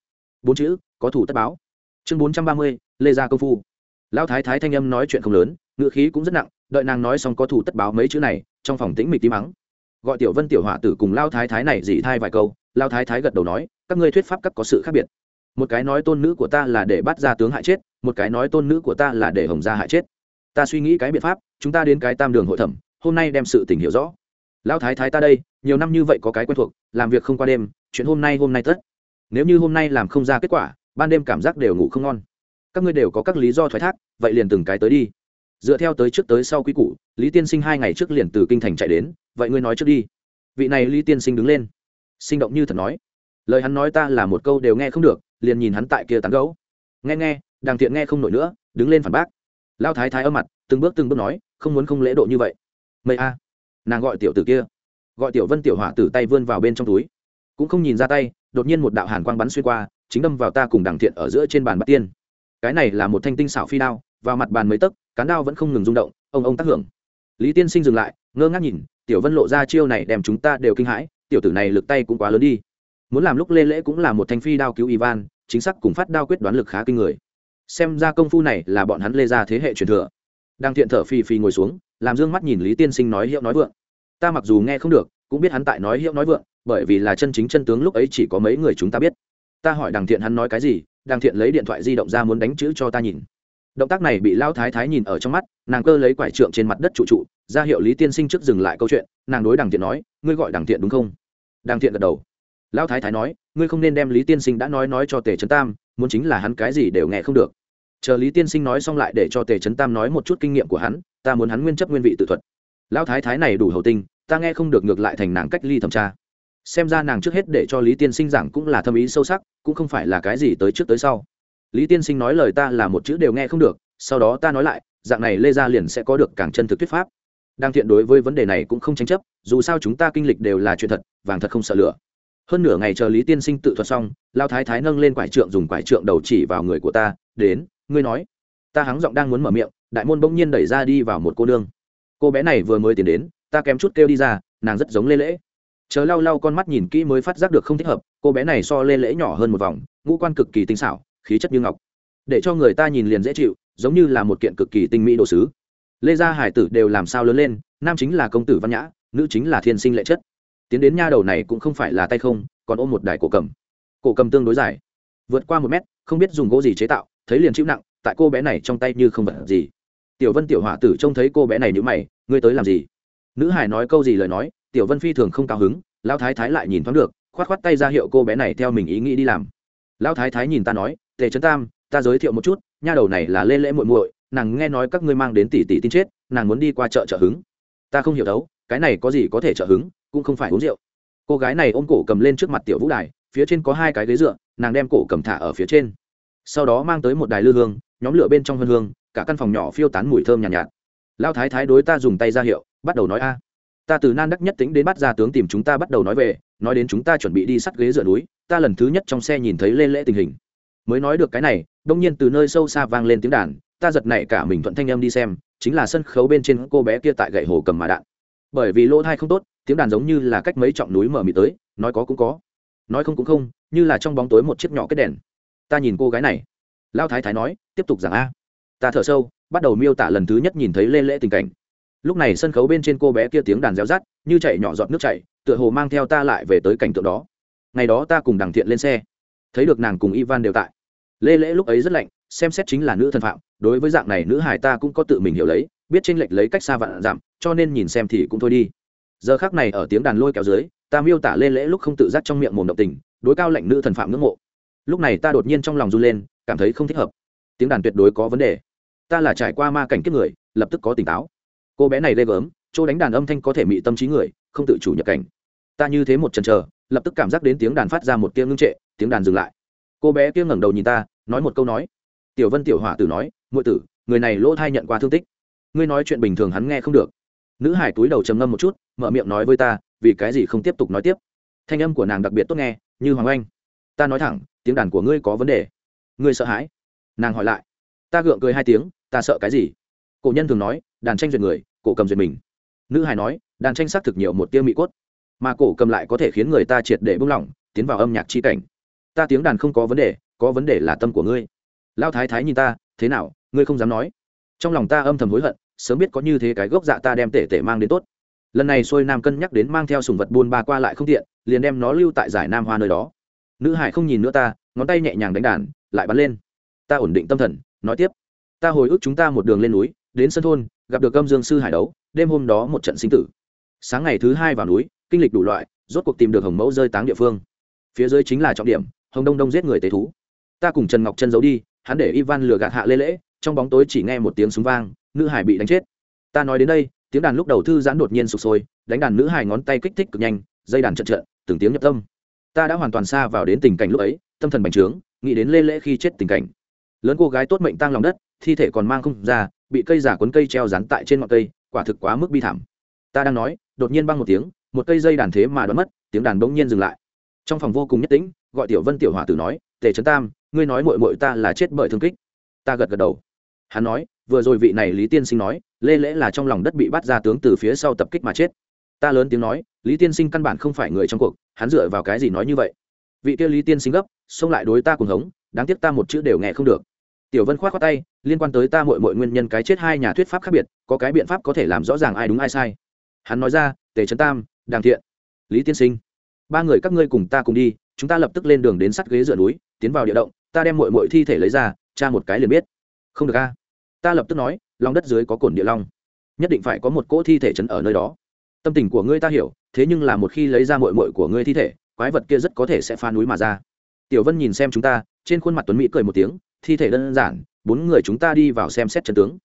Bốn chữ, có thủ tất báo. Chương bốn trăm ba mươi, lê gia công phu. Lao thái thái thanh âm nói chuyện không lớn ngựa khí cũng rất nặng, đợi nàng nói xong có thủ tất báo mấy chữ này, trong phòng tĩnh mịch tí mắng. Gọi tiểu vân, tiểu hỏa tử cùng lao thái thái này dỉ thai vài câu, lao thái thái gật đầu nói, các ngươi thuyết pháp các có sự khác biệt. Một cái nói tôn nữ của ta là để bắt ra tướng hại chết, một cái nói tôn nữ của ta là để hồng gia hại chết. Ta suy nghĩ cái biện pháp, chúng ta đến cái tam đường hội thẩm, hôm nay đem sự tình hiểu rõ lão thái thái ta đây, nhiều năm như vậy có cái quen thuộc, làm việc không qua đêm, chuyện hôm nay hôm nay tất. Nếu như hôm nay làm không ra kết quả, ban đêm cảm giác đều ngủ không ngon. Các ngươi đều có các lý do thoái thác, vậy liền từng cái tới đi. Dựa theo tới trước tới sau quy củ, lý tiên sinh hai ngày trước liền từ kinh thành chạy đến, vậy ngươi nói trước đi. Vị này lý tiên sinh đứng lên. Sinh động như thật nói. Lời hắn nói ta là một câu đều nghe không được, liền nhìn hắn tại kia tán gấu nghe nghe đàng thiện nghe không nổi nữa, đứng lên phản bác. Lao thái thái ở mặt, từng bước từng bước nói, không muốn không lễ độ như vậy. Mây a nàng gọi tiểu tử kia. Gọi tiểu vân tiểu hỏa tử tay vươn vào bên trong túi. Cũng không nhìn ra tay, đột nhiên một đạo hàn quang bắn xuyên qua, chính đâm vào ta cùng đằng thiện ở giữa trên bàn bát tiên. Cái này là một thanh tinh xảo phi đao, vào mặt bàn mấy tấc, cán đao vẫn không ngừng rung động, ông ông tác hưởng. Lý tiên sinh dừng lại, ngơ ngác nhìn, tiểu vân lộ ra chiêu này đem chúng ta đều kinh hãi, tiểu tử này lực tay cũng quá lớn đi. Muốn làm lúc lê lễ cũng là một thanh phi đao cứu ivan, chính xác cùng phát đao quyết đoán lực khá kinh người. Xem ra công phu này là bọn hắn lê ra thế hệ truyền thừa đang thiện thở phì phì ngồi xuống, làm dương mắt nhìn lý tiên sinh nói hiệu nói vượng. Ta mặc dù nghe không được, cũng biết hắn tại nói hiệu nói vượng, bởi vì là chân chính chân tướng lúc ấy chỉ có mấy người chúng ta biết. Ta hỏi đằng thiện hắn nói cái gì, đằng thiện lấy điện thoại di động ra muốn đánh chữ cho ta nhìn. Động tác này bị lão thái thái nhìn ở trong mắt, nàng cơ lấy quải trượng trên mặt đất trụ trụ, ra hiệu lý tiên sinh trước dừng lại câu chuyện, nàng đối đằng thiện nói, ngươi gọi đằng thiện đúng không? Đằng thiện gật đầu. Lão thái thái nói, ngươi không nên đem lý tiên sinh đã nói nói cho tề trấn tam, muốn chính là hắn cái gì đều nghe không được chờ lý tiên sinh nói xong lại để cho tề trấn tam nói một chút kinh nghiệm của hắn, ta muốn hắn nguyên chấp nguyên vị tự thuật. Lão thái thái này đủ hầu tinh, ta nghe không được ngược lại thành nàng cách ly thẩm tra. Xem ra nàng trước hết để cho lý tiên sinh giảng cũng là thâm ý sâu sắc, cũng không phải là cái gì tới trước tới sau. Lý tiên sinh nói lời ta là một chữ đều nghe không được, sau đó ta nói lại, dạng này lê gia liền sẽ có được càng chân thực thuyết pháp. Đang thiện đối với vấn đề này cũng không tranh chấp, dù sao chúng ta kinh lịch đều là chuyện thật, vàng thật không sợ lửa. Hơn nửa ngày chờ lý tiên sinh tự thuật xong lao thái thái nâng lên quải trượng dùng quải trượng đầu chỉ vào người của ta, đến ngươi nói. Ta hắng giọng đang muốn mở miệng, đại môn bỗng nhiên đẩy ra đi vào một cô nương. Cô bé này vừa mới tiến đến, ta kém chút kêu đi ra, nàng rất giống lê lễ. Chờ lau lau con mắt nhìn kỹ mới phát giác được không thích hợp, cô bé này so lê lễ nhỏ hơn một vòng, ngũ quan cực kỳ tinh xảo, khí chất như ngọc. Để cho người ta nhìn liền dễ chịu, giống như là một kiện cực kỳ tinh mỹ đồ sứ. Lê gia hải tử đều làm sao lớn lên, nam chính là công tử văn nhã, nữ chính là thiên sinh lệ chất. Tiến đến nha đầu này cũng không phải là tay không, còn ôm một đài cổ cầm. Cổ cầm tương đối dài, vượt qua một mét, không biết dùng gỗ gì chế tạo thấy liền chịu nặng, tại cô bé này trong tay như không vật gì. Tiểu vân tiểu hỏa tử trông thấy cô bé này nhữ mày, ngươi tới làm gì? Nữ hải nói câu gì lời nói, tiểu vân phi thường không cao hứng, lão thái thái lại nhìn thoáng được, khoát khoát tay ra hiệu cô bé này theo mình ý nghĩ đi làm. Lão thái thái nhìn ta nói, tề trấn tam, ta giới thiệu một chút, nha đầu này là lê lễ muội muội, nàng nghe nói các ngươi mang đến tỷ tỷ tin chết, nàng muốn đi qua chợ trợ hứng. Ta không hiểu đấu, cái này có gì có thể trợ hứng, cũng không phải uống rượu. Cô gái này ôm cổ cầm lên trước mặt tiểu vũ đài, phía trên có hai cái ghế dựa, nàng đem cổ cầm thả ở phía trên sau đó mang tới một đài lư hương nhóm lửa bên trong hương hương cả căn phòng nhỏ phiêu tán mùi thơm nhàn nhạt, nhạt. Lao thái thái đối ta dùng tay ra hiệu bắt đầu nói a. Ta từ nan đắc nhất tính đến bắt ra tướng tìm chúng ta bắt đầu nói về nói đến chúng ta chuẩn bị đi sắt ghế dựa núi ta lần thứ nhất trong xe nhìn thấy lê lễ tình hình. Mới nói được cái này đông nhiên từ nơi sâu xa vang lên tiếng đàn ta giật nảy cả mình thuận thanh em đi xem chính là sân khấu bên trên cô bé kia tại gậy hồ cầm mà đạn. Bởi vì lỗ thai không tốt tiếng đàn giống như là cách mấy trọng núi mở mịt tới nói có cũng có nói không cũng không như là trong bóng tối một chiếc nhỏ cái đèn ta nhìn cô gái này lao thái thái nói tiếp tục giảng a ta thở sâu bắt đầu miêu tả lần thứ nhất nhìn thấy lê lễ tình cảnh lúc này sân khấu bên trên cô bé kia tiếng đàn reo rắt như chạy nhỏ giọt nước chảy tựa hồ mang theo ta lại về tới cảnh tượng đó ngày đó ta cùng đằng thiện lên xe thấy được nàng cùng ivan đều tại lê lễ lúc ấy rất lạnh xem xét chính là nữ thân phạm đối với dạng này nữ hải ta cũng có tự mình hiểu lấy biết tranh lệch lấy cách xa vạn giảm cho nên nhìn xem thì cũng thôi đi giờ khác này ở tiếng đàn lôi kéo dưới ta miêu tả lê lễ lúc không tự giác trong miệng mồm động tình đối cao lệnh nữ thần phạm ngưỡng mộ lúc này ta đột nhiên trong lòng run lên, cảm thấy không thích hợp. Tiếng đàn tuyệt đối có vấn đề. Ta là trải qua ma cảnh kiếp người, lập tức có tỉnh táo. Cô bé này ghê gớm, chỗ đánh đàn âm thanh có thể mị tâm trí người, không tự chủ nhập cảnh. Ta như thế một chần chờ, lập tức cảm giác đến tiếng đàn phát ra một tiếng ngưng trệ, tiếng đàn dừng lại. Cô bé kia ngẩng đầu nhìn ta, nói một câu nói. Tiểu vân tiểu hỏa tử nói ngụy tử, người này lỗ thai nhận qua thương tích. Ngươi nói chuyện bình thường hắn nghe không được. Nữ hải túi đầu trầm ngâm một chút, mở miệng nói với ta, vì cái gì không tiếp tục nói tiếp? Thanh âm của nàng đặc biệt tốt nghe, như hoàng anh ta nói thẳng, tiếng đàn của ngươi có vấn đề. Ngươi sợ hãi. Nàng hỏi lại. Ta gượng cười hai tiếng, ta sợ cái gì? Cổ nhân thường nói, đàn tranh duyệt người, cổ cầm duyệt mình. Nữ hài nói, đàn tranh xác thực nhiều một tiêu mỹ cốt. Mà cổ cầm lại có thể khiến người ta triệt để bung lỏng, tiến vào âm nhạc chi cảnh. Ta tiếng đàn không có vấn đề, có vấn đề là tâm của ngươi. Lao thái thái nhìn ta, thế nào, ngươi không dám nói. Trong lòng ta âm thầm hối hận, sớm biết có như thế cái gốc dạ ta đem tể tể mang đến tốt. Lần này xuôi nam cân nhắc đến mang theo sùng vật buôn ba qua lại không tiện, liền đem nó lưu tại giải nam hoa nơi đó nữ hải không nhìn nữa ta, ngón tay nhẹ nhàng đánh đàn, lại bắn lên. Ta ổn định tâm thần, nói tiếp. Ta hồi ức chúng ta một đường lên núi, đến sân thôn, gặp được âm dương sư hải đấu, đêm hôm đó một trận sinh tử. Sáng ngày thứ hai vào núi, kinh lịch đủ loại, rốt cuộc tìm được hồng mẫu rơi táng địa phương. Phía dưới chính là trọng điểm, hồng đông đông giết người tế thú. Ta cùng trần ngọc chân giấu đi, hắn để ivan lừa gạt hạ lê lễ, trong bóng tối chỉ nghe một tiếng súng vang, nữ hải bị đánh chết. Ta nói đến đây, tiếng đàn lúc đầu thư giãn đột nhiên sụp sôi, đánh đàn nữ hải ngón tay kích thích cực nhanh, dây đàn trận trận từng tiếng nhập tâm ta đã hoàn toàn xa vào đến tình cảnh lúc ấy, tâm thần bành trướng, nghĩ đến lê lễ khi chết tình cảnh. Lớn cô gái tốt mệnh tăng lòng đất, thi thể còn mang không ra, bị cây giả cuốn cây treo rắn tại trên ngọn cây, quả thực quá mức bi thảm. Ta đang nói, đột nhiên băng một tiếng, một cây dây đàn thế mà đoán mất, tiếng đàn bỗng nhiên dừng lại. Trong phòng vô cùng nhất tĩnh, gọi tiểu vân tiểu hòa tử nói, tề trấn tam, ngươi nói mội mội ta là chết bởi thương kích. Ta gật gật đầu. Hắn nói, vừa rồi vị này lý tiên sinh nói, lê lễ là trong lòng đất bị bắt ra tướng từ phía sau tập kích mà chết ta lớn tiếng nói, lý tiên sinh căn bản không phải người trong cuộc, hắn dựa vào cái gì nói như vậy? Vị kia lý tiên sinh gấp, xông lại đối ta cùng hống, đáng tiếc ta một chữ đều nghe không được. Tiểu vân k h o á t khoác tay, liên quan tới ta mội mội nguyên nhân cái chết hai nhà thuyết pháp khác biệt, có cái biện pháp có thể làm rõ ràng ai đúng ai sai. Hắn nói ra, tề trấn tam, đàng thiện, lý tiên sinh, ba người các ngươi cùng ta cùng đi, chúng ta lập tức lên đường đến sắt ghế dựa núi, tiến vào địa động, ta đem mội mội thi thể lấy ra cha một cái liền biết. Không được a. Ta lập tức nói, lòng đất dưới có cồn địa long, nhất định phải có một cỗ thi thể chấn ở nơi đó tâm tình của ngươi ta hiểu, thế nhưng là một khi lấy ra mội mội của ngươi thi thể, quái vật kia rất có thể sẽ pha núi mà ra. Tiểu vân nhìn xem chúng ta, trên khuôn mặt tuấn mỹ cười một tiếng, thi thể đơn giản, bốn người chúng ta đi vào xem xét chân tướng.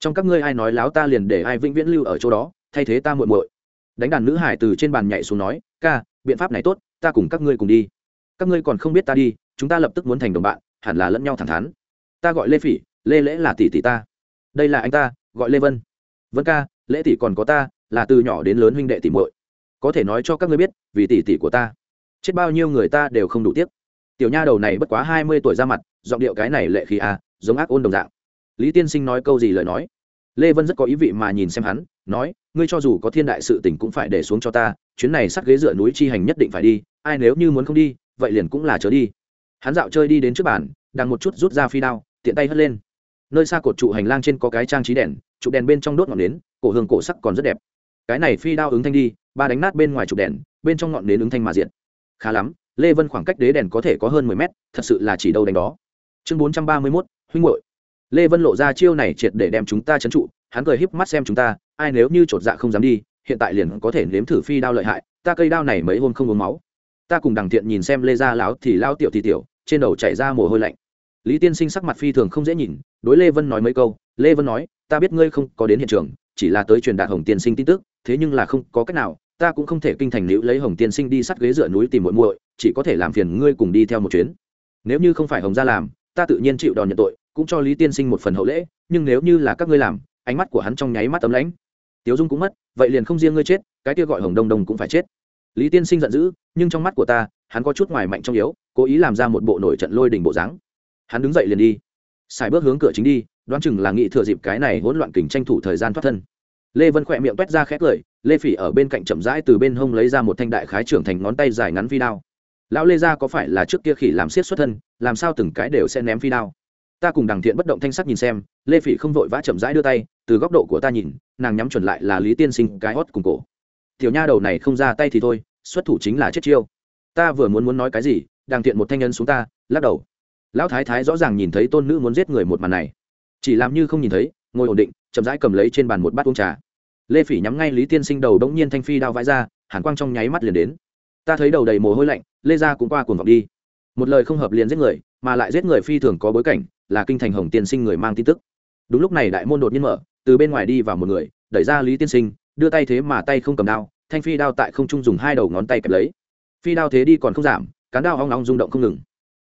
Trong các ngươi ai nói láo ta liền để ai vĩnh viễn lưu ở chỗ đó, thay thế ta muội muội. Đánh đàn nữ hải từ trên bàn nhảy xuống nói, ca, biện pháp này tốt, ta cùng các ngươi cùng đi. Các ngươi còn không biết ta đi, chúng ta lập tức muốn thành đồng bạn, hẳn là lẫn nhau thẳng thắn. Ta gọi lê phỉ, lê lễ là tỷ tỷ ta. Đây là anh ta, gọi lê vân. Vân ca, lễ tỷ còn có ta là từ nhỏ đến lớn huynh đệ tỷ muội. Có thể nói cho các ngươi biết, vì tỷ tỷ của ta, chết bao nhiêu người ta đều không đủ tiếc. Tiểu nha đầu này bất quá hai mươi tuổi ra mặt, giọng điệu cái này lệ khí a giống ác ôn đồng dạng. Lý tiên sinh nói câu gì lời nói? Lê vân rất có ý vị mà nhìn xem hắn, nói, ngươi cho dù có thiên đại sự tình cũng phải để xuống cho ta, chuyến này sát ghế dựa núi chi hành nhất định phải đi, ai nếu như muốn không đi, vậy liền cũng là chớ đi. Hắn dạo chơi đi đến trước bàn đang một chút rút ra phi đao, tiện tay hất lên. Nơi xa cột trụ hành lang trên có cái trang trí đèn, trụ đèn bên trong đốt ngọn nến, cổ hương cổ sắc còn rất đẹp cái này phi đao ứng thanh đi, ba đánh nát bên ngoài chụp đèn, bên trong ngọn nến ứng thanh mà diện khá lắm, lê vân khoảng cách đế đèn có thể có hơn mười mét, thật sự là chỉ đâu đánh đó. Chương bốn trăm ba mươi mốt, huynh hội lê vân lộ ra chiêu này triệt để đem chúng ta trấn trụ, hắn cười híp mắt xem chúng ta, ai nếu như chột dạ không dám đi, hiện tại liền có thể nếm thử phi đao lợi hại, ta cây đao này mấy hôm không uống máu. Ta cùng đằng thiện nhìn xem lê gia lão thì lao tiểu thì tiểu, trên đầu chảy ra mồ hôi lạnh. Lý tiên sinh sắc mặt phi thường không dễ nhìn, đối lê vân nói mấy câu, lê vân nói, ta biết ngươi không có đến hiện trường chỉ là tới truyền đạt hồng tiên sinh tin tức, thế nhưng là không có cách nào, ta cũng không thể kinh thành liễu lấy hồng tiên sinh đi sát ghế dựa núi tìm muội muội, chỉ có thể làm phiền ngươi cùng đi theo một chuyến. Nếu như không phải hồng gia làm, ta tự nhiên chịu đòn nhận tội, cũng cho lý tiên sinh một phần hậu lễ, nhưng nếu như là các ngươi làm, ánh mắt của hắn trong nháy mắt tấm lãnh. Tiếu dung cũng mất, vậy liền không riêng ngươi chết, cái kia gọi hồng đông đông cũng phải chết. Lý tiên sinh giận dữ, nhưng trong mắt của ta, hắn có chút ngoài mạnh trong yếu, cố ý làm ra một bộ nổi trận lôi đình bộ dáng. Hắn đứng dậy liền đi. Xài bước hướng cửa chính đi đoán chừng là nghị thừa dịp cái này hỗn loạn kình tranh thủ thời gian thoát thân. Lê vân khỏe miệng quét ra khét cười, lê phỉ ở bên cạnh chậm rãi từ bên hông lấy ra một thanh đại khái trưởng thành ngón tay dài ngắn phi đao. Lão lê gia có phải là trước kia khỉ làm xiết xuất thân, làm sao từng cái đều sẽ ném phi đao? Ta cùng đằng thiện bất động thanh sắc nhìn xem, lê phỉ không vội vã chậm rãi đưa tay, từ góc độ của ta nhìn, nàng nhắm chuẩn lại là lý tiên sinh cái hót cùng cổ. Tiểu nha đầu này không ra tay thì thôi, xuất thủ chính là chết chiêu. Ta vừa muốn muốn nói cái gì, đằng thiện một thanh nhân xuống ta, lắc đầu. Lão thái thái rõ ràng nhìn thấy tôn nữ muốn giết người một màn này chỉ làm như không nhìn thấy, ngồi ổn định, chậm rãi cầm lấy trên bàn một bát uống trà. Lê phỉ nhắm ngay lý tiên sinh đầu đống nhiên thanh phi đao vãi ra, hàn quang trong nháy mắt liền đến. Ta thấy đầu đầy mồ hôi lạnh, lê ra cũng qua cuồng vọng đi. Một lời không hợp liền giết người, mà lại giết người phi thường có bối cảnh, là kinh thành hồng tiên sinh người mang tin tức. Đúng lúc này đại môn đột nhiên mở, từ bên ngoài đi vào một người, đẩy ra lý tiên sinh, đưa tay thế mà tay không cầm đao, thanh phi đao tại không trung dùng hai đầu ngón tay kẹp lấy. Phi đao thế đi còn không giảm, cán đao hoang long rung động không ngừng.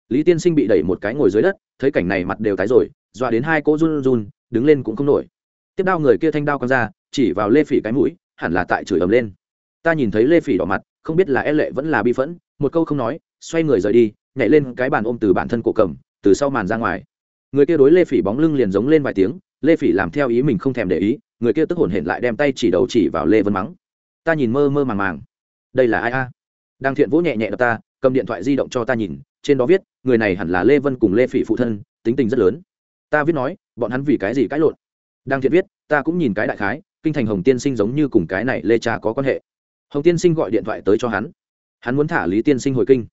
Lý tiên sinh bị đẩy một cái ngồi dưới đất, thấy cảnh này mặt đều tái rồi dọa đến hai cỗ run run, đứng lên cũng không nổi. Tiếp đao người kia thanh đao quăng ra, chỉ vào lê phỉ cái mũi, hẳn là tại chửi ầm lên. Ta nhìn thấy lê phỉ đỏ mặt, không biết là e lệ vẫn là bi phẫn, một câu không nói, xoay người rời đi, nhảy lên cái bàn ôm từ bản thân cổ cầm, từ sau màn ra ngoài. Người kia đối lê phỉ bóng lưng liền giống lên vài tiếng, lê phỉ làm theo ý mình không thèm để ý, người kia tức hổn hển lại đem tay chỉ đầu chỉ vào lê vân mắng. Ta nhìn mơ mơ màng màng. Đây là ai a? Đang thiện vỗ nhẹ nhẹ đập ta, cầm điện thoại di động cho ta nhìn, trên đó viết, người này hẳn là lê vân cùng lê phỉ phụ thân, tính tình rất lớn ta viết nói, bọn hắn vì cái gì cãi lộn? Đang thiện viết, ta cũng nhìn cái đại khái, kinh thành hồng tiên sinh giống như cùng cái này lê cha có quan hệ. Hồng tiên sinh gọi điện thoại tới cho hắn. Hắn muốn thả lý tiên sinh hồi kinh.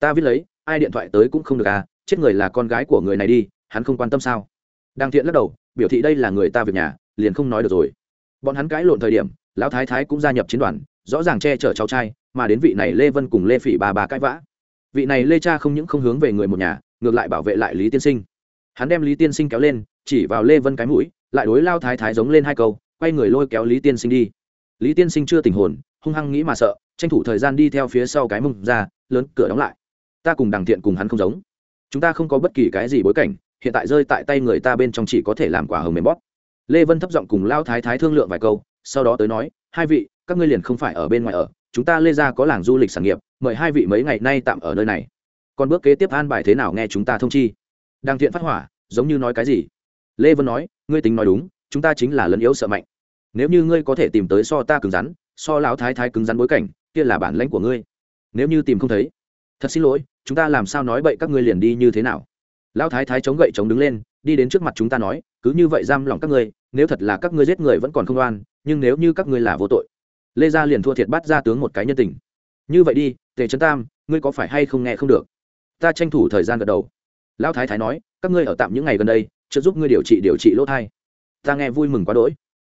Ta viết lấy, ai điện thoại tới cũng không được à chết người là con gái của người này đi, hắn không quan tâm sao? Đang thiện lắc đầu, biểu thị đây là người ta việc nhà, liền không nói được rồi. Bọn hắn cãi lộn thời điểm, lão thái thái cũng gia nhập chiến đoàn, rõ ràng che chở cháu trai, mà đến vị này lê vân cùng lê phỉ bà bà cãi vã. Vị này lê cha không những không hướng về người một nhà, ngược lại bảo vệ lại lý tiên sinh hắn đem lý tiên sinh kéo lên, chỉ vào lê vân cái mũi, lại đối lao thái thái giống lên hai câu, quay người lôi kéo lý tiên sinh đi. Lý tiên sinh chưa tình hồn, hung hăng nghĩ mà sợ, tranh thủ thời gian đi theo phía sau cái mông ra, lớn cửa đóng lại. Ta cùng đằng thiện cùng hắn không giống. Chúng ta không có bất kỳ cái gì bối cảnh, hiện tại rơi tại tay người ta bên trong chỉ có thể làm quả hồng mềm bóp. Lê vân thấp giọng cùng lao thái thái thương lượng vài câu, sau đó tới nói, hai vị, các ngươi liền không phải ở bên ngoài ở, chúng ta lê ra có làng du lịch sản nghiệp, mời hai vị mấy ngày nay tạm ở nơi này. Còn bước kế tiếp an bài thế nào nghe chúng ta thông chi đang thiện phát hỏa, giống như nói cái gì? Lê vân nói, ngươi tính nói đúng, chúng ta chính là lấn yếu sợ mạnh. Nếu như ngươi có thể tìm tới so ta cứng rắn, so lão thái thái cứng rắn bối cảnh, kia là bản lãnh của ngươi. Nếu như tìm không thấy, thật xin lỗi, chúng ta làm sao nói bậy các ngươi liền đi như thế nào? Lão thái thái chống gậy chống đứng lên, đi đến trước mặt chúng ta nói, cứ như vậy giam lòng các ngươi, nếu thật là các ngươi giết người vẫn còn không oan, nhưng nếu như các ngươi là vô tội. Lê gia liền thua thiệt bắt ra tướng một cái nhân tình. Như vậy đi, tề trấn tam, ngươi có phải hay không nghe không được? Ta tranh thủ thời gian gật đầu lão thái thái nói, các ngươi ở tạm những ngày gần đây, chưa giúp ngươi điều trị điều trị lỗ thai. Ta nghe vui mừng quá đỗi.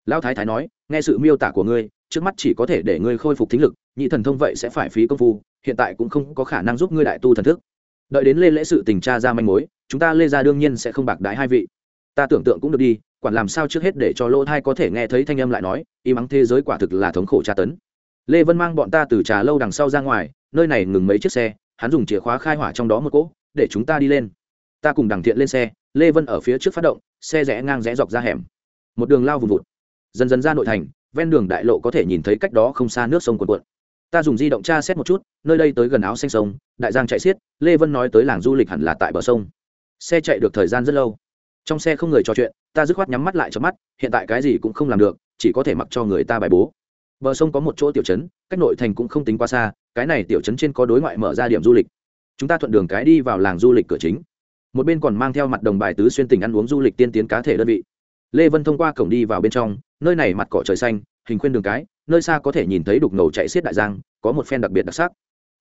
Lão thái thái nói, nghe sự miêu tả của ngươi, trước mắt chỉ có thể để ngươi khôi phục thính lực, nhị thần thông vậy sẽ phải phí công phu, hiện tại cũng không có khả năng giúp ngươi đại tu thần thức. Đợi đến lê lễ sự tình tra ra manh mối, chúng ta lê ra đương nhiên sẽ không bạc đái hai vị. Ta tưởng tượng cũng được đi, quản làm sao trước hết để cho lỗ thai có thể nghe thấy thanh âm lại nói, y mắng thế giới quả thực là thống khổ tra tấn. Lê vân mang bọn ta từ trà lâu đằng sau ra ngoài, nơi này ngừng mấy chiếc xe, hắn dùng chìa khóa khai hỏa trong đó một cỗ, để chúng ta đi lên ta cùng đằng thiện lên xe, lê vân ở phía trước phát động, xe rẽ ngang rẽ dọc ra hẻm. Một đường lao vùng vụt. Dần dần ra nội thành, ven đường đại lộ có thể nhìn thấy cách đó không xa nước sông cuộn cuộn. Ta dùng di động tra xét một chút, nơi đây tới gần áo xanh sông, đại giang chạy xiết, lê vân nói tới làng du lịch hẳn là tại bờ sông. Xe chạy được thời gian rất lâu. Trong xe không người trò chuyện, ta dứt khoát nhắm mắt lại cho mắt, hiện tại cái gì cũng không làm được, chỉ có thể mặc cho người ta bài bố. Bờ sông có một chỗ tiểu trấn, cách nội thành cũng không tính quá xa, cái này tiểu trấn trên có đối ngoại mở ra điểm du lịch. Chúng ta thuận đường cái đi vào làng du lịch cửa chính một bên còn mang theo mặt đồng bài tứ xuyên tỉnh ăn uống du lịch tiên tiến cá thể đơn vị. Lê vân thông qua cổng đi vào bên trong, nơi này mặt cỏ trời xanh, hình khuyên đường cái, nơi xa có thể nhìn thấy đục ngầu chạy xiết đại giang, có một phen đặc biệt đặc sắc.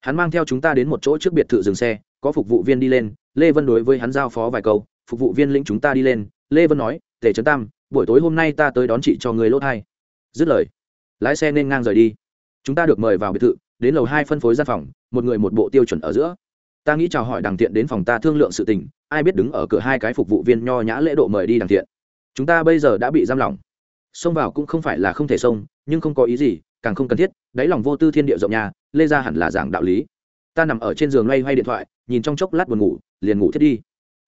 Hắn mang theo chúng ta đến một chỗ trước biệt thự dừng xe, có phục vụ viên đi lên, lê vân đối với hắn giao phó vài câu, phục vụ viên lĩnh chúng ta đi lên, lê vân nói, tề trấn tam, buổi tối hôm nay ta tới đón chị cho người lốt hai dứt lời, lái xe nên ngang rời đi. Chúng ta được mời vào biệt thự, đến lầu hai phân phối gian phòng, một người một bộ tiêu chuẩn ở giữa ta nghĩ chào hỏi đằng tiện đến phòng ta thương lượng sự tình, ai biết đứng ở cửa hai cái phục vụ viên nho nhã lễ độ mời đi đằng tiện chúng ta bây giờ đã bị giam lỏng. Xông vào cũng không phải là không thể xông, nhưng không có ý gì, càng không cần thiết, đáy lòng vô tư thiên địa rộng nhà, lê ra hẳn là giảng đạo lý. Ta nằm ở trên giường loay hoay điện thoại, nhìn trong chốc lát buồn ngủ, liền ngủ thiết đi.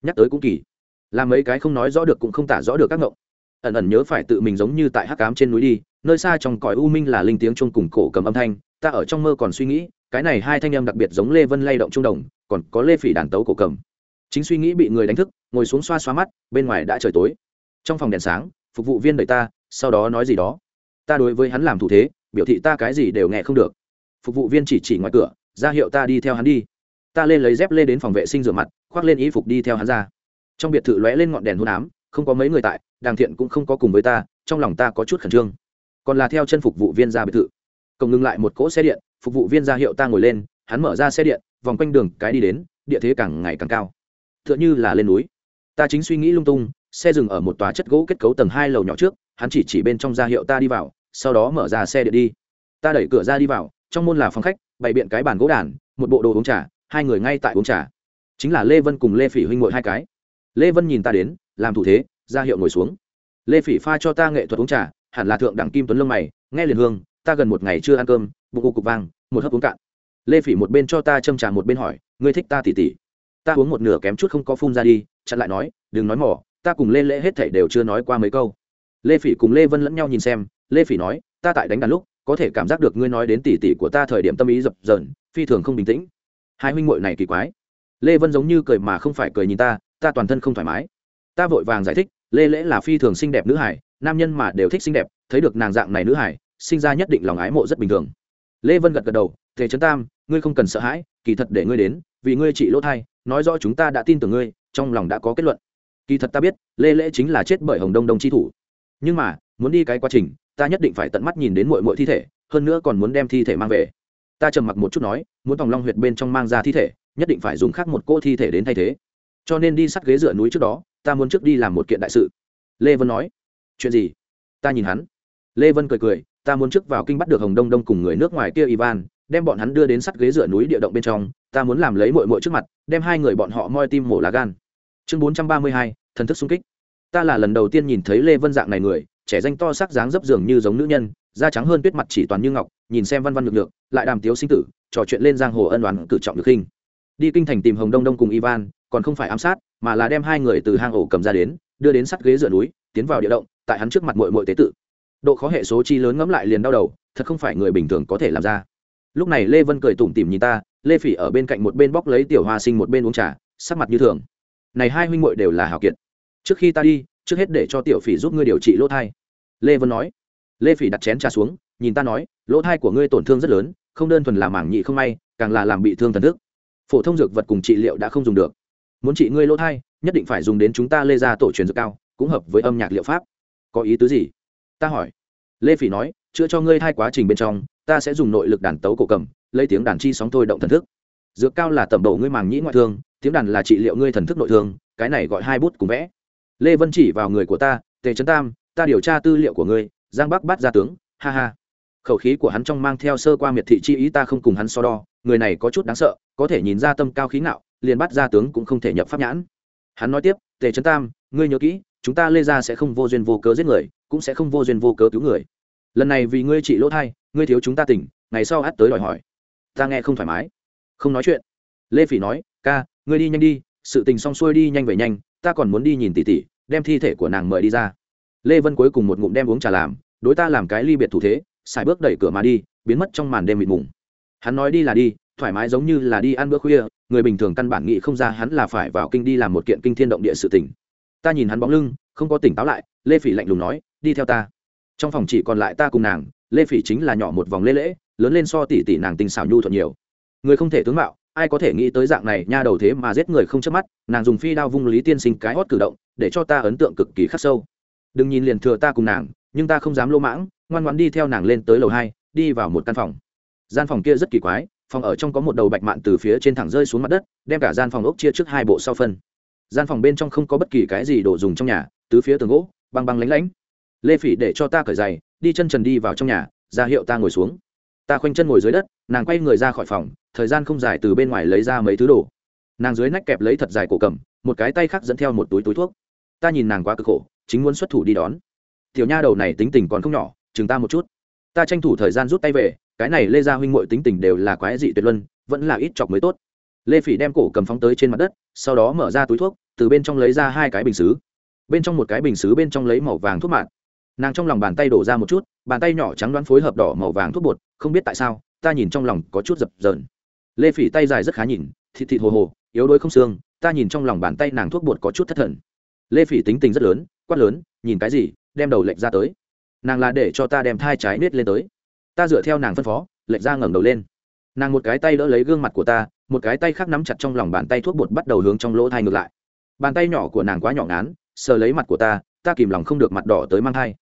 Nhắc tới cũng kỳ. Làm mấy cái không nói rõ được cũng không tả rõ được các ngộng. Ẩn ẩn nhớ phải tự mình giống như tại hắc cám trên núi đi, nơi xa trong cõi u minh là linh tiếng chuông cùng cổ cầm âm thanh, ta ở trong mơ còn suy nghĩ cái này hai thanh âm đặc biệt giống lê vân lay động trung đồng, còn có lê phỉ đàn tấu cổ cầm. Chính suy nghĩ bị người đánh thức, ngồi xuống xoa xoa mắt, bên ngoài đã trời tối. Trong phòng đèn sáng, phục vụ viên đợi ta, sau đó nói gì đó. Ta đối với hắn làm thủ thế, biểu thị ta cái gì đều nghe không được. Phục vụ viên chỉ chỉ ngoài cửa, ra hiệu ta đi theo hắn đi. Ta lên lấy dép lê đến phòng vệ sinh rửa mặt, khoác lên y phục đi theo hắn ra. Trong biệt thự lóe lên ngọn đèn hôn ám, không có mấy người tại, đàng thiện cũng không có cùng với ta, trong lòng ta có chút khẩn trương. Còn là theo chân phục vụ viên ra biệt thự. Cổng ngừng lại một cỗ xe điện phục vụ viên ra hiệu ta ngồi lên, hắn mở ra xe điện, vòng quanh đường cái đi đến, địa thế càng ngày càng cao. T h ư ợ n h ư là lên núi. Ta chính suy nghĩ lung tung, xe dừng ở một tòa chất gỗ kết cấu tầng hai lầu nhỏ trước, hắn chỉ chỉ bên trong ra hiệu ta đi vào, sau đó mở ra xe điện đi. Ta đẩy cửa ra đi vào, trong môn là phòng khách, bày biện cái bàn gỗ đàn, một bộ đồ uống trà, hai người ngay tại uống trà. Chính là lê vân cùng lê phỉ huynh ngồi hai cái. Lê vân nhìn ta đến, làm thủ thế, ra hiệu ngồi xuống. Lê phỉ pha cho ta nghệ thuật uống trà, hẳn là thượng đẳng kim tuấn lông mày, nghe liền hương, ta gần một ngày chưa ăn cơm bụng cục cục vang, một hớp uống cạn. Lê phỉ một bên cho ta châm trà một bên hỏi, ngươi thích ta tỉ tỉ? Ta uống một nửa kém chút không có phun ra đi, chặn lại nói, đừng nói mỏ, ta cùng lê lễ hết thảy đều chưa nói qua mấy câu. Lê phỉ cùng lê vân lẫn nhau nhìn xem, lê phỉ nói, ta tại đánh đàn lúc, có thể cảm giác được ngươi nói đến tỉ tỉ của ta thời điểm tâm ý dập dờn, phi thường không bình tĩnh. Hai huynh muội này kỳ quái. Lê vân giống như cười mà không phải cười nhìn ta ta toàn thân không thoải mái. Ta vội vàng giải thích, lê lễ là phi thường xinh đẹp nữ hải, nam nhân mà đều thích xinh đẹp, thấy được nàng dạng này nữ hải, sinh ra nhất định lòng ái mộ rất bình thường lê vân gật gật đầu, tề trấn tam, ngươi không cần sợ hãi, kỳ thật để ngươi đến, vì ngươi trị lỗ thai, nói rõ chúng ta đã tin tưởng ngươi, trong lòng đã có kết luận. Kỳ thật ta biết, lê lễ chính là chết bởi hồng đông đông chi thủ. Nhưng mà, muốn đi cái quá trình, ta nhất định phải tận mắt nhìn đến mọi mọi thi thể, hơn nữa còn muốn đem thi thể mang về. Ta trầm mặc một chút nói, muốn tòng long huyệt bên trong mang ra thi thể, nhất định phải dùng khác một cô thi thể đến thay thế. Cho nên đi sắt ghế dựa núi trước đó, ta muốn trước đi làm một kiện đại sự. Lê vân nói, chuyện gì? Ta nhìn hắn. Lê vân cười cười ta muốn trước vào kinh bắt được hồng đông đông cùng người nước ngoài kia ivan, đem bọn hắn đưa đến sắt ghế dựa núi địa động bên trong, ta muốn làm lấy mội mội trước mặt, đem hai người bọn họ moi tim mổ lá gan. Chương bốn trăm ba mươi hai, thần thức xung kích. Ta là lần đầu tiên nhìn thấy lê vân dạng này người, trẻ danh to sắc dáng dấp dường như giống nữ nhân, da trắng hơn tuyết mặt chỉ toàn như ngọc, nhìn xem văn văn lực lượng, lại đàm tiếu sinh tử, trò chuyện lên giang hồ ân đoán cử trọng được khinh. Đi kinh thành tìm hồng đông đông cùng ivan, còn không phải ám sát, mà là đem hai người từ hang ổ cầm ra đến, đưa đến sắt ghế dựa núi, tiến vào địa động, tại hắn trước mặt mội mội tế tự độ khó hệ số chi lớn ngẫm lại liền đau đầu, thật không phải người bình thường có thể làm ra. Lúc này lê vân cười tủm tỉm nhìn ta, lê phỉ ở bên cạnh một bên bóc lấy tiểu hoa sinh một bên uống trà, sắc mặt như thường. Này hai huynh muội đều là hào kiệt. Trước khi ta đi, trước hết để cho tiểu phỉ giúp ngươi điều trị lỗ thai. Lê vân nói. Lê phỉ đặt chén trà xuống, nhìn ta nói, lỗ thai của ngươi tổn thương rất lớn, không đơn thuần là mảng nhị không may, càng là làm bị thương thần thức. Phổ thông dược vật cùng trị liệu đã không dùng được. Muốn trị ngươi lỗ thai, nhất định phải dùng đến chúng ta lê ra tổ truyền dược cao, cũng hợp với âm nhạc liệu pháp. Có ý tứ gì? Ta hỏi. Lê phỉ nói, chữa cho ngươi thai quá trình bên trong, ta sẽ dùng nội lực đàn tấu cổ cầm, lấy tiếng đàn chi sóng thôi động thần thức. Dược cao là tẩm độ ngươi màng nhĩ ngoại thương, tiếng đàn là trị liệu ngươi thần thức nội thương, cái này gọi hai bút cùng vẽ. Lê vân chỉ vào người của ta, tề trấn tam, ta điều tra tư liệu của ngươi, giang bắc bắt ra tướng, ha ha. Khẩu khí của hắn trong mang theo sơ qua miệt thị chi ý ta không cùng hắn so đo, người này có chút đáng sợ, có thể nhìn ra tâm cao khí ngạo, liền bắt ra tướng cũng không thể nhập pháp nhãn. Hắn nói tiếp, tề trấn tam, ngươi nhớ kỹ chúng ta lê ra sẽ không vô duyên vô cớ giết người, cũng sẽ không vô duyên vô cớ cứu người. Lần này vì ngươi trị lỗ thai, ngươi thiếu chúng ta tỉnh, ngày sau ắt tới đòi hỏi. Ta nghe không thoải mái. Không nói chuyện. Lê phỉ nói, ca, ngươi đi nhanh đi, sự tình xong xuôi đi nhanh về nhanh, ta còn muốn đi nhìn tỉ tỉ đem thi thể của nàng mời đi ra. Lê vân cuối cùng một ngụm đem uống trà làm, đối ta làm cái ly biệt thủ thế, xài bước đẩy cửa mà đi, biến mất trong màn đêm mịt mùng. Hắn nói đi là đi, thoải mái giống như là đi ăn bữa khuya, người bình thường căn bản nghĩ không ra hắn là phải vào kinh đi làm một kiện kinh thiên động địa sự tình ta nhìn hắn bóng lưng, không có tỉnh táo lại, lê phỉ lạnh lùng nói, đi theo ta. Trong phòng chỉ còn lại ta cùng nàng, lê phỉ chính là nhỏ một vòng lê lễ, lớn lên so tỷ tỷ nàng tình xảo nhu thuận nhiều. Người không thể tướng mạo, ai có thể nghĩ tới dạng này nha đầu thế mà giết người không chớp mắt, nàng dùng phi đao vung lý tiên sinh cái hót cử động, để cho ta ấn tượng cực kỳ khắc sâu. Đừng nhìn liền thừa ta cùng nàng, nhưng ta không dám lô mãng, ngoan ngoan đi theo nàng lên tới lầu hai, đi vào một căn phòng. Gian phòng kia rất kỳ quái, phòng ở trong có một đầu bạch mạn từ phía trên thẳng rơi xuống mặt đất, đem cả gian phòng ốc chia trước hai bộ sau phân gian phòng bên trong không có bất kỳ cái gì đồ dùng trong nhà, tứ phía tường gỗ, băng băng lánh lánh. Lê phỉ để cho ta cởi giày, đi chân trần đi vào trong nhà, ra hiệu ta ngồi xuống. Ta khoanh chân ngồi dưới đất, nàng quay người ra khỏi phòng, thời gian không dài từ bên ngoài lấy ra mấy thứ đồ. Nàng dưới nách kẹp lấy thật dài cổ cầm, một cái tay khác dẫn theo một túi túi thuốc. Ta nhìn nàng quá cực khổ, chính muốn xuất thủ đi đón. Tiểu nha đầu này tính tình còn không nhỏ, chừng ta một chút. Ta tranh thủ thời gian rút tay về, cái này lê gia huynh mội tính tình đều là quái dị tuyệt luân, vẫn là ít chọc mới tốt lê phỉ đem cổ cầm phóng tới trên mặt đất, sau đó mở ra túi thuốc, từ bên trong lấy ra hai cái bình xứ. Bên trong một cái bình xứ bên trong lấy màu vàng thuốc mạt. Nàng trong lòng bàn tay đổ ra một chút, bàn tay nhỏ trắng đoán phối hợp đỏ màu vàng thuốc bột, không biết tại sao, ta nhìn trong lòng có chút dập dờn. Lê phỉ tay dài rất khá nhìn, thịt thịt hồ hồ, yếu đuối không xương, ta nhìn trong lòng bàn tay nàng thuốc bột có chút thất thần. Lê phỉ tính tình rất lớn, quát lớn, nhìn cái gì, đem đầu lệch ra tới. Nàng là để cho ta đem thai trái nết lên tới. Ta dựa theo nàng phân phó, lệch ra ngẩng đầu lên. Nàng một cái tay đỡ lấy gương mặt của ta một cái tay khác nắm chặt trong lòng bàn tay thuốc bột bắt đầu hướng trong lỗ thai ngược lại. Bàn tay nhỏ của nàng quá nhỏ ngán, sờ lấy mặt của ta ta kìm lòng không được mặt đỏ tới mang thai.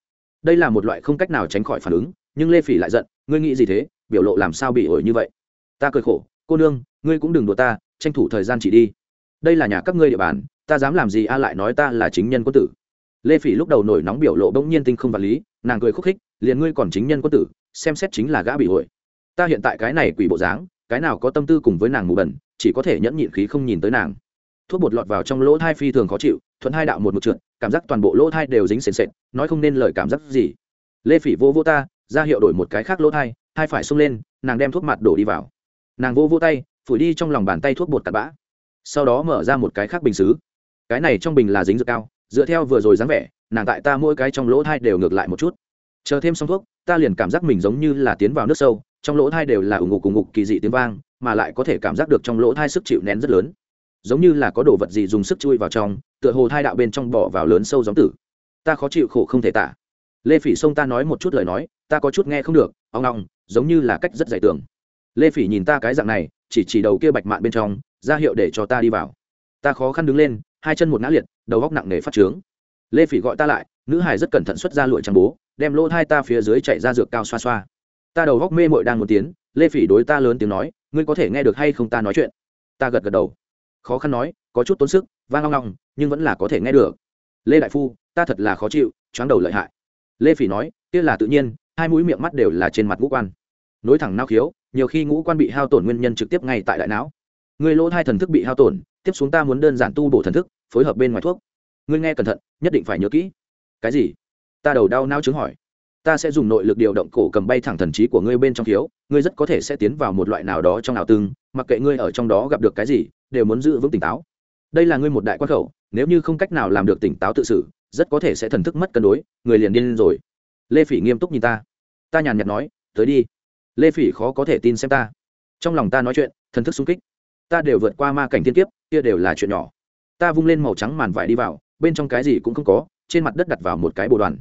Đây là một loại không cách nào tránh khỏi phản ứng, nhưng lê phỉ lại giận, ngươi nghĩ gì thế, biểu lộ làm sao bị ổi như vậy? Ta cười khổ, cô nương, ngươi cũng đừng đùa ta, tranh thủ thời gian chỉ đi. Đây là nhà các ngươi địa bàn, ta dám làm gì a lại nói ta là chính nhân quân tử. Lê phỉ lúc đầu nổi nóng biểu lộ bỗng nhiên tinh không vật lý, nàng cười khúc khích, liền ngươi còn chính nhân quân tử, xem xét chính là gã bị ổi. ta hiện tại cái này quỷ bộ dáng cái nào có tâm tư cùng với nàng mù bẩn, chỉ có thể nhẫn nhịn khí không nhìn tới nàng. Thuốc bột lọt vào trong lỗ thai phi thường khó chịu, thuận hai đạo một một trượt, cảm giác toàn bộ lỗ thai đều dính sền sệt, nói không nên lời cảm giác gì. Lê phỉ vô vô ta, ra hiệu đổi một cái khác lỗ thai, hai phải xông lên, nàng đem thuốc mặt đổ đi vào. Nàng vô vô tay, phủi đi trong lòng bàn tay thuốc bột cặn bã. Sau đó mở ra một cái khác bình xứ. Cái này trong bình là dính dược cao, dựa theo vừa rồi dáng vẻ, nàng tại ta mỗi cái trong lỗ thai đều ngược lại một chút. Chờ thêm xong thuốc, ta liền cảm giác mình giống như là tiến vào nước sâu trong lỗ thai đều là ủng ngục ủng ngục kỳ dị tiếng vang, mà lại có thể cảm giác được trong lỗ thai sức chịu nén rất lớn. Giống như là có đồ vật gì dùng sức chui vào trong, tựa hồ thai đạo bên trong bỏ vào lớn sâu giống tử. Ta khó chịu khổ không thể tả. Lê phỉ xông ta nói một chút lời nói, ta có chút nghe không được, ong ong, giống như là cách rất dạy tưởng lê phỉ nhìn ta cái dạng này, chỉ chỉ đầu kia bạch mạn bên trong, ra hiệu để cho ta đi vào. Ta khó khăn đứng lên, hai chân một ngã liệt, đầu góc nặng nề phát trướng. Lê phỉ gọi ta lại, nữ hải rất cẩn thận xuất ra lụi trắng bố, đem lỗ thai ta phía dưới chạy ra dược cao xoa xoa ta đầu góc mê mội đang một tiếng lê phỉ đối ta lớn tiếng nói, ngươi có thể nghe được hay không ta nói chuyện. Ta gật gật đầu. Khó khăn nói, có chút tốn sức, vang long long nhưng vẫn là có thể nghe được. Lê đại phu, ta thật là khó chịu, choáng đầu lợi hại. Lê phỉ nói, kia là tự nhiên, hai mũi miệng mắt đều là trên mặt ngũ quan. Nối thẳng nao khiếu, nhiều khi ngũ quan bị hao tổn nguyên nhân trực tiếp ngay tại đại não. Người lỗ hai thần thức bị hao tổn, tiếp xuống ta muốn đơn giản tu bổ thần thức, phối hợp bên ngoài thuốc. Ngươi nghe cẩn thận, nhất định phải nhớ kỹ. Cái gì? Ta đầu đau nao chứng hỏi ta sẽ dùng nội lực điều động cổ cầm bay thẳng thần trí của ngươi bên trong thiếu ngươi rất có thể sẽ tiến vào một loại nào đó trong ảo tương, mặc kệ ngươi ở trong đó gặp được cái gì, đều muốn giữ vững tỉnh táo. Đây là ngươi một đại quan khẩu, nếu như không cách nào làm được tỉnh táo tự xử, rất có thể sẽ thần thức mất cân đối, người liền điên rồi. Lê phỉ nghiêm túc nhìn ta. Ta nhàn nhạt nói, tới đi. Lê phỉ khó có thể tin xem ta. Trong lòng ta nói chuyện, thần thức sung kích. Ta đều vượt qua ma cảnh thiên kiếp, kia đều là chuyện nhỏ. Ta vung lên màu trắng màn vải đi vào, bên trong cái gì cũng không có, trên mặt đất đặt vào một cái bồ đoàn.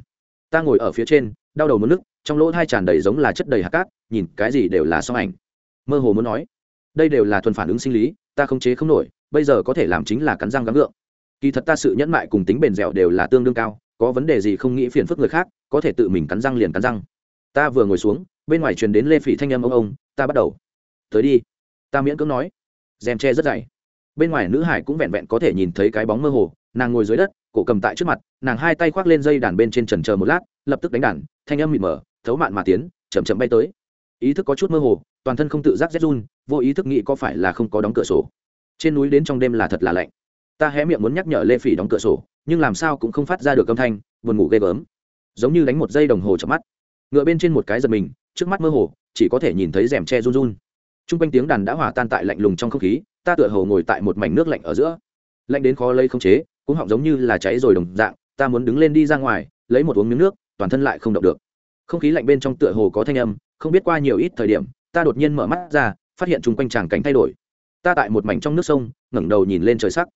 Ta ngồi ở phía trên đau đầu mất nước trong lỗ tai tràn đầy giống là chất đầy hạt cát, nhìn cái gì đều là song ảnh. Mơ hồ muốn nói, đây đều là thuần phản ứng sinh lý, ta không chế không nổi, bây giờ có thể làm chính là cắn răng gắng gượng. Kỳ thật ta sự nhẫn mại cùng tính bền dẻo đều là tương đương cao, có vấn đề gì không nghĩ phiền phức người khác, có thể tự mình cắn răng liền cắn răng. Ta vừa ngồi xuống, bên ngoài truyền đến lê phỉ thanh âm ông ông, ta bắt đầu. Tới đi. Ta miễn cưỡng nói. Rèm tre rất dày. Bên ngoài nữ hải cũng vẹn vẹn có thể nhìn thấy cái bóng mơ hồ, nàng ngồi dưới đất cổ cầm tại trước mặt, nàng hai tay khoác lên dây đàn bên trên trần chờ một lát, lập tức đánh đàn, thanh âm mịt mờ, thấu mạn mà tiến, chậm chậm bay tới. Ý thức có chút mơ hồ, toàn thân không tự giác rét run, vô ý thức nghĩ có phải là không có đóng cửa sổ. Trên núi đến trong đêm là thật là lạnh. Ta hé miệng muốn nhắc nhở lê phỉ đóng cửa sổ, nhưng làm sao cũng không phát ra được âm thanh, buồn ngủ ghê gớm. Giống như đánh một giây đồng hồ chậm mắt. Ngựa bên trên một cái giật mình, trước mắt mơ hồ, chỉ có thể nhìn thấy rèm tre run run. T r u n g quanh tiếng đàn đã hòa tan tại lạnh lùng trong không khí, ta tựa hồ ngồi tại một mảnh nước lạnh ở giữa. Lạnh đến khó lây không chế cũng họng giống như là cháy rồi đồng dạng, ta muốn đứng lên đi ra ngoài, lấy một uống miếng nước, toàn thân lại không động được. Không khí lạnh bên trong tựa hồ có thanh âm, không biết qua nhiều ít thời điểm, ta đột nhiên mở mắt ra, phát hiện chung quanh tràng cảnh thay đổi. Ta tại một mảnh trong nước sông, ngẩng đầu nhìn lên trời sắc.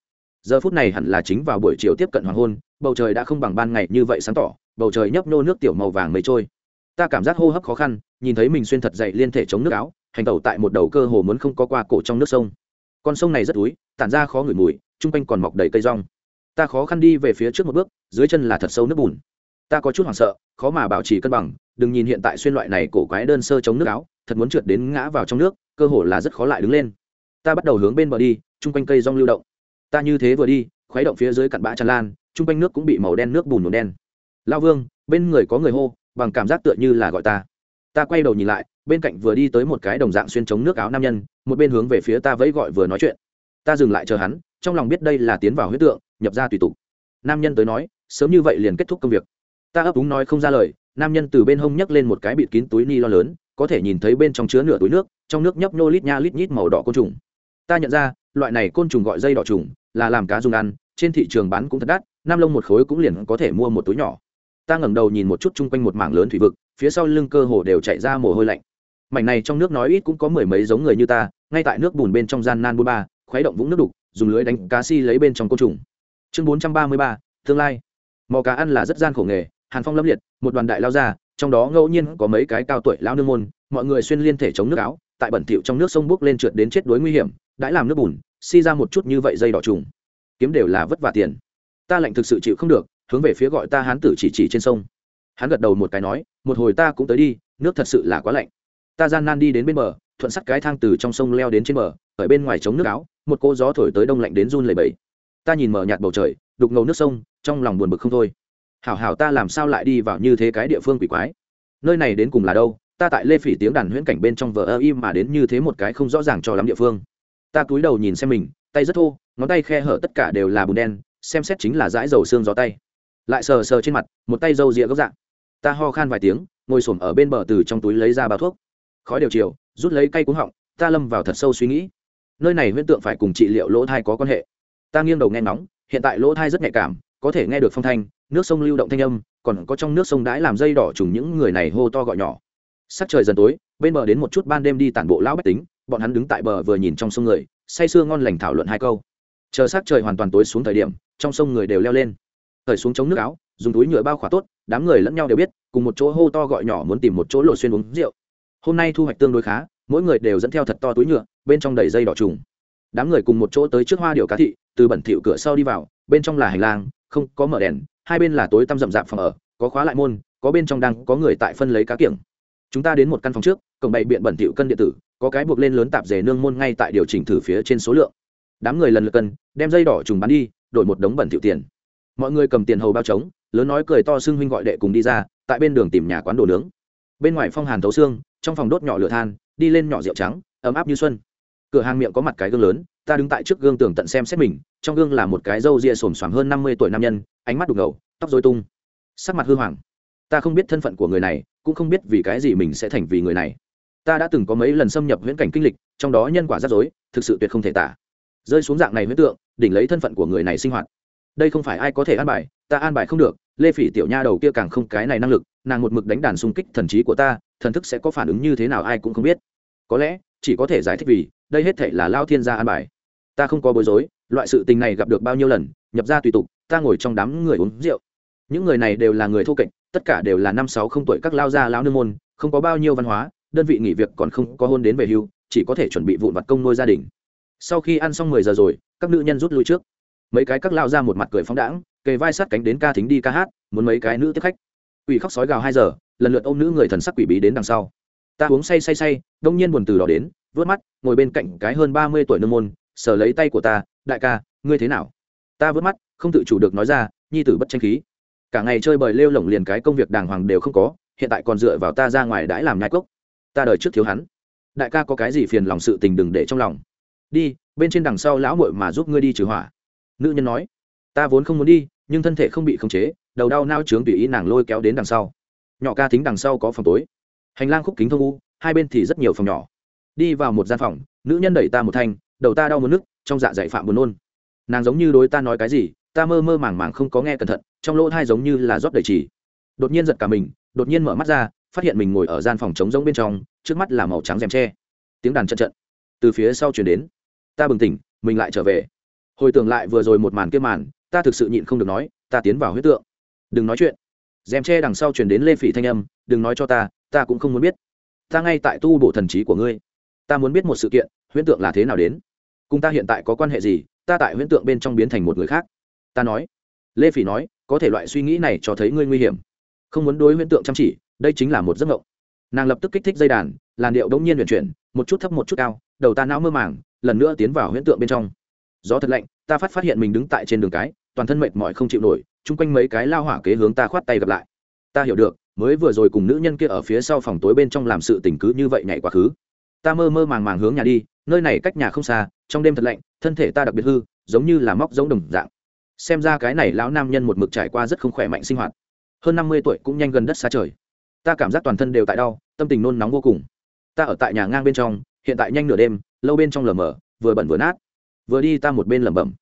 Giờ phút này hẳn là chính vào buổi chiều tiếp cận hoàng hôn, bầu trời đã không bằng ban ngày như vậy sáng tỏ, bầu trời nhấp nô nước tiểu màu vàng mây trôi. Ta cảm giác hô hấp khó khăn, nhìn thấy mình xuyên thật dậy liên thể chống nước áo, hành tẩu tại một đầu cơ hồ muốn không có qua cổ trong nước sông. Con sông này rất túi, tản ra khó ngửi mùi, chung quanh còn mọc đầy cây rong ta khó khăn đi về phía trước một bước, dưới chân là thật sâu nước bùn. Ta có chút hoảng sợ, khó mà bảo trì cân bằng, đừng nhìn hiện tại xuyên loại này cổ quái đơn sơ chống nước áo, thật muốn trượt đến ngã vào trong nước, cơ hồ là rất khó lại đứng lên. Ta bắt đầu hướng bên bờ đi, chung quanh cây rong lưu động. Ta như thế vừa đi, khuấy động phía dưới cặn bã tràn lan, chung quanh nước cũng bị màu đen nước bùn nhuộm đen. Lao vương, bên người có người hô, bằng cảm giác tựa như là gọi ta. Ta quay đầu nhìn lại, bên cạnh vừa đi tới một cái đồng dạng xuyên chống nước áo nam nhân, một bên hướng về phía ta vẫy gọi vừa nói chuyện. Ta dừng lại chờ hắn, trong lòng biết đây là tiến vào huyết tượng nhập ra tùy tục. Nam nhân tới nói, sớm như vậy liền kết thúc công việc. Ta ấp úng nói không ra lời, nam nhân từ bên hông nhấc lên một cái bịt kín túi ni lo lớn, có thể nhìn thấy bên trong chứa nửa túi nước, trong nước nhấp nhô lít nha lít nhít màu đỏ côn trùng. Ta nhận ra, loại này côn trùng gọi dây đỏ trùng, là làm cá dùng ăn, trên thị trường bán cũng thật đắt nam lông một khối cũng liền có thể mua một túi nhỏ. Ta ngẩng đầu nhìn một chút chung quanh một mảng lớn thủy vực, phía sau lưng cơ hồ đều chạy ra mồ hôi lạnh. Mảnh này trong nước nói ít cũng có mười mấy giống người như ta, ngay tại nước bùn bên trong gian nan bôn ba, khuấy động vũng nước đục, dùng lưới đánh cá si lấy bên trong côn trùng chương bốn trăm ba mươi ba, tương lai. Mò cá ăn là rất gian khổ nghề, hàn phong lâm liệt, một đoàn đại lao ra, trong đó ngẫu nhiên có mấy cái cao tuổi lao nương môn, mọi người xuyên liên thể chống nước áo, tại bẩn thịu trong nước sông bước lên trượt đến chết đuối nguy hiểm đã làm nước bùn, si ra một chút như vậy dây đỏ trùng. Kiếm đều là vất vả tiền. Ta lạnh thực sự chịu không được, hướng về phía gọi ta hán tử chỉ chỉ trên sông. Hắn gật đầu một cái nói, một hồi ta cũng tới đi, nước thật sự là quá lạnh. Ta gian nan đi đến bên bờ, thuận sắt cái thang từ trong sông leo đến trên bờ, ở bên ngoài chống nước áo, một cô gió thổi tới đông lạnh đến run lầy bẫy ta nhìn mở nhạt bầu trời, đục ngầu nước sông, trong lòng buồn bực không thôi. Hảo hảo ta làm sao lại đi vào như thế cái địa phương quỷ quái? Nơi này đến cùng là đâu? Ta tại lê phỉ tiếng đàn huyễn cảnh bên trong vợ ơ im mà đến như thế một cái không rõ ràng cho lắm địa phương. Ta cúi đầu nhìn xem mình, tay rất thô, ngón tay khe hở tất cả đều là bùn đen, xem xét chính là dãi dầu xương gió tay. Lại sờ sờ trên mặt, một tay râu rịa gốc dạng. Ta ho khan vài tiếng, ngồi s ở bên bờ từ trong túi lấy ra bao thuốc. Khói đều chiều, rút lấy cây cuống họng, ta lâm vào thật sâu suy nghĩ. Nơi này huyễn tượng phải cùng trị liệu lỗ thai có quan hệ ta nghiêng đầu nghe nóng hiện tại lỗ thai rất nhạy cảm, có thể nghe được phong thanh, nước sông lưu động thanh âm, còn có trong nước sông đãi làm dây đỏ trùng những người này hô to gọi nhỏ. Sắc trời dần tối, bên bờ đến một chút ban đêm đi tản bộ lão bách tính, bọn hắn đứng tại bờ vừa nhìn trong sông người, say sưa ngon lành thảo luận hai câu. Chờ sắc trời hoàn toàn tối xuống thời điểm, trong sông người đều leo lên. Thời xuống chống nước áo, dùng túi nhựa bao khỏa tốt, đám người lẫn nhau đều biết, cùng một chỗ hô to gọi nhỏ muốn tìm một chỗ lộ xuyên uống rượu. Hôm nay thu hoạch tương đối khá, mỗi người đều dẫn theo thật to túi nhựa, bên trong đầy dây đỏ trùng đám người cùng một chỗ tới trước hoa điệu cá thị, từ bẩn thỉu cửa sau đi vào, bên trong là hành lang, không có mở đèn, hai bên là tối tăm rậm rạp phòng ở, có khóa lại môn, có bên trong đang có người tại phân lấy cá kiểng. Chúng ta đến một căn phòng trước, cổng bày biện bẩn thỉu cân điện tử, có cái buộc lên lớn tạp dề nương môn ngay tại điều chỉnh thử phía trên số lượng. Đám người lần lượt cân, đem dây đỏ trùng bán đi, đổi một đống bẩn thỉu tiền. Mọi người cầm tiền hầu bao trống, lớn nói cười to xưng huynh gọi đệ cùng đi ra, tại bên đường tìm nhà quán đồ nướng. Bên ngoài phong hàn thấu xương, trong phòng đốt nhỏ lửa than, đi lên nhỏ rượu trắng, ấm áp như xuân cửa hàng miệng có mặt cái gương lớn, ta đứng tại trước gương tường tận xem xét mình, trong gương là một cái râu ria xồm xoàm hơn năm mươi tuổi nam nhân, ánh mắt đục ngầu, tóc dối tung, sắc mặt hư hoàng. Ta không biết thân phận của người này, cũng không biết vì cái gì mình sẽ thành vì người này. Ta đã từng có mấy lần xâm nhập huyễn cảnh kinh lịch, trong đó nhân quả rắc rối, thực sự tuyệt không thể tả. Rơi xuống dạng này huyễn tượng, đỉnh lấy thân phận của người này sinh hoạt. Đây không phải ai có thể an bài, ta an bài không được, lê phỉ tiểu nha đầu kia càng không cái này năng lực, nàng một mực đánh đàn xung kích thần trí của ta, thần thức sẽ có phản ứng như thế nào ai cũng không biết. Có lẽ, chỉ có thể giải thích vì đây hết thể là lao thiên gia an bài. Ta không có bối rối, loại sự tình này gặp được bao nhiêu lần, nhập ra tùy tục, ta ngồi trong đám người uống rượu. Những người này đều là người thô kệch, tất cả đều là năm sáu không tuổi các lao gia lao nương môn, không có bao nhiêu văn hóa, đơn vị nghỉ việc còn không có hôn đến về hưu, chỉ có thể chuẩn bị vụn vặt công nuôi gia đình. Sau khi ăn xong mười giờ rồi, các nữ nhân rút lui trước. Mấy cái các lao ra một mặt cười phóng đãng, kề vai sát cánh đến ca thính đi ca hát, muốn mấy cái nữ tiếp khách. Quỷ khóc sói gào hai giờ, lần lượt ôm nữ người thần sắc quỷ bí đến đằng sau. Ta uống say say say, đông nhiên buồn từ đó đến vớt mắt, ngồi bên cạnh cái hơn ba mươi tuổi nương môn, sờ lấy tay của ta, đại ca, ngươi thế nào? Ta vớt mắt, không tự chủ được nói ra, nhi tử bất tranh khí. Cả ngày chơi bời lêu lỏng liền cái công việc đàng hoàng đều không có, hiện tại còn dựa vào ta ra ngoài đãi làm nhai cốc. Ta đời trước thiếu hắn. Đại ca có cái gì phiền lòng sự tình đừng để trong lòng. Đi, bên trên đằng sau lão muội mà giúp ngươi đi trừ hỏa. Nữ nhân nói. Ta vốn không muốn đi, nhưng thân thể không bị khống chế, đầu đau nao trướng tùy ý nàng lôi kéo đến đằng sau. Nhỏ ca thính đằng sau có phòng tối. Hành lang khúc kính thông u, hai bên thì rất nhiều phòng nhỏ đi vào một gian phòng, nữ nhân đẩy ta một thanh, đầu ta đau một nước, trong dạ dày phạm buồn nôn. Nàng giống như đối ta nói cái gì, ta mơ mơ màng màng không có nghe cẩn thận, trong lỗ thai giống như là rót đầy trì. Đột nhiên giật cả mình, đột nhiên mở mắt ra, phát hiện mình ngồi ở gian phòng trống rỗng bên trong, trước mắt là màu trắng rèm tre. Tiếng đàn trận trận từ phía sau chuyển đến. Ta bừng tỉnh, mình lại trở về. Hồi tưởng lại vừa rồi một màn kia màn, ta thực sự nhịn không được nói, ta tiến vào huyết tượng. Đừng nói chuyện. Dèm tre đằng sau chuyển đến lê phỉ thanh âm, đừng nói cho ta ta cũng không muốn biết. Ta ngay tại tu bổ thần trí của ngươi ta muốn biết một sự kiện, huyễn tượng là thế nào đến? Cùng ta hiện tại có quan hệ gì, ta tại huyễn tượng bên trong biến thành một người khác? Ta nói. Lê phỉ nói, có thể loại suy nghĩ này cho thấy ngươi nguy hiểm. Không muốn đối huyễn tượng chăm chỉ, đây chính là một giấc mộng. Nàng lập tức kích thích dây đàn, làn điệu đống nhiên chuyển chuyển, một chút thấp một chút cao, đầu ta não mơ màng, lần nữa tiến vào huyễn tượng bên trong. Gió thật lạnh, ta phát phát hiện mình đứng tại trên đường cái, toàn thân mệt mỏi không chịu nổi, chung quanh mấy cái lao hỏa kế hướng ta khoát tay gặp lại. Ta hiểu được, mới vừa rồi cùng nữ nhân kia ở phía sau phòng tối bên trong làm sự tình cứ như vậy nhảy quá khứ ta mơ mơ màng màng hướng nhà đi, nơi này cách nhà không xa, trong đêm thật lạnh, thân thể ta đặc biệt hư, giống như là móc giống đồng dạng. Xem ra cái này lão nam nhân một mực trải qua rất không khỏe mạnh sinh hoạt. Hơn năm mươi tuổi cũng nhanh gần đất xa trời. Ta cảm giác toàn thân đều tại đau, tâm tình nôn nóng vô cùng. Ta ở tại nhà ngang bên trong, hiện tại nhanh nửa đêm, lâu bên trong lờ mờ, vừa bẩn vừa nát. Vừa đi ta một bên lẩm bẩm.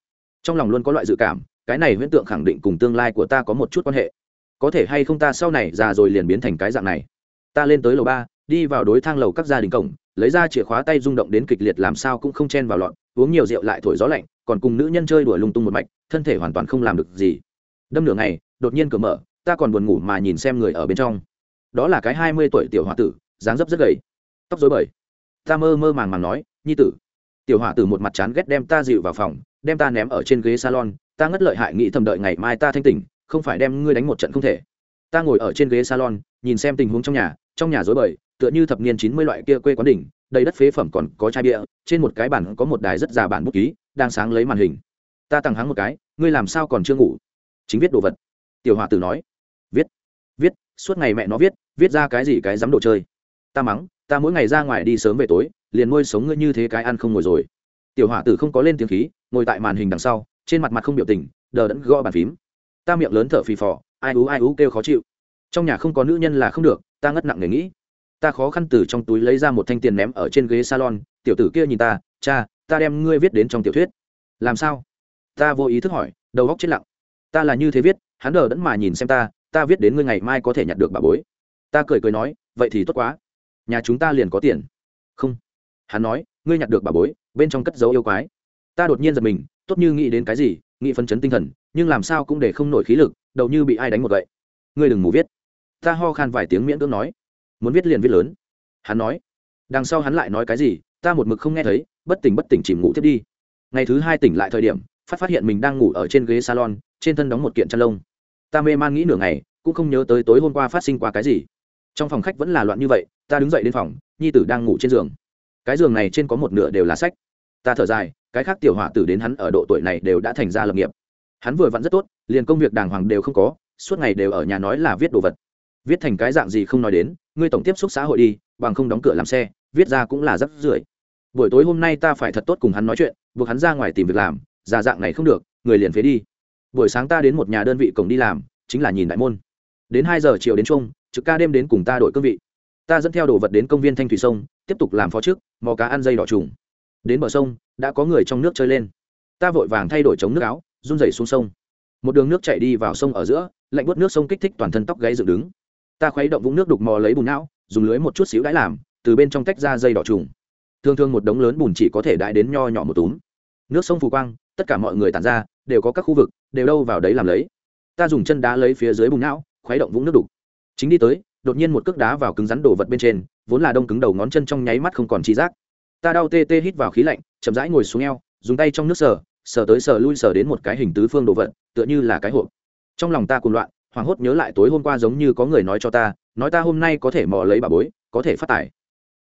Trong lòng luôn có loại dự cảm, cái này huyễn tượng khẳng định cùng tương lai của ta có một chút quan hệ. Có thể hay không ta sau này già rồi liền biến thành cái dạng này? Ta lên tới lầu ba đi vào đối thang lầu các gia đình cổng, lấy ra chìa khóa tay rung động đến kịch liệt làm sao cũng không chen vào lọn, uống nhiều rượu lại thổi gió lạnh, còn cùng nữ nhân chơi đuổi lung tung một mạch, thân thể hoàn toàn không làm được gì. Đâm nửa ngày, đột nhiên cửa mở, ta còn buồn ngủ mà nhìn xem người ở bên trong. Đó là cái hai mươi tuổi tiểu h o a tử, dáng dấp rất gầy. Tóc dối bời. Ta mơ mơ màng màng nói, nhi tử. Tiểu h o a tử một mặt chán ghét đem ta dịu vào phòng, đem ta ném ở trên ghế salon, ta ngất lợi hại nghĩ thầm đợi ngày mai ta thanh tỉnh, không phải đem ngươi đánh một trận không thể. Ta ngồi ở trên ghế salon, nhìn xem tình huống trong nhà trong nhà dối bời tựa như thập niên chín mươi loại kia quê quán đỉnh, đầy đất phế phẩm còn có chai bia, trên một cái bản có một đài rất già bản bút ký, đang sáng lấy màn hình. Ta tặng hắn một cái, ngươi làm sao còn chưa ngủ? Chính viết đồ vật. Tiểu hòa tử nói. Viết viết, suốt ngày mẹ nó viết viết ra cái gì cái dám đồ chơi. Ta mắng, ta mỗi ngày ra ngoài đi sớm về tối, liền nuôi sống ngươi như thế cái ăn không ngồi rồi. Tiểu hỏa tử không có lên tiếng khí, ngồi tại màn hình đằng sau, trên mặt mặt không biểu tình, đờ đẫn gõ bàn phím. Ta miệng lớn thở phì phò, ai ú ai ú kêu khó chịu. Trong nhà không có nữ nhân là không được, ta ngất nặng nề nghĩ ta khó khăn từ trong túi lấy ra một thanh tiền ném ở trên ghế salon, tiểu tử kia nhìn ta, cha, ta đem ngươi viết đến trong tiểu thuyết. Làm sao? Ta vô ý thức hỏi, đầu góc chết lặng. Ta là như thế viết, hắn đờ đẫn mà nhìn xem ta ta viết đến ngươi ngày mai có thể nhặt được bà bối. Ta cười cười nói, vậy thì tốt quá. Nhà chúng ta liền có tiền. Không. Hắn nói, ngươi nhặt được bà bối, bên trong cất dấu yêu quái. Ta đột nhiên giật mình, tốt như nghĩ đến cái gì, nghĩ phân chấn tinh thần, nhưng làm sao cũng để không nổi khí lực, đầu như bị ai đánh một vậy ngươi đừng mù viết. Ta ho khan vài tiếng miễn cưỡng nói muốn viết liền viết lớn. Hắn nói, đằng sau hắn lại nói cái gì, ta một mực không nghe thấy, bất tỉnh bất tỉnh chìm ngủ tiếp đi. Ngày thứ hai tỉnh lại thời điểm, phát phát hiện mình đang ngủ ở trên ghế salon, trên thân đóng một kiện chăn lông. Ta mê man nghĩ nửa ngày, cũng không nhớ tới tối hôm qua phát sinh qua cái gì. Trong phòng khách vẫn là loạn như vậy, ta đứng dậy đến phòng, nhi tử đang ngủ trên giường. Cái giường này trên có một nửa đều là sách. Ta thở dài, cái khác tiểu hỏa tử đến hắn ở độ tuổi này đều đã thành ra lập nghiệp. Hắn vừa vặn rất tốt, liền công việc đàng hoàng đều không có, suốt ngày đều ở nhà nói là viết đồ vật. Viết thành cái dạng gì không nói đến ngươi tổng tiếp xúc xã hội đi, bằng không đóng cửa làm xe, viết ra cũng là rất rưởi. Buổi tối hôm nay ta phải thật tốt cùng hắn nói chuyện, buộc hắn ra ngoài tìm việc làm, già dạng này không được, người liền phế đi. Buổi sáng ta đến một nhà đơn vị cổng đi làm, chính là nhìn đại môn. Đến hai giờ chiều đến chung, trực ca đêm đến cùng ta đổi cương vị. Ta dẫn theo đồ vật đến công viên thanh thủy sông, tiếp tục làm phó trước, mò cá ăn dây đỏ trùng. Đến bờ sông, đã có người trong nước chơi lên. Ta vội vàng thay đổi chống nước áo, run rẩy xuống sông. Một đường nước chạy đi vào sông ở giữa, lạnh buốt nước sông kích thích toàn thân tóc gáy dựng đứng ta khuấy động vũng nước đục mò lấy bùn não, dùng lưới một chút xíu đãi làm, từ bên trong tách ra dây đỏ trùng. Thường thường một đống lớn bùn chỉ có thể đãi đến nho nhỏ một túm. Nước sông phù quang, tất cả mọi người tàn ra, đều có các khu vực, đều đâu vào đấy làm lấy. Ta dùng chân đá lấy phía dưới bùn não, khuấy động vũng nước đục. Chính đi tới, đột nhiên một cước đá vào cứng rắn đồ vật bên trên, vốn là đông cứng đầu ngón chân trong nháy mắt không còn chi giác. Ta đau tê tê hít vào khí lạnh, chậm rãi ngồi xuống eo, dùng tay trong nước sờ sờ tới sờ lui sờ đến một cái hình tứ phương đồ vật, tựa như là cái hộp. Trong lòng ta cuồng loạn hoảng hốt nhớ lại tối hôm qua giống như có người nói cho ta, nói ta hôm nay có thể mò lấy bà bối, có thể phát tài.